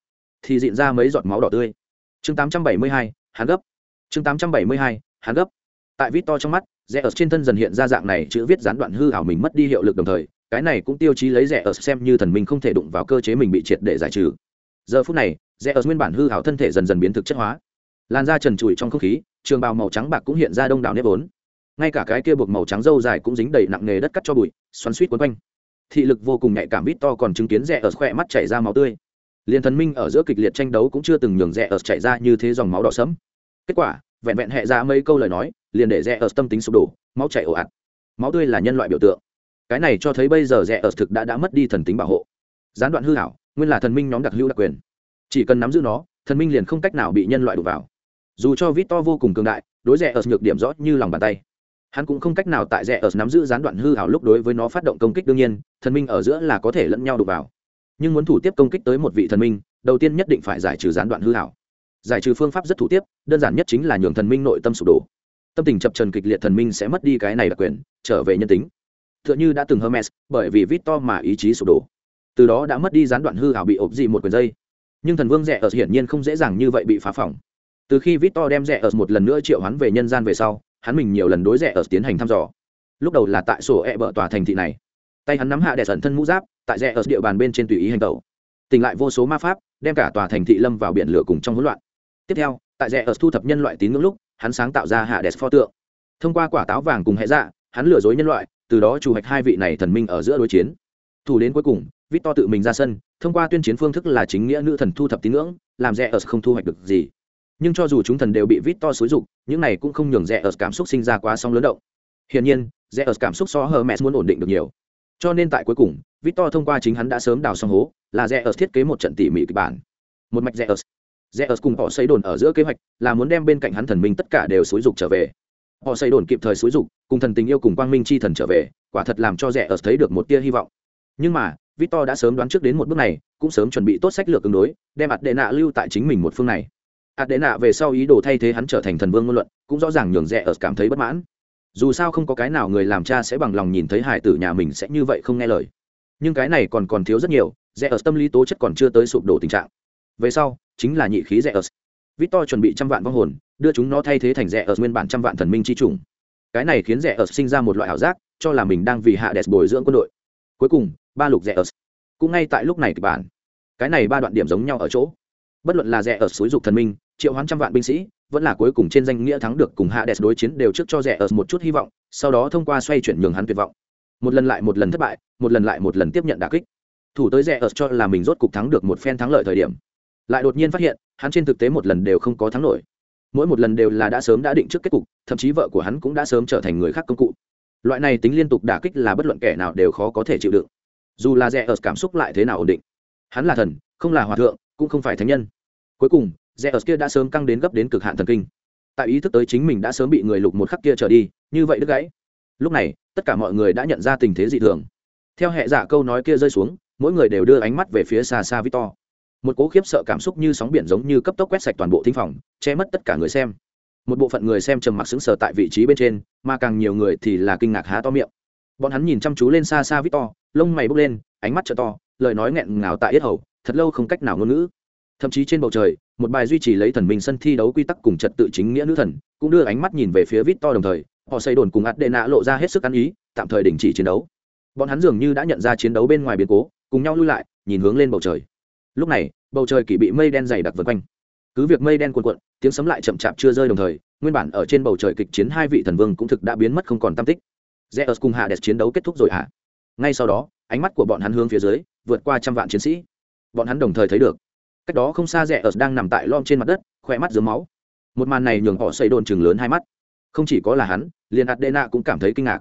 thì diện ra mấy giọt máu đỏ tươi. Chương 872, hắn gấp. Chương 872, hắn gấp. Tại vít to trong mắt rẽ ở trên thân dần hiện ra dạng này chữ viết gián đoạn hư ảo mình mất đi hiệu lực đồng thời cái này cũng tiêu chí lấy rẽ ở xem như thần mình không thể đụng vào cơ chế mình bị triệt để giải trừ. Giờ phút này rẽ ở nguyên bản hư hảo thân thể dần dần biến thực chất hóa. Lan ra trần trụi trong không khí trường bào màu trắng bạc cũng hiện ra đông đảo nếp vốn. Ngay cả cái kia buộc màu trắng dâu dài cũng dính đầy nặng nghề đất cắt cho bụi xoắn suýt quấn quanh thị lực vô cùng nhạy cảm vít to còn chứng kiến rẽ ở khỏe mắt chảy ra máu tươi. Liền thần minh ở giữa kịch liệt tranh đấu cũng chưa từng nhường rẽ ở chảy ra như thế dòng máu đỏ sẫm. Kết quả, vẹn vẹn hệ ra mấy câu lời nói, liền để rẽ ở tâm tính sụp đổ, máu chảy ồ ạt. Máu tươi là nhân loại biểu tượng. Cái này cho thấy bây giờ rẽ ở thực đã đã mất đi thần tính bảo hộ. Gián đoạn hư hảo, nguyên là thần minh nhóm đặc hữu đặc quyền. Chỉ cần nắm giữ nó, thần minh liền không cách nào bị nhân loại đụng vào. Dù cho vít to vô cùng cường đại, đối rẽ ở nhược điểm rõ như lòng bàn tay hắn cũng không cách nào tại rẽ ở nắm giữ gián đoạn hư hảo lúc đối với nó phát động công kích đương nhiên, thần minh ở giữa là có thể lẫn nhau đụng vào. Nhưng muốn thủ tiếp công kích tới một vị thần minh, đầu tiên nhất định phải giải trừ gián đoạn hư hảo. Giải trừ phương pháp rất thủ tiếp, đơn giản nhất chính là nhường thần minh nội tâm sụp đổ. Tâm tình chập trần kịch liệt thần minh sẽ mất đi cái này đặc quyền, trở về nhân tính. T h ư ợ n h ư đã từng hermes, bởi vì vít to mà ý chí sụp đổ. Từ đó đã mất đi gián đoạn hư hảo bị ộp dị một quyền dây. Nhưng thần vương rẽ ở hiển nhiên không dễ dàng như vậy bị phá phỏng. Từ khi vít to đem rẽ ở một lần nữa triệu hắn về nhân gian về sau hắn mình nhiều lần đối rẻ ở tiến hành thăm dò. Lúc đầu là tại sổ e bờ tòa thành thị này. Tay hắn nắm hạ đẻ sẩn thân mũ giáp, tại rẽ ở địa bàn bên trên tùy ý hành tẩu. Tỉnh lại vô số ma pháp, đem cả tòa thành thị lâm vào biển lửa cùng trong hỗn loạn. Tiếp theo, tại rẽ ở thu thập nhân loại tín ngưỡng lúc, hắn sáng tạo ra hạ đẻ pho tượng. Thông qua quả táo vàng cùng hệ dạ hắn lừa dối nhân loại, từ đó chủ hạch hai vị này thần minh ở giữa đối chiến. Thủ đến cuối cùng, victor tự mình ra sân, thông qua tuyên chiến phương thức là chính nghĩa nữ thần thu thập tín ngưỡng, làm rẽ ở không thu hoạch được gì nhưng cho dù chúng thần đều bị victor xúi dục, những này cũng không nhường rẽ ở cảm xúc sinh ra quá song lớn động. Hiển nhiên rẽ ở cảm xúc so hờ mẹ muốn ổn định được nhiều. Cho nên tại cuối cùng victor thông qua chính hắn đã sớm đào xong hố, là rẽ ở thiết kế một trận tỉ mỉ kịch bản. Một mạch rẽ ở rẽ ở cùng họ xây đồn ở giữa kế hoạch là muốn đem bên cạnh hắn thần minh tất cả đều xúi dục trở về. Họ xây đồn kịp thời xúi dục, cùng thần tình yêu cùng quang minh chi thần trở về, quả thật làm cho rẽ ở thấy được một tia hy vọng. Nhưng mà victor đã sớm đoán trước đến một bước này, cũng sớm chuẩn bị tốt sách lược ứng đối, đem ạt đệ nạ lưu tại chính mình một phương này ạt đệ nạ về sau ý đồ thay thế hắn trở thành thần vương ngôn luận, cũng rõ ràng nhường rẽ ở cảm thấy bất mãn. Dù sao không có cái nào người làm cha sẽ bằng lòng nhìn thấy hải tử nhà mình sẽ như vậy không nghe lời. Nhưng cái này còn còn thiếu rất nhiều rẽ ở tâm lý tố chất còn chưa tới sụp đổ tình trạng. Về sau, chính là nhị khí rẽ ở. Victor chuẩn bị trăm vạn vong hồn, đưa chúng nó thay thế thành rẽ ở nguyên bản trăm vạn thần minh chi trùng cái này khiến rẽ ở sinh ra một loại ảo giác, cho là mình đang vì hạ đẹp bồi dưỡng quân đội. Cuối cùng, ba lục rẽ ở. Cũng ngay tại lúc này kịch bản. Cái này ba đoạn điểm giống nhau ở chỗ. Bất luận là rẽ ở xúi dục thần minh triệu hoán trăm vạn binh sĩ, vẫn là cuối cùng trên danh nghĩa thắng được cùng hạ đẹp đối chiến đều trước cho rẻ ở một chút hy vọng, sau đó thông qua xoay chuyển nhường hắn tuyệt vọng. Một lần lại một lần thất bại, một lần lại một lần tiếp nhận đà kích. Thủ tới rẻ ở cho là mình rốt cục thắng được một phen thắng lợi thời điểm. Lại đột nhiên phát hiện, hắn trên thực tế một lần đều không có thắng nổi. Mỗi một lần đều là đã sớm đã định trước kết cục, thậm chí vợ của hắn cũng đã sớm trở thành người khác công cụ. Loại này tính liên tục đả kích là bất luận kẻ nào đều khó có thể chịu đựng. Dù là rẻ ở cảm xúc lại thế nào ổn định. Hắn là thần, không là hòa thượng, cũng không phải thánh nhân. Cuối cùng rẽ ở kia đã sớm căng đến gấp đến cực hạn thần kinh. Tại ý thức tới chính mình đã sớm bị người lục một khắc kia trở đi, như vậy đứt gãy. Lúc này, tất cả mọi người đã nhận ra tình thế dị thường. Theo hệ giả câu nói kia rơi xuống, mỗi người đều đưa ánh mắt về phía xa xa victor. Một cố khiếp sợ cảm xúc như sóng biển giống như cấp tốc quét sạch toàn bộ thính phòng, che mất tất cả người xem. Một bộ phận người xem trầm mặc sững sờ tại vị trí bên trên, mà càng nhiều người thì là kinh ngạc há to miệng. Bọn hắn nhìn chăm chú lên xa xa victor, lông mày bốc lên, ánh mắt t to, lời nói nghẹn ngào tại yết hầu, thật lâu không cách nào ngôn ngữ thậm chí trên bầu trời, một bài duy trì lấy thần minh sân thi đấu quy tắc cùng trật tự chính nghĩa nữ thần, cũng đưa ánh mắt nhìn về phía vít to đồng thời, họ xây đồn cùng ạt đệ nạ lộ ra hết sức ăn ý, tạm thời đình chỉ chiến đấu. Bọn hắn dường như đã nhận ra chiến đấu bên ngoài biến cố, cùng nhau lui lại, nhìn hướng lên bầu trời. Lúc này, bầu trời kỳ bị mây đen dày đặc vượt quanh. Cứ việc mây đen cuồn cuộn, tiếng sấm lại chậm chạp chưa rơi đồng thời, nguyên bản ở trên bầu trời kịch chiến hai vị thần vương cũng thực đã biến mất không còn tam tích. Zeus cùng hạ đẹp chiến đấu kết thúc rồi hả? Ngay sau đó, ánh mắt của bọn hắn hướng phía dưới, vượt qua trăm vạn chiến sĩ. Bọn hắn đồng thời thấy được cách đó không xa rẽ ở đang nằm tại lom trên mặt đất, khỏe mắt dướng máu. Một màn này nhường họ xây đồn chừng lớn hai mắt. Không chỉ có là hắn, liền adena cũng cảm thấy kinh ngạc.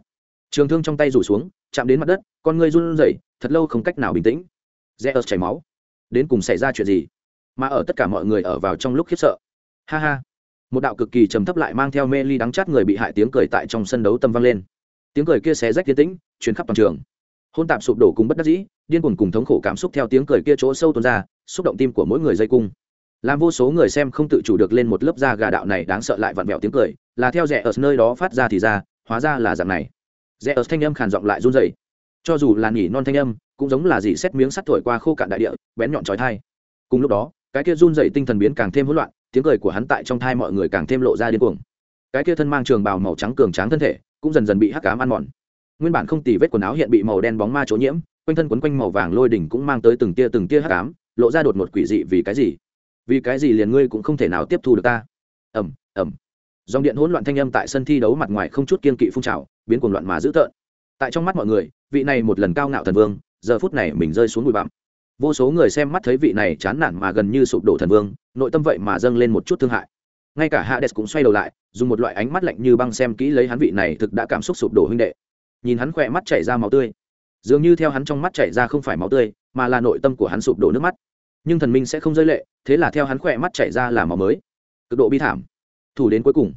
Trường thương trong tay rủ xuống, chạm đến mặt đất, con người run rẩy, thật lâu không cách nào bình tĩnh. Rẽ ở chảy máu. Đến cùng xảy ra chuyện gì? Mà ở tất cả mọi người ở vào trong lúc khiếp sợ. Ha ha. Một đạo cực kỳ trầm thấp lại mang theo mê ly đắng chát người bị hại tiếng cười tại trong sân đấu tâm vang lên. Tiếng cười kia xé rách tiến tĩnh chuyến khắp toàn trường. Hôn tạp sụp đổ cùng bất đắc dĩ, điên cuồng cùng thống khổ cảm xúc theo tiếng cười kia chỗ sâu tuôn ra xúc động tim của mỗi người dây cung. Làm vô số người xem không tự chủ được lên một lớp da gà đạo này đáng sợ lại vặn vẹo tiếng cười, là theo rẽ ở nơi đó phát ra thì ra, hóa ra là dạng này. Rẽ ở thanh âm khàn giọng lại run rẩy. Cho dù là nhỉ non thanh âm, cũng giống là gì xét miếng sắt thổi qua khô cạn đại địa, bén nhọn trói thai cùng lúc đó, cái kia run rẩy tinh thần biến càng thêm hỗn loạn, tiếng cười của hắn tại trong thai mọi người càng thêm lộ ra điên cuồng. Cái kia thân mang trường bào màu trắng cường tráng thân thể, cũng dần dần bị hắc cám ăn mòn. Nguyên bản không tì vết quần áo hiện bị màu đen bóng ma chỗ nhiễm, quanh thân quấn quanh màu vàng lôi đỉnh cũng mang tới từng tia từng tia hắc cám lộ ra đột ngột quỷ dị vì cái gì? Vì cái gì liền ngươi cũng không thể nào tiếp thu được ta? Ẩm ẩm dòng điện hỗn loạn thanh âm tại sân thi đấu mặt ngoài không chút kiên kỵ phun trào, biến cuồng loạn mà dữ tợn. Tại trong mắt mọi người, vị này một lần cao ngạo thần vương, giờ phút này mình rơi xuống bụi bặm. Vô số người xem mắt thấy vị này chán nản mà gần như sụp đổ thần vương, nội tâm vậy mà dâng lên một chút thương hại. Ngay cả hades cũng xoay đầu lại, dùng một loại ánh mắt lạnh như băng xem kỹ lấy hắn vị này thực đã cảm xúc sụp đổ huynh đệ. Nhìn hắn khỏe mắt chảy ra máu tươi dường như theo hắn trong mắt chảy ra không phải máu tươi, mà là nội tâm của hắn sụp đổ nước mắt. Nhưng thần minh sẽ không rơi lệ, thế là theo hắn khỏe mắt chảy ra là máu mới. Cực độ bi thảm. Thủ đến cuối cùng.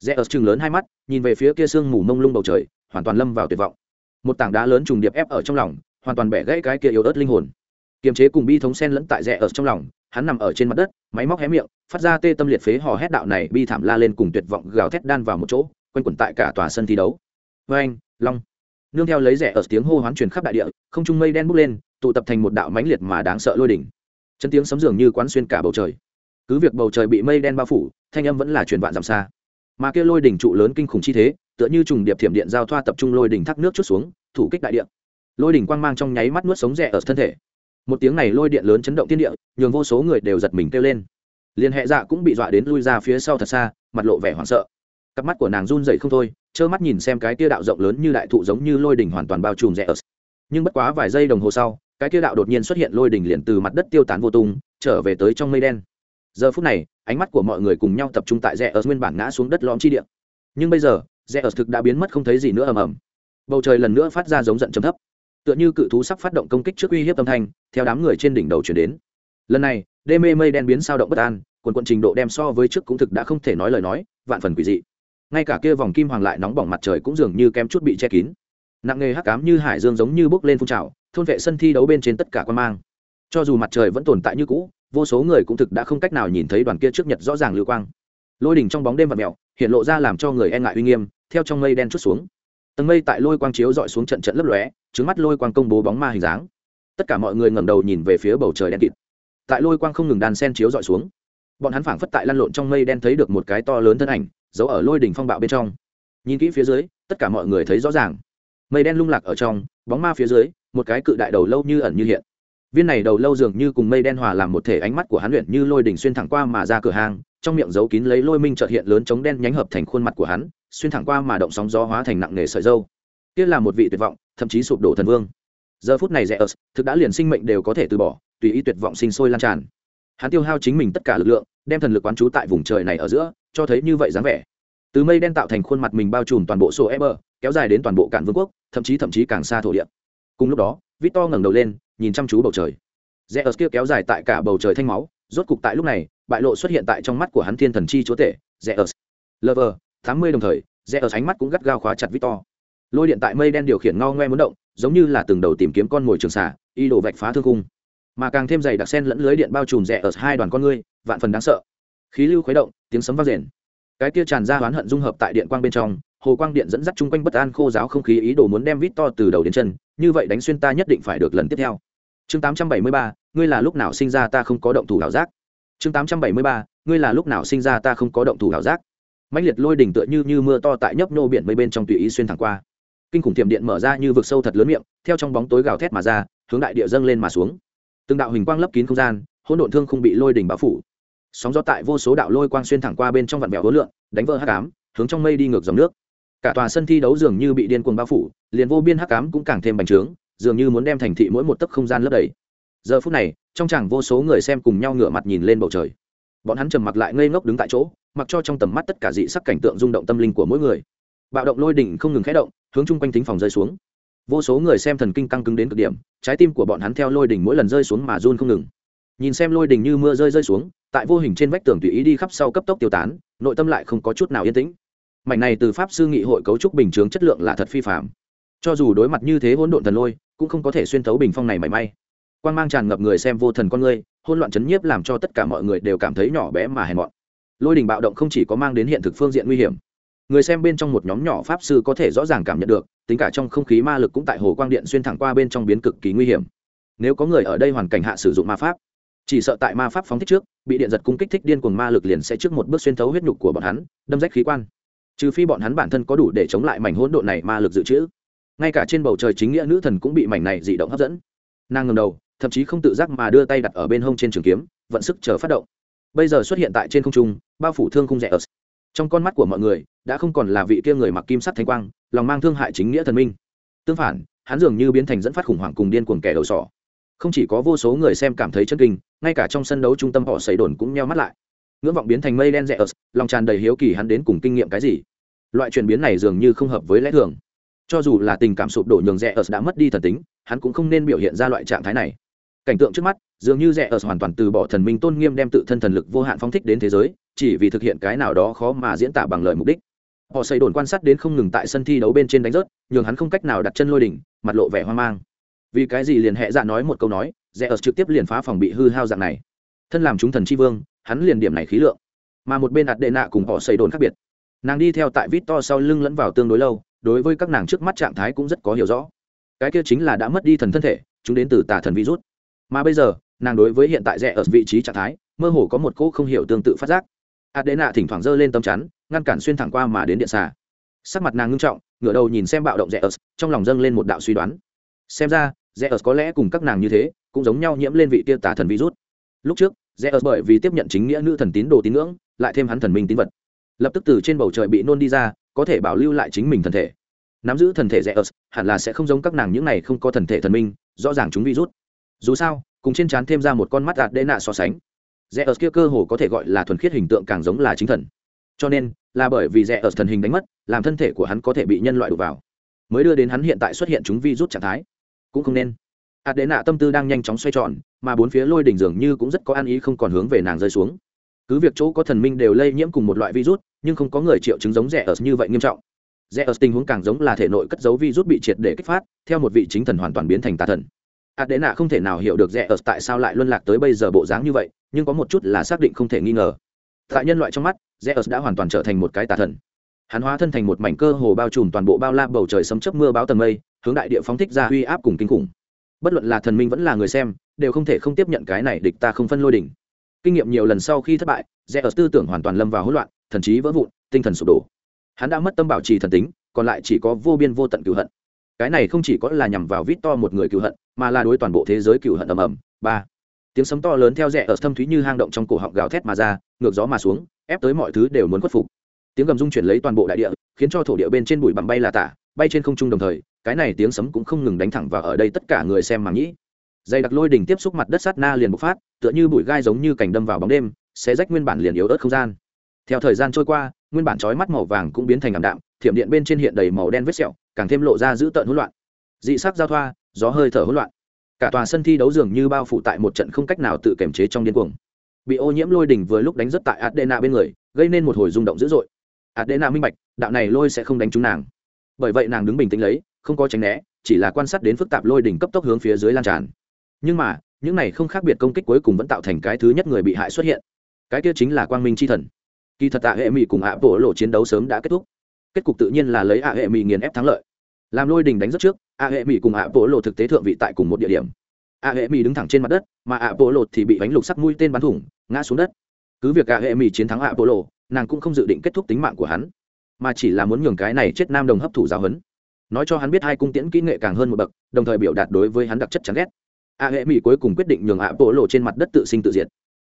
Rẽ ớt chừng lớn hai mắt, nhìn về phía kia sương mù mông lung bầu trời, hoàn toàn lâm vào tuyệt vọng. Một tảng đá lớn trùng điệp ép ở trong lòng, hoàn toàn bẻ gãy cái kia yếu ớt linh hồn. Kiềm chế cùng bi thống sen lẫn tại rẽ ớt trong lòng, hắn nằm ở trên mặt đất, máy móc hé miệng, phát ra tê tâm liệt phế hò hét đạo này bi thảm la lên cùng tuyệt vọng gào thét đan vào một chỗ, quanh quẩn tại cả tòa sân thi đấu. Vê anh long nương theo lấy rẻ ở tiếng hô hoán truyền khắp đại địa, không trung mây đen bốc lên, tụ tập thành một đạo mãnh liệt mà đáng sợ lôi đỉnh. Chân tiếng sấm dường như quán xuyên cả bầu trời. Cứ việc bầu trời bị mây đen bao phủ, thanh âm vẫn là truyền vạn dặm xa. Mà kia lôi đỉnh trụ lớn kinh khủng chi thế, tựa như trùng điệp thiểm điện giao thoa tập trung lôi đỉnh thác nước chút xuống, thủ kích đại địa. Lôi đỉnh quang mang trong nháy mắt nuốt sống rẻ ở thân thể. Một tiếng này lôi điện lớn chấn động thiên địa, nhường vô số người đều giật mình kêu lên. Liền hệ dạ cũng bị dọa đến lui ra phía sau thật xa, mặt lộ vẻ hoảng sợ cặp mắt của nàng run dậy không thôi, trơ mắt nhìn xem cái tia đạo rộng lớn như đại thụ giống như lôi đỉnh hoàn toàn bao trùm rẽ. Ớt nhưng bất quá vài giây đồng hồ sau, cái tia đạo đột nhiên xuất hiện lôi đỉnh liền từ mặt đất tiêu tán vô tung, trở về tới trong mây đen. Giờ phút này, ánh mắt của mọi người cùng nhau tập trung tại rẽ ớt nguyên bản ngã xuống đất lõm chi địa. Nhưng bây giờ, rẽ ớt thực đã biến mất không thấy gì nữa ầm ầm. Bầu trời lần nữa phát ra giống giận trầm thấp. Tựa như cự thú sắp phát động công kích trước uy hiếp âm thanh, theo đám người trên đỉnh đầu chuyển đến. Lần này, đê mê mây đen biến sao động bất an, quần quận trình độ đem so với trước cũng thực đã không thể nói lời nói, vạn phần quỷ dị ngay cả kia vòng kim hoàng lại nóng bỏng mặt trời cũng dường như kem chút bị che kín. Nặng nghề hắc cám như hải dương giống như bốc lên phun trào, thôn vệ sân thi đấu bên trên tất cả quan mang. Cho dù mặt trời vẫn tồn tại như cũ, vô số người cũng thực đã không cách nào nhìn thấy đoàn kia trước nhật rõ ràng lưu quang. Lôi đỉnh trong bóng đêm và mèo hiện lộ ra làm cho người e ngại uy nghiêm, theo trong mây đen chút xuống. Tầng mây tại lôi quang chiếu dọi xuống trận trận lấp lóe trứng mắt lôi quang công bố bóng ma hình dáng. Tất cả mọi người ngẩng đầu nhìn về phía bầu trời đen kịt. Tại lôi quang không ngừng đàn sen chiếu dọi xuống, bọn hắn phảng phất tại lăn lộn trong mây đen thấy được một cái to lớn thân ảnh giấu ở lôi đỉnh phong bạo bên trong. Nhìn kỹ phía dưới, tất cả mọi người thấy rõ ràng. Mây đen lung lạc ở trong, bóng ma phía dưới, một cái cự đại đầu lâu như ẩn như hiện. Viên này đầu lâu dường như cùng mây đen hòa làm một thể ánh mắt của hắn luyện như lôi đỉnh xuyên thẳng qua mà ra cửa hàng, trong miệng giấu kín lấy lôi minh trợt hiện lớn chống đen nhánh hợp thành khuôn mặt của hắn, xuyên thẳng qua mà động sóng gió hóa thành nặng nề sợi dâu. Kia là một vị tuyệt vọng, thậm chí sụp đổ thần vương. Giờ phút này rẽ ớt thực đã liền sinh mệnh đều có thể từ bỏ, tùy ý tuyệt vọng sinh sôi lan tràn. Hắn tiêu hao chính mình tất cả lực lượng, đem thần lực quán trú tại vùng trời này ở giữa cho thấy như vậy dáng vẻ. Từ mây đen tạo thành khuôn mặt mình bao trùm toàn bộ sổ e kéo dài đến toàn bộ cản vương quốc, thậm chí thậm chí càng xa thổ địa. Cùng lúc đó, victor ngẩng đầu lên, nhìn chăm chú bầu trời. Rẽ ớt kia kéo dài tại cả bầu trời thanh máu, rốt cục tại lúc này, bại lộ xuất hiện tại trong mắt của hắn thiên thần chi chúa tể rẽ ớt lover tám mươi đồng thời rẽ ớt ánh mắt cũng gắt gao khóa chặt victor. Lôi điện tại mây đen điều khiển ngao ngoe muốn động, giống như là từng đầu tìm kiếm con mồi trường xả y đổ vạch phá thương cung mà càng thêm dày đặc sen lẫn lưới điện bao trùm rẽ ở hai đoàn con ngươi, vạn phần đáng sợ khí lưu khuấy động tiếng sấm vang rền. Cái kia tràn ra oán hận dung hợp tại điện quang bên trong hồ quang điện dẫn dắt chung quanh bất an khô giáo không khí ý đồ muốn đem vít to từ đầu đến chân như vậy đánh xuyên ta nhất định phải được lần tiếp theo. Chương 873, ngươi là lúc nào sinh ra ta không có động thủ đảo giác? Chương 873, ngươi là lúc nào sinh ra ta không có động thủ đảo giác? Mãnh liệt lôi đỉnh tựa như như mưa to tại nhấp nô biển mây bên trong tùy ý xuyên thẳng qua. Kinh khủng tiệm điện mở ra như vực sâu thật lớn miệng theo trong bóng tối gào thét mà ra hướng đại địa dâng lên mà xuống. Từng đạo hình quang lấp kín không gian hỗn độn thương không bị lôi đỉnh bao phủ sóng gió tại vô số đạo lôi quang xuyên thẳng qua bên trong vạn vẹo hố lượn, đánh vỡ hắc ám hướng trong mây đi ngược dòng nước. Cả tòa sân thi đấu dường như bị điên cuồng bao phủ liền vô biên hắc ám cũng càng thêm bành trướng dường như muốn đem thành thị mỗi một tấc không gian lấp đầy. Giờ phút này trong chẳng vô số người xem cùng nhau ngửa mặt nhìn lên bầu trời. Bọn hắn trầm mặc lại ngây ngốc đứng tại chỗ mặc cho trong tầm mắt tất cả dị sắc cảnh tượng rung động tâm linh của mỗi người. Bạo động lôi đỉnh không ngừng khẽ động hướng chung quanh thính phòng rơi xuống. Vô số người xem thần kinh căng cứng đến cực điểm trái tim của bọn hắn theo lôi đỉnh mỗi lần rơi xuống mà run không ngừng. Nhìn xem lôi đỉnh như mưa rơi rơi xuống tại vô hình trên vách tường tùy ý đi khắp sau cấp tốc tiêu tán, nội tâm lại không có chút nào yên tĩnh. Mảnh này từ pháp sư nghị hội cấu trúc bình chướng chất lượng là thật phi phạm cho dù đối mặt như thế hỗn độn thần lôi, cũng không có thể xuyên thấu bình phong này mảy may. Quan mang tràn ngập người xem vô thần con ngươi hôn loạn chấn nhiếp làm cho tất cả mọi người đều cảm thấy nhỏ bé mà hèn mọn. Lôi đình bạo động không chỉ có mang đến hiện thực phương diện nguy hiểm. Người xem bên trong một nhóm nhỏ pháp sư có thể rõ ràng cảm nhận được, tính cả trong không khí ma lực cũng tại hồ quang điện xuyên thẳng qua bên trong biến cực kỳ nguy hiểm. Nếu có người ở đây hoàn cảnh hạ sử dụng ma pháp chỉ sợ tại ma pháp phóng thích trước, bị điện giật cung kích thích điên cuồng ma lực liền sẽ trước một bước xuyên thấu huyết nhục của bọn hắn, đâm rách khí quan. Trừ phi bọn hắn bản thân có đủ để chống lại mảnh hỗn độn này ma lực dự trữ. Ngay cả trên bầu trời chính nghĩa nữ thần cũng bị mảnh này dị động hấp dẫn. Nàng ngầm đầu, thậm chí không tự giác mà đưa tay đặt ở bên hông trên trường kiếm, vận sức chờ phát động. Bây giờ xuất hiện tại trên không trung, bao phủ thương không rẻ ở trong con mắt của mọi người, đã không còn là vị kia người mặc kim sắt thanh quang, lòng mang thương hại chính nghĩa thần minh. Tương phản, hắn dường như biến thành dẫn phát khủng hoảng cùng điên cuồng kẻ đầu sỏ không chỉ có vô số người xem cảm thấy chân kinh, ngay cả trong sân đấu trung tâm họ xảy đồn cũng nheo mắt lại. Ngưỡng vọng biến thành mây đen rẽ ớt, lòng tràn đầy hiếu kỳ hắn đến cùng kinh nghiệm cái gì. Loại chuyển biến này dường như không hợp với lẽ thường. Cho dù là tình cảm sụp đổ nhường rẽ ớt đã mất đi thần tính, hắn cũng không nên biểu hiện ra loại trạng thái này. Cảnh tượng trước mắt, dường như rẽ ớt hoàn toàn từ bỏ thần minh tôn nghiêm đem tự thân thần lực vô hạn phóng thích đến thế giới, chỉ vì thực hiện cái nào đó khó mà diễn tả bằng lời mục đích. Họ xây đồn quan sát đến không ngừng tại sân thi đấu bên trên đánh rớt, nhường hắn không cách nào đặt chân lôi đỉnh, mặt lộ vẻ hoang mang vì cái gì liền hệ dạ nói một câu nói rẽ ớt trực tiếp liền phá phòng bị hư hao dạng này. Thân làm chúng thần tri vương hắn liền điểm này khí lượng. Mà một bên ạt đệ nạ cùng họ xây đồn khác biệt. Nàng đi theo tại vít to sau lưng lẫn vào tương đối lâu đối với các nàng trước mắt trạng thái cũng rất có hiểu rõ. Cái kia chính là đã mất đi thần thân thể chúng đến từ tà thần virus. Mà bây giờ nàng đối với hiện tại rẽ ở vị trí trạng thái mơ hồ có một cỗ không hiểu tương tự phát giác. Ạt đệ nạ thỉnh thoảng giơ lên tấm chắn ngăn cản xuyên thẳng qua mà đến điện xà. Sắc mặt nàng ngưng trọng ngửa đầu nhìn xem bạo động rẽ ở, trong lòng dâng lên một đạo suy đoán. Xem ra Zeus có lẽ cùng các nàng như thế cũng giống nhau nhiễm lên vị tia tà thần virus. Lúc trước Zeus bởi vì tiếp nhận chính nghĩa nữ thần tín đồ tín ngưỡng lại thêm hắn thần minh tín vật. Lập tức từ trên bầu trời bị nôn đi ra có thể bảo lưu lại chính mình thần thể. Nắm giữ thần thể Zeus, hẳn là sẽ không giống các nàng những này không có thần thể thần minh rõ ràng chúng virus. Dù sao cùng trên trán thêm ra một con mắt gạt đê nạ so sánh Zeus kia cơ hồ có thể gọi là thuần khiết hình tượng càng giống là chính thần. Cho nên là bởi vì Zeus thần hình đánh mất làm thân thể của hắn có thể bị nhân loại đổ vào. Mới đưa đến hắn hiện tại xuất hiện chúng vi rút trạng thái cũng không nên. Ạt đệ nạ tâm tư đang nhanh chóng xoay tròn, mà bốn phía lôi đỉnh dường như cũng rất có ăn ý không còn hướng về nàng rơi xuống. Cứ việc chỗ có thần minh đều lây nhiễm cùng một loại virus, nhưng không có người triệu chứng giống rẻ ở như vậy nghiêm trọng. Rẻ ở tình huống càng giống là thể nội cất dấu virus bị triệt để kích phát, theo một vị chính thần hoàn toàn biến thành tà thần. Ạt đệ nạ không thể nào hiểu được rẻ ở tại sao lại luân lạc tới bây giờ bộ dáng như vậy, nhưng có một chút là xác định không thể nghi ngờ. Tại nhân loại trong mắt rẽ ớt đã hoàn toàn trở thành một cái tà thần. Hắn hóa thân thành một mảnh cơ hồ bao trùm toàn bộ bao la bầu trời sấm chớp mưa báo tầng mây hướng đại địa phóng thích ra uy áp cùng kinh khủng. Bất luận là thần minh vẫn là người xem, đều không thể không tiếp nhận cái này địch ta không phân lôi đỉnh. Kinh nghiệm nhiều lần sau khi thất bại, rẽ ở tư tưởng hoàn toàn lâm vào hỗn loạn, thần trí vỡ vụn, tinh thần sụp đổ. Hắn đã mất tâm bảo trì thần tính, còn lại chỉ có vô biên vô tận cựu hận. Cái này không chỉ có là nhằm vào vít to một người cựu hận, mà là đối toàn bộ thế giới cựu hận ầm ầm. Ba. Tiếng sấm to lớn theo rẽ ở thâm thúy như hang động trong cổ họng gào thét mà ra, ngược gió mà xuống, ép tới mọi thứ đều muốn khuất phục. Tiếng gầm rung chuyển lấy toàn bộ đại địa, khiến cho thổ địa bên trên bụi bặm bay là tả, bay trên không trung đồng thời cái này tiếng sấm cũng không ngừng đánh thẳng vào ở đây tất cả người xem mà nghĩ. Dây đặc lôi đỉnh tiếp xúc mặt đất sát na liền bộc phát, tựa như bụi gai giống như cành đâm vào bóng đêm sẽ rách nguyên bản liền yếu ớt không gian. Theo thời gian trôi qua, nguyên bản chói mắt màu vàng cũng biến thành ảm đạm, thiểm điện bên trên hiện đầy màu đen vết sẹo, càng thêm lộ ra dữ tợn hỗn loạn. Dị sắc giao thoa, gió hơi thở hỗn loạn. Cả tòa sân thi đấu dường như bao phủ tại một trận không cách nào tự kiểm chế trong điên cuồng. Bị ô nhiễm lôi đỉnh vừa lúc đánh rất tại adena bên người, gây nên một hồi rung động dữ dội. Adena minh bạch, đạo này lôi sẽ không đánh trúng nàng. Bởi vậy nàng đứng bình tĩnh lấy không có tránh né, chỉ là quan sát đến phức tạp lôi đỉnh cấp tốc hướng phía dưới lan tràn. Nhưng mà, những này không khác biệt công kích cuối cùng vẫn tạo thành cái thứ nhất người bị hại xuất hiện. Cái kia chính là quang minh c h i thần. Kỳ thật tạ hệ mỹ cùng ạ bộ lộ chiến đấu sớm đã kết thúc. Kết cục tự nhiên là lấy ạ hệ mỹ nghiền ép thắng lợi. Làm lôi đình đánh rất trước, ạ hệ mỹ cùng ạ bộ lộ thực tế thượng vị tại cùng một địa điểm. Ạ hệ mỹ đứng thẳng trên mặt đất, mà ạ bộ lộ thì bị bánh lục sắc mũi tên bắn thủng, ngã xuống đất. Cứ việc ạ hệ mỹ chiến thắng ạ bộ lộ, nàng cũng không dự định kết thúc tính mạng của hắn, mà chỉ là muốn nhường cái này chết nam đồng hấp thụ giáo huấn nói cho hắn biết hai cung tiễn kỹ nghệ càng hơn một bậc, đồng thời biểu đạt đối với hắn đặc chất chán ghét. A hệ mỹ cuối cùng quyết định nhường ạ bộ lộ trên mặt đất tự sinh tự diệt.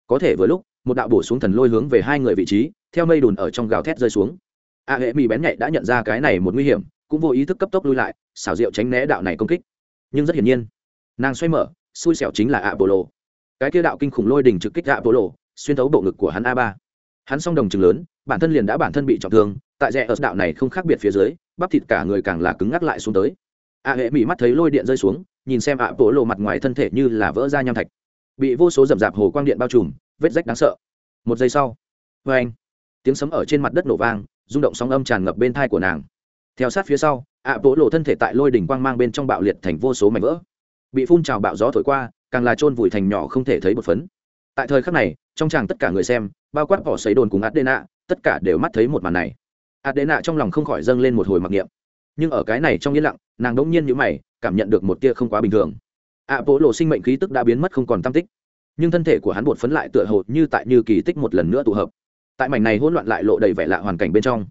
Có thể vừa lúc, một đạo bổ xuống thần lôi hướng về hai người vị trí, theo mây đùn ở trong gào thét rơi xuống. A hệ mỹ bén nhạy đã nhận ra cái này một nguy hiểm, cũng vô ý thức cấp tốc lui lại, xảo diệu tránh né đạo này công kích. Nhưng rất hiển nhiên, nàng xoay mở, xui xẻo chính là ạ bộ lộ. Cái kia đạo kinh khủng lôi đỉnh trực kích ạ bộ lộ, xuyên thấu bộ ngực của hắn a ba. Hắn song đồng chừng lớn, bản thân liền đã bản thân bị trọng thương, tại rẽ ở đạo này không khác biệt phía dưới bắp thịt cả người càng là cứng ngắc lại xuống tới. A hệ mỹ mắt thấy lôi điện rơi xuống, nhìn xem ạ bộ lộ mặt ngoài thân thể như là vỡ ra nham thạch. Bị vô số rậm rạp hồ quang điện bao trùm, vết rách đáng sợ. Một giây sau vê anh. Tiếng sấm ở trên mặt đất nổ vang, rung động sóng âm tràn ngập bên thai của nàng. Theo sát phía sau, ạ bộ lộ thân thể tại lôi đỉnh quang mang bên trong bạo liệt thành vô số mảnh vỡ. Bị phun trào bạo gió thổi qua, càng là chôn vùi thành nhỏ không thể thấy một phấn. Tại thời khắc này, trong tràng tất cả người xem, bao quát bỏ xấy đồn cùng adena, tất cả đều mắt thấy một màn này adena trong lòng không khỏi dâng lên một hồi mặc niệm. Nhưng ở cái này trong yên lặng, nàng đỗng nhiên nhữ mày, cảm nhận được một tia không quá bình thường. Ạ bộ lộ sinh mệnh khí tức đã biến mất không còn tam tích, nhưng thân thể của hắn bột phấn lại tựa hồ như tại như kỳ tích một lần nữa tụ hợp. Tại mảnh này hỗn loạn lại lộ đầy vẻ lạ hoàn cảnh bên trong.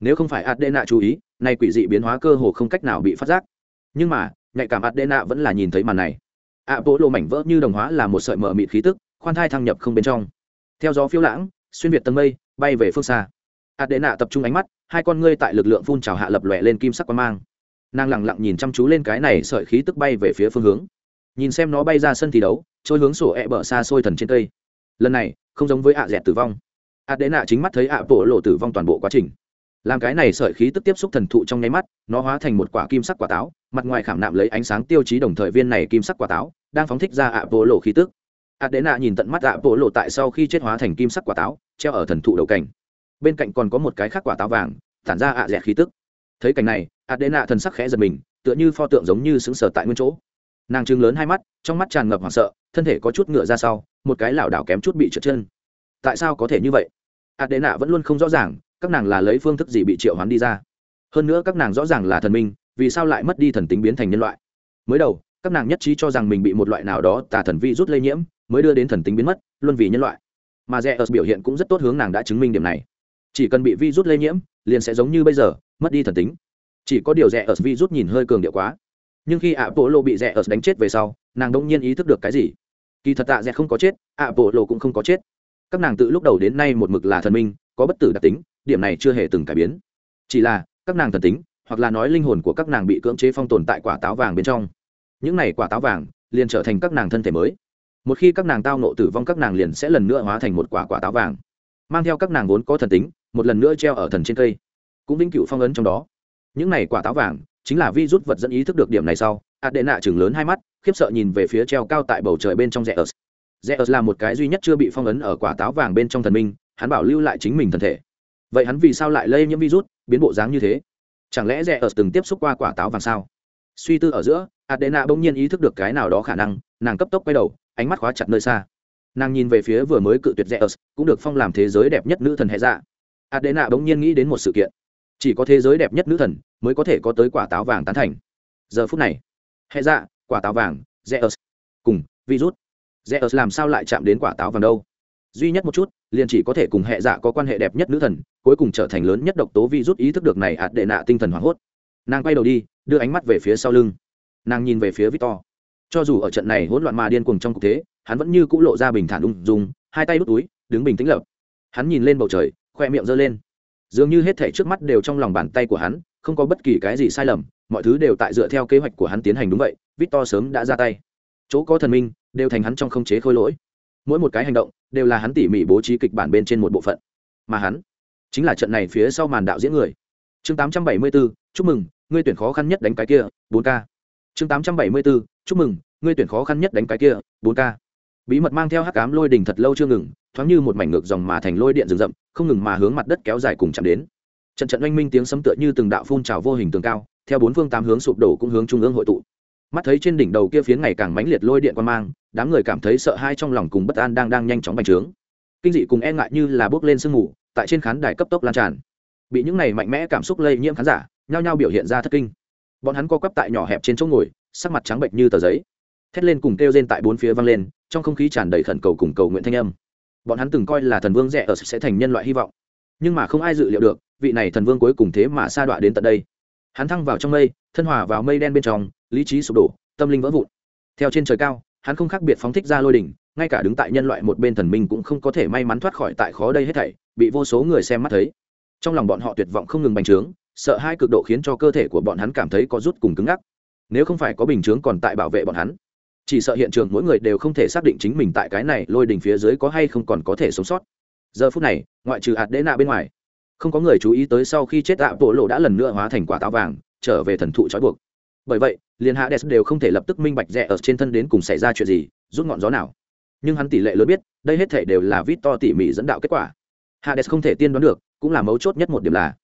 Nếu không phải adena chú ý, nay quỷ dị biến hóa cơ hồ không cách nào bị phát giác. Nhưng mà, nhạy cảm adena vẫn là nhìn thấy màn này. Ạ bộ lộ mảnh vỡ như đồng hóa là một sợi mờ mịt khí tức, khoan thai thăng nhập không bên trong. Theo gió phiêu lãng, xuyên việt tầng mây, bay về phương xa. Adena tập trung ánh mắt hai con ngươi tại lực lượng phun trào hạ lập lòe lên kim sắc quang mang. Nàng lẳng lặng nhìn chăm chú lên cái này sợi khí tức bay về phía phương hướng. Nhìn xem nó bay ra sân thi đấu, trôi hướng sổ ẹ、e、bờ xa xôi thần trên cây. Lần này, không giống với ạ dẹt tử vong. Ạ đế nạ chính mắt thấy ạ bộ lộ tử vong toàn bộ quá trình. Làm cái này sợi khí tức tiếp xúc thần thụ trong nháy mắt, nó hóa thành một quả kim sắc quả táo, mặt ngoài khảm nạm lấy ánh sáng tiêu chí đồng thời viên này kim sắc quả táo, đang phóng thích ra ạ bộ lộ khí tức. Adena nhìn tận mắt ạ bộ lộ tại sau khi chết hóa thành kim sắc quả táo, treo ở thần thụ đầu cảnh bên cạnh còn có một cái khác quả táo vàng, tản ra ạ dẹt khí tức. Thấy cảnh này, adena thần sắc khẽ giật mình, tựa như pho tượng giống như xứng sở tại nguyên chỗ. Nàng trừng lớn hai mắt, trong mắt tràn ngập hoảng sợ, thân thể có chút ngựa ra sau, một cái lảo đảo kém chút bị trượt chân. Tại sao có thể như vậy? Adena vẫn luôn không rõ ràng, các nàng là lấy phương thức gì bị triệu hoán đi ra. Hơn nữa các nàng rõ ràng là thần minh, vì sao lại mất đi thần tính biến thành nhân loại? Mới đầu, các nàng nhất trí cho rằng mình bị một loại nào đó tà thần vi rút lây nhiễm, mới đưa đến thần tính biến mất, luôn vì nhân loại. Mà rẽ ở biểu hiện cũng rất tốt hướng nàng đã chứng minh điểm này chỉ cần bị virus lây nhiễm, liền sẽ giống như bây giờ, mất đi thần tính. Chỉ có điều rẻ ở virus nhìn hơi cường điệu quá. Nhưng khi ạ bộ lộ bị rẻ ở đánh chết về sau, nàng đông nhiên ý thức được cái gì? Kỳ thật tạ rẻ không có chết ạ bộ lộ cũng không có chết. Các nàng tự lúc đầu đến nay một mực là thần minh, có bất tử đặc tính, điểm này chưa hề từng cải biến. Chỉ là, các nàng thần tính, hoặc là nói linh hồn của các nàng bị cưỡng chế phong tồn tại quả táo vàng bên trong. Những này quả táo vàng, liền trở thành các nàng thân thể mới. Một khi các nàng tao nộ tử vong, các nàng liền sẽ lần nữa hóa thành một quả quả táo vàng, mang theo các nàng vốn có thần tính một lần nữa treo ở thần trên cây. Cũng vĩnh cựu phong ấn trong đó. Những này quả táo vàng, chính là vi rút vật dẫn ý thức được điểm này sau ạt đệ nạ chừng lớn hai mắt, khiếp sợ nhìn về phía treo cao tại bầu trời bên trong rẽ ớt rẽ ớt là một cái duy nhất chưa bị phong ấn ở quả táo vàng bên trong thần minh, hắn bảo lưu lại chính mình thân thể. Vậy hắn vì sao lại lây nhiễm virus, biến bộ dáng như thế? Chẳng lẽ rẽ ớt từng tiếp xúc qua quả táo vàng sao? Suy tư ở giữa, adena bỗng nhiên ý thức được cái nào đó khả năng, nàng cấp tốc quay đầu, ánh mắt khóa chặt nơi xa. Nàng nhìn về phía vừa mới cự tuyệt rẽ ớt cũng được phong làm thế giới đẹp nhất nữ thần hệ dạ adena bỗng nhiên nghĩ đến một sự kiện. Chỉ có thế giới đẹp nhất nữ thần mới có thể có tới quả táo vàng tán thành. Giờ phút này, hệ dạ quả táo vàng, zeus, cùng virus zeus làm sao lại chạm đến quả táo vàng đâu? Duy nhất một chút, liền chỉ có thể cùng hệ dạ có quan hệ đẹp nhất nữ thần, cuối cùng trở thành lớn nhất độc tố virus ý thức được này ạt đệ nạ tinh thần hoảng hốt. Nàng quay đầu đi, đưa ánh mắt về phía sau lưng. Nàng nhìn về phía victor. Cho dù ở trận này hỗn loạn mà điên cuồng trong cục thế, hắn vẫn như c ũ lộ ra bình thản ung dung, hai tay đút túi, đứng bình tĩnh lập. Hắn nhìn lên bầu trời khoe miệng giơ lên. Dường như hết thể trước mắt đều trong lòng bàn tay của hắn không có bất kỳ cái gì sai lầm mọi thứ đều tại dựa theo kế hoạch của hắn tiến hành đúng vậy victor sớm đã ra tay. Chỗ có thần minh đều thành hắn trong không chế khôi lỗi. Mỗi một cái hành động đều là hắn tỉ mỉ bố trí kịch bản bên trên một bộ phận. Mà hắn chính là trận này phía sau màn đạo diễn người. Chương 874, chúc mừng ngươi tuyển khó khăn nhất đánh cái kia 4 k chương 874, chúc mừng ngươi tuyển khó khăn nhất đánh cái kia 4 k bí mật mang theo hắc ám lôi đình thật lâu chưa ngừng, thoáng như một mảnh ngược dòng mà thành lôi điện rừng rậm, không ngừng mà hướng mặt đất kéo dài cùng chạm đến. Trận trận oanh minh tiếng sấm tựa như từng đạo phun trào vô hình tường cao, theo bốn phương tám hướng sụp đổ cũng hướng trung ương hội tụ. Mắt thấy trên đỉnh đầu kia phiến ngày càng mãnh liệt lôi điện quan mang, đám người cảm thấy sợ hai trong lòng cùng bất an đang đang nhanh chóng bành trướng. Kinh dị cùng e ngại như là bước lên sương mù, tại trên khán đài cấp tốc lan tràn. Bị những này mạnh mẽ cảm xúc lây nhiễm khán giả, nhao nhao biểu hiện ra thất kinh. Bọn hắn co quắp tại nhỏ hẹp trên chỗ ngồi, sắc mặt trắng bệnh như tờ giấy. Thét lên cùng kêu rên tại bốn phía vang lên trong không khí tràn đầy khẩn cầu cùng cầu nguyện thanh âm. Bọn hắn từng coi là thần vương rẻ ở sẽ thành nhân loại hy vọng. Nhưng mà không ai dự liệu được, vị này thần vương cuối cùng thế mà sa đọa đến tận đây. Hắn thăng vào trong mây, thân hòa vào mây đen bên trong, lý trí sụp đổ, tâm linh vỡ vụn. Theo trên trời cao, hắn không khác biệt phóng thích ra lôi đỉnh, ngay cả đứng tại nhân loại một bên thần minh cũng không có thể may mắn thoát khỏi tại khó đây hết thảy, bị vô số người xem mắt thấy. Trong lòng bọn họ tuyệt vọng không ngừng bành trướng, sợ hai cực độ khiến cho cơ thể của bọn hắn cảm thấy có rút cùng cứng ngắc. Nếu không phải có bình chướng còn tại bảo vệ bọn hắn chỉ sợ hiện trường mỗi người đều không thể xác định chính mình tại cái này lôi đỉnh phía dưới có hay không còn có thể sống sót. Giờ phút này, ngoại trừ hạt đế nạ bên ngoài, không có người chú ý tới sau khi chết ạ, bộ lộ đã lần nữa hóa thành quả táo vàng, trở về thần thụ trói buộc. Bởi vậy, liền hạ đès đều không thể lập tức minh bạch rẽ ở trên thân đến cùng xảy ra chuyện gì, rút ngọn gió nào. Nhưng hắn tỷ lệ lớn biết, đây hết thể đều là vít to tỉ mỉ dẫn đạo kết quả. Hạ đès không thể tiên đoán được, cũng là mấu chốt nhất một điểm là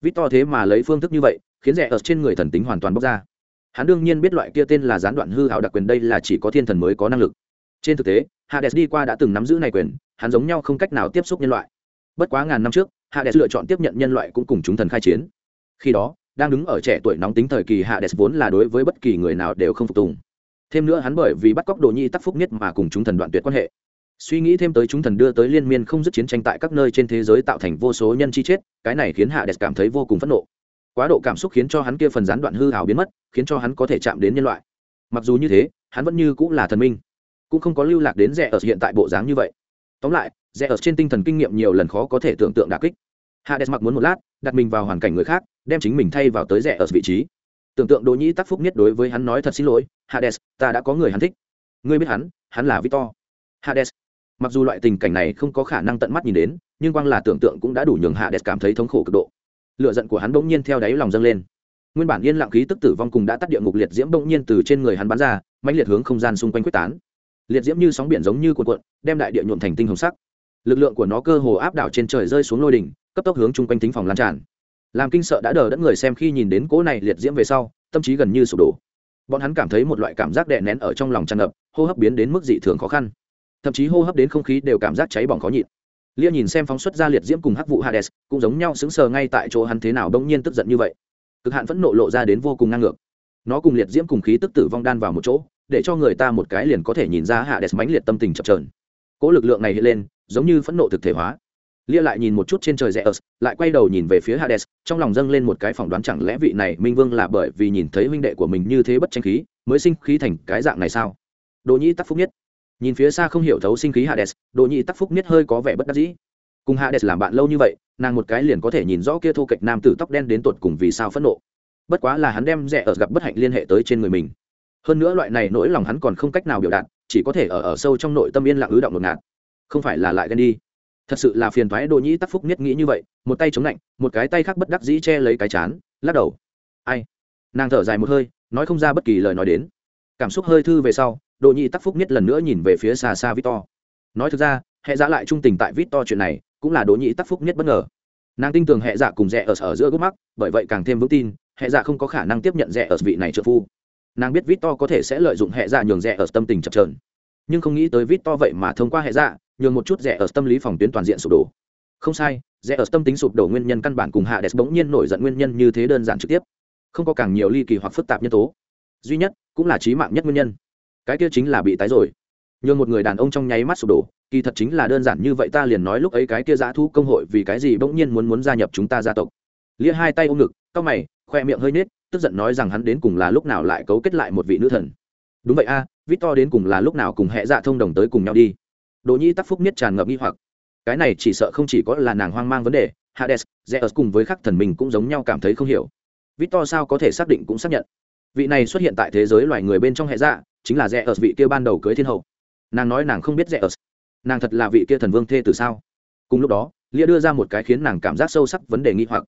vít to thế mà lấy phương thức như vậy, khiến rẽ ở trên người thần tính hoàn toàn bóc ra hắn đương nhiên biết loại kia tên là gián đoạn hư hảo đặc quyền đây là chỉ có thiên thần mới có năng lực. Trên thực tế, hades đi qua đã từng nắm giữ này quyền, hắn giống nhau không cách nào tiếp xúc nhân loại. Bất quá ngàn năm trước, hades lựa chọn tiếp nhận nhân loại cũng cùng chúng thần khai chiến. Khi đó, đang đứng ở trẻ tuổi nóng tính thời kỳ hades vốn là đối với bất kỳ người nào đều không phục tùng. Thêm nữa hắn bởi vì bắt cóc đồ nhi tắc phúc nhất mà cùng chúng thần đoạn tuyệt quan hệ. Suy nghĩ thêm tới chúng thần đưa tới liên miên không dứt chiến tranh tại các nơi trên thế giới tạo thành vô số nhân chi chết, cái này khiến hạ đẹp cảm thấy vô cùng phẫn nộ quá độ cảm xúc khiến cho hắn kia phần gián đoạn hư hào biến mất, khiến cho hắn có thể chạm đến nhân loại. Mặc dù như thế, hắn vẫn như cũng là thần minh, cũng không có lưu lạc đến rẻ ở hiện tại bộ dáng như vậy. Tóm lại, rẻ ở trên tinh thần kinh nghiệm nhiều lần khó có thể tưởng tượng đà kích. Hades mặc muốn một lát, đặt mình vào hoàn cảnh người khác, đem chính mình thay vào tới rẻ ở vị trí. Tưởng tượng đỗ nhĩ tác phúc nhất đối với hắn nói thật xin lỗi, hades, ta đã có người hắn thích. Ngươi biết hắn hắn là victor. Hades. Mặc dù loại tình cảnh này không có khả năng tận mắt nhìn đến, nhưng quang là tưởng tượng cũng đã đủ nhường hades cảm thấy thống khổ cực độ lựa giận của hắn bỗng nhiên theo đáy lòng dâng lên. Nguyên bản yên lặng khí tức tử vong cùng đã tắt địa ngục liệt diễm bỗng nhiên từ trên người hắn bắn ra mạnh liệt hướng không gian xung quanh quyết tán. Liệt diễm như sóng biển giống như cuộn cuộn, đem đại địa nhuộm thành tinh hồng sắc. Lực lượng của nó cơ hồ áp đảo trên trời rơi xuống lôi đỉnh, cấp tốc hướng chung quanh tính phòng lan tràn. Làm kinh sợ đã đờ đẫn người xem khi nhìn đến cỗ này liệt diễm về sau, tâm trí gần như sụp đổ. Bọn hắn cảm thấy một loại cảm giác đè nén ở trong lòng tràn ngập, hô hấp biến đến mức dị thường khó khăn. Thậm chí hô hấp đến không khí đều cảm giác cháy bỏng khó nhịn lia nhìn xem phóng xuất ra liệt diễm cùng hắc vụ hades, cũng giống nhau xứng sờ ngay tại chỗ hắn thế nào đông nhiên tức giận như vậy. Cực hạn phẫn nộ lộ ra đến vô cùng ngang ngược. Nó cùng liệt diễm cùng khí tức tử vong đan vào một chỗ, để cho người ta một cái liền có thể nhìn ra hades mãnh liệt tâm tình chập trờn cỗ lực lượng này hiện lên, giống như phẫn nộ thực thể hóa. Lia lại nhìn một chút trên trời rẽ ớt, lại quay đầu nhìn về phía hades, trong lòng dâng lên một cái phỏng đoán chẳng lẽ vị này minh vương là bởi vì nhìn thấy huynh đệ của mình như thế bất tranh khí, mới sinh khí thành cái dạng này sao? Đồ nhĩ tắc phúc nhất nhìn phía xa không hiểu thấu sinh khí hades, đỗ nhị tắc phúc niết hơi có vẻ bất đắc dĩ. Cùng hades làm bạn lâu như vậy, nàng một cái liền có thể nhìn rõ kia thô kệch nam tử tóc đen đến tột cùng vì sao phẫn nộ. Bất quá là hắn đem rẻ ở gặp bất hạnh liên hệ tới trên người mình. Hơn nữa loại này nỗi lòng hắn còn không cách nào biểu đạt, chỉ có thể ở ở sâu trong nội tâm yên lặng ứ động ngột ngạt. Không phải là lại ghen đi. Thật sự là phiền thoái đỗ nhĩ tắc phúc nhất nghĩ như vậy, một tay chống lạnh, một cái tay khác bất đắc dĩ che lấy cái chán, lắc đầu. Ai? Nàng thở dài một hơi, nói không ra bất kỳ lời nói đến. Cảm xúc hơi thư về sau đỗ nhĩ tắc phúc nhất lần nữa nhìn về phía xa xa victor. Nói thực ra hệ giả lại trung tình tại victor chuyện này cũng là đỗ nhĩ tắc phúc nhất bất ngờ. Nàng tin tưởng hệ giả cùng rẻ ở, ở giữa gốc mắc bởi vậy càng thêm vững tin hệ giả không có khả năng tiếp nhận rẻ ở vị này trợ phu. Nàng biết victor có thể sẽ lợi dụng hệ giả nhường rẻ ở tâm tình chập chờn, nhưng không nghĩ tới victor vậy mà thông qua hệ giả nhường một chút rẻ ở tâm lý phòng tuyến toàn diện sụp đổ. Không sai rẻ ở tâm tính sụp đổ nguyên nhân căn bản cùng hạ đẹp bỗng nhiên nổi giận nguyên nhân như thế đơn giản trực tiếp. Không có càng nhiều ly kỳ hoặc phức tạp nhân tố. Duy nhất cũng là trí mạng nhất nguyên nhân cái kia chính là bị tái rồi. Nhường một người đàn ông trong nháy mắt sụp đổ kỳ thật chính là đơn giản như vậy ta liền nói lúc ấy cái kia giã thu công hội vì cái gì bỗng nhiên muốn muốn gia nhập chúng ta gia tộc. Lia hai tay ôm ngực cau mày khoe miệng hơi nết tức giận nói rằng hắn đến cùng là lúc nào lại cấu kết lại một vị nữ thần. Đúng vậy a à, victor đến cùng là lúc nào cùng hệ dạ thông đồng tới cùng nhau đi. Đỗ nhĩ tắc phúc nhất tràn ngập nghi hoặc. Cái này chỉ sợ không chỉ có là nàng hoang mang vấn đề hades zeus cùng với khắc thần mình cũng giống nhau cảm thấy không hiểu. Victor sao có thể xác định cũng xác nhận. Vị này xuất hiện tại thế giới loài người bên trong hệ dạ chính là rẽ ở vị kia ban đầu cưới thiên hậu. Nàng nói nàng không biết rẽ ở. Nàng thật là vị kia thần vương thê từ sao? Cùng lúc đó, lia đưa ra một cái khiến nàng cảm giác sâu sắc vấn đề nghi hoặc.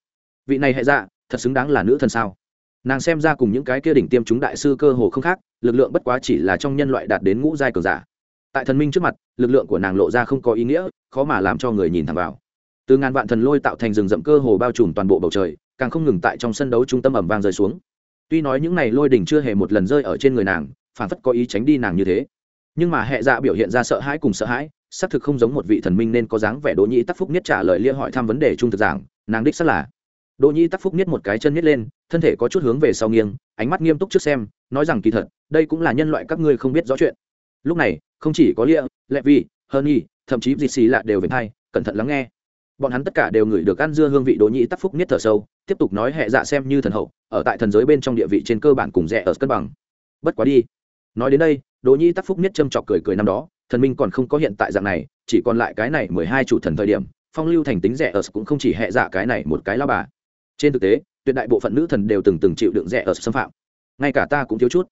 Vị này hệ dạ thật xứng đáng là nữ thần sao? Nàng xem ra cùng những cái kia đỉnh tiêm chúng đại sư cơ hồ không khác, lực lượng bất quá chỉ là trong nhân loại đạt đến ngũ giai cường giả. Tại thần minh trước mặt, lực lượng của nàng lộ ra không có ý nghĩa, khó mà làm cho người nhìn thẳng vào. Từ ngàn vạn thần lôi tạo thành rừng rậm cơ hồ bao trùm toàn bộ bầu trời, càng không ngừng tại trong sân đấu trung tâm ẩm vang rơi xuống. Tuy nói những n à y lôi đỉnh chưa hề một lần rơi ở trên người nàng phản phất có ý tránh đi nàng như thế. Nhưng mà hệ dạ biểu hiện ra sợ hãi cùng sợ hãi, xác thực không giống một vị thần minh nên có dáng vẻ đỗ nhĩ tắc phúc nhất trả lời lia hỏi thăm vấn đề trung thực giảng, nàng đích xác là. Đỗ nhĩ tắc phúc nhất một cái chân nhất lên, thân thể có chút hướng về sau nghiêng, ánh mắt nghiêm túc trước xem, nói rằng kỳ thật, đây cũng là nhân loại các ngươi không biết rõ chuyện. Lúc này, không chỉ có lia, lệ vi hơn nhi, thậm chí dịt xì lạ đều về thay cẩn thận lắng nghe. Bọn hắn tất cả đều ngửi được ăn dưa hương vị đỗ nhĩ tắc phúc nhất thở sâu, tiếp tục nói hệ dạ xem như thần hậu, ở tại thần giới bên trong địa vị trên cơ bản cùng rẻ ở cân bằng. Bất quá đi nói đến đây, đỗ nhĩ tắc phúc nhất châm chọc cười cười năm đó, thần minh còn không có hiện tại dạng này, chỉ còn lại cái này mười hai chủ thần thời điểm, phong lưu thành tính rẻ ở cũng không chỉ hệ dạ cái này một cái lao bà. Trên thực tế, tuyệt đại bộ phận nữ thần đều từng từng chịu đựng rẻ ở xâm phạm. Ngay cả ta cũng thiếu chút.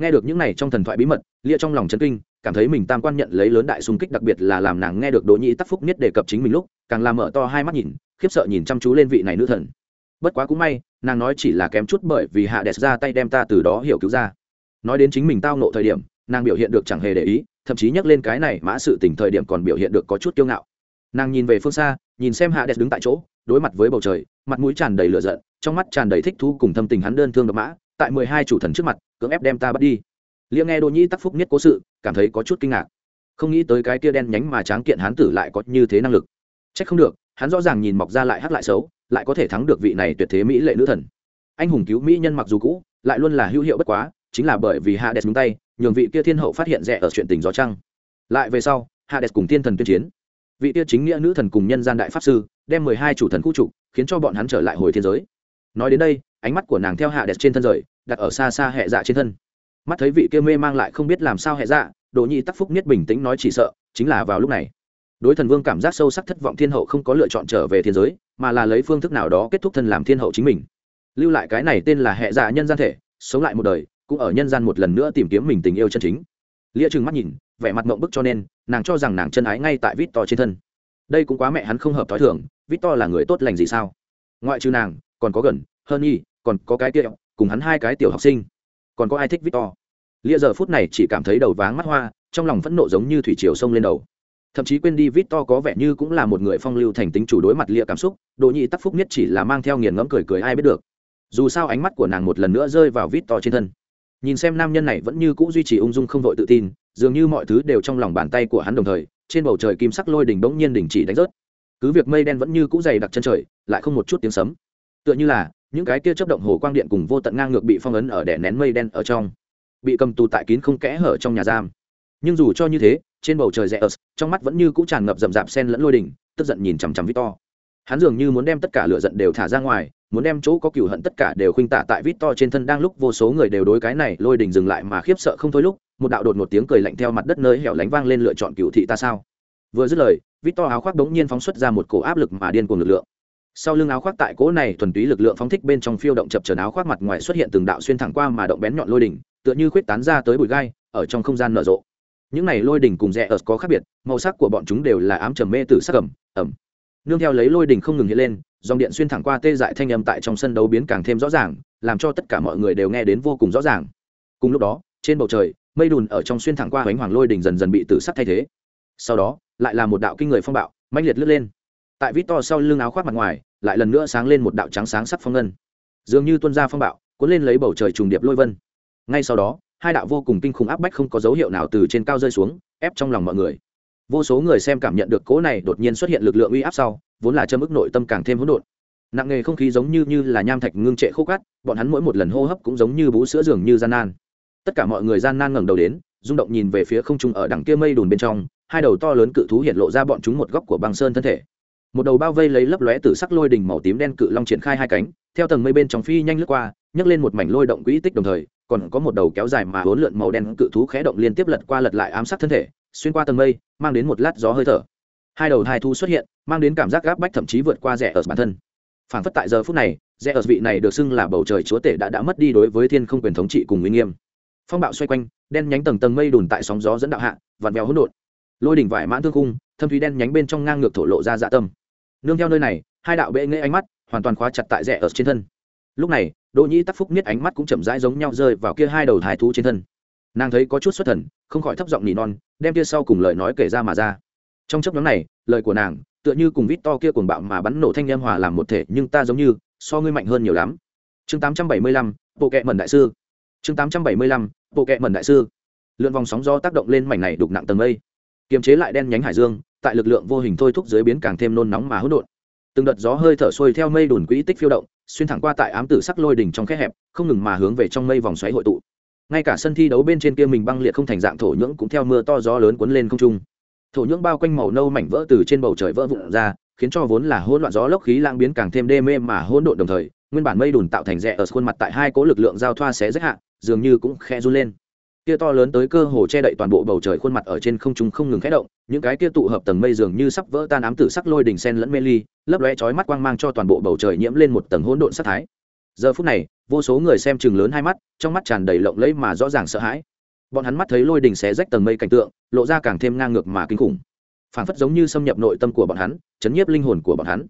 Nghe được những này trong thần thoại bí mật, lia trong lòng chân kinh, cảm thấy mình tam quan nhận lấy lớn đại xung kích đặc biệt là làm nàng nghe được đỗ nhĩ tắc phúc nhất đề cập chính mình lúc, càng làm mở to hai mắt nhìn, khiếp sợ nhìn chăm chú lên vị này nữ thần. Bất quá cũng may, nàng nói chỉ là kém chút bởi vì hạ đẹp ra tay đem ta từ đó hiểu cứu ra nói đến chính mình tao nộ thời điểm, nàng biểu hiện được chẳng hề để ý, thậm chí nhắc lên cái này mã sự tình thời điểm còn biểu hiện được có chút kiêu ngạo. Nàng nhìn về phương xa, nhìn xem hạ đẹp đứng tại chỗ, đối mặt với bầu trời, mặt mũi tràn đầy lửa giận, trong mắt tràn đầy thích thú cùng thâm tình hắn đơn thương độc mã, tại mười hai chủ thần trước mặt, cưỡng ép đem ta bắt đi. Lia nghe đỗ nhĩ tắc phúc nhất cố sự, cảm thấy có chút kinh ngạc. Không nghĩ tới cái kia đen nhánh mà tráng kiện hán tử lại có như thế năng lực. C h ắ c không được, hắn rõ ràng nhìn mọc ra lại hắc lại xấu, lại có thể thắng được vị này tuyệt thế mỹ lệ nữ thần. Anh hùng cứu mỹ nhân mặc dù cũ, lại luôn là hữu hiệu bất quá chính là bởi vì hạ nhúng tay, nhường vị kia thiên hậu phát hiện rẻ ở chuyện tình gió trăng. Lại về sau hạ cùng thiên thần tuyên chiến. Vị kia chính nghĩa nữ thần cùng nhân gian đại pháp sư, đem mười hai chủ thần khu trục, khiến cho bọn hắn trở lại hồi thiên giới. Nói đến đây, ánh mắt của nàng theo hạ đẹp trên thân rời, đặt ở xa xa hệ dạ trên thân. Mắt thấy vị kia mê mang lại không biết làm sao hệ dạ đồ nhi tắc phúc nhất bình tĩnh nói chỉ sợ, chính là vào lúc này. Đối thần vương cảm giác sâu sắc thất vọng thiên hậu không có lựa chọn trở về thiên giới, mà là lấy phương thức nào đó kết thúc thân làm thiên hậu chính mình. Lưu lại cái này tên là hệ dạ nhân gian thể, sống lại một đời cũng ở nhân gian một lần nữa tìm kiếm mình tình yêu chân chính. Lia trừng mắt nhìn, vẻ mặt mộng bức cho nên, nàng cho rằng nàng chân ái ngay tại vít to trên thân. Đây cũng quá mẹ hắn không hợp t h ó i thường vít to là người tốt lành gì sao? Ngoại trừ nàng, còn có gần, hơn nhi còn có cái kia, cùng hắn hai cái tiểu học sinh. Còn có ai thích vít to? lia giờ phút này chỉ cảm thấy đầu váng mắt hoa, trong lòng phẫn nộ giống như thủy triều sông lên đầu. Thậm chí quên đi vít to có vẻ như cũng là một người phong lưu thành tính chủ đối mặt lia cảm xúc độ nhị tắc phúc nhất chỉ là mang theo nghiền ngẫm cười cười ai biết được. Dù sao ánh mắt của nàng một lần nữa rơi vào vít to trên thân nhìn xem nam nhân này vẫn như cũ duy trì ung dung không vội tự tin, dường như mọi thứ đều trong lòng bàn tay của hắn đồng thời, trên bầu trời kim sắc lôi đỉnh bỗng nhiên đỉnh chỉ đánh rớt. Cứ việc mây đen vẫn như cũ dày đặc chân trời, lại không một chút tiếng sấm. Tựa như là, những cái kia chấp động hồ quang điện cùng vô tận ngang ngược bị phong ấn ở đè nén mây đen ở trong, bị cầm tù tại kín không kẽ hở trong nhà giam. Nhưng dù cho như thế, trên bầu trời rẽ ớt, trong mắt vẫn như cũ tràn ngập rậm rạp sen lẫn lôi đỉnh, tức giận nhìn chằm chằm victor. Hắn dường như muốn đem tất cả lửa giận đều thả ra ngoài muốn đem chỗ có cựu hận tất cả đều khuynh tả tại vít to trên thân đang lúc vô số người đều đối cái này lôi đỉnh dừng lại mà khiếp sợ không thôi lúc, một đạo đột một tiếng cười lạnh theo mặt đất nơi hẻo lánh vang lên lựa chọn cựu thị ta sao? Vừa dứt lời, vít to áo khoác đống nhiên phóng xuất ra một cổ áp lực mà điên cuồng lực lượng. Sau lưng áo khoác tại cỗ này thuần túy lực lượng phóng thích bên trong phiêu động chập trần áo khoác mặt ngoài xuất hiện từng đạo xuyên thẳng qua mà động bén nhọn lôi đỉnh, tựa như khuyết tán ra tới bụi gai, ở trong không gian nở rộ. Những này lôi đỉnh cùng rẽ ớt có khác biệt, màu sắc của bọn chúng đều là ám trầm mê tử sắc ẩm ẩm. Nương theo lấy lôi đỉnh không ngừng hiện lên dòng điện xuyên thẳng qua tê dại thanh âm tại trong sân đấu biến càng thêm rõ ràng, làm cho tất cả mọi người đều nghe đến vô cùng rõ ràng. Cùng lúc đó, trên bầu trời, mây đùn ở trong xuyên thẳng qua bánh hoàng lôi đỉnh dần dần bị tử sắc thay thế. Sau đó, lại là một đạo kinh người phong bạo, mãnh liệt lướt lên. Tại vít to sau lưng áo khoác mặt ngoài, lại lần nữa sáng lên một đạo trắng sáng sắc phong ngân. Dường như tuân ra phong bạo, cuốn lên lấy bầu trời trùng điệp lôi vân. Ngay sau đó, hai đạo vô cùng kinh khủng áp bách không có dấu hiệu nào từ trên cao rơi xuống, ép trong lòng mọi người. Vô số người xem cảm nhận được cỗ này đột nhiên xuất hiện lực lượng uy áp sau vốn là châm ức nội tâm càng thêm hỗn độn. Nặng nghề không khí giống như như là nham thạch ngưng trệ khô cát bọn hắn mỗi một lần hô hấp cũng giống như bú sữa dường như gian nan. Tất cả mọi người gian nan ngẩng đầu đến, rung động nhìn về phía không trung ở đằng kia mây đùn bên trong, hai đầu to lớn cự thú hiện lộ ra bọn chúng một góc của băng sơn thân thể. Một đầu bao vây lấy lấp lóe từ sắc lôi đỉnh màu tím đen cự long triển khai hai cánh, theo tầng mây bên trong phi nhanh lướt qua, nhấc lên một mảnh lôi động quỹ tích đồng thời, còn có một đầu kéo dài mà hỗn lượn màu đen cự thú khẽ động liên tiếp lật qua lật lại ám sát thân thể, xuyên qua tầng mây, mang đến một lát gió hơi thở hai đầu hai thu xuất hiện, mang đến cảm giác gáp bách thậm chí vượt qua rẻ ở bản thân. Phản phất tại giờ phút này rẽ ở vị này được xưng là bầu trời chúa tể đã đã mất đi đối với thiên không quyền thống trị cùng uy nghiêm. Phong bạo xoay quanh, đen nhánh tầng tầng mây đùn tại sóng gió dẫn đạo hạ, vặn vẹo hỗn độn. Lôi đỉnh vải mãn thương cung thâm thúy đen nhánh bên trong ngang ngược thổ lộ ra dạ tâm. Nương theo nơi này, hai đạo bệ nghệ ánh mắt hoàn toàn khóa chặt tại rẽ ở trên thân. Lúc này, đỗ nhĩ tắc phúc niết ánh mắt cũng chậm rãi giống nhau rơi vào kia hai đầu thái thú trên thân. Nàng thấy có chút xuất thần, không khỏi thấp giọng nỉ non, đem kia sau cùng lời nói kể ra mà ra trong chấp nhóm này lời của nàng tựa như cùng vít to kia cuồng bạo mà bắn nổ thanh em hòa làm một thể nhưng ta giống như so ngươi mạnh hơn nhiều lắm. Chương 875, bộ kệ mẩn đại sư. Chương 875, bộ kệ mẩn đại sư. Lượn vòng sóng gió tác động lên mảnh này đục nặng tầng mây. Kiềm chế lại đen nhánh hải dương tại lực lượng vô hình thôi thúc dưới biến càng thêm nôn nóng mà hỗn độn. Từng đợt gió hơi thở xuôi theo mây đùn quỹ tích phiêu động xuyên thẳng qua tại ám tử sắc lôi đỉnh trong khe hẹp không ngừng mà hướng về trong mây vòng xoáy hội tụ. Ngay cả sân thi đấu bên trên kia mình băng liệt không thành dạng thổ nhưỡng cũng theo mưa to gió lớn cuốn lên không trung thổ nhưỡng bao quanh màu nâu mảnh vỡ từ trên bầu trời vỡ vụn ra, khiến cho vốn là hỗn loạn gió lốc khí lang biến càng thêm đê mê mà hỗn độn đồng thời, nguyên bản mây đùn tạo thành rẽ ở khuôn mặt tại hai cố lực lượng giao thoa xé rách hạ, dường như cũng khe run lên. Kia to lớn tới cơ hồ che đậy toàn bộ bầu trời khuôn mặt ở trên không trung không ngừng khẽ động, những cái kia tụ hợp tầng mây dường như sắp vỡ tan ám tử sắc lôi đỉnh sen lẫn mê ly, lấp lóe chói mắt quang mang cho toàn bộ bầu trời nhiễm lên một tầng hỗn độn sắc thái. Giờ phút này, vô số người xem chừng lớn hai mắt, trong mắt tràn đầy lộng lẫy mà rõ ràng sợ hãi bọn hắn mắt thấy lôi đỉnh xé rách tầng mây cảnh tượng, lộ ra càng thêm ngang ngược mà kinh khủng. Phảng phất giống như xâm nhập nội tâm của bọn hắn, chấn nhiếp linh hồn của bọn hắn.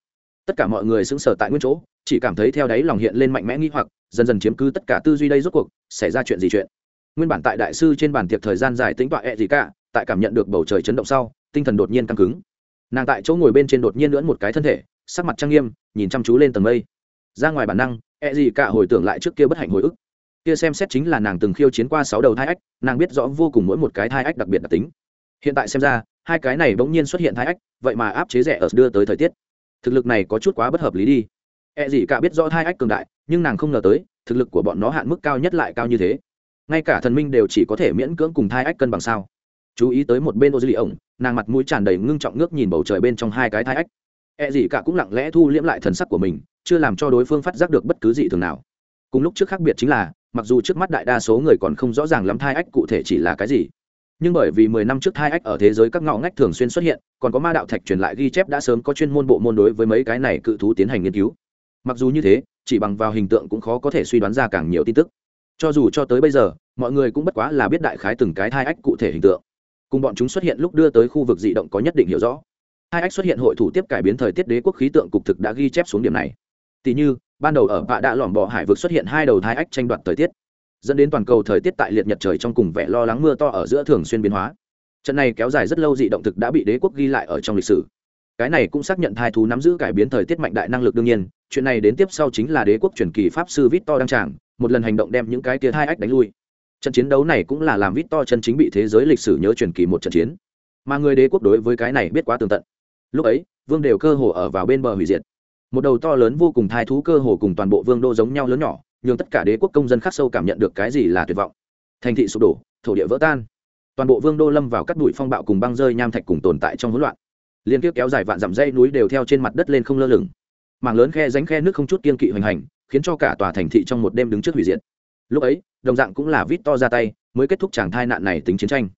Tất cả mọi người sững sờ tại nguyên chỗ, chỉ cảm thấy theo đáy lòng hiện lên mạnh mẽ nghi hoặc, dần dần chiếm cứ tất cả tư duy đây rốt cuộc, xảy ra chuyện gì chuyện. Nguyên bản tại đại sư trên bàn tiệc thời gian dài tính tọa ẹ gì cả tại cảm nhận được bầu trời chấn động sau, tinh thần đột nhiên căng cứng. Nàng tại chỗ ngồi bên trên đột nhiên lưỡn một cái thân thể, sắc mặt trang nghiêm, nhìn chăm chú lên tầng mây. Ra ngoài bản năng ẹ gì cả hồi tưởng lại trước kia bất hạnh hồi ức kia xem xét chính là nàng từng khiêu chiến qua sáu đầu thai ách, nàng biết rõ vô cùng mỗi một cái thai ách đặc biệt đặc tính. Hiện tại xem ra, hai cái này bỗng nhiên xuất hiện thai ách, vậy mà áp chế rẻ ở đưa tới thời tiết. Thực lực này có chút quá bất hợp lý đi. E gì cả biết rõ thai ách cường đại, nhưng nàng không ngờ tới, thực lực của bọn nó hạn mức cao nhất lại cao như thế. Ngay cả thần minh đều chỉ có thể miễn cưỡng cùng thai ách cân bằng sao? Chú ý tới một bên ô dư lì ổng, nàng mặt mũi tràn đầy ngưng trọng ngước nhìn bầu trời bên trong hai cái thai ách. E gì cả cũng lặng lẽ thu liễm lại thần sắc của mình, chưa làm cho đối phương phát giác được bất cứ gì thường nào. Cùng lúc trước khác biệt chính là mặc dù trước mắt đại đa số người còn không rõ ràng lắm thai ách cụ thể chỉ là cái gì, nhưng bởi vì mười năm trước thai ách ở thế giới các ngõ ngách thường xuyên xuất hiện, còn có ma đạo thạch truyền lại ghi chép đã sớm có chuyên môn bộ môn đối với mấy cái này cự thú tiến hành nghiên cứu. Mặc dù như thế, chỉ bằng vào hình tượng cũng khó có thể suy đoán ra càng nhiều tin tức. Cho dù cho tới bây giờ, mọi người cũng bất quá là biết đại khái từng cái thai ách cụ thể hình tượng. Cùng bọn chúng xuất hiện lúc đưa tới khu vực dị động có nhất định hiểu rõ. Hai ách xuất hiện hội thủ tiếp cải biến thời tiết đế quốc khí tượng cục thực đã ghi chép xuống điểm này. Tỷ như ban đầu ở bạ đã lỏm bọ hải vực xuất hiện hai đầu thai ách tranh đoạt thời tiết, dẫn đến toàn cầu thời tiết tại liệt nhật trời trong cùng vẻ lo lắng mưa to ở giữa thường xuyên biến hóa. Trận này kéo dài rất lâu dị động thực đã bị đế quốc ghi lại ở trong lịch sử. Cái này cũng xác nhận thai thú nắm giữ cải biến thời tiết mạnh đại năng lực đương nhiên, chuyện này đến tiếp sau chính là đế quốc truyền kỳ pháp sư vít to đăng tràng, một lần hành động đem những cái tia thai ách đánh lui. Trận chiến đấu này cũng là làm vít to chân chính bị thế giới lịch sử nhớ truyền kỳ một trận chiến. Mà người đế quốc đối với cái này biết quá tường tận. Lúc ấy, vương đều cơ hồ ở vào bên bờ hủy diệt một đầu to lớn vô cùng thai thú cơ hồ cùng toàn bộ vương đô giống nhau lớn nhỏ, nhưng tất cả đế quốc công dân khắc sâu cảm nhận được cái gì là tuyệt vọng. Thành thị sụp đổ, thổ địa vỡ tan. Toàn bộ vương đô lâm vào các đùi phong bạo cùng băng rơi nham thạch cùng tồn tại trong hỗn loạn. Liên tiếp kéo dài vạn dặm dây núi đều theo trên mặt đất lên không lơ lửng. Mảng lớn khe ránh khe nước không chút kiên kỵ hoành hành, khiến cho cả tòa thành thị trong một đêm đứng trước hủy diệt. Lúc ấy, đồng dạng cũng là vít to ra tay, mới kết thúc tràng thai nạn này tính chiến tranh.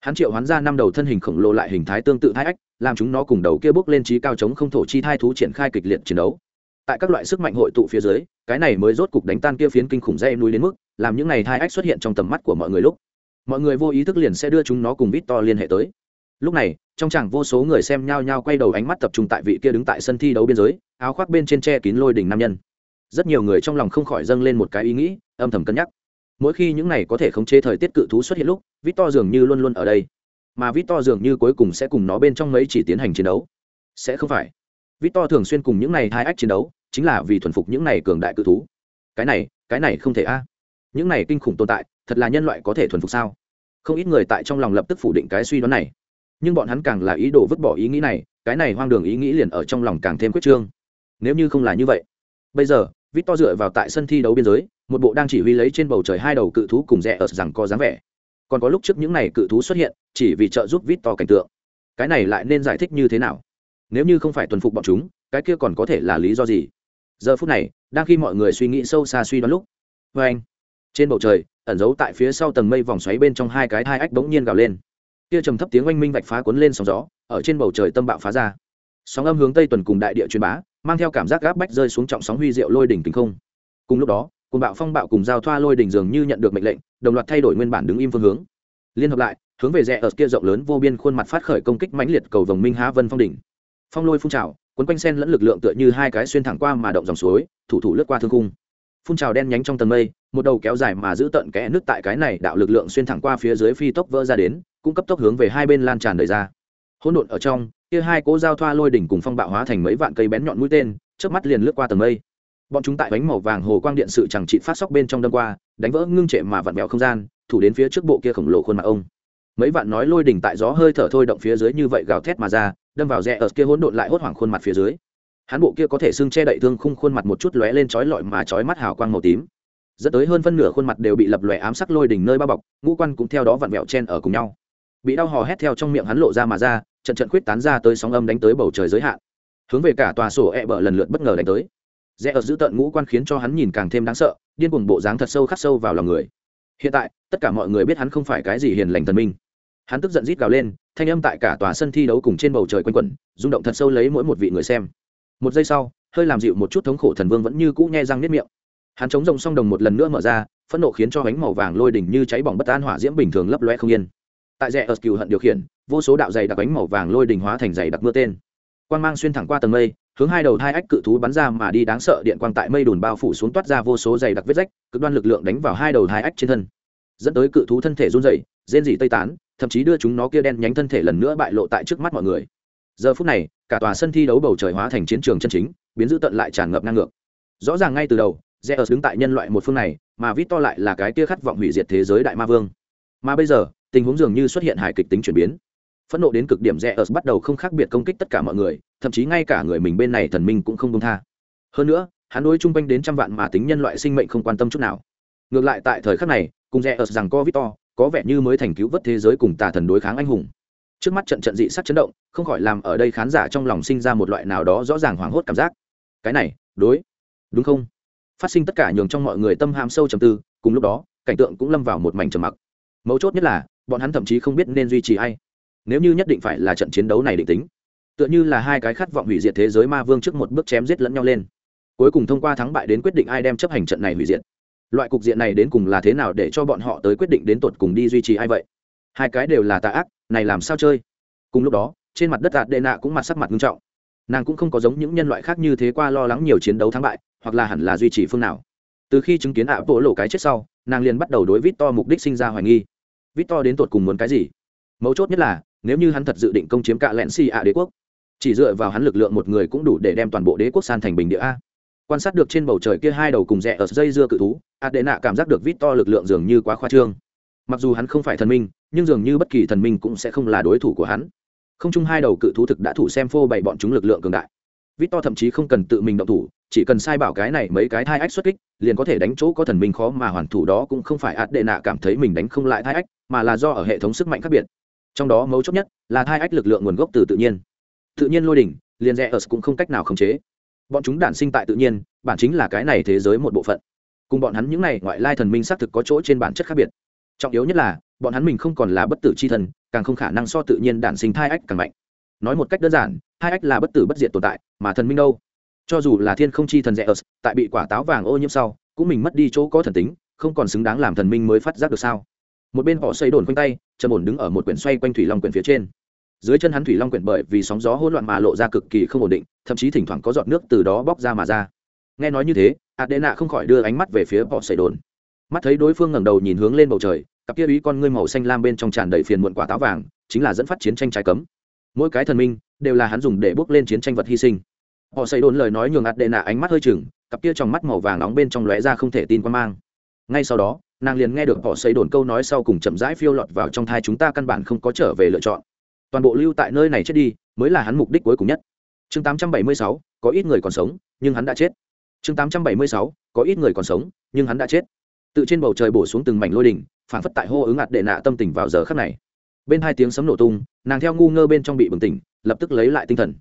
Hắn triệu hoán ra năm đầu thân hình khổng lồ lại hình thái tương tự thái ách làm chúng nó cùng đầu kia bước lên trí cao chống không thổ chi thai thú triển khai kịch liệt chiến đấu. Tại các loại sức mạnh hội tụ phía dưới, cái này mới rốt cục đánh tan kia phiến kinh khủng dây núi đến mức, làm những này thai ách xuất hiện trong tầm mắt của mọi người lúc. Mọi người vô ý thức liền sẽ đưa chúng nó cùng vít to liên hệ tới. Lúc này, trong chẳng vô số người xem nhao nhao quay đầu ánh mắt tập trung tại vị kia đứng tại sân thi đấu biên giới, áo khoác bên trên tre kín lôi đỉnh nam nhân. Rất nhiều người trong lòng không khỏi dâng lên một cái ý nghĩ, âm thầm cân nhắc. Mỗi khi những này có thể khống chế thời tiết cự thú xuất hiện lúc vít to dường như luôn luôn ở đây mà vít to dường như cuối cùng sẽ cùng nó bên trong mấy chỉ tiến hành chiến đấu. Sẽ không phải. Vít to thường xuyên cùng những này hai ách chiến đấu, chính là vì thuần phục những này cường đại cự thú. Cái này cái này không thể a. Những này kinh khủng tồn tại, thật là nhân loại có thể thuần phục sao? Không ít người tại trong lòng lập tức phủ định cái suy đoán này. Nhưng bọn hắn càng là ý đồ vứt bỏ ý nghĩ này, cái này hoang đường ý nghĩ liền ở trong lòng càng thêm quyết trương. Nếu như không là như vậy, bây giờ vít to dựa vào tại sân thi đấu biên giới, một bộ đang chỉ huy lấy trên bầu trời hai đầu cự thú cùng rẽ ở rằng có dáng vẻ còn có lúc trước những này cự thú xuất hiện, chỉ vì trợ giúp vít to cảnh tượng. Cái này lại nên giải thích như thế nào? Nếu như không phải tuần phục bọn chúng, cái kia còn có thể là lý do gì? Giờ phút này, đang khi mọi người suy nghĩ sâu xa suy đoán lúc vê anh. Trên bầu trời, ẩn giấu tại phía sau tầng mây vòng xoáy bên trong hai cái hai ách bỗng nhiên gào lên. Kia trầm thấp tiếng oanh minh vạch phá cuốn lên sóng gió, ở trên bầu trời tâm bạo phá ra. Sóng âm hướng tây tuần cùng đại địa truyền bá, mang theo cảm giác gáp bách rơi xuống trọng sóng huy diệu lôi đỉnh kính không. Cùng lúc đó cùng bạo phong bạo cùng giao thoa lôi đỉnh dường như nhận được mệnh lệnh, đồng loạt thay đổi nguyên bản đứng im phương hướng. Liên hợp lại, hướng về rẽ ở kia rộng lớn vô biên khuôn mặt phát khởi công kích mãnh liệt cầu vồng minh há vân phong đỉnh. Phong lôi phun trào, quấn quanh sen lẫn lực lượng tựa như hai cái xuyên thẳng qua mà động dòng suối, thủ thủ lướt qua thương cung phun trào đen nhánh trong tầng mây, một đầu kéo dài mà giữ tận kẽ nước tại cái này đạo lực lượng xuyên thẳng qua phía dưới phi tốc vỡ ra đến, cũng cấp tốc hướng về hai bên lan tràn đời ra. Hỗn độn ở trong, kia hai cố giao thoa lôi đỉnh cùng phong bạo hóa thành mấy vạn cây bén nhọn mũi tên trước mắt liền lướt qua tầng mây bọn chúng tại bánh màu vàng hồ quang điện sự chẳng trị phát sóc bên trong đâm qua, đánh vỡ ngưng trệ mà vặn vẹo không gian, thủ đến phía trước bộ kia khổng lồ khuôn mặt ông. Mấy vạn nói lôi đỉnh tại gió hơi thở thôi động phía dưới như vậy gào thét mà ra, đâm vào rẽ ở kia hỗn độn lại hốt hoảng khuôn mặt phía dưới. Hắn bộ kia có thể xưng che đậy thương khung khuôn mặt một chút lóe lên chói lọi mà chói mắt hào quang màu tím. Dẫn tới hơn phân nửa khuôn mặt đều bị lập lòe ám sắc lôi đỉnh nơi bao bọc, ngũ quan cũng theo đó vặn vẹo chen ở cùng nhau. Bị đau hò hét theo trong miệng hắn lộ ra mà ra, trận trận khuyết tán ra tới sóng âm đánh tới bầu trời giới hạn. Hướng về cả tòa sổ e bờ lần lượt bất ngờ đánh tới rẽ ở giữ tận ngũ quan khiến cho hắn nhìn càng thêm đáng sợ, điên cuồng bộ dáng thật sâu khắc sâu vào lòng người. Hiện tại, tất cả mọi người biết hắn không phải cái gì hiền lành thần minh. Hắn tức giận rít gào lên, thanh âm tại cả tòa sân thi đấu cùng trên bầu trời quanh quẩn, rung động thật sâu lấy mỗi một vị người xem. Một giây sau, hơi làm dịu một chút thống khổ thần vương vẫn như cũ nghe răng nếp miệng. Hắn chống rồng song đồng một lần nữa mở ra, phẫn nộ khiến cho bánh màu vàng lôi đỉnh như cháy bỏng bất an hỏa diễm bình thường lấp loe không yên. Tại rẽ ở cựu hận điều khiển, vô số đạo dày đặc bánh màu vàng lôi đỉnh hóa thành dày đặc mưa tên. Quan mang xuyên thẳng qua tầng mây hướng hai đầu hai ách cự thú bắn ra mà đi đáng sợ điện quang tại mây đùn bao phủ xuống toát ra vô số dày đặc vết rách cực đoan lực lượng đánh vào hai đầu hai ách trên thân dẫn tới cự thú thân thể run dày rên dỉ tây tán thậm chí đưa chúng nó kia đen nhánh thân thể lần nữa bại lộ tại trước mắt mọi người giờ phút này cả tòa sân thi đấu bầu trời hóa thành chiến trường chân chính biến dữ tận lại tràn ngập ngang ngược rõ ràng ngay từ đầu Zeus đứng tại nhân loại một phương này, mà Victor lại là cái kia khát vọng hủy diệt thế giới đại ma vương. Mà bây giờ, tình huống dường như xuất hiện hài kịch tính chuyển biến. Phẫn nộ đến cực điểm Zeus bắt đầu không khác biệt công kích tất cả mọi người, thậm chí ngay cả người mình bên này thần minh cũng không buông tha. Hơn nữa, hắn đối chung quanh đến trăm vạn mà tính nhân loại sinh mệnh không quan tâm chút nào. Ngược lại tại thời khắc này, cùng Zeus rằng có Victor, có vẻ như mới thành cứu vớt thế giới cùng tà thần đối kháng anh hùng. Trước mắt trận trận dị sắc chấn động, không khỏi làm ở đây khán giả trong lòng sinh ra một loại nào đó rõ ràng hoảng hốt cảm giác. Cái này, đối, đúng không? phát sinh tất cả nhường trong mọi người tâm ham sâu trầm tư cùng lúc đó cảnh tượng cũng lâm vào một mảnh trầm mặc mấu chốt nhất là bọn hắn thậm chí không biết nên duy trì ai nếu như nhất định phải là trận chiến đấu này định tính, tựa như là hai cái khát vọng hủy diệt thế giới ma vương trước một bước chém giết lẫn nhau lên. Cuối cùng thông qua thắng bại đến quyết định ai đem chấp hành trận này hủy diệt. Loại cục diện này đến cùng là thế nào để cho bọn họ tới quyết định đến tột cùng đi duy trì ai vậy? Hai cái đều là tà ác, này làm sao chơi? Cùng lúc đó, trên mặt đất ạt đệ nạ cũng mặt sắc mặt nghiêm trọng. Nàng cũng không có giống những nhân loại khác như thế qua lo lắng nhiều chiến đấu thắng bại, hoặc là hẳn là duy trì phương nào. Từ khi chứng kiến ạ bộ lộ cái chết sau, nàng liền bắt đầu đối vít to mục đích sinh ra hoài nghi. Vít to đến tột cùng muốn cái gì? Mấu chốt nhất là nếu như hắn thật dự định công chiếm cả lẹn xì ạ đế quốc, chỉ dựa vào hắn lực lượng một người cũng đủ để đem toàn bộ đế quốc san thành bình địa a. Quan sát được trên bầu trời kia hai đầu cùng rẽ ở dây dưa cự thú a đệ nạ cảm giác được vít to lực lượng dường như quá khoa trương. Mặc dù hắn không phải thần minh, nhưng dường như bất kỳ thần minh cũng sẽ không là đối thủ của hắn. Không chung hai đầu cự thú thực đã thủ xem phô bày bọn chúng lực lượng cường đại. Vít to thậm chí không cần tự mình động thủ, chỉ cần sai bảo cái này mấy cái thai ách xuất kích, liền có thể đánh chỗ có thần minh khó mà hoàn thủ đó cũng không phải ạt đệ nạ cảm thấy mình đánh không lại thai ách, mà là do ở hệ thống sức mạnh khác biệt trong đó mấu chốt nhất là thai ách lực lượng nguồn gốc từ tự nhiên. Tự nhiên lôi đỉnh, liền rẽ ở cũng không cách nào khống chế. Bọn chúng đản sinh tại tự nhiên, bản chính là cái này thế giới một bộ phận. Cùng bọn hắn những này ngoại lai thần minh xác thực có chỗ trên bản chất khác biệt. Trọng yếu nhất là, bọn hắn mình không còn là bất tử c h i thần, càng không khả năng so tự nhiên đản sinh thai ách càng mạnh. Nói một cách đơn giản hai ách là bất tử bất diệt tồn tại, mà thần minh đâu? Cho dù là thiên không chi thần rẽ ớt tại bị quả táo vàng ô nhiễm sau, cũng mình mất đi chỗ có thần tính, không còn xứng đáng làm thần minh mới phát giác được sao? Một bên họ xây đồn quanh tay, trầm ổn đứng ở một quyển xoay quanh thủy long quyển phía trên. Dưới chân hắn thủy long quyển bởi vì sóng gió hỗn loạn mà lộ ra cực kỳ không ổn định, thậm chí thỉnh thoảng có giọt nước từ đó bóc ra mà ra. Nghe nói như thế, adena không khỏi đưa ánh mắt về phía họ xây đồn. Mắt thấy đối phương ngẩng đầu nhìn hướng lên bầu trời, cặp kia ý con ngươi màu xanh lam bên trong tràn đầy phiền muộn quả táo vàng, chính là dẫn phát chiến tranh trái cấm. Mỗi cái thần minh đều là hắn dùng để bước lên chiến tranh vật hy sinh. Họ xây đồn lời nói nhường ạt đệ nạ ánh mắt hơi chừng, cặp kia trong mắt màu vàng nóng bên trong lóe ra không thể tin quan mang. Ngay sau đó nàng liền nghe được họ xây đồn câu nói sau cùng chậm rãi phiêu lọt vào trong thai chúng ta căn bản không có trở về lựa chọn. Toàn bộ lưu tại nơi này chết đi mới là hắn mục đích cuối cùng nhất. Chương 876, có ít người còn sống nhưng hắn đã chết. Chương 876, có ít người còn sống nhưng hắn đã chết. Tự trên bầu trời bổ xuống từng mảnh lôi đỉnh phản phất tại hô ứng ạt đệ nạ tâm tình vào giờ khắc này. Bên hai tiếng sấm nổ tung nàng theo ngu ngơ bên trong bị bừng tỉnh lập tức lấy lại tinh thần.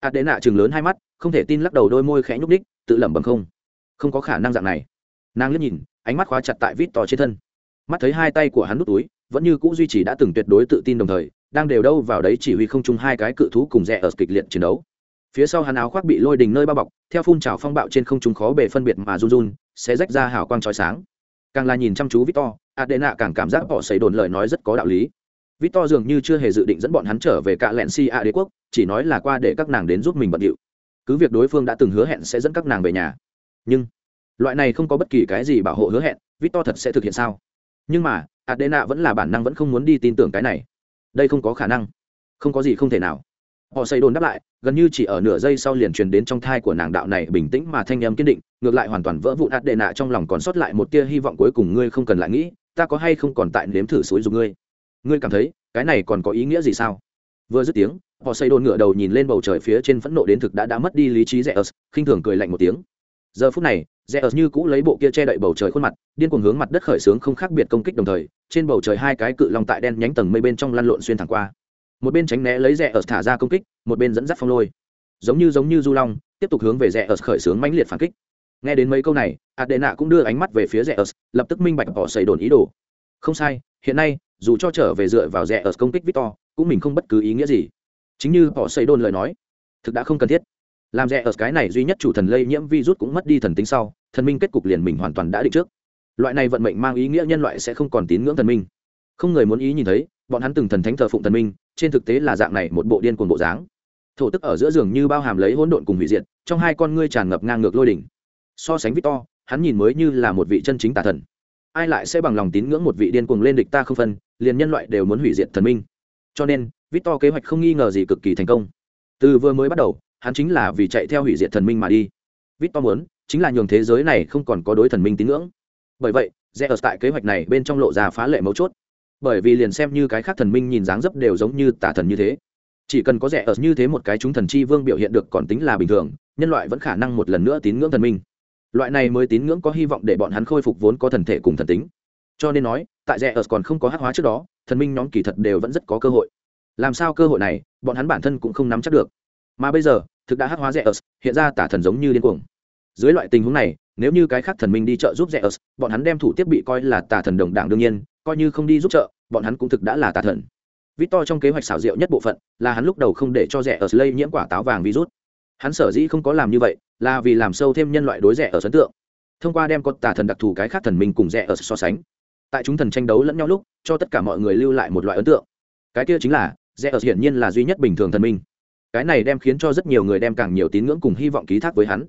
Ạt đệ nạ chừng lớn hai mắt không thể tin lắc đầu đôi môi khẽ nhúc đích tự lẩm bẩm không. Không có khả năng dạng này. Nàng liếc nhìn ánh mắt khóa chặt tại vít to trên thân. Mắt thấy hai tay của hắn nút túi, vẫn như cũ duy trì đã từng tuyệt đối tự tin đồng thời, đang đều đâu vào đấy chỉ huy không chung hai cái cự thú cùng rẽ ở kịch liệt chiến đấu. Phía sau hắn áo khoác bị lôi đình nơi bao bọc, theo phun trào phong bạo trên không trung khó bề phân biệt mà run run, sẽ rách ra hào quang trói sáng. Càng là nhìn chăm chú victor, adena càng cảm giác bỏ xấy đồn lời nói rất có đạo lý. Victor dường như chưa hề dự định dẫn bọn hắn trở về cạ lẹn si a đế quốc, chỉ nói là qua để các nàng đến giúp mình bận điệu. Cứ việc đối phương đã từng hứa hẹn sẽ dẫn các nàng về nhà. Nhưng loại này không có bất kỳ cái gì bảo hộ hứa hẹn, victor thật sẽ thực hiện sao? Nhưng mà, adena vẫn là bản năng vẫn không muốn đi tin tưởng cái này. Đây không có khả năng. Không có gì không thể nào. Họ xây đồn đáp lại, gần như chỉ ở nửa giây sau liền truyền đến trong thai của nàng đạo này bình tĩnh mà thanh âm kiên định, ngược lại hoàn toàn vỡ vụn ạt đệ nạ trong lòng còn sót lại một tia hy vọng cuối cùng ngươi không cần lại nghĩ, ta có hay không còn tại nếm thử suối dùng ngươi? Ngươi cảm thấy, cái này còn có ý nghĩa gì sao? Vừa dứt tiếng, họ xây đồn ngựa đầu nhìn lên bầu trời phía trên phẫn nộ đến thực đã đã mất đi lý trí rẻ ớt, khinh thường cười lạnh một tiếng giờ phút này, rẽ ớt như cũ lấy bộ kia che đậy bầu trời khuôn mặt, điên cuồng hướng mặt đất khởi xướng không khác biệt công kích đồng thời, trên bầu trời hai cái cự long tại đen nhánh tầng mây bên trong lăn lộn xuyên thẳng qua. Một bên tránh né lấy rẽ ớt thả ra công kích, một bên dẫn dắt phong lôi. Giống như giống như du long, tiếp tục hướng về rẽ ớt khởi xướng mãnh liệt phản kích. Nghe đến mấy câu này, adena cũng đưa ánh mắt về phía rẽ ớt, lập tức minh bạch bỏ xảy đồn ý đồ. Không sai, hiện nay, dù cho trở về dựa vào rẽ ớt công kích victor, cũng mình không bất cứ ý nghĩa gì. Chính như bỏ xây đồn lời nói, thực đã không cần thiết làm rẽ ở cái này duy nhất chủ thần lây nhiễm virus cũng mất đi thần tính sau, thần minh kết cục liền mình hoàn toàn đã định trước. Loại này vận mệnh mang ý nghĩa nhân loại sẽ không còn tín ngưỡng thần minh. Không người muốn ý nhìn thấy, bọn hắn từng thần thánh thờ phụng thần minh, trên thực tế là dạng này một bộ điên cuồng bộ dáng. Thổ tức ở giữa giường như bao hàm lấy hỗn độn cùng hủy diệt, trong hai con ngươi tràn ngập ngang ngược lôi đỉnh. So sánh victor hắn nhìn mới như là một vị chân chính tà thần. Ai lại sẽ bằng lòng tín ngưỡng một vị điên cuồng lên địch ta không phân, liền nhân loại đều muốn hủy diệt thần minh. Cho nên, victor kế hoạch không nghi ngờ gì cực kỳ thành công. Từ vừa mới bắt đầu hắn chính là vì chạy theo hủy diệt thần minh mà đi. Vít to muốn, chính là nhường thế giới này không còn có đối thần minh tín ngưỡng. Bởi vậy rẽ ở tại kế hoạch này bên trong lộ ra phá lệ mấu chốt. Bởi vì liền xem như cái khác thần minh nhìn dáng dấp đều giống như tà thần như thế. Chỉ cần có rẻ ở như thế một cái chúng thần chi vương biểu hiện được còn tính là bình thường, nhân loại vẫn khả năng một lần nữa tín ngưỡng thần minh. Loại này mới tín ngưỡng có hy vọng để bọn hắn khôi phục vốn có thần thể cùng thần tính. Cho nên nói, tại rẻ ở còn không có hắc hóa trước đó, thần minh nhóm kỳ thật đều vẫn rất có cơ hội. Làm sao cơ hội này, bọn hắn bản thân cũng không nắm chắc được mà bây giờ thực đã hắc hóa rẻ ớt hiện ra tả thần giống như điên cuồng dưới loại tình huống này nếu như cái khác thần minh đi trợ giúp rẻ ớt bọn hắn đem thủ tiếp bị coi là tà thần đồng đảng đương nhiên coi như không đi giúp trợ bọn hắn cũng thực đã là tà thần Victor trong kế hoạch xảo diệu nhất bộ phận là hắn lúc đầu không để cho rẻ ớt lây nhiễm quả táo vàng virus. Hắn sở dĩ không có làm như vậy, là vì làm sâu thêm nhân loại đối rẻ ở ấn tượng. Thông qua đem con tà thần đặc thù cái khác thần minh cùng rẻ ở so sánh. Tại chúng thần tranh đấu lẫn nhau lúc, cho tất cả mọi người lưu lại một loại ấn tượng. Cái kia chính là, rẻ ở hiển nhiên là duy nhất bình thường thần minh. Cái này đem khiến cho rất nhiều người đem càng nhiều tín ngưỡng cùng hy vọng ký thác với hắn.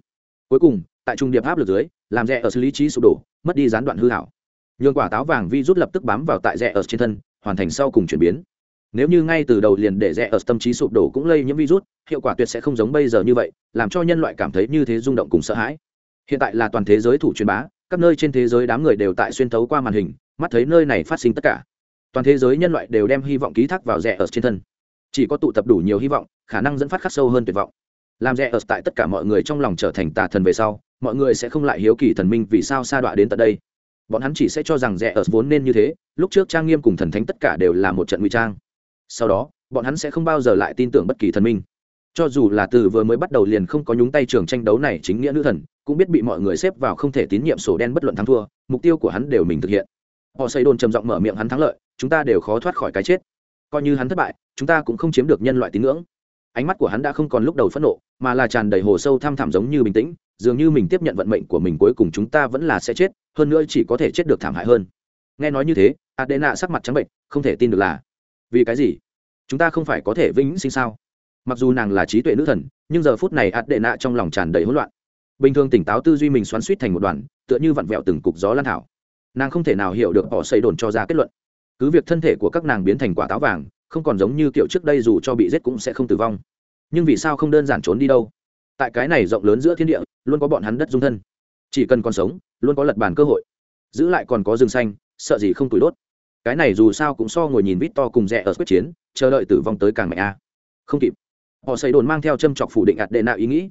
Cuối cùng, tại trung điệp áp lực dưới, làm rẻ ở lý trí sụp đổ, mất đi gián đoạn hư hảo. Nhường quả táo vàng vi rút lập tức bám vào tại rẻ ở trên thân, hoàn thành sau cùng chuyển biến nếu như ngay từ đầu liền để rẽ ở tâm trí sụp đổ cũng lây nhiễm virus hiệu quả tuyệt sẽ không giống bây giờ như vậy làm cho nhân loại cảm thấy như thế rung động cùng sợ hãi hiện tại là toàn thế giới thủ truyền bá các nơi trên thế giới đám người đều tại xuyên thấu qua màn hình mắt thấy nơi này phát sinh tất cả toàn thế giới nhân loại đều đem hy vọng ký thác vào rẽ ở trên thân chỉ có tụ tập đủ nhiều hy vọng, khả năng dẫn phát khắc sâu hơn tuyệt vọng. Làm rẽ ở tại tất cả mọi người trong lòng trở thành tà thần về sau, mọi người sẽ không lại hiếu kỳ thần minh vì sao sa đọa đến tận đây. Bọn hắn chỉ sẽ cho rằng rẽ ở vốn nên như thế, lúc trước trang nghiêm cùng thần thánh tất cả đều là một trận nguy trang. Sau đó, bọn hắn sẽ không bao giờ lại tin tưởng bất kỳ thần minh. Cho dù là từ vừa mới bắt đầu liền không có nhúng tay trường tranh đấu này chính nghĩa nữ thần, cũng biết bị mọi người xếp vào không thể tín nhiệm sổ đen bất luận thắng thua, mục tiêu của hắn đều mình thực hiện. Họ xây đồn trầm giọng mở miệng hắn thắng lợi, chúng ta đều khó thoát khỏi cái chết coi như hắn thất bại, chúng ta cũng không chiếm được nhân loại tín ngưỡng. Ánh mắt của hắn đã không còn lúc đầu phẫn nộ, mà là tràn đầy hồ sâu thăm thẳm giống như bình tĩnh, dường như mình tiếp nhận vận mệnh của mình cuối cùng chúng ta vẫn là sẽ chết, hơn nữa chỉ có thể chết được thảm hại hơn. Nghe nói như thế, adena sắc mặt trắng bệnh không thể tin được là, vì cái gì? Chúng ta không phải có thể vĩnh sinh sao? Mặc dù nàng là trí tuệ nữ thần, nhưng giờ phút này adena trong lòng tràn đầy hỗn loạn. Bình thường tỉnh táo tư duy mình xoắn suýt thành một đoàn, tựa như vặn vẹo từng cục gió lan thảo. Nàng không thể nào hiểu được họ xây đồn cho ra kết luận cứ việc thân thể của các nàng biến thành quả táo vàng, không còn giống như kiểu trước đây dù cho bị giết cũng sẽ không tử vong. Nhưng vì sao không đơn giản trốn đi đâu? Tại cái này rộng lớn giữa thiên địa, luôn có bọn hắn đất dung thân. Chỉ cần còn sống, luôn có lật bàn cơ hội. Giữ lại còn có rừng xanh, sợ gì không tủi đốt. Cái này dù sao cũng so ngồi nhìn vít to cùng rẽ ở quyết chiến, chờ đợi tử vong tới càng mạnh a. Không kịp. Họ xây đồn mang theo châm chọc phủ định ạt đệ nạ ý nghĩ.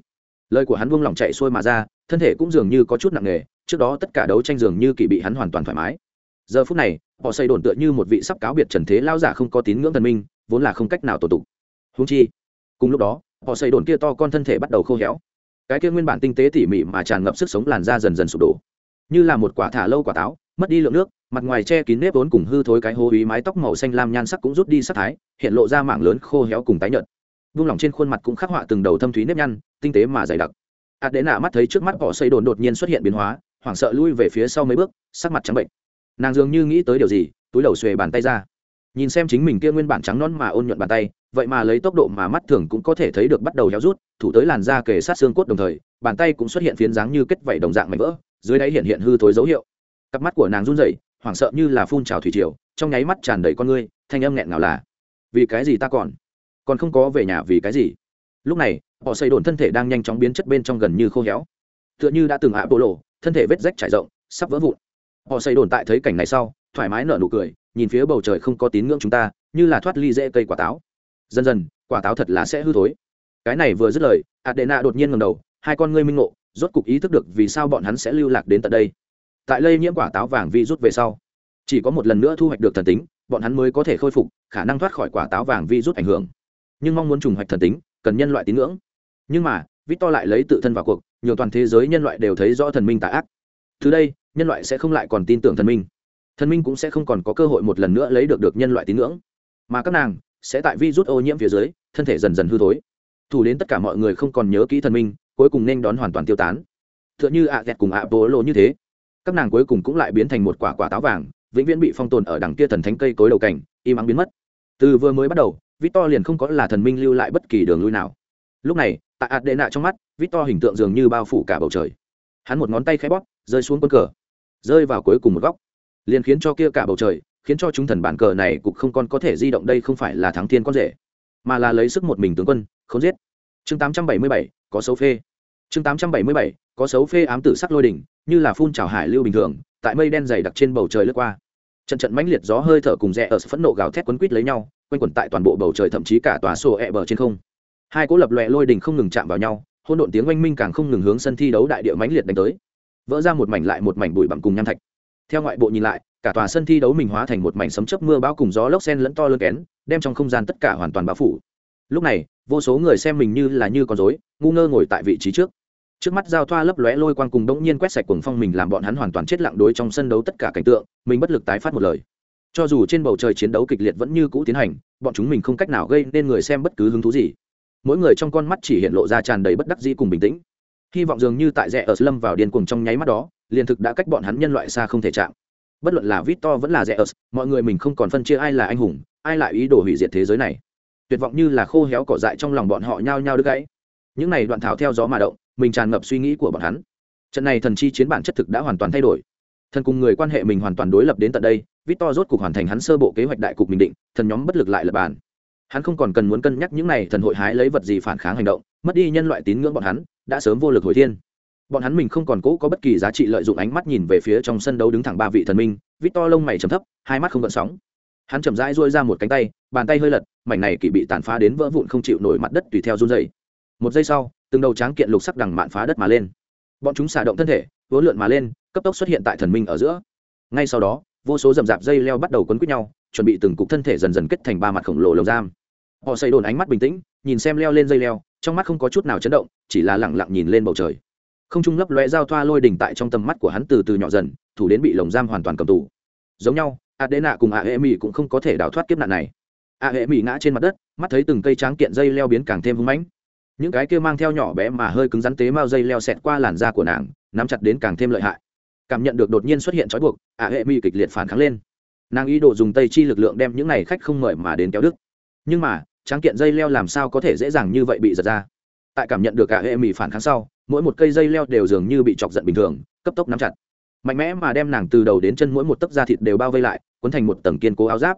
Lời của hắn buông lỏng chạy xuôi mà ra, thân thể cũng dường như có chút nặng nề, trước đó tất cả đấu tranh dường như kỳ bị hắn hoàn toàn thoải mái. Giờ phút này họ xây đồn tựa như một vị sắp cáo biệt trần thế lao giả không có tín ngưỡng thần minh, vốn là không cách nào tổ tục húng chi, cùng lúc đó, họ xây đồn kia to con thân thể bắt đầu khô héo. Cái kia nguyên bản tinh tế tỉ mỉ mà tràn ngập sức sống làn da dần dần sụp đổ. Như là một quả thả lâu quả táo, mất đi lượng nước, mặt ngoài che kín nếp vốn cùng hư thối cái hố ý mái tóc màu xanh lam nhan sắc cũng rút đi sắc thái, hiện lộ ra mảng lớn khô héo cùng tái nhợt. Vung lòng trên khuôn mặt cũng khắc họa từng đầu thâm thúy nếp nhăn, tinh tế mà dày đặc. Hạt đế nạ mắt thấy trước mắt họ xây đồn đột nhiên xuất hiện biến hóa, hoảng sợ lui về phía sau mấy bước, sắc mặt trắng bệnh nàng dường như nghĩ tới điều gì, túi đầu xuề bàn tay ra. Nhìn xem chính mình kia nguyên bản trắng non mà ôn nhuận bàn tay, vậy mà lấy tốc độ mà mắt thường cũng có thể thấy được bắt đầu héo rút, thủ tới làn da kề sát xương cốt đồng thời, bàn tay cũng xuất hiện phiến dáng như kết vảy đồng dạng mảnh vỡ, dưới đáy hiện hiện hư thối dấu hiệu. Cặp mắt của nàng run rẩy, hoảng sợ như là phun trào thủy triều, trong nháy mắt tràn đầy con ngươi, thanh âm nghẹn ngào là, vì cái gì ta còn? Còn không có về nhà vì cái gì? Lúc này, họ xây đồn thân thể đang nhanh chóng biến chất bên trong gần như khô héo. Tựa như đã từng ạ bộ lộ, thân thể vết rách trải rộng, sắp vỡ vụn họ xây đồn tại thấy cảnh này sau, thoải mái nở nụ cười, nhìn phía bầu trời không có tín ngưỡng chúng ta, như là thoát ly dễ cây quả táo. Dần dần, quả táo thật là sẽ hư thối. Cái này vừa dứt lời, adena đột nhiên ngầm đầu, hai con ngươi minh ngộ, rốt cục ý thức được vì sao bọn hắn sẽ lưu lạc đến tận đây. Tại lây nhiễm quả táo vàng vi rút về sau, chỉ có một lần nữa thu hoạch được thần tính, bọn hắn mới có thể khôi phục, khả năng thoát khỏi quả táo vàng vi rút ảnh hưởng. Nhưng mong muốn trùng hoạch thần tính, cần nhân loại tín ngưỡng. Nhưng mà, victor lại lấy tự thân vào cuộc, nhiều toàn thế giới nhân loại đều thấy rõ thần minh tà ác. Từ đây nhân loại sẽ không lại còn tin tưởng thần minh. Thần minh cũng sẽ không còn có cơ hội một lần nữa lấy được được nhân loại tín ngưỡng. Mà các nàng sẽ tại vi rút ô nhiễm phía dưới, thân thể dần dần hư thối. Thủ đến tất cả mọi người không còn nhớ kỹ thần minh, cuối cùng nên đón hoàn toàn tiêu tán. T h ư ợ n h ư ạ dẹt cùng ạ bố lộ như thế. Các nàng cuối cùng cũng lại biến thành một quả quả táo vàng, vĩnh viễn bị phong tồn ở đằng kia thần thánh cây cối đầu cảnh, im ắng biến mất. Từ vừa mới bắt đầu, victor liền không có là thần minh lưu lại bất kỳ đường lui nào. Lúc này, tại ạt đệ nạ trong mắt, victor hình tượng dường như bao phủ cả bầu trời. Hắn một ngón tay khẽ bóp, rơi xuống quân cờ rơi vào cuối cùng một góc. Liền khiến cho kia cả bầu trời khiến cho chúng thần bản cờ này cục không còn có thể di động đây không phải là thắng thiên con rể mà là lấy sức một mình tướng quân không giết. Chương 877, có xấu phê. Chương 877, có xấu phê ám tử sắc lôi đỉnh như là phun trào hải lưu bình thường tại mây đen dày đặc trên bầu trời lướt qua. Trận trận mãnh liệt gió hơi thở cùng rẽ ở phẫn nộ gào thét quấn quít lấy nhau quanh quẩn tại toàn bộ bầu trời thậm chí cả tòa sổ ẹ bờ trên không. Hai cỗ lập loẹ lôi đỉnh không ngừng chạm vào nhau hôn độn tiếng oanh minh càng không ngừng hướng sân thi đấu đại địa mãnh liệt đánh tới vỡ ra một mảnh lại một mảnh bụi bặm cùng nham thạch. Theo ngoại bộ nhìn lại, cả tòa sân thi đấu mình hóa thành một mảnh sấm chớp mưa bão cùng gió lốc sen lẫn to lớn kén, đem trong không gian tất cả hoàn toàn bao phủ. Lúc này, vô số người xem mình như là như con rối, ngu ngơ ngồi tại vị trí trước. Trước mắt giao thoa lấp lóe lôi quang cùng đống nhiên quét sạch cuồng phong mình làm bọn hắn hoàn toàn chết lặng đối trong sân đấu tất cả cảnh tượng, mình bất lực tái phát một lời. Cho dù trên bầu trời chiến đấu kịch liệt vẫn như cũ tiến hành, bọn chúng mình không cách nào gây nên người xem bất cứ hứng thú gì. Mỗi người trong con mắt chỉ hiện lộ ra tràn đầy bất đắc dĩ cùng bình tĩnh hy vọng dường như tại rẽ ở lâm vào điên cuồng trong nháy mắt đó, liền thực đã cách bọn hắn nhân loại xa không thể chạm. Bất luận là victor vẫn là rẽ ở, mọi người mình không còn phân chia ai là anh hùng, ai lại ý đồ hủy diệt thế giới này. Tuyệt vọng như là khô héo cỏ dại trong lòng bọn họ nhao nhao đứt gãy. Những này đoạn thảo theo gió mà động, mình tràn ngập suy nghĩ của bọn hắn. Trận này thần chi chiến bản chất thực đã hoàn toàn thay đổi. Thần cùng người quan hệ mình hoàn toàn đối lập đến tận đây, victor rốt cục hoàn thành hắn sơ bộ kế hoạch đại cục mình định, thần nhóm bất lực lại lập bàn. Hắn không còn cần muốn cân nhắc những này thần hội hái lấy vật gì phản kháng hành động, mất đi nhân loại tín ngưỡng bọn hắn đã sớm vô lực hồi thiên. Bọn hắn mình không còn cố có bất kỳ giá trị lợi dụng ánh mắt nhìn về phía trong sân đấu đứng thẳng ba vị thần minh, victor lông mày trầm thấp, hai mắt không gợn sóng. Hắn chậm rãi duỗi ra một cánh tay, bàn tay hơi lật, mảnh này kỳ bị tàn phá đến vỡ vụn không chịu nổi mặt đất tùy theo run dày một giây sau, từng đầu tráng kiện lục sắc đằng mạn phá đất mà lên. Bọn chúng xả động thân thể vốn lượn mà lên, cấp tốc xuất hiện tại thần minh ở giữa. Ngay sau đó, vô số rậm rạp dây leo bắt đầu quấn quýt nhau, chuẩn bị từng cục thân thể dần dần kết thành ba mặt khổng lồ lồng giam. Họ xây đồn ánh mắt bình tĩnh, nhìn xem leo lên dây leo trong mắt không có chút nào chấn động, chỉ là lẳng lặng nhìn lên bầu trời. Không trung lấp lóe giao thoa lôi đỉnh tại trong tầm mắt của hắn từ từ nhỏ dần, thủ đến bị lồng giam hoàn toàn cầm tù. Giống nhau, adena cùng a hệ mỹ cũng không có thể đào thoát kiếp nạn này. A hệ mỹ ngã trên mặt đất, mắt thấy từng cây tráng kiện dây leo biến càng thêm hưng mãnh. Những cái kia mang theo nhỏ bé mà hơi cứng rắn tế mao dây leo xẹt qua làn da của nàng, nắm chặt đến càng thêm lợi hại. Cảm nhận được đột nhiên xuất hiện trói buộc, a hệ mỹ kịch liệt phản kháng lên. Nàng ý đồ dùng tây chi lực lượng đem những này khách không mời mà đến kéo đức nhưng mà tráng kiện dây leo làm sao có thể dễ dàng như vậy bị giật ra? Tại cảm nhận được cả hệ mỹ phản kháng sau, mỗi một cây dây leo đều dường như bị chọc giận bình thường, cấp tốc nắm chặt. Mạnh mẽ mà đem nàng từ đầu đến chân mỗi một tấc da thịt đều bao vây lại, cuốn thành một tầng kiên cố áo giáp.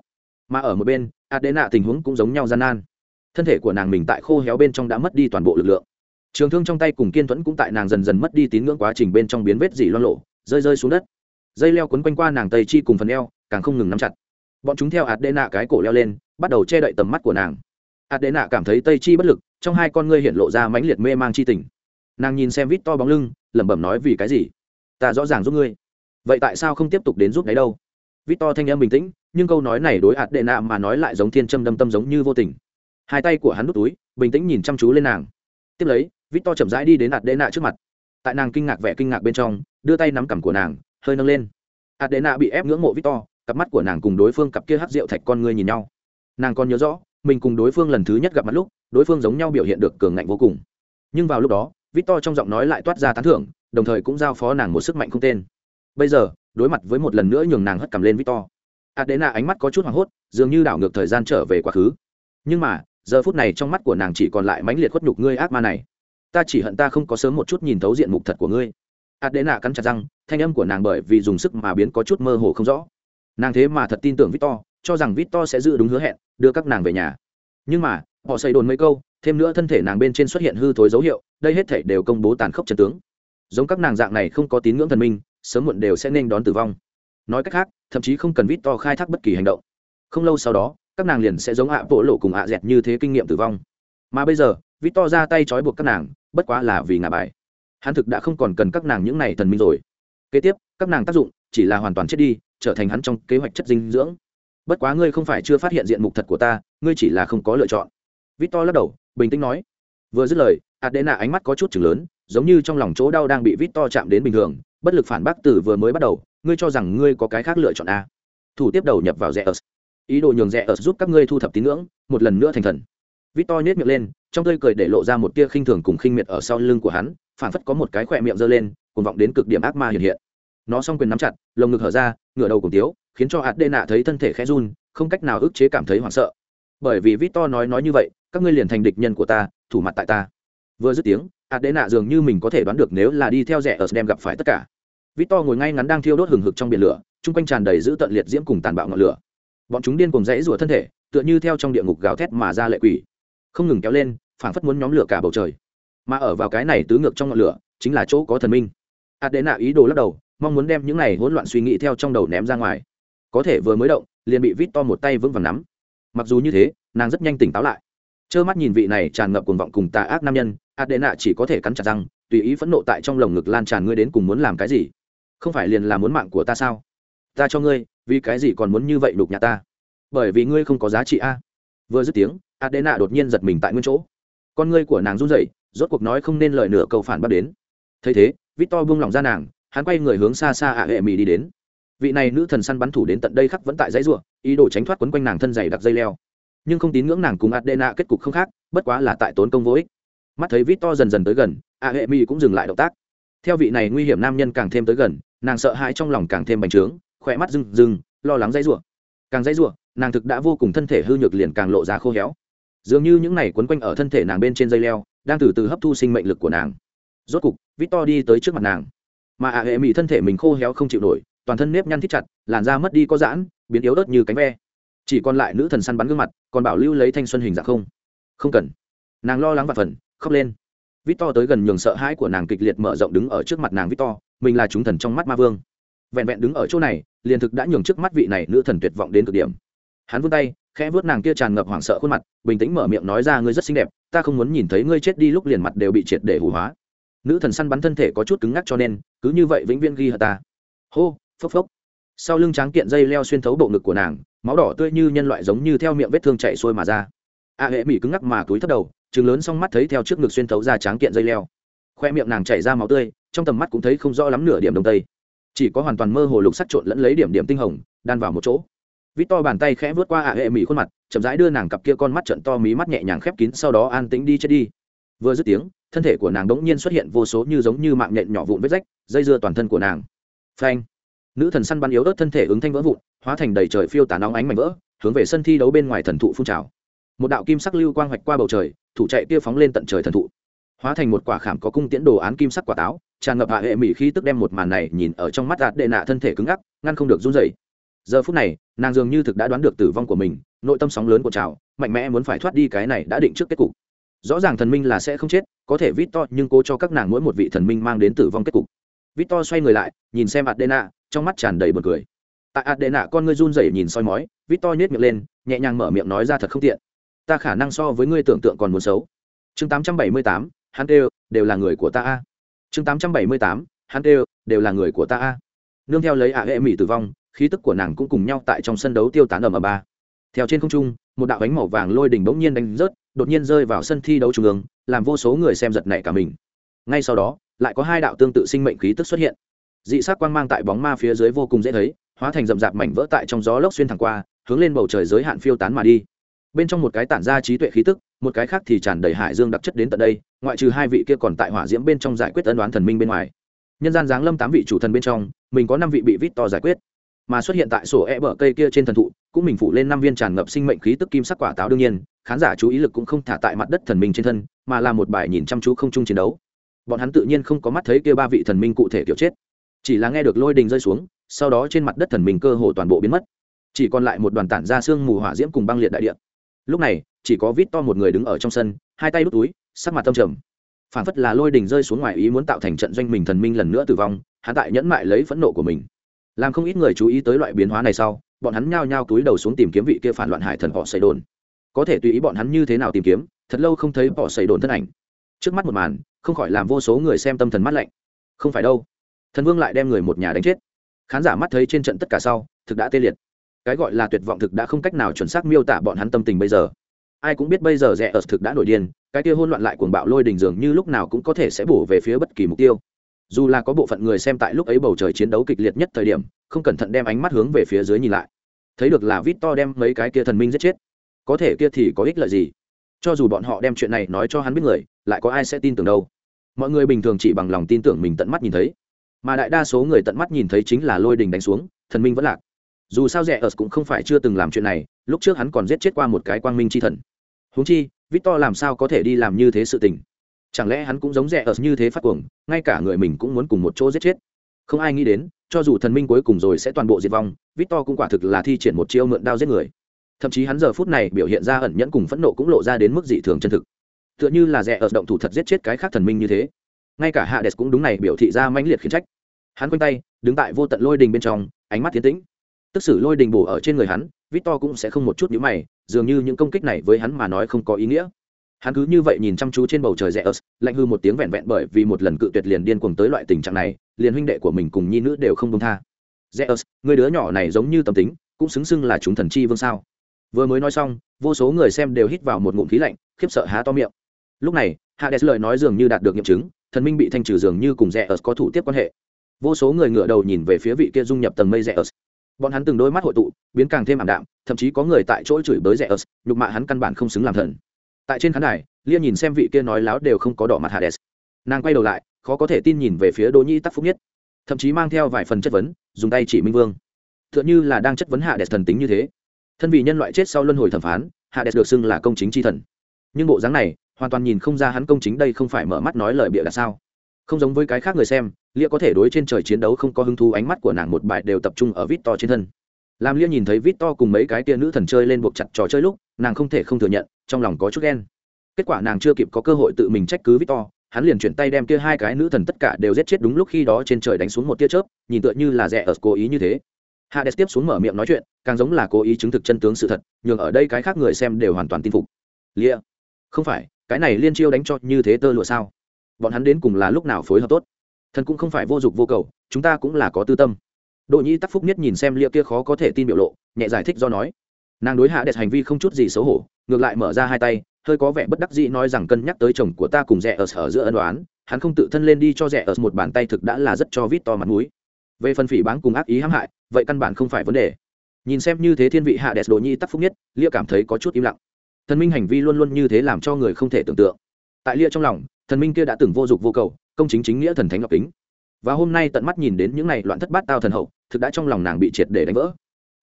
Mà ở một bên, adena tình huống cũng giống nhau gian nan. Thân thể của nàng mình tại khô héo bên trong đã mất đi toàn bộ lực lượng. Trường thương trong tay cùng kiên thuẫn cũng tại nàng dần dần mất đi tín ngưỡng quá trình bên trong biến vết dỉ loan lộ rơi rơi xuống đất. Dây leo quấn quanh qua nàng tây chi cùng phần eo, càng không ngừng nắm chặt. Bọn chúng theo adena cái cổ leo lên, bắt đầu che đậy tầm mắt của nàng adena cảm thấy tây chi bất lực, trong hai con ngươi hiện lộ ra mãnh liệt mê mang chi tình. Nàng nhìn xem vít to bóng lưng, lẩm bẩm nói vì cái gì? Ta rõ ràng giúp ngươi. Vậy tại sao không tiếp tục đến giúp đấy đâu? Vít to thanh âm bình tĩnh, nhưng câu nói này đối ạt nạ mà nói lại giống thiên châm đâm tâm giống như vô tình. Hai tay của hắn đút túi, bình tĩnh nhìn chăm chú lên nàng. Tiếp lấy, vít to chậm rãi đi đến ạt nạ trước mặt. Tại nàng kinh ngạc vẻ kinh ngạc bên trong, đưa tay nắm cằm của nàng, hơi nâng lên. Ạt nạ bị ép ngưỡng mộ vít to, cặp mắt của nàng cùng đối phương cặp kia hát rượu thạch con ngươi nhìn nhau. Nàng còn nhớ rõ mình cùng đối phương lần thứ nhất gặp mặt lúc, đối phương giống nhau biểu hiện được cường ngạnh vô cùng. Nhưng vào lúc đó vít to trong giọng nói lại toát ra tán thưởng, đồng thời cũng giao phó nàng một sức mạnh không tên. Bây giờ, đối mặt với một lần nữa nhường nàng hất cầm lên victor. Adena ánh mắt có chút hoảng hốt, dường như đảo ngược thời gian trở về quá khứ. Nhưng mà, giờ phút này trong mắt của nàng chỉ còn lại mãnh liệt khuất nhục ngươi ác ma này. Ta chỉ hận ta không có sớm một chút nhìn thấu diện mục thật của ngươi. Adena cắn chặt răng, thanh âm của nàng bởi vì dùng sức mà biến có chút mơ hồ không rõ. Nàng thế mà thật tin tưởng victor cho rằng victor sẽ giữ đúng hứa hẹn, đưa các nàng về nhà. Nhưng mà, họ xây đồn mấy câu, thêm nữa thân thể nàng bên trên xuất hiện hư thối dấu hiệu, đây hết thể đều công bố tàn khốc chân tướng. Giống các nàng dạng này không có tín ngưỡng thần minh, sớm muộn đều sẽ nên đón tử vong. Nói cách khác, thậm chí không cần Victor khai thác bất kỳ hành động. Không lâu sau đó, các nàng liền sẽ giống ạ bộ lộ cùng ạ dẹt như thế kinh nghiệm tử vong. Mà bây giờ Victor ra tay trói buộc các nàng, bất quá là vì ngả bài. Hắn thực đã không còn cần các nàng những này thần minh rồi. Kế tiếp, các nàng tác dụng chỉ là hoàn toàn chết đi, trở thành hắn trong kế hoạch chất dinh dưỡng bất quá ngươi không phải chưa phát hiện diện mục thật của ta, ngươi chỉ là không có lựa chọn. Victor lắc đầu, bình tĩnh nói. Vừa dứt lời, adena ánh mắt có chút chừng lớn, giống như trong lòng chỗ đau đang bị Victor chạm đến bình thường, bất lực phản bác từ vừa mới bắt đầu, ngươi cho rằng ngươi có cái khác lựa chọn a thủ tiếp đầu nhập vào rẽ ớt ý đồ nhường rẽ ớt giúp các ngươi thu thập tín ngưỡng, một lần nữa thành thần. Victor nhét miệng lên, trong tươi cười để lộ ra một tia khinh thường cùng khinh miệt ở sau lưng của hắn phản phất có một cái khỏe miệng giơ lên cùng vọng đến cực điểm ác ma hiện hiện. Nó s quyền nắm chặt, lồng ngực hở ra, ngửa đầu cùng tiếu khiến cho hạt đê nạ thấy thân thể khẽ run, không cách nào ức chế cảm thấy hoảng sợ. Bởi vì vít to nói nói như vậy, các ngươi liền thành địch nhân của ta, thủ mặt tại ta. Vừa dứt tiếng, adena dường như mình có thể đoán được nếu là đi theo rẻ ở đem gặp phải tất cả. Victor ngồi ngay ngắn đang thiêu đốt hừng hực trong biển lửa, chung quanh tràn đầy giữ tận liệt diễm cùng tàn bạo ngọn lửa. Bọn chúng điên cùng rẽ rủa thân thể, tựa như theo trong địa ngục gào thét mà ra lệ quỷ. Không ngừng kéo lên, phảng phất muốn nhóm lửa cả bầu trời. Mà ở vào cái này tứ ngược trong ngọn lửa, chính là chỗ có thần minh. Adena ý đồ lắc đầu, mong muốn đem những này hỗn loạn suy nghĩ theo trong đầu ném ra ngoài có thể vừa mới động, liền bị vít to một tay vững vàng nắm. Mặc dù như thế, nàng rất nhanh tỉnh táo lại. Trơ mắt nhìn vị này tràn ngập cuồng vọng cùng tà ác nam nhân, adena chỉ có thể cắn chặt răng, tùy ý phẫn nộ tại trong lồng ngực lan tràn ngươi đến cùng muốn làm cái gì? Không phải liền là muốn mạng của ta sao? Ta cho ngươi, vì cái gì còn muốn như vậy đục nhà ta? Bởi vì ngươi không có giá trị a. Vừa dứt tiếng, adena đột nhiên giật mình tại nguyên chỗ. Con ngươi của nàng run rẩy, rốt cuộc nói không nên lời nửa câu phản bác đến. Thấy thế vít to buông lỏng ra nàng, hắn quay người hướng xa xa ạ hệ mì đi đến vị này nữ thần săn bắn thủ đến tận đây khắc vẫn tại dãy rủa, ý đồ tránh thoát quấn quanh nàng thân dày đặc dây leo. Nhưng không tín ngưỡng nàng cùng adena kết cục không khác, bất quá là tại tốn công vô ích. Mắt thấy vít to dần dần tới gần, a hệ mi cũng dừng lại động tác. Theo vị này nguy hiểm nam nhân càng thêm tới gần, nàng sợ hãi trong lòng càng thêm bành trướng, khỏe mắt rừng rừng lo lắng dãy rủa. Càng dãy rủa, nàng thực đã vô cùng thân thể hư nhược liền càng lộ ra khô héo. Dường như những này quấn quanh ở thân thể nàng bên trên dây leo, đang từ từ hấp thu sinh mệnh lực của nàng. Rốt cục, vít to đi tới trước mặt nàng. Mà a hệ mi thân thể mình khô héo không chịu nổi toàn thân nếp nhăn thít chặt, làn da mất đi có giãn, biến yếu ớt như cánh ve. Chỉ còn lại nữ thần săn bắn gương mặt, còn bảo lưu lấy thanh xuân hình dạng không. Không cần. Nàng lo lắng và phần khóc lên. Vít to tới gần nhường sợ hãi của nàng kịch liệt mở rộng đứng ở trước mặt nàng vít to mình là chúng thần trong mắt ma vương. Vẹn vẹn đứng ở chỗ này, liền thực đã nhường trước mắt vị này nữ thần tuyệt vọng đến cực điểm. Hắn vươn tay, khẽ vớt nàng kia tràn ngập hoảng sợ khuôn mặt, bình tĩnh mở miệng nói ra, ngươi rất xinh đẹp, ta không muốn nhìn thấy ngươi chết đi lúc liền mặt đều bị triệt để hủ hóa. Nữ thần săn bắn thân thể có chút cứng ngắc cho nên, cứ như vậy vĩnh viễn ghi hờ ta. Hô phốc phốc. Sau lưng tráng kiện dây leo xuyên thấu bộ ngực của nàng, máu đỏ tươi như nhân loại giống như theo miệng vết thương chạy xuôi mà ra. A hệ mỹ cứng ngắc mà túi thấp đầu chừng lớn xong mắt thấy theo trước ngực xuyên thấu ra tráng kiện dây leo. Khoe miệng nàng chảy ra máu tươi, trong tầm mắt cũng thấy không rõ lắm nửa điểm đông tây. Chỉ có hoàn toàn mơ hồ lục sắt trộn lẫn lấy điểm điểm tinh hồng, đan vào một chỗ. Vít to bàn tay khẽ vớt qua a hệ mỹ khuôn mặt, chậm rãi đưa nàng cặp kia con mắt trận to mí mắt nhẹ nhàng khép kín, sau đó an tĩnh đi chết đi. Vừa dứt tiếng, thân thể của nàng đ ố n g nhiên xuất hiện vô số như giống như mạng nhện nhỏ vụn vết rách, dây dưa toàn thân của nàng. Phanh! Nữ thần săn bắn yếu ớt thân thể ứng thanh vỡ vụn, hóa thành đầy trời phiêu tán nóng ánh mảnh vỡ, hướng về sân thi đấu bên ngoài thần thụ phun trào. Một đạo kim sắc lưu quang hoạch qua bầu trời, thủ chạy kia phóng lên tận trời thần thụ. Hóa thành một quả khảm có cung tiễn đồ án kim sắc quả táo, tràn ngập hạ hệ mỹ khi tức đem một màn này nhìn ở trong mắt đạt đệ nạ thân thể cứng ngắc, ngăn không được run dày giờ phút này, nàng dường như thực đã đoán được tử vong của mình, nội tâm sóng lớn của trào, mạnh mẽ muốn phải thoát đi cái này đã định trước kết cục. Rõ ràng thần minh là sẽ không chết, có thể vít to nhưng cố cho các nàng mỗi một vị thần minh mang đến tử vong kết cục. Victor xoay người lại nhìn xem adena trong mắt tràn đầy buồn cười. Tại adena con ngươi run rẩy nhìn soi mói Victor nhếch miệng lên nhẹ nhàng mở miệng nói ra thật không tiện. Ta khả năng so với ngươi tưởng tượng còn muốn xấu. Chương 878, hắn đều đều là người của ta a. Chương 878, hắn đều đều là người của ta a. Nương theo lấy ạ hệ tử vong khí tức của nàng cũng cùng nhau tại trong sân đấu tiêu tán ầm ầm ba. Theo trên không trung một đạo bánh màu vàng lôi đỉnh bỗng nhiên đánh rớt đột nhiên rơi vào sân thi đấu trung ương làm vô số người xem giật nảy cả mình. Ngay sau đó lại có hai đạo tương tự sinh mệnh khí tức xuất hiện. Dị sắc quang mang tại bóng ma phía dưới vô cùng dễ thấy, hóa thành rậm rạp mảnh vỡ tại trong gió lốc xuyên thẳng qua, hướng lên bầu trời giới hạn phiêu tán mà đi. Bên trong một cái tản ra trí tuệ khí tức, một cái khác thì tràn đầy hải dương đặc chất đến tận đây, ngoại trừ hai vị kia còn tại hỏa diễm bên trong giải quyết ân đoán thần minh bên ngoài. Nhân gian giáng lâm tám vị chủ thần bên trong, mình có năm vị bị vít to giải quyết. Mà xuất hiện tại sổ e bờ cây kia trên thần thụ, cũng mình phụ lên năm viên tràn ngập sinh mệnh khí tức kim sắc quả táo đương nhiên, khán giả chú ý lực cũng không thả tại mặt đất thần minh trên thân, mà là một bài nhìn chăm chú không chung chiến đấu bọn hắn tự nhiên không có mắt thấy kia ba vị thần minh cụ thể kiểu chết. Chỉ là nghe được lôi đình rơi xuống, sau đó trên mặt đất thần minh cơ hồ toàn bộ biến mất. Chỉ còn lại một đoàn tản ra xương mù hỏa diễm cùng băng liệt đại địa. Lúc này, chỉ có vít to một người đứng ở trong sân, hai tay đút túi, sắc mặt tâm trầm. Phản phất là lôi đình rơi xuống ngoài ý muốn tạo thành trận doanh mình thần minh lần nữa tử vong, hắn tại nhẫn mại lấy phẫn nộ của mình. Làm không ít người chú ý tới loại biến hóa này sau, bọn hắn nhao nhao túi đầu xuống tìm kiếm vị kia phản loạn hải thần họ xây đồn có thể tùy ý bọn hắn như thế nào tìm kiếm, thật lâu không thấy họ xây đồn thân ảnh. Trước mắt một màn không khỏi làm vô số người xem tâm thần mắt lạnh. Không phải đâu. Thần vương lại đem người một nhà đánh chết. Khán giả mắt thấy trên trận tất cả sau, thực đã tê liệt. Cái gọi là tuyệt vọng thực đã không cách nào chuẩn xác miêu tả bọn hắn tâm tình bây giờ. Ai cũng biết bây giờ rẻ ở thực đã nổi điên, cái kia hôn loạn lại cuồng bạo lôi đình dường như lúc nào cũng có thể sẽ bổ về phía bất kỳ mục tiêu. Dù là có bộ phận người xem tại lúc ấy bầu trời chiến đấu kịch liệt nhất thời điểm, không cẩn thận đem ánh mắt hướng về phía dưới nhìn lại. Thấy được là vít to đem mấy cái kia thần minh giết chết. Có thể kia thì có ích lợi gì? Cho dù bọn họ đem chuyện này nói cho hắn biết người, lại có ai sẽ tin tưởng đâu? Mọi người bình thường chỉ bằng lòng tin tưởng mình tận mắt nhìn thấy. Mà đại đa số người tận mắt nhìn thấy chính là lôi đình đánh xuống, thần minh vẫn lạc. Dù sao rẻ ớt cũng không phải chưa từng làm chuyện này, lúc trước hắn còn giết chết qua một cái quang minh c h i thần. Húng chi, victor làm sao có thể đi làm như thế sự tình? Chẳng lẽ hắn cũng giống rẻ ớt như thế phát cuồng, ngay cả người mình cũng muốn cùng một chỗ giết chết? Không ai nghĩ đến, cho dù thần minh cuối cùng rồi sẽ toàn bộ diệt vong, victor cũng quả thực là thi triển một chiêu mượn đao giết người thậm chí hắn giờ phút này biểu hiện ra ẩn nhẫn cùng phẫn nộ cũng lộ ra đến mức dị thường chân thực. Tựa như là rẻ ở động thủ thật giết chết cái khác thần minh như thế. Ngay cả Hạ hades cũng đúng này biểu thị ra mãnh liệt khiến trách. Hắn quanh tay, đứng tại vô tận lôi đình bên trong, ánh mắt tiến tĩnh. Tức sử lôi đình bổ ở trên người hắn, victor cũng sẽ không một chút nhữ mày, dường như những công kích này với hắn mà nói không có ý nghĩa. Hắn cứ như vậy nhìn chăm chú trên bầu trời rẽ ớt lạnh hư một tiếng vẹn vẹn bởi vì một lần cự tuyệt liền điên cuồng tới loại tình trạng này, liền huynh đệ của mình cùng nhi nữ đều không công tha. Rẽ ớt người đứa nhỏ này giống như tâm tính, cũng xứng xưng là chúng thần chi vương sao? Vừa mới nói xong, vô số người xem đều hít vào một ngụm khí lạnh, khiếp sợ há to miệng. Lúc này hades lời nói dường như đạt được nghiệm chứng, thần minh bị thanh trừ dường như cùng rẽ ớt có thủ tiếp quan hệ. Vô số người ngửa đầu nhìn về phía vị kia dung nhập tầng mây rẽ ớt. Bọn hắn từng đôi mắt hội tụ, biến càng thêm ảm đạm, thậm chí có người tại chỗ chửi bới rẻ ớt, nhục mạ hắn căn bản không xứng làm thần. Tại trên khán đài, lia nhìn xem vị kia nói láo đều không có đỏ mặt hades nàng quay đầu lại, khó có thể tin nhìn về phía đỗ nhi tắc phúc nhất. Thậm chí mang theo vài phần chất vấn, dùng tay chỉ minh vương. T h ư ợ n như là đang chất vấn hạ đẹp thần tính như thế thân vì nhân loại chết sau luân hồi thẩm phán hạ đẹp được xưng là công chính c thần. Nhưng bộ dáng này, hoàn toàn nhìn không ra hắn công chính đây không phải mở mắt nói lời bịa là sao. Không giống với cái khác người xem, lia có thể đối trên trời chiến đấu không có hứng thú, ánh mắt của nàng một bài đều tập trung ở vít to trên thân. Làm lia nhìn thấy vít to cùng mấy cái tia nữ thần chơi lên buộc chặt trò chơi lúc, nàng không thể không thừa nhận, trong lòng có chút ghen. Kết quả nàng chưa kịp có cơ hội tự mình trách cứ vít to hắn liền chuyển tay đem kia hai cái nữ thần tất cả đều giết chết đúng lúc khi đó trên trời đánh xuống một tia chớp, nhìn tựa như là rẻ ở cố ý như thế hades tiếp xuống mở miệng nói chuyện càng giống là cố ý chứng thực chân tướng sự thật nhường ở đây cái khác người xem đều hoàn toàn tin phục. Lia không phải cái này liên chiêu đánh cho như thế tơ lụa sao? Bọn hắn đến cùng là lúc nào phối hợp tốt? Thần cũng không phải vô dụng vô cầu chúng ta cũng là có tư tâm. Đỗ Nhi Tắc Phúc nhất nhìn xem Lia kia khó có thể tin biểu lộ, nhẹ giải thích do nói, nàng đối hạ đẹp hành vi không chút gì xấu hổ, ngược lại mở ra hai tay, hơi có vẻ bất đắc dĩ nói rằng cân nhắc tới chồng của ta cùng rẻ ở sở giữa ân đoán, hắn không tự thân lên đi cho rẻ ở một bàn tay thực đã là rất cho vít to mặt mũi. Về phần phỉ báng cùng ác ý hãm hại, vậy căn bản không phải vấn đề. Nhìn xem như thế thiên vị hạ đẹp đồ Nhi Tắc Phúc nhất, Lia cảm thấy có chút im lặng. Thần minh hành vi luôn luôn như thế làm cho người không thể tưởng tượng. tại lia trong lòng thần minh kia đã từng vô dụng vô cầu công chính chính nghĩa thần thánh ngọc kính và hôm nay tận mắt nhìn đến những này loạn thất bát tao thần hậu thực đã trong lòng nàng bị triệt để đánh vỡ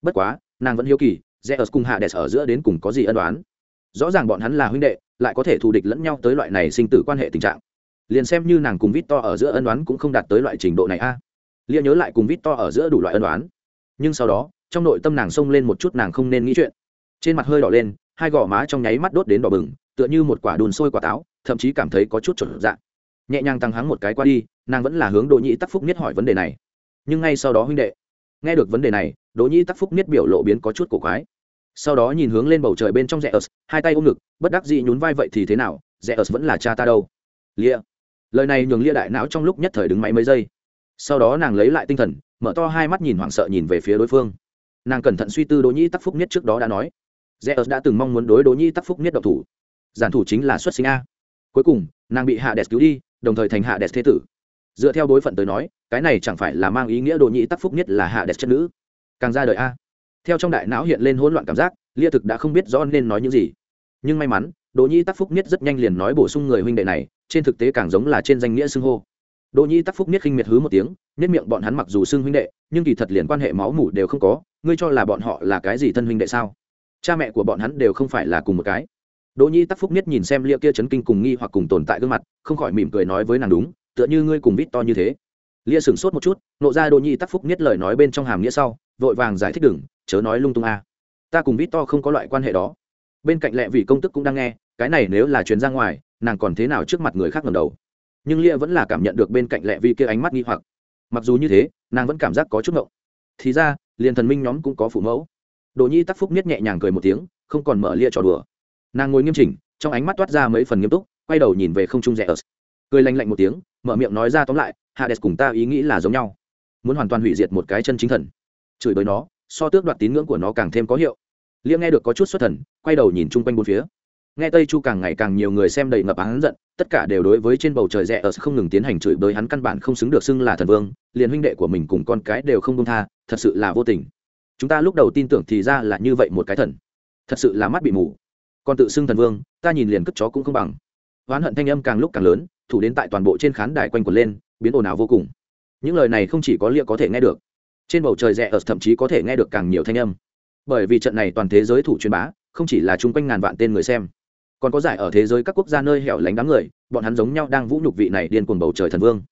bất quá nàng vẫn hiếu kỳ rẽ ở cùng hạ đẹp ở giữa đến cùng có gì ân đoán rõ ràng bọn hắn là huynh đệ lại có thể thù địch lẫn nhau tới loại này sinh tử quan hệ tình trạng liền xem như nàng cùng vít to ở giữa ân đoán cũng không đạt tới loại trình độ này a à. lia nhớ lại cùng vít to ở giữa đủ loại ân đoán nhưng sau đó, trong nội tâm nàng xông lên một chút nàng không nên nghĩ chuyện. Trên mặt hơi đỏ lên, hai gò má trong nháy mắt đốt đến đỏ bừng, tựa như một quả đùn sôi quả táo, thậm chí cảm thấy có chút chuẩn dạng nhẹ nhàng tăng hắng một cái qua đi, nàng vẫn là hướng đỗ nhĩ tắc phúc nhất hỏi vấn đề này. Nhưng ngay sau đó huynh đệ, nghe được vấn đề này, đỗ nhĩ tắc phúc nhất biểu lộ biến có chút cổ quái. Sau đó nhìn hướng lên bầu trời bên trong rẽ ớt hai tay ôm ngực, bất đắc dĩ nhún vai vậy thì thế nào rẽ ớt vẫn là cha ta đâu. Lia. Lời này nhường lia đại não trong lúc nhất thời đứng máy mấy giây. Sau đó nàng lấy lại tinh thần mở to hai mắt nhìn hoảng sợ nhìn về phía đối phương. Nàng cẩn thận suy tư đỗ nhĩ tắc phúc nhất trước đó đã nói. Rẽ ớt đã từng mong muốn đối đỗ nhĩ tắc phúc nhất độc thủ. Giản thủ chính là xuất sinh a. Cuối cùng, nàng bị hạ đẹp cứu đi, đồng thời thành hạ đẹp thế tử. Dựa theo đối phận tới nói, cái này chẳng phải là mang ý nghĩa Đỗ nhĩ tắc phúc nhất là hạ đẹp chất nữ. Càng ra đời a. Theo trong đại não hiện lên hỗn loạn cảm giác, lia thực đã không biết rõ nên nói những gì. Nhưng may mắn, đỗ Nhĩ tắc phúc nhất rất nhanh liền nói bổ sung người huynh đệ này, trên thực tế càng giống là trên danh nghĩa xưng hô đỗ nhi tắc phúc Niết khinh miệt hứ một tiếng niết miệng bọn hắn mặc dù xưng huynh đệ, nhưng kỳ thật liền quan hệ máu mủ đều không có, ngươi cho là bọn họ là cái gì thân huynh đệ sao? Cha mẹ của bọn hắn đều không phải là cùng một cái. Đỗ nhi tắc phúc Niết nhìn xem lia kia chấn kinh cùng nghi hoặc cùng tồn tại gương mặt, không khỏi mỉm cười nói với nàng đúng, tựa như ngươi cùng vít to như thế. Lia sửng sốt một chút, nộ ra đỗ nhi tắc phúc Niết lời nói bên trong hàm nghĩa sau, vội vàng giải thích đừng, chớ nói lung tung a. Ta cùng vít to không có loại quan hệ đó. Bên cạnh lệ vị công tức cũng đang nghe, cái này nếu là truyền ra ngoài, nàng còn thế nào trước mặt người khác ngẩng đầu? Nhưng lia vẫn là cảm nhận được bên cạnh lẹ vi kia ánh mắt nghi hoặc. Mặc dù như thế, nàng vẫn cảm giác có chút ngộng. Thì ra, liền thần minh nhóm cũng có phụ mẫu. Đồ nhi tắc phúc nhất nhẹ nhàng cười một tiếng, không còn mở lia trò đùa. Nàng ngồi nghiêm chỉnh, trong ánh mắt toát ra mấy phần nghiêm túc, quay đầu nhìn về không trung rẽ ớt cười lanh lạnh một tiếng, mở miệng nói ra tóm lại hạ hades cùng ta ý nghĩ là giống nhau. Muốn hoàn toàn hủy diệt một cái chân chính thần. Chửi bới nó, so tước đoạt tín ngưỡng của nó càng thêm có hiệu. Lia nghe được có chút xuất thần, quay đầu nhìn chung quanh bốn phía nghe tây chu càng ngày càng nhiều người xem đầy ngập án giận, tất cả đều đối với trên bầu trời rẽ ở không ngừng tiến hành chửi bới, hắn căn bản không xứng được xưng là thần vương, liền huynh đệ của mình cùng con cái đều không công tha, thật sự là vô tình. Chúng ta lúc đầu tin tưởng thì ra là như vậy một cái thần. Thật sự là mắt bị mù. Còn tự xưng thần vương, ta nhìn liền cất chó cũng không bằng. Oán hận thanh âm càng lúc càng lớn, thủ đến tại toàn bộ trên khán đài quanh quẩn lên, biến ồn ào vô cùng. Những lời này không chỉ có lia có thể nghe được, trên bầu trời rẽ ở thậm chí có thể nghe được càng nhiều thanh âm. Bởi vì trận này toàn thế giới thủ truyền bá, không chỉ là chung quanh ngàn vạn tên người xem còn có giải ở thế giới các quốc gia nơi hẻo lánh đám người, bọn hắn giống nhau đang vũ nhục vị này điên cuồng bầu trời thần vương.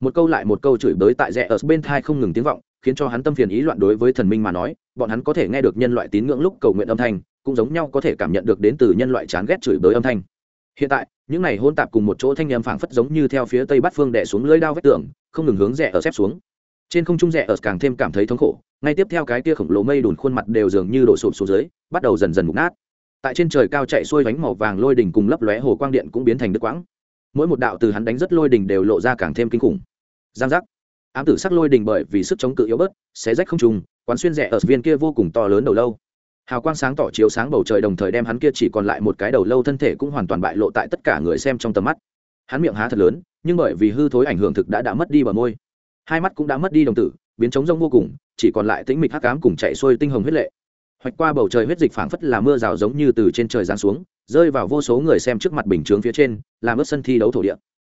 Một câu lại một câu chửi bới tại rẽ ở bên thai không ngừng tiếng vọng, khiến cho hắn tâm phiền ý loạn đối với thần minh mà nói, bọn hắn có thể nghe được nhân loại tín ngưỡng lúc cầu nguyện âm thanh, cũng giống nhau có thể cảm nhận được đến từ nhân loại chán ghét chửi bới âm thanh. Hiện tại, những này hôn tạp cùng một chỗ thanh niên phảng phất giống như theo phía tây bắc phương đẻ xuống lưới đao vách tường, không ngừng hướng rẽ ở xếp xuống. Trên không trung rẽ ở càng thêm cảm thấy thống khổ, ngay tiếp theo cái kia khổng lồ mây đùn khuôn mặt đều dường như đổ sụp xuống dưới, bắt đầu dần dần mục nát tại trên trời cao chạy xuôi bánh màu vàng lôi đỉnh cùng lấp lóe hồ quang điện cũng biến thành đứt quãng. Mỗi một đạo từ hắn đánh rất lôi đỉnh đều lộ ra càng thêm kinh khủng. Giang giác. Ám tử sắc lôi đỉnh bởi vì sức chống cự yếu bớt, xé rách không trùng, quán xuyên rẽ ở viên kia vô cùng to lớn đầu lâu. Hào quang sáng tỏ chiếu sáng bầu trời đồng thời đem hắn kia chỉ còn lại một cái đầu lâu thân thể cũng hoàn toàn bại lộ tại tất cả người xem trong tầm mắt. Hắn miệng há thật lớn, nhưng bởi vì hư thối ảnh hưởng thực đã đã mất đi bờ môi. Hai mắt cũng đã mất đi đồng tử, biến trống rông vô cùng, chỉ còn lại tĩnh mịch hắc ám cùng chạy xuôi tinh hồng huyết lệ hoạch qua bầu trời huyết dịch phảng phất là mưa rào giống như từ trên trời giáng xuống, rơi vào vô số người xem trước mặt bình chướng phía trên, làm ướt sân thi đấu thổ địa.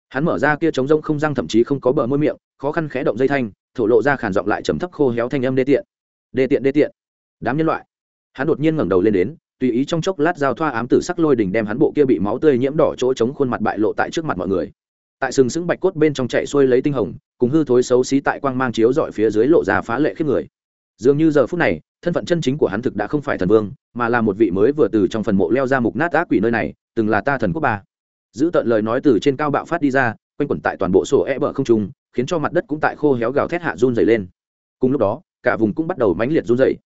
Hắn mở ra kia trống rông không răng thậm chí không có bờ môi miệng, khó khăn khẽ động dây thanh, thổ lộ ra khản giọng lại trầm thấp khô héo thanh âm đê tiện. Đê tiện đê tiện. Đám nhân loại. Hắn đột nhiên ngẩng đầu lên đến, tùy ý trong chốc lát giao thoa ám tử sắc lôi đỉnh đem hắn bộ kia bị máu tươi nhiễm đỏ chỗ chống khuôn mặt bại lộ tại trước mặt mọi người. Tại sừng sững bạch cốt bên trong chạy xuôi lấy tinh hồng, cùng hư thối xấu xí tại quang mang chiếu dọi phía dưới lộ ra phá lệ khiếp người. Dường như giờ phút này thân phận chân chính của hắn thực đã không phải thần vương, mà là một vị mới vừa từ trong phần mộ leo ra mục nát ác quỷ nơi này, từng là ta thần quốc ba. Giữ tận lời nói từ trên cao bạo phát đi ra, quanh quẩn tại toàn bộ sổ e bờ không trung, khiến cho mặt đất cũng tại khô héo gào thét hạ run dày lên. Cùng lúc đó, cả vùng cũng bắt đầu mãnh liệt run dày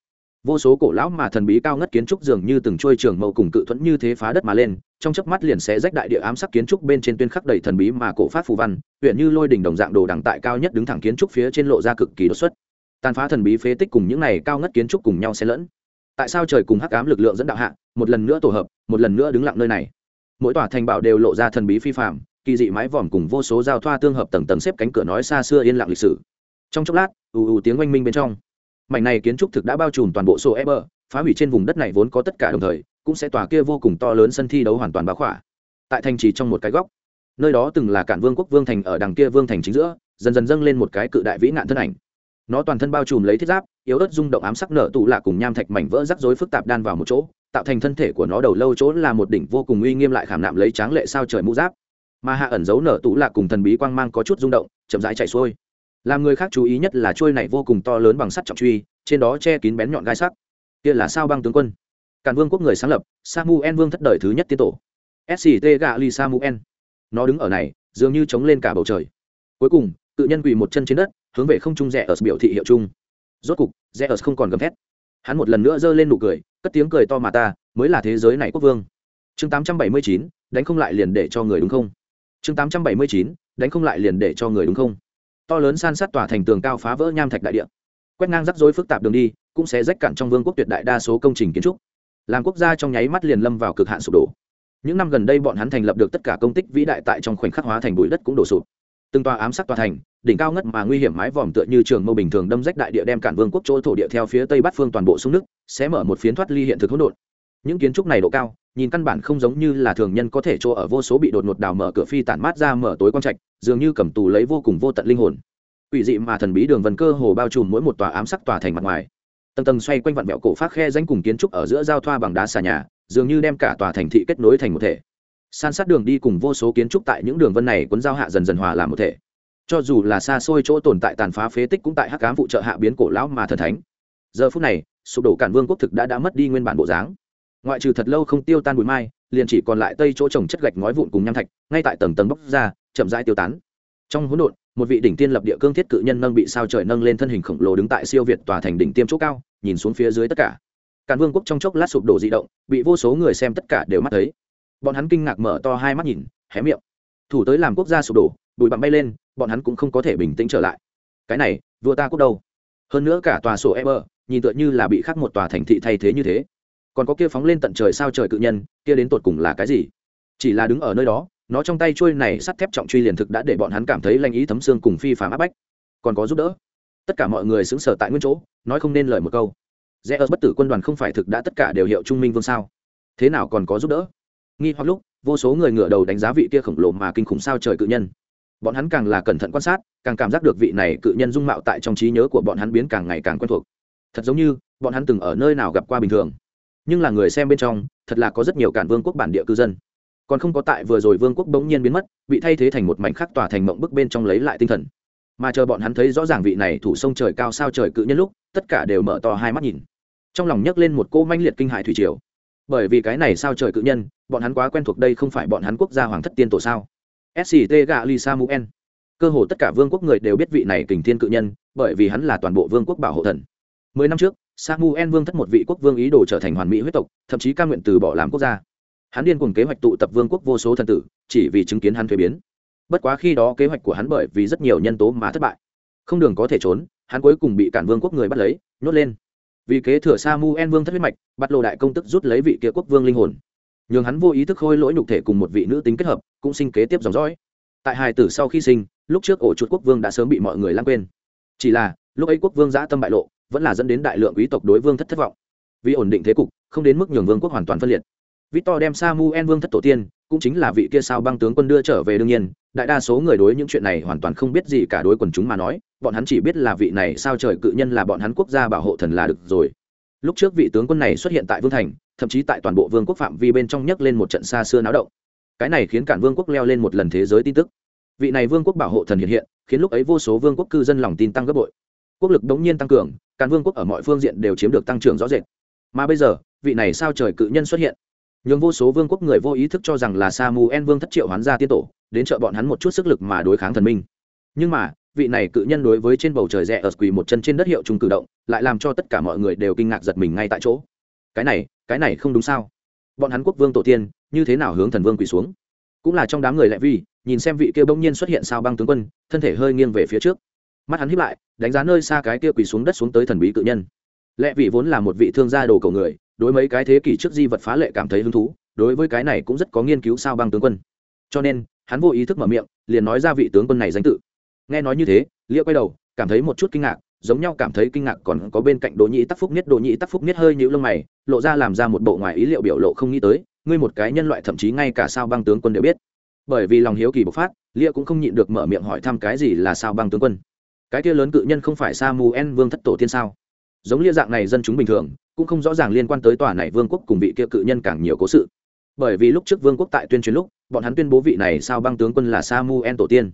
vô số cổ lão mà thần bí cao ngất kiến trúc dường như từng trôi trường mẫu cùng cự thuẫn như thế phá đất mà lên, trong chớp mắt liền sẽ rách đại địa ám sắc kiến trúc bên trên tuyên khắc đầy thần bí mà cổ phát phù văn, huyện như lôi đỉnh đồng dạng đồ đằng tại cao nhất đứng thẳng kiến trúc phía trên lộ ra cực kỳ đột xuất tàn phá thần bí phế tích cùng những này cao ngất kiến trúc cùng nhau xen lẫn. Tại sao trời cùng hắc ám lực lượng dẫn đạo hạ, một lần nữa tổ hợp, một lần nữa đứng lặng nơi này? Mỗi tòa thành bảo đều lộ ra thần bí phi phạm kỳ dị mái vòm cùng vô số giao thoa tương hợp tầng tầng xếp cánh cửa nói xa xưa yên lặng lịch sử. Trong chốc lát, ù ù tiếng oanh minh bên trong. Mảnh này kiến trúc thực đã bao trùm toàn bộ sổ eber phá hủy trên vùng đất này vốn có tất cả đồng thời, cũng sẽ tòa kia vô cùng to lớn sân thi đấu hoàn toàn báo khỏa. Tại thành trì trong một cái góc, nơi đó từng là cản vương quốc vương thành ở đằng kia vương thành chính giữa, dần dần dâng lên một cái cự đại vĩ nạn thân ảnh nó toàn thân bao trùm lấy thiết giáp, yếu ớt rung động ám sắc nở tụ lạ cùng nham thạch mảnh vỡ rắc rối phức tạp đan vào một chỗ, tạo thành thân thể của nó đầu lâu chỗ là một đỉnh vô cùng uy nghiêm lại khảm nạm lấy tráng lệ sao trời mũ giáp. Mà hạ ẩn giấu nở tụ lạ cùng thần bí quang mang có chút rung động, chậm rãi chạy xuôi. Làm người khác chú ý nhất là trôi này vô cùng to lớn bằng sắt trọng truy, trên đó che kín bén nhọn gai sắc. Kia là sao băng tướng quân. Càn vương quốc người sáng lập, samuel vương thất đời thứ nhất tiên tổ. Sct gạ li samuel. Nó đứng ở này, dường như chống lên cả bầu trời. Cuối cùng, tự nhân quỳ một chân trên đất hướng về không trung rẽ ở biểu thị hiệu chung. Rốt cục rẽ ở không còn gầm thét. Hắn một lần nữa giơ lên nụ cười cất tiếng cười to mà ta mới là thế giới này quốc vương. Chương 879, đánh không lại liền để cho người đúng không? Chương 879, đánh không lại liền để cho người đúng không? To lớn san sát tỏa thành tường cao phá vỡ nham thạch đại địa. Quét ngang rắc rối phức tạp đường đi cũng sẽ rách cạn trong vương quốc tuyệt đại đa số công trình kiến trúc. Làm quốc gia trong nháy mắt liền lâm vào cực hạn sụp đổ. Những năm gần đây bọn hắn thành lập được tất cả công tích vĩ đại tại trong khoảnh khắc hóa thành bụi đất cũng đổ sụp. Từng tòa ám sát tòa thành đỉnh cao ngất mà nguy hiểm mái vòm tựa như trường mâu bình thường đâm rách đại địa đem cản vương quốc chỗ thổ địa theo phía tây bắc phương toàn bộ xuống nước, sẽ mở một phiến thoát ly hiện thực hỗn độn. Những kiến trúc này độ cao, nhìn căn bản không giống như là thường nhân có thể chỗ ở vô số bị đột ngột đào mở cửa phi tản mát ra mở tối quang trạch, dường như cầm tù lấy vô cùng vô tận linh hồn. Quỷ dị mà thần bí đường vần cơ hồ bao trùm mỗi một tòa ám sắc tòa thành mặt ngoài. Tầng tầng xoay quanh vặn vẹo cổ phát khe danh cùng kiến trúc ở giữa giao thoa bằng đá xà nhà, dường như đem cả tòa thành thị kết nối thành một thể. San sát đường đi cùng vô số kiến trúc tại những đường vân này cuốn giao hạ dần dần hòa làm một thể cho dù là xa xôi chỗ tồn tại tàn phá phế tích cũng tại hắc cám phụ trợ hạ biến cổ lão mà thần thánh. Giờ phút này, sụp đổ cản vương quốc thực đã đã mất đi nguyên bản bộ dáng. Ngoại trừ thật lâu không tiêu tan bụi mai, liền chỉ còn lại tây chỗ trồng chất gạch ngói vụn cùng nham thạch, ngay tại tầng tầng bốc ra, chậm rãi tiêu tán. Trong hỗn độn, một vị đỉnh tiên lập địa cương thiết cự nhân nâng bị sao trời nâng lên thân hình khổng lồ đứng tại siêu việt tòa thành đỉnh tiêm chỗ cao, nhìn xuống phía dưới tất cả. Càn vương quốc trong chốc lát sụp đổ di động, bị vô số người xem tất cả đều mắt thấy. Bọn hắn kinh ngạc mở to hai mắt nhìn, hé miệng. Thủ tới làm quốc gia sụp đổ bụi bặm bay lên, bọn hắn cũng không có thể bình tĩnh trở lại. Cái này, vua ta cúc đâu? Hơn nữa cả tòa sổ ever nhìn tựa như là bị khắc một tòa thành thị thay thế như thế. Còn có kia phóng lên tận trời sao trời cự nhân, kia đến tột cùng là cái gì? Chỉ là đứng ở nơi đó, nó trong tay trôi này sắt thép trọng truy liền thực đã để bọn hắn cảm thấy lanh ý thấm xương cùng phi phàm áp bách. Còn có giúp đỡ. Tất cả mọi người xứng sở tại nguyên chỗ, nói không nên lời một câu. Rẽ ớt bất tử quân đoàn không phải thực đã tất cả đều hiệu trung minh vương sao? Thế nào còn có giúp đỡ? Nghi hoặc lúc, vô số người ngửa đầu đánh giá vị kia khổng lồ mà kinh khủng sao trời cự nhân bọn hắn càng là cẩn thận quan sát, càng cảm giác được vị này cự nhân dung mạo tại trong trí nhớ của bọn hắn biến càng ngày càng quen thuộc. Thật giống như, bọn hắn từng ở nơi nào gặp qua bình thường. Nhưng là người xem bên trong, thật là có rất nhiều cản vương quốc bản địa cư dân. Còn không có tại vừa rồi vương quốc bỗng nhiên biến mất, bị thay thế thành một mảnh khắc tỏa thành mộng bức bên trong lấy lại tinh thần. Mà chờ bọn hắn thấy rõ ràng vị này thủ sông trời cao sao trời cự nhân lúc, tất cả đều mở to hai mắt nhìn. Trong lòng nhấc lên một cô manh liệt kinh hại thủy triều. Bởi vì cái này sao trời cự nhân, bọn hắn quá quen thuộc đây không phải bọn hắn quốc gia hoàng thất tiên tổ sao? Sct gạ li samuel. Cơ hồ tất cả vương quốc người đều biết vị này kình thiên cự nhân, bởi vì hắn là toàn bộ vương quốc bảo hộ thần. Mười năm trước, samuel vương thất một vị quốc vương ý đồ trở thành hoàn mỹ huyết tộc, thậm chí ca nguyện từ bỏ làm quốc gia. Hắn điên cùng kế hoạch tụ tập vương quốc vô số thần tử, chỉ vì chứng kiến hắn thuế biến. Bất quá khi đó kế hoạch của hắn bởi vì rất nhiều nhân tố mà thất bại. Không đường có thể trốn, hắn cuối cùng bị cản vương quốc người bắt lấy, nhốt lên. Vì kế thừa Samuel vương thất huyết mạch, bắt lộ đại công tức rút lấy vị kia quốc vương linh hồn nhường hắn vô ý thức khôi lỗi nhục thể cùng một vị nữ tính kết hợp, cũng sinh kế tiếp dòng dõi. Tại hài tử sau khi sinh, lúc trước ổ chuột quốc vương đã sớm bị mọi người lãng quên. Chỉ là, lúc ấy quốc vương giã tâm bại lộ, vẫn là dẫn đến đại lượng quý tộc đối vương thất thất vọng. Vì ổn định thế cục, không đến mức nhường vương quốc hoàn toàn phân liệt. Victor đem samuel vương thất tổ tiên, cũng chính là vị kia sao băng tướng quân đưa trở về đương nhiên, đại đa số người đối những chuyện này hoàn toàn không biết gì cả đối quần chúng mà nói, bọn hắn chỉ biết là vị này sao trời cự nhân là bọn hắn quốc gia bảo hộ thần là được rồi lúc trước vị tướng quân này xuất hiện tại vương thành, thậm chí tại toàn bộ vương quốc phạm vi bên trong nhấc lên một trận xa xưa náo động. Cái này khiến cản vương quốc leo lên một lần thế giới tin tức. Vị này vương quốc bảo hộ thần hiện hiện, khiến lúc ấy vô số vương quốc cư dân lòng tin tăng gấp bội. Quốc lực đống nhiên tăng cường, cản vương quốc ở mọi phương diện đều chiếm được tăng trưởng rõ rệt. Mà bây giờ, vị này sao trời cự nhân xuất hiện. Nhường vô số vương quốc người vô ý thức cho rằng là Sa Mu En vương thất triệu hoán gia tiên tổ, đến trợ bọn hắn một chút sức lực mà đối kháng thần minh. Nhưng mà vị này cự nhân đối với trên bầu trời rẽ ở quỳ một chân trên đất hiệu trung cử động, lại làm cho tất cả mọi người đều kinh ngạc giật mình ngay tại chỗ. Cái này cái này không đúng sao? Bọn hắn quốc vương tổ tiên, như thế nào hướng thần vương quỳ xuống? Cũng là trong đám người lẹ vi, nhìn xem vị kia bỗng nhiên xuất hiện sao băng tướng quân, thân thể hơi nghiêng về phía trước. Mắt hắn hiếp lại, đánh giá nơi xa cái kia quỳ xuống đất xuống tới thần bí cự nhân. Lẹ vị vốn là một vị thương gia đồ cầu người, đối mấy cái thế kỷ trước di vật phá lệ cảm thấy hứng thú, đối với cái này cũng rất có nghiên cứu sao băng tướng quân. Cho nên, hắn vô ý thức mở miệng, liền nói ra vị tướng quân này danh tự nghe nói như thế, lia quay đầu, cảm thấy một chút kinh ngạc, giống nhau cảm thấy kinh ngạc còn có bên cạnh đồ nhĩ tắc phúc nhất. Đồ nhĩ tắc phúc nhất hơi nhũ lông mày, lộ ra làm ra một bộ ngoài ý liệu biểu lộ không nghĩ tới, ngươi một cái nhân loại thậm chí ngay cả sao băng tướng quân đều biết. Bởi vì lòng hiếu kỳ bộc phát, lia cũng không nhịn được mở miệng hỏi thăm cái gì là sao băng tướng quân. Cái kia lớn cự nhân không phải sa mù en vương thất tổ tiên sao? Giống lia dạng này dân chúng bình thường, cũng không rõ ràng liên quan tới tòa này vương quốc cùng vị kia cự nhân càng nhiều cố sự. Bởi vì lúc trước vương quốc tại tuyên truyền lúc, bọn hắn tuyên bố vị này sao băng tướng quân là sa mu en tổ tiên.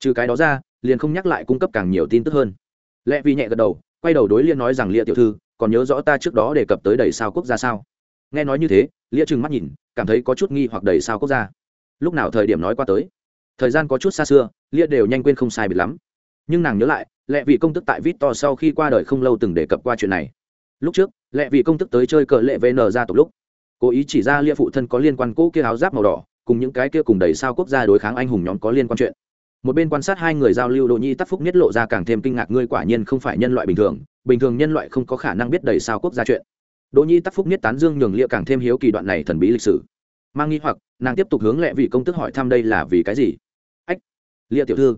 Trừ cái đó ra liền không nhắc lại cung cấp càng nhiều tin tức hơn. Lẽ vì nhẹ gật đầu, quay đầu đối liên nói rằng lia tiểu thư, còn nhớ rõ ta trước đó đề cập tới đầy sao quốc gia sao? Nghe nói như thế lia trừng mắt nhìn, cảm thấy có chút nghi hoặc đầy sao quốc gia. Lúc nào thời điểm nói qua tới? Thời gian có chút xa xưa lia đều nhanh quên không sai biệt lắm. Nhưng nàng nhớ lại lẽ vì công tức tại vít to sau khi qua đời không lâu từng đề cập qua chuyện này. Lúc trước lẽ vì công tức tới chơi cờ lệ vn ra tộc lúc, cố ý chỉ ra lia phụ thân có liên quan cũ kia áo giáp màu đỏ, cùng những cái kia cùng đầy sao quốc gia đối kháng anh hùng nhóm có liên quan chuyện một bên quan sát hai người giao lưu đỗ nhi tắc phúc nhất lộ ra càng thêm kinh ngạc, ngươi quả nhiên không phải nhân loại bình thường bình thường nhân loại không có khả năng biết đầy sao quốc gia chuyện. Đỗ nhi tắc phúc nhất tán dương nhường lia càng thêm hiếu kỳ đoạn này thần bí lịch sử. Mang nghi hoặc, nàng tiếp tục hướng lệ vị công tức hỏi thăm đây là vì cái gì? Ách lia tiểu thư.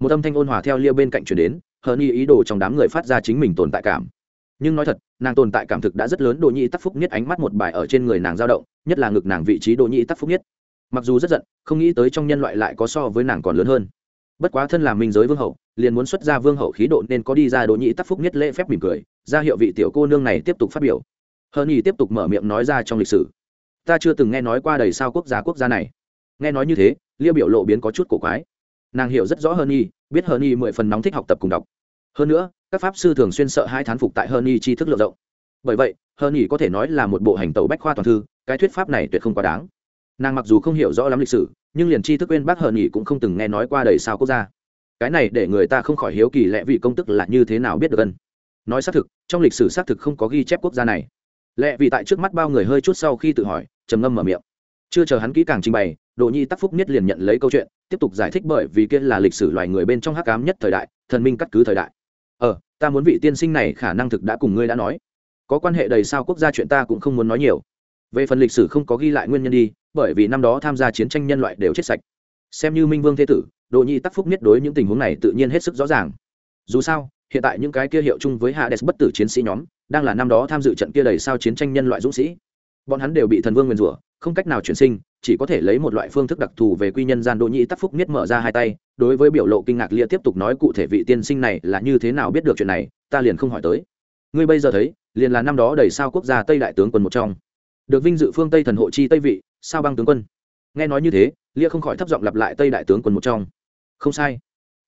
Một âm thanh ôn hòa theo lia bên cạnh chuyển đến, hờ ni ý đồ trong đám người phát ra chính mình tồn tại cảm. Nhưng nói thật, nàng tồn tại cảm thực đã rất lớn đỗ nhi tắc phúc nhất ánh mắt một bài ở trên người nàng dao động, nhất là ngực nàng vị trí đỗ nhi tắc phúc nhất mặc dù rất giận, không nghĩ tới trong nhân loại lại có so với nàng còn lớn hơn bất quá thân là minh giới vương hậu, liền muốn xuất ra vương hậu khí độ nên có đi ra đỗ nhĩ tắc phúc nhất lễ phép mỉm cười, ra hiệu vị tiểu cô nương này tiếp tục phát biểu. Hơn nhì tiếp tục mở miệng nói ra trong lịch sử. Ta chưa từng nghe nói qua đầy sao quốc gia quốc gia này. Nghe nói như thế lia biểu lộ biến có chút cổ quái. Nàng hiểu rất rõ hơn nhi biết hơn nhi mười phần nóng thích học tập cùng đọc. Hơn nữa, các pháp sư thường xuyên sợ hai thán phục tại hơn nhi tri thức lượng rộng. Bởi vậy hơn nhi có thể nói là một bộ hành tàu bách khoa toàn thư, cái thuyết pháp này tuyệt không quá đáng nàng mặc dù không hiểu rõ lắm lịch sử, nhưng liền tri thức quên bác hờ nghỉ cũng không từng nghe nói qua đầy sao quốc gia. Cái này để người ta không khỏi hiếu kỳ lẽ vị công tức là như thế nào biết được gần nói xác thực, trong lịch sử xác thực không có ghi chép quốc gia này. Lẽ vì tại trước mắt bao người hơi chút sau khi tự hỏi, trầm ngâm mở miệng. Chưa chờ hắn kỹ càng trình bày, đỗ nhi tắc phúc nhất liền nhận lấy câu chuyện, tiếp tục giải thích bởi vì kia là lịch sử loài người bên trong hắc ám nhất thời đại, thần minh cắt cứ thời đại. Ờ ta muốn vị tiên sinh này khả năng thực đã cùng ngươi đã nói. Có quan hệ đầy sao quốc gia chuyện ta cũng không muốn nói nhiều. Về phần lịch sử không có ghi lại nguyên nhân đi bởi vì năm đó tham gia chiến tranh nhân loại đều chết sạch. Xem như minh vương thế tử, đỗ nhi tắc phúc nhất đối những tình huống này tự nhiên hết sức rõ ràng. Dù sao, hiện tại những cái kia hiệu chung với hades bất tử chiến sĩ nhóm, đang là năm đó tham dự trận kia đầy sao chiến tranh nhân loại dũng sĩ. Bọn hắn đều bị thần vương nguyền rủa, không cách nào chuyển sinh, chỉ có thể lấy một loại phương thức đặc thù về quy nhân gian đỗ nhĩ tắc phúc nhất mở ra hai tay, đối với biểu lộ kinh ngạc lia tiếp tục nói cụ thể vị tiên sinh này là như thế nào biết được chuyện này, ta liền không hỏi tới. Ngươi bây giờ thấy, liền là năm đó đầy sao quốc gia tây đại tướng quân một trong được vinh dự phương tây thần hộ chi tây vị sao băng tướng quân nghe nói như thế lia không khỏi thấp giọng lặp lại tây đại tướng quân một trong không sai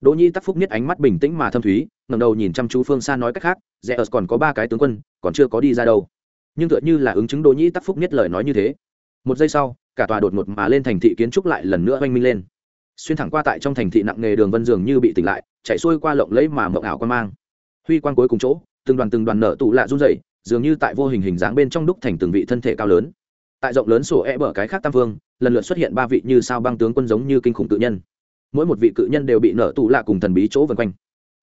đỗ nhi tắc phúc nhất ánh mắt bình tĩnh mà thâm thúy ngầm đầu nhìn chăm chú phương xa nói cách khác rẽ ớt còn có ba cái tướng quân còn chưa có đi ra đâu nhưng tựa như là ứng chứng đỗ nhi tắc phúc nhất lời nói như thế một giây sau cả tòa đột ngột mà lên thành thị kiến trúc lại lần nữa oanh minh lên xuyên thẳng qua tại trong thành thị nặng nghề đường vân dường như bị tỉnh lại chạy xuôi qua lộng lẫy mà mộng ảo quan mang huy quan cuối cùng chỗ từng đoàn từng đoàn nở tụ lạ run rẩy dường như tại vô hình hình dáng bên trong đúc thành từng vị thân thể cao lớn. Tại rộng lớn sổ e bờ cái khác tam vương, lần lượt xuất hiện ba vị như sao băng tướng quân giống như kinh khủng tự nhân. Mỗi một vị cự nhân đều bị nở tụ lạ cùng thần bí chỗ vân quanh.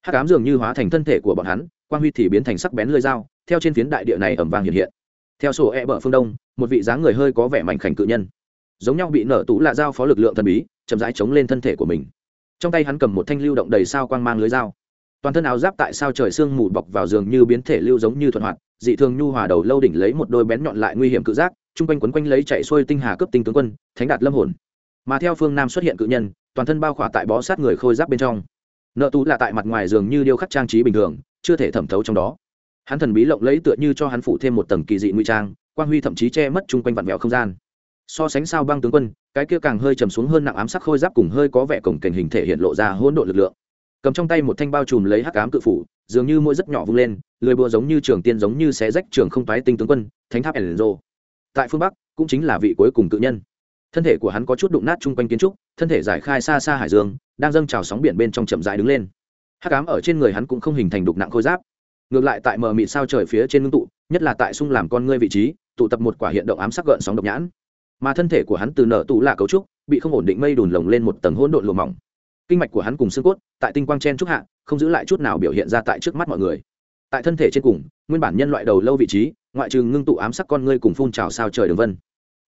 Hắc ám dường như hóa thành thân thể của bọn hắn, quang huy thì biến thành sắc bén lơi dao, theo trên phiến đại địa này ẩm vàng hiện hiện. Theo sổ e bờ phương đông, một vị dáng người hơi có vẻ mảnh khảnh cự nhân, giống nhau bị nở tụ lạ dao phó lực lượng thần bí, chậm rãi chống lên thân thể của mình. Trong tay hắn cầm một thanh lưu động đầy sao quang mang lưới dao. Toàn thân áo giáp tại sao trời sương mù bọc vào giường như biến thể lưu giống như thuận hoạt dị thường nhu hòa đầu lâu đỉnh lấy một đôi bén nhọn lại nguy hiểm cự giác, chung quanh quấn quanh lấy chạy xuôi tinh hà cướp tinh tướng quân, thánh đạt lâm hồn. Mà theo phương nam xuất hiện cự nhân, toàn thân bao khỏa tại bó sát người khôi giáp bên trong. Nợ tú là tại mặt ngoài giường như điêu khắc trang trí bình thường, chưa thể thẩm thấu trong đó. Hắn thần bí lộng lấy tựa như cho hắn phụ thêm một tầng kỳ dị nguy trang, quang huy thậm chí che mất chung quanh vặn vẹo không gian. So sánh sao băng tướng quân, cái kia càng hơi trầm xuống hơn nặng ám sắc khôi giáp cùng hơi có vẻ cổng kềnh hình thể hiện lộ ra hỗn độ lực lượng cầm trong tay một thanh bao trùm lấy hắc ám cự phủ, dường như mỗi rất nhỏ vung lên, lười bùa giống như trường tiên giống như xé rách trường không toái tinh tướng quân, thánh tháp enzo. Tại phương bắc, cũng chính là vị cuối cùng cự nhân. Thân thể của hắn có chút đụng nát chung quanh kiến trúc, thân thể giải khai xa xa hải dương, đang dâng trào sóng biển bên trong chậm dại đứng lên. Hắc ám ở trên người hắn cũng không hình thành đục nặng khôi giáp. Ngược lại tại mờ mịt sao trời phía trên ngưng tụ, nhất là tại sung làm con ngươi vị trí, tụ tập một quả hiện động ám sắc gợn sóng độc nhãn. Mà thân thể của hắn từ nở tụ là cấu trúc, bị không ổn định mây đùn lồng lên một tầng hỗn độn lùa mỏng kinh mạch của hắn cùng xương cốt, tại tinh quang chen trúc hạ, không giữ lại chút nào biểu hiện ra tại trước mắt mọi người. Tại thân thể trên cùng, nguyên bản nhân loại đầu lâu vị trí, ngoại trừ ngưng tụ ám sắc con ngươi cùng phun trào sao trời đường vân.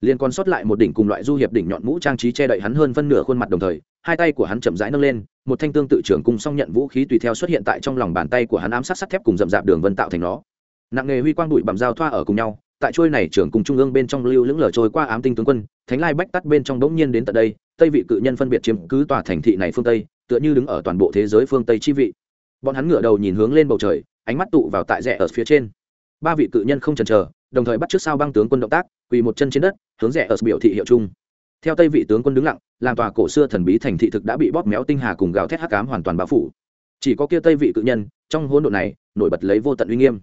Liền còn sót lại một đỉnh cùng loại du hiệp đỉnh nhọn mũ trang trí che đậy hắn hơn phân nửa khuôn mặt đồng thời, hai tay của hắn chậm rãi nâng lên, một thanh tương tự trưởng cùng song nhận vũ khí tùy theo xuất hiện tại trong lòng bàn tay của hắn ám sát sắt thép cùng rậm rạp đường vân tạo thành nó. Nặng nghề huy quang bụi bằm dao thoa ở cùng nhau tại trôi này trưởng cùng trung ương bên trong lưu lững lờ trôi qua ám tinh tướng quân, thánh lai bách tắt bên trong bỗng nhiên đến tận đây, tây vị cự nhân phân biệt chiếm cứ tòa thành thị này phương tây, tựa như đứng ở toàn bộ thế giới phương tây chi vị. Bọn hắn ngửa đầu nhìn hướng lên bầu trời, ánh mắt tụ vào tại rẽ ở phía trên. Ba vị cự nhân không chần chờ, đồng thời bắt trước sao băng tướng quân động tác, quỳ một chân trên đất, hướng rẽ ở biểu thị hiệu chung. Theo tây vị tướng quân đứng lặng làm tòa cổ xưa thần bí thành thị thực đã bị bóp méo tinh hà cùng gào thét hắc ám hoàn toàn bao phủ. Chỉ có kia tây vị cự nhân, trong hỗn độn này, nổi bật lấy vô tận uy nghiêm.